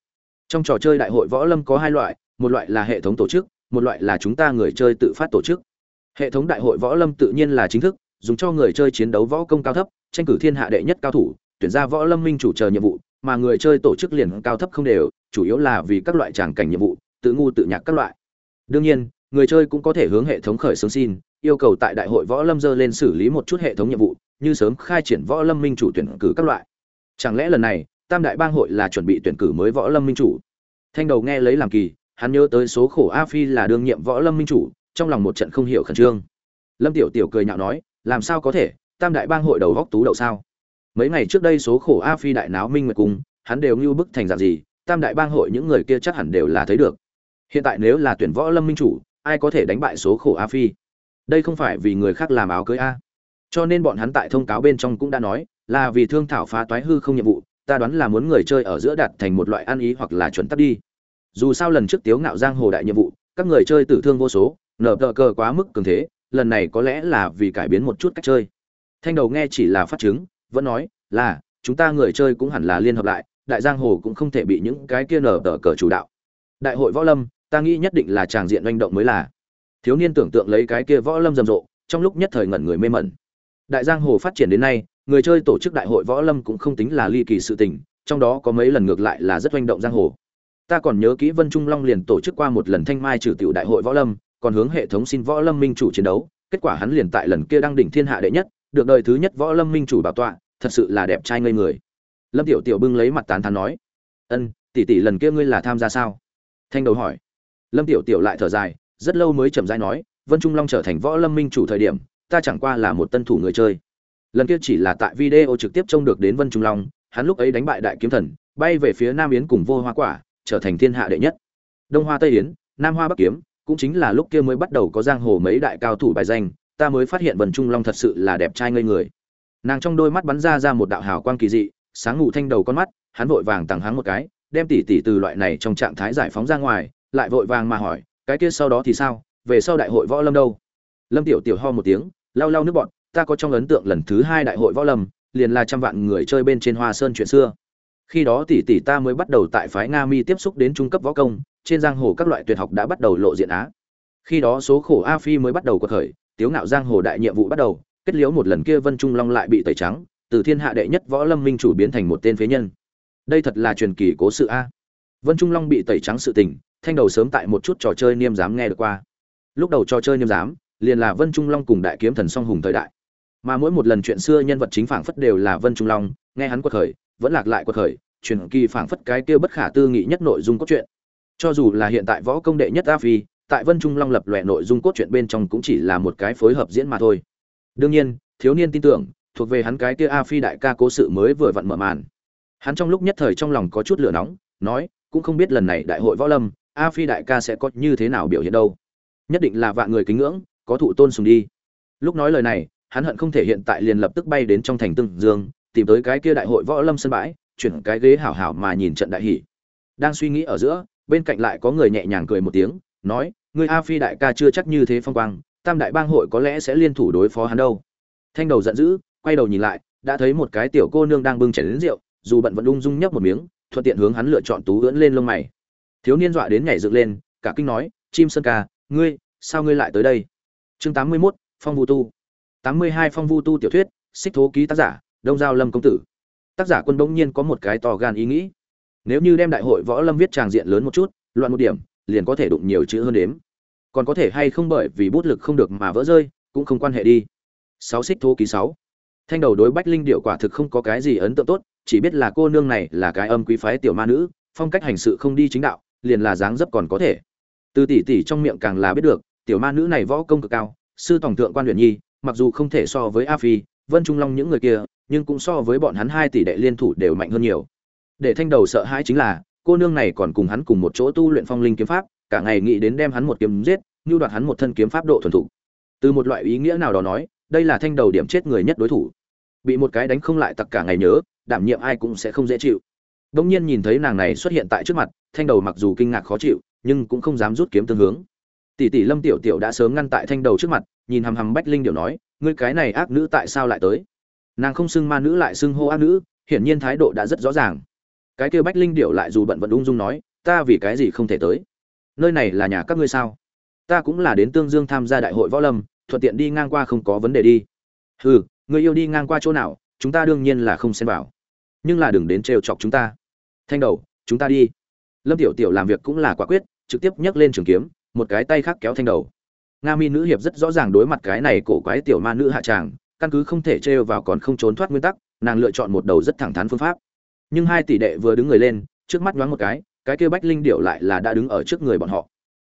Trong trò chơi đại hội võ lâm có hai loại, một loại là hệ thống tổ chức, một loại là chúng ta người chơi tự phát tổ chức. Hệ thống đại hội võ lâm tự nhiên là chính thức dùng cho người chơi chiến đấu võ công cao thấp, tranh cử thiên hạ đệ nhất cao thủ, tuyển ra võ lâm minh chủ chờ nhiệm vụ, mà người chơi tổ chức liền cao thấp không đều, chủ yếu là vì các loại tràng cảnh nhiệm vụ, tự ngu tự nhạc các loại. Đương nhiên, người chơi cũng có thể hướng hệ thống khởi xướng xin, yêu cầu tại đại hội võ lâm dơ lên xử lý một chút hệ thống nhiệm vụ, như sớm khai triển võ lâm minh chủ tuyển cử các loại. Chẳng lẽ lần này, tam đại bang hội là chuẩn bị tuyển cử mới võ lâm minh chủ? Thanh đầu nghe lấy làm kỳ, hắn nhớ tới số khổ a phi là đương nhiệm võ lâm minh chủ, trong lòng một trận không hiểu khẩn trương. Lâm tiểu tiểu cười nhạo nói làm sao có thể, tam đại bang hội đầu góc tú đậu sao? Mấy ngày trước đây số khổ a phi đại náo minh nguyệt cung, hắn đều như bức thành dạng gì, tam đại bang hội những người kia chắc hẳn đều là thấy được. Hiện tại nếu là tuyển võ lâm minh chủ, ai có thể đánh bại số khổ a phi? Đây không phải vì người khác làm áo cưới a. Cho nên bọn hắn tại thông cáo bên trong cũng đã nói, là vì thương thảo phá toái hư không nhiệm vụ, ta đoán là muốn người chơi ở giữa đặt thành một loại ăn ý hoặc là chuẩn tắc đi. Dù sao lần trước tiếu ngạo giang hồ đại nhiệm vụ, các người chơi tử thương vô số, nở tờ cờ quá mức cường thế lần này có lẽ là vì cải biến một chút cách chơi. Thanh đầu nghe chỉ là phát chứng, vẫn nói, là, chúng ta người chơi cũng hẳn là liên hợp lại, đại giang hồ cũng không thể bị những cái kia nở tờ cờ chủ đạo. Đại hội võ lâm, ta nghĩ nhất định là tràng diện manh động mới là. Thiếu niên tưởng tượng lấy cái kia võ lâm rầm rộ, trong lúc nhất thời ngẩn người mê mẩn. Đại giang hồ phát triển đến nay, người chơi tổ chức đại hội võ lâm cũng không tính là ly kỳ sự tình, trong đó có mấy lần ngược lại là rất manh động giang hồ. Ta còn nhớ kỹ vân trung long liền tổ chức qua một lần thanh mai trừ tiểu đại hội võ lâm còn hướng hệ thống xin võ lâm minh chủ chiến đấu, kết quả hắn liền tại lần kia đăng đỉnh thiên hạ đệ nhất, được đời thứ nhất võ lâm minh chủ bảo tọa, thật sự là đẹp trai ngây người. Lâm tiểu tiểu bưng lấy mặt tán thán nói, ân, tỷ tỷ lần kia ngươi là tham gia sao? Thanh đầu hỏi. Lâm tiểu tiểu lại thở dài, rất lâu mới chậm rãi nói, vân trung long trở thành võ lâm minh chủ thời điểm, ta chẳng qua là một tân thủ người chơi. Lần kia chỉ là tại video trực tiếp trông được đến vân trung long, hắn lúc ấy đánh bại đại kiếm thần, bay về phía nam yến cùng vô hoa quả, trở thành thiên hạ đệ nhất. Đông hoa tây yến, nam hoa bắc kiếm cũng chính là lúc kia mới bắt đầu có giang hồ mấy đại cao thủ bài danh, ta mới phát hiện vân trung long thật sự là đẹp trai ngây người. Nàng trong đôi mắt bắn ra ra một đạo hào quang kỳ dị, sáng ngủ thanh đầu con mắt, hắn vội vàng tặng hắn một cái, đem tỷ tỷ từ loại này trong trạng thái giải phóng ra ngoài, lại vội vàng mà hỏi, cái kia sau đó thì sao? Về sau đại hội võ lâm đâu? Lâm tiểu tiểu ho một tiếng, lau lau nước bọn, ta có trong ấn tượng lần thứ hai đại hội võ lâm, liền là trăm vạn người chơi bên trên hoa sơn chuyện xưa. Khi đó tỷ tỷ ta mới bắt đầu tại phái nga mi tiếp xúc đến trung cấp võ công trên giang hồ các loại tuyệt học đã bắt đầu lộ diện á. Khi đó số khổ a phi mới bắt đầu cuộc khởi, tiếu ngạo giang hồ đại nhiệm vụ bắt đầu, kết liễu một lần kia vân trung long lại bị tẩy trắng, từ thiên hạ đệ nhất võ lâm minh chủ biến thành một tên phế nhân. Đây thật là truyền kỳ cố sự a. Vân trung long bị tẩy trắng sự tình, thanh đầu sớm tại một chút trò chơi niêm dám nghe được qua. Lúc đầu trò chơi niêm dám liền là vân trung long cùng đại kiếm thần song hùng thời đại. Mà mỗi một lần chuyện xưa nhân vật chính phảng phất đều là vân trung long, nghe hắn quật khởi, vẫn lạc lại quật khởi, truyền kỳ phảng phất cái kia bất khả tư nghị nhất nội dung cốt truyện cho dù là hiện tại võ công đệ nhất a phi, tại vân trung long lập lòe nội dung cốt truyện bên trong cũng chỉ là một cái phối hợp diễn mà thôi. Đương nhiên, thiếu niên tin tưởng, thuộc về hắn cái kia a phi đại ca cố sự mới vừa vặn mở màn. Hắn trong lúc nhất thời trong lòng có chút lửa nóng, nói, cũng không biết lần này đại hội võ lâm, a phi đại ca sẽ có như thế nào biểu hiện đâu. Nhất định là vạn người kính ngưỡng, có thụ tôn sùng đi. Lúc nói lời này, hắn hận không thể hiện tại liền lập tức bay đến trong thành tương dương, tìm tới cái kia đại hội võ lâm sân bãi, chuyển cái ghế hảo hảo mà nhìn trận đại hỷ đang suy nghĩ ở giữa bên cạnh lại có người nhẹ nhàng cười một tiếng nói người a phi đại ca chưa chắc như thế phong quang tam đại bang hội có lẽ sẽ liên thủ đối phó hắn đâu. Thanh đầu giận dữ quay đầu nhìn lại đã thấy một cái tiểu cô nương đang bưng chén đến rượu dù bận vẫn ung dung nhấp một miếng thuận tiện hướng hắn lựa chọn tú ưỡn lên lông mày. Thiếu niên dọa đến nhảy dựng lên cả kinh nói chim sơn ca ngươi sao ngươi lại tới đây? Chương tám mươi 81, phong vu tu. tám mươi hai phong vu tu tiểu thuyết xích thố ký tác giả đông giao lâm công tử. Tác giả quân bỗng nhiên có một cái to gan ý nghĩ nếu như đem đại hội võ lâm viết tràng diện lớn một chút, loạn một điểm, liền có thể đụng nhiều chữ hơn đếm. Còn có thể hay không bởi vì bút lực không được mà vỡ rơi, cũng không quan hệ đi. Sáu xích thô ký sáu. Thanh đầu đối bách linh điệu quả thực không có cái gì ấn tượng tốt, chỉ biết là cô nương này là cái âm quý phái tiểu ma nữ, phong cách hành sự không đi chính đạo, liền là dáng dấp còn có thể. Từ tỷ tỷ trong miệng càng là biết được, tiểu ma nữ này võ công cực cao, sư tổng thượng quan luyện nhi, mặc dù không thể so với a phi, vân trung long những người kia, nhưng cũng so với bọn hắn hai tỷ đệ liên thủ đều mạnh hơn nhiều để thanh đầu sợ hãi chính là, cô nương này còn cùng hắn cùng một chỗ tu luyện phong linh kiếm pháp, cả ngày nghĩ đến đem hắn một kiếm giết, như đoạt hắn một thân kiếm pháp độ thuần thục. Từ một loại ý nghĩa nào đó nói, đây là thanh đầu điểm chết người nhất đối thủ. Bị một cái đánh không lại tặc cả ngày nhớ, đảm nhiệm ai cũng sẽ không dễ chịu. Đông nhiên nhìn thấy nàng này xuất hiện tại trước mặt, thanh đầu mặc dù kinh ngạc khó chịu, nhưng cũng không dám rút kiếm tương hướng. Tỷ tỷ lâm tiểu tiểu đã sớm ngăn tại thanh đầu trước mặt, nhìn hằm hằm bách linh điệu nói, ngươi cái này ác nữ tại sao lại tới? Nàng không xưng ma nữ lại xưng hô ác nữ, hiển nhiên thái độ đã rất rõ ràng cái kia bách linh điệu lại dù bận vận ung dung nói, ta vì cái gì không thể tới? Nơi này là nhà các ngươi sao? Ta cũng là đến tương dương tham gia đại hội võ lâm, thuận tiện đi ngang qua không có vấn đề đi. Hừ, người yêu đi ngang qua chỗ nào, chúng ta đương nhiên là không xem vào. Nhưng là đừng đến trêu chọc chúng ta. Thanh đầu, chúng ta đi. Lâm tiểu tiểu làm việc cũng là quả quyết, trực tiếp nhấc lên trường kiếm, một cái tay khác kéo thanh đầu. Nga mi nữ hiệp rất rõ ràng đối mặt cái này cổ quái tiểu ma nữ hạ tràng, căn cứ không thể trêu vào còn không trốn thoát nguyên tắc, nàng lựa chọn một đầu rất thẳng thắn phương pháp nhưng hai tỷ đệ vừa đứng người lên, trước mắt nhoáng một cái cái kia bách linh điệu lại là đã đứng ở trước người bọn họ.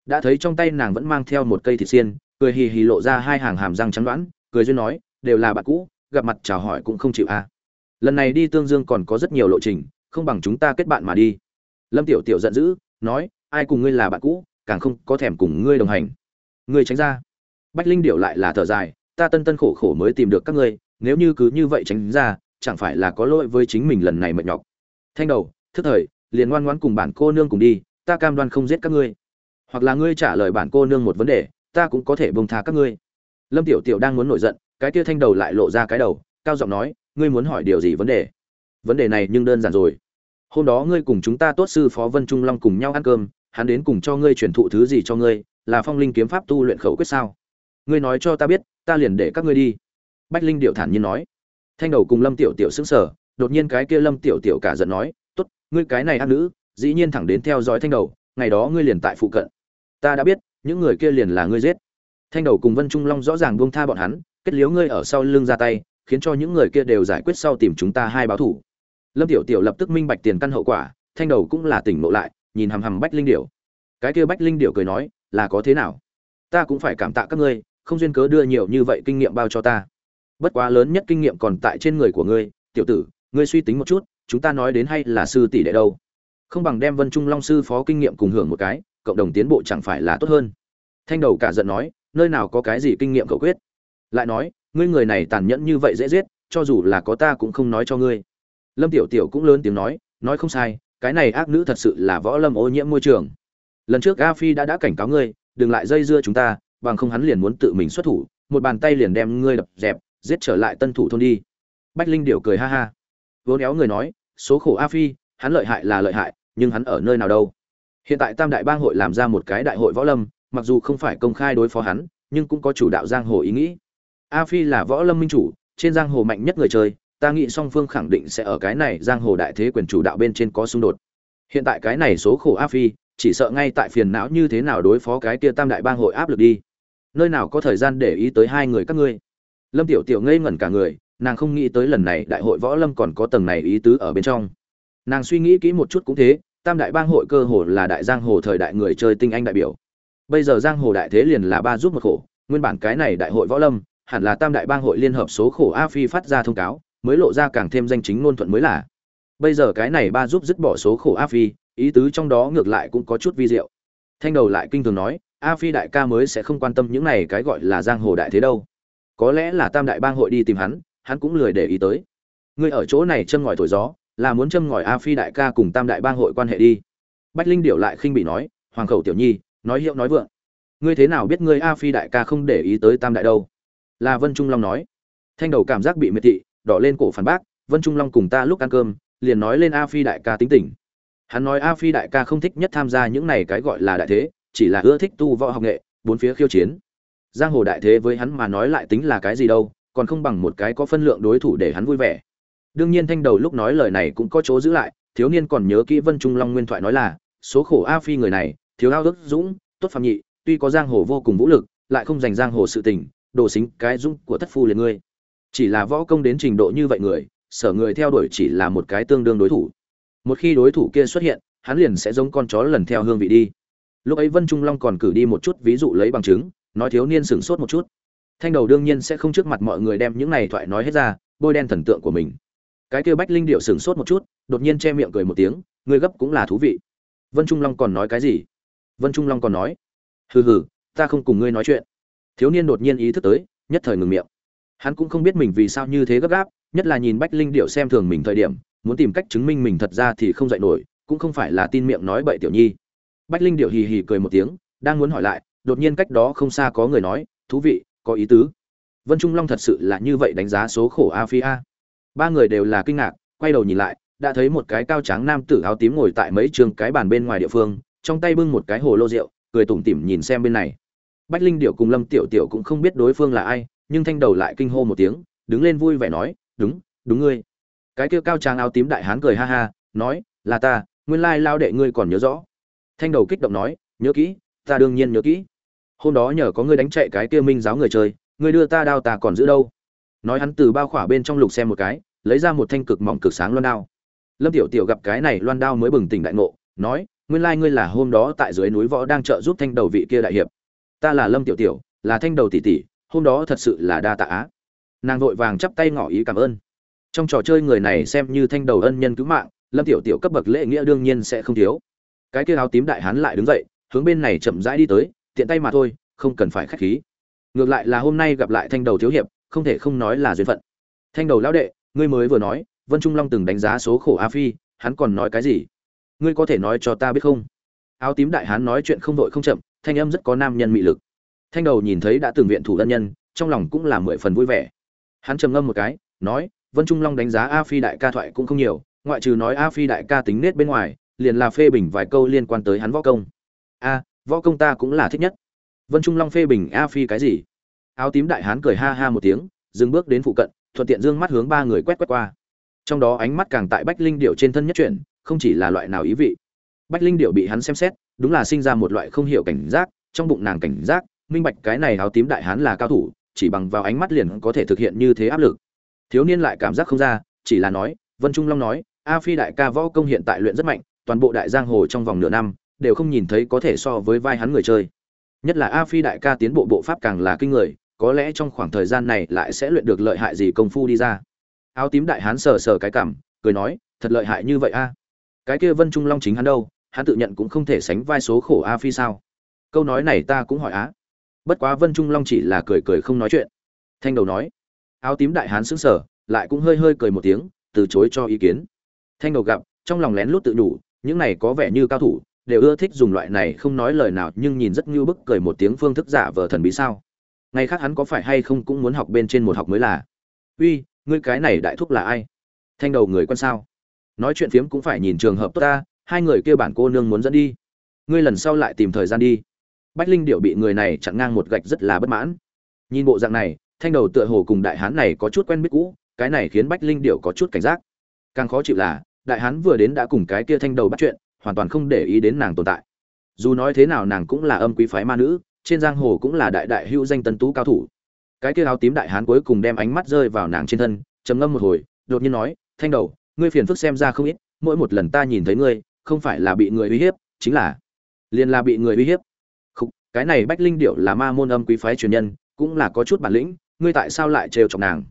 Đã thấy trong tay nàng vẫn mang theo một cây thịt xiên, cười hì hì lộ ra hai hàng hàm răng trắng đoán, cười duyên nói, đều là bạn cũ, gặp mặt chào hỏi cũng không chịu à. lần này đi tương dương còn có rất nhiều lộ trình, không bằng chúng ta kết bạn mà đi. Lâm tiểu tiểu giận dữ, nói, ai cùng ngươi là bạn cũ, càng không có thèm cùng ngươi đồng hành. Ngươi tránh ra. Bách linh điệu lại là thở dài, ta tân tân khổ khổ mới tìm được các ngươi, nếu như cứ như vậy tránh ra chẳng phải là có lỗi với chính mình lần này mệt nhọc. Thanh đầu, thức thời, liền ngoan ngoãn cùng bản cô nương cùng đi, ta cam đoan không giết các ngươi. Hoặc là ngươi trả lời bản cô nương một vấn đề, ta cũng có thể bông tha các ngươi. Lâm tiểu tiểu đang muốn nổi giận, cái kia thanh đầu lại lộ ra cái đầu, cao giọng nói, ngươi muốn hỏi điều gì vấn đề? Vấn đề này nhưng đơn giản rồi. Hôm đó ngươi cùng chúng ta tốt sư phó vân trung long cùng nhau ăn cơm, hắn đến cùng cho ngươi truyền thụ thứ gì cho ngươi, là phong linh kiếm pháp tu luyện khẩu quyết sao? Ngươi nói cho ta biết, ta liền để các ngươi đi. Bách linh điệu thản nhiên nói thanh đầu cùng lâm tiểu tiểu sững sờ, đột nhiên cái kia lâm tiểu tiểu cả giận nói, tốt, ngươi cái này ác nữ, dĩ nhiên thẳng đến theo dõi thanh đầu, ngày đó ngươi liền tại phụ cận. Ta đã biết, những người kia liền là ngươi giết. Thanh đầu cùng vân trung long rõ ràng buông tha bọn hắn, kết liếu ngươi ở sau lưng ra tay, khiến cho những người kia đều giải quyết sau tìm chúng ta hai báo thủ. Lâm tiểu tiểu lập tức minh bạch tiền căn hậu quả, thanh đầu cũng là tỉnh ngộ lại, nhìn hằm hằm bách linh điểu. Cái kia bách linh điểu cười nói, là có thế nào? Ta cũng phải cảm tạ các ngươi, không duyên cớ đưa nhiều như vậy kinh nghiệm bao cho ta bất quá lớn nhất kinh nghiệm còn tại trên người của ngươi, tiểu tử, ngươi suy tính một chút, chúng ta nói đến hay là sư tỷ đệ đâu? Không bằng đem vân trung long sư phó kinh nghiệm cùng hưởng một cái, cộng đồng tiến bộ chẳng phải là tốt hơn? Thanh đầu cả giận nói, nơi nào có cái gì kinh nghiệm cầu quyết? Lại nói, ngươi người này tàn nhẫn như vậy dễ giết, cho dù là có ta cũng không nói cho ngươi. Lâm tiểu tiểu cũng lớn tiếng nói nói không sai, cái này ác nữ thật sự là võ lâm ô nhiễm môi trường. Lần trước a phi đã đã cảnh cáo ngươi, đừng lại dây dưa chúng ta, bằng không hắn liền muốn tự mình xuất thủ, một bàn tay liền đem ngươi đập dẹp giết trở lại tân thủ thôn đi. Bách linh điệu cười ha ha. Vốn éo người nói, số khổ a phi, hắn lợi hại là lợi hại, nhưng hắn ở nơi nào đâu. Hiện tại tam đại bang hội làm ra một cái đại hội võ lâm, mặc dù không phải công khai đối phó hắn, nhưng cũng có chủ đạo giang hồ ý nghĩ. A phi là võ lâm minh chủ, trên giang hồ mạnh nhất người chơi, ta nghĩ song phương khẳng định sẽ ở cái này giang hồ đại thế quyền chủ đạo bên trên có xung đột. Hiện tại cái này số khổ a phi, chỉ sợ ngay tại phiền não như thế nào đối phó cái kia tam đại bang hội áp lực đi. Nơi nào có thời gian để ý tới hai người các ngươi? Lâm tiểu tiểu ngây ngẩn cả người, nàng không nghĩ tới lần này đại hội võ lâm còn có tầng này ý tứ ở bên trong. Nàng suy nghĩ kỹ một chút cũng thế, tam đại bang hội cơ hồ là đại giang hồ thời đại người chơi tinh anh đại biểu. Bây giờ giang hồ đại thế liền là ba giúp một khổ, nguyên bản cái này đại hội võ lâm, hẳn là tam đại bang hội liên hợp số khổ a phi phát ra thông cáo, mới lộ ra càng thêm danh chính ngôn thuận mới là. Bây giờ cái này ba giúp dứt bỏ số khổ a phi, ý tứ trong đó ngược lại cũng có chút vi diệu. Thanh đầu lại kinh thường nói, a phi đại ca mới sẽ không quan tâm những này cái gọi là giang hồ đại thế đâu có lẽ là tam đại bang hội đi tìm hắn hắn cũng lười để ý tới. Ngươi ở chỗ này châm ngòi thổi gió, là muốn châm ngòi a phi đại ca cùng tam đại bang hội quan hệ đi. Bách linh điểu lại khinh bị nói, hoàng khẩu tiểu nhi, nói hiệu nói vượng. Ngươi thế nào biết ngươi a phi đại ca không để ý tới tam đại đâu? Là vân trung long nói. Thanh đầu cảm giác bị miệt thị, đỏ lên cổ phản bác, vân trung long cùng ta lúc ăn cơm, liền nói lên a phi đại ca tính tình. Hắn nói a phi đại ca không thích nhất tham gia những này cái gọi là đại thế, chỉ là ưa thích tu võ học nghệ, bốn phía khiêu chiến giang hồ đại thế với hắn mà nói lại tính là cái gì đâu, còn không bằng một cái có phân lượng đối thủ để hắn vui vẻ. Đương nhiên thanh đầu lúc nói lời này cũng có chỗ giữ lại, thiếu niên còn nhớ kỹ vân trung long nguyên thoại nói là, số khổ a phi người này, thiếu ao đức dũng, tốt phạm nhị, tuy có giang hồ vô cùng vũ lực, lại không dành giang hồ sự tình, đồ xính cái dũng của thất phu liền ngươi. Chỉ là võ công đến trình độ như vậy người, sở người theo đuổi chỉ là một cái tương đương đối thủ. Một khi đối thủ kia xuất hiện, hắn liền sẽ giống con chó lần theo hương vị đi. Lúc ấy vân trung long còn cử đi một chút ví dụ lấy bằng chứng nói thiếu niên sửng sốt một chút. Thanh đầu đương nhiên sẽ không trước mặt mọi người đem những này thoại nói hết ra, bôi đen thần tượng của mình. Cái kia bách linh điệu sửng sốt một chút, đột nhiên che miệng cười một tiếng, người gấp cũng là thú vị. Vân trung long còn nói cái gì? Vân trung long còn nói, hừ hừ, ta không cùng ngươi nói chuyện. Thiếu niên đột nhiên ý thức tới, nhất thời ngừng miệng. Hắn cũng không biết mình vì sao như thế gấp gáp, nhất là nhìn bách linh điệu xem thường mình thời điểm, muốn tìm cách chứng minh mình thật ra thì không dạy nổi, cũng không phải là tin miệng nói bậy tiểu nhi. Bách linh điệu hì hì cười một tiếng, đang muốn hỏi lại đột nhiên cách đó không xa có người nói, thú vị, có ý tứ. Vân trung long thật sự là như vậy đánh giá số khổ a phi a. Ba người đều là kinh ngạc, quay đầu nhìn lại, đã thấy một cái cao tráng nam tử áo tím ngồi tại mấy trường cái bàn bên ngoài địa phương, trong tay bưng một cái hồ lô rượu, cười tủm tỉm nhìn xem bên này. Bách linh điệu cùng lâm tiểu tiểu cũng không biết đối phương là ai, nhưng thanh đầu lại kinh hô một tiếng, đứng lên vui vẻ nói, đúng đúng ngươi. Cái kia cao tráng áo tím đại hán cười ha ha, nói, là ta, nguyên lai lao đệ ngươi còn nhớ rõ. Thanh đầu kích động nói, nhớ kỹ, ta đương nhiên nhớ kỹ hôm đó nhờ có ngươi đánh chạy cái kia minh giáo người chơi, ngươi đưa ta đao ta còn giữ đâu? Nói hắn từ bao khỏa bên trong lục xem một cái, lấy ra một thanh cực mỏng cực sáng loan đao. Lâm tiểu tiểu gặp cái này loan đao mới bừng tỉnh đại ngộ, nói, nguyên lai ngươi là hôm đó tại dưới núi võ đang trợ giúp thanh đầu vị kia đại hiệp. Ta là lâm tiểu tiểu, là thanh đầu tỷ tỷ, hôm đó thật sự là đa tạ á. Nàng vội vàng chắp tay ngỏ ý cảm ơn. Trong trò chơi người này xem như thanh đầu ân nhân cứu mạng, lâm tiểu tiểu cấp bậc lễ nghĩa đương nhiên sẽ không thiếu. Cái kia áo tím đại hán lại đứng dậy, hướng bên này chậm rãi đi tới tiện tay mà thôi, không cần phải khách khí. Ngược lại là hôm nay gặp lại thanh đầu thiếu hiệp, không thể không nói là duyên phận. Thanh đầu lão đệ, ngươi mới vừa nói, vân trung long từng đánh giá số khổ a phi, hắn còn nói cái gì? Ngươi có thể nói cho ta biết không? Áo tím đại hán nói chuyện không vội không chậm, thanh âm rất có nam nhân mị lực. Thanh đầu nhìn thấy đã từng viện thủ ân nhân, trong lòng cũng là mười phần vui vẻ. Hắn trầm ngâm một cái, nói, vân trung long đánh giá a phi đại ca thoại cũng không nhiều, ngoại trừ nói a phi đại ca tính nết bên ngoài, liền là phê bình vài câu liên quan tới hắn võ công. A võ công ta cũng là thích nhất. Vân trung long phê bình a phi cái gì? Áo tím đại hán cười ha ha một tiếng, dừng bước đến phụ cận, thuận tiện dương mắt hướng ba người quét quét qua. Trong đó ánh mắt càng tại bách linh điệu trên thân nhất chuyển, không chỉ là loại nào ý vị. Bách linh điệu bị hắn xem xét, đúng là sinh ra một loại không hiểu cảnh giác, trong bụng nàng cảnh giác, minh bạch cái này áo tím đại hán là cao thủ, chỉ bằng vào ánh mắt liền có thể thực hiện như thế áp lực. Thiếu niên lại cảm giác không ra, chỉ là nói, vân trung long nói, a phi đại ca võ công hiện tại luyện rất mạnh, toàn bộ đại giang hồ trong vòng nửa năm đều không nhìn thấy có thể so với vai hắn người chơi. Nhất là a phi đại ca tiến bộ bộ pháp càng là kinh người, có lẽ trong khoảng thời gian này lại sẽ luyện được lợi hại gì công phu đi ra. Áo tím đại hán sờ sờ cái cảm, cười nói, thật lợi hại như vậy a? Cái kia vân trung long chính hắn đâu? Hắn tự nhận cũng không thể sánh vai số khổ a phi sao? Câu nói này ta cũng hỏi á. Bất quá vân trung long chỉ là cười cười không nói chuyện. Thanh đầu nói, áo tím đại hán sững sờ, lại cũng hơi hơi cười một tiếng, từ chối cho ý kiến. Thanh đầu gặp, trong lòng lén lút tự đủ những này có vẻ như cao thủ đều ưa thích dùng loại này không nói lời nào nhưng nhìn rất như bức cười một tiếng phương thức giả vờ thần bí sao. Ngày khác hắn có phải hay không cũng muốn học bên trên một học mới là. Uy, ngươi cái này đại thúc là ai? Thanh đầu người quan sao? Nói chuyện phiếm cũng phải nhìn trường hợp tốt ta, hai người kia bản cô nương muốn dẫn đi. Ngươi lần sau lại tìm thời gian đi. Bách linh điệu bị người này chặn ngang một gạch rất là bất mãn. Nhìn bộ dạng này, thanh đầu tựa hồ cùng đại hán này có chút quen biết cũ, cái này khiến bách linh điệu có chút cảnh giác. Càng khó chịu là, đại hán vừa đến đã cùng cái kia thanh đầu bắt chuyện hoàn toàn không để ý đến nàng tồn tại. Dù nói thế nào nàng cũng là âm quý phái ma nữ trên giang hồ cũng là đại đại hữu danh tân tú cao thủ. Cái kia áo tím đại hán cuối cùng đem ánh mắt rơi vào nàng trên thân trầm ngâm một hồi đột nhiên nói thanh đầu ngươi phiền phức xem ra không ít mỗi một lần ta nhìn thấy ngươi không phải là bị người uy hiếp chính là liền là bị người uy hiếp. Khúc, cái này bách linh điệu là ma môn âm quý phái truyền nhân cũng là có chút bản lĩnh ngươi tại sao lại trêu chọc nàng?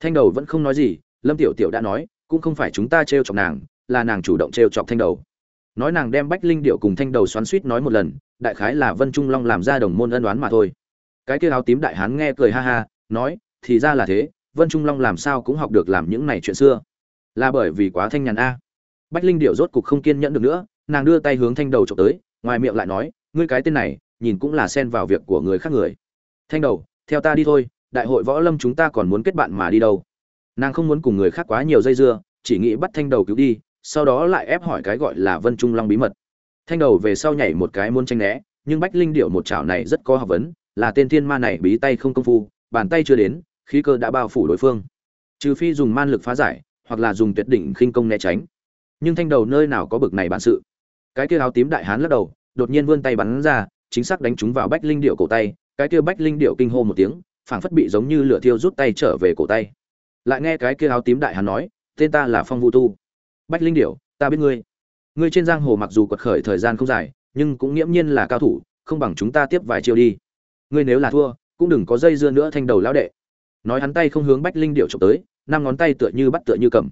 Thanh đầu vẫn không nói gì lâm tiểu tiểu đã nói cũng không phải chúng ta trêu chọc nàng là nàng chủ động trêu chọc thanh đầu nói nàng đem bách linh điệu cùng thanh đầu xoắn suýt nói một lần, đại khái là vân trung long làm ra đồng môn ân đoán mà thôi. Cái kia áo tím đại hán nghe cười ha ha, nói, thì ra là thế, vân trung long làm sao cũng học được làm những này chuyện xưa. Là bởi vì quá thanh nhàn a. Bách linh điệu rốt cục không kiên nhẫn được nữa, nàng đưa tay hướng thanh đầu trộm tới, ngoài miệng lại nói, ngươi cái tên này, nhìn cũng là xen vào việc của người khác người. Thanh đầu, theo ta đi thôi, đại hội võ lâm chúng ta còn muốn kết bạn mà đi đâu. Nàng không muốn cùng người khác quá nhiều dây dưa, chỉ nghĩ bắt thanh đầu cứu đi sau đó lại ép hỏi cái gọi là vân trung long bí mật. Thanh đầu về sau nhảy một cái muốn tranh né, nhưng bách linh điệu một chảo này rất có học vấn, là tên thiên ma này bí tay không công phu, bàn tay chưa đến, khí cơ đã bao phủ đối phương. Trừ phi dùng man lực phá giải, hoặc là dùng tuyệt đỉnh khinh công né tránh. Nhưng thanh đầu nơi nào có bực này bản sự? Cái kia áo tím đại hán lắc đầu, đột nhiên vươn tay bắn ra, chính xác đánh trúng vào bách linh điệu cổ tay, cái kia bách linh điệu kinh hô một tiếng, phảng phất bị giống như lửa thiêu rút tay trở về cổ tay. Lại nghe cái kia áo tím đại hán nói, tên ta là phong vu tu bách linh Điểu, ta biết ngươi. Ngươi trên giang hồ mặc dù quật khởi thời gian không dài nhưng cũng nghiễm nhiên là cao thủ không bằng chúng ta tiếp vài chiêu đi. Ngươi nếu là thua cũng đừng có dây dưa nữa thanh đầu lão đệ. Nói hắn tay không hướng bách linh điệu trộm tới năm ngón tay tựa như bắt tựa như cầm.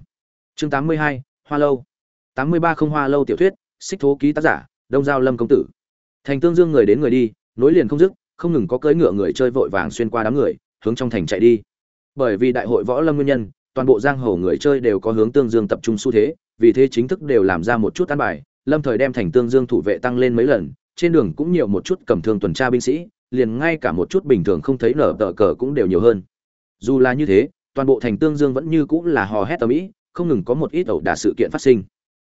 Chương tám mươi hai hoa lâu. tám mươi ba không hoa lâu tiểu thuyết xích thố ký tác giả đông giao lâm công tử. Thành tương dương người đến người đi nối liền không dứt không ngừng có cưỡi ngựa người chơi vội vàng xuyên qua đám người hướng trong thành chạy đi. Bởi vì đại hội võ lâm nguyên nhân toàn bộ giang hồ người chơi đều có hướng tương dương tập trung xu thế vì thế chính thức đều làm ra một chút an bài, lâm thời đem thành tương dương thủ vệ tăng lên mấy lần, trên đường cũng nhiều một chút cầm thương tuần tra binh sĩ, liền ngay cả một chút bình thường không thấy nở tờ cờ cũng đều nhiều hơn. Dù là như thế, toàn bộ thành tương dương vẫn như cũng là hò hét tầm ĩ, không ngừng có một ít ẩu đả sự kiện phát sinh.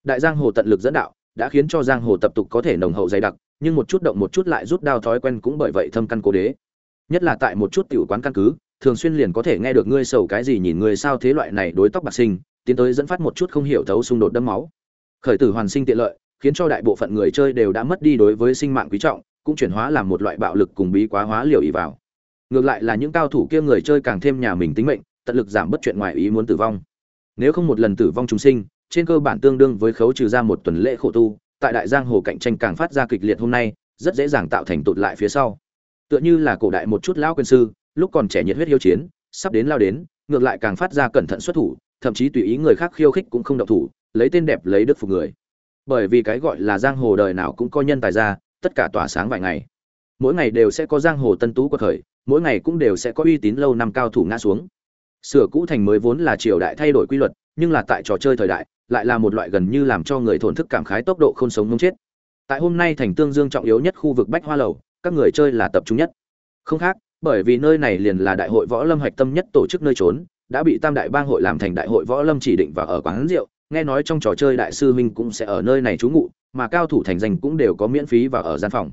Đại giang hồ tận lực dẫn đạo, đã khiến cho giang hồ tập tục có thể nồng hậu dày đặc, nhưng một chút động một chút lại rút đao thói quen cũng bởi vậy thâm căn cố đế. Nhất là tại một chút tiểu quán căn cứ, thường xuyên liền có thể nghe được ngươi sầu cái gì nhìn ngươi sao thế loại này đối tóc bạc sinh tiến tới dẫn phát một chút không hiểu thấu xung đột đẫm máu. Khởi tử hoàn sinh tiện lợi, khiến cho đại bộ phận người chơi đều đã mất đi đối với sinh mạng quý trọng, cũng chuyển hóa làm một loại bạo lực cùng bí quá hóa liều ý vào. Ngược lại là những cao thủ kia người chơi càng thêm nhà mình tính mệnh, tận lực giảm bất chuyện ngoài ý muốn tử vong. Nếu không một lần tử vong chúng sinh, trên cơ bản tương đương với khấu trừ ra một tuần lễ khổ tu, tại đại giang hồ cạnh tranh càng phát ra kịch liệt hôm nay, rất dễ dàng tạo thành tụt lại phía sau. Tựa như là cổ đại một chút lão quân sư, lúc còn trẻ nhiệt huyết hiếu chiến, sắp đến lao đến, ngược lại càng phát ra cẩn thận xuất thủ thậm chí tùy ý người khác khiêu khích cũng không động thủ lấy tên đẹp lấy đức phục người. Bởi vì cái gọi là giang hồ đời nào cũng có nhân tài ra tất cả tỏa sáng vài ngày. Mỗi ngày đều sẽ có giang hồ tân tú quật khởi, mỗi ngày cũng đều sẽ có uy tín lâu năm cao thủ ngã xuống. Sửa cũ thành mới vốn là triều đại thay đổi quy luật nhưng là tại trò chơi thời đại lại là một loại gần như làm cho người thổn thức cảm khái tốc độ không sống không chết. Tại hôm nay thành tương dương trọng yếu nhất khu vực bách hoa lầu các người chơi là tập trung nhất. Không khác bởi vì nơi này liền là đại hội võ lâm hoạch tâm nhất tổ chức nơi trốn đã bị tam đại bang hội làm thành đại hội võ lâm chỉ định và ở quán rượu, nghe nói trong trò chơi đại sư minh cũng sẽ ở nơi này trú ngụ, mà cao thủ thành danh cũng đều có miễn phí và ở gian phòng.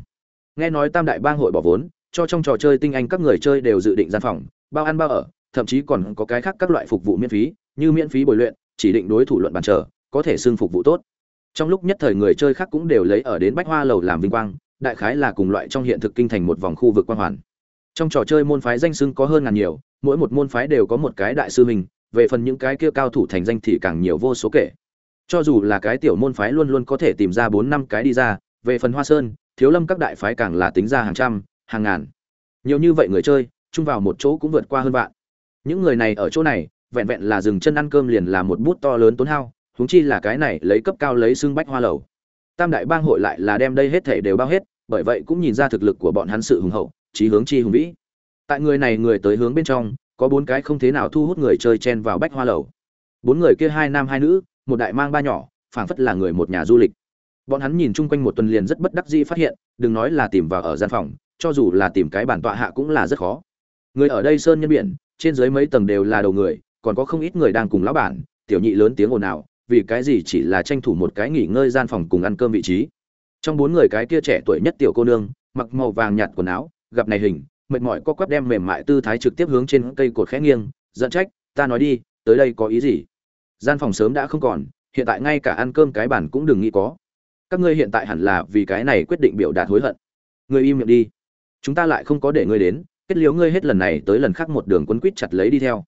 Nghe nói tam đại bang hội bỏ vốn, cho trong trò chơi tinh anh các người chơi đều dự định gian phòng, bao ăn bao ở, thậm chí còn có cái khác các loại phục vụ miễn phí, như miễn phí bồi luyện, chỉ định đối thủ luận bàn trở có thể xưng phục vụ tốt. Trong lúc nhất thời người chơi khác cũng đều lấy ở đến bách hoa lầu làm vinh quang, đại khái là cùng loại trong hiện thực kinh thành một vòng khu vực quan hoàn. Trong trò chơi môn phái danh xưng có hơn ngàn nhiều mỗi một môn phái đều có một cái đại sư mình về phần những cái kia cao thủ thành danh thì càng nhiều vô số kể. Cho dù là cái tiểu môn phái luôn luôn có thể tìm ra bốn năm cái đi ra, về phần hoa sơn, thiếu lâm các đại phái càng là tính ra hàng trăm, hàng ngàn. Nhiều như vậy người chơi, chung vào một chỗ cũng vượt qua hơn vạn. Những người này ở chỗ này, vẹn vẹn là dừng chân ăn cơm liền là một bút to lớn tốn hao, huống chi là cái này lấy cấp cao lấy xương bách hoa lầu. Tam đại bang hội lại là đem đây hết thể đều bao hết, bởi vậy cũng nhìn ra thực lực của bọn hắn sự hùng hậu trí hướng chi hùng vĩ tại người này người tới hướng bên trong, có bốn cái không thế nào thu hút người chơi chen vào bách hoa lầu. Bốn người kia hai nam hai nữ, một đại mang ba nhỏ, phảng phất là người một nhà du lịch. Bọn hắn nhìn chung quanh một tuần liền rất bất đắc dĩ phát hiện, đừng nói là tìm vào ở gian phòng, cho dù là tìm cái bản tọa hạ cũng là rất khó. Người ở đây sơn nhân biển, trên dưới mấy tầng đều là đầu người, còn có không ít người đang cùng lão bản, tiểu nhị lớn tiếng ồn ào, vì cái gì chỉ là tranh thủ một cái nghỉ ngơi gian phòng cùng ăn cơm vị trí. Trong bốn người cái kia trẻ tuổi nhất tiểu cô nương, mặc màu vàng nhạt quần áo, gặp này hình mệt mỏi co quắp đem mềm mại tư thái trực tiếp hướng trên cây cột khẽ nghiêng, giận trách, ta nói đi, tới đây có ý gì? Gian phòng sớm đã không còn, hiện tại ngay cả ăn cơm cái bản cũng đừng nghĩ có. Các ngươi hiện tại hẳn là vì cái này quyết định biểu đạt hối hận. Ngươi im miệng đi. Chúng ta lại không có để ngươi đến, kết liễu ngươi hết lần này tới lần khác một đường quấn quýt chặt lấy đi theo.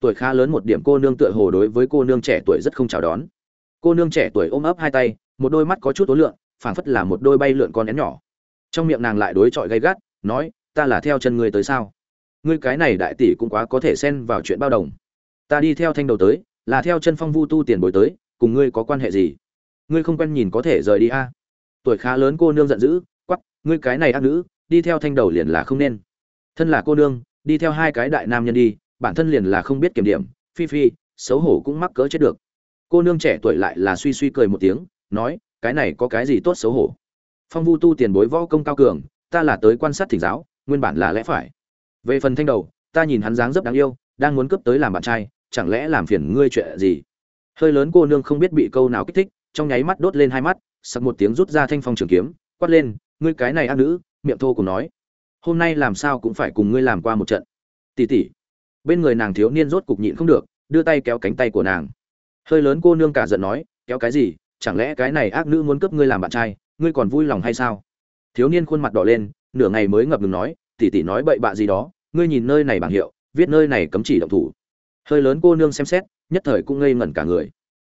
Tuổi khá lớn một điểm cô nương tựa hồ đối với cô nương trẻ tuổi rất không chào đón. Cô nương trẻ tuổi ôm ấp hai tay, một đôi mắt có chút tối lượng phảng phất là một đôi bay lượn con én nhỏ. Trong miệng nàng lại đối chọi gay gắt, nói ta là theo chân ngươi tới sao? Ngươi cái này đại tỷ cũng quá có thể xen vào chuyện bao đồng. Ta đi theo thanh đầu tới, là theo chân phong vu tu tiền bồi tới, cùng ngươi có quan hệ gì? Ngươi không quen nhìn có thể rời đi a? Tuổi khá lớn cô nương giận dữ quắp ngươi cái này ác nữ, đi theo thanh đầu liền là không nên. Thân là cô nương, đi theo hai cái đại nam nhân đi, bản thân liền là không biết kiểm điểm, phi phi, xấu hổ cũng mắc cỡ chết được. Cô nương trẻ tuổi lại là suy suy cười một tiếng, nói, cái này có cái gì tốt xấu hổ? Phong vu tu tiền bối võ công cao cường, ta là tới quan sát thỉnh giáo nguyên bản là lẽ phải. Về phần thanh đầu, ta nhìn hắn dáng rất đáng yêu, đang muốn cướp tới làm bạn trai, chẳng lẽ làm phiền ngươi chuyện gì? Hơi lớn cô nương không biết bị câu nào kích thích, trong nháy mắt đốt lên hai mắt, sặc một tiếng rút ra thanh phong trường kiếm, quát lên, ngươi cái này ác nữ! Miệng thô cùng nói, hôm nay làm sao cũng phải cùng ngươi làm qua một trận. Tỷ tỷ. Bên người nàng thiếu niên rốt cục nhịn không được, đưa tay kéo cánh tay của nàng. Hơi lớn cô nương cả giận nói, kéo cái gì? Chẳng lẽ cái này ác nữ muốn cướp ngươi làm bạn trai, ngươi còn vui lòng hay sao? Thiếu niên khuôn mặt đỏ lên nửa ngày mới ngập ngừng nói, tỷ tỷ nói bậy bạ gì đó, ngươi nhìn nơi này bảng hiệu, viết nơi này cấm chỉ động thủ. Hơi lớn cô nương xem xét, nhất thời cũng ngây ngẩn cả người.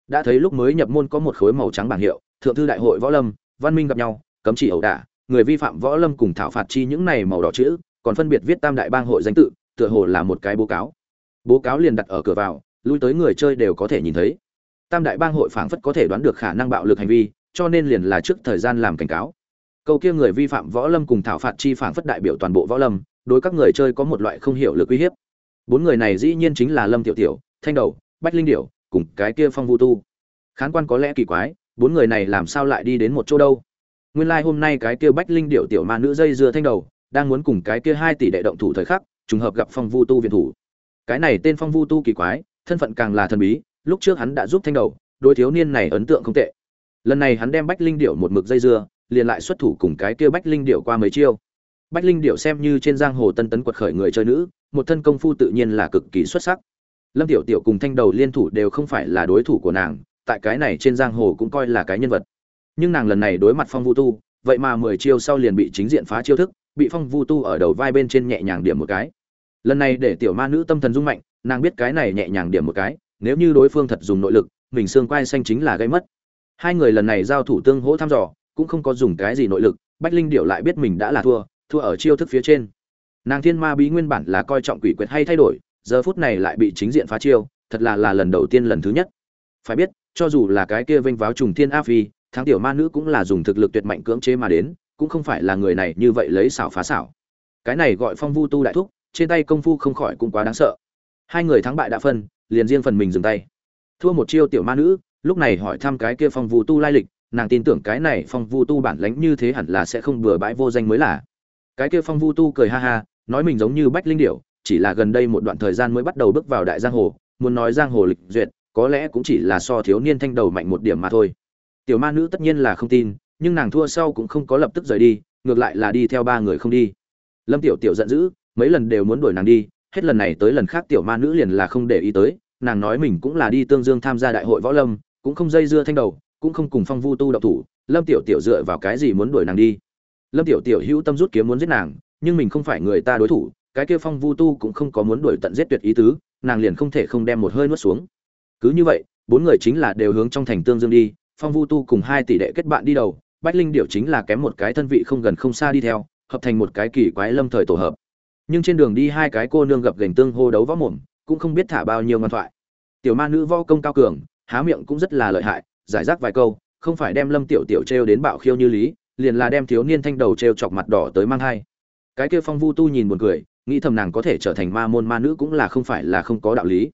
Đã thấy lúc mới nhập môn có một khối màu trắng bảng hiệu, thượng thư đại hội võ lâm, văn minh gặp nhau, cấm chỉ ẩu đả, người vi phạm võ lâm cùng thảo phạt chi những này màu đỏ chữ, còn phân biệt viết tam đại bang hội danh tự, tựa hồ là một cái bố cáo. Bố cáo liền đặt ở cửa vào, lui tới người chơi đều có thể nhìn thấy. Tam đại bang hội phảng phất có thể đoán được khả năng bạo lực hành vi, cho nên liền là trước thời gian làm cảnh cáo câu kia người vi phạm võ lâm cùng thảo phạt chi phản phất đại biểu toàn bộ võ lâm, đối các người chơi có một loại không hiểu lực uy hiếp. Bốn người này dĩ nhiên chính là lâm tiểu tiểu, thanh đầu, bách linh điểu, cùng cái kia phong vu tu. Khán quan có lẽ kỳ quái, bốn người này làm sao lại đi đến một chỗ đâu? Nguyên lai like hôm nay cái kia bách linh điểu tiểu ma nữ dây dưa thanh đầu, đang muốn cùng cái kia hai tỷ đệ động thủ thời khắc, trùng hợp gặp phong vu tu viện thủ. Cái này tên phong vu tu kỳ quái, thân phận càng là thần bí, lúc trước hắn đã giúp thanh đầu đôi thiếu niên này ấn tượng không tệ. Lần này hắn đem bách linh điệu một mực dây dưa liền lại xuất thủ cùng cái kia bách linh điệu qua mấy chiêu. Bách linh điệu xem như trên giang hồ tân tấn quật khởi người chơi nữ, một thân công phu tự nhiên là cực kỳ xuất sắc. Lâm tiểu tiểu cùng thanh đầu liên thủ đều không phải là đối thủ của nàng, tại cái này trên giang hồ cũng coi là cái nhân vật. Nhưng nàng lần này đối mặt phong vu tu, vậy mà mười chiêu sau liền bị chính diện phá chiêu thức, bị phong vu tu ở đầu vai bên trên nhẹ nhàng điểm một cái. Lần này để tiểu ma nữ tâm thần rung mạnh, nàng biết cái này nhẹ nhàng điểm một cái, nếu như đối phương thật dùng nội lực, mình xương quai xanh chính là gây mất. Hai người lần này giao thủ tương hỗ thăm dò cũng không có dùng cái gì nội lực, bách linh điệu lại biết mình đã là thua thua ở chiêu thức phía trên. Nàng thiên ma bí nguyên bản là coi trọng quỷ quyệt hay thay đổi, giờ phút này lại bị chính diện phá chiêu, thật là là lần đầu tiên lần thứ nhất. Phải biết, cho dù là cái kia vênh váo trùng thiên a phi, thắng tiểu ma nữ cũng là dùng thực lực tuyệt mạnh cưỡng chế mà đến, cũng không phải là người này như vậy lấy xảo phá xảo. Cái này gọi phong vu tu đại thúc, trên tay công phu không khỏi cũng quá đáng sợ. Hai người thắng bại đã phân, liền riêng phần mình dừng tay. Thua một chiêu tiểu ma nữ, lúc này hỏi thăm cái kia phong vu tu lai lịch nàng tin tưởng cái này phong vu tu bản lãnh như thế hẳn là sẽ không bừa bãi vô danh mới là. Cái kia phong vu tu cười ha ha, nói mình giống như bách linh điểu, chỉ là gần đây một đoạn thời gian mới bắt đầu bước vào đại giang hồ, muốn nói giang hồ lịch duyệt, có lẽ cũng chỉ là so thiếu niên thanh đầu mạnh một điểm mà thôi. Tiểu ma nữ tất nhiên là không tin, nhưng nàng thua sau cũng không có lập tức rời đi, ngược lại là đi theo ba người không đi. Lâm tiểu tiểu giận dữ, mấy lần đều muốn đuổi nàng đi, hết lần này tới lần khác tiểu ma nữ liền là không để ý tới, nàng nói mình cũng là đi tương dương tham gia đại hội võ lâm, cũng không dây dưa thanh đầu cũng không cùng phong vu tu động thủ, lâm tiểu tiểu dựa vào cái gì muốn đuổi nàng đi? Lâm tiểu tiểu hữu tâm rút kiếm muốn giết nàng, nhưng mình không phải người ta đối thủ, cái kia phong vu tu cũng không có muốn đuổi tận giết tuyệt ý tứ, nàng liền không thể không đem một hơi nuốt xuống. Cứ như vậy, bốn người chính là đều hướng trong thành tương dương đi, phong vu tu cùng hai tỷ đệ kết bạn đi đầu, bách linh điệu chính là kém một cái thân vị không gần không xa đi theo, hợp thành một cái kỳ quái lâm thời tổ hợp. Nhưng trên đường đi hai cái cô nương gập gành tương hô đấu võ mồm, cũng không biết thả bao nhiêu ngoan thoại. Tiểu ma nữ võ công cao cường, há miệng cũng rất là lợi hại giải rác vài câu, không phải đem lâm tiểu tiểu trêu đến bạo khiêu như lý, liền là đem thiếu niên thanh đầu trêu chọc mặt đỏ tới mang hai. Cái kia phong vu tu nhìn buồn cười, nghĩ thầm nàng có thể trở thành ma môn ma nữ cũng là không phải là không có đạo lý.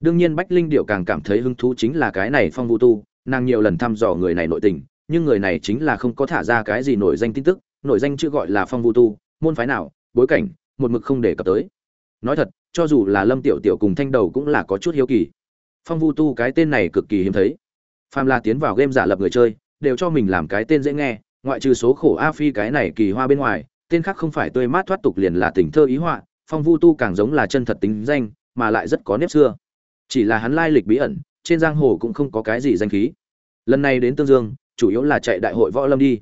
Đương nhiên bách linh điệu càng cảm thấy hứng thú chính là cái này phong vu tu, nàng nhiều lần thăm dò người này nội tình, nhưng người này chính là không có thả ra cái gì nổi danh tin tức, nổi danh chưa gọi là phong vu tu, môn phái nào, bối cảnh, một mực không đề cập tới. Nói thật, cho dù là lâm tiểu tiểu cùng thanh đầu cũng là có chút hiếu kỳ. Phong vu tu cái tên này cực kỳ hiếm thấy phàm là tiến vào game giả lập người chơi, đều cho mình làm cái tên dễ nghe, ngoại trừ số khổ a phi cái này kỳ hoa bên ngoài, tên khác không phải tươi mát thoát tục liền là tình thơ ý họa, phong vu tu càng giống là chân thật tính danh, mà lại rất có nếp xưa. Chỉ là hắn lai lịch bí ẩn, trên giang hồ cũng không có cái gì danh khí. Lần này đến tương dương, chủ yếu là chạy đại hội võ lâm đi.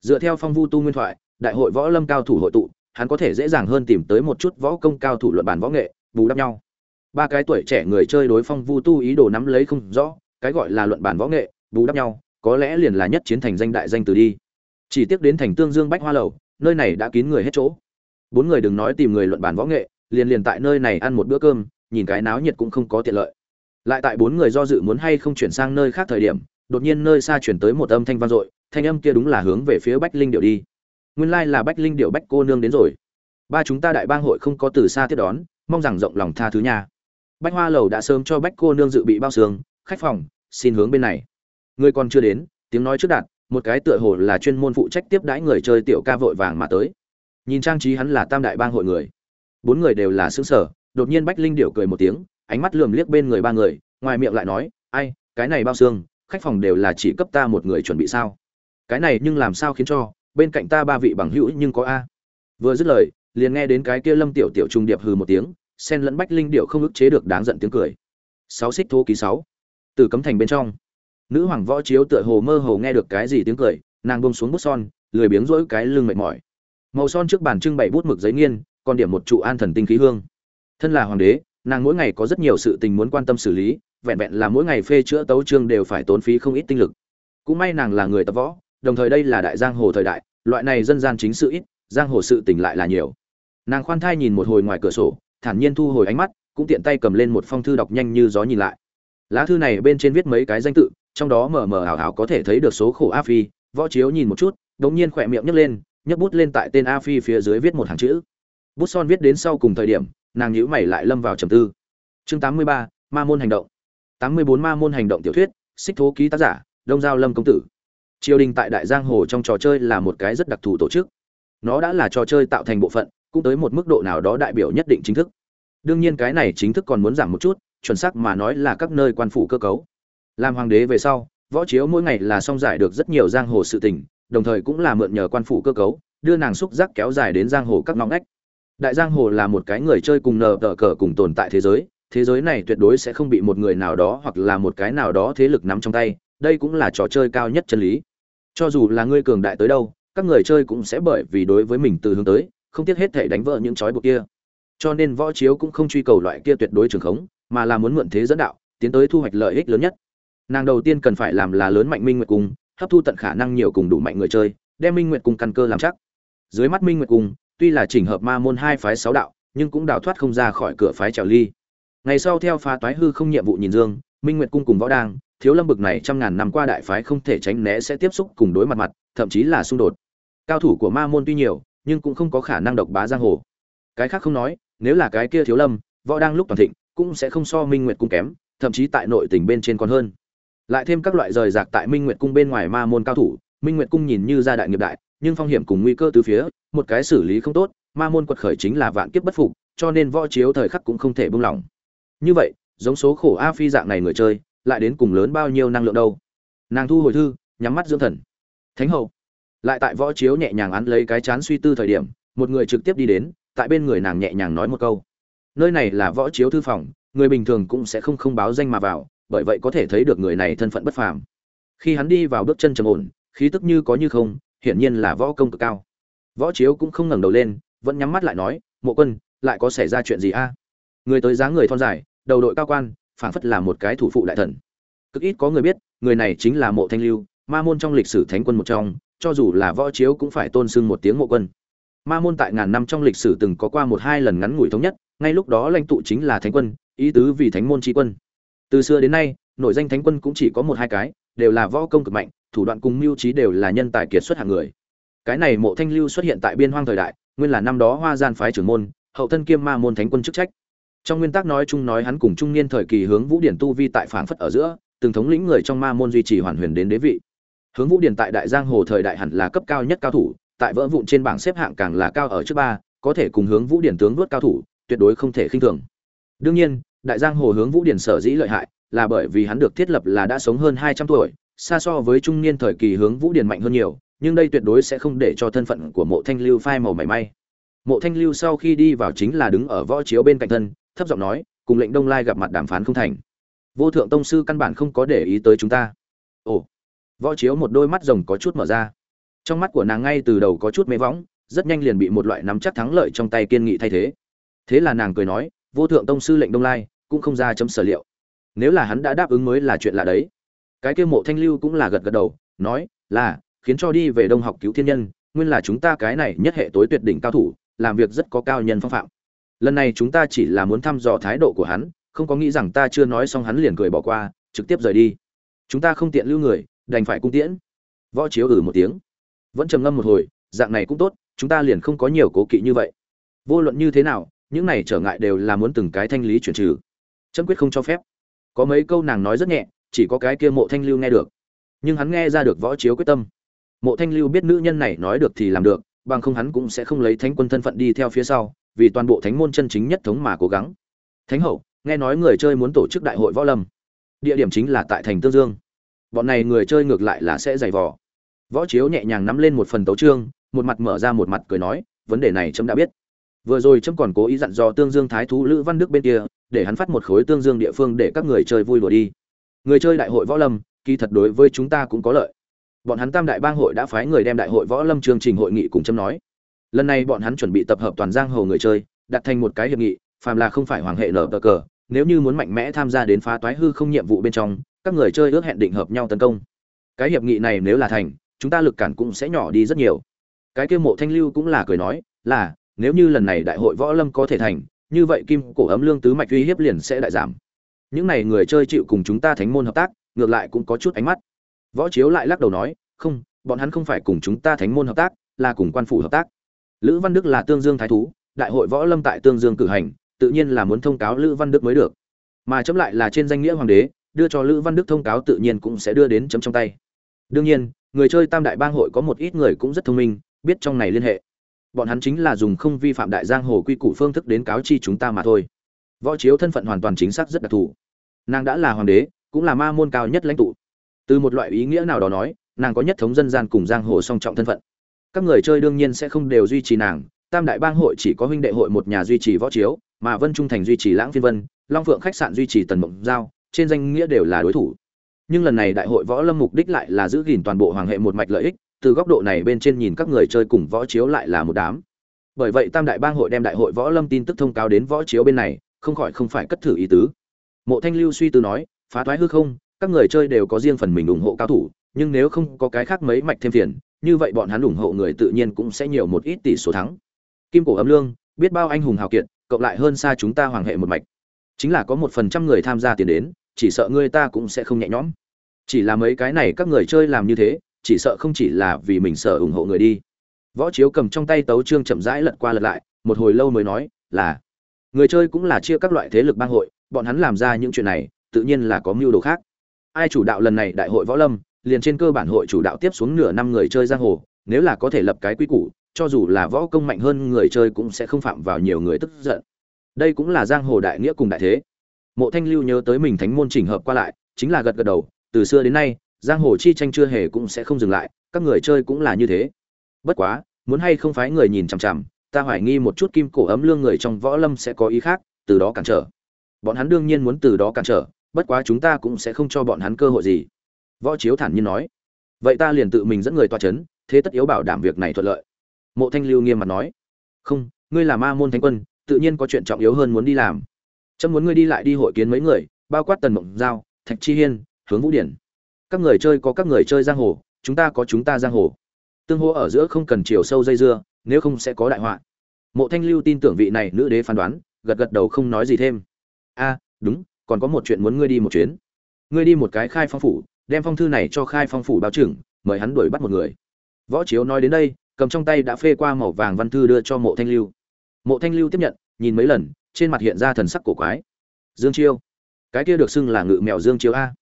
Dựa theo phong vu tu nguyên thoại, đại hội võ lâm cao thủ hội tụ, hắn có thể dễ dàng hơn tìm tới một chút võ công cao thủ luận bàn võ nghệ, bù đắp nhau. Ba cái tuổi trẻ người chơi đối phong vu tu ý đồ nắm lấy không rõ cái gọi là luận bàn võ nghệ, bù đắp nhau, có lẽ liền là nhất chiến thành danh đại danh từ đi. Chỉ tiếc đến thành tương dương bách hoa lầu, nơi này đã kín người hết chỗ. Bốn người đừng nói tìm người luận bàn võ nghệ, liền liền tại nơi này ăn một bữa cơm, nhìn cái náo nhiệt cũng không có tiện lợi. Lại tại bốn người do dự muốn hay không chuyển sang nơi khác thời điểm, đột nhiên nơi xa chuyển tới một âm thanh vang dội, thanh âm kia đúng là hướng về phía bách linh điệu đi. Nguyên lai là bách linh điệu bách cô nương đến rồi. Ba chúng ta đại bang hội không có từ xa tiếp đón, mong rằng rộng lòng tha thứ nhà bách hoa lầu đã sớm cho bách cô nương dự bị bao xương khách phòng, xin hướng bên này. Người còn chưa đến, tiếng nói trước đạt một cái tựa hồ là chuyên môn phụ trách tiếp đãi người chơi tiểu ca vội vàng mà tới. Nhìn trang trí hắn là tam đại bang hội người. Bốn người đều là xứ sở đột nhiên bách linh điệu cười một tiếng, ánh mắt lườm liếc bên người ba người, ngoài miệng lại nói, ai, cái này bao xương, khách phòng đều là chỉ cấp ta một người chuẩn bị sao? Cái này nhưng làm sao khiến cho, bên cạnh ta ba vị bằng hữu nhưng có a? Vừa dứt lời, liền nghe đến cái kia lâm tiểu tiểu trung điệp hừ một tiếng sen lẫn bách linh điệu không ức chế được đáng giận tiếng cười. Sáu xích thô ký sáu từ cấm thành bên trong. Nữ hoàng võ chiếu tựa hồ mơ hồ nghe được cái gì tiếng cười, nàng bông xuống bút son, lười biếng rỗi cái lưng mệt mỏi. Màu son trước bàn trưng bày bút mực giấy nghiên, còn điểm một trụ an thần tinh khí hương. Thân là hoàng đế, nàng mỗi ngày có rất nhiều sự tình muốn quan tâm xử lý, vẹn vẹn là mỗi ngày phê chữa tấu chương đều phải tốn phí không ít tinh lực. Cũng may nàng là người tập võ, đồng thời đây là đại giang hồ thời đại, loại này dân gian chính sự ít, giang hồ sự tình lại là nhiều. Nàng khoan thai nhìn một hồi ngoài cửa sổ, thản nhiên thu hồi ánh mắt, cũng tiện tay cầm lên một phong thư đọc nhanh như gió nhìn lại lá thư này bên trên viết mấy cái danh tự trong đó mờ mờ ảo ảo có thể thấy được số khổ a phi. Võ chiếu nhìn một chút đống nhiên khỏe miệng nhấc lên nhấc bút lên tại tên a phi phía dưới viết một hàng chữ. Bút son viết đến sau cùng thời điểm nàng nhữ mày lại lâm vào trầm tư. Chương 83, ma môn hành động. 84 ma môn hành động tiểu thuyết xích thố ký tác giả đông giao lâm công tử. Triều đình tại đại giang hồ trong trò chơi là một cái rất đặc thù tổ chức. Nó đã là trò chơi tạo thành bộ phận cũng tới một mức độ nào đó đại biểu nhất định chính thức. Đương nhiên cái này chính thức còn muốn giảm một chút chuẩn xác mà nói là các nơi quan phủ cơ cấu. Làm hoàng đế về sau, võ chiếu mỗi ngày là song giải được rất nhiều giang hồ sự tình, đồng thời cũng là mượn nhờ quan phủ cơ cấu, đưa nàng xúc giác kéo dài đến giang hồ các ngõ ngách. Đại giang hồ là một cái người chơi cùng nở tở cờ cùng tồn tại thế giới thế giới này tuyệt đối sẽ không bị một người nào đó hoặc là một cái nào đó thế lực nắm trong tay, đây cũng là trò chơi cao nhất chân lý. Cho dù là ngươi cường đại tới đâu, các người chơi cũng sẽ bởi vì đối với mình từ hướng tới, không tiếc hết thể đánh vỡ những trói buộc kia. Cho nên võ chiếu cũng không truy cầu loại kia tuyệt đối trường khống mà là muốn mượn thế dẫn đạo, tiến tới thu hoạch lợi ích lớn nhất. Nàng đầu tiên cần phải làm là lớn mạnh minh nguyệt cung, hấp thu tận khả năng nhiều cùng đủ mạnh người chơi, đem minh nguyệt cung căn cơ làm chắc. Dưới mắt minh nguyệt cung, tuy là chỉnh hợp ma môn hai phái sáu đạo, nhưng cũng đào thoát không ra khỏi cửa phái trèo ly. Ngày sau theo phá toái hư không nhiệm vụ nhìn dương, minh nguyệt cung cùng võ đang thiếu lâm bực này trăm ngàn năm qua đại phái không thể tránh né sẽ tiếp xúc cùng đối mặt mặt, thậm chí là xung đột. Cao thủ của ma môn tuy nhiều, nhưng cũng không có khả năng độc bá giang hồ. Cái khác không nói, nếu là cái kia thiếu lâm, võ đang lúc toàn thịnh cũng sẽ không so minh nguyệt cung kém, thậm chí tại nội tình bên trên còn hơn. Lại thêm các loại rời rạc tại minh nguyệt cung bên ngoài ma môn cao thủ, minh nguyệt cung nhìn như gia đại nghiệp đại, nhưng phong hiểm cùng nguy cơ từ phía, một cái xử lý không tốt, ma môn quật khởi chính là vạn kiếp bất phục, cho nên võ chiếu thời khắc cũng không thể buông lỏng. Như vậy, giống số khổ a phi dạng này người chơi, lại đến cùng lớn bao nhiêu năng lượng đâu? Nàng thu hồi thư, nhắm mắt dưỡng thần. Thánh hậu. Lại tại võ chiếu nhẹ nhàng án lấy cái chán suy tư thời điểm, một người trực tiếp đi đến, tại bên người nàng nhẹ nhàng nói một câu nơi này là võ chiếu thư phòng, người bình thường cũng sẽ không không báo danh mà vào, bởi vậy có thể thấy được người này thân phận bất phàm. Khi hắn đi vào bước chân trầm ổn, khí tức như có như không, hiển nhiên là võ công cực cao. Võ chiếu cũng không ngẩng đầu lên, vẫn nhắm mắt lại nói, mộ quân, lại có xảy ra chuyện gì a? Người tới dáng người thon dài, đầu đội cao quan, phảng phất là một cái thủ phụ đại thần. Cực ít có người biết, người này chính là mộ thanh lưu, ma môn trong lịch sử thánh quân một trong, cho dù là võ chiếu cũng phải tôn sưng một tiếng mộ quân. Ma môn tại ngàn năm trong lịch sử từng có qua một hai lần ngắn ngủi thống nhất ngay lúc đó lãnh tụ chính là thánh quân, ý tứ vì thánh môn tri quân. Từ xưa đến nay nội danh thánh quân cũng chỉ có một hai cái, đều là võ công cực mạnh, thủ đoạn cùng mưu trí đều là nhân tài kiệt xuất hạng người. Cái này mộ thanh lưu xuất hiện tại biên hoang thời đại, nguyên là năm đó hoa gian phái trưởng môn, hậu thân kiêm ma môn thánh quân chức trách. Trong nguyên tắc nói chung nói hắn cùng trung niên thời kỳ hướng vũ điển tu vi tại phảng phất ở giữa, từng thống lĩnh người trong ma môn duy trì hoàn huyền đến đế vị. Hướng vũ điển tại đại giang hồ thời đại hẳn là cấp cao nhất cao thủ, tại vỡ vụn trên bảng xếp hạng càng là cao ở trước ba, có thể cùng hướng vũ điển tướng vuốt cao thủ tuyệt đối không thể khinh thường. Đương nhiên, đại giang hồ hướng vũ điển sở dĩ lợi hại là bởi vì hắn được thiết lập là đã sống hơn hai trăm tuổi, xa so với trung niên thời kỳ hướng vũ điển mạnh hơn nhiều, nhưng đây tuyệt đối sẽ không để cho thân phận của mộ thanh lưu phai màu mảy may. Mộ thanh lưu sau khi đi vào chính là đứng ở võ chiếu bên cạnh thân, thấp giọng nói, cùng lệnh đông lai gặp mặt đàm phán không thành. Vô thượng tông sư căn bản không có để ý tới chúng ta. Ồ. Võ chiếu một đôi mắt rồng có chút mở ra. Trong mắt của nàng ngay từ đầu có chút mê võng, rất nhanh liền bị một loại nắm chắc thắng lợi trong tay kiên nghị thay thế thế là nàng cười nói, vô thượng tông sư lệnh đông lai, cũng không ra chấm sở liệu. Nếu là hắn đã đáp ứng mới là chuyện lạ đấy. Cái kia mộ thanh lưu cũng là gật gật đầu, nói, là, khiến cho đi về đông học cứu thiên nhân, nguyên là chúng ta cái này nhất hệ tối tuyệt đỉnh cao thủ, làm việc rất có cao nhân phong phạm. Lần này chúng ta chỉ là muốn thăm dò thái độ của hắn, không có nghĩ rằng ta chưa nói xong hắn liền cười bỏ qua, trực tiếp rời đi. Chúng ta không tiện lưu người, đành phải cung tiễn. Võ chiếu ử một tiếng. Vẫn trầm ngâm một hồi, dạng này cũng tốt, chúng ta liền không có nhiều cố kỵ như vậy. Vô luận như thế nào những này trở ngại đều là muốn từng cái thanh lý chuyển trừ. Chấm quyết không cho phép. Có mấy câu nàng nói rất nhẹ, chỉ có cái kia mộ thanh lưu nghe được. Nhưng hắn nghe ra được võ chiếu quyết tâm. Mộ thanh lưu biết nữ nhân này nói được thì làm được, bằng không hắn cũng sẽ không lấy thánh quân thân phận đi theo phía sau, vì toàn bộ thánh môn chân chính nhất thống mà cố gắng. Thánh hậu, nghe nói người chơi muốn tổ chức đại hội võ lâm. Địa điểm chính là tại thành tương dương. Bọn này người chơi ngược lại là sẽ giày vò. Võ chiếu nhẹ nhàng nắm lên một phần tấu trương một mặt mở ra một mặt cười nói, vấn đề này trẫm đã biết vừa rồi trâm còn cố ý dặn dò tương dương thái thú lữ văn đức bên kia, để hắn phát một khối tương dương địa phương để các người chơi vui đùa đi. Người chơi đại hội võ lâm, kỳ thật đối với chúng ta cũng có lợi. Bọn hắn tam đại bang hội đã phái người đem đại hội võ lâm chương trình hội nghị cùng châm nói. Lần này bọn hắn chuẩn bị tập hợp toàn giang hồ người chơi, đặt thành một cái hiệp nghị, phàm là không phải hoàng hệ nở cờ cờ, nếu như muốn mạnh mẽ tham gia đến phá toái hư không nhiệm vụ bên trong, các người chơi ước hẹn định hợp nhau tấn công. Cái hiệp nghị này nếu là thành, chúng ta lực cản cũng sẽ nhỏ đi rất nhiều. Cái kia mộ thanh lưu cũng là cười nói, là nếu như lần này đại hội võ lâm có thể thành, như vậy kim cổ ấm lương tứ mạch uy hiếp liền sẽ đại giảm. Những này người chơi chịu cùng chúng ta thánh môn hợp tác, ngược lại cũng có chút ánh mắt. Võ chiếu lại lắc đầu nói, không, bọn hắn không phải cùng chúng ta thánh môn hợp tác, là cùng quan phủ hợp tác. Lữ văn đức là tương dương thái thú, đại hội võ lâm tại tương dương cử hành, tự nhiên là muốn thông cáo lữ văn đức mới được. Mà chấm lại là trên danh nghĩa hoàng đế, đưa cho lữ văn đức thông cáo tự nhiên cũng sẽ đưa đến chấm trong tay. Đương nhiên, người chơi tam đại bang hội có một ít người cũng rất thông minh, biết trong này liên hệ bọn hắn chính là dùng không vi phạm đại giang hồ quy củ phương thức đến cáo chi chúng ta mà thôi. Võ chiếu thân phận hoàn toàn chính xác rất đặc thù. Nàng đã là hoàng đế, cũng là ma môn cao nhất lãnh tụ. Từ một loại ý nghĩa nào đó nói, nàng có nhất thống dân gian cùng giang hồ song trọng thân phận. Các người chơi đương nhiên sẽ không đều duy trì nàng, tam đại bang hội chỉ có huynh đệ hội một nhà duy trì võ chiếu, mà vân trung thành duy trì lãng phiên vân, long phượng khách sạn duy trì tần mộng giao, trên danh nghĩa đều là đối thủ. Nhưng lần này đại hội võ lâm mục đích lại là giữ gìn toàn bộ hoàng hệ một mạch lợi ích từ góc độ này bên trên nhìn các người chơi cùng võ chiếu lại là một đám. Bởi vậy tam đại bang hội đem đại hội võ lâm tin tức thông cáo đến võ chiếu bên này, không khỏi không phải cất thử ý tứ. Mộ thanh lưu suy tư nói, phá thoái hư không, các người chơi đều có riêng phần mình ủng hộ cao thủ, nhưng nếu không có cái khác mấy mạch thêm phiền, như vậy bọn hắn ủng hộ người tự nhiên cũng sẽ nhiều một ít tỷ số thắng. Kim cổ ấm lương, biết bao anh hùng hào kiệt, cộng lại hơn xa chúng ta hoàng hệ một mạch. Chính là có một phần trăm người tham gia tiền đến, chỉ sợ ngươi ta cũng sẽ không nhẹ nhõm. Chỉ là mấy cái này các người chơi làm như thế chỉ sợ không chỉ là vì mình sợ ủng hộ người đi. Võ chiếu cầm trong tay tấu trương chậm rãi lật qua lật lại, một hồi lâu mới nói, là, người chơi cũng là chia các loại thế lực bang hội, bọn hắn làm ra những chuyện này, tự nhiên là có mưu đồ khác. Ai chủ đạo lần này đại hội võ lâm, liền trên cơ bản hội chủ đạo tiếp xuống nửa năm người chơi giang hồ, nếu là có thể lập cái quy củ, cho dù là võ công mạnh hơn người chơi cũng sẽ không phạm vào nhiều người tức giận. Đây cũng là giang hồ đại nghĩa cùng đại thế. Mộ thanh lưu nhớ tới mình thánh môn chỉnh hợp qua lại, chính là gật gật đầu, từ xưa đến nay giang hồ chi tranh chưa hề cũng sẽ không dừng lại, các người chơi cũng là như thế. Bất quá, muốn hay không phái người nhìn chằm chằm, ta hoài nghi một chút kim cổ ấm lương người trong võ lâm sẽ có ý khác, từ đó cản trở. Bọn hắn đương nhiên muốn từ đó cản trở, bất quá chúng ta cũng sẽ không cho bọn hắn cơ hội gì. Võ chiếu thản nhiên nói. Vậy ta liền tự mình dẫn người toa c h ấ n thế tất yếu bảo đảm việc này thuận lợi. Mộ thanh lưu nghiêm mặt nói. Không, ngươi là ma môn thánh quân, tự nhiên có chuyện trọng yếu hơn muốn đi làm. Trâm muốn ngươi đi lại đi hội kiến mấy người, bao quát tần mộng giao, thạch chi hiên, hướng vũ điển các người chơi có các người chơi giang hồ, chúng ta có chúng ta giang hồ. Tương hô ở giữa không cần chiều sâu dây dưa, nếu không sẽ có đại họa. Mộ thanh lưu tin tưởng vị này nữ đế phán đoán, gật gật đầu không nói gì thêm. A, đúng, còn có một chuyện muốn ngươi đi một chuyến. Ngươi đi một cái khai phong phủ, đem phong thư này cho khai phong phủ báo trưởng, mời hắn đuổi bắt một người. Võ chiếu nói đến đây, cầm trong tay đã phê qua màu vàng văn thư đưa cho mộ thanh lưu. Mộ thanh lưu tiếp nhận, nhìn mấy lần, trên mặt hiện ra thần sắc cổ quái. Dương chiêu. Cái kia được xưng là ngự mèo dương chiêu a.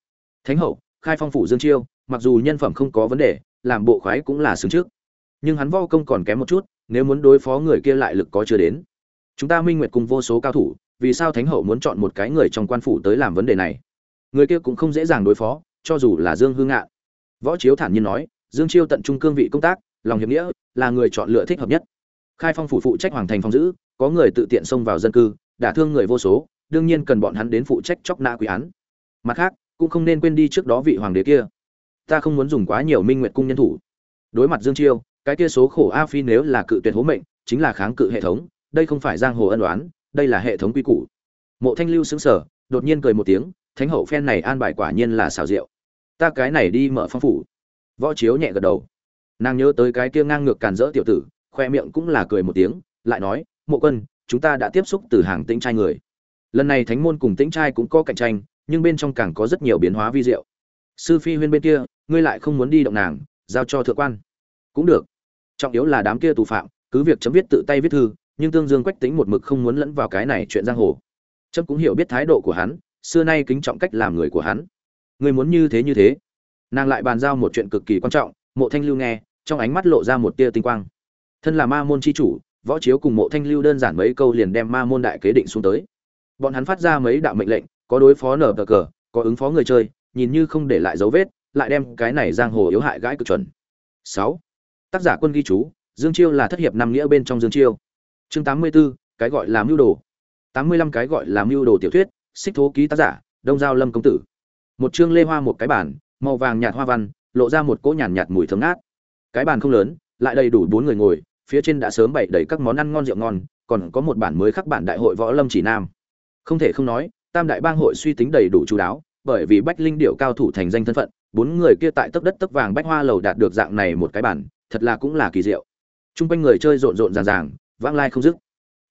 Thánh hậu khai phong phủ dương chiêu, mặc dù nhân phẩm không có vấn đề, làm bộ khoái cũng là xứng trước. Nhưng hắn võ công còn kém một chút, nếu muốn đối phó người kia lại lực có chưa đến. Chúng ta minh nguyệt cùng vô số cao thủ, vì sao thánh hậu muốn chọn một cái người trong quan phủ tới làm vấn đề này? Người kia cũng không dễ dàng đối phó, cho dù là dương hương ngạn. Võ chiếu thản nhiên nói, dương chiêu tận trung cương vị công tác, lòng hiệp nghĩa, là người chọn lựa thích hợp nhất. Khai phong phủ phụ trách hoàng thành phòng giữ, có người tự tiện xông vào dân cư, đả thương người vô số, đương nhiên cần bọn hắn đến phụ trách chóc nã quý án. Mặt khác cũng không nên quên đi trước đó vị hoàng đế kia. Ta không muốn dùng quá nhiều minh nguyệt cung nhân thủ. Đối mặt dương chiêu, cái kia số khổ a phi nếu là cự tuyệt hố mệnh, chính là kháng cự hệ thống, đây không phải giang hồ ân đoán đây là hệ thống quy củ. Mộ thanh lưu xứng sở đột nhiên cười một tiếng, thánh hậu phen này an bài quả nhiên là xào rượu ta cái này đi mở phong phủ. Võ chiếu nhẹ gật đầu. Nàng nhớ tới cái kia ngang ngược càn rỡ tiểu tử, khoe miệng cũng là cười một tiếng, lại nói, mộ quân, chúng ta đã tiếp xúc từ hàng tĩnh trai người. Lần này thánh môn cùng tĩnh trai cũng có cạnh tranh nhưng bên trong càng có rất nhiều biến hóa vi diệu. Sư phi huyên bên kia, ngươi lại không muốn đi động nàng, giao cho thượng quan. Cũng được. Trọng yếu là đám kia tù phạm, cứ việc chấm viết tự tay viết thư, nhưng tương dương quách tính một mực không muốn lẫn vào cái này chuyện giang hồ. Chấm cũng hiểu biết thái độ của hắn, xưa nay kính trọng cách làm người của hắn. Ngươi muốn như thế như thế. Nàng lại bàn giao một chuyện cực kỳ quan trọng, mộ thanh lưu nghe, trong ánh mắt lộ ra một tia tinh quang. Thân là ma môn chi chủ, võ chiếu cùng mộ thanh lưu đơn giản mấy câu liền đem ma môn đại kế định xuống tới. Bọn hắn phát ra mấy đạo mệnh lệnh có đối phó nở cờ có ứng phó người chơi nhìn như không để lại dấu vết lại đem cái này giang hồ yếu hại gãi cực chuẩn. Sáu tác giả quân ghi chú dương chiêu là thất hiệp năm nghĩa bên trong dương chiêu. Chương tám mươi 84, cái gọi là mưu đồ. Tám mươi lăm cái gọi là mưu đồ tiểu thuyết xích thố ký tác giả đông giao lâm công tử. Một chương lê hoa một cái bản màu vàng nhạt hoa văn lộ ra một cỗ nhàn nhạt, nhạt mùi thơm ngát. Cái bàn không lớn lại đầy đủ bốn người ngồi phía trên đã sớm bày đầy các món ăn ngon rượu ngon còn có một bản mới khắc bản đại hội võ lâm chỉ nam. Không thể không nói tam đại bang hội suy tính đầy đủ chú đáo bởi vì bách linh điệu cao thủ thành danh thân phận bốn người kia tại tấc đất tấc vàng bách hoa lầu đạt được dạng này một cái bản thật là cũng là kỳ diệu Trung quanh người chơi rộn rộn ràng ràng, vãng lai không dứt.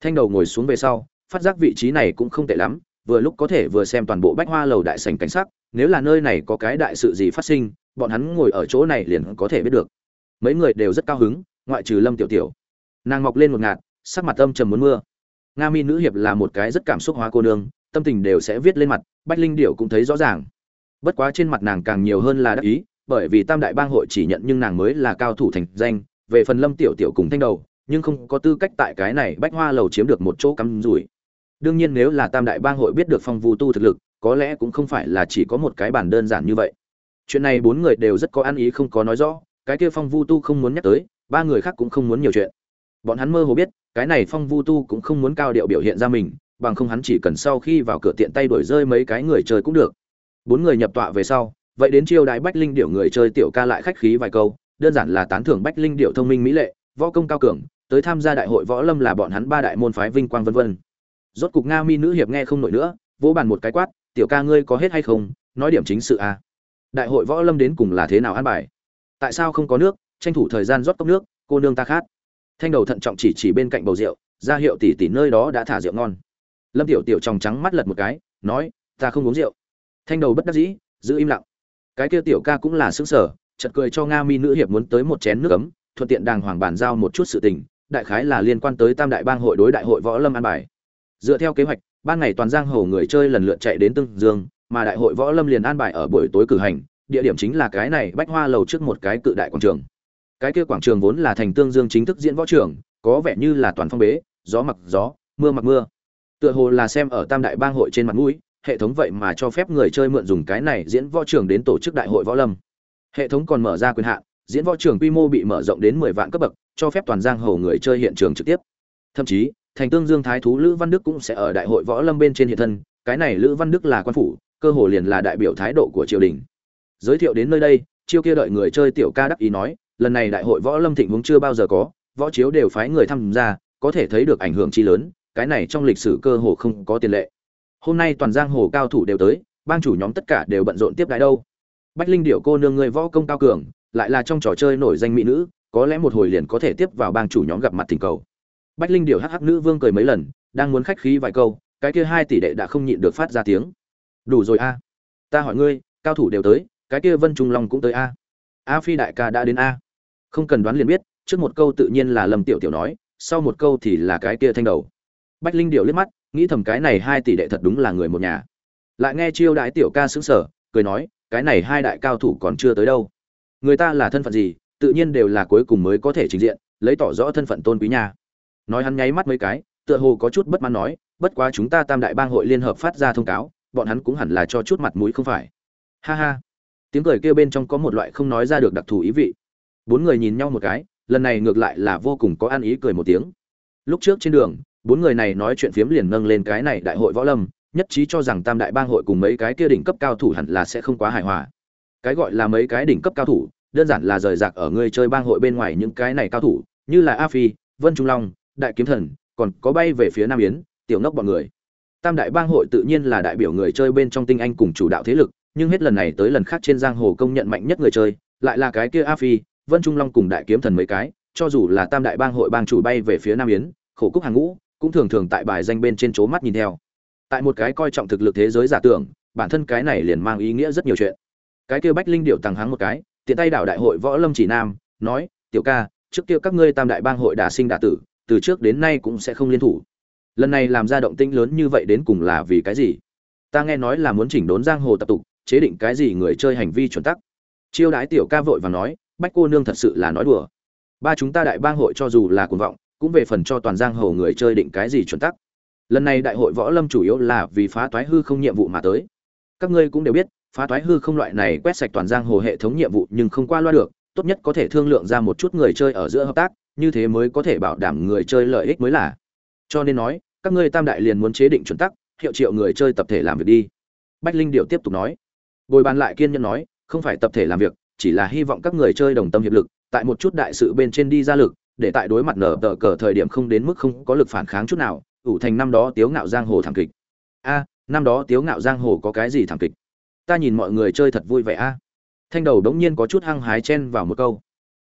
Thanh đầu ngồi xuống về sau, phát giác vị trí này cũng không tệ lắm, vừa lúc có thể vừa xem toàn bộ Bách Hoa lầu đại sảnh cảnh sắc, nếu là nơi này có cái đại sự gì phát sinh, bọn hắn ngồi ở chỗ này liền có thể biết được. Mấy người đều rất cao hứng, ngoại trừ Lâm Tiểu Tiểu. Nàng mọc lên một ngạt, sắc mặt âm trầm muốn mưa. Nga Mi nữ hiệp là một cái rất cảm xúc hóa cô nương, tâm tình đều sẽ viết lên mặt, Bách Linh điệu cũng thấy rõ ràng. Bất quá trên mặt nàng càng nhiều hơn là đắc ý, bởi vì Tam đại bang hội chỉ nhận nhưng nàng mới là cao thủ thành danh, về phần lâm tiểu tiểu cùng thanh đầu nhưng không có tư cách tại cái này bách hoa lầu chiếm được một chỗ cắm rủi. Đương nhiên nếu là tam đại bang hội biết được phong vu tu thực lực có lẽ cũng không phải là chỉ có một cái bản đơn giản như vậy. Chuyện này bốn người đều rất có ăn ý không có nói rõ cái kia phong vu tu không muốn nhắc tới ba người khác cũng không muốn nhiều chuyện. Bọn hắn mơ hồ biết cái này phong vu tu cũng không muốn cao điệu biểu hiện ra mình bằng không hắn chỉ cần sau khi vào cửa tiện tay đổi rơi mấy cái người chơi cũng được. Bốn người nhập tọa về sau, vậy đến chiêu đại bách linh điệu người chơi tiểu ca lại khách khí vài câu, đơn giản là tán thưởng bách linh điệu thông minh mỹ lệ, võ công cao cường, tới tham gia đại hội võ lâm là bọn hắn ba đại môn phái vinh quang vân vân. Rốt cục nga mi nữ hiệp nghe không nổi nữa, vỗ bàn một cái quát, tiểu ca ngươi có hết hay không? Nói điểm chính sự à. đại hội võ lâm đến cùng là thế nào an bài? Tại sao không có nước? Tranh thủ thời gian rót cốc nước, cô nương ta khát. Thanh đầu thận trọng chỉ chỉ bên cạnh bầu rượu, ra hiệu tỉ tỉ nơi đó đã thả rượu ngon lâm tiểu tiểu tròng trắng mắt lật một cái, nói, ta không uống rượu. Thanh đầu bất đắc dĩ, giữ im lặng. Cái kia tiểu ca cũng là xứng sở chợt cười cho nga mi nữ hiệp muốn tới một chén nước ấm, thuận tiện đàng hoàng bàn giao một chút sự tình, đại khái là liên quan tới tam đại bang hội đối đại hội võ lâm an bài. Dựa theo kế hoạch, ban ngày toàn giang hồ người chơi lần lượt chạy đến tương dương, mà đại hội võ lâm liền an bài ở buổi tối cử hành, địa điểm chính là cái này bách hoa lầu trước một cái cự đại quảng trường. Cái kia quảng trường vốn là thành tương dương chính thức diễn võ trường có vẻ như là toàn phong bế, gió mặc gió, mưa mặc mưa tựa hồ là xem ở tam đại bang hội trên mặt mũi, hệ thống vậy mà cho phép người chơi mượn dùng cái này diễn võ trường đến tổ chức đại hội võ lâm. Hệ thống còn mở ra quyền hạn, diễn võ trường quy mô bị mở rộng đến mười vạn cấp bậc, cho phép toàn giang hồ người chơi hiện trường trực tiếp. Thậm chí, thành tương dương thái thú lữ văn đức cũng sẽ ở đại hội võ lâm bên trên hiện thân, cái này lữ văn đức là quan phủ, cơ hồ liền là đại biểu thái độ của triều đình. Giới thiệu đến nơi đây, chiêu kia đợi người chơi tiểu ca đắc ý nói, lần này đại hội võ lâm thịnh vốn chưa bao giờ có, võ chiếu đều phái người tham gia, có thể thấy được ảnh hưởng chi lớn cái này trong lịch sử cơ hồ không có tiền lệ. Hôm nay toàn giang hồ cao thủ đều tới, bang chủ nhóm tất cả đều bận rộn tiếp đái đâu. Bách linh điệu cô nương người võ công cao cường, lại là trong trò chơi nổi danh mỹ nữ, có lẽ một hồi liền có thể tiếp vào bang chủ nhóm gặp mặt tình cầu. Bách linh điệu hắc hắc nữ vương cười mấy lần, đang muốn khách khí vài câu, cái kia hai tỷ đệ đã không nhịn được phát ra tiếng. Đủ rồi a. Ta hỏi ngươi, cao thủ đều tới, cái kia vân trung long cũng tới a. A phi đại ca đã đến a. Không cần đoán liền biết, trước một câu tự nhiên là lâm tiểu tiểu nói, sau một câu thì là cái kia thanh đầu bách linh điệu liếc mắt, nghĩ thầm cái này hai tỷ đệ thật đúng là người một nhà. Lại nghe chiêu đại tiểu ca xứng sở cười nói, cái này hai đại cao thủ còn chưa tới đâu. Người ta là thân phận gì, tự nhiên đều là cuối cùng mới có thể trình diện, lấy tỏ rõ thân phận tôn quý nhà nói hắn nháy mắt mấy cái, tựa hồ có chút bất mãn nói, bất quá chúng ta tam đại bang hội liên hợp phát ra thông cáo, bọn hắn cũng hẳn là cho chút mặt mũi không phải. Ha ha. Tiếng cười kêu bên trong có một loại không nói ra được đặc thù ý vị. Bốn người nhìn nhau một cái, lần này ngược lại là vô cùng có ăn ý cười một tiếng. Lúc trước trên đường bốn người này nói chuyện phiếm liền nâng lên cái này đại hội võ lâm, nhất trí cho rằng tam đại bang hội cùng mấy cái kia đỉnh cấp cao thủ hẳn là sẽ không quá hài hòa. Cái gọi là mấy cái đỉnh cấp cao thủ, đơn giản là rời rạc ở người chơi bang hội bên ngoài những cái này cao thủ, như là a phi, vân trung long, đại kiếm thần, còn có bay về phía nam yến, tiểu nốc bọn người. Tam đại bang hội tự nhiên là đại biểu người chơi bên trong tinh anh cùng chủ đạo thế lực, nhưng hết lần này tới lần khác trên giang hồ công nhận mạnh nhất người chơi, lại là cái kia a phi, vân trung long cùng đại kiếm thần mấy cái, cho dù là tam đại bang hội bang chủ bay về phía nam yến, khổ cúc hàng ngũ cũng thường thường tại bài danh bên trên chỗ mắt nhìn theo. Tại một cái coi trọng thực lực thế giới giả tưởng, bản thân cái này liền mang ý nghĩa rất nhiều chuyện. Cái kia bách linh điệu tăng hắng một cái, tiện tay đảo đại hội võ lâm chỉ nam, nói, tiểu ca, trước kia các ngươi tam đại bang hội đả sinh đả tử, từ trước đến nay cũng sẽ không liên thủ. Lần này làm ra động tĩnh lớn như vậy đến cùng là vì cái gì? Ta nghe nói là muốn chỉnh đốn giang hồ tập tục, chế định cái gì người chơi hành vi chuẩn tắc. Chiêu đái tiểu ca vội và nói, bách cô nương thật sự là nói đùa. Ba chúng ta đại bang hội cho dù là cuồng vọng cũng về phần cho toàn giang hồ người chơi định cái gì chuẩn tắc. Lần này đại hội võ lâm chủ yếu là vì phá toái hư không nhiệm vụ mà tới. Các ngươi cũng đều biết, phá toái hư không loại này quét sạch toàn giang hồ hệ thống nhiệm vụ nhưng không qua loa được, tốt nhất có thể thương lượng ra một chút người chơi ở giữa hợp tác, như thế mới có thể bảo đảm người chơi lợi ích mới là. Cho nên nói, các ngươi tam đại liền muốn chế định chuẩn tắc, hiệu triệu người chơi tập thể làm việc đi. Bách linh điệu tiếp tục nói. Bồi bàn lại kiên nhẫn nói, không phải tập thể làm việc, chỉ là hy vọng các người chơi đồng tâm hiệp lực, tại một chút đại sự bên trên đi ra lực để tại đối mặt nở tờ cờ thời điểm không đến mức không có lực phản kháng chút nào, ủ thành năm đó tiếu ngạo giang hồ thảm kịch. A, năm đó tiếu ngạo giang hồ có cái gì thảm kịch? Ta nhìn mọi người chơi thật vui vẻ a. Thanh đầu đống nhiên có chút hăng hái chen vào một câu.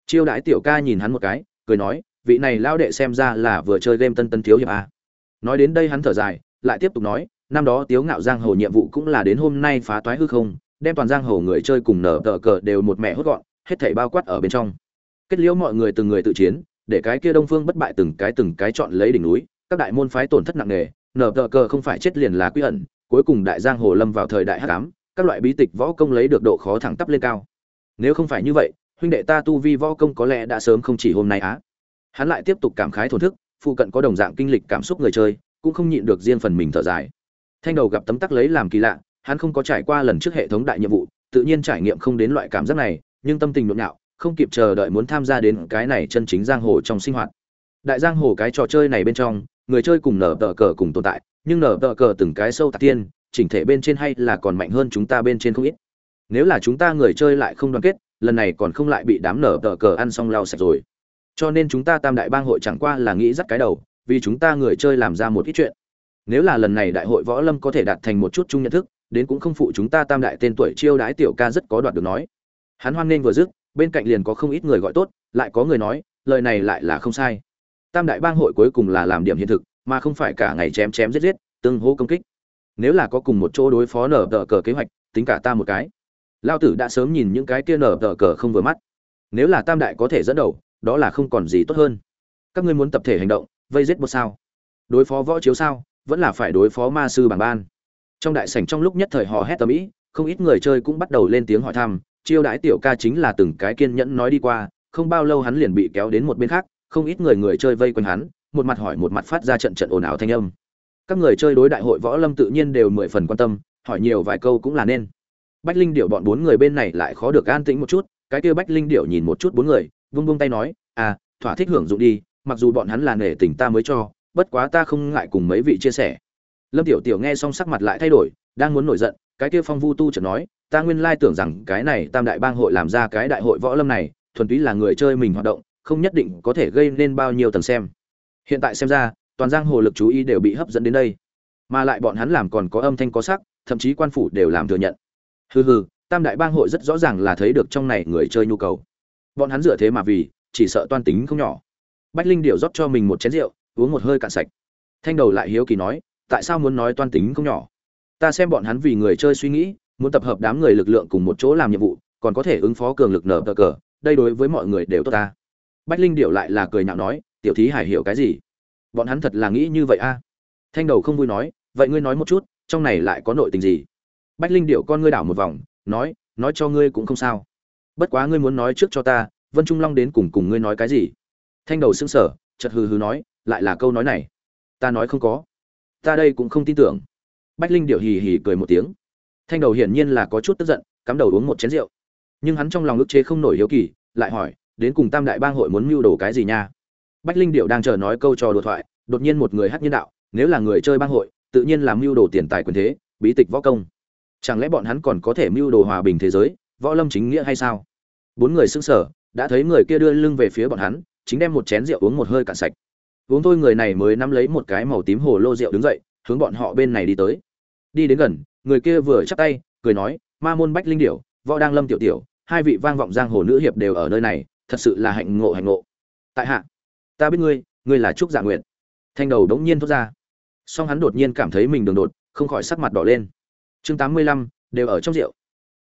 Chiêu đãi tiểu ca nhìn hắn một cái, cười nói, vị này lao đệ xem ra là vừa chơi game tân tân thiếu hiệp a. Nói đến đây hắn thở dài, lại tiếp tục nói, năm đó tiếu ngạo giang hồ nhiệm vụ cũng là đến hôm nay phá toái hư không, đem toàn giang hồ người chơi cùng nở tờ cờ đều một mẹ hốt gọn, hết thảy bao quát ở bên trong. Kết liễu mọi người từng người tự chiến để cái kia đông phương bất bại từng cái từng cái chọn lấy đỉnh núi, các đại môn phái tổn thất nặng nề nở tờ cờ không phải chết liền là quy ẩn, cuối cùng đại giang hồ lâm vào thời đại hắc ám, các loại bí tịch võ công lấy được độ khó thẳng tắp lên cao. Nếu không phải như vậy, huynh đệ ta tu vi võ công có lẽ đã sớm không chỉ hôm nay á. Hắn lại tiếp tục cảm khái thổn thức, phụ cận có đồng dạng kinh lịch cảm xúc người chơi, cũng không nhịn được riêng phần mình thở dài. Thanh đầu gặp tấm tắc lấy làm kỳ lạ, hắn không có trải qua lần trước hệ thống đại nhiệm vụ, tự nhiên trải nghiệm không đến loại cảm giác này, nhưng tâm tình nhộn nhạo không kịp chờ đợi muốn tham gia đến cái này chân chính giang hồ trong sinh hoạt. Đại giang hồ cái trò chơi này bên trong, người chơi cùng nở tờ cờ cùng tồn tại, nhưng nở tờ cờ từng cái sâu tạc tiên, chỉnh thể bên trên hay là còn mạnh hơn chúng ta bên trên không ít. Nếu là chúng ta người chơi lại không đoàn kết, lần này còn không lại bị đám nở tờ cờ ăn xong lao sạch rồi. Cho nên chúng ta tam đại bang hội chẳng qua là nghĩ dắt cái đầu, vì chúng ta người chơi làm ra một ít chuyện. Nếu là lần này đại hội võ lâm có thể đạt thành một chút chung nhận thức, đến cũng không phụ chúng ta tam đại tên tuổi chiêu đái tiểu ca rất có đoạt được nói. Hắn hoan nghênh vừa dứt bên cạnh liền có không ít người gọi tốt, lại có người nói, lời này lại là không sai. Tam đại bang hội cuối cùng là làm điểm hiện thực, mà không phải cả ngày chém chém giết giết, tương hô công kích. Nếu là có cùng một chỗ đối phó nở tờ cờ kế hoạch, tính cả ta một cái. Lao tử đã sớm nhìn những cái kia nở tờ cờ không vừa mắt. Nếu là tam đại có thể dẫn đầu, đó là không còn gì tốt hơn. Các ngươi muốn tập thể hành động, vây giết một sao? Đối phó võ chiếu sao, vẫn là phải đối phó ma sư bảng ban. Trong đại sảnh trong lúc nhất thời họ hét tầm ĩ, không ít người chơi cũng bắt đầu lên tiếng hỏi thăm chiêu đãi tiểu ca chính là từng cái kiên nhẫn nói đi qua, không bao lâu hắn liền bị kéo đến một bên khác, không ít người người chơi vây quanh hắn, một mặt hỏi một mặt phát ra trận trận ồn ào thanh âm. Các người chơi đối đại hội võ lâm tự nhiên đều mười phần quan tâm, hỏi nhiều vài câu cũng là nên. Bách linh điệu bọn bốn người bên này lại khó được an tĩnh một chút, cái kia bách linh điệu nhìn một chút bốn người, vung vung tay nói à thỏa thích hưởng dụng đi, mặc dù bọn hắn là nể tình ta mới cho, bất quá ta không ngại cùng mấy vị chia sẻ. Lâm tiểu tiểu nghe xong sắc mặt lại thay đổi, đang muốn nổi giận, cái kia phong vu tu chợt nói ta nguyên lai tưởng rằng cái này tam đại bang hội làm ra cái đại hội võ lâm này, thuần túy là người chơi mình hoạt động, không nhất định có thể gây nên bao nhiêu tầng xem. Hiện tại xem ra, toàn giang hồ lực chú ý đều bị hấp dẫn đến đây. Mà lại bọn hắn làm còn có âm thanh có sắc, thậm chí quan phủ đều làm thừa nhận. Hừ hừ, tam đại bang hội rất rõ ràng là thấy được trong này người chơi nhu cầu. Bọn hắn dựa thế mà vì, chỉ sợ toan tính không nhỏ. Bách linh điệu rót cho mình một chén rượu, uống một hơi cạn sạch. Thanh đầu lại hiếu kỳ nói, tại sao muốn nói toan tính không nhỏ? Ta xem bọn hắn vì người chơi suy nghĩ muốn tập hợp đám người lực lượng cùng một chỗ làm nhiệm vụ, còn có thể ứng phó cường lực nở tờ cờ, đây đối với mọi người đều tốt ta. Bách linh điệu lại là cười nhạo nói, tiểu thí hải hiểu cái gì? Bọn hắn thật là nghĩ như vậy a. Thanh đầu không vui nói, vậy ngươi nói một chút, trong này lại có nội tình gì? Bách linh điệu con ngươi đảo một vòng, nói nói cho ngươi cũng không sao. Bất quá ngươi muốn nói trước cho ta, vân trung long đến cùng cùng ngươi nói cái gì? Thanh đầu xưng sở chật hừ hừ nói, lại là câu nói này. Ta nói không có. Ta đây cũng không tin tưởng. Bách linh điệu hì hì cười một tiếng thanh đầu hiển nhiên là có chút tức giận, cắm đầu uống một chén rượu. Nhưng hắn trong lòng ức chế không nổi hiếu kỳ, lại hỏi, đến cùng tam đại bang hội muốn mưu đồ cái gì nha? Bách linh điệu đang chờ nói câu trò đùa thoại, đột nhiên một người hát nhân đạo, nếu là người chơi bang hội, tự nhiên làm mưu đồ tiền tài quyền thế, bí tịch võ công. Chẳng lẽ bọn hắn còn có thể mưu đồ hòa bình thế giới, võ lâm chính nghĩa hay sao? Bốn người xưng sở đã thấy người kia đưa lưng về phía bọn hắn, chính đem một chén rượu uống một hơi cạn sạch. Uống thôi, người này mới nắm lấy một cái màu tím hồ lô rượu đứng dậy, hướng bọn họ bên này đi tới. Đi đến gần người kia vừa chắp tay, cười nói, ma môn bách linh điểu, võ đang lâm tiểu tiểu, hai vị vang vọng giang hồ nữ hiệp đều ở nơi này, thật sự là hạnh ngộ hạnh ngộ. Tại hạ, ta biết ngươi ngươi là trúc dạ nguyện thanh đầu đống nhiên thốt ra. Song hắn đột nhiên cảm thấy mình đường đột, không khỏi sắc mặt đỏ lên. Chương tám mươi lăm, đều ở trong rượu.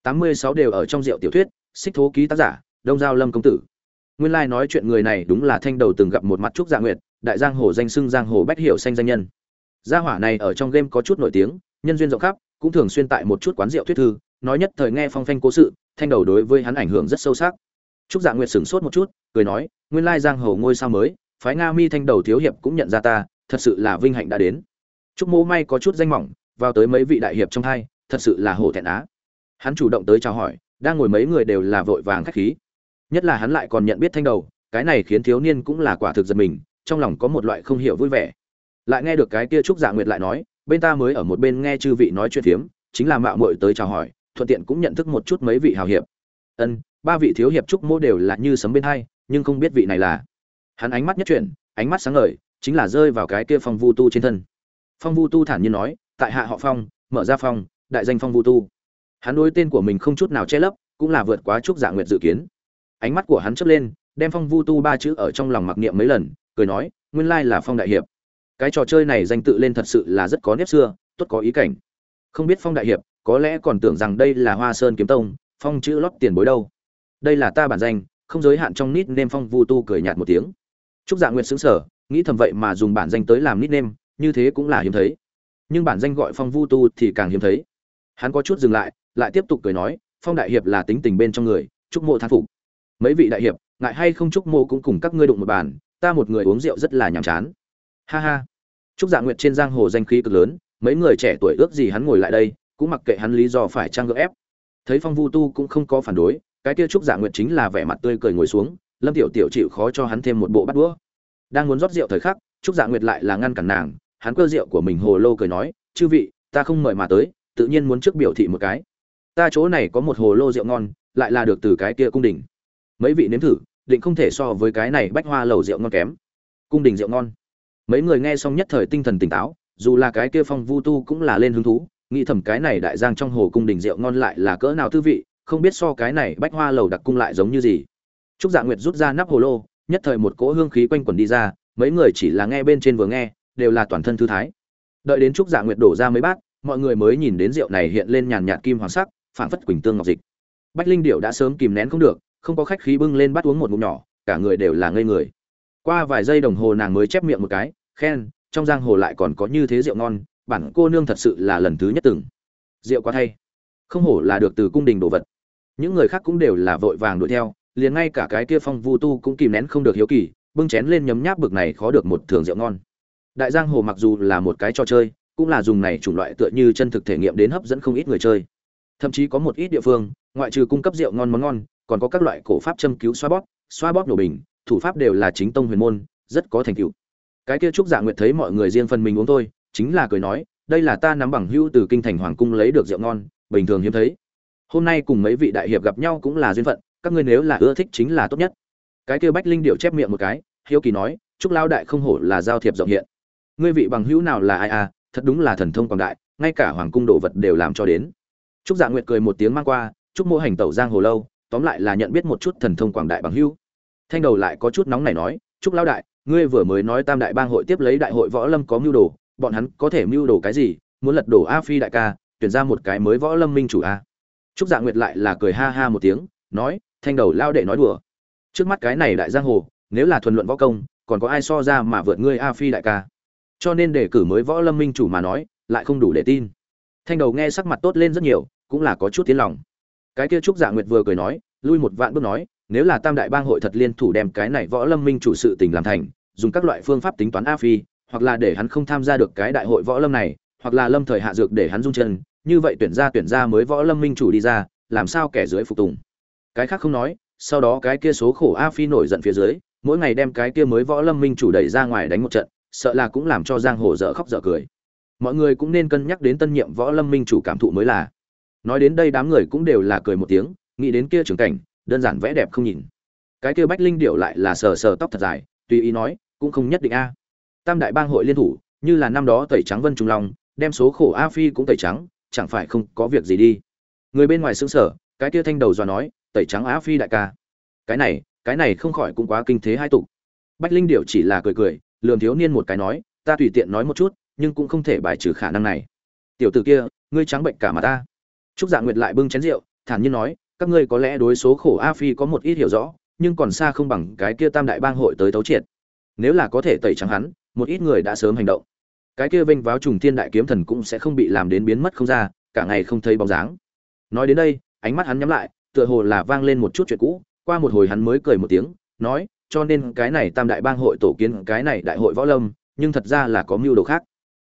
Tám mươi sáu đều ở trong rượu tiểu thuyết, xích thố ký tác giả, đông giao lâm công tử. Nguyên lai nói chuyện người này đúng là thanh đầu từng gặp một mặt trúc dạ nguyệt, đại giang hồ danh xưng giang hồ bách hiểu xanh danh nhân. Gia hỏa này ở trong game có chút nổi tiếng, nhân duyên rộng khắp cũng thường xuyên tại một chút quán rượu thuyết thư, nói nhất thời nghe phong phanh cố sự, thanh đầu đối với hắn ảnh hưởng rất sâu sắc. Trúc dạ nguyệt sửng sốt một chút, cười nói, nguyên lai giang hồ ngôi sao mới, phái nga mi thanh đầu thiếu hiệp cũng nhận ra ta, thật sự là vinh hạnh đã đến. Trúc mỗ may có chút danh mỏng, vào tới mấy vị đại hiệp trong hai, thật sự là hổ thẹn á. Hắn chủ động tới chào hỏi, đang ngồi mấy người đều là vội vàng khách khí. Nhất là hắn lại còn nhận biết thanh đầu, cái này khiến thiếu niên cũng là quả thực giật mình, trong lòng có một loại không hiểu vui vẻ. Lại nghe được cái kia trúc dạ nguyệt lại nói bên ta mới ở một bên nghe chư vị nói chuyện phiếm, chính là mạo muội tới chào hỏi, thuận tiện cũng nhận thức một chút mấy vị hào hiệp. Ân, ba vị thiếu hiệp trúc mô đều là như sấm bên hai, nhưng không biết vị này là. Hắn ánh mắt nhất chuyển, ánh mắt sáng ngời, chính là rơi vào cái kia phong vu tu trên thân. Phong vu tu thản nhiên nói, tại hạ họ phong, mở ra phong, đại danh phong vu tu. Hắn đối tên của mình không chút nào che lấp, cũng là vượt quá trúc dạ nguyệt dự kiến. Ánh mắt của hắn chớp lên, đem phong vu tu ba chữ ở trong lòng mặc niệm mấy lần, cười nói, nguyên lai là phong đại hiệp cái trò chơi này danh tự lên thật sự là rất có nếp xưa, tốt có ý cảnh. Không biết phong đại hiệp, có lẽ còn tưởng rằng đây là hoa sơn kiếm tông, phong chữ lót tiền bối đâu. Đây là ta bản danh, không giới hạn trong nít nêm phong vu tu cười nhạt một tiếng. Trúc dạ nguyệt xứng sở nghĩ thầm vậy mà dùng bản danh tới làm nít nêm, như thế cũng là hiếm thấy. Nhưng bản danh gọi phong vu tu thì càng hiếm thấy. Hắn có chút dừng lại lại tiếp tục cười nói, phong đại hiệp là tính tình bên trong người chúc mộ thán phục. Mấy vị đại hiệp, ngại hay không chúc mộ cũng cùng các ngươi đụng một bàn, ta một người uống rượu rất là nhàm chán ha ha. Trúc dạ nguyệt trên giang hồ danh khí cực lớn, mấy người trẻ tuổi ước gì hắn ngồi lại đây, cũng mặc kệ hắn lý do phải trang gỡ ép. Thấy phong vu tu cũng không có phản đối, cái kia trúc dạ nguyệt chính là vẻ mặt tươi cười ngồi xuống, lâm tiểu tiểu chịu khó cho hắn thêm một bộ bắt đũa. Đang muốn rót rượu thời khắc, trúc dạ nguyệt lại là ngăn cản nàng, hắn cơ rượu của mình hồ lô cười nói, chư vị, ta không mời mà tới, tự nhiên muốn trước biểu thị một cái. Ta chỗ này có một hồ lô rượu ngon, lại là được từ cái kia cung đình. Mấy vị nếm thử, định không thể so với cái này bách hoa lầu rượu ngon kém. Cung đình rượu ngon mấy người nghe xong nhất thời tinh thần tỉnh táo, dù là cái kia phong vu tu cũng là lên hứng thú, nghĩ thầm cái này đại giang trong hồ cung đình rượu ngon lại là cỡ nào thư vị, không biết so cái này bách hoa lầu đặc cung lại giống như gì. Trúc dạ nguyệt rút ra nắp hồ lô, nhất thời một cỗ hương khí quanh quẩn đi ra, mấy người chỉ là nghe bên trên vừa nghe, đều là toàn thân thư thái. Đợi đến trúc dạ nguyệt đổ ra mấy bát, mọi người mới nhìn đến rượu này hiện lên nhàn nhạt kim hoàng sắc, phảng phất quỳnh tương ngọc dịch. Bách linh điệu đã sớm kìm nén không được, không có khách khí bưng lên bắt uống một ngụm nhỏ, cả người đều là ngây người qua vài giây đồng hồ nàng mới chép miệng một cái, khen, trong giang hồ lại còn có như thế rượu ngon, bản cô nương thật sự là lần thứ nhất từng. Rượu quá thay. Không hổ là được từ cung đình đồ vật. Những người khác cũng đều là vội vàng đuổi theo, liền ngay cả cái kia phong vu tu cũng kìm nén không được hiếu kỳ, bưng chén lên nhấm nháp bực này khó được một thường rượu ngon. Đại giang hồ mặc dù là một cái trò chơi, cũng là dùng này chủng loại tựa như chân thực thể nghiệm đến hấp dẫn không ít người chơi. Thậm chí có một ít địa phương, ngoại trừ cung cấp rượu ngon món ngon, còn có các loại cổ pháp châm cứu xoa bóp xoa bóp nổ bình thủ pháp đều là chính tông huyền môn, rất có thành tựu. Cái kia trúc dạ nguyệt thấy mọi người riêng phần mình uống thôi, chính là cười nói, đây là ta nắm bằng hữu từ kinh thành hoàng cung lấy được rượu ngon, bình thường hiếm thấy. Hôm nay cùng mấy vị đại hiệp gặp nhau cũng là duyên phận, các ngươi nếu là ưa thích chính là tốt nhất. Cái kia bách linh điệu chép miệng một cái, hiếu kỳ nói, trúc lao đại không hổ là giao thiệp rộng hiện. Ngươi vị bằng hữu nào là ai à? Thật đúng là thần thông quảng đại, ngay cả hoàng cung đồ vật đều làm cho đến. Trúc dạ nguyệt cười một tiếng mang qua, trúc mô hành tẩu giang hồ lâu, tóm lại là nhận biết một chút thần thông quảng đại bằng hưu thanh đầu lại có chút nóng này nói, trúc lão đại, ngươi vừa mới nói tam đại bang hội tiếp lấy đại hội võ lâm có mưu đồ, bọn hắn có thể mưu đồ cái gì? Muốn lật đổ a phi đại ca, tuyển ra một cái mới võ lâm minh chủ a. Trúc dạ nguyệt lại là cười ha ha một tiếng, nói, thanh đầu lao đệ nói đùa. Trước mắt cái này đại giang hồ, nếu là thuần luận võ công, còn có ai so ra mà vượt ngươi a phi đại ca? Cho nên để cử mới võ lâm minh chủ mà nói, lại không đủ để tin. Thanh đầu nghe sắc mặt tốt lên rất nhiều, cũng là có chút tiếng lòng. Cái kia trúc dạ nguyệt vừa cười nói, lui một vạn bước nói nếu là tam đại bang hội thật liên thủ đem cái này võ lâm minh chủ sự tình làm thành, dùng các loại phương pháp tính toán a phi, hoặc là để hắn không tham gia được cái đại hội võ lâm này, hoặc là lâm thời hạ dược để hắn rung chân, như vậy tuyển ra tuyển ra mới võ lâm minh chủ đi ra, làm sao kẻ dưới phục tùng? Cái khác không nói, sau đó cái kia số khổ a phi nổi giận phía dưới, mỗi ngày đem cái kia mới võ lâm minh chủ đẩy ra ngoài đánh một trận, sợ là cũng làm cho giang hồ dở khóc dở cười. Mọi người cũng nên cân nhắc đến tân nhiệm võ lâm minh chủ cảm thụ mới là. Nói đến đây đám người cũng đều là cười một tiếng, nghĩ đến kia trường cảnh đơn giản vẽ đẹp không nhìn. Cái kia bách linh điệu lại là sờ sờ tóc thật dài, tùy ý nói, cũng không nhất định a. Tam đại bang hội liên thủ, như là năm đó tẩy trắng vân trung long, đem số khổ a phi cũng tẩy trắng, chẳng phải không có việc gì đi. Người bên ngoài xứng sở cái kia thanh đầu dò nói, tẩy trắng a phi đại ca. Cái này cái này không khỏi cũng quá kinh thế hai tục. Bách linh điệu chỉ là cười cười lường thiếu niên một cái nói, ta tùy tiện nói một chút, nhưng cũng không thể bài trừ khả năng này. Tiểu tử kia, ngươi trắng bệnh cả mà ta. Trúc dạ nguyệt lại bưng chén rượu, thản nhiên nói các ngươi có lẽ đối số khổ a phi có một ít hiểu rõ, nhưng còn xa không bằng cái kia tam đại bang hội tới tấu triệt. Nếu là có thể tẩy trắng hắn, một ít người đã sớm hành động. Cái kia vênh váo trùng thiên đại kiếm thần cũng sẽ không bị làm đến biến mất không ra, cả ngày không thấy bóng dáng. Nói đến đây, ánh mắt hắn nhắm lại, tựa hồ là vang lên một chút chuyện cũ, qua một hồi hắn mới cười một tiếng, nói, cho nên cái này tam đại bang hội tổ kiến cái này đại hội võ lâm, nhưng thật ra là có mưu đồ khác.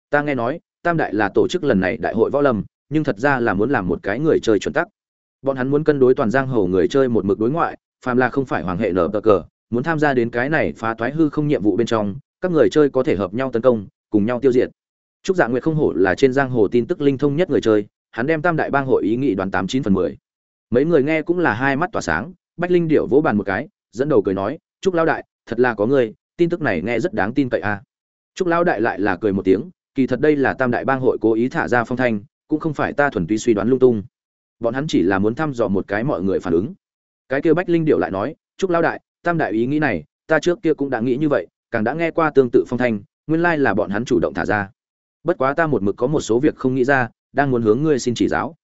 Ta nghe nói, tam đại là tổ chức lần này đại hội võ lâm, nhưng thật ra là muốn làm một cái người chơi chuẩn tắc bọn hắn muốn cân đối toàn giang hồ người chơi một mực đối ngoại, phàm là không phải hoàng hệ nở tờ cờ, muốn tham gia đến cái này phá toái hư không nhiệm vụ bên trong, các người chơi có thể hợp nhau tấn công, cùng nhau tiêu diệt. Trúc dạ nguyệt không hổ là trên giang hồ tin tức linh thông nhất người chơi, hắn đem tam đại bang hội ý nghị đoàn tám chín phần mười. Mấy người nghe cũng là hai mắt tỏa sáng, bách linh điệu vỗ bàn một cái, dẫn đầu cười nói, trúc lão đại, thật là có người tin tức này nghe rất đáng tin cậy a à. trúc lão đại lại là cười một tiếng, kỳ thật đây là tam đại bang hội cố ý thả ra phong thanh, cũng không phải ta thuần túy suy đoán lung tung bọn hắn chỉ là muốn thăm dò một cái mọi người phản ứng. Cái kia bách linh điệu lại nói, trúc lão đại, tam đại ý nghĩ này, ta trước kia cũng đã nghĩ như vậy, càng đã nghe qua tương tự phong thanh, nguyên lai là bọn hắn chủ động thả ra. Bất quá ta một mực có một số việc không nghĩ ra, đang muốn hướng ngươi xin chỉ giáo.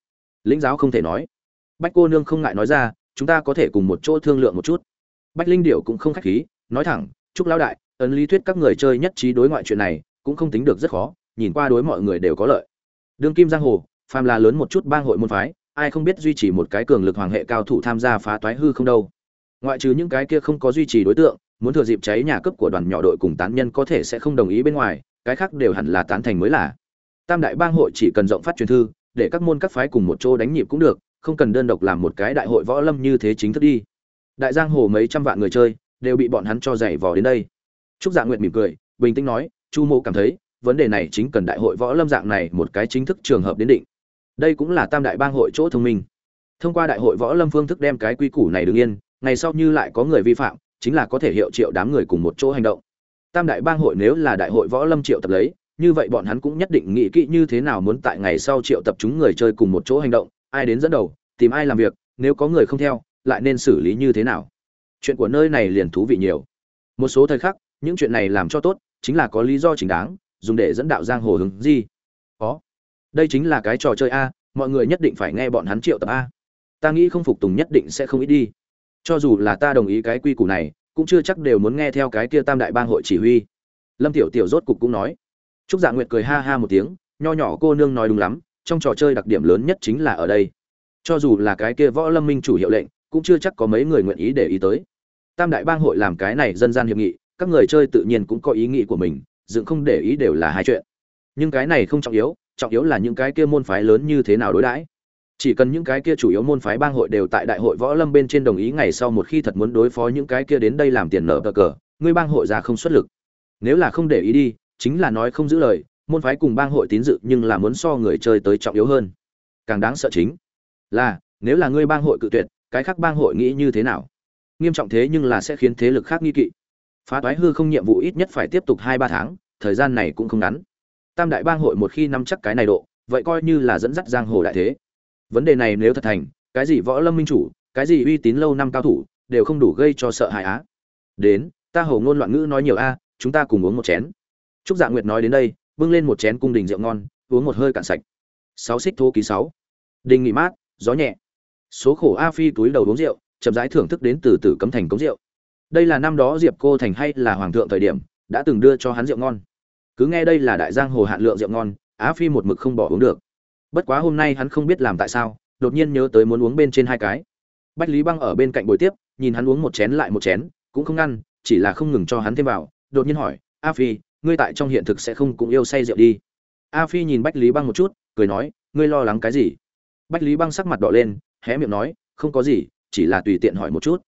Lĩnh giáo không thể nói. Bách cô nương không ngại nói ra, chúng ta có thể cùng một chỗ thương lượng một chút. Bách linh điệu cũng không khách khí, nói thẳng chúc lão đại, ấn lý thuyết các người chơi nhất trí đối ngoại chuyện này, cũng không tính được rất khó, nhìn qua đối mọi người đều có lợi. Đương kim giang hồ, phàm là lớn một chút bang hội môn phái ai không biết duy trì một cái cường lực hoàng hệ cao thủ tham gia phá toái hư không đâu. Ngoại trừ những cái kia không có duy trì đối tượng, muốn thừa dịp cháy nhà cấp của đoàn nhỏ đội cùng tán nhân có thể sẽ không đồng ý bên ngoài, cái khác đều hẳn là tán thành mới là. Tam đại bang hội chỉ cần rộng phát truyền thư, để các môn các phái cùng một chỗ đánh nhịp cũng được, không cần đơn độc làm một cái đại hội võ lâm như thế chính thức đi. Đại giang hồ mấy trăm vạn người chơi, đều bị bọn hắn cho dày vò đến đây. Trúc dạ nguyện mỉm cười, bình tĩnh nói, chu mộ cảm thấy, vấn đề này chính cần đại hội võ lâm dạng này một cái chính thức trường hợp đến định đây cũng là tam đại bang hội chỗ thông minh. Thông qua đại hội võ lâm phương thức đem cái quy củ này đứng yên, ngày sau như lại có người vi phạm, chính là có thể hiệu triệu đám người cùng một chỗ hành động. Tam đại bang hội nếu là đại hội võ lâm triệu tập lấy, như vậy bọn hắn cũng nhất định nghĩ kỹ như thế nào muốn tại ngày sau triệu tập chúng người chơi cùng một chỗ hành động, ai đến dẫn đầu, tìm ai làm việc, nếu có người không theo, lại nên xử lý như thế nào? Chuyện của nơi này liền thú vị nhiều. Một số thời khắc, những chuyện này làm cho tốt, chính là có lý do chính đáng, dùng để dẫn đạo giang hồ hướng gì có đây chính là cái trò chơi a, mọi người nhất định phải nghe bọn hắn triệu tập a. Ta nghĩ không phục tùng nhất định sẽ không ít đi. Cho dù là ta đồng ý cái quy củ này, cũng chưa chắc đều muốn nghe theo cái kia tam đại bang hội chỉ huy. Lâm tiểu tiểu rốt cục cũng nói. Trúc dạ nguyệt cười ha ha một tiếng, nho nhỏ cô nương nói đúng lắm, trong trò chơi đặc điểm lớn nhất chính là ở đây. Cho dù là cái kia võ lâm minh chủ hiệu lệnh, cũng chưa chắc có mấy người nguyện ý để ý tới. Tam đại bang hội làm cái này dân gian hiệp nghị, các người chơi tự nhiên cũng có ý nghĩ của mình, dựng không để ý đều là hai chuyện. Nhưng cái này không trọng yếu trọng yếu là những cái kia môn phái lớn như thế nào đối đãi. Chỉ cần những cái kia chủ yếu môn phái bang hội đều tại đại hội võ lâm bên trên đồng ý ngày sau một khi thật muốn đối phó những cái kia đến đây làm tiền nợ cờ cờ, ngươi bang hội ra không xuất lực. Nếu là không để ý đi, chính là nói không giữ lời, môn phái cùng bang hội tín dự nhưng là muốn so người chơi tới trọng yếu hơn. Càng đáng sợ chính là, nếu là ngươi bang hội cự tuyệt, cái khác bang hội nghĩ như thế nào? Nghiêm trọng thế nhưng là sẽ khiến thế lực khác nghi kỵ. Phá toái hư không nhiệm vụ ít nhất phải tiếp tục hai ba tháng, thời gian này cũng không ngắn tam đại bang hội một khi nắm chắc cái này độ, vậy coi như là dẫn dắt giang hồ đại thế. Vấn đề này nếu thật thành, cái gì võ lâm minh chủ, cái gì uy tín lâu năm cao thủ, đều không đủ gây cho sợ hãi á. Đến, ta hầu ngôn loạn ngữ nói nhiều a, chúng ta cùng uống một chén. Trúc dạ nguyệt nói đến đây, bưng lên một chén cung đình rượu ngon, uống một hơi cạn sạch. Sáu xích thô ký sáu. Đình nghỉ mát, gió nhẹ. Số khổ a phi túi đầu uống rượu, chậm rãi thưởng thức đến từ từ cấm thành cống rượu. Đây là năm đó diệp cô thành hay là hoàng thượng thời điểm, đã từng đưa cho hắn rượu ngon cứ nghe đây là đại giang hồ hạn lượng rượu ngon, á phi một mực không bỏ uống được. Bất quá hôm nay hắn không biết làm tại sao, đột nhiên nhớ tới muốn uống bên trên hai cái. Bách lý băng ở bên cạnh buổi tiếp, nhìn hắn uống một chén lại một chén, cũng không ngăn, chỉ là không ngừng cho hắn thêm vào, đột nhiên hỏi a phi, ngươi tại trong hiện thực sẽ không cũng yêu say rượu đi? A phi nhìn bách lý băng một chút, cười nói, ngươi lo lắng cái gì? Bách lý băng sắc mặt đỏ lên, hé miệng nói, không có gì, chỉ là tùy tiện hỏi một chút.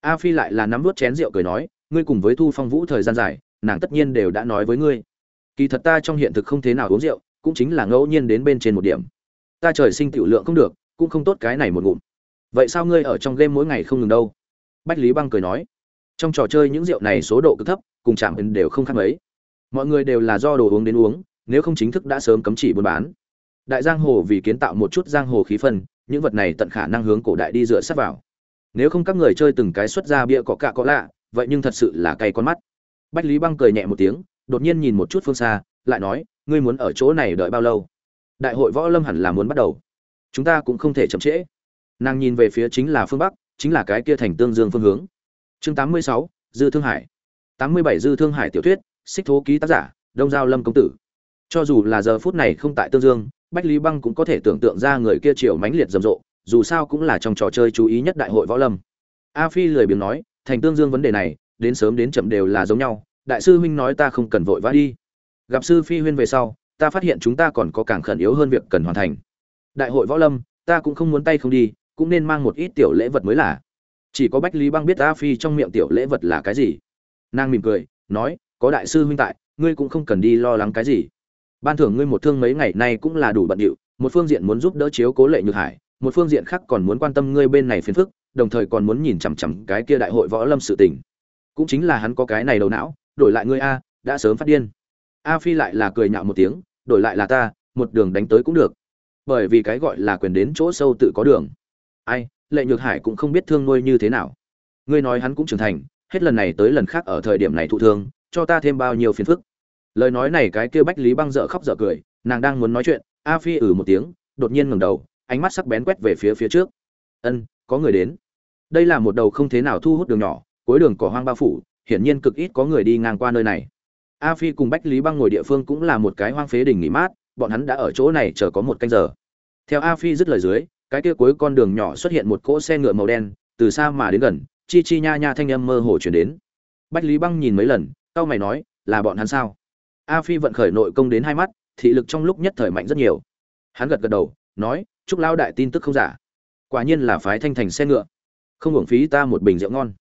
A phi lại là nắm vút chén rượu cười nói, ngươi cùng với thu phong vũ thời gian dài, nàng tất nhiên đều đã nói với ngươi kỳ thật ta trong hiện thực không thế nào uống rượu, cũng chính là ngẫu nhiên đến bên trên một điểm. Ta trời sinh tiểu lượng không được, cũng không tốt cái này một ngụm. Vậy sao ngươi ở trong game mỗi ngày không ngừng đâu? Bách lý băng cười nói. Trong trò chơi những rượu này số độ cực thấp, cùng chạm ấn đều không khác mấy. Mọi người đều là do đồ uống đến uống, nếu không chính thức đã sớm cấm chỉ buôn bán. Đại giang hồ vì kiến tạo một chút giang hồ khí phân, những vật này tận khả năng hướng cổ đại đi dựa sát vào. Nếu không các người chơi từng cái xuất ra bia có cạ có lạ, vậy nhưng thật sự là cay con mắt. Bách lý băng cười nhẹ một tiếng đột nhiên nhìn một chút phương xa lại nói ngươi muốn ở chỗ này đợi bao lâu? Đại hội võ lâm hẳn là muốn bắt đầu. Chúng ta cũng không thể chậm trễ. Nàng nhìn về phía chính là phương bắc chính là cái kia thành tương dương phương hướng. Chương 86, dư thương hải. 87 dư thương hải tiểu thuyết xích thố ký tác giả đông giao lâm công tử. Cho dù là giờ phút này không tại tương dương bách lý băng cũng có thể tưởng tượng ra người kia triệu mãnh liệt rầm rộ dù sao cũng là trong trò chơi chú ý nhất đại hội võ lâm. A phi lười biếng nói thành tương dương vấn đề này đến sớm đến chậm đều là giống nhau đại sư huynh nói ta không cần vội vã đi. Gặp sư phi huyên về sau, ta phát hiện chúng ta còn có càng khẩn yếu hơn việc cần hoàn thành. Đại hội võ lâm, ta cũng không muốn tay không đi, cũng nên mang một ít tiểu lễ vật mới là. Chỉ có bách lý băng biết a phi trong miệng tiểu lễ vật là cái gì. Nàng mỉm cười, nói, có đại sư huynh tại, ngươi cũng không cần đi lo lắng cái gì. Ban thưởng ngươi một thương mấy ngày nay cũng là đủ bận điệu, một phương diện muốn giúp đỡ chiếu cố lệ nhược hải, một phương diện khác còn muốn quan tâm ngươi bên này phiền phức, đồng thời còn muốn nhìn chằm chằm cái kia đại hội võ lâm sự tình. Cũng chính là hắn có cái này đầu não đổi lại ngươi a, đã sớm phát điên. A phi lại là cười nhạo một tiếng, đổi lại là ta, một đường đánh tới cũng được. Bởi vì cái gọi là quyền đến chỗ sâu tự có đường. Ai, lệ nhược hải cũng không biết thương nuôi như thế nào. Ngươi nói hắn cũng trưởng thành, hết lần này tới lần khác ở thời điểm này thụ thương, cho ta thêm bao nhiêu phiền phức. Lời nói này cái kia bách lý băng dở khóc dở cười, nàng đang muốn nói chuyện, a phi ử một tiếng, đột nhiên ngẩng đầu, ánh mắt sắc bén quét về phía phía trước. Ân, có người đến. Đây là một đầu không thế nào thu hút đường nhỏ, cuối đường cỏ hoang bao phủ hiển nhiên cực ít có người đi ngang qua nơi này. A phi cùng bách lý băng ngồi địa phương cũng là một cái hoang phế đình nghỉ mát, bọn hắn đã ở chỗ này chờ có một canh giờ. Theo a phi dứt lời dưới, cái kia cuối con đường nhỏ xuất hiện một cỗ xe ngựa màu đen, từ xa mà đến gần, chi chi nha nha thanh âm mơ hồ chuyển đến. Bách lý băng nhìn mấy lần tao mày nói, là bọn hắn sao? A phi vận khởi nội công đến hai mắt, thị lực trong lúc nhất thời mạnh rất nhiều. Hắn gật gật đầu, nói, chúc lao đại tin tức không giả. Quả nhiên là phái thanh thành xe ngựa. Không hưởng phí ta một bình rượu ngon.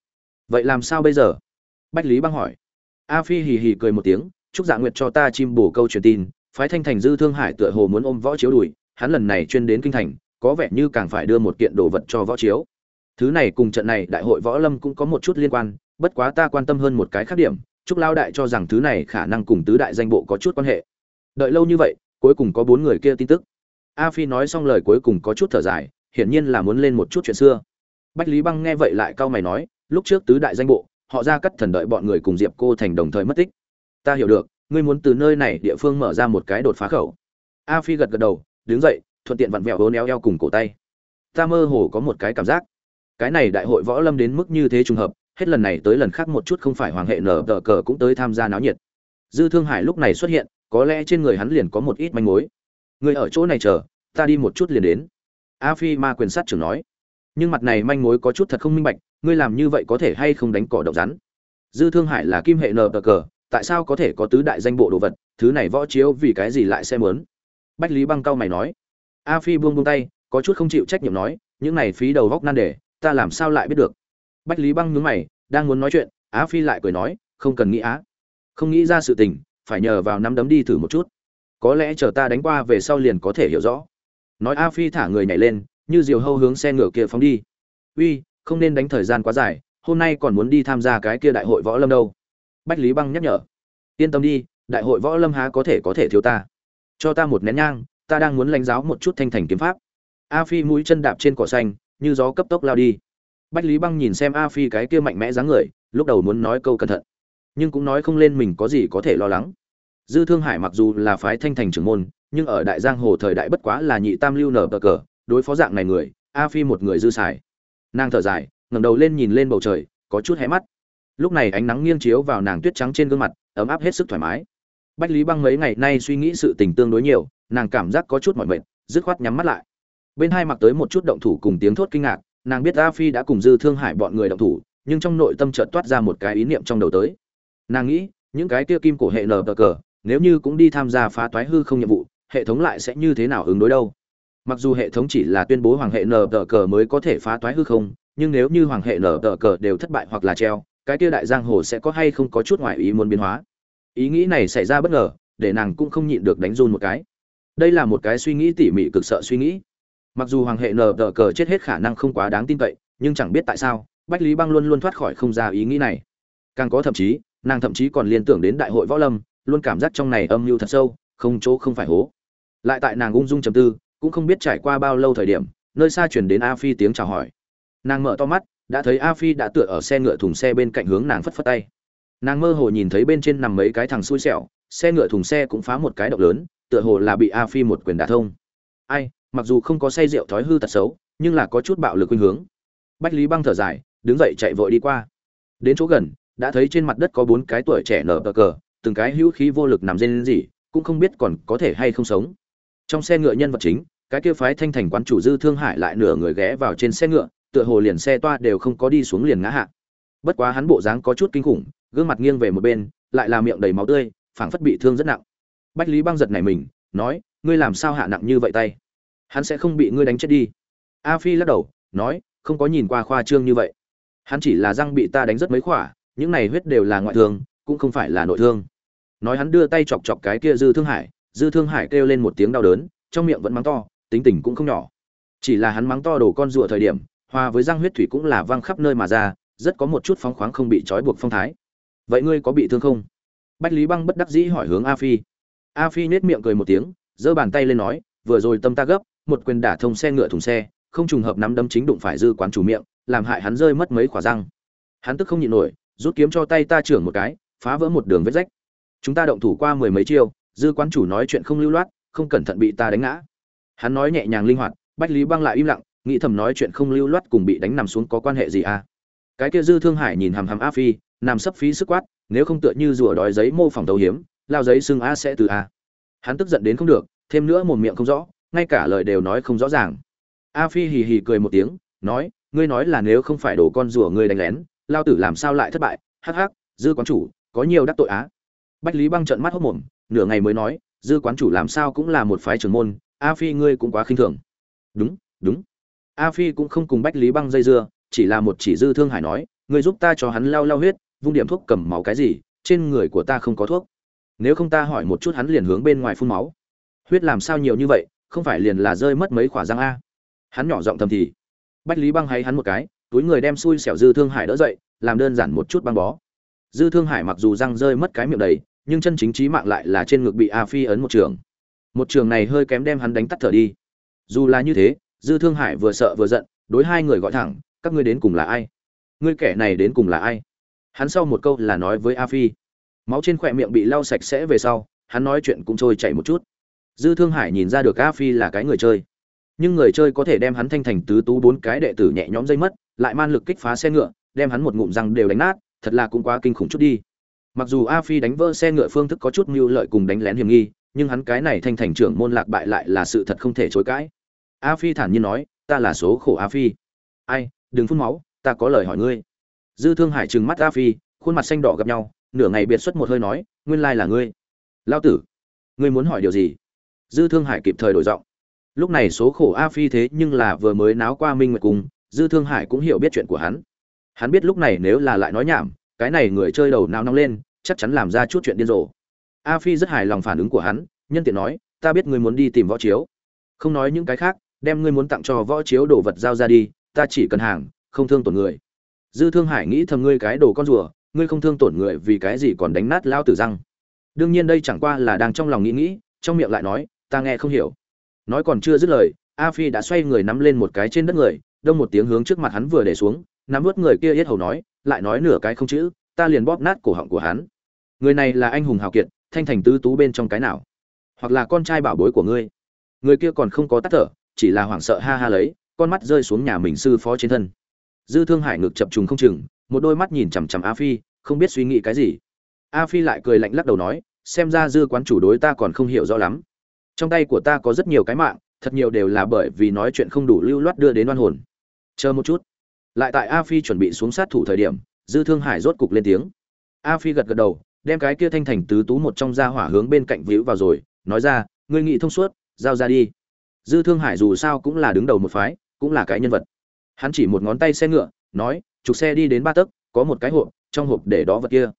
Vậy làm sao bây giờ? Bách lý băng hỏi. A phi hì hì cười một tiếng chúc dạ nguyệt cho ta chim bổ câu truyền tin, phái thanh thành dư thương hải tựa hồ muốn ôm võ chiếu đùi hắn lần này chuyên đến kinh thành, có vẻ như càng phải đưa một kiện đồ vật cho võ chiếu. Thứ này cùng trận này đại hội võ lâm cũng có một chút liên quan, bất quá ta quan tâm hơn một cái khác điểm chúc lao đại cho rằng thứ này khả năng cùng tứ đại danh bộ có chút quan hệ. Đợi lâu như vậy, cuối cùng có bốn người kia tin tức. A phi nói xong lời cuối cùng có chút thở dài, hiển nhiên là muốn lên một chút chuyện xưa. Bách lý băng nghe vậy lại cau mày nói, lúc trước tứ đại danh bộ họ ra cắt thần đợi bọn người cùng diệp cô thành đồng thời mất tích. Ta hiểu được, ngươi muốn từ nơi này địa phương mở ra một cái đột phá khẩu. A phi gật gật đầu, đứng dậy, thuận tiện vặn vẹo hố neo eo cùng cổ tay. Ta mơ hồ có một cái cảm giác. Cái này đại hội võ lâm đến mức như thế trùng hợp, hết lần này tới lần khác một chút không phải hoàng hệ nở tờ cờ cũng tới tham gia náo nhiệt. Dư thương hải lúc này xuất hiện, có lẽ trên người hắn liền có một ít manh mối. Người ở chỗ này chờ, ta đi một chút liền đến. A phi ma quyền sát trưởng nói nhưng mặt này manh mối có chút thật không minh bạch, ngươi làm như vậy có thể hay không đánh cỏ độc rắn? Dư thương hải là kim hệ nờ cờ, tại sao có thể có tứ đại danh bộ đồ vật, thứ này võ chiếu vì cái gì lại xem lớn bách lý băng cao mày nói. A phi buông buông tay, có chút không chịu trách nhiệm nói, những này phí đầu góc nan đề, ta làm sao lại biết được? Bách lý băng nhướng mày, đang muốn nói chuyện á phi lại cười nói, không cần nghĩ á. Không nghĩ ra sự tình, phải nhờ vào nắm đấm đi thử một chút. Có lẽ chờ ta đánh qua về sau liền có thể hiểu rõ. Nói a phi thả người nhảy lên như diều hâu hướng xe ngựa kia phóng đi. Uy, không nên đánh thời gian quá dài, hôm nay còn muốn đi tham gia cái kia đại hội võ lâm đâu. Bách lý băng nhắc nhở. Yên tâm đi, đại hội võ lâm há có thể có thể thiếu ta. Cho ta một nén nhang, ta đang muốn lãnh giáo một chút thanh thành kiếm pháp. A phi mũi chân đạp trên cỏ xanh, như gió cấp tốc lao đi. Bách lý băng nhìn xem a phi cái kia mạnh mẽ dáng người, lúc đầu muốn nói câu cẩn thận, nhưng cũng nói không lên mình có gì có thể lo lắng. Dư thương hải mặc dù là phái thanh thành trưởng môn, nhưng ở đại giang hồ thời đại bất quá là nhị tam lưu nở bờ cờ đối phó dạng này người, a phi một người dư xài. Nàng thở dài, ngẩng đầu lên nhìn lên bầu trời, có chút hé mắt. Lúc này ánh nắng nghiêng chiếu vào nàng tuyết trắng trên gương mặt, ấm áp hết sức thoải mái. Bách lý băng mấy ngày nay suy nghĩ sự tình tương đối nhiều, nàng cảm giác có chút mỏi mệt, dứt khoát nhắm mắt lại. Bên hai mặc tới một chút động thủ cùng tiếng thốt kinh ngạc, nàng biết a phi đã cùng dư thương hải bọn người động thủ, nhưng trong nội tâm chợt toát ra một cái ý niệm trong đầu tới. Nàng nghĩ, những cái kia kim cổ hệ nờ cờ, nếu như cũng đi tham gia phá toái hư không nhiệm vụ, hệ thống lại sẽ như thế nào ứng đối đâu? Mặc dù hệ thống chỉ là tuyên bố hoàng hệ nờ cờ mới có thể phá toái hư không, nhưng nếu như hoàng hệ nờ cờ đều thất bại hoặc là treo, cái kia đại giang hồ sẽ có hay không có chút ngoại ý muốn biến hóa? Ý nghĩ này xảy ra bất ngờ, để nàng cũng không nhịn được đánh run một cái. Đây là một cái suy nghĩ tỉ mỉ cực sợ suy nghĩ. Mặc dù hoàng hệ nờ đờ cờ chết hết khả năng không quá đáng tin cậy, nhưng chẳng biết tại sao, bách lý băng luôn luôn thoát khỏi không ra ý nghĩ này. Càng có thậm chí, nàng thậm chí còn liên tưởng đến đại hội võ lâm, luôn cảm giác trong này âm mưu thật sâu, không chỗ không phải hố. Lại tại nàng ung dung trầm tư cũng không biết trải qua bao lâu thời điểm, nơi xa chuyển đến a phi tiếng chào hỏi. Nàng mở to mắt, đã thấy a phi đã tựa ở xe ngựa thùng xe bên cạnh hướng nàng phất phất tay. Nàng mơ hồ nhìn thấy bên trên nằm mấy cái thằng xui xẻo, xe ngựa thùng xe cũng phá một cái động lớn, tựa hồ là bị a phi một quyền đả thông. Ai, mặc dù không có say rượu thói hư tật xấu, nhưng là có chút bạo lực khuynh hướng. Bách lý băng thở dài, đứng dậy chạy vội đi qua. Đến chỗ gần, đã thấy trên mặt đất có bốn cái tuổi trẻ nở cờ cờ, từng cái hữu khí vô lực nằm trên gì cũng không biết còn có thể hay không sống trong xe ngựa nhân vật chính, cái kia phái thanh thành quán chủ dư thương hải lại nửa người ghé vào trên xe ngựa, tựa hồ liền xe toa đều không có đi xuống liền ngã hạ. Bất quá hắn bộ dáng có chút kinh khủng, gương mặt nghiêng về một bên, lại là miệng đầy máu tươi, phảng phất bị thương rất nặng. Bách lý băng giật này mình, nói, ngươi làm sao hạ nặng như vậy tay? Hắn sẽ không bị ngươi đánh chết đi. A phi lắc đầu, nói, không có nhìn qua khoa trương như vậy. Hắn chỉ là răng bị ta đánh rất mấy khỏa, những này huyết đều là ngoại thương, cũng không phải là nội thương. Nói hắn đưa tay chọc chọc cái kia dư thương hải dư thương hải kêu lên một tiếng đau đớn, trong miệng vẫn mắng to, tính tình cũng không nhỏ. Chỉ là hắn mắng to đổ con rùa thời điểm, hòa với răng huyết thủy cũng là văng khắp nơi mà ra, rất có một chút phóng khoáng không bị trói buộc phong thái. Vậy ngươi có bị thương không? Bách lý băng bất đắc dĩ hỏi hướng a phi. A phi nết miệng cười một tiếng, giơ bàn tay lên nói, vừa rồi tâm ta gấp, một quyền đả thông xe ngựa thùng xe, không trùng hợp nắm đấm chính đụng phải dư quán chủ miệng, làm hại hắn rơi mất mấy khỏa răng. Hắn tức không nhịn nổi, rút kiếm cho tay ta trưởng một cái, phá vỡ một đường vết rách. Chúng ta động thủ qua mười mấy chiêu dư quán chủ nói chuyện không lưu loát, không cẩn thận bị ta đánh ngã. Hắn nói nhẹ nhàng linh hoạt, bách lý băng lại im lặng, nghĩ thầm nói chuyện không lưu loát cùng bị đánh nằm xuống có quan hệ gì à? Cái kia dư thương hải nhìn hàm hàm a phi, nằm sấp phí sức quát, nếu không tựa như rùa đói giấy mô phỏng tàu hiếm, lao giấy xưng a sẽ từ a. Hắn tức giận đến không được, thêm nữa một miệng không rõ, ngay cả lời đều nói không rõ ràng. A phi hì hì cười một tiếng, nói, ngươi nói là nếu không phải đổ con rùa ngươi đánh lén, lao tử làm sao lại thất bại? Hắc hắc, dư quán chủ, có nhiều đắc tội á. Bách lý băng trận mắt hốc mồm nửa ngày mới nói, dư quán chủ làm sao cũng là một phái trưởng môn, a phi ngươi cũng quá khinh thường. Đúng đúng. A phi cũng không cùng bách lý băng dây dưa, chỉ là một chỉ dư thương hải nói, ngươi giúp ta cho hắn lau lau huyết, vung điểm thuốc cầm máu cái gì, trên người của ta không có thuốc. Nếu không ta hỏi một chút hắn liền hướng bên ngoài phun máu. Huyết làm sao nhiều như vậy, không phải liền là rơi mất mấy khỏa răng a? Hắn nhỏ giọng thầm thì. Bách lý băng hay hắn một cái, túi người đem xui xẻo dư thương hải đỡ dậy, làm đơn giản một chút băng bó. Dư thương hải mặc dù răng rơi mất cái miệng đầy nhưng chân chính trí mạng lại là trên ngực bị a phi ấn một trường. Một trường này hơi kém đem hắn đánh tắt thở đi. Dù là như thế, dư thương hải vừa sợ vừa giận, đối hai người gọi thẳng, các ngươi đến cùng là ai? Ngươi kẻ này đến cùng là ai? Hắn sau một câu là nói với a phi. Máu trên khỏe miệng bị lau sạch sẽ về sau, hắn nói chuyện cũng trôi chảy một chút. Dư thương hải nhìn ra được a phi là cái người chơi. Nhưng người chơi có thể đem hắn thanh thành tứ tú bốn cái đệ tử nhẹ nhõm dây mất, lại man lực kích phá xe ngựa, đem hắn một ngụm răng đều đánh nát, thật là cũng quá kinh khủng chút đi mặc dù a phi đánh vỡ xe ngựa phương thức có chút mưu lợi cùng đánh lén hiểm nghi, nhưng hắn cái này thanh thành trưởng môn lạc bại lại là sự thật không thể chối cãi. A phi thản nhiên nói, ta là số khổ a phi. Ai, đừng phun máu, ta có lời hỏi ngươi. Dư thương hải trừng mắt a phi, khuôn mặt xanh đỏ gặp nhau, nửa ngày biệt xuất một hơi nói, nguyên lai là ngươi. Lao tử, ngươi muốn hỏi điều gì? Dư thương hải kịp thời đổi giọng. Lúc này số khổ a phi thế nhưng là vừa mới náo qua minh nguyệt cung, dư thương hải cũng hiểu biết chuyện của hắn. Hắn biết lúc này nếu là lại nói nhảm cái này người chơi đầu nao nóng lên, chắc chắn làm ra chút chuyện điên rồ. A phi rất hài lòng phản ứng của hắn, nhân tiện nói, ta biết ngươi muốn đi tìm võ chiếu. Không nói những cái khác, đem ngươi muốn tặng cho võ chiếu đồ vật giao ra đi, ta chỉ cần hàng, không thương tổn người. Dư thương hải nghĩ thầm ngươi cái đồ con rùa, ngươi không thương tổn người vì cái gì còn đánh nát lao tử răng. Đương nhiên đây chẳng qua là đang trong lòng nghĩ nghĩ, trong miệng lại nói, ta nghe không hiểu. Nói còn chưa dứt lời, a phi đã xoay người nắm lên một cái trên đất người, đông một tiếng hướng trước mặt hắn vừa để xuống, nắm vớt người kia yết hầu nói lại nói nửa cái không chữ, ta liền bóp nát cổ họng của hắn. Người này là anh hùng hào kiệt, thanh thành tứ tú bên trong cái nào? Hoặc là con trai bảo bối của ngươi? Người kia còn không có tắt thở, chỉ là hoảng sợ ha ha lấy, con mắt rơi xuống nhà mình sư phó trên thân. Dư thương hải ngực chập trùng không chừng, một đôi mắt nhìn chằm chằm a phi, không biết suy nghĩ cái gì. A phi lại cười lạnh lắc đầu nói, xem ra dư quán chủ đối ta còn không hiểu rõ lắm. Trong tay của ta có rất nhiều cái mạng, thật nhiều đều là bởi vì nói chuyện không đủ lưu loát đưa đến oan hồn. Chờ một chút lại tại a phi chuẩn bị xuống sát thủ thời điểm, dư thương hải rốt cục lên tiếng. A phi gật gật đầu, đem cái kia thanh thành tứ tú một trong gia hỏa hướng bên cạnh víu vào rồi, nói ra, ngươi nghị thông suốt, giao ra đi. Dư thương hải dù sao cũng là đứng đầu một phái, cũng là cái nhân vật. Hắn chỉ một ngón tay xe ngựa, nói chục xe đi đến ba tấc, có một cái hộp, trong hộp để đó vật kia.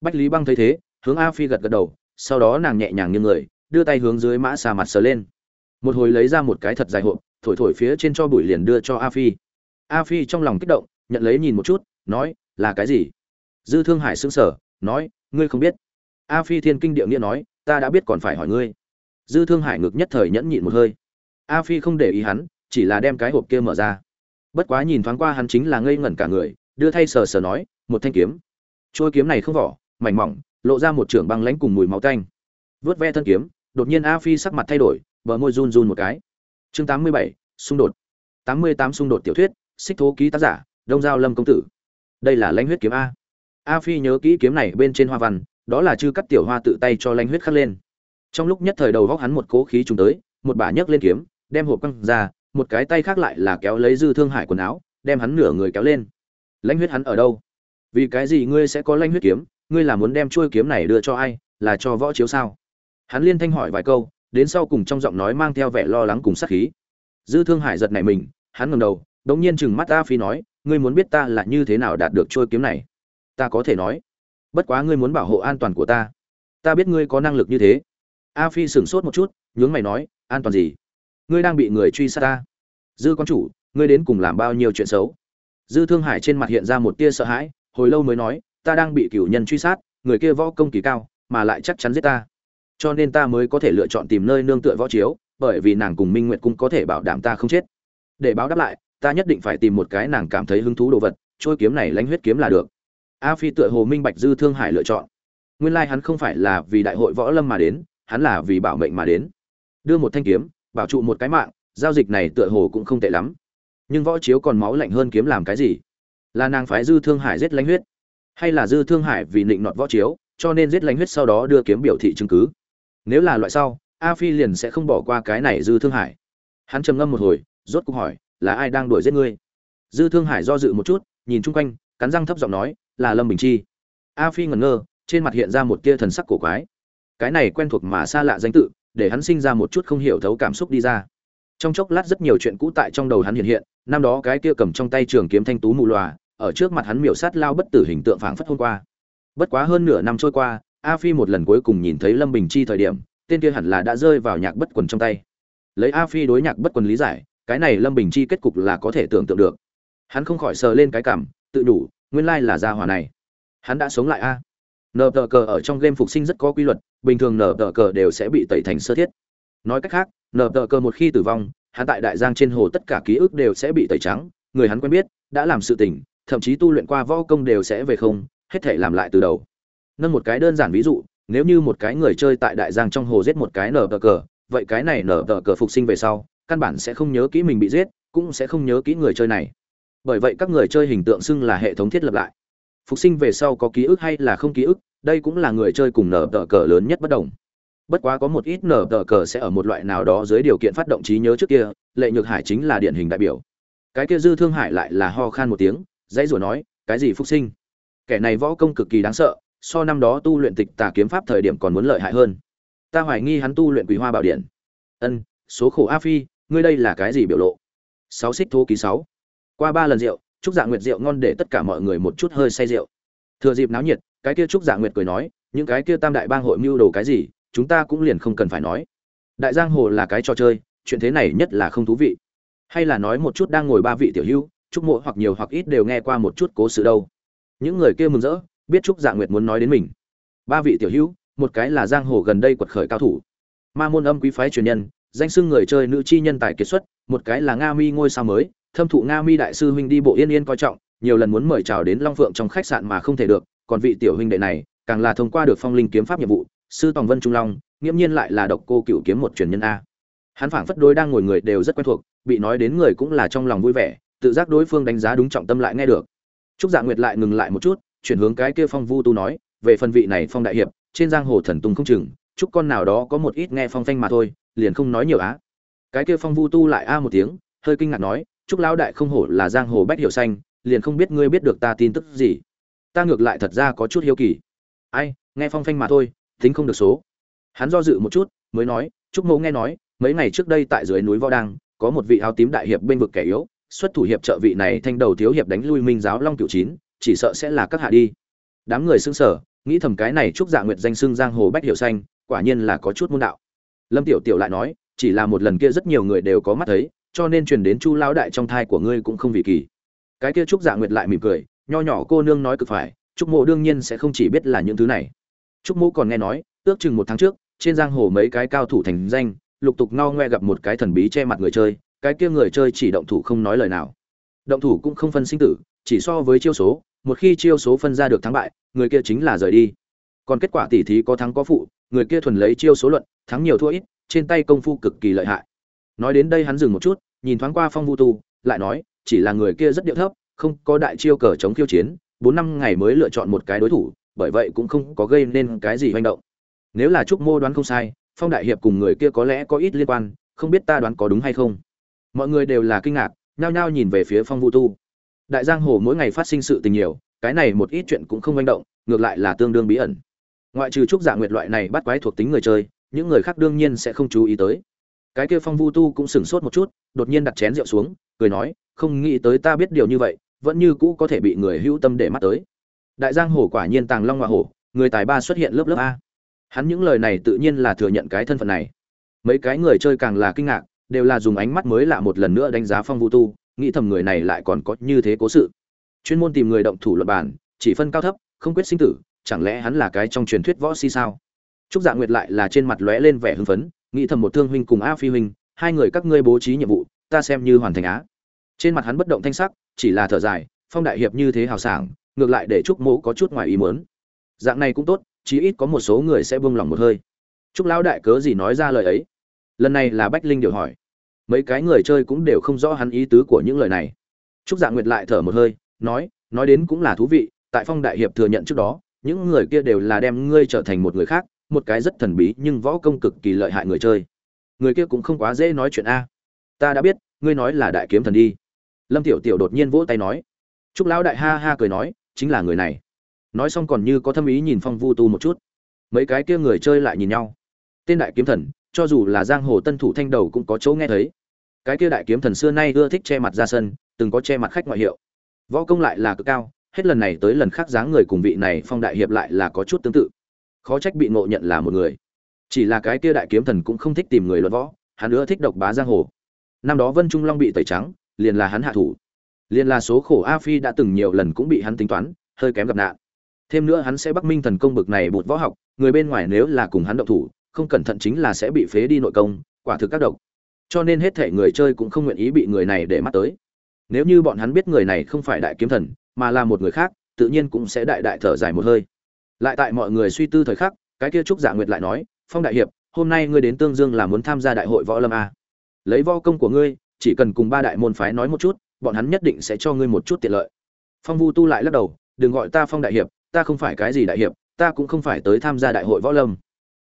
Bách lý băng thấy thế, hướng a phi gật gật đầu, sau đó nàng nhẹ nhàng như người, đưa tay hướng dưới mã xà mặt sờ lên. Một hồi lấy ra một cái thật dài hộp, thổi thổi phía trên cho bụi liền đưa cho a phi a phi trong lòng kích động nhận lấy nhìn một chút nói là cái gì? Dư thương hải sững sờ nói ngươi không biết. A phi thiên kinh địa nghĩa nói ta đã biết còn phải hỏi ngươi. Dư thương hải ngực nhất thời nhẫn nhịn một hơi. A phi không để ý hắn chỉ là đem cái hộp kia mở ra. Bất quá nhìn thoáng qua hắn chính là ngây ngẩn cả người đưa thay sờ sờ nói một thanh kiếm. Trôi kiếm này không vỏ mảnh mỏng lộ ra một trường băng lãnh cùng mùi máu tanh. Vớt ve thân kiếm đột nhiên a phi sắc mặt thay đổi bờ môi run run một cái. Chương 87, xung đột. 88 xung đột tiểu thuyết xích thố ký tác giả, đông giao lâm công tử. Đây là lãnh huyết kiếm a. A phi nhớ kỹ kiếm này bên trên hoa văn, đó là chư cắt tiểu hoa tự tay cho lãnh huyết khắc lên. Trong lúc nhất thời đầu góc hắn một cố khí trùng tới, một bà nhấc lên kiếm, đem hộp căng ra, một cái tay khác lại là kéo lấy dư thương hải quần áo, đem hắn nửa người kéo lên. Lãnh huyết hắn ở đâu? Vì cái gì ngươi sẽ có lãnh huyết kiếm? Ngươi là muốn đem chuôi kiếm này đưa cho ai? Là cho võ chiếu sao? Hắn liên thanh hỏi vài câu, đến sau cùng trong giọng nói mang theo vẻ lo lắng cùng sát khí. Dư thương hải giật nảy mình, hắn ngẩng đầu đống nhiên chừng mắt a phi nói, ngươi muốn biết ta là như thế nào đạt được trôi kiếm này? Ta có thể nói, bất quá ngươi muốn bảo hộ an toàn của ta. Ta biết ngươi có năng lực như thế. A phi sửng sốt một chút, nhướng mày nói, an toàn gì? Ngươi đang bị người truy sát ta? Dư con chủ, ngươi đến cùng làm bao nhiêu chuyện xấu? Dư thương hải trên mặt hiện ra một tia sợ hãi, hồi lâu mới nói, ta đang bị cửu nhân truy sát, người kia võ công kỳ cao, mà lại chắc chắn giết ta. Cho nên ta mới có thể lựa chọn tìm nơi nương tựa võ chiếu, bởi vì nàng cùng minh nguyệt cũng có thể bảo đảm ta không chết. Để báo đáp lại ta nhất định phải tìm một cái nàng cảm thấy hứng thú đồ vật, trôi kiếm này lánh huyết kiếm là được. A phi tựa hồ minh bạch dư thương hải lựa chọn. Nguyên lai hắn không phải là vì đại hội võ lâm mà đến, hắn là vì bảo mệnh mà đến. Đưa một thanh kiếm, bảo trụ một cái mạng, giao dịch này tựa hồ cũng không tệ lắm. Nhưng võ chiếu còn máu lạnh hơn kiếm làm cái gì? Là nàng phái dư thương hải giết lánh huyết, hay là dư thương hải vì định nọt võ chiếu, cho nên giết lánh huyết sau đó đưa kiếm biểu thị chứng cứ? Nếu là loại sau, a phi liền sẽ không bỏ qua cái này dư thương hải. Hắn trầm ngâm một hồi, rốt cuộc hỏi là ai đang đuổi giết ngươi? Dư thương hải do dự một chút, nhìn chung quanh, cắn răng thấp giọng nói, là lâm bình chi. A phi ngẩn ngơ, trên mặt hiện ra một tia thần sắc cổ quái. Cái này quen thuộc mà xa lạ danh tự, để hắn sinh ra một chút không hiểu thấu cảm xúc đi ra. Trong chốc lát rất nhiều chuyện cũ tại trong đầu hắn hiện hiện, năm đó cái kia cầm trong tay trường kiếm thanh tú mù lòa, ở trước mặt hắn miểu sát lao bất tử hình tượng phảng phất hôm qua. Bất quá hơn nửa năm trôi qua, a phi một lần cuối cùng nhìn thấy lâm bình chi thời điểm, tên kia hẳn là đã rơi vào nhạc bất quần trong tay. Lấy a phi đối nhạc bất quần lý giải cái này lâm bình chi kết cục là có thể tưởng tượng được. Hắn không khỏi sờ lên cái cảm, tự đủ, nguyên lai là gia hỏa này. Hắn đã sống lại a. Nờ tờ cờ ở trong game phục sinh rất có quy luật, bình thường nờ tờ cờ đều sẽ bị tẩy thành sơ thiết. Nói cách khác, nờ tờ cờ một khi tử vong, hắn tại đại giang trên hồ tất cả ký ức đều sẽ bị tẩy trắng, người hắn quen biết, đã làm sự tình, thậm chí tu luyện qua võ công đều sẽ về không, hết thể làm lại từ đầu. Nâng một cái đơn giản ví dụ, nếu như một cái người chơi tại đại giang trong hồ giết một cái nở tờ cờ, vậy cái này nở tờ cờ phục sinh về sau căn bản sẽ không nhớ kỹ mình bị giết, cũng sẽ không nhớ kỹ người chơi này. Bởi vậy các người chơi hình tượng xưng là hệ thống thiết lập lại. Phục sinh về sau có ký ức hay là không ký ức, đây cũng là người chơi cùng nở tờ cờ lớn nhất bất đồng. Bất quá có một ít nở tờ cờ sẽ ở một loại nào đó dưới điều kiện phát động trí nhớ trước kia, lệ nhược hải chính là điển hình đại biểu. Cái kia dư thương hải lại là ho khan một tiếng, dãy rủa nói, cái gì phục sinh? Kẻ này võ công cực kỳ đáng sợ, so năm đó tu luyện tịch tà kiếm pháp thời điểm còn muốn lợi hại hơn. Ta hoài nghi hắn tu luyện quỷ hoa bảo điện. Ân, số khổ a phi ngươi đây là cái gì biểu lộ? Sáu xích thô ký sáu. Qua ba lần rượu trúc dạ nguyệt rượu ngon để tất cả mọi người một chút hơi say rượu. Thừa dịp náo nhiệt, cái kia trúc dạ nguyệt cười nói, những cái kia tam đại bang hội mưu đồ cái gì, chúng ta cũng liền không cần phải nói. Đại giang hồ là cái trò chơi, chuyện thế này nhất là không thú vị. Hay là nói một chút đang ngồi ba vị tiểu hưu trúc mộ hoặc nhiều hoặc ít đều nghe qua một chút cố sự đâu. Những người kia mừng rỡ, biết trúc dạ nguyệt muốn nói đến mình. Ba vị tiểu hữu một cái là giang hồ gần đây quật khởi cao thủ. Ma môn âm quý phái truyền nhân danh xưng người chơi nữ chi nhân tài kiệt xuất, một cái là nga mi ngôi sao mới, thâm thụ nga mi đại sư huynh đi bộ yên yên coi trọng, nhiều lần muốn mời chào đến long phượng trong khách sạn mà không thể được, còn vị tiểu huynh đệ này, càng là thông qua được phong linh kiếm pháp nhiệm vụ, sư tòng vân trung long, nghiễm nhiên lại là độc cô cựu kiếm một truyền nhân a. Hắn phảng phất đối đang ngồi người đều rất quen thuộc, bị nói đến người cũng là trong lòng vui vẻ, tự giác đối phương đánh giá đúng trọng tâm lại nghe được. Trúc dạ nguyệt lại ngừng lại một chút, chuyển hướng cái kia phong vu tu nói, về phần vị này phong đại hiệp, trên giang hồ thần tung không chừng, chúc con nào đó có một ít nghe phong phanh mà thôi liền không nói nhiều á. Cái kia phong vu tu lại a một tiếng, hơi kinh ngạc nói, chúc lão đại không hổ là giang hồ bách hiểu xanh, liền không biết ngươi biết được ta tin tức gì. Ta ngược lại thật ra có chút hiếu kỳ. Ai, nghe phong phanh mà thôi, tính không được số. Hắn do dự một chút, mới nói, chúc mẫu nghe nói, mấy ngày trước đây tại dưới núi võ đăng, có một vị áo tím đại hiệp bên vực kẻ yếu, xuất thủ hiệp trợ vị này thanh đầu thiếu hiệp đánh lui minh giáo long cửu chín, chỉ sợ sẽ là các hạ đi. Đám người xưng sở nghĩ thầm cái này chúc dạ nguyệt danh xưng giang hồ bách hiểu xanh, quả nhiên là có chút môn đạo lâm tiểu tiểu lại nói, chỉ là một lần kia rất nhiều người đều có mắt thấy, cho nên truyền đến chu lão đại trong thai của ngươi cũng không vì kỳ. Cái kia trúc dạ nguyệt lại mỉm cười, nho nhỏ cô nương nói cực phải, trúc mộ đương nhiên sẽ không chỉ biết là những thứ này. Trúc mộ còn nghe nói, ước chừng một tháng trước, trên giang hồ mấy cái cao thủ thành danh, lục tục ngao ngoe gặp một cái thần bí che mặt người chơi, cái kia người chơi chỉ động thủ không nói lời nào. Động thủ cũng không phân sinh tử, chỉ so với chiêu số, một khi chiêu số phân ra được thắng bại, người kia chính là rời đi. Còn kết quả tỉ thí có thắng có phụ người kia thuần lấy chiêu số luận, thắng nhiều thua ít, trên tay công phu cực kỳ lợi hại. Nói đến đây hắn dừng một chút, nhìn thoáng qua phong vu tu, lại nói, chỉ là người kia rất điệu thấp, không có đại chiêu cờ chống khiêu chiến, bốn năm ngày mới lựa chọn một cái đối thủ, bởi vậy cũng không có gây nên cái gì manh động. Nếu là trúc mô đoán không sai, phong đại hiệp cùng người kia có lẽ có ít liên quan, không biết ta đoán có đúng hay không. Mọi người đều là kinh ngạc, nhao nhao nhìn về phía phong vu tu. Đại giang hồ mỗi ngày phát sinh sự tình nhiều, cái này một ít chuyện cũng không manh động, ngược lại là tương đương bí ẩn ngoại trừ trúc dạ nguyệt loại này bắt quái thuộc tính người chơi, những người khác đương nhiên sẽ không chú ý tới. Cái kia phong vu tu cũng sửng sốt một chút, đột nhiên đặt chén rượu xuống, cười nói, không nghĩ tới ta biết điều như vậy, vẫn như cũ có thể bị người hữu tâm để mắt tới. Đại giang hồ quả nhiên tàng long hoa hổ, người tài ba xuất hiện lớp lớp a. Hắn những lời này tự nhiên là thừa nhận cái thân phận này. Mấy cái người chơi càng là kinh ngạc, đều là dùng ánh mắt mới lạ một lần nữa đánh giá phong vu tu, nghĩ thầm người này lại còn có như thế cố sự. Chuyên môn tìm người động thủ luật bản chỉ phân cao thấp, không quyết sinh tử chẳng lẽ hắn là cái trong truyền thuyết võ si sao? Trúc dạ nguyệt lại là trên mặt lóe lên vẻ hưng phấn, nghĩ thầm một thương huynh cùng a phi huynh, hai người các ngươi bố trí nhiệm vụ, ta xem như hoàn thành á. Trên mặt hắn bất động thanh sắc, chỉ là thở dài, phong đại hiệp như thế hào sảng, ngược lại để trúc mỗ có chút ngoài ý muốn. Dạng này cũng tốt, chí ít có một số người sẽ buông lòng một hơi. Trúc lão đại cớ gì nói ra lời ấy? Lần này là bách linh điều hỏi. Mấy cái người chơi cũng đều không rõ hắn ý tứ của những lời này. Trúc dạ nguyệt lại thở một hơi, nói nói đến cũng là thú vị, tại phong đại hiệp thừa nhận trước đó những người kia đều là đem ngươi trở thành một người khác, một cái rất thần bí nhưng võ công cực kỳ lợi hại người chơi. Người kia cũng không quá dễ nói chuyện a. Ta đã biết, ngươi nói là đại kiếm thần đi. Lâm tiểu tiểu đột nhiên vỗ tay nói. Trúc lão đại ha ha cười nói, chính là người này. Nói xong còn như có thâm ý nhìn phong vu tu một chút. Mấy cái kia người chơi lại nhìn nhau. Tên đại kiếm thần, cho dù là giang hồ tân thủ thanh đầu cũng có chỗ nghe thấy. Cái kia đại kiếm thần xưa nay ưa thích che mặt ra sân, từng có che mặt khách ngoại hiệu. Võ công lại là cực cao hết lần này tới lần khác dáng người cùng vị này phong đại hiệp lại là có chút tương tự. Khó trách bị ngộ nhận là một người. Chỉ là cái kia đại kiếm thần cũng không thích tìm người luận võ, hắn nữa thích độc bá giang hồ. Năm đó vân trung long bị tẩy trắng, liền là hắn hạ thủ. Liền là số khổ a phi đã từng nhiều lần cũng bị hắn tính toán, hơi kém gặp nạn. Thêm nữa hắn sẽ bắc minh thần công bực này bụt võ học, người bên ngoài nếu là cùng hắn động thủ, không cẩn thận chính là sẽ bị phế đi nội công, quả thực các độc. Cho nên hết thể người chơi cũng không nguyện ý bị người này để mắt tới. Nếu như bọn hắn biết người này không phải đại kiếm thần mà là một người khác, tự nhiên cũng sẽ đại đại thở dài một hơi. Lại tại mọi người suy tư thời khắc, cái kia trúc dạ nguyệt lại nói, phong đại hiệp, hôm nay ngươi đến tương dương là muốn tham gia đại hội võ lâm a lấy võ công của ngươi, chỉ cần cùng ba đại môn phái nói một chút, bọn hắn nhất định sẽ cho ngươi một chút tiện lợi. Phong vu tu lại lắc đầu, đừng gọi ta phong đại hiệp, ta không phải cái gì đại hiệp, ta cũng không phải tới tham gia đại hội võ lâm.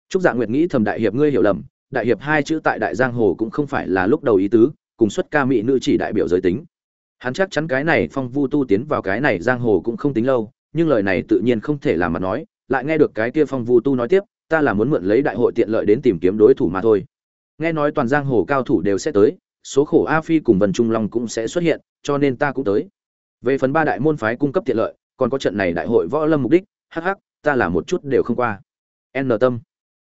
Trúc dạ nguyệt nghĩ thầm, đại hiệp ngươi hiểu lầm, đại hiệp hai chữ tại đại giang hồ cũng không phải là lúc đầu ý tứ, cùng xuất ca mỹ nữ chỉ đại biểu giới tính hắn chắc chắn cái này phong vu tu tiến vào cái này giang hồ cũng không tính lâu, nhưng lời này tự nhiên không thể làm mà nói, lại nghe được cái kia phong vu tu nói tiếp, ta là muốn mượn lấy đại hội tiện lợi đến tìm kiếm đối thủ mà thôi. Nghe nói toàn giang hồ cao thủ đều sẽ tới, số khổ a phi cùng vân trung long cũng sẽ xuất hiện, cho nên ta cũng tới. Về phần ba đại môn phái cung cấp tiện lợi, còn có trận này đại hội võ lâm mục đích, hắc hắc, ta là một chút đều không qua. N tâm.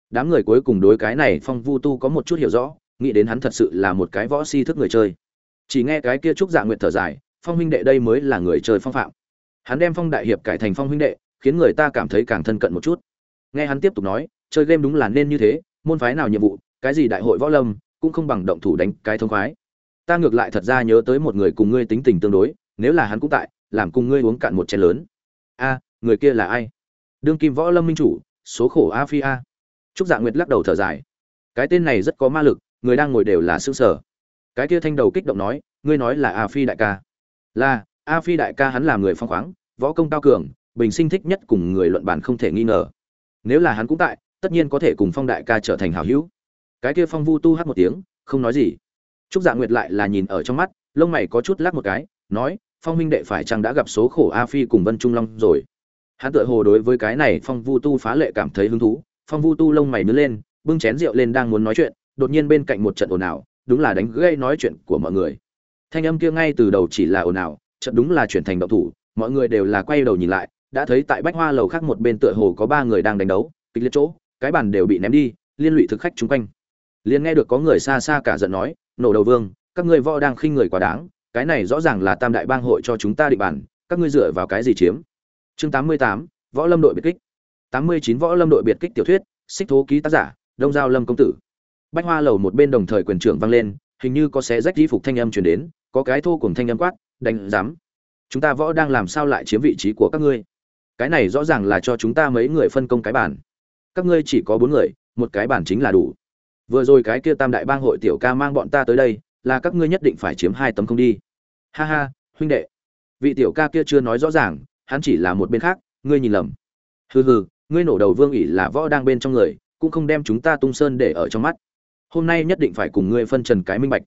Đám người cuối cùng đối cái này phong vu tu có một chút hiểu rõ, nghĩ đến hắn thật sự là một cái võ si thức người chơi chỉ nghe cái kia trúc dạ nguyện thở dài, phong huynh đệ đây mới là người chơi phong phạm. Hắn đem phong đại hiệp cải thành phong huynh đệ, khiến người ta cảm thấy càng thân cận một chút. Nghe hắn tiếp tục nói, chơi game đúng là nên như thế, môn phái nào nhiệm vụ, cái gì đại hội võ lâm, cũng không bằng động thủ đánh cái thông khoái. Ta ngược lại thật ra nhớ tới một người cùng ngươi tính tình tương đối, nếu là hắn cũng tại, làm cùng ngươi uống cạn một chén lớn. A, người kia là ai? Đương kim võ lâm minh chủ, số khổ a phi a. Trúc dạ nguyệt lắc đầu thở dài. Cái tên này rất có ma lực, người đang ngồi đều là xương sở cái kia thanh đầu kích động nói, ngươi nói là a phi đại ca. Là, a phi đại ca hắn là người phong khoáng, võ công cao cường, bình sinh thích nhất cùng người luận bàn không thể nghi ngờ. Nếu là hắn cũng tại, tất nhiên có thể cùng phong đại ca trở thành hảo hữu. Cái kia phong vu tu hát một tiếng, không nói gì. Trúc dạ nguyệt lại là nhìn ở trong mắt, lông mày có chút lắc một cái, nói, phong minh đệ phải chăng đã gặp số khổ a phi cùng vân trung long rồi? Hắn tựa hồ đối với cái này phong vu tu phá lệ cảm thấy hứng thú. Phong vu tu lông mày nứa lên, bưng chén rượu lên đang muốn nói chuyện, đột nhiên bên cạnh một trận ồn ào đúng là đánh gây nói chuyện của mọi người. Thanh âm kia ngay từ đầu chỉ là ồn ào, chợt đúng là chuyển thành động thủ, mọi người đều là quay đầu nhìn lại, đã thấy tại bách hoa lầu khác một bên tựa hồ có ba người đang đánh đấu, kịch liệt chỗ, cái bàn đều bị ném đi, liên lụy thực khách chung quanh. Liền nghe được có người xa xa cả giận nói, nổ đầu vương, các ngươi võ đang khinh người quá đáng, cái này rõ ràng là tam đại bang hội cho chúng ta định bản các ngươi dựa vào cái gì chiếm? Chương tám mươi tám, võ lâm đội biệt kích. Tám mươi chín võ lâm đội biệt kích tiểu thuyết xích thố ký tác giả, đông giao lâm công tử bách hoa lầu một bên đồng thời quyền trưởng vang lên, hình như có xé rách di phục thanh âm truyền đến, có cái thô cùng thanh âm quát, đánh dám chúng ta võ đang làm sao lại chiếm vị trí của các ngươi? Cái này rõ ràng là cho chúng ta mấy người phân công cái bản các ngươi chỉ có bốn người, một cái bản chính là đủ. Vừa rồi cái kia tam đại bang hội tiểu ca mang bọn ta tới đây, là các ngươi nhất định phải chiếm hai tấm không đi. Ha ha, huynh đệ. Vị tiểu ca kia chưa nói rõ ràng, hắn chỉ là một bên khác, ngươi nhìn lầm. Hừ hừ, ngươi nổ đầu vương ỉ là võ đang bên trong người, cũng không đem chúng ta tung sơn để ở trong mắt hôm nay nhất định phải cùng ngươi phân trần cái minh bạch.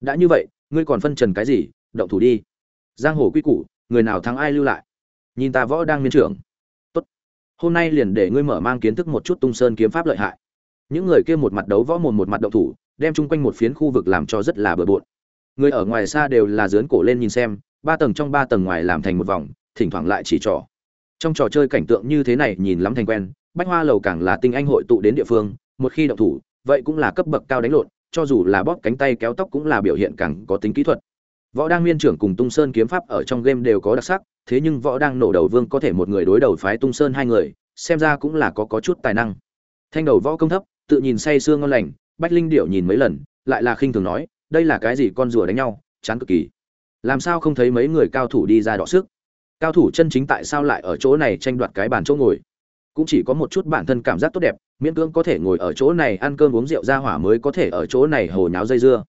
Đã như vậy, ngươi còn phân trần cái gì? Động thủ đi. Giang hồ quy củ, người nào thắng ai lưu lại? Nhìn ta võ đang miên trưởng. Tốt. Hôm nay liền để ngươi mở mang kiến thức một chút tung sơn kiếm pháp lợi hại. Những người kia một mặt đấu võ mồm một mặt động thủ, đem chung quanh một phiến khu vực làm cho rất là bừa bộn. Người ở ngoài xa đều là dướn cổ lên nhìn xem, ba tầng trong ba tầng ngoài làm thành một vòng, thỉnh thoảng lại chỉ trỏ trong trò chơi cảnh tượng như thế này nhìn lắm thành quen, bách hoa lầu càng là tinh anh hội tụ đến địa phương, một khi động thủ vậy cũng là cấp bậc cao đánh lộn, cho dù là bóp cánh tay kéo tóc cũng là biểu hiện càng có tính kỹ thuật. Võ đang miên trưởng cùng tung sơn kiếm pháp ở trong game đều có đặc sắc, thế nhưng võ đang nổ đầu vương có thể một người đối đầu phái tung sơn hai người, xem ra cũng là có có chút tài năng. Thanh đầu võ công thấp, tự nhìn say sương ngon lành, bách linh điệu nhìn mấy lần, lại là khinh thường nói, đây là cái gì con rùa đánh nhau, chán cực kỳ. Làm sao không thấy mấy người cao thủ đi ra đọ sức? Cao thủ chân chính tại sao lại ở chỗ này tranh đoạt cái bàn chỗ ngồi? Cũng chỉ có một chút bản thân cảm giác tốt đẹp, miễn cưỡng có thể ngồi ở chỗ này ăn cơm uống rượu ra hỏa mới có thể ở chỗ này hồ nháo dây dưa.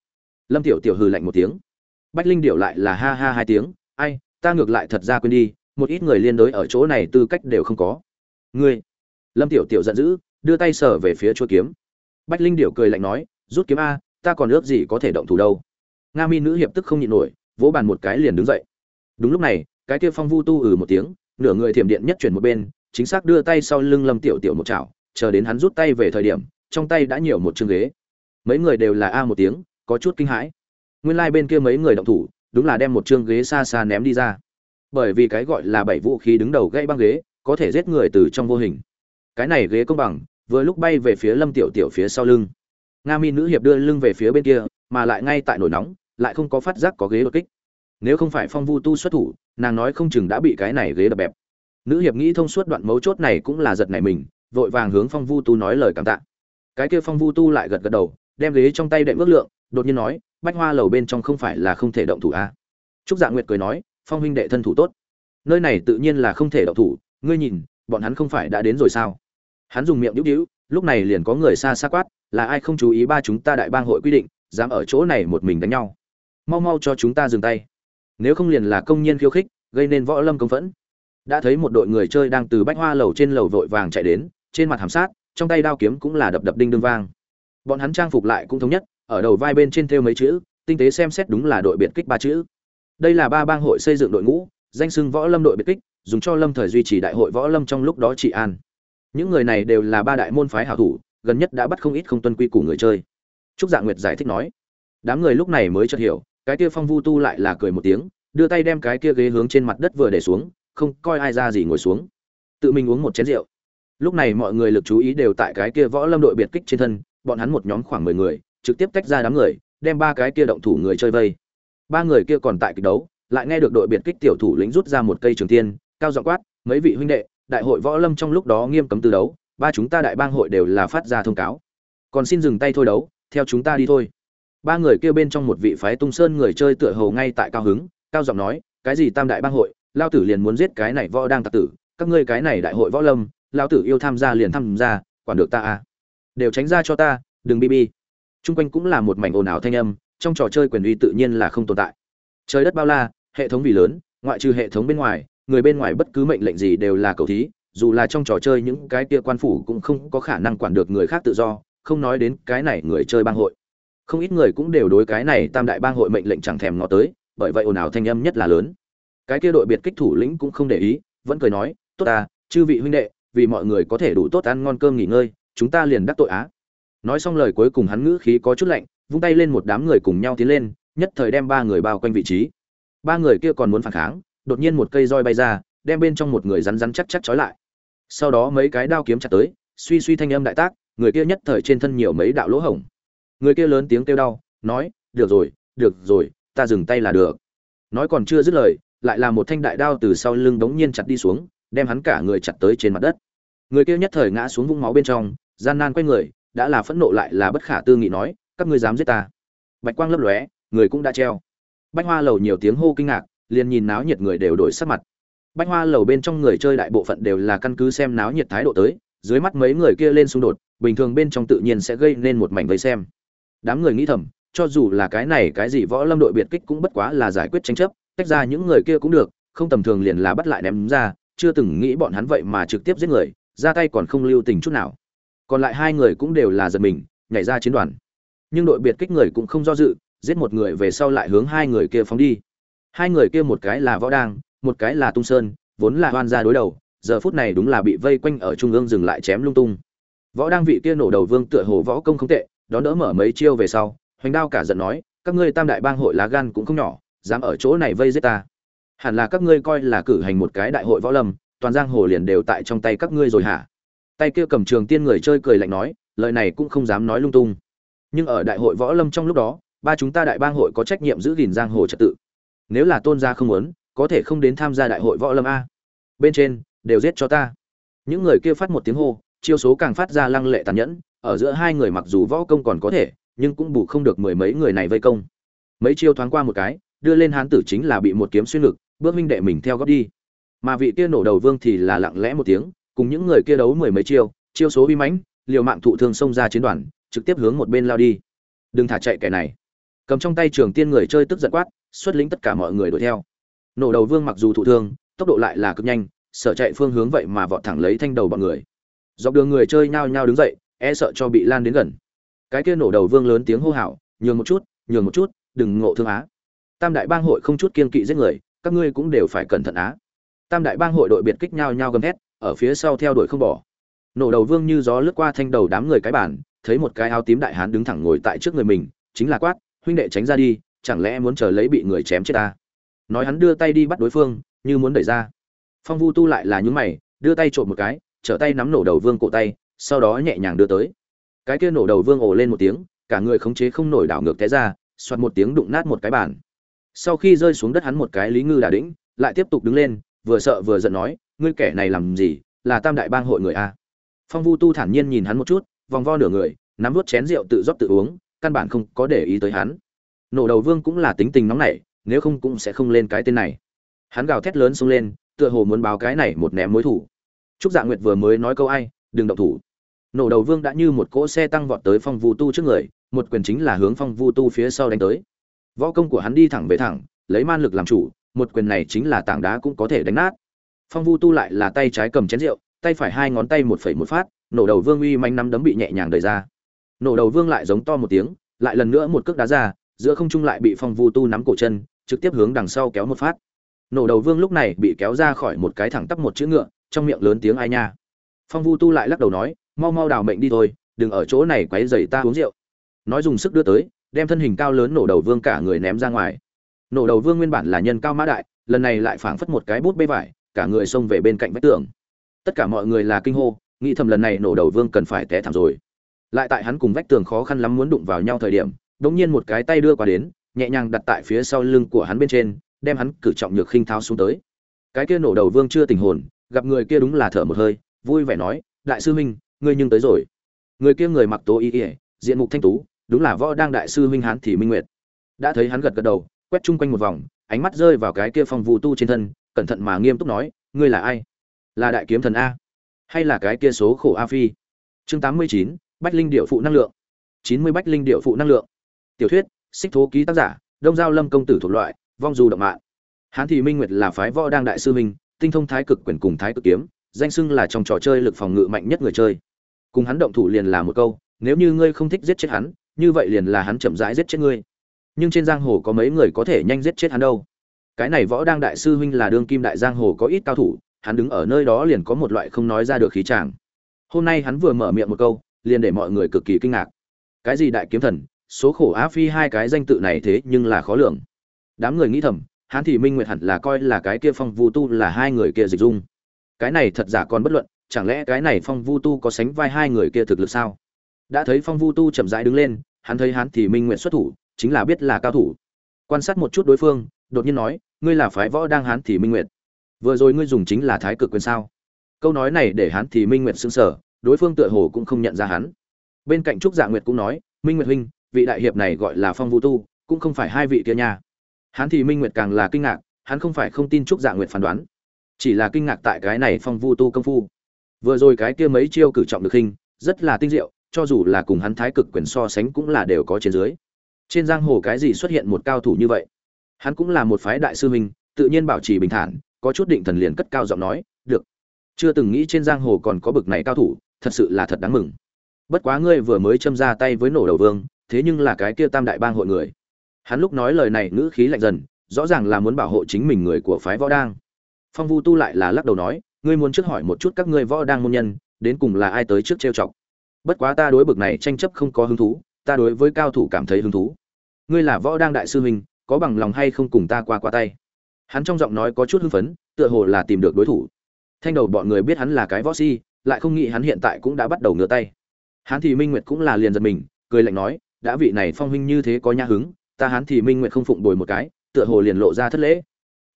Lâm tiểu tiểu hừ lạnh một tiếng. Bách linh điệu lại là ha ha hai tiếng, ai, ta ngược lại thật ra quên đi, một ít người liên đối ở chỗ này tư cách đều không có. Ngươi? Lâm tiểu tiểu giận dữ, đưa tay sở về phía chuôi kiếm. Bách linh điệu cười lạnh nói, rút kiếm a, ta còn ước gì có thể động thủ đâu. Nga mi nữ hiệp tức không nhịn nổi, vỗ bàn một cái liền đứng dậy. Đúng lúc này, cái kia phong vu tu ừ một tiếng, nửa người thiểm điện nhất chuyển một bên chính xác đưa tay sau lưng lâm tiểu tiểu một chảo, chờ đến hắn rút tay về thời điểm, trong tay đã nhiều một chương ghế. Mấy người đều là a một tiếng, có chút kinh hãi. Nguyên lai bên kia mấy người động thủ, đúng là đem một chương ghế xa xa ném đi ra. Bởi vì cái gọi là bảy vũ khí đứng đầu gây băng ghế, có thể giết người từ trong vô hình. Cái này ghế công bằng, vừa lúc bay về phía lâm tiểu tiểu phía sau lưng. Nga mi nữ hiệp đưa lưng về phía bên kia, mà lại ngay tại nổi nóng, lại không có phát giác có ghế đột kích. Nếu không phải phong vu tu xuất thủ, nàng nói không chừng đã bị cái này ghế đập bẹp nữ hiệp nghĩ thông suốt đoạn mấu chốt này cũng là giật này mình, vội vàng hướng phong vu tu nói lời cảm tạ. Cái kia phong vu tu lại gật gật đầu, đem ghế trong tay đệm ước lượng, đột nhiên nói, bách hoa lầu bên trong không phải là không thể động thủ a à? trúc dạ nguyệt cười nói, phong huynh đệ thân thủ tốt. Nơi này tự nhiên là không thể động thủ, ngươi nhìn, bọn hắn không phải đã đến rồi sao? Hắn dùng miệng đĩu đĩu lúc này liền có người xa xa quát, là ai không chú ý ba chúng ta đại bang hội quy định, dám ở chỗ này một mình đánh nhau? Mau mau cho chúng ta dừng tay. Nếu không liền là công nhân khiêu khích, gây nên võ lâm công phẫn đã thấy một đội người chơi đang từ bách hoa lầu trên lầu vội vàng chạy đến, trên mặt hàm sát, trong tay đao kiếm cũng là đập đập đinh đương vang. Bọn hắn trang phục lại cũng thống nhất, ở đầu vai bên trên thêu mấy chữ, tinh tế xem xét đúng là đội biệt kích ba chữ. Đây là ba bang hội xây dựng đội ngũ, danh xưng võ lâm đội biệt kích, dùng cho lâm thời duy trì đại hội võ lâm trong lúc đó trị an. Những người này đều là ba đại môn phái hảo thủ, gần nhất đã bắt không ít không tuân quy củ người chơi. Trúc dạ nguyệt giải thích nói, đám người lúc này mới chợt hiểu, cái kia phong vu tu lại là cười một tiếng, đưa tay đem cái kia ghế hướng trên mặt đất vừa để xuống không coi ai ra gì ngồi xuống. Tự mình uống một chén rượu. Lúc này mọi người lực chú ý đều tại cái kia võ lâm đội biệt kích trên thân, bọn hắn một nhóm khoảng mười người, trực tiếp tách ra đám người, đem ba cái kia động thủ người chơi vây. Ba người kia còn tại kịch đấu, lại nghe được đội biệt kích tiểu thủ lĩnh rút ra một cây trường tiên, cao giọng quát, mấy vị huynh đệ, đại hội võ lâm trong lúc đó nghiêm cấm từ đấu, ba chúng ta đại bang hội đều là phát ra thông cáo. Còn xin dừng tay thôi đấu, theo chúng ta đi thôi. Ba người kia bên trong một vị phái tung sơn người chơi tựa hồ ngay tại cao hứng, cao giọng nói, cái gì tam đại bang hội lao tử liền muốn giết cái này võ đang tặc tử, các ngươi cái này đại hội võ lâm, lao tử yêu tham gia liền tham gia, quản được ta à? Đều tránh ra cho ta, đừng bi bi. Chung quanh cũng là một mảnh ồn ào thanh âm, trong trò chơi quyền uy tự nhiên là không tồn tại. Trời đất bao la, hệ thống vì lớn, ngoại trừ hệ thống bên ngoài, người bên ngoài bất cứ mệnh lệnh gì đều là cầu thí, dù là trong trò chơi những cái kia quan phủ cũng không có khả năng quản được người khác tự do, không nói đến cái này người chơi bang hội. Không ít người cũng đều đối cái này tam đại bang hội mệnh lệnh chẳng thèm ngó tới, bởi vậy ồn ào thanh âm nhất là lớn cái kia đội biệt kích thủ lĩnh cũng không để ý vẫn cười nói tốt à, chư vị huynh đệ vì mọi người có thể đủ tốt ăn ngon cơm nghỉ ngơi chúng ta liền đắc tội á. Nói xong lời cuối cùng hắn ngữ khí có chút lạnh vung tay lên một đám người cùng nhau tiến lên nhất thời đem ba người bao quanh vị trí. Ba người kia còn muốn phản kháng đột nhiên một cây roi bay ra đem bên trong một người rắn rắn chắc chắc trói lại. Sau đó mấy cái đao kiếm chặt tới suy suy thanh âm đại tác người kia nhất thời trên thân nhiều mấy đạo lỗ hổng. Người kia lớn tiếng kêu đau nói được rồi được rồi ta dừng tay là được. Nói còn chưa dứt lời lại là một thanh đại đao từ sau lưng đống nhiên chặt đi xuống, đem hắn cả người chặt tới trên mặt đất. Người kia nhất thời ngã xuống vũng máu bên trong, gian nan quay người, đã là phẫn nộ lại là bất khả tư nghị nói, các ngươi dám giết ta. Bạch quang lấp lóe, người cũng đã treo. Bạch hoa lầu nhiều tiếng hô kinh ngạc, liền nhìn náo nhiệt người đều đổi sắc mặt. Bạch hoa lầu bên trong người chơi đại bộ phận đều là căn cứ xem náo nhiệt thái độ tới, dưới mắt mấy người kia lên xung đột, bình thường bên trong tự nhiên sẽ gây nên một mảnh vây xem. Đám người nghĩ thầm, cho dù là cái này cái gì võ lâm đội biệt kích cũng bất quá là giải quyết tranh chấp tách ra những người kia cũng được, không tầm thường liền là bắt lại ném ra, chưa từng nghĩ bọn hắn vậy mà trực tiếp giết người, ra tay còn không lưu tình chút nào. Còn lại hai người cũng đều là giật mình, nhảy ra chiến đoàn. Nhưng đội biệt kích người cũng không do dự, giết một người về sau lại hướng hai người kia phóng đi. Hai người kia một cái là võ đang, một cái là tung sơn, vốn là hoan gia đối đầu, giờ phút này đúng là bị vây quanh ở trung ương dừng lại chém lung tung. Võ đang vị kia nổ đầu vương tựa hồ võ công không tệ, đón đỡ mở mấy chiêu về sau, hoành đao cả giận nói, các ngươi tam đại bang hội lá gan cũng không nhỏ dám ở chỗ này vây giết ta. Hẳn là các ngươi coi là cử hành một cái đại hội võ lâm, toàn giang hồ liền đều tại trong tay các ngươi rồi hả? Tay kia cầm trường tiên người chơi cười lạnh nói, lời này cũng không dám nói lung tung. Nhưng ở đại hội võ lâm trong lúc đó, ba chúng ta đại bang hội có trách nhiệm giữ gìn giang hồ trật tự. Nếu là tôn gia không muốn, có thể không đến tham gia đại hội võ lâm a. Bên trên, đều giết cho ta. Những người kia phát một tiếng hô, chiêu số càng phát ra lăng lệ tàn nhẫn, ở giữa hai người mặc dù võ công còn có thể, nhưng cũng bù không được mười mấy người này vây công. Mấy chiêu thoáng qua một cái đưa lên hán tử chính là bị một kiếm xuyên ngực, bước minh đệ mình theo góp đi. Mà vị kia nổ đầu vương thì là lặng lẽ một tiếng, cùng những người kia đấu mười mấy chiêu chiêu số uy mãnh, liều mạng thụ thương xông ra chiến đoàn, trực tiếp hướng một bên lao đi. Đừng thả chạy kẻ này. Cầm trong tay trường tiên người chơi tức giận quát, xuất lĩnh tất cả mọi người đuổi theo. Nổ đầu vương mặc dù thụ thương, tốc độ lại là cực nhanh, sợ chạy phương hướng vậy mà vọt thẳng lấy thanh đầu bọn người. Dọc đường người chơi nhao nhao đứng dậy e sợ cho bị lan đến gần. Cái kia nổ đầu vương lớn tiếng hô hào, nhường một chút, nhường một chút, đừng ngộ thương á tam đại bang hội không chút kiên kỵ giết người, các ngươi cũng đều phải cẩn thận á. Tam đại bang hội đội biệt kích nhau nhau gầm thét, ở phía sau theo đuổi không bỏ. Nổ đầu vương như gió lướt qua thanh đầu đám người cái bản thấy một cái áo tím đại hán đứng thẳng ngồi tại trước người mình, chính là quát, huynh đệ tránh ra đi, chẳng lẽ muốn chờ lấy bị người chém chết ta? Nói hắn đưa tay đi bắt đối phương, như muốn đẩy ra. Phong vu tu lại là những mày, đưa tay trộm một cái, trở tay nắm nổ đầu vương cổ tay, sau đó nhẹ nhàng đưa tới. Cái kia nổ đầu vương ồ lên một tiếng, cả người khống chế không nổi đảo ngược té ra, xoạt một tiếng đụng nát một cái bàn sau khi rơi xuống đất hắn một cái lý ngư đà đĩnh, lại tiếp tục đứng lên, vừa sợ vừa giận nói, ngươi kẻ này làm gì? Là tam đại bang hội người a? Phong vu tu thản nhiên nhìn hắn một chút, vòng vo nửa người, nắm vút chén rượu tự rót tự uống, căn bản không có để ý tới hắn. Nổ đầu vương cũng là tính tình nóng nảy, nếu không cũng sẽ không lên cái tên này. Hắn gào thét lớn xông lên, tựa hồ muốn báo cái này một ném mối thủ. Trúc dạ nguyệt vừa mới nói câu ai, đừng động thủ. Nổ đầu vương đã như một cỗ xe tăng vọt tới phong vu tu trước người, một quyền chính là hướng phong vu tu phía sau đánh tới võ công của hắn đi thẳng về thẳng, lấy man lực làm chủ, một quyền này chính là tảng đá cũng có thể đánh nát. Phong vu tu lại là tay trái cầm chén rượu, tay phải hai ngón tay một phẩy một phát, nổ đầu vương uy manh nắm đấm bị nhẹ nhàng đẩy ra. Nổ đầu vương lại giống to một tiếng, lại lần nữa một cước đá ra, giữa không trung lại bị phong vu tu nắm cổ chân, trực tiếp hướng đằng sau kéo một phát. Nổ đầu vương lúc này bị kéo ra khỏi một cái thẳng tắp một chữ ngựa, trong miệng lớn tiếng ai nha. Phong vu tu lại lắc đầu nói, mau mau đào mệnh đi thôi, đừng ở chỗ này quấy rầy ta uống rượu. Nói dùng sức đưa tới đem thân hình cao lớn nổ đầu vương cả người ném ra ngoài. Nổ đầu vương nguyên bản là nhân cao mã đại, lần này lại phảng phất một cái bút bê vải, cả người xông về bên cạnh vách tường. Tất cả mọi người là kinh hô, nghĩ thầm lần này nổ đầu vương cần phải té thảm rồi. Lại tại hắn cùng vách tường khó khăn lắm muốn đụng vào nhau thời điểm đống nhiên một cái tay đưa qua đến, nhẹ nhàng đặt tại phía sau lưng của hắn bên trên, đem hắn cử trọng nhược khinh tháo xuống tới. Cái kia nổ đầu vương chưa tình hồn, gặp người kia đúng là thở một hơi, vui vẻ nói, đại sư huynh, ngươi nhưng tới rồi. Người kia người mặc tố y ỉa diện mục thanh tú đúng là võ đang đại sư huynh hán thì minh nguyệt. Đã thấy hắn gật gật đầu, quét chung quanh một vòng, ánh mắt rơi vào cái kia phong vu tu trên thân, cẩn thận mà nghiêm túc nói, ngươi là ai? Là đại kiếm thần a? Hay là cái kia số khổ a phi? Chương tám mươi chín, bách linh điệu phụ năng lượng. chín mươi bách linh điệu phụ năng lượng. Tiểu thuyết, xích thố ký tác giả, đông giao lâm công tử thuộc loại, vong du động mạng. Hán thì minh nguyệt là phái võ đang đại sư minh tinh thông thái cực quyền cùng thái cực kiếm, danh xưng là trong trò chơi lực phòng ngự mạnh nhất người chơi. Cùng hắn động thủ liền là một câu, nếu như ngươi không thích giết chết hắn như vậy liền là hắn chậm rãi giết chết ngươi. Nhưng trên giang hồ có mấy người có thể nhanh giết chết hắn đâu? Cái này võ đang đại sư huynh là đương kim đại giang hồ có ít cao thủ, hắn đứng ở nơi đó liền có một loại không nói ra được khí tràng hôm nay hắn vừa mở miệng một câu, liền để mọi người cực kỳ kinh ngạc. Cái gì đại kiếm thần, số khổ á phi hai cái danh tự này thế nhưng là khó lường. Đám người nghĩ thầm, hắn thì minh nguyệt hẳn là coi là cái kia phong vu tu là hai người kia dịch dung. Cái này thật giả còn bất luận, chẳng lẽ cái này phong vu tu có sánh vai hai người kia thực lực sao? Đã thấy phong vu tu chậm rãi đứng lên, hắn thấy hắn thì minh nguyện xuất thủ, chính là biết là cao thủ. Quan sát một chút đối phương, đột nhiên nói, ngươi là phái võ đang hắn thì minh nguyện. Vừa rồi ngươi dùng chính là thái cực quyền sao? Câu nói này để hắn thì minh nguyện sững sở đối phương tựa hồ cũng không nhận ra hắn. Bên cạnh trúc dạ nguyệt cũng nói, minh nguyệt huynh, vị đại hiệp này gọi là phong vũ tu, cũng không phải hai vị kia nha. Hắn thì minh nguyệt càng là kinh ngạc, hắn không phải không tin trúc dạ nguyệt phán đoán, chỉ là kinh ngạc tại cái này phong vu tu công phu. Vừa rồi cái kia mấy chiêu cử trọng được hình, rất là tinh diệu cho dù là cùng hắn thái cực quyền so sánh cũng là đều có trên dưới. Trên giang hồ cái gì xuất hiện một cao thủ như vậy? Hắn cũng là một phái đại sư huynh, tự nhiên bảo trì bình thản, có chút định thần liền cất cao giọng nói, được. Chưa từng nghĩ trên giang hồ còn có bực này cao thủ, thật sự là thật đáng mừng. Bất quá ngươi vừa mới châm ra tay với nổ đầu vương, thế nhưng là cái kia tam đại bang hội người. Hắn lúc nói lời này ngữ khí lạnh dần, rõ ràng là muốn bảo hộ chính mình người của phái võ đang. Phong vu tu lại là lắc đầu nói, ngươi muốn trước hỏi một chút các ngươi võ đang môn nhân, đến cùng là ai tới trước trêu chọc? Bất quá ta đối bực này tranh chấp không có hứng thú, ta đối với cao thủ cảm thấy hứng thú. Ngươi là võ đang đại sư huynh, có bằng lòng hay không cùng ta qua qua tay? Hắn trong giọng nói có chút hưng phấn, tựa hồ là tìm được đối thủ. Thanh đầu bọn người biết hắn là cái võ si, lại không nghĩ hắn hiện tại cũng đã bắt đầu ngửa tay. Hắn thì minh nguyệt cũng là liền giật mình, cười lạnh nói, đã vị này phong huynh như thế có nhã hứng, ta hắn thì minh nguyệt không phụng bồi một cái, tựa hồ liền lộ ra thất lễ.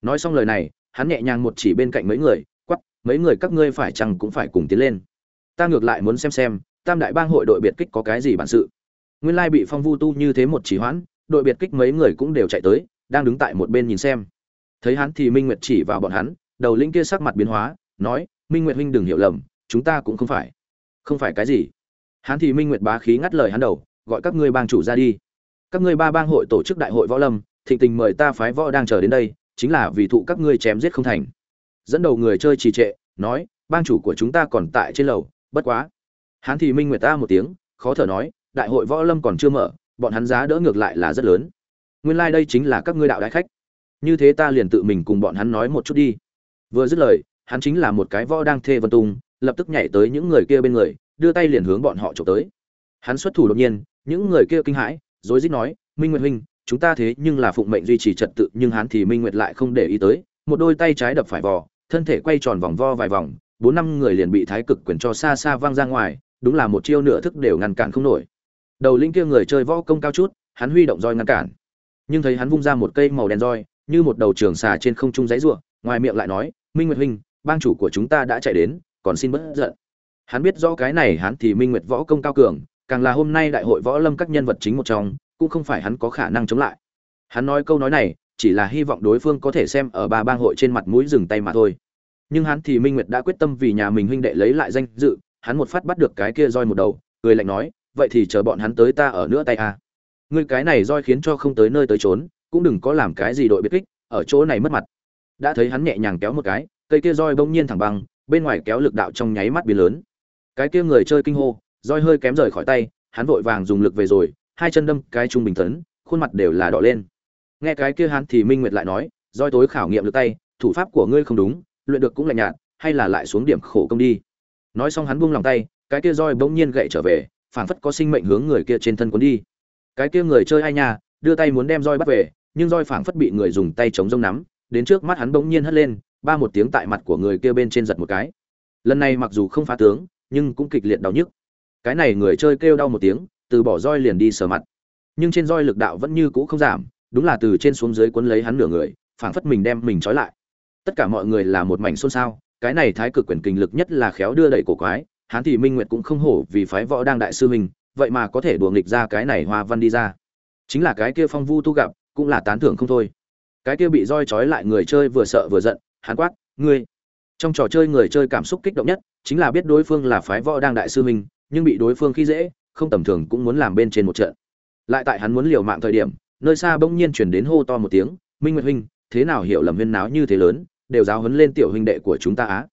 Nói xong lời này, hắn nhẹ nhàng một chỉ bên cạnh mấy người quắp mấy người các ngươi phải chăng cũng phải cùng tiến lên? Ta ngược lại muốn xem xem tam đại bang hội đội biệt kích có cái gì bản sự? Nguyên lai bị phong vu tu như thế một chỉ hoãn, đội biệt kích mấy người cũng đều chạy tới, đang đứng tại một bên nhìn xem. Thấy hắn thì minh nguyệt chỉ vào bọn hắn, đầu linh kia sắc mặt biến hóa, nói, minh nguyệt huynh đừng hiểu lầm, chúng ta cũng không phải. Không phải cái gì? Hắn thì minh nguyệt bá khí ngắt lời hắn đầu, gọi các ngươi bang chủ ra đi. Các ngươi ba bang hội tổ chức đại hội võ lâm, thịnh tình mời ta phái võ đang chờ đến đây, chính là vì thụ các ngươi chém giết không thành. Dẫn đầu người chơi trì trệ, nói, bang chủ của chúng ta còn tại trên lầu, bất quá hắn thì minh nguyệt ta một tiếng, khó thở nói, đại hội võ lâm còn chưa mở, bọn hắn giá đỡ ngược lại là rất lớn. Nguyên lai、like、đây chính là các ngươi đạo đại khách. Như thế ta liền tự mình cùng bọn hắn nói một chút đi. Vừa dứt lời, hắn chính là một cái võ đang thê vân tung, lập tức nhảy tới những người kia bên người, đưa tay liền hướng bọn họ trộm tới. Hắn xuất thủ đột nhiên, những người kia kinh hãi, rối rít nói, minh nguyệt huynh, chúng ta thế nhưng là phụng mệnh duy trì trật tự, nhưng hắn thì minh nguyệt lại không để ý tới, một đôi tay trái đập phải vò, thân thể quay tròn vòng vo vài vòng, bốn năm người liền bị thái cực quyền cho xa xa văng ra ngoài đúng là một chiêu nửa thức đều ngăn cản không nổi. Đầu linh kia người chơi võ công cao chút, hắn huy động roi ngăn cản. Nhưng thấy hắn vung ra một cây màu đen roi, như một đầu trường xà trên không trung giấy ruộng ngoài miệng lại nói, minh nguyệt huynh, bang chủ của chúng ta đã chạy đến, còn xin bớt giận. Hắn biết rõ cái này hắn thì minh nguyệt võ công cao cường, càng là hôm nay đại hội võ lâm các nhân vật chính một trong, cũng không phải hắn có khả năng chống lại. Hắn nói câu nói này, chỉ là hy vọng đối phương có thể xem ở ba bang hội trên mặt mũi dừng tay mà thôi. Nhưng hắn thì minh nguyệt đã quyết tâm vì nhà mình huynh đệ lấy lại danh dự hắn một phát bắt được cái kia roi một đầu, cười lạnh nói, vậy thì chờ bọn hắn tới ta ở nữa tay a ngươi cái này roi khiến cho không tới nơi tới trốn cũng đừng có làm cái gì đội biệt kích, ở chỗ này mất mặt. Đã thấy hắn nhẹ nhàng kéo một cái, cây kia roi bỗng nhiên thẳng băng, bên ngoài kéo lực đạo trong nháy mắt biến lớn. Cái kia người chơi kinh hô, roi hơi kém rời khỏi tay, hắn vội vàng dùng lực về rồi, hai chân đâm cái trung bình tấn, khuôn mặt đều là đỏ lên. Nghe cái kia hắn thì minh nguyệt lại nói, roi tối khảo nghiệm được tay, thủ pháp của ngươi không đúng, luyện được cũng lạnh nhạt, hay là lại xuống điểm khổ công đi nói xong hắn buông lòng tay, cái kia roi bỗng nhiên gậy trở về, phảng phất có sinh mệnh hướng người kia trên thân cuốn đi. Cái kia người chơi ai nha, đưa tay muốn đem roi bắt về, nhưng roi phảng phất bị người dùng tay chống rông nắm, đến trước mắt hắn bỗng nhiên hất lên, ba một tiếng tại mặt của người kia bên trên giật một cái. Lần này mặc dù không phá tướng, nhưng cũng kịch liệt đau nhức. Cái này người chơi kêu đau một tiếng, từ bỏ roi liền đi sờ mặt. Nhưng trên roi lực đạo vẫn như cũ không giảm, đúng là từ trên xuống dưới cuốn lấy hắn nửa người, phảng phất mình đem mình trói lại. Tất cả mọi người là một mảnh xôn xao cái này thái cực quyền kinh lực nhất là khéo đưa đẩy cổ quái hắn thì minh nguyệt cũng không hổ vì phái võ đang đại sư mình vậy mà có thể đùa nghịch ra cái này hoa văn đi ra. Chính là cái kia phong vu tu gặp cũng là tán thưởng không thôi. Cái kia bị roi trói lại người chơi vừa sợ vừa giận hắn quát ngươi! Trong trò chơi người chơi cảm xúc kích động nhất chính là biết đối phương là phái võ đang đại sư mình, nhưng bị đối phương khi dễ không tầm thường cũng muốn làm bên trên một trận. Lại tại hắn muốn liều mạng thời điểm nơi xa bỗng nhiên chuyển đến hô to một tiếng minh nguyệt huynh thế nào hiểu lầm huyên náo như thế lớn? Đều giáo huấn lên tiểu huynh đệ của chúng ta á.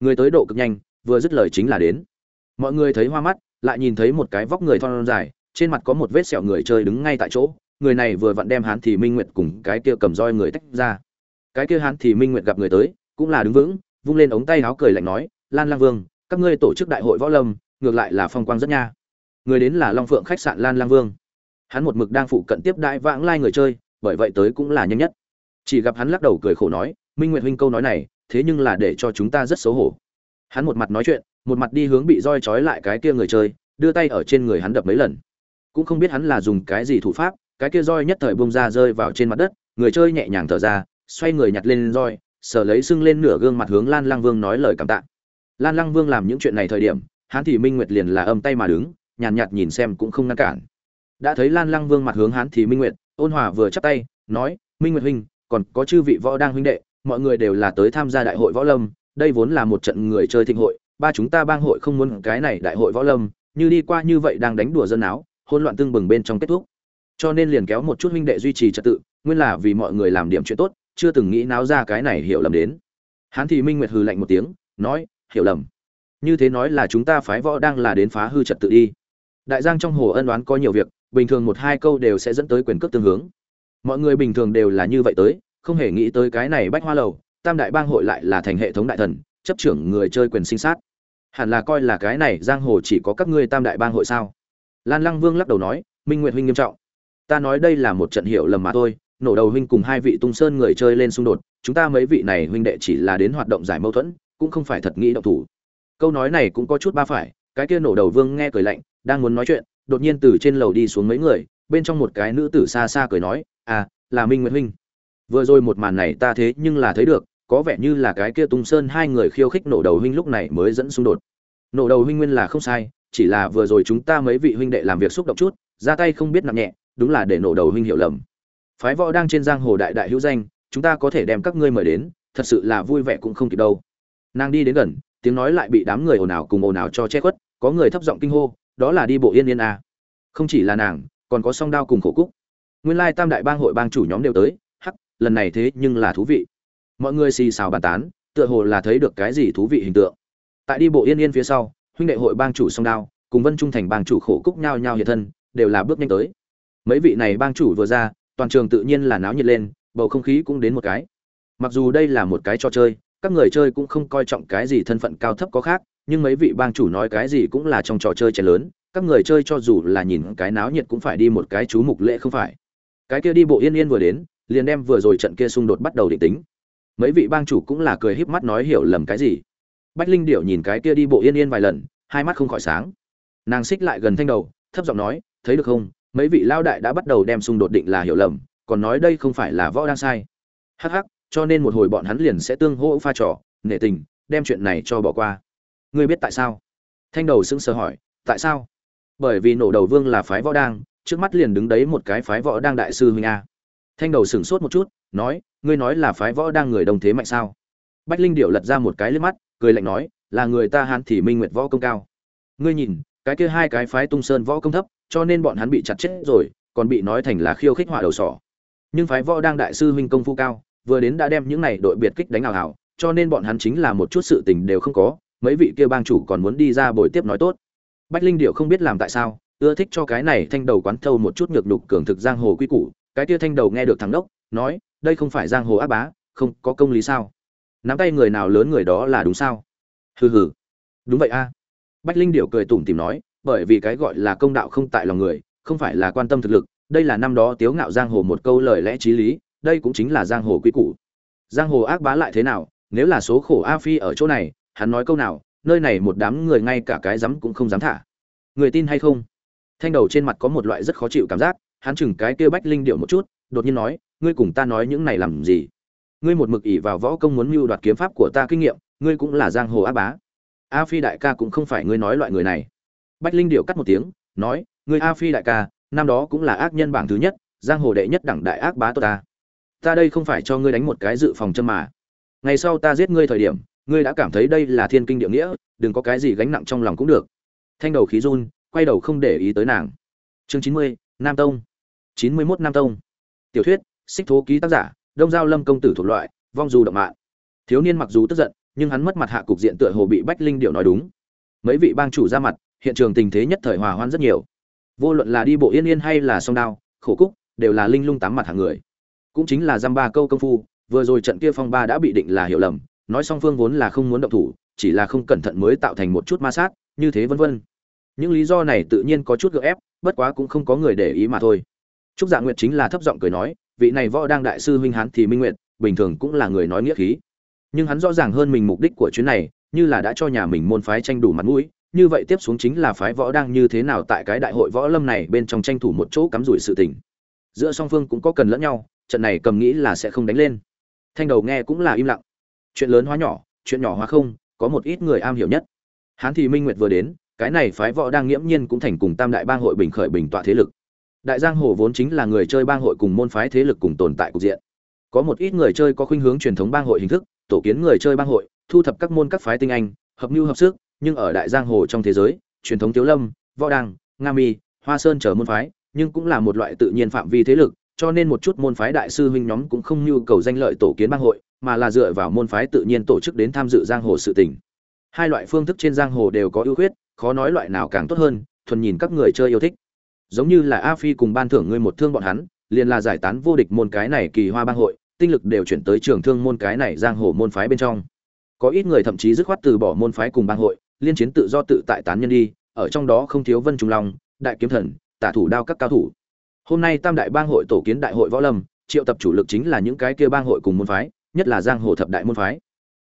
Người tới độ cực nhanh, vừa dứt lời chính là đến. Mọi người thấy hoa mắt, lại nhìn thấy một cái vóc người thon dài, trên mặt có một vết sẹo người chơi đứng ngay tại chỗ. Người này vừa vặn đem hán thì minh nguyệt cùng cái kia cầm roi người tách ra. Cái kia hán thì minh nguyệt gặp người tới, cũng là đứng vững, vung lên ống tay áo cười lạnh nói, lan lang vương, các ngươi tổ chức đại hội võ lâm, ngược lại là phong quang rất nha. Người đến là long phượng khách sạn lan lang vương. Hắn một mực đang phụ cận tiếp đại vãng lai người chơi, bởi vậy tới cũng là nhanh nhất. Chỉ gặp hắn lắc đầu cười khổ nói minh nguyệt huynh câu nói này thế nhưng là để cho chúng ta rất xấu hổ. Hắn một mặt nói chuyện một mặt đi hướng bị roi trói lại cái kia người chơi đưa tay ở trên người hắn đập mấy lần. Cũng không biết hắn là dùng cái gì thủ pháp cái kia roi nhất thời bông ra rơi vào trên mặt đất người chơi nhẹ nhàng thở ra xoay người nhặt lên roi sở lấy sưng lên nửa gương mặt hướng lan lăng vương nói lời cảm tạ. Lan lăng vương làm những chuyện này thời điểm hắn thì minh nguyệt liền là âm tay mà đứng nhàn nhạt, nhạt nhìn xem cũng không ngăn cản. Đã thấy lan lăng vương mặt hướng hắn thì minh nguyệt ôn hòa vừa chắp tay nói minh nguyệt huynh còn có chư vị võ đang huynh đệ mọi người đều là tới tham gia đại hội võ lâm, đây vốn là một trận người chơi thịnh hội, ba chúng ta bang hội không muốn cái này đại hội võ lâm, như đi qua như vậy đang đánh đùa dân áo, hỗn loạn tương bừng bên trong kết thúc. Cho nên liền kéo một chút huynh đệ duy trì trật tự, nguyên là vì mọi người làm điểm chuyện tốt, chưa từng nghĩ náo ra cái này hiểu lầm đến. Hán thị minh nguyệt hừ lạnh một tiếng, nói, hiểu lầm. Như thế nói là chúng ta phái võ đang là đến phá hư trật tự đi. Đại giang trong hồ ân đoán có nhiều việc, bình thường một hai câu đều sẽ dẫn tới quyền cước tương hướng. Mọi người bình thường đều là như vậy tới không hề nghĩ tới cái này bách hoa lầu, tam đại bang hội lại là thành hệ thống đại thần, chấp trưởng người chơi quyền sinh sát. Hẳn là coi là cái này giang hồ chỉ có các ngươi tam đại bang hội sao? Lan lăng vương lắc đầu nói, minh nguyện huynh nghiêm trọng. Ta nói đây là một trận hiểu lầm mà thôi, nổ đầu huynh cùng hai vị tung sơn người chơi lên xung đột, chúng ta mấy vị này huynh đệ chỉ là đến hoạt động giải mâu thuẫn, cũng không phải thật nghĩ động thủ. Câu nói này cũng có chút ba phải, cái kia nổ đầu vương nghe cười lạnh, đang muốn nói chuyện, đột nhiên từ trên lầu đi xuống mấy người, bên trong một cái nữ tử xa xa cười nói à là minh nguyện huynh vừa rồi một màn này ta thế nhưng là thấy được, có vẻ như là cái kia tung sơn hai người khiêu khích nổ đầu huynh lúc này mới dẫn xung đột. Nổ đầu huynh nguyên là không sai, chỉ là vừa rồi chúng ta mấy vị huynh đệ làm việc xúc động chút, ra tay không biết nặng nhẹ, đúng là để nổ đầu huynh hiểu lầm. Phái võ đang trên giang hồ đại đại hữu danh, chúng ta có thể đem các ngươi mời đến, thật sự là vui vẻ cũng không kịp đâu. Nàng đi đến gần, tiếng nói lại bị đám người ồn ào cùng ồn ào cho che khuất, có người thấp giọng kinh hô, đó là đi bộ yên yên a à. không chỉ là nàng, còn có song đao cùng khổ cúc. Nguyên lai tam đại bang hội bang chủ nhóm đều tới lần này thế nhưng là thú vị. Mọi người xì xào bàn tán, tựa hồ là thấy được cái gì thú vị hình tượng. Tại đi bộ yên yên phía sau, huynh đệ hội bang chủ song đao, cùng vân trung thành bang chủ khổ cúc nhao nhao hiện thân, đều là bước nhanh tới. Mấy vị này bang chủ vừa ra, toàn trường tự nhiên là náo nhiệt lên, bầu không khí cũng đến một cái. Mặc dù đây là một cái trò chơi, các người chơi cũng không coi trọng cái gì thân phận cao thấp có khác, nhưng mấy vị bang chủ nói cái gì cũng là trong trò chơi trẻ lớn, các người chơi cho dù là nhìn cái náo nhiệt cũng phải đi một cái chú mục lễ không phải. Cái kia đi bộ yên yên vừa đến liền đem vừa rồi trận kia xung đột bắt đầu định tính. Mấy vị bang chủ cũng là cười híp mắt nói hiểu lầm cái gì. Bách linh điệu nhìn cái kia đi bộ yên yên vài lần, hai mắt không khỏi sáng. Nàng xích lại gần thanh đầu, thấp giọng nói, thấy được không? Mấy vị lao đại đã bắt đầu đem xung đột định là hiểu lầm, còn nói đây không phải là võ đang sai. Hắc hắc, cho nên một hồi bọn hắn liền sẽ tương hỗ pha trò, nể tình, đem chuyện này cho bỏ qua. Ngươi biết tại sao? Thanh đầu sững sờ hỏi, tại sao? Bởi vì nổ đầu vương là phái võ đang, trước mắt liền đứng đấy một cái phái võ đang đại sư huynh a thanh đầu sửng sốt một chút, nói, ngươi nói là phái võ đang người đồng thế mạnh sao? Bách linh điệu lật ra một cái liếc mắt, cười lạnh nói, là người ta hán thì minh nguyệt võ công cao. Ngươi nhìn, cái kia hai cái phái tung sơn võ công thấp, cho nên bọn hắn bị chặt chết rồi, còn bị nói thành là khiêu khích họa đầu sỏ. Nhưng phái võ đang đại sư huynh công phu cao, vừa đến đã đem những này đội biệt kích đánh ảo hảo cho nên bọn hắn chính là một chút sự tình đều không có, mấy vị kia bang chủ còn muốn đi ra bồi tiếp nói tốt. Bách linh điệu không biết làm tại sao, ưa thích cho cái này thanh đầu quán thâu một chút nhược nhục cường thực giang hồ quy củ cái kia thanh đầu nghe được thằng đốc, nói, đây không phải giang hồ áp bá, không có công lý sao? Nắm tay người nào lớn người đó là đúng sao? Hừ hừ. Đúng vậy a. Bách linh điệu cười tủm tìm nói, bởi vì cái gọi là công đạo không tại lòng người, không phải là quan tâm thực lực, đây là năm đó tiếu ngạo giang hồ một câu lời lẽ t r í lý, đây cũng chính là giang hồ quy củ. Giang hồ ác bá lại thế nào? Nếu là số khổ a phi ở chỗ này, hắn nói câu nào, nơi này một đám người ngay cả cái rắm cũng không dám thả. Người tin hay không? Thanh đầu trên mặt có một loại rất khó chịu cảm giác hắn chừng cái kia bách linh điệu một chút, đột nhiên nói, ngươi cùng ta nói những này làm gì? Ngươi một mực ỷ vào võ công muốn mưu đoạt kiếm pháp của ta kinh nghiệm, ngươi cũng là giang hồ á bá. A phi đại ca cũng không phải ngươi nói loại người này. Bách linh điệu cắt một tiếng, nói, ngươi a phi đại ca, năm đó cũng là ác nhân bảng thứ nhất, giang hồ đệ nhất đẳng đại ác bá tốt ta. Ta đây không phải cho ngươi đánh một cái dự phòng châm mà. Ngày sau ta giết ngươi thời điểm, ngươi đã cảm thấy đây là thiên kinh địa nghĩa, đừng có cái gì gánh nặng trong lòng cũng được. Thanh đầu khí run, quay đầu không để ý tới nàng. Chương chín mươi, nam tông chín mươi mốt nam tông. Tiểu thuyết, xích thố ký tác giả, đông giao lâm công tử thuộc loại, vong du động mạng. Thiếu niên mặc dù tức giận, nhưng hắn mất mặt hạ cục diện tựa hồ bị bách linh điệu nói đúng. Mấy vị bang chủ ra mặt, hiện trường tình thế nhất thời hòa hoan rất nhiều. Vô luận là đi bộ yên yên hay là song đao, khổ cúc, đều là linh lung tám mặt hàng người. Cũng chính là dăm ba câu công phu, vừa rồi trận kia phong ba đã bị định là hiểu lầm, nói song phương vốn là không muốn động thủ, chỉ là không cẩn thận mới tạo thành một chút ma sát, như thế vân vân. Những lý do này tự nhiên có chút gượng ép, bất quá cũng không có người để ý mà thôi trúc dạ nguyệt chính là thấp giọng cười nói, vị này võ đang đại sư huynh hán thì minh nguyệt, bình thường cũng là người nói nghĩa khí. Nhưng hắn rõ ràng hơn mình mục đích của chuyến này, như là đã cho nhà mình môn phái tranh đủ mặt mũi, như vậy tiếp xuống chính là phái võ đang như thế nào tại cái đại hội võ lâm này bên trong tranh thủ một chỗ cắm rủi sự tình. Giữa song phương cũng có cần lẫn nhau, trận này cầm nghĩ là sẽ không đánh lên. Thanh đầu nghe cũng là im lặng. Chuyện lớn hóa nhỏ, chuyện nhỏ hóa không, có một ít người am hiểu nhất. Hán thì minh nguyệt vừa đến, cái này phái võ đang nghiễm nhiên cũng thành cùng tam đại bang hội bình khởi bình tọa thế lực đại giang hồ vốn chính là người chơi bang hội cùng môn phái thế lực cùng tồn tại cục diện. Có một ít người chơi có khuynh hướng truyền thống bang hội hình thức, tổ kiến người chơi bang hội, thu thập các môn các phái tinh anh, hợp mưu hợp sức, nhưng ở đại giang hồ trong thế giới, truyền thống tiếu lâm, võ đăng, nga mi, hoa sơn chờ môn phái, nhưng cũng là một loại tự nhiên phạm vi thế lực, cho nên một chút môn phái đại sư huynh nhóm cũng không nhu cầu danh lợi tổ kiến bang hội, mà là dựa vào môn phái tự nhiên tổ chức đến tham dự giang hồ sự tình. Hai loại phương thức trên giang hồ đều có ưu khuyết, khó nói loại nào càng tốt hơn, thuần nhìn các người chơi yêu thích giống như là a phi cùng ban thưởng ngươi một thương bọn hắn, liền là giải tán vô địch môn cái này kỳ hoa bang hội, tinh lực đều chuyển tới trường thương môn cái này giang hồ môn phái bên trong. Có ít người thậm chí dứt khoát từ bỏ môn phái cùng bang hội, liên chiến tự do tự tại tán nhân đi, ở trong đó không thiếu vân trung long, đại kiếm thần, tả thủ đao các cao thủ. Hôm nay tam đại bang hội tổ kiến đại hội võ lâm, triệu tập chủ lực chính là những cái kia bang hội cùng môn phái, nhất là giang hồ thập đại môn phái.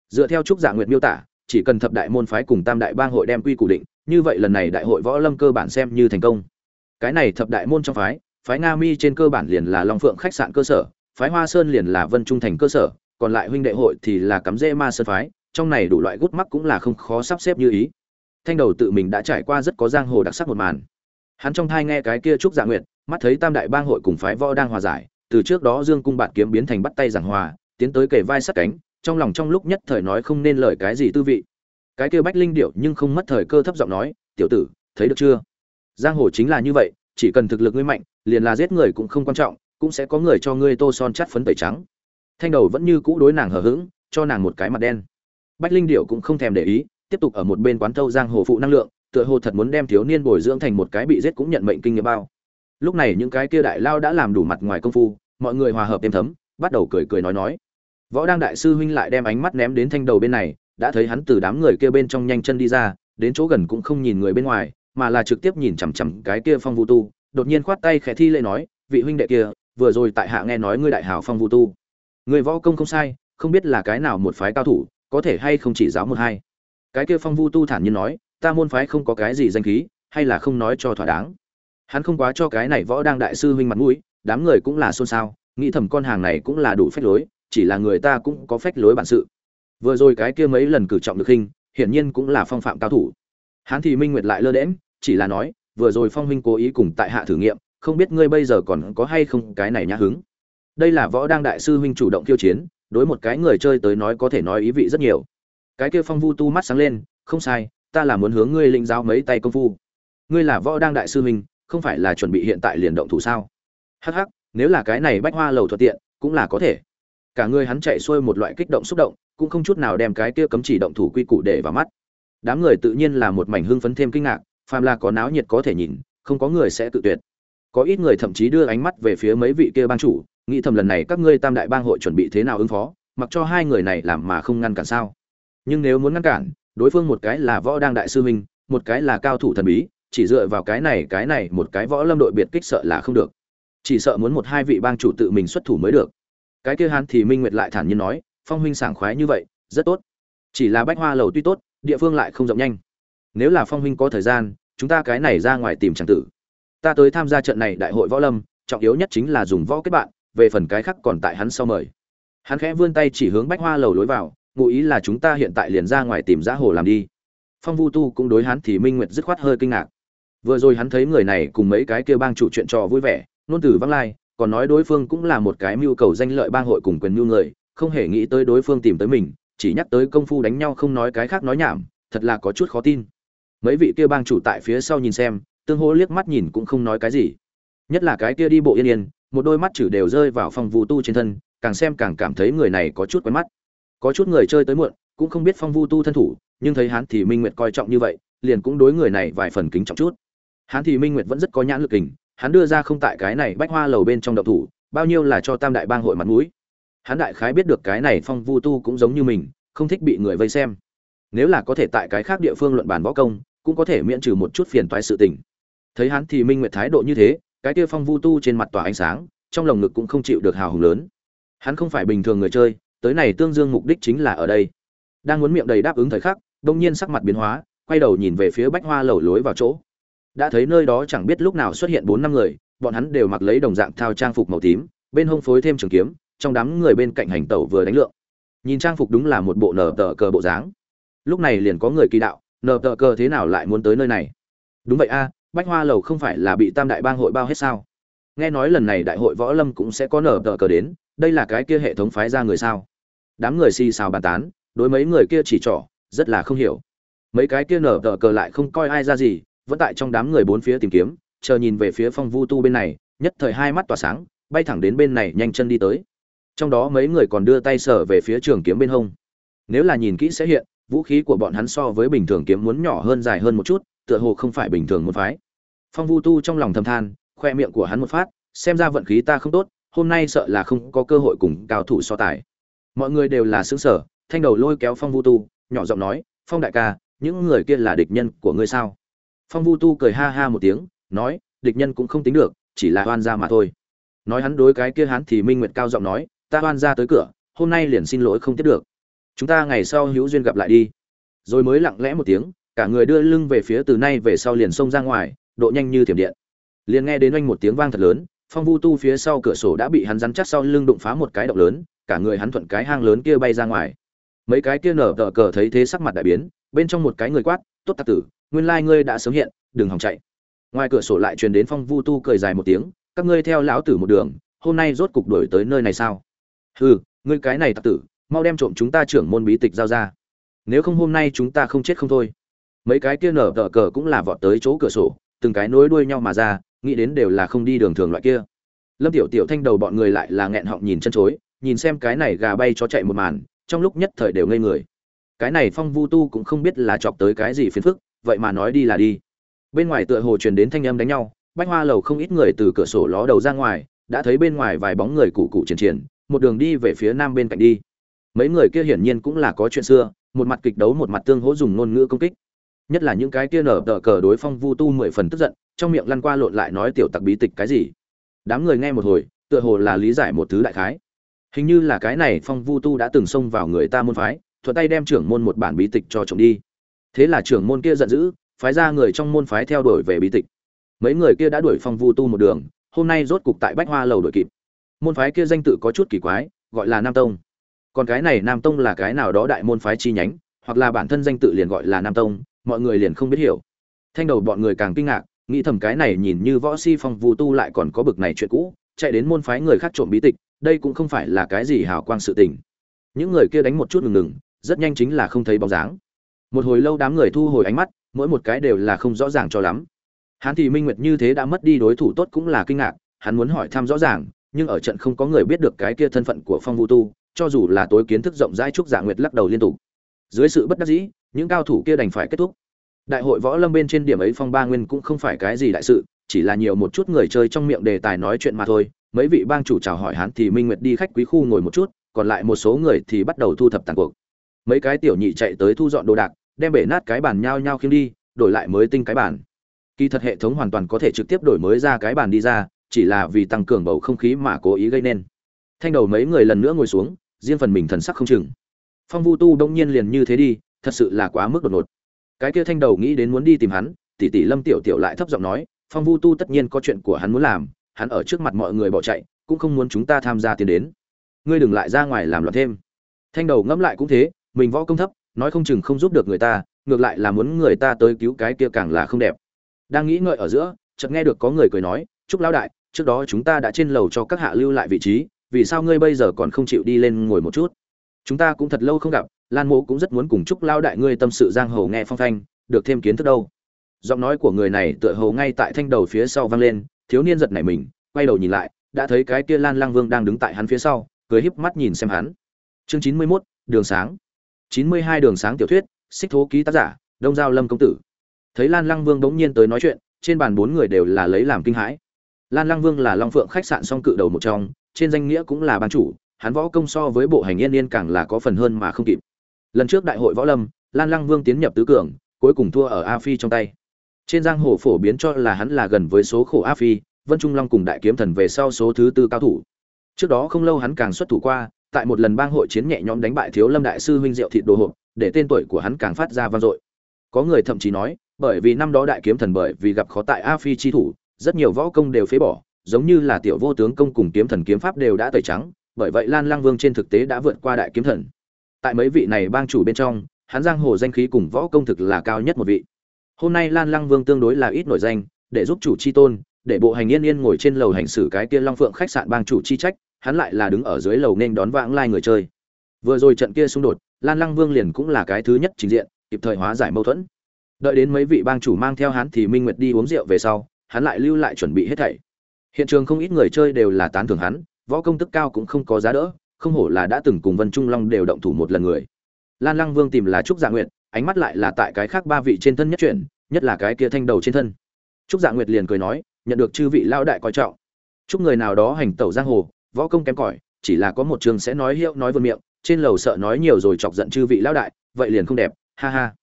Dựa theo trúc dạ nguyệt miêu tả, chỉ cần thập đại môn phái cùng tam đại bang hội đem quy củ định, như vậy lần này đại hội võ lâm cơ bản xem như thành công cái này thập đại môn trong phái phái nga mi trên cơ bản liền là long phượng khách sạn cơ sở, phái hoa sơn liền là vân trung thành cơ sở, còn lại huynh đệ hội thì là cắm rễ ma sơn phái, trong này đủ loại gút mắc cũng là không khó sắp xếp như ý. Thanh đầu tự mình đã trải qua rất có giang hồ đặc sắc một màn. Hắn trong thai nghe cái kia trúc dạ nguyệt, mắt thấy tam đại bang hội cùng phái võ đang hòa giải, từ trước đó dương cung bạn kiếm biến thành bắt tay giảng hòa, tiến tới kề vai sát cánh, trong lòng trong lúc nhất thời nói không nên lời cái gì tư vị. Cái kia bách linh điệu nhưng không mất thời cơ thấp giọng nói, tiểu tử, thấy được chưa? Giang hồ chính là như vậy, chỉ cần thực lực ngươi mạnh, liền là giết người cũng không quan trọng, cũng sẽ có người cho ngươi tô son chắt phấn tẩy trắng. Thanh đầu vẫn như cũ đối nàng hờ hững, cho nàng một cái mặt đen. Bách linh điệu cũng không thèm để ý, tiếp tục ở một bên quán thâu giang hồ phụ năng lượng, tựa hồ thật muốn đem thiếu niên bồi dưỡng thành một cái bị giết cũng nhận mệnh kinh nghiệm bao. Lúc này những cái kia đại lao đã làm đủ mặt ngoài công phu, mọi người hòa hợp êm thấm, bắt đầu cười cười nói nói. Võ đang đại sư huynh lại đem ánh mắt ném đến thanh đầu bên này, đã thấy hắn từ đám người kia bên trong nhanh chân đi ra, đến chỗ gần cũng không nhìn người bên ngoài mà là trực tiếp nhìn chằm chằm cái kia phong vu tu, đột nhiên khoát tay khẽ thi lễ nói, vị huynh đệ kia, vừa rồi tại hạ nghe nói ngươi đại hảo phong vu tu. Người võ công không sai, không biết là cái nào một phái cao thủ, có thể hay không chỉ giáo một hai. Cái kia phong vu tu thản nhiên nói, ta môn phái không có cái gì danh khí, hay là không nói cho thỏa đáng. Hắn không quá cho cái này võ đang đại sư huynh mặt mũi, đám người cũng là xôn xao, nghĩ thầm con hàng này cũng là đủ phách lối, chỉ là người ta cũng có phách lối bản sự. Vừa rồi cái kia mấy lần cử trọng được hình, hiển nhiên cũng là phong phạm cao thủ. Hắn thì minh nguyệt lại lơ đễm chỉ là nói, vừa rồi phong huynh cố ý cùng tại hạ thử nghiệm, không biết ngươi bây giờ còn có hay không cái này nhã hứng. Đây là võ đang đại sư huynh chủ động khiêu chiến, đối một cái người chơi tới nói có thể nói ý vị rất nhiều. Cái kia phong vu tu mắt sáng lên, không sai, ta là muốn hướng ngươi lĩnh giáo mấy tay công phu. Ngươi là võ đang đại sư huynh, không phải là chuẩn bị hiện tại liền động thủ sao? Hắc hắc, nếu là cái này bách hoa lầu thuận tiện, cũng là có thể. Cả người hắn chạy xuôi một loại kích động xúc động, cũng không chút nào đem cái kia cấm chỉ động thủ quy củ để vào mắt. Đám người tự nhiên là một mảnh hưng phấn thêm kinh ngạc phàm là có náo nhiệt có thể nhìn, không có người sẽ tự tuyệt. Có ít người thậm chí đưa ánh mắt về phía mấy vị kia bang chủ, nghĩ thầm lần này các ngươi tam đại bang hội chuẩn bị thế nào ứng phó, mặc cho hai người này làm mà không ngăn cản sao. Nhưng nếu muốn ngăn cản, đối phương một cái là võ đang đại sư huynh, một cái là cao thủ thần bí, chỉ dựa vào cái này cái này, một cái võ lâm đội biệt kích sợ là không được. Chỉ sợ muốn một hai vị bang chủ tự mình xuất thủ mới được. Cái kia hắn thì minh nguyệt lại thản nhiên nói, phong huynh sảng khoái như vậy, rất tốt. Chỉ là bách hoa lầu tuy tốt, địa phương lại không rộng nhanh nếu là phong huynh có thời gian, chúng ta cái này ra ngoài tìm tràng tử. Ta tới tham gia trận này đại hội võ lâm, trọng yếu nhất chính là dùng võ kết bạn, về phần cái khác còn tại hắn sau mời. Hắn khẽ vươn tay chỉ hướng bách hoa lầu lối vào, ngụ ý là chúng ta hiện tại liền ra ngoài tìm giá hồ làm đi. Phong vu tu cũng đối hắn thì minh nguyệt dứt khoát hơi kinh ngạc. Vừa rồi hắn thấy người này cùng mấy cái kia bang chủ chuyện trò vui vẻ nôn từ văng lai, còn nói đối phương cũng là một cái mưu cầu danh lợi bang hội cùng quyền mưu người, không hề nghĩ tới đối phương tìm tới mình, chỉ nhắc tới công phu đánh nhau không nói cái khác nói nhảm, thật là có chút khó tin mấy vị kia bang chủ tại phía sau nhìn xem, tương hỗ liếc mắt nhìn cũng không nói cái gì. Nhất là cái kia đi bộ yên yên, một đôi mắt chử đều rơi vào phong vu tu trên thân, càng xem càng cảm thấy người này có chút quen mắt. Có chút người chơi tới muộn, cũng không biết phong vu tu thân thủ, nhưng thấy hắn thì minh nguyệt coi trọng như vậy, liền cũng đối người này vài phần kính trọng chút. Hắn thì minh nguyệt vẫn rất có nhãn lực kình, hắn đưa ra không tại cái này bách hoa lầu bên trong đậu thủ, bao nhiêu là cho tam đại bang hội mặt mũi. Hắn đại khái biết được cái này phong vu tu cũng giống như mình, không thích bị người vây xem nếu là có thể tại cái khác địa phương luận bàn võ công, cũng có thể miễn trừ một chút phiền toái sự tình. Thấy hắn thì minh nguyệt thái độ như thế, cái kia phong vu tu trên mặt tỏa ánh sáng, trong lồng ngực cũng không chịu được hào hùng lớn. Hắn không phải bình thường người chơi, tới này tương dương mục đích chính là ở đây. Đang muốn miệng đầy đáp ứng thời khắc, đông nhiên sắc mặt biến hóa, quay đầu nhìn về phía bách hoa lầu lối vào chỗ. Đã thấy nơi đó chẳng biết lúc nào xuất hiện bốn năm người, bọn hắn đều mặc lấy đồng dạng thao trang phục màu tím, bên hông phối thêm trường kiếm, trong đám người bên cạnh hành tẩu vừa đánh lượng. Nhìn trang phục đúng là một bộ nở tờ cờ bộ dáng lúc này liền có người kỳ đạo nở tờ cờ thế nào lại muốn tới nơi này? Đúng vậy a, bách hoa lầu không phải là bị tam đại bang hội bao hết sao? Nghe nói lần này đại hội võ lâm cũng sẽ có nở tờ cờ đến, đây là cái kia hệ thống phái ra người sao? Đám người xì xào bàn tán, đối mấy người kia chỉ trỏ, rất là không hiểu. Mấy cái kia nở tờ cờ lại không coi ai ra gì, vẫn tại trong đám người bốn phía tìm kiếm, chờ nhìn về phía phong vu tu bên này, nhất thời hai mắt tỏa sáng, bay thẳng đến bên này nhanh chân đi tới. Trong đó mấy người còn đưa tay sở về phía trường kiếm bên hông. Nếu là nhìn kỹ sẽ hiện vũ khí của bọn hắn so với bình thường kiếm muốn nhỏ hơn dài hơn một chút, tựa hồ không phải bình thường một phái. Phong vu tu trong lòng thầm than, khoe miệng của hắn một phát, xem ra vận khí ta không tốt, hôm nay sợ là không có cơ hội cùng cao thủ so tài. Mọi người đều là xứng sở thanh đầu lôi kéo phong vu tu, nhỏ giọng nói, phong đại ca, những người kia là địch nhân của ngươi sao? Phong vu tu cười ha ha một tiếng, nói, địch nhân cũng không tính được, chỉ là oan gia mà thôi. Nói hắn đối cái kia hắn thì minh nguyệt cao giọng nói, ta oan gia tới cửa, hôm nay liền xin lỗi không tiếp được chúng ta ngày sau hữu duyên gặp lại đi. Rồi mới lặng lẽ một tiếng, cả người đưa lưng về phía từ nay về sau liền xông ra ngoài, độ nhanh như thiểm điện. Liền nghe đến oanh một tiếng vang thật lớn, phong vu tu phía sau cửa sổ đã bị hắn rắn chắc sau lưng đụng phá một cái động lớn, cả người hắn thuận cái hang lớn kia bay ra ngoài. Mấy cái kia nở tờ cờ thấy thế sắc mặt đại biến, bên trong một cái người quát, tốt tạc tử, nguyên lai ngươi đã sớm hiện, đừng hòng chạy. Ngoài cửa sổ lại truyền đến phong vu tu cười dài một tiếng, các ngươi theo lão tử một đường, hôm nay rốt cục đổi tới nơi này sao? Hừ, ngươi cái này tạc tử mau đem trộm chúng ta trưởng môn bí tịch giao ra. Nếu không hôm nay chúng ta không chết không thôi. Mấy cái kia nở tờ cờ cũng là vọt tới chỗ cửa sổ, từng cái nối đuôi nhau mà ra, nghĩ đến đều là không đi đường thường loại kia. Lâm tiểu tiểu thanh đầu bọn người lại là nghẹn họng nhìn chân chối, nhìn xem cái này gà bay cho chạy một màn, trong lúc nhất thời đều ngây người. Cái này phong vu tu cũng không biết là chọc tới cái gì phiền phức, vậy mà nói đi là đi. Bên ngoài tựa hồ truyền đến thanh âm đánh nhau, bách hoa lầu không ít người từ cửa sổ ló đầu ra ngoài, đã thấy bên ngoài vài bóng người cụ cụ triển triển, một đường đi về phía nam bên cạnh đi mấy người kia hiển nhiên cũng là có chuyện xưa, một mặt kịch đấu một mặt tương hỗ dùng ngôn ngữ công kích. Nhất là những cái kia nở tờ cờ đối phong vu tu mười phần tức giận, trong miệng lăn qua lộn lại nói tiểu tặc bí tịch cái gì. Đám người nghe một hồi, tựa hồ là lý giải một thứ đại khái. Hình như là cái này phong vu tu đã từng xông vào người ta môn phái, thuận tay đem trưởng môn một bản bí tịch cho trộm đi. Thế là trưởng môn kia giận dữ, phái ra người trong môn phái theo đuổi về bí tịch. Mấy người kia đã đuổi phong vu tu một đường, hôm nay rốt cục tại bách hoa lầu đuổi kịp. Môn phái kia danh tự có chút kỳ quái, gọi là nam tông còn cái này nam tông là cái nào đó đại môn phái chi nhánh, hoặc là bản thân danh tự liền gọi là nam tông, mọi người liền không biết hiểu. Thanh đầu bọn người càng kinh ngạc, nghĩ thầm cái này nhìn như võ si phong vũ tu lại còn có bực này chuyện cũ, chạy đến môn phái người khác trộm bí tịch, đây cũng không phải là cái gì hào quang sự tình. Những người kia đánh một chút ngừng ngừng, rất nhanh chính là không thấy bóng dáng. Một hồi lâu đám người thu hồi ánh mắt, mỗi một cái đều là không rõ ràng cho lắm. Hắn thì minh nguyệt như thế đã mất đi đối thủ tốt cũng là kinh ngạc, hắn muốn hỏi thăm rõ ràng, nhưng ở trận không có người biết được cái kia thân phận của phong vũ tu cho dù là tối kiến thức rộng rãi trúc dạ nguyệt lắc đầu liên tục. Dưới sự bất đắc dĩ, những cao thủ kia đành phải kết thúc. Đại hội võ lâm bên trên điểm ấy phong ba nguyên cũng không phải cái gì đại sự, chỉ là nhiều một chút người chơi trong miệng đề tài nói chuyện mà thôi. Mấy vị bang chủ chào hỏi hắn thì minh nguyệt đi khách quý khu ngồi một chút, còn lại một số người thì bắt đầu thu thập tàn cuộc. Mấy cái tiểu nhị chạy tới thu dọn đồ đạc, đem bể nát cái bàn nhao nhao khiêng đi, đổi lại mới tinh cái bàn. Kỳ thật hệ thống hoàn toàn có thể trực tiếp đổi mới ra cái bàn đi ra, chỉ là vì tăng cường bầu không khí mà cố ý gây nên. Thanh đầu mấy người lần nữa ngồi xuống riêng phần mình thần sắc không chừng. Phong vu tu đông nhiên liền như thế đi, thật sự là quá mức đột ngột. Cái kia thanh đầu nghĩ đến muốn đi tìm hắn, tỷ tỷ lâm tiểu tiểu lại thấp giọng nói, phong vu tu tất nhiên có chuyện của hắn muốn làm, hắn ở trước mặt mọi người bỏ chạy, cũng không muốn chúng ta tham gia tiến đến. Ngươi đừng lại ra ngoài làm loạn thêm. Thanh đầu ngẫm lại cũng thế, mình võ công thấp, nói không chừng không giúp được người ta, ngược lại là muốn người ta tới cứu cái kia càng là không đẹp. Đang nghĩ ngợi ở giữa, chợt nghe được có người cười nói chúc lão đại, trước đó chúng ta đã trên lầu cho các hạ lưu lại vị trí vì sao ngươi bây giờ còn không chịu đi lên ngồi một chút? Chúng ta cũng thật lâu không gặp lan mộ cũng rất muốn cùng chúc lao đại ngươi tâm sự giang hồ nghe phong phanh được thêm kiến thức đâu. Giọng nói của người này tựa hồ ngay tại thanh đầu phía sau vang lên thiếu niên giật nảy mình quay đầu nhìn lại đã thấy cái kia lan lang vương đang đứng tại hắn phía sau cười híp mắt nhìn xem hắn. Chương chín mươi 91, đường sáng. chín mươi hai đường sáng tiểu thuyết xích thố ký tác giả đông giao lâm công tử. Thấy lan lăng vương bỗng nhiên tới nói chuyện trên bàn bốn người đều là lấy làm kinh hãi. Lan lăng vương là long phượng khách sạn song cự đầu một trong trên danh nghĩa cũng là ban chủ, hắn võ công so với bộ hành yên yên càng là có phần hơn mà không kịp. Lần trước đại hội võ lâm, lan lăng vương tiến nhập tứ cường, cuối cùng thua ở a phi trong tay. Trên giang hồ phổ biến cho là hắn là gần với số khổ a phi, vân trung long cùng đại kiếm thần về sau số thứ tư cao thủ. Trước đó không lâu hắn càng xuất thủ qua, tại một lần bang hội chiến nhẹ nhõm đánh bại thiếu lâm đại sư huynh diệu thịt đồ hộp, để tên tuổi của hắn càng phát ra vang dội. Có người thậm chí nói, bởi vì năm đó đại kiếm thần bởi vì gặp khó tại a phi chi thủ, rất nhiều võ công đều phế bỏ giống như là tiểu vô tướng công cùng kiếm thần kiếm pháp đều đã tẩy trắng, bởi vậy lan lang vương trên thực tế đã vượt qua đại kiếm thần. Tại mấy vị này bang chủ bên trong, hắn giang hồ danh khí cùng võ công thực là cao nhất một vị. Hôm nay lan lang vương tương đối là ít nổi danh, để giúp chủ chi tôn, để bộ hành yên yên ngồi trên lầu hành xử cái kia long phượng khách sạn bang chủ chi trách, hắn lại là đứng ở dưới lầu nên đón vãng lai người chơi. Vừa rồi trận kia xung đột, lan lăng vương liền cũng là cái thứ nhất trình diện, kịp thời hóa giải mâu thuẫn. Đợi đến mấy vị bang chủ mang theo hắn thì minh nguyệt đi uống rượu về sau, hắn lại lưu lại chuẩn bị hết thảy hiện trường không ít người chơi đều là tán thưởng hắn, võ công tức cao cũng không có giá đỡ, không hổ là đã từng cùng vân trung long đều động thủ một lần người. Lan lăng vương tìm là trúc dạ nguyệt, ánh mắt lại là tại cái khác ba vị trên thân nhất chuyển, nhất là cái kia thanh đầu trên thân. Trúc dạ nguyệt liền cười nói, nhận được chư vị lao đại coi trọng. Chúc người nào đó hành tẩu giang hồ, võ công kém cỏi, chỉ là có một trường sẽ nói hiệu nói vượt miệng, trên lầu sợ nói nhiều rồi chọc giận chư vị lao đại, vậy liền không đẹp, ha ha.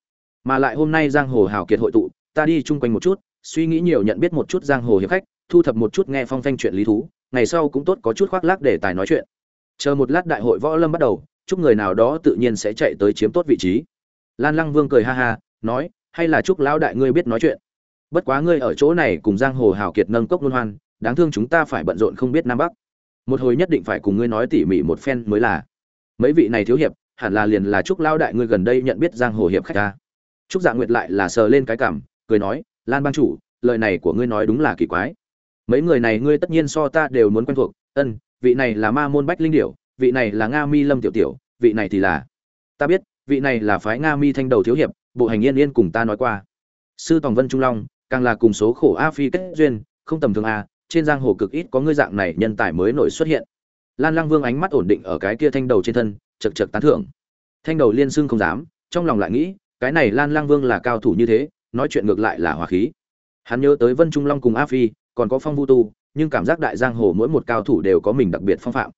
Mà lại hôm nay giang hồ hào kiệt hội tụ, ta đi chung quanh một chút, suy nghĩ nhiều nhận biết một chút giang hồ hiệp khách thu thập một chút nghe phong phanh chuyện lý thú, ngày sau cũng tốt có chút khoác lác để tài nói chuyện. Chờ một lát đại hội võ lâm bắt đầu, chúc người nào đó tự nhiên sẽ chạy tới chiếm tốt vị trí. Lan lăng vương cười ha ha, nói, hay là chúc lão đại ngươi biết nói chuyện. Bất quá ngươi ở chỗ này cùng giang hồ hào kiệt nâng cốc luân hoan, đáng thương chúng ta phải bận rộn không biết nam bắc. Một hồi nhất định phải cùng ngươi nói tỉ mỉ một phen mới là. Mấy vị này thiếu hiệp, hẳn là liền là chúc Lão đại ngươi gần đây nhận biết giang hồ hiệp khách ta. Chúc dạ nguyệt lại là sờ lên cái cảm, cười nói, lan ban chủ, lời này của ngươi nói đúng là kỳ quái mấy người này ngươi tất nhiên so ta đều muốn quen thuộc. Ân, vị này là ma môn bách linh điểu, vị này là nga mi lâm tiểu tiểu, vị này thì là ta biết, vị này là phái nga mi thanh đầu thiếu hiệp, bộ hành yên yên cùng ta nói qua. Sư tòng vân trung long, càng là cùng số khổ a phi kết duyên, không tầm thường a, trên giang hồ cực ít có ngươi dạng này nhân tài mới nổi xuất hiện. Lan lăng vương ánh mắt ổn định ở cái kia thanh đầu trên thân, chật chật tán thưởng. Thanh đầu liên xưng không dám, trong lòng lại nghĩ, cái này lan lăng vương là cao thủ như thế, nói chuyện ngược lại là hòa khí. Hắn nhớ tới vân trung long cùng a phi còn có phong vu tu, nhưng cảm giác đại giang hồ mỗi một cao thủ đều có mình đặc biệt phong phạm.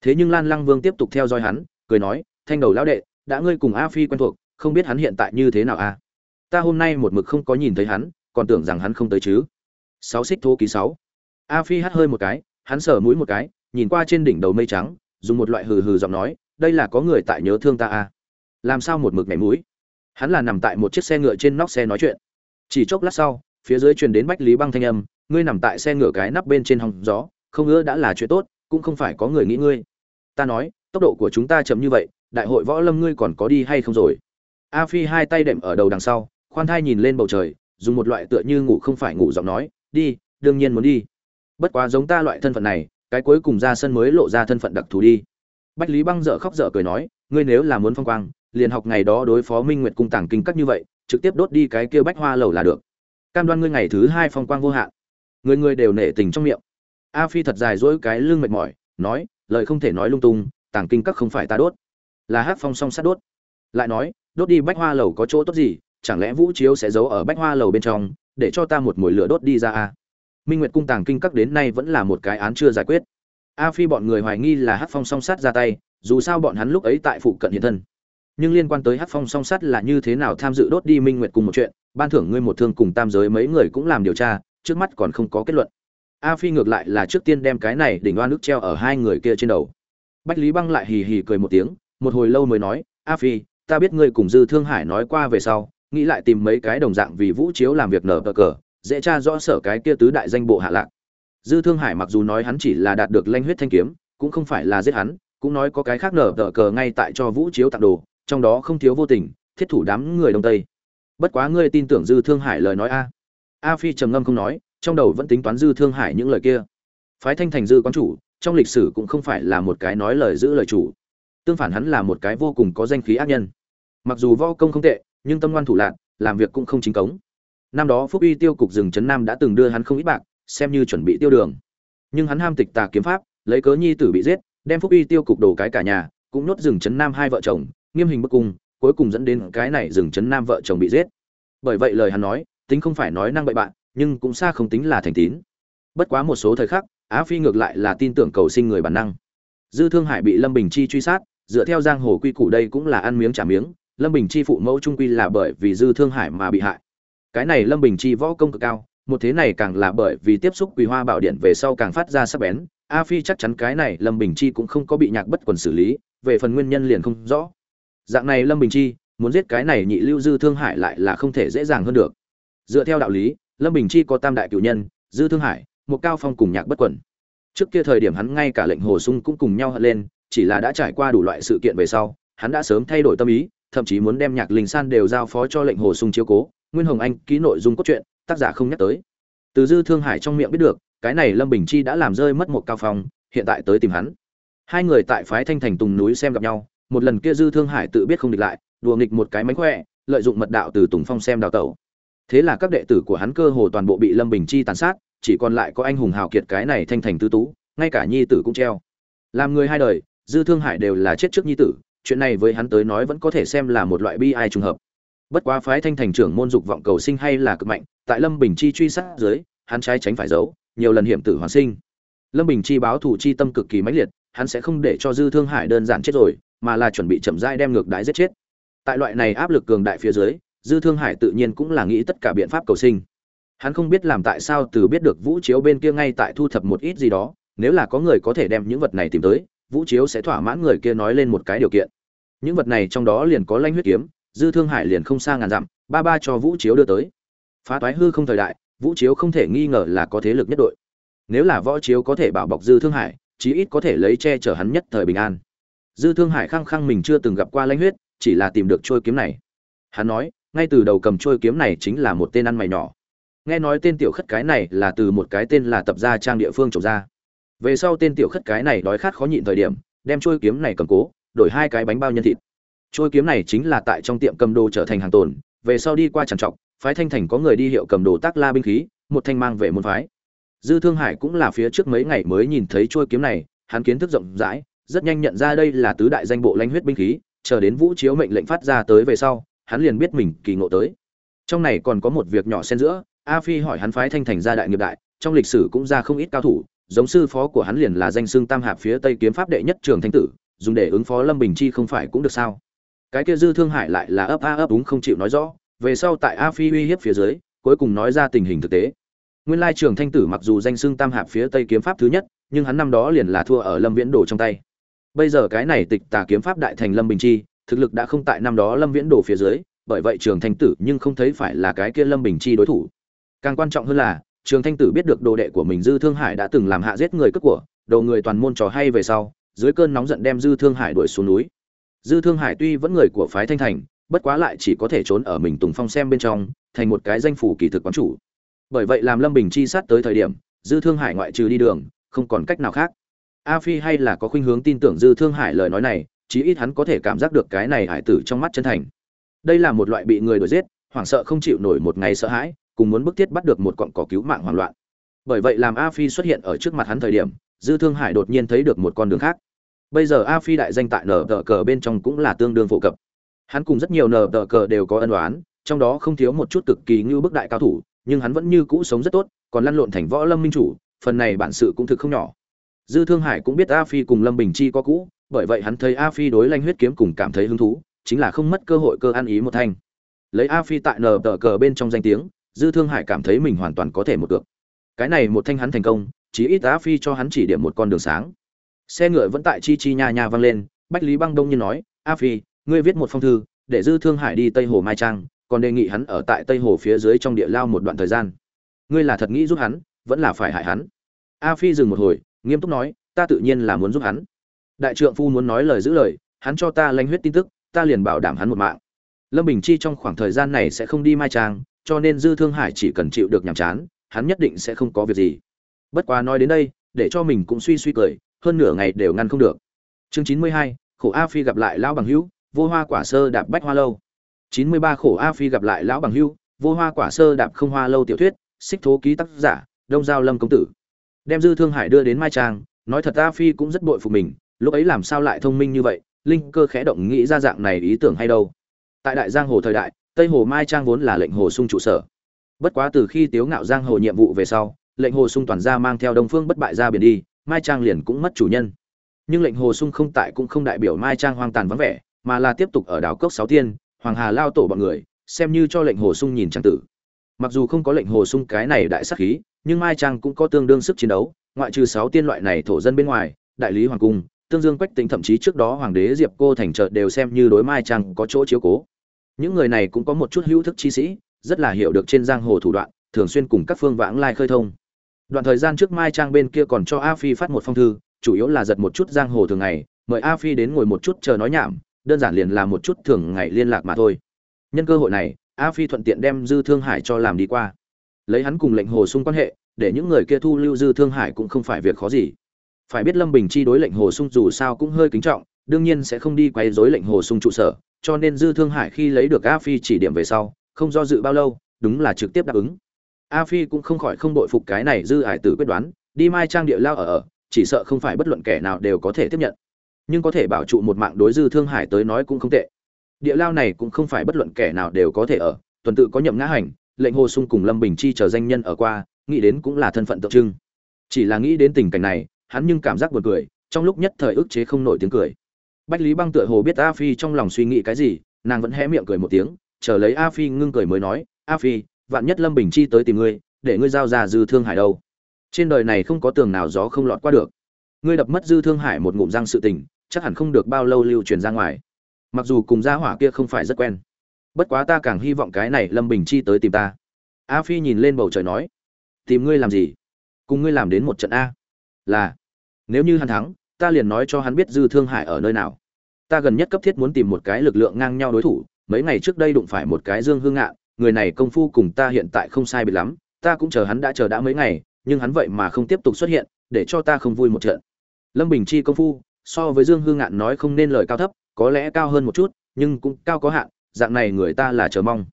Thế nhưng lan lăng vương tiếp tục theo dõi hắn, cười nói, thanh đầu lão đệ, đã ngươi cùng a phi quen thuộc, không biết hắn hiện tại như thế nào a ta hôm nay một mực không có nhìn thấy hắn, còn tưởng rằng hắn không tới chứ. Sáu xích thô ký sáu. A phi hắt hơi một cái, hắn sờ mũi một cái, nhìn qua trên đỉnh đầu mây trắng, dùng một loại hừ hừ giọng nói, đây là có người tại nhớ thương ta a làm sao một mực nhảy mũi? Hắn là nằm tại một chiếc xe ngựa trên nóc xe nói chuyện. Chỉ chốc lát sau, phía dưới truyền đến bách lý băng thanh âm ngươi nằm tại xe ngựa cái nắp bên trên hòng gió, không ngứa đã là chuyện tốt, cũng không phải có người nghĩ ngươi. Ta nói, tốc độ của chúng ta chậm như vậy, đại hội võ lâm ngươi còn có đi hay không rồi? A phi hai tay đệm ở đầu đằng sau, khoan thai nhìn lên bầu trời, dùng một loại tựa như ngủ không phải ngủ giọng nói, đi, đương nhiên muốn đi. Bất quá giống ta loại thân phận này, cái cuối cùng ra sân mới lộ ra thân phận đặc thù đi. Bách lý băng dở khóc dở cười nói, ngươi nếu là muốn phong quang, liền học ngày đó đối phó minh nguyệt cung tàng kinh cắt như vậy, trực tiếp đốt đi cái kia bách hoa lầu là được. Cam đoan ngươi ngày thứ hai phong quang vô hạn người người đều nể tình trong miệng. A phi thật dài dỗi cái lưng mệt mỏi, nói, lời không thể nói lung tung, tàng kinh các không phải ta đốt. Là hát phong song sát đốt. Lại nói, đốt đi bách hoa lầu có chỗ tốt gì, chẳng lẽ vũ chiếu sẽ giấu ở bách hoa lầu bên trong, để cho ta một mồi lửa đốt đi ra a minh nguyệt cung tàng kinh các đến nay vẫn là một cái án chưa giải quyết. A phi bọn người hoài nghi là hát phong song sát ra tay, dù sao bọn hắn lúc ấy tại phụ cận hiện thân. Nhưng liên quan tới hát phong song sát là như thế nào tham dự đốt đi minh nguyệt cùng một chuyện, ban thưởng ngươi một thương cùng tam giới mấy người cũng làm điều tra trước mắt còn không có kết luận. A phi ngược lại là trước tiên đem cái này đỉnh oan nước treo ở hai người kia trên đầu. Bách lý băng lại hì hì cười một tiếng, một hồi lâu mới nói, a phi, ta biết ngươi cùng dư thương hải nói qua về sau, nghĩ lại tìm mấy cái đồng dạng vì vũ chiếu làm việc nở cờ cờ, dễ tra rõ sở cái kia tứ đại danh bộ hạ lạc. Dư thương hải mặc dù nói hắn chỉ là đạt được lanh huyết thanh kiếm, cũng không phải là giết hắn, cũng nói có cái khác nở cờ cờ ngay tại cho vũ chiếu tặng đồ, trong đó không thiếu vô tình, thiết thủ đám người đông tây. Bất quá ngươi tin tưởng dư thương hải lời nói a? A phi trầm ngâm không nói, trong đầu vẫn tính toán dư thương hải những lời kia. Phái thanh thành dư quán chủ, trong lịch sử cũng không phải là một cái nói lời giữ lời chủ. Tương phản hắn là một cái vô cùng có danh khí ác nhân. Mặc dù võ công không tệ, nhưng tâm ngoan thủ lạc làm việc cũng không chính cống. Năm đó phúc uy tiêu cục rừng trấn nam đã từng đưa hắn không ít bạc, xem như chuẩn bị tiêu đường. Nhưng hắn ham tịch tà kiếm pháp, lấy cớ nhi tử bị giết, đem phúc uy tiêu cục đổ cái cả nhà, cũng nhốt rừng trấn nam hai vợ chồng, nghiêm hình bức cung, cuối cùng dẫn đến cái này rừng trấn nam vợ chồng bị giết. Bởi vậy lời hắn nói tính không phải nói năng bậy bạn, nhưng cũng xa không tính là thành tín. Bất quá một số thời khắc, á phi ngược lại là tin tưởng cầu sinh người bản năng. Dư thương hải bị lâm bình chi truy sát, dựa theo giang hồ quy củ đây cũng là ăn miếng trả miếng, lâm bình chi phụ mẫu trung quy là bởi vì dư thương hải mà bị hại. Cái này lâm bình chi võ công cực cao, một thế này càng là bởi vì tiếp xúc quỳ hoa bảo điện về sau càng phát ra sắc bén a phi chắc chắn cái này lâm bình chi cũng không có bị nhạc bất quần xử lý, về phần nguyên nhân liền không rõ. Dạng này lâm bình chi, muốn giết cái này nhị lưu dư thương hải lại là không thể dễ dàng hơn được dựa theo đạo lý, lâm bình chi có tam đại cựu nhân, dư thương hải một cao phong cùng nhạc bất quẩn. Trước kia thời điểm hắn ngay cả lệnh hồ sung cũng cùng nhau hận lên, chỉ là đã trải qua đủ loại sự kiện về sau, hắn đã sớm thay đổi tâm ý, thậm chí muốn đem nhạc linh san đều giao phó cho lệnh hồ sung chiếu cố. Nguyên hồng anh ký nội dung cốt truyện, tác giả không nhắc tới. Từ dư thương hải trong miệng biết được, cái này lâm bình chi đã làm rơi mất một cao phong, hiện tại tới tìm hắn. Hai người tại phái thanh thành tùng núi xem gặp nhau, một lần kia dư thương hải tự biết không địch lại, đùa nghịch một cái mánh khỏe, lợi dụng mật đạo từ tùng phong xem đào tẩu thế là các đệ tử của hắn cơ hồ toàn bộ bị lâm bình chi tàn sát, chỉ còn lại có anh hùng hào kiệt cái này thanh thành tư tú, ngay cả nhi tử cũng treo. Làm người hai đời, dư thương hải đều là chết trước nhi tử, chuyện này với hắn tới nói vẫn có thể xem là một loại bi ai trùng hợp. Bất quá phái thanh thành trưởng môn dục vọng cầu sinh hay là cực mạnh, tại lâm bình chi truy sát dưới, hắn trái tránh phải giấu, nhiều lần hiểm tử hoàn sinh. Lâm bình chi báo thủ chi tâm cực kỳ mãnh liệt, hắn sẽ không để cho dư thương hải đơn giản chết rồi, mà là chuẩn bị chậm rãi đem ngược đái giết chết. Tại loại này áp lực cường đại phía dưới dư thương hải tự nhiên cũng là nghĩ tất cả biện pháp cầu sinh. Hắn không biết làm tại sao từ biết được vũ chiếu bên kia ngay tại thu thập một ít gì đó, nếu là có người có thể đem những vật này tìm tới, vũ chiếu sẽ thỏa mãn người kia nói lên một cái điều kiện. Những vật này trong đó liền có lanh huyết kiếm, dư thương hải liền không xa ngàn dặm, ba ba cho vũ chiếu đưa tới. Phá toái hư không thời đại, vũ chiếu không thể nghi ngờ là có thế lực nhất đội. Nếu là võ chiếu có thể bảo bọc dư thương hải, chí ít có thể lấy che chở hắn nhất thời bình an. Dư thương hải khăng khăng mình chưa từng gặp qua lãnh huyết, chỉ là tìm được trôi kiếm này. Hắn nói ngay từ đầu cầm trôi kiếm này chính là một tên ăn mày nhỏ. Nghe nói tên tiểu khất cái này là từ một cái tên là tập gia trang địa phương trồng ra. Về sau tên tiểu khất cái này đói khát khó nhịn thời điểm, đem trôi kiếm này cầm cố, đổi hai cái bánh bao nhân thịt. Trôi kiếm này chính là tại trong tiệm cầm đồ trở thành hàng tồn, về sau đi qua trằn trọc, phái thanh thành có người đi hiệu cầm đồ tác la binh khí, một thanh mang về môn phái. Dư thương hải cũng là phía trước mấy ngày mới nhìn thấy trôi kiếm này, hắn kiến thức rộng rãi, rất nhanh nhận ra đây là tứ đại danh bộ lãnh huyết binh khí, chờ đến vũ chiếu mệnh lệnh phát ra tới về sau hắn liền biết mình kỳ ngộ tới. Trong này còn có một việc nhỏ xen giữa, a phi hỏi hắn phái thanh thành gia đại nghiệp đại, trong lịch sử cũng ra không ít cao thủ, giống sư phó của hắn liền là danh xưng tam hạp phía tây kiếm pháp đệ nhất trường thanh tử, dùng để ứng phó lâm bình chi không phải cũng được sao? Cái kia dư thương Hải lại là ấp a ấp đúng không chịu nói rõ, về sau tại a phi uy hiếp phía dưới, cuối cùng nói ra tình hình thực tế. Nguyên lai trường thanh tử mặc dù danh xưng tam hạp phía tây kiếm pháp thứ nhất, nhưng hắn năm đó liền là thua ở lâm viễn đồ trong tay. Bây giờ cái này tịch tà kiếm pháp đại thành lâm bình chi thực lực đã không tại năm đó lâm viễn đồ phía dưới, bởi vậy trường thanh tử nhưng không thấy phải là cái kia lâm bình chi đối thủ. Càng quan trọng hơn là, trường thanh tử biết được đồ đệ của mình dư thương hải đã từng làm hạ giết người cất của, đồ người toàn môn trò hay về sau, dưới cơn nóng giận đem dư thương hải đuổi xuống núi. Dư thương hải tuy vẫn người của phái thanh thành, bất quá lại chỉ có thể trốn ở mình tùng phong xem bên trong, thành một cái danh phủ kỳ thực quán chủ. Bởi vậy làm lâm bình chi sát tới thời điểm, dư thương hải ngoại trừ đi đường, không còn cách nào khác. A phi hay là có khuynh hướng tin tưởng dư thương hải lời nói này chí ít hắn có thể cảm giác được cái này hải tử trong mắt chân thành. Đây là một loại bị người đuổi giết, hoảng sợ không chịu nổi một ngày sợ hãi, cùng muốn bức thiết bắt được một cọng cỏ cứu mạng hoảng loạn. Bởi vậy làm a phi xuất hiện ở trước mặt hắn thời điểm, dư thương hải đột nhiên thấy được một con đường khác. Bây giờ a phi đại danh tại nở tờ cờ bên trong cũng là tương đương phổ cập. Hắn cùng rất nhiều nở tờ cờ đều có ân oán, trong đó không thiếu một chút cực kỳ như bức đại cao thủ, nhưng hắn vẫn như cũ sống rất tốt, còn lăn lộn thành võ lâm minh chủ, phần này bản sự cũng thực không nhỏ. Dư thương hải cũng biết a phi cùng lâm bình chi có cũ bởi vậy hắn thấy a phi đối lanh huyết kiếm cùng cảm thấy hứng thú, chính là không mất cơ hội cơ ăn ý một thanh. Lấy a phi tại nở tờ cờ bên trong danh tiếng, dư thương hải cảm thấy mình hoàn toàn có thể một được. Cái này một thanh hắn thành công chỉ ít a phi cho hắn chỉ điểm một con đường sáng. Xe ngựa vẫn tại chi chi nha nha vang lên, bách lý băng đông như nói, a phi, ngươi viết một phong thư, để dư thương hải đi tây hồ mai trang, còn đề nghị hắn ở tại tây hồ phía dưới trong địa lao một đoạn thời gian. Ngươi là thật nghĩ giúp hắn, vẫn là phải hại hắn. A phi dừng một hồi, nghiêm túc nói, ta tự nhiên là muốn giúp hắn đại trượng phu muốn nói lời giữ lời, hắn cho ta lanh huyết tin tức, ta liền bảo đảm hắn một mạng. Lâm bình chi trong khoảng thời gian này sẽ không đi mai trang, cho nên dư thương hải chỉ cần chịu được nhàm chán, hắn nhất định sẽ không có việc gì. Bất quá nói đến đây, để cho mình cũng suy suy cười, hơn nửa ngày đều ngăn không được. Chương chín mươi hai, khổ a phi gặp lại lão bằng hữu, vô hoa quả sơ đạp bách hoa lâu. chín mươi ba, khổ a phi gặp lại lão bằng hữu, vô hoa quả sơ đạp không hoa lâu tiểu thuyết, xích thố ký tác giả, đông giao lâm công tử. Đem dư thương hải đưa đến mai trang, nói thật a phi cũng rất bội phục mình lúc ấy làm sao lại thông minh như vậy? Linh cơ khẽ động nghĩ ra dạng này ý tưởng hay đâu? Tại đại giang hồ thời đại, tây hồ mai trang vốn là lệnh hồ sung trụ sở. Bất quá từ khi tiếu ngạo giang hồ nhiệm vụ về sau, lệnh hồ sung toàn ra mang theo đông phương bất bại ra biển đi, mai trang liền cũng mất chủ nhân. Nhưng lệnh hồ sung không tại cũng không đại biểu mai trang hoang tàn vắng vẻ, mà là tiếp tục ở đảo cốc sáu tiên, hoàng hà lao tổ bọn người, xem như cho lệnh hồ sung nhìn trang tử. Mặc dù không có lệnh hồ sung cái này đại sắc khí, nhưng mai trang cũng có tương đương sức chiến đấu, ngoại trừ sáu tiên loại này thổ dân bên ngoài, đại lý hoàng cung tương dương quách tính thậm chí trước đó hoàng đế diệp cô thành trợ đều xem như đối mai trang có chỗ chiếu cố. Những người này cũng có một chút hữu thức chi sĩ, rất là hiểu được trên giang hồ thủ đoạn, thường xuyên cùng các phương vãng lai khơi thông. Đoạn thời gian trước mai trang bên kia còn cho a phi phát một phong thư, chủ yếu là giật một chút giang hồ thường ngày, mời a phi đến ngồi một chút chờ nói nhảm, đơn giản liền là một chút thường ngày liên lạc mà thôi. Nhân cơ hội này, a phi thuận tiện đem dư thương hải cho làm đi qua. Lấy hắn cùng lệnh hồ sung quan hệ, để những người kia thu lưu dư thương hải cũng không phải việc khó gì phải biết lâm bình chi đối lệnh hồ sung dù sao cũng hơi kính trọng, đương nhiên sẽ không đi quay dối lệnh hồ sung trụ sở, cho nên dư thương hải khi lấy được a phi chỉ điểm về sau, không do dự bao lâu, đúng là trực tiếp đáp ứng. A phi cũng không khỏi không đội phục cái này dư Hải tử quyết đoán, đi mai trang địa lao ở ở, chỉ sợ không phải bất luận kẻ nào đều có thể tiếp nhận. Nhưng có thể bảo trụ một mạng đối dư thương hải tới nói cũng không tệ. Địa lao này cũng không phải bất luận kẻ nào đều có thể ở, tuần tự có nhậm ngã hành, lệnh hồ sung cùng lâm bình chi chờ danh nhân ở qua, nghĩ đến cũng là thân phận tượng trưng. Chỉ là nghĩ đến tình cảnh này hắn nhưng cảm giác buồn cười, trong lúc nhất thời ức chế không nổi tiếng cười. Bách lý băng tựa hồ biết a phi trong lòng suy nghĩ cái gì, nàng vẫn hé miệng cười một tiếng, chờ lấy a phi ngưng cười mới nói, a phi, vạn nhất lâm bình chi tới tìm ngươi, để ngươi giao ra dư thương hải đâu? Trên đời này không có tường nào gió không lọt qua được. Ngươi đập mất dư thương hải một ngụm răng sự tình, chắc hẳn không được bao lâu lưu truyền ra ngoài. Mặc dù cùng gia hỏa kia không phải rất quen, bất quá ta càng hy vọng cái này lâm bình chi tới tìm ta. A phi nhìn lên bầu trời nói, tìm ngươi làm gì? Cùng ngươi làm đến một trận a. Là nếu như hắn thắng, ta liền nói cho hắn biết dư thương hải ở nơi nào. Ta gần nhất cấp thiết muốn tìm một cái lực lượng ngang nhau đối thủ, mấy ngày trước đây đụng phải một cái dương hương ngạn, người này công phu cùng ta hiện tại không sai biệt lắm, ta cũng chờ hắn đã chờ đã mấy ngày, nhưng hắn vậy mà không tiếp tục xuất hiện, để cho ta không vui một trận. Lâm bình chi công phu, so với dương hương ngạn nói không nên lời cao thấp, có lẽ cao hơn một chút, nhưng cũng cao có hạn, dạng này người ta là chờ mong.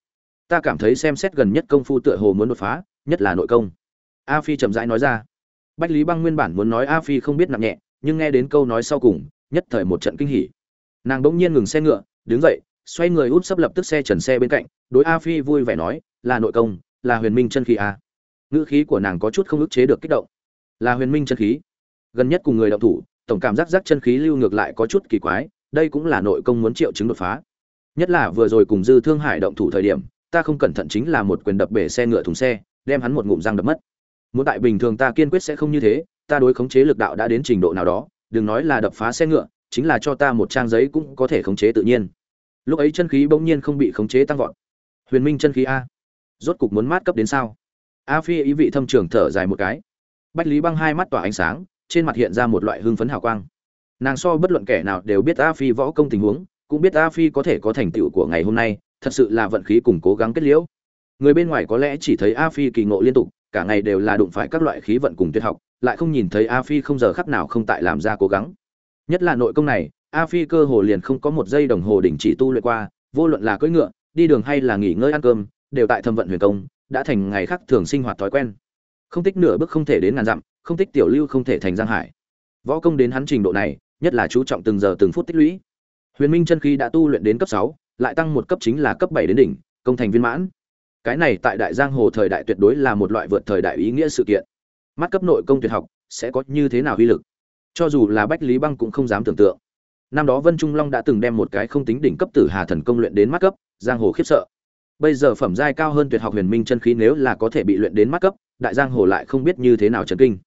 Ta cảm thấy xem xét gần nhất công phu tựa hồ muốn đột phá, nhất là nội công. A phi chậm rãi nói ra bách lý băng nguyên bản muốn nói a phi không biết nặng nhẹ, nhưng nghe đến câu nói sau cùng, nhất thời một trận kinh hỉ. Nàng bỗng nhiên ngừng xe ngựa, đứng dậy, xoay người út sắp lập tức xe trần xe bên cạnh, đối a phi vui vẻ nói, là nội công, là huyền minh chân khí a ngữ khí của nàng có chút không ức chế được kích động. Là huyền minh chân khí. Gần nhất cùng người động thủ, tổng cảm giác giác chân khí lưu ngược lại có chút kỳ quái, đây cũng là nội công muốn triệu chứng đột phá. Nhất là vừa rồi cùng dư thương hải động thủ thời điểm, ta không cẩn thận chính là một quyền đập bể xe ngựa thùng xe, đem hắn một ngụm răng đập mất muốn tại bình thường ta kiên quyết sẽ không như thế, ta đối khống chế lực đạo đã đến trình độ nào đó, đừng nói là đập phá xe ngựa, chính là cho ta một trang giấy cũng có thể khống chế tự nhiên. Lúc ấy chân khí bỗng nhiên không bị khống chế tăng vọt. Huyền minh chân khí a. Rốt cục muốn mát cấp đến sao? A phi ý vị thâm trường thở dài một cái. Bách lý băng hai mắt tỏa ánh sáng, trên mặt hiện ra một loại hưng phấn hào quang. Nàng so bất luận kẻ nào đều biết a phi võ công tình huống, cũng biết a phi có thể có thành tựu của ngày hôm nay, thật sự là vận khí cùng cố gắng kết liễu. Người bên ngoài có lẽ chỉ thấy a phi kỳ ngộ liên tục cả ngày đều là đụng phải các loại khí vận cùng tuyệt học, lại không nhìn thấy a phi không giờ khắc nào không tại làm ra cố gắng. Nhất là nội công này, a phi cơ hồ liền không có một giây đồng hồ đình chỉ tu luyện qua, vô luận là cưỡi ngựa, đi đường hay là nghỉ ngơi ăn cơm, đều tại thâm vận huyền công, đã thành ngày khác thường sinh hoạt thói quen. Không tích nửa bước không thể đến ngàn dặm, không tích tiểu lưu không thể thành giang hải. Võ công đến hắn trình độ này, nhất là chú trọng từng giờ từng phút tích lũy. Huyền minh chân khí đã tu luyện đến cấp sáu, lại tăng một cấp chính là cấp bảy đến đỉnh, công thành viên mãn cái này tại đại giang hồ thời đại tuyệt đối là một loại vượt thời đại ý nghĩa sự kiện. Mắt cấp nội công tuyệt học, sẽ có như thế nào uy lực? Cho dù là bách lý băng cũng không dám tưởng tượng. Năm đó vân trung long đã từng đem một cái không tính đỉnh cấp tử hà thần công luyện đến mắt cấp, giang hồ khiếp sợ. Bây giờ phẩm giai cao hơn tuyệt học huyền minh chân khí nếu là có thể bị luyện đến mắt cấp, đại giang hồ lại không biết như thế nào chấn kinh.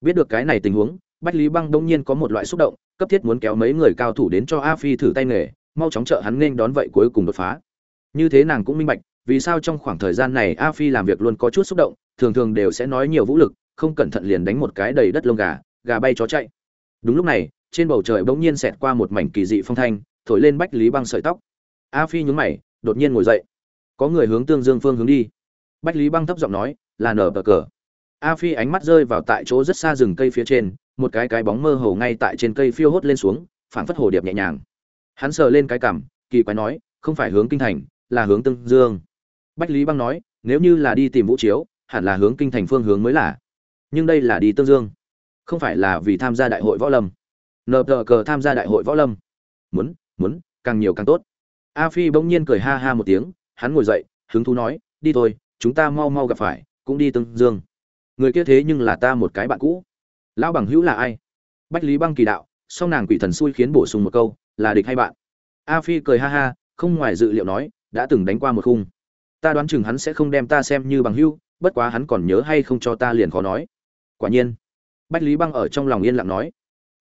Biết được cái này tình huống, bách lý băng đông nhiên có một loại xúc động, cấp thiết muốn kéo mấy người cao thủ đến cho a phi thử tay nghề, mau chóng trợ hắn nên đón vậy cuối cùng đột phá. Như thế nàng cũng minh bạch vì sao trong khoảng thời gian này a phi làm việc luôn có chút xúc động, thường thường đều sẽ nói nhiều vũ lực, không cẩn thận liền đánh một cái đầy đất lông gà gà bay chó chạy. Đúng lúc này, trên bầu trời bỗng nhiên xẹt qua một mảnh kỳ dị phong thanh, thổi lên bách lý băng sợi tóc. A phi nhún mày, đột nhiên ngồi dậy. Có người hướng tương dương phương hướng đi. Bách lý băng thấp giọng nói, là nở bờ cờ. A phi ánh mắt rơi vào tại chỗ rất xa rừng cây phía trên, một cái cái bóng mơ hồ ngay tại trên cây phiêu hốt lên xuống, phảng phất hồ điệp nhẹ nhàng. Hắn sờ lên cái cằm, kỳ quái nói, không phải hướng kinh thành, là hướng tương dương bách lý băng nói, nếu như là đi tìm vũ chiếu, hẳn là hướng kinh thành phương hướng mới là. Nhưng đây là đi tương dương. Không phải là vì tham gia đại hội võ lâm. Nờ tờ cờ tham gia đại hội võ lâm. Muốn muốn, càng nhiều càng tốt. A phi bỗng nhiên cười ha ha một tiếng, hắn ngồi dậy, hứng thú nói, đi thôi, chúng ta mau mau gặp phải, cũng đi tương dương. Người kia thế nhưng là ta một cái bạn cũ. Lão bằng hữu là ai? Bách lý băng kỳ đạo, song nàng quỷ thần xui khiến bổ sung một câu, là địch hay bạn? A phi cười ha ha, không ngoài dự liệu nói, đã từng đánh qua một khung ta đoán chừng hắn sẽ không đem ta xem như bằng hữu bất quá hắn còn nhớ hay không cho ta liền khó nói. Quả nhiên, bách lý băng ở trong lòng yên lặng nói.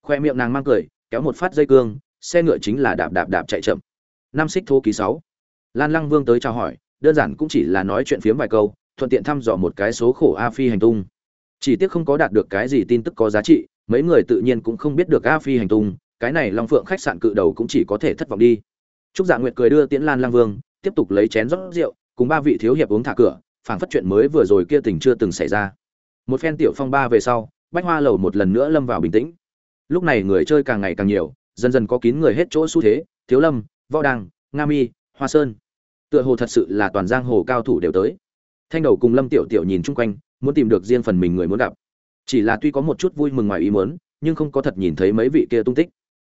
Khoe miệng nàng mang cười, kéo một phát dây cương, xe ngựa chính là đạp đạp đạp chạy chậm. Năm xích thô ký sáu. Lan lăng vương tới chào hỏi, đơn giản cũng chỉ là nói chuyện phiếm vài câu, thuận tiện thăm dò một cái số khổ a phi hành tung. Chỉ tiếc không có đạt được cái gì tin tức có giá trị, mấy người tự nhiên cũng không biết được a phi hành tung, cái này long phượng khách sạn cự đầu cũng chỉ có thể thất vọng đi. Trúc dạ nguyệt cười đưa tiễn lan lang vương, tiếp tục lấy chén rót rượu cùng ba vị thiếu hiệp uống thả cửa, phảng phất chuyện mới vừa rồi kia tình chưa từng xảy ra. Một phen tiểu phong ba về sau, bách hoa lầu một lần nữa lâm vào bình tĩnh. Lúc này người chơi càng ngày càng nhiều, dần dần có kín người hết chỗ xu thế, thiếu lâm, võ đăng, nga mi, hoa sơn. Tựa hồ thật sự là toàn giang hồ cao thủ đều tới. Thanh đầu cùng lâm tiểu tiểu nhìn chung quanh, muốn tìm được riêng phần mình người muốn gặp. Chỉ là tuy có một chút vui mừng ngoài ý muốn, nhưng không có thật nhìn thấy mấy vị kia tung tích.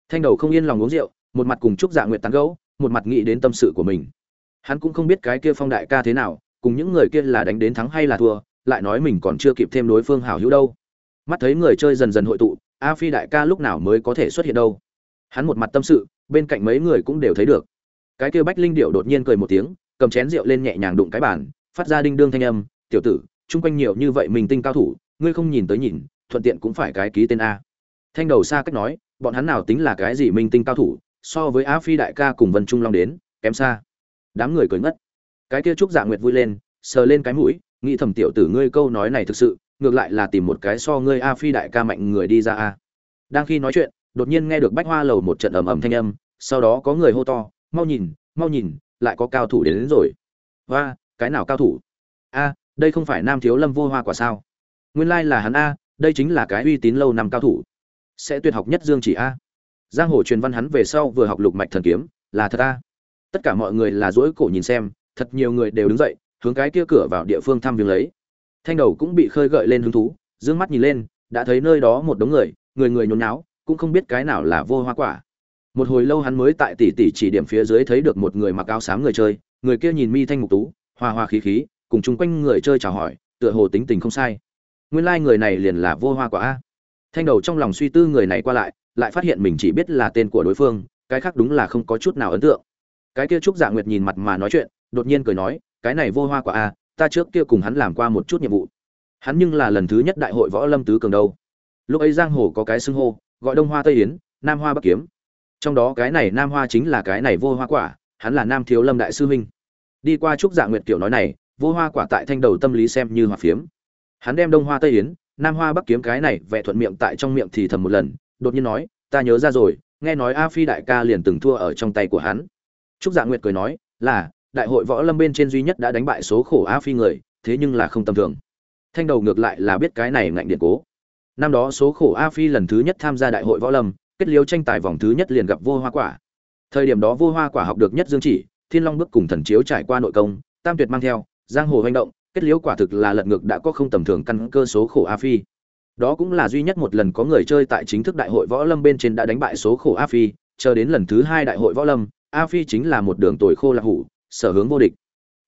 Thanh đầu không yên lòng uống rượu, một mặt cùng chúc dạ nguyện tán gấu một mặt nghĩ đến tâm sự của mình hắn cũng không biết cái kia phong đại ca thế nào, cùng những người kia là đánh đến thắng hay là thua, lại nói mình còn chưa kịp thêm đối phương hảo hữu đâu. Mắt thấy người chơi dần dần hội tụ, a phi đại ca lúc nào mới có thể xuất hiện đâu. Hắn một mặt tâm sự, bên cạnh mấy người cũng đều thấy được. Cái kia bách linh điệu đột nhiên cười một tiếng, cầm chén rượu lên nhẹ nhàng đụng cái bàn, phát ra đinh đương thanh âm, tiểu tử, chung quanh nhiều như vậy mình tinh cao thủ, ngươi không nhìn tới nhìn, thuận tiện cũng phải cái ký tên a. Thanh đầu xa cách nói, bọn hắn nào tính là cái gì minh tinh cao thủ, so với a phi đại ca cùng vân trung long đến, kém xa đám người cười ngất. Cái kia trúc dạ nguyệt vui lên sờ lên cái mũi nghĩ thầm tiểu tử ngươi câu nói này thực sự ngược lại là tìm một cái so ngươi a phi đại ca mạnh người đi ra a. Đang khi nói chuyện đột nhiên nghe được bách hoa lầu một trận ầm ầm thanh âm sau đó có người hô to mau nhìn mau nhìn lại có cao thủ đến, đến rồi. Và cái nào cao thủ? A đây không phải nam thiếu lâm vô hoa quả sao? Nguyên lai là hắn a đây chính là cái uy tín lâu năm cao thủ. Sẽ tuyệt học nhất dương chỉ a. Giang hồ truyền văn hắn về sau vừa học lục mạch thần kiếm là thật a tất cả mọi người là dỗi cổ nhìn xem, thật nhiều người đều đứng dậy, hướng cái kia cửa vào địa phương thăm viếng lấy. Thanh đầu cũng bị khơi gợi lên hứng thú d ư ơ n g mắt nhìn lên, đã thấy nơi đó một đống người người người nhốn náo cũng không biết cái nào là vô hoa quả. Một hồi lâu hắn mới tại tỷ tỷ chỉ điểm phía dưới thấy được một người mặc áo xám người chơi, người kia nhìn mi thanh mục tú hoa hoa khí khí, cùng chung quanh người chơi chào hỏi, tựa hồ tính tình không sai. Nguyên lai、like、người này liền là vô hoa quả a. Thanh đầu trong lòng suy tư người này qua lại lại phát hiện mình chỉ biết là tên của đối phương, cái khác đúng là không có chút nào ấn tượng cái kia trúc dạ nguyệt nhìn mặt mà nói chuyện, đột nhiên cười nói, cái này vô hoa quả a, ta trước kia cùng hắn làm qua một chút nhiệm vụ. Hắn nhưng là lần thứ nhất đại hội võ lâm tứ cường đâu. Lúc ấy giang hồ có cái xưng hô, gọi đông hoa tây yến, nam hoa bắc kiếm. Trong đó cái này nam hoa chính là cái này vô hoa quả, hắn là nam thiếu lâm đại sư huynh. Đi qua trúc dạ nguyệt tiểu nói này, vô hoa quả tại thanh đầu tâm lý xem như hoa phiếm. Hắn đem đông hoa tây yến, nam hoa bắc kiếm cái này vẽ thuận miệng tại trong miệng thì thầm một lần, đột nhiên nói, ta nhớ ra rồi, nghe nói a phi đại ca liền từng thua ở trong tay của hắn trúc dạ nguyệt cười nói, là, đại hội võ lâm bên trên duy nhất đã đánh bại số khổ a phi người, thế nhưng là không tầm thường. Thanh đầu ngược lại là biết cái này ngạnh điện cố. Năm đó số khổ a phi lần thứ nhất tham gia đại hội võ lâm, kết liêu tranh tài vòng thứ nhất liền gặp vô hoa quả. Thời điểm đó vô hoa quả học được nhất dương chỉ, thiên long bước cùng thần chiếu trải qua nội công, tam tuyệt mang theo, giang hồ hành động, kết liễu quả thực là lật ngược đã có không tầm thường căn cơ số khổ a phi. Đó cũng là duy nhất một lần có người chơi tại chính thức đại hội võ lâm bên trên đã đánh bại số khổ a phi, chờ đến lần thứ hai đại hội võ lâm a phi chính là một đường tồi khô lạc hủ, sở hướng vô địch.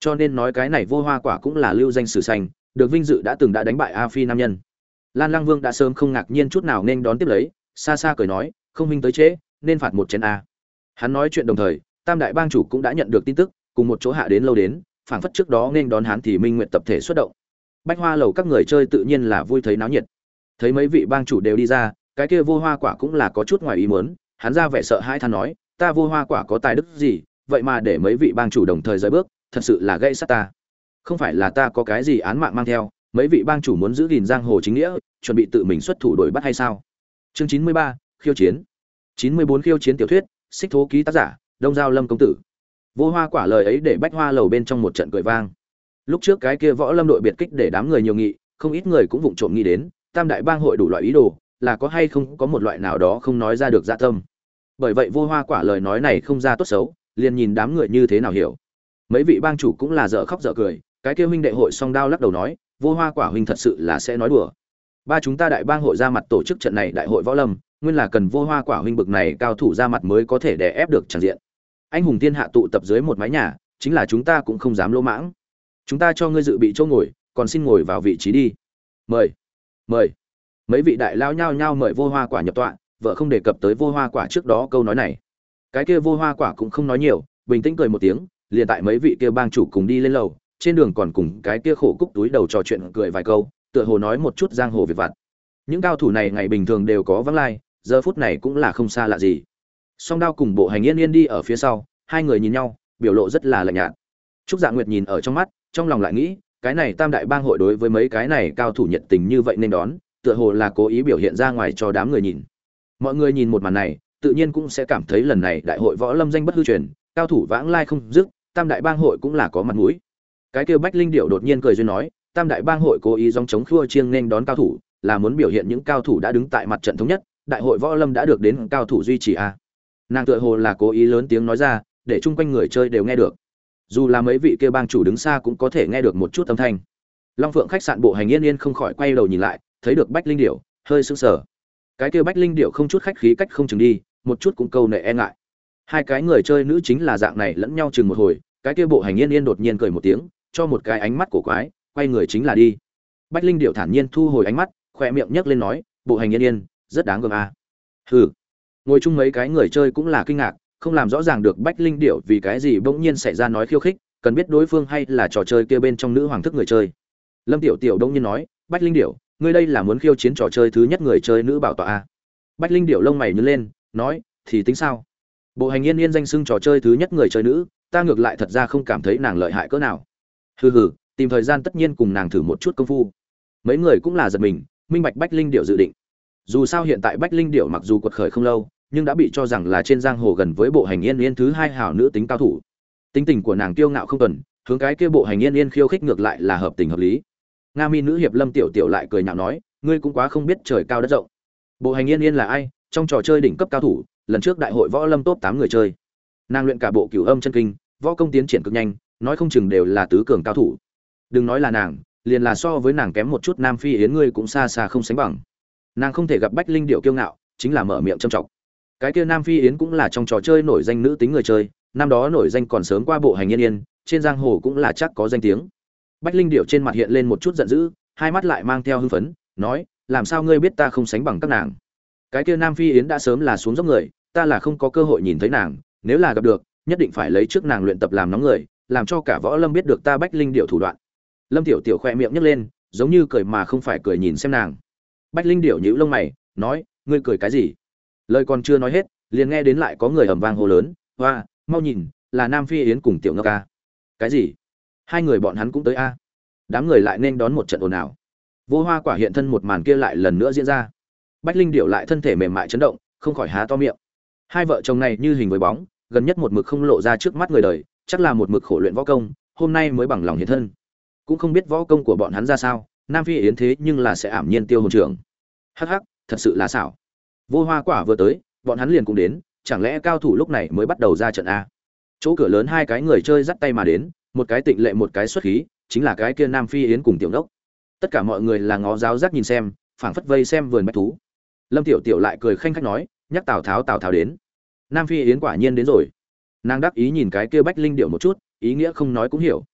Cho nên nói cái này vô hoa quả cũng là lưu danh sử xanh được vinh dự đã từng đã đánh bại a phi nam nhân. Lan lăng vương đã sớm không ngạc nhiên chút nào nên đón tiếp lấy, xa xa cười nói, không minh tới trễ, nên phạt một chén a. Hắn nói chuyện đồng thời, tam đại bang chủ cũng đã nhận được tin tức, cùng một chỗ hạ đến lâu đến, phảng phất trước đó nên đón hắn thì minh nguyện tập thể xuất động. Bách hoa lầu các người chơi tự nhiên là vui thấy náo nhiệt. Thấy mấy vị bang chủ đều đi ra, cái kia vô hoa quả cũng là có chút ngoài ý muốn, hắn ra vẻ sợ hãi than nói ta vô hoa quả có tài đức gì, vậy mà để mấy vị bang chủ đồng thời rời bước, thật sự là gây sát ta. Không phải là ta có cái gì án mạng mang theo, mấy vị bang chủ muốn giữ gìn giang hồ chính nghĩa, chuẩn bị tự mình xuất thủ đổi bắt hay sao? Chương chín mươi ba, khiêu chiến. chín mươi bốn khiêu chiến tiểu thuyết, xích thố ký tác giả, đông giao lâm công tử. Vô hoa quả lời ấy để bách hoa lầu bên trong một trận cười vang. Lúc trước cái kia võ lâm đội biệt kích để đám người nhiều nghị, không ít người cũng vụng trộm nghĩ đến, tam đại bang hội đủ loại ý đồ, là có hay không có một loại nào đó không nói ra được dạ tâm bởi vậy vô hoa quả lời nói này không ra tốt xấu, liền nhìn đám người như thế nào hiểu. Mấy vị bang chủ cũng là dở khóc dở cười, cái kia huynh đệ hội song đao lắc đầu nói vô hoa quả huynh thật sự là sẽ nói đùa. Ba chúng ta đại bang hội ra mặt tổ chức trận này đại hội võ lâm, nguyên là cần vô hoa quả huynh bực này cao thủ ra mặt mới có thể đè ép được tràn diện. Anh hùng thiên hạ tụ tập dưới một mái nhà, chính là chúng ta cũng không dám lỗ mãng. Chúng ta cho ngươi dự bị chỗ ngồi, còn xin ngồi vào vị trí đi. Mời mời. Mấy vị đại lao nhao nhao mời vô hoa quả nhập tọa vợ không đề cập tới vô hoa quả trước đó câu nói này. Cái kia vô hoa quả cũng không nói nhiều, bình tĩnh cười một tiếng, liền tại mấy vị kia bang chủ cùng đi lên lầu, trên đường còn cùng cái kia khổ cúc túi đầu trò chuyện cười vài câu, tựa hồ nói một chút giang hồ việc vặt. Những cao thủ này ngày bình thường đều có vắng lai, giờ phút này cũng là không xa lạ gì. Song đao cùng bộ hành yên yên đi ở phía sau, hai người nhìn nhau, biểu lộ rất là lạnh nhạt. Trúc dạ nguyệt nhìn ở trong mắt, trong lòng lại nghĩ, cái này tam đại bang hội đối với mấy cái này cao thủ nhiệt tình như vậy nên đón, tựa hồ là cố ý biểu hiện ra ngoài cho đám người nhìn mọi người nhìn một màn này, tự nhiên cũng sẽ cảm thấy lần này đại hội võ lâm danh bất hư truyền, cao thủ vãng lai không dứt, tam đại bang hội cũng là có mặt mũi. Cái kêu bách linh điệu đột nhiên cười duyên nói, tam đại bang hội cố ý dòng chống khua chiêng nên đón cao thủ, là muốn biểu hiện những cao thủ đã đứng tại mặt trận thống nhất, đại hội võ lâm đã được đến cao thủ duy trì a à. nàng tựa hồ là cố ý lớn tiếng nói ra, để chung quanh người chơi đều nghe được. Dù là mấy vị kia bang chủ đứng xa cũng có thể nghe được một chút âm thanh. Long phượng khách sạn bộ hành yên yên không khỏi quay đầu nhìn lại, thấy được bách linh điệu hơi sững sờ cái kia bách linh điệu không chút khách khí cách không chừng đi, một chút cũng câu nệ e ngại. Hai cái người chơi nữ chính là dạng này lẫn nhau chừng một hồi, cái kia bộ hành yên yên đột nhiên cười một tiếng, cho một cái ánh mắt cổ quái, quay người chính là đi. Bách linh điệu thản nhiên thu hồi ánh mắt khoe miệng nhấc lên nói, bộ hành yên yên, rất đáng gờm à. hừ. Ngồi chung mấy cái người chơi cũng là kinh ngạc, không làm rõ ràng được bách linh điệu vì cái gì bỗng nhiên xảy ra nói khiêu khích, cần biết đối phương hay là trò chơi kia bên trong nữ hoàng thức người chơi. Lâm tiểu tiểu đông nhiên nói, bách linh điệu ngươi đây là muốn khiêu chiến trò chơi thứ nhất người chơi nữ bảo tọa a bách linh điệu lông mày nhớ lên, nói, thì tính sao? Bộ hành yên yên danh sưng trò chơi thứ nhất người chơi nữ, ta ngược lại thật ra không cảm thấy nàng lợi hại cỡ nào. Hừ hừ, tìm thời gian tất nhiên cùng nàng thử một chút công phu. Mấy người cũng là giật mình, minh bạch bách linh điệu dự định. Dù sao hiện tại bách linh điệu mặc dù quật khởi không lâu, nhưng đã bị cho rằng là trên giang hồ gần với bộ hành yên yên thứ hai hảo nữ tính cao thủ. Tính tình của nàng kiêu ngạo không tuần, hướng cái kia bộ hành yên yên khiêu khích ngược lại là hợp tình hợp lý nga mi nữ hiệp lâm tiểu tiểu lại cười nhạo nói, ngươi cũng quá không biết trời cao đất rộng. Bộ hành yên yên là ai? Trong trò chơi đỉnh cấp cao thủ, lần trước đại hội võ lâm top tám người chơi. Nàng luyện cả bộ cửu âm chân kinh, võ công tiến triển cực nhanh, nói không chừng đều là tứ cường cao thủ. Đừng nói là nàng, liền là so với nàng kém một chút nam phi yến ngươi cũng xa xa không sánh bằng. Nàng không thể gặp bách linh điệu kiêu ngạo, chính là mở miệng châm trọng cái kia nam phi yến cũng là trong trò chơi nổi danh nữ tính người chơi, năm đó nổi danh còn sớm qua bộ hành yên yên, trên giang hồ cũng là chắc có danh tiếng bách linh điệu trên mặt hiện lên một chút giận dữ, hai mắt lại mang theo hưng phấn, nói, làm sao ngươi biết ta không sánh bằng các nàng? Cái kia nam phi yến đã sớm là xuống dốc người, ta là không có cơ hội nhìn thấy nàng, nếu là gặp được, nhất định phải lấy trước nàng luyện tập làm nóng người, làm cho cả võ lâm biết được ta bách linh điệu thủ đoạn. Lâm tiểu tiểu khoe miệng nhấc lên, giống như cười mà không phải cười nhìn xem nàng. Bách linh điệu nhíu lông mày, nói, ngươi cười cái gì? Lời còn chưa nói hết, liền nghe đến lại có người ầm vang hô lớn, hoa, mau nhìn, là nam phi yến cùng tiểu ngọc ca. Cái gì? Hai người bọn hắn cũng tới a. Đám người lại nên đón một trận ồn ào. Vô hoa quả hiện thân một màn kia lại lần nữa diễn ra. Bách linh điệu lại thân thể mềm mại chấn động, không khỏi há to miệng. Hai vợ chồng này như hình với bóng, gần nhất một mực không lộ ra trước mắt người đời, chắc là một mực khổ luyện võ công, hôm nay mới bằng lòng hiện thân. Cũng không biết võ công của bọn hắn ra sao, nam phi yến thế nhưng là sẽ ảm nhiên tiêu hồn trưởng. Hắc hắc, thật sự là xảo. Vô hoa quả vừa tới, bọn hắn liền cũng đến, chẳng lẽ cao thủ lúc này mới bắt đầu ra trận a? Chỗ cửa lớn hai cái người chơi dắt tay mà đến một cái tịnh lệ một cái xuất khí, chính là cái kia nam phi yến cùng tiểu đốc. Tất cả mọi người là ngó giáo giác nhìn xem, phảng phất vây xem vườn bách thú. Lâm tiểu tiểu lại cười khanh khách nói, nhắc tào tháo tào tháo đến. Nam phi yến quả nhiên đến rồi. Nàng đáp ý nhìn cái kia bách linh điệu một chút, ý nghĩa không nói cũng hiểu.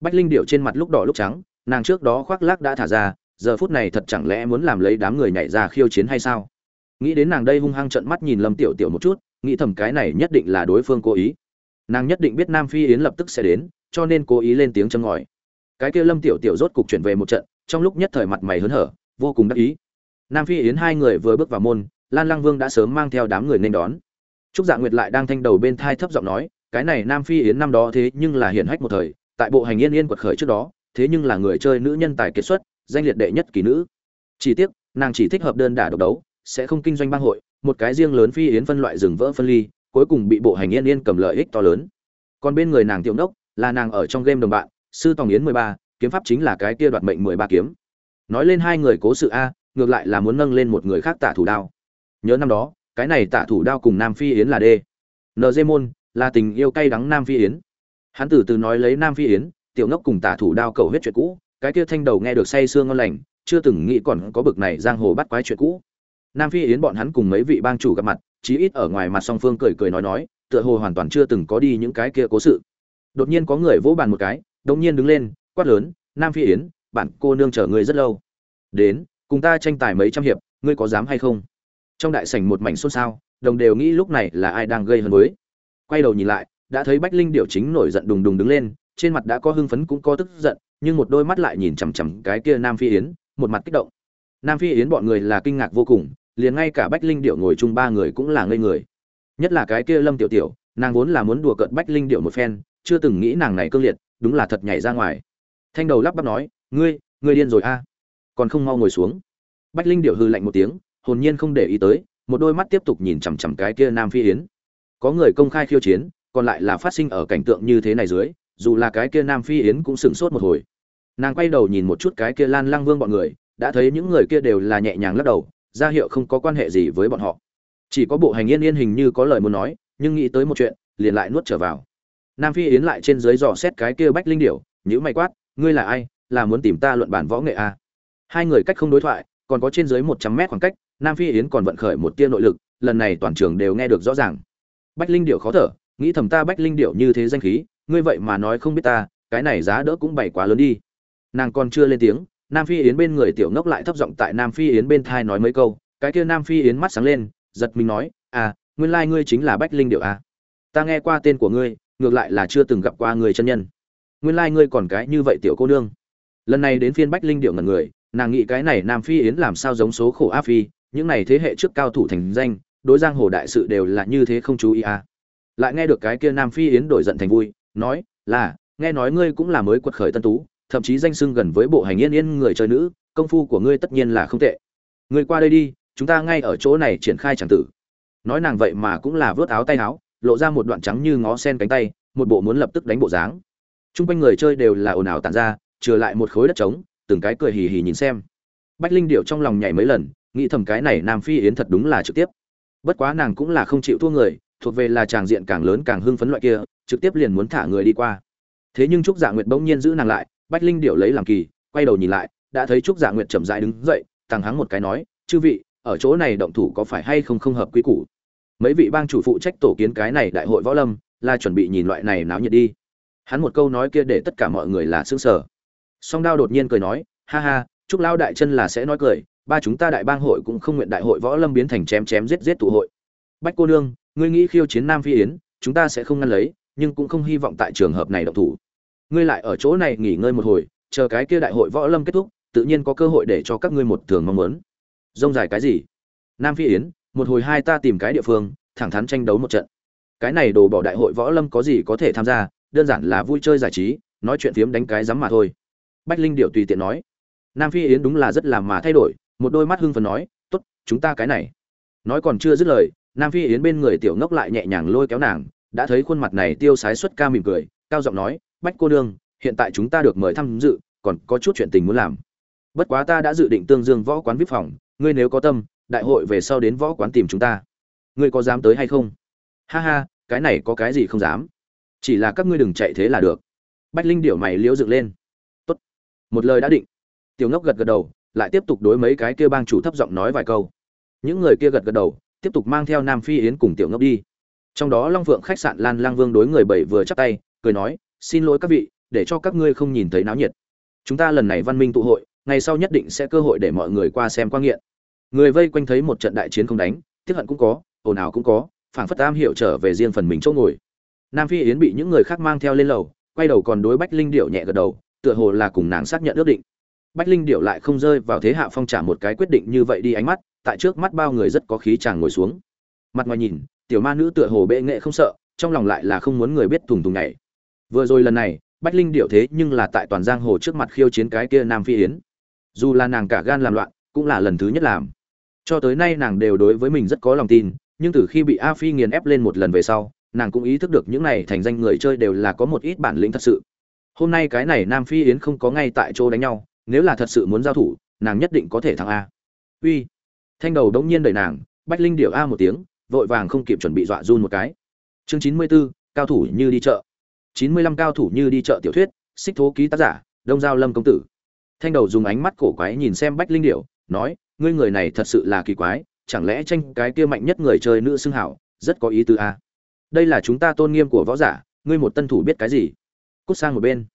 Bách linh điệu trên mặt lúc đỏ lúc trắng, nàng trước đó khoác lác đã thả ra, giờ phút này thật chẳng lẽ muốn làm lấy đám người nhảy ra khiêu chiến hay sao? Nghĩ đến nàng đây hung hăng trận mắt nhìn lâm tiểu tiểu một chút, nghĩ thầm cái này nhất định là đối phương cố ý. Nàng nhất định biết nam phi yến lập tức sẽ đến cho nên cố ý lên tiếng châm ngòi. Cái kia lâm tiểu tiểu rốt cục chuyển về một trận, trong lúc nhất thời mặt mày hớn hở, vô cùng đắc ý. Nam phi yến hai người vừa bước vào môn, lan lăng vương đã sớm mang theo đám người nên đón. Trúc dạ nguyệt lại đang thanh đầu bên thai thấp giọng nói, cái này nam phi yến năm đó thế nhưng là hiển hách một thời, tại bộ hành yên yên quật khởi trước đó, thế nhưng là người chơi nữ nhân tài kiệt xuất, danh liệt đệ nhất kỳ nữ. Chỉ tiếc, nàng chỉ thích hợp đơn đả độc đấu, sẽ không kinh doanh bang hội, một cái riêng lớn phi yến phân loại rừng vỡ phân ly, cuối cùng bị bộ hành yên yên cầm lợi ích to lớn. Còn bên người nàng tiểu đốc là nàng ở trong game đồng bạn, sư tòng yến mười ba, kiếm pháp chính là cái kia đoạt mệnh mười ba kiếm. Nói lên hai người cố sự a, ngược lại là muốn nâng lên một người khác tả thủ đao. Nhớ năm đó, cái này tả thủ đao cùng nam phi yến là d. Nd môn, là tình yêu cay đắng nam phi yến. Hắn từ từ nói lấy nam phi yến, tiểu ngốc cùng tả thủ đao cầu hết chuyện cũ, cái kia thanh đầu nghe được say sương ngon lành, chưa từng nghĩ còn có bực này giang hồ bắt quái chuyện cũ. Nam phi yến bọn hắn cùng mấy vị bang chủ gặp mặt, chí ít ở ngoài mặt song phương cười cười nói nói, tựa hồ hoàn toàn chưa từng có đi những cái kia cố sự đột nhiên có người vỗ bàn một cái, đột nhiên đứng lên, quát lớn, nam phi yến, bạn cô nương chờ người rất lâu. Đến, cùng ta tranh tài mấy trăm hiệp, ngươi có dám hay không? Trong đại sảnh một mảnh xôn xao, đồng đều nghĩ lúc này là ai đang gây hấn với. Quay đầu nhìn lại, đã thấy bách linh điệu chính nổi giận đùng đùng đứng lên, trên mặt đã có hưng phấn cũng có tức giận, nhưng một đôi mắt lại nhìn chằm chằm cái kia nam phi yến, một mặt kích động. Nam phi yến bọn người là kinh ngạc vô cùng, liền ngay cả bách linh điệu ngồi chung ba người cũng là ngây người. Nhất là cái kia lâm tiểu tiểu, nàng vốn là muốn đùa cợt bách linh điệu một phen chưa từng nghĩ nàng này cương liệt, đúng là thật nhảy ra ngoài. Thanh đầu lắp bắp nói, ngươi ngươi điên rồi a. Còn không mau ngồi xuống. Bách linh điệu hư lạnh một tiếng, hồn nhiên không để ý tới, một đôi mắt tiếp tục nhìn chằm chằm cái kia nam phi yến. Có người công khai khiêu chiến, còn lại là phát sinh ở cảnh tượng như thế này dưới, dù là cái kia nam phi yến cũng sửng sốt một hồi. Nàng quay đầu nhìn một chút cái kia lan lăng vương bọn người, đã thấy những người kia đều là nhẹ nhàng lắc đầu, ra hiệu không có quan hệ gì với bọn họ. Chỉ có bộ hành yên yên hình như có lời muốn nói, nhưng nghĩ tới một chuyện, liền lại nuốt trở vào nam phi yến lại trên dưới dò xét cái kia bách linh điểu nhữ mày quát, ngươi là ai là muốn tìm ta luận bản võ nghệ à? hai người cách không đối thoại, còn có trên dưới một trăm mét khoảng cách, nam phi yến còn vận khởi một tia nội lực, lần này toàn trường đều nghe được rõ ràng bách linh điểu khó thở, nghĩ thầm ta bách linh điểu như thế danh khí, ngươi vậy mà nói không biết ta, cái này giá đỡ cũng bày quá lớn đi nàng còn chưa lên tiếng, nam phi yến bên người tiểu ngốc lại thấp giọng tại nam phi yến bên thai nói mấy câu, cái kia nam phi yến mắt sáng lên, giật mình nói à nguyên lai ngươi chính là bách linh điệu à. ta nghe qua tên của ngươi ngược lại là chưa từng gặp qua người chân nhân. Nguyên lai ngươi còn cái như vậy tiểu cô nương. Lần này đến phiên bách linh điệu ngẩn người, nàng nghĩ cái này nam phi yến làm sao giống số khổ a phi, những này thế hệ trước cao thủ thành danh, đối giang hồ đại sự đều là như thế không chú ý à. lại nghe được cái kia nam phi yến đổi giận thành vui, nói, là, nghe nói ngươi cũng là mới quật khởi tân tú, thậm chí danh sưng gần với bộ hành yên yên người chơi nữ, công phu của ngươi tất nhiên là không tệ. Ngươi qua đây đi, chúng ta ngay ở chỗ này triển khai tràng tử. Nói nàng vậy mà cũng là vớt áo tay áo lộ ra một đoạn trắng như ngó sen cánh tay, một bộ muốn lập tức đánh bộ dáng. Chung quanh người chơi đều là ồn ào tàn ra, trừ lại một khối đất trống, từng cái cười hì hì nhìn xem. Bách linh điệu trong lòng nhảy mấy lần, nghĩ thầm cái này nam phi yến thật đúng là trực tiếp. Bất quá nàng cũng là không chịu thua người, thuộc về là tràng diện càng lớn càng hưng phấn loại kia, trực tiếp liền muốn thả người đi qua. Thế nhưng trúc dạ nguyệt bỗng nhiên giữ nàng lại, bách linh điệu lấy làm kỳ, quay đầu nhìn lại, đã thấy trúc dạ nguyệt chậm rãi đứng dậy tăng hắng một cái nói, chư vị, ở chỗ này động thủ có phải hay không không hợp quy củ? Mấy vị bang chủ phụ trách tổ kiến cái này đại hội võ lâm, là chuẩn bị nhìn loại này náo nhiệt đi. Hắn một câu nói kia để tất cả mọi người là xương sở song đao đột nhiên cười nói, ha ha chúc lao đại chân là sẽ nói cười, ba chúng ta đại bang hội cũng không nguyện đại hội võ lâm biến thành chém chém giết giết tụ hội. Bách cô nương, ngươi nghĩ khiêu chiến nam phi yến, chúng ta sẽ không ngăn lấy, nhưng cũng không hy vọng tại trường hợp này động thủ. Ngươi lại ở chỗ này nghỉ ngơi một hồi, chờ cái kia đại hội võ lâm kết thúc, tự nhiên có cơ hội để cho các ngươi một thường mong muốn. Rông dài cái gì? Nam phi yến một hồi hai ta tìm cái địa phương, thẳng thắn tranh đấu một trận. Cái này đồ bỏ đại hội võ lâm có gì có thể tham gia, đơn giản là vui chơi giải trí, nói chuyện phiếm đánh cái rắm mà thôi. Bách linh điệu tùy tiện nói. Nam phi yến đúng là rất làm mà thay đổi, một đôi mắt hưng phần nói, tốt, chúng ta cái này. Nói còn chưa dứt lời, nam phi yến bên người tiểu ngốc lại nhẹ nhàng lôi kéo nàng, đã thấy khuôn mặt này tiêu sái xuất ca mỉm cười, cao giọng nói, bách cô đương hiện tại chúng ta được mời tham dự, còn có chút chuyện tình muốn làm. Bất quá ta đã dự định tương dương võ quán vip phòng, ngươi nếu có tâm đại hội về sau đến võ quán tìm chúng ta. Ngươi có dám tới hay không? Ha ha, cái này có cái gì không dám? Chỉ là các ngươi đừng chạy thế là được. Bách linh điểu mày liễu dựng lên. Tốt. Một lời đã định. Tiểu ngốc gật gật đầu, lại tiếp tục đối mấy cái kia bang chủ thấp giọng nói vài câu. Những người kia gật gật đầu, tiếp tục mang theo nam phi yến cùng tiểu ngốc đi. Trong đó long phượng khách sạn lan lang vương đối người bảy vừa chắp tay, cười nói, xin lỗi các vị, để cho các ngươi không nhìn thấy náo nhiệt. Chúng ta lần này văn minh tụ hội, ngày sau nhất định sẽ cơ hội để mọi người qua xem quan nghiện người vây quanh thấy một trận đại chiến không đánh, tiếc hận cũng có, ồn ào cũng có, phảng phất tam hiệu trở về riêng phần mình chỗ ngồi. Nam phi yến bị những người khác mang theo lên lầu, quay đầu còn đối bách linh điệu nhẹ gật đầu, tựa hồ là cùng nàng xác nhận ước định. Bách linh điệu lại không rơi vào thế hạ phong trả một cái quyết định như vậy đi ánh mắt, tại trước mắt bao người rất có khí chàng ngồi xuống. Mặt ngoài nhìn, tiểu ma nữ tựa hồ bệ nghệ không sợ, trong lòng lại là không muốn người biết thùng thùng này vừa rồi lần này, bách linh điệu thế nhưng là tại toàn giang hồ trước mặt khiêu chiến cái kia nam phi yến. Dù là nàng cả gan làm loạn, cũng là lần thứ nhất làm cho tới nay nàng đều đối với mình rất có lòng tin nhưng từ khi bị a phi nghiền ép lên một lần về sau nàng cũng ý thức được những này thành danh người chơi đều là có một ít bản lĩnh thật sự. Hôm nay cái này nam phi yến không có ngay tại chỗ đánh nhau nếu là thật sự muốn giao thủ nàng nhất định có thể thắng a. Uy. Thanh đầu đống nhiên đẩy nàng bách linh điệu a một tiếng vội vàng không kịp chuẩn bị dọa run một cái. Chương chín mươi 94, cao thủ như đi chợ. chín mươi lăm cao thủ như đi chợ tiểu thuyết xích thố ký tác giả đông giao lâm công tử. Thanh đầu dùng ánh mắt cổ quái nhìn xem bách linh điệu nói ngươi người này thật sự là kỳ quái, chẳng lẽ tranh cái kia mạnh nhất người chơi nữ xưng hảo, rất có ý tứ a đây là chúng ta tôn nghiêm của võ giả, ngươi một tân thủ biết cái gì? Cút sang một bên.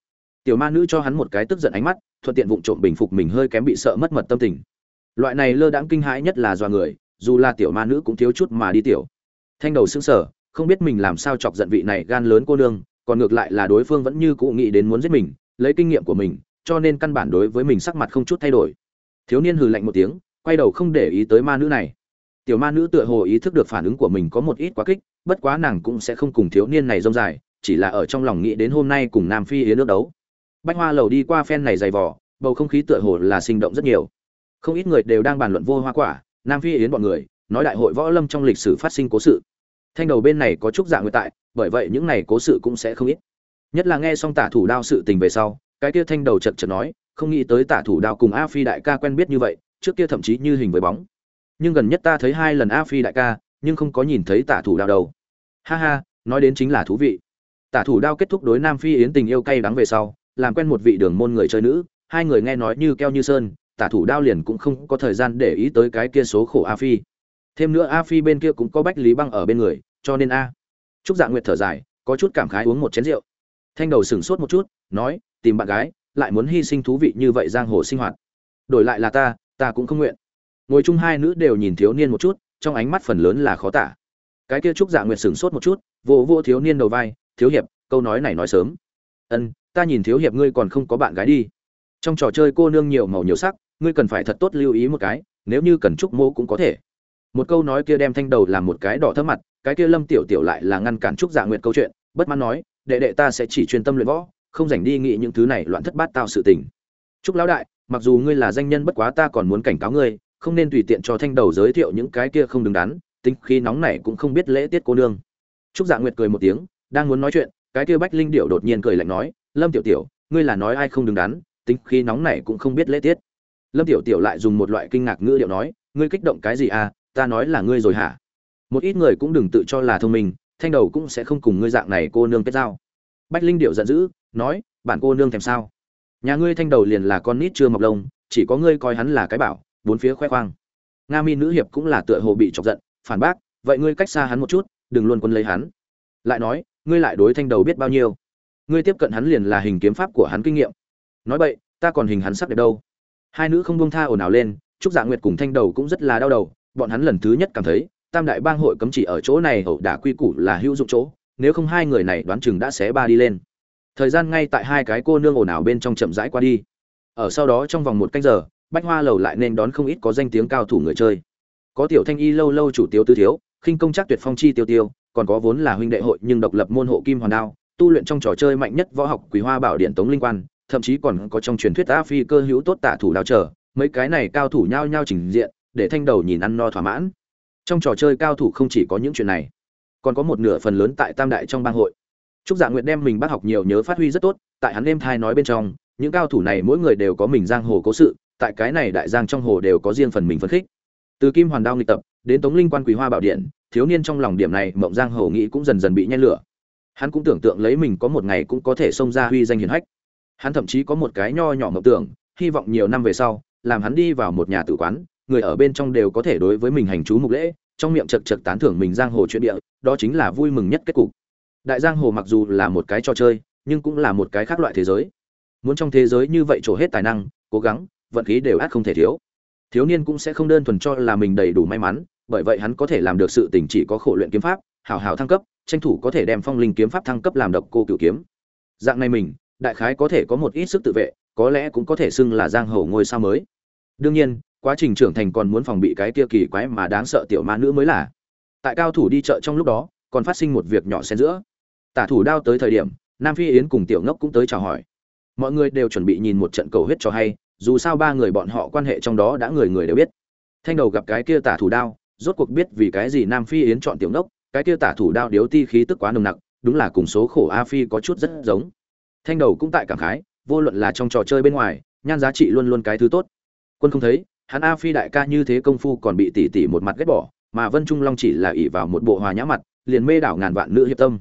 Tiểu ma nữ cho hắn một cái tức giận ánh mắt, thuận tiện vụng trộm bình phục mình hơi kém bị sợ mất mật tâm tình. Loại này lơ đãng kinh hãi nhất là do người, dù là tiểu ma nữ cũng thiếu chút mà đi tiểu. Thanh đầu sững sờ, không biết mình làm sao chọc giận vị này gan lớn cô nương, còn ngược lại là đối phương vẫn như cụ nghĩ đến muốn giết mình, lấy kinh nghiệm của mình, cho nên căn bản đối với mình sắc mặt không chút thay đổi. Thiếu niên hừ lạnh một tiếng quay đầu không để ý tới ma nữ này. Tiểu ma nữ tựa hồ ý thức được phản ứng của mình có một ít quá kích, bất quá nàng cũng sẽ không cùng thiếu niên này rông dài, chỉ là ở trong lòng nghĩ đến hôm nay cùng nam phi yến nước đấu. Bách hoa lầu đi qua phen này dày vỏ bầu không khí tựa hồ là sinh động rất nhiều. Không ít người đều đang bàn luận vô hoa quả, nam phi yến bọn người, nói đại hội võ lâm trong lịch sử phát sinh cố sự. Thanh đầu bên này có chút dạng nguyện tại, bởi vậy những này cố sự cũng sẽ không ít. Nhất là nghe xong tả thủ đao sự tình về sau, cái kia thanh đầu chật chật nói, không nghĩ tới tả thủ đao cùng a phi đại ca quen biết như vậy trước kia thậm chí như hình với bóng. Nhưng gần nhất ta thấy hai lần a phi đại ca, nhưng không có nhìn thấy tả thủ đao đâu. Ha ha, nói đến chính là thú vị. Tả thủ đao kết thúc đối nam phi yến tình yêu cay đắng về sau, làm quen một vị đường môn người chơi nữ, hai người nghe nói như keo như sơn, tả thủ đao liền cũng không có thời gian để ý tới cái kia số khổ a phi. Thêm nữa a phi bên kia cũng có bách lý băng ở bên người, cho nên a. Trúc dạ nguyệt thở dài, có chút cảm khái uống một chén rượu. Thanh đầu sửng sốt một chút, nói, tìm bạn gái, lại muốn hy sinh thú vị như vậy giang hồ sinh hoạt. Đổi lại là ta ta cũng không nguyện. Ngồi chung hai nữ đều nhìn thiếu niên một chút, trong ánh mắt phần lớn là khó tả. Cái kia trúc dạ nguyệt sửng sốt một chút vô vô thiếu niên đầu vai, thiếu hiệp, câu nói này nói sớm. Ân, ta nhìn thiếu hiệp ngươi còn không có bạn gái đi. Trong trò chơi cô nương nhiều màu nhiều sắc, ngươi cần phải thật tốt lưu ý một cái, nếu như cần trúc mô cũng có thể. Một câu nói kia đem thanh đầu làm một cái đỏ thấp mặt, cái kia lâm tiểu tiểu lại là ngăn cản trúc dạ nguyệt câu chuyện, bất mãn nói, đệ đệ ta sẽ chỉ chuyên tâm luyện võ, không dành đi nghĩ những thứ này loạn thất bát tao sự tình. Trúc lão đại mặc dù ngươi là danh nhân bất quá ta còn muốn cảnh cáo ngươi, không nên tùy tiện cho thanh đầu giới thiệu những cái kia không đứng đắn, tính khi nóng này cũng không biết lễ tiết cô nương. Trúc dạ nguyệt cười một tiếng, đang muốn nói chuyện, cái kia bách linh điệu đột nhiên cười lạnh nói, lâm tiểu tiểu, ngươi là nói ai không đứng đắn, tính khi nóng này cũng không biết lễ tiết. Lâm tiểu tiểu lại dùng một loại kinh ngạc ngữ điệu nói, ngươi kích động cái gì à ta nói là ngươi rồi hả? Một ít người cũng đừng tự cho là thông minh, thanh đầu cũng sẽ không cùng ngươi dạng này cô nương kết giao. Bách linh điệu giận dữ, nói, bản cô nương thèm sao? Nhà ngươi thanh đầu liền là con nít chưa mọc lông, chỉ có ngươi coi hắn là cái bảo, bốn phía khoe khoang. Nga mi nữ hiệp cũng là tựa hồ bị chọc giận, phản bác, vậy ngươi cách xa hắn một chút, đừng luôn quân lấy hắn. Lại nói, ngươi lại đối thanh đầu biết bao nhiêu? Ngươi tiếp cận hắn liền là hình kiếm pháp của hắn kinh nghiệm. Nói vậy ta còn hình hắn sắc đẹp đâu. Hai nữ không buông tha ồn ào lên, trúc dạ nguyệt cùng thanh đầu cũng rất là đau đầu, bọn hắn lần thứ nhất cảm thấy, tam đại bang hội cấm chỉ ở chỗ này ẩu đả quy củ là hữu dụng chỗ, nếu không hai người này đoán chừng đã xé ba đi lên thời gian ngay tại hai cái cô nương ồn ào bên trong chậm rãi qua đi. Ở sau đó trong vòng một canh giờ, bách hoa lầu lại nên đón không ít có danh tiếng cao thủ người chơi. Có tiểu thanh y lâu lâu chủ tiêu tư thiếu, khinh công chắc tuyệt phong chi tiêu tiêu, còn có vốn là huynh đệ hội nhưng độc lập môn hộ kim hoàn đao, tu luyện trong trò chơi mạnh nhất võ học quý hoa bảo điện tống linh quan, thậm chí còn có trong truyền thuyết a phi cơ hữu tốt tạ thủ đào trở, mấy cái này cao thủ nhao nhao trình diện, để thanh đầu nhìn ăn no thỏa mãn. Trong trò chơi cao thủ không chỉ có những chuyện này, còn có một nửa phần lớn tại tam đại trong bang hội trúc dạ nguyệt đem mình bắt học nhiều nhớ phát huy rất tốt, tại hắn đêm thai nói bên trong, những cao thủ này mỗi người đều có mình giang hồ cố sự, tại cái này đại giang trong hồ đều có riêng phần mình phấn khích. Từ kim hoàn đao nghịch tập, đến tống linh quan quý hoa bảo điện, thiếu niên trong lòng điểm này, mộng giang hồ nghĩ cũng dần dần bị nhen lửa. Hắn cũng tưởng tượng lấy mình có một ngày cũng có thể xông ra huy danh hiển hách. Hắn thậm chí có một cái nho nhỏ mộng tưởng, hy vọng nhiều năm về sau, làm hắn đi vào một nhà tử quán, người ở bên trong đều có thể đối với mình hành chú mục lễ, trong miệng chật chật tán thưởng mình giang hồ chuyện địa, đó chính là vui mừng nhất kết cục đại giang hồ mặc dù là một cái trò chơi, nhưng cũng là một cái khác loại thế giới. Muốn trong thế giới như vậy trổ hết tài năng, cố gắng, vận khí đều át không thể thiếu. Thiếu niên cũng sẽ không đơn thuần cho là mình đầy đủ may mắn, bởi vậy hắn có thể làm được sự tình chỉ có khổ luyện kiếm pháp hào hào thăng cấp, tranh thủ có thể đem phong linh kiếm pháp thăng cấp làm độc cô cửu kiếm. Dạng này mình, đại khái có thể có một ít sức tự vệ, có lẽ cũng có thể xưng là giang hồ ngôi sao mới. Đương nhiên, quá trình trưởng thành còn muốn phòng bị cái kia kỳ quái mà đáng sợ tiểu ma nữ mới là. Tại cao thủ đi chợ trong lúc đó, còn phát sinh một việc nhỏ xen giữa tả thủ đao tới thời điểm, nam phi yến cùng tiểu ngốc cũng tới chào hỏi. Mọi người đều chuẩn bị nhìn một trận cầu huyết cho hay, dù sao ba người bọn họ quan hệ trong đó đã người người đều biết. Thanh đầu gặp cái kia tả thủ đao, rốt cuộc biết vì cái gì nam phi yến chọn tiểu ngốc, cái kia tả thủ đao điếu ti khí tức quá nồng nặc, đúng là cùng số khổ a phi có chút rất giống. Thanh đầu cũng tại cảm khái, vô luận là trong trò chơi bên ngoài, nhan giá trị luôn luôn cái thứ tốt. Quân không thấy, hắn a phi đại ca như thế công phu còn bị tỷ tỷ một mặt ghét bỏ, mà vân trung long chỉ là ỷ vào một bộ hòa nhã mặt, liền mê đảo ngàn vạn nữ hiệp tâm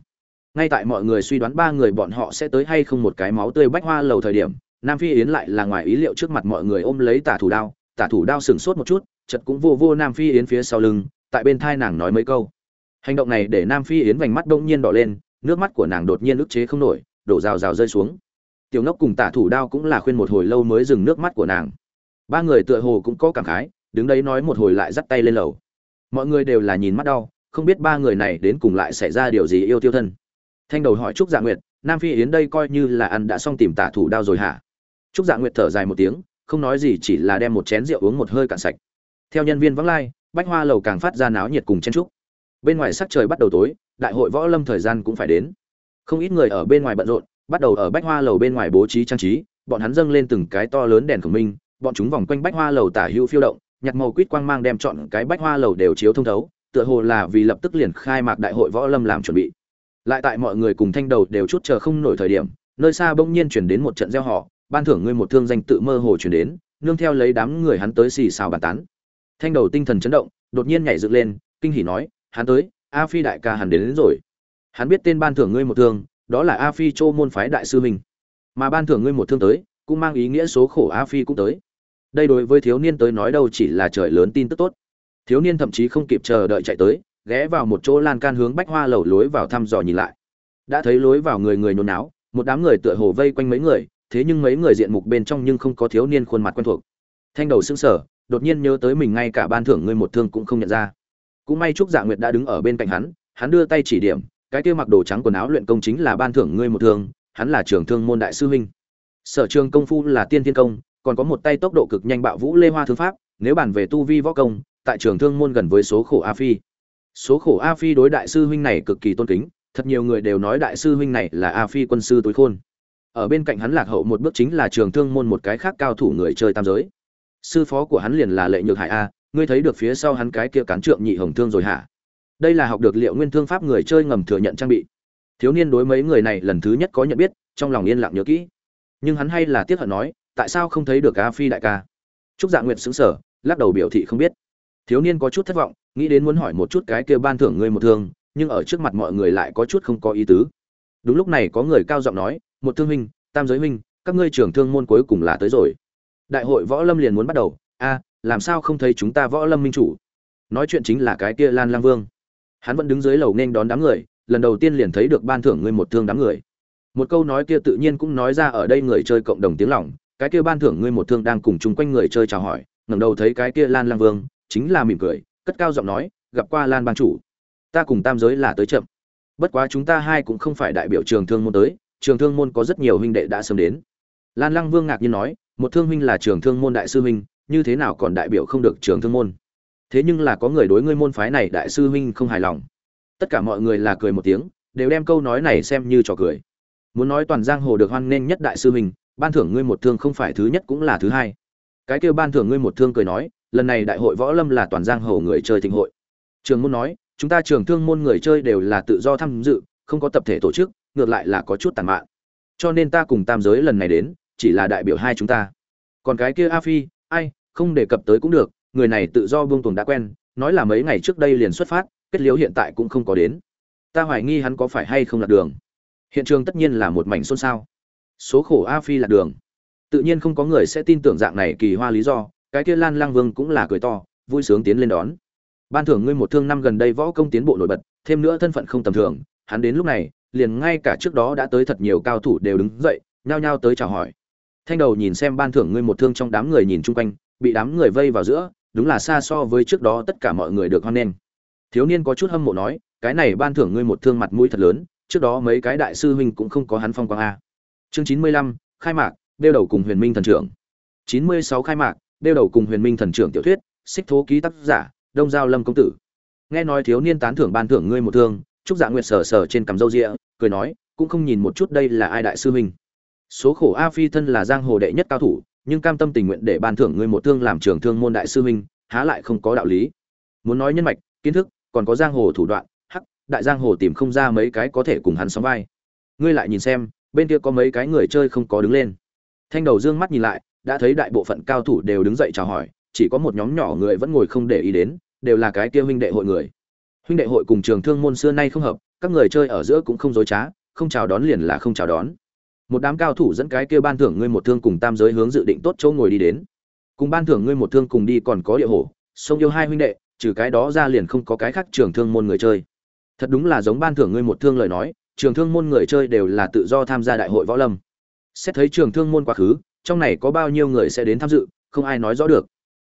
ngay tại mọi người suy đoán ba người bọn họ sẽ tới hay không một cái máu tươi bách hoa lầu thời điểm, nam phi yến lại là ngoài ý liệu trước mặt mọi người ôm lấy tả thủ đao, tả thủ đao sửng sốt một chút chật cũng vô vô nam phi yến phía sau lưng, tại bên thai nàng nói mấy câu. Hành động này để nam phi yến vành mắt đông nhiên đỏ lên, nước mắt của nàng đột nhiên ức chế không nổi, đổ rào rào rơi xuống. Tiểu ngốc cùng tả thủ đao cũng là khuyên một hồi lâu mới dừng nước mắt của nàng. Ba người tựa hồ cũng có cảm khái, đứng đấy nói một hồi lại dắt tay lên lầu. Mọi người đều là nhìn mắt đau, không biết ba người này đến cùng lại xảy ra điều gì yêu tiêu thân thanh đầu hỏi trúc dạ nguyệt, nam phi yến đây coi như là ăn đã xong tìm tả thủ đao rồi hả? Trúc dạ nguyệt thở dài một tiếng, không nói gì, chỉ là đem một chén rượu uống một hơi cạn sạch. Theo nhân viên vắng lai, bách hoa lầu càng phát ra náo nhiệt cùng chen trúc bên ngoài sắc trời bắt đầu tối, đại hội võ lâm thời gian cũng phải đến. Không ít người ở bên ngoài bận rộn, bắt đầu ở bách hoa lầu bên ngoài bố trí trang trí, bọn hắn dâng lên từng cái to lớn đèn khổng minh bọn chúng vòng quanh bách hoa lầu tả hữu phiêu động nhặt màu quýt quang mang đem chọn cái bách hoa lầu đều chiếu thông thấu, tựa hồ là vì lập tức liền khai mạc đại hội võ lâm làm chuẩn bị lại tại mọi người cùng thanh đầu đều chút chờ không nổi thời điểm nơi xa bỗng nhiên chuyển đến một trận gieo họ ban thưởng ngươi một thương danh tự mơ hồ chuyển đến nương theo lấy đám người hắn tới xì xào bàn tán. Thanh đầu tinh thần chấn động đột nhiên nhảy dựng lên kinh hỉ nói hắn tới a phi đại ca hắn đến, đến rồi. Hắn biết tên ban thưởng ngươi một thương đó là a phi châu môn phái đại sư mình mà ban thưởng ngươi một thương tới cũng mang ý nghĩa số khổ a phi cũng tới. Đây đối với thiếu niên tới nói đâu chỉ là trời lớn tin tức tốt. Thiếu niên thậm chí không kịp chờ đợi chạy tới ghé vào một chỗ lan can hướng bách hoa lầu lối vào thăm dò nhìn lại. Đã thấy lối vào người người nôn náo, một đám người tựa hồ vây quanh mấy người, thế nhưng mấy người diện mục bên trong nhưng không có thiếu niên khuôn mặt quen thuộc. Thanh đầu sững sờ, đột nhiên nhớ tới mình ngay cả ban thưởng ngươi một thương cũng không nhận ra. Cũng may trúc dạ nguyệt đã đứng ở bên cạnh hắn hắn đưa tay chỉ điểm, cái kia mặc đồ trắng quần áo luyện công chính là ban thưởng ngươi một thương, hắn là trưởng thương môn đại sư huynh. Sở trường công phu là tiên thiên công, còn có một tay tốc độ cực nhanh bạo vũ lê hoa thương pháp, nếu bàn về tu vi võ công, tại trường thương môn gần với số khổ a phi số khổ a phi đối đại sư huynh này cực kỳ tôn kính, thật nhiều người đều nói đại sư huynh này là a phi quân sư tối khôn. Ở bên cạnh hắn lạc hậu một bước chính là trường thương môn một cái khác cao thủ người chơi tam giới. Sư phó của hắn liền là lệ nhược hải a, ngươi thấy được phía sau hắn cái kia cán trượng nhị hồng thương rồi hả? Đây là học được liệu nguyên thương pháp người chơi ngầm thừa nhận trang bị. Thiếu niên đối mấy người này lần thứ nhất có nhận biết, trong lòng yên lặng nhớ kỹ. Nhưng hắn hay là tiếc hận nói, tại sao không thấy được a phi đại ca? Trúc dạ nguyệt xứng sở lắc đầu biểu thị không biết. Thiếu niên có chút thất vọng nghĩ đến muốn hỏi một chút cái kia ban thưởng ngươi một thương, nhưng ở trước mặt mọi người lại có chút không có ý tứ. Đúng lúc này có người cao giọng nói, một thương huynh, tam giới huynh, các ngươi trưởng thương môn cuối cùng là tới rồi. Đại hội võ lâm liền muốn bắt đầu. A, làm sao không thấy chúng ta võ lâm minh chủ? Nói chuyện chính là cái kia lan lang vương. Hắn vẫn đứng dưới lầu nên đón đám người, lần đầu tiên liền thấy được ban thưởng ngươi một thương đám người. Một câu nói kia tự nhiên cũng nói ra ở đây người chơi cộng đồng tiếng lòng, cái kia ban thưởng ngươi một thương đang cùng chung quanh người chơi chào hỏi, ngẩng đầu thấy cái kia lan lang vương, chính là mỉm cười cất cao giọng nói, gặp qua lan ban chủ. Ta cùng tam giới là tới chậm. Bất quá chúng ta hai cũng không phải đại biểu trường thương môn tới, trường thương môn có rất nhiều huynh đệ đã sớm đến. Lan lăng vương ngạc nhiên nói, một thương huynh là trường thương môn đại sư huynh, như thế nào còn đại biểu không được trường thương môn? Thế nhưng là có người đối ngươi môn phái này đại sư huynh không hài lòng. Tất cả mọi người là cười một tiếng, đều đem câu nói này xem như trò cười. Muốn nói toàn giang hồ được hoan nghênh nhất đại sư huynh, ban thưởng ngươi một thương không phải thứ nhất cũng là thứ hai. Cái kêu ban thưởng ngươi một thương cười nói lần này đại hội võ lâm là toàn giang hồ người chơi thịnh hội. Trường môn nói, chúng ta trường thương môn người chơi đều là tự do tham dự, không có tập thể tổ chức, ngược lại là có chút tàn mạn. Cho nên ta cùng tam giới lần này đến, chỉ là đại biểu hai chúng ta. Còn cái kia a phi, ai, không đề cập tới cũng được, người này tự do buông tuồng đã quen, nói là mấy ngày trước đây liền xuất phát, kết liễu hiện tại cũng không có đến. Ta hoài nghi hắn có phải hay không lạc đường. Hiện trường tất nhiên là một mảnh xôn xao. Số khổ a phi lạc đường. Tự nhiên không có người sẽ tin tưởng dạng này kỳ hoa lý do cái kia lan lang vương cũng là cười to, vui sướng tiến lên đón. Ban thưởng ngươi một thương năm gần đây võ công tiến bộ nổi bật, thêm nữa thân phận không tầm thường, hắn đến lúc này, liền ngay cả trước đó đã tới thật nhiều cao thủ đều đứng dậy, nhao nhao tới chào hỏi. Thanh đầu nhìn xem ban thưởng ngươi một thương trong đám người nhìn chung quanh, bị đám người vây vào giữa, đúng là xa so với trước đó tất cả mọi người được hoan nghênh. Thiếu niên có chút hâm mộ nói, cái này ban thưởng ngươi một thương mặt mũi thật lớn, trước đó mấy cái đại sư huynh cũng không có hắn phong quang a. Chương chín mươi lăm, khai mạc, đeo đầu cùng huyền minh thần trưởng. chín mươi sáu khai mạc đeo đầu cùng huyền minh thần trưởng tiểu thuyết, xích thố ký tác giả, đông giao lâm công tử. Nghe nói thiếu niên tán thưởng ban thưởng ngươi một thương, trúc dạ nguyệt sờ sờ trên cằm râu rịa, cười nói, cũng không nhìn một chút đây là ai đại sư huynh. Số khổ a phi thân là giang hồ đệ nhất cao thủ, nhưng cam tâm tình nguyện để ban thưởng ngươi một thương làm trường thương môn đại sư huynh, há lại không có đạo lý. Muốn nói nhân mạch, kiến thức, còn có giang hồ thủ đoạn, hắc, đại giang hồ tìm không ra mấy cái có thể cùng hắn sóng vai. Ngươi lại nhìn xem, bên kia có mấy cái người chơi không có đứng lên. Thanh đầu dương mắt nhìn lại đã thấy đại bộ phận cao thủ đều đứng dậy chào hỏi, chỉ có một nhóm nhỏ người vẫn ngồi không để ý đến, đều là cái kia huynh đệ hội người. Huynh đệ hội cùng trường thương môn xưa nay không hợp, các người chơi ở giữa cũng không dối trá, không chào đón liền là không chào đón. Một đám cao thủ dẫn cái kia ban thưởng ngươi một thương cùng tam giới hướng dự định tốt chỗ ngồi đi đến. Cùng ban thưởng ngươi một thương cùng đi còn có địa hổ, sông yêu hai huynh đệ, trừ cái đó ra liền không có cái khác trường thương môn người chơi. Thật đúng là giống ban thưởng ngươi một thương lời nói, trường thương môn người chơi đều là tự do tham gia đại hội võ lâm. Xét thấy trường thương môn quá khứ trong này có bao nhiêu người sẽ đến tham dự, không ai nói rõ được.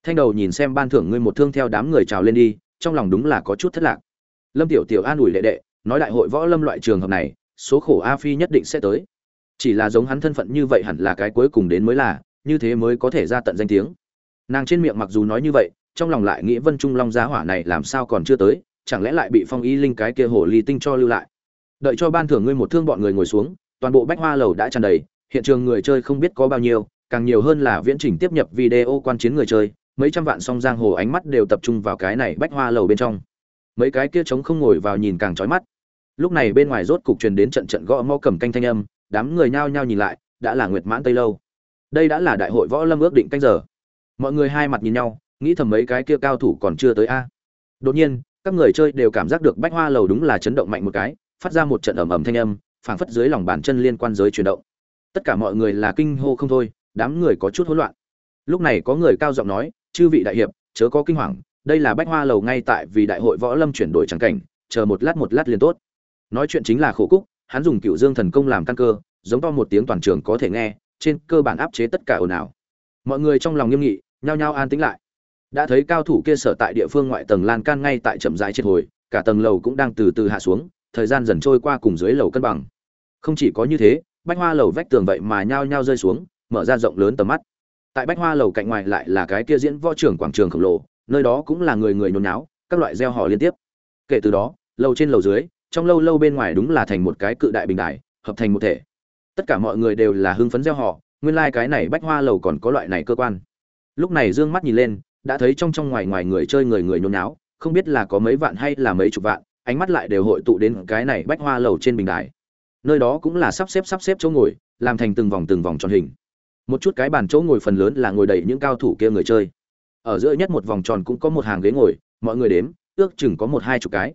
Thanh đầu nhìn xem ban thưởng ngươi một thương theo đám người trào lên đi, trong lòng đúng là có chút thất lạc. Lâm tiểu tiểu an ủi đệ đệ, nói đại hội võ lâm loại trường hợp này, số khổ a phi nhất định sẽ tới. Chỉ là giống hắn thân phận như vậy hẳn là cái cuối cùng đến mới là, như thế mới có thể ra tận danh tiếng. Nàng trên miệng mặc dù nói như vậy, trong lòng lại nghĩ vân trung long giá hỏa này làm sao còn chưa tới, chẳng lẽ lại bị phong y linh cái kia hồ ly tinh cho lưu lại. Đợi cho ban thưởng ngươi một thương bọn người ngồi xuống, toàn bộ bách hoa lầu đã tràn đầy hiện trường người chơi không biết có bao nhiêu, càng nhiều hơn là viễn trình tiếp nhập video quan chiến người chơi, mấy trăm vạn song giang hồ ánh mắt đều tập trung vào cái này bách hoa lầu bên trong. Mấy cái kia trống không ngồi vào nhìn càng trói mắt. Lúc này bên ngoài rốt cục truyền đến trận trận gõ mõ cầm canh thanh âm, đám người nhao nhao nhìn lại, đã là nguyệt mãn tây lâu. Đây đã là đại hội võ lâm ước định canh giờ. Mọi người hai mặt nhìn nhau, nghĩ thầm mấy cái kia cao thủ còn chưa tới a. Đột nhiên, các người chơi đều cảm giác được bách hoa lầu đúng là chấn động mạnh một cái, phát ra một trận ầm ầm thanh âm, phảng phất dưới lòng bàn chân liên quan giới chuyển động tất cả mọi người là kinh hô không thôi, đám người có chút hỗn loạn. Lúc này có người cao giọng nói, chư vị đại hiệp, chớ có kinh hoàng, đây là bách hoa lầu ngay tại vì đại hội võ lâm chuyển đổi trắng cảnh, chờ một lát một lát liền tốt. Nói chuyện chính là khổ cúc, hắn dùng cựu dương thần công làm căn cơ, giống to một tiếng toàn trường có thể nghe, trên cơ bản áp chế tất cả ồn ào. Mọi người trong lòng nghiêm nghị, nhao nhao an tĩnh lại. Đã thấy cao thủ kia sở tại địa phương ngoại tầng lan can ngay tại chậm rãi trên hồi, cả tầng lầu cũng đang từ từ hạ xuống, thời gian dần trôi qua cùng dưới lầu cân bằng. Không chỉ có như thế bách hoa lầu vách tường vậy mà nhao nhao rơi xuống, mở ra rộng lớn tầm mắt. Tại bách hoa lầu cạnh ngoài lại là cái kia diễn võ trưởng quảng trường khổng lồ, nơi đó cũng là người người nhốn nháo, các loại gieo họ liên tiếp. Kể từ đó, lầu trên lầu dưới, trong lâu lâu bên ngoài đúng là thành một cái cự đại bình đại hợp thành một thể. Tất cả mọi người đều là hưng phấn gieo họ, nguyên lai cái này bách hoa lầu còn có loại này cơ quan. Lúc này dương mắt nhìn lên, đã thấy trong trong ngoài ngoài người chơi người người nhốn nháo, không biết là có mấy vạn hay là mấy chục vạn, ánh mắt lại đều hội tụ đến cái này bách hoa lầu trên bình đài nơi đó cũng là sắp xếp sắp xếp chỗ ngồi, làm thành từng vòng từng vòng tròn hình. Một chút cái bàn chỗ ngồi phần lớn là ngồi đầy những cao thủ kia người chơi. Ở giữa nhất một vòng tròn cũng có một hàng ghế ngồi, mọi người đếm, ước chừng có một hai chục cái.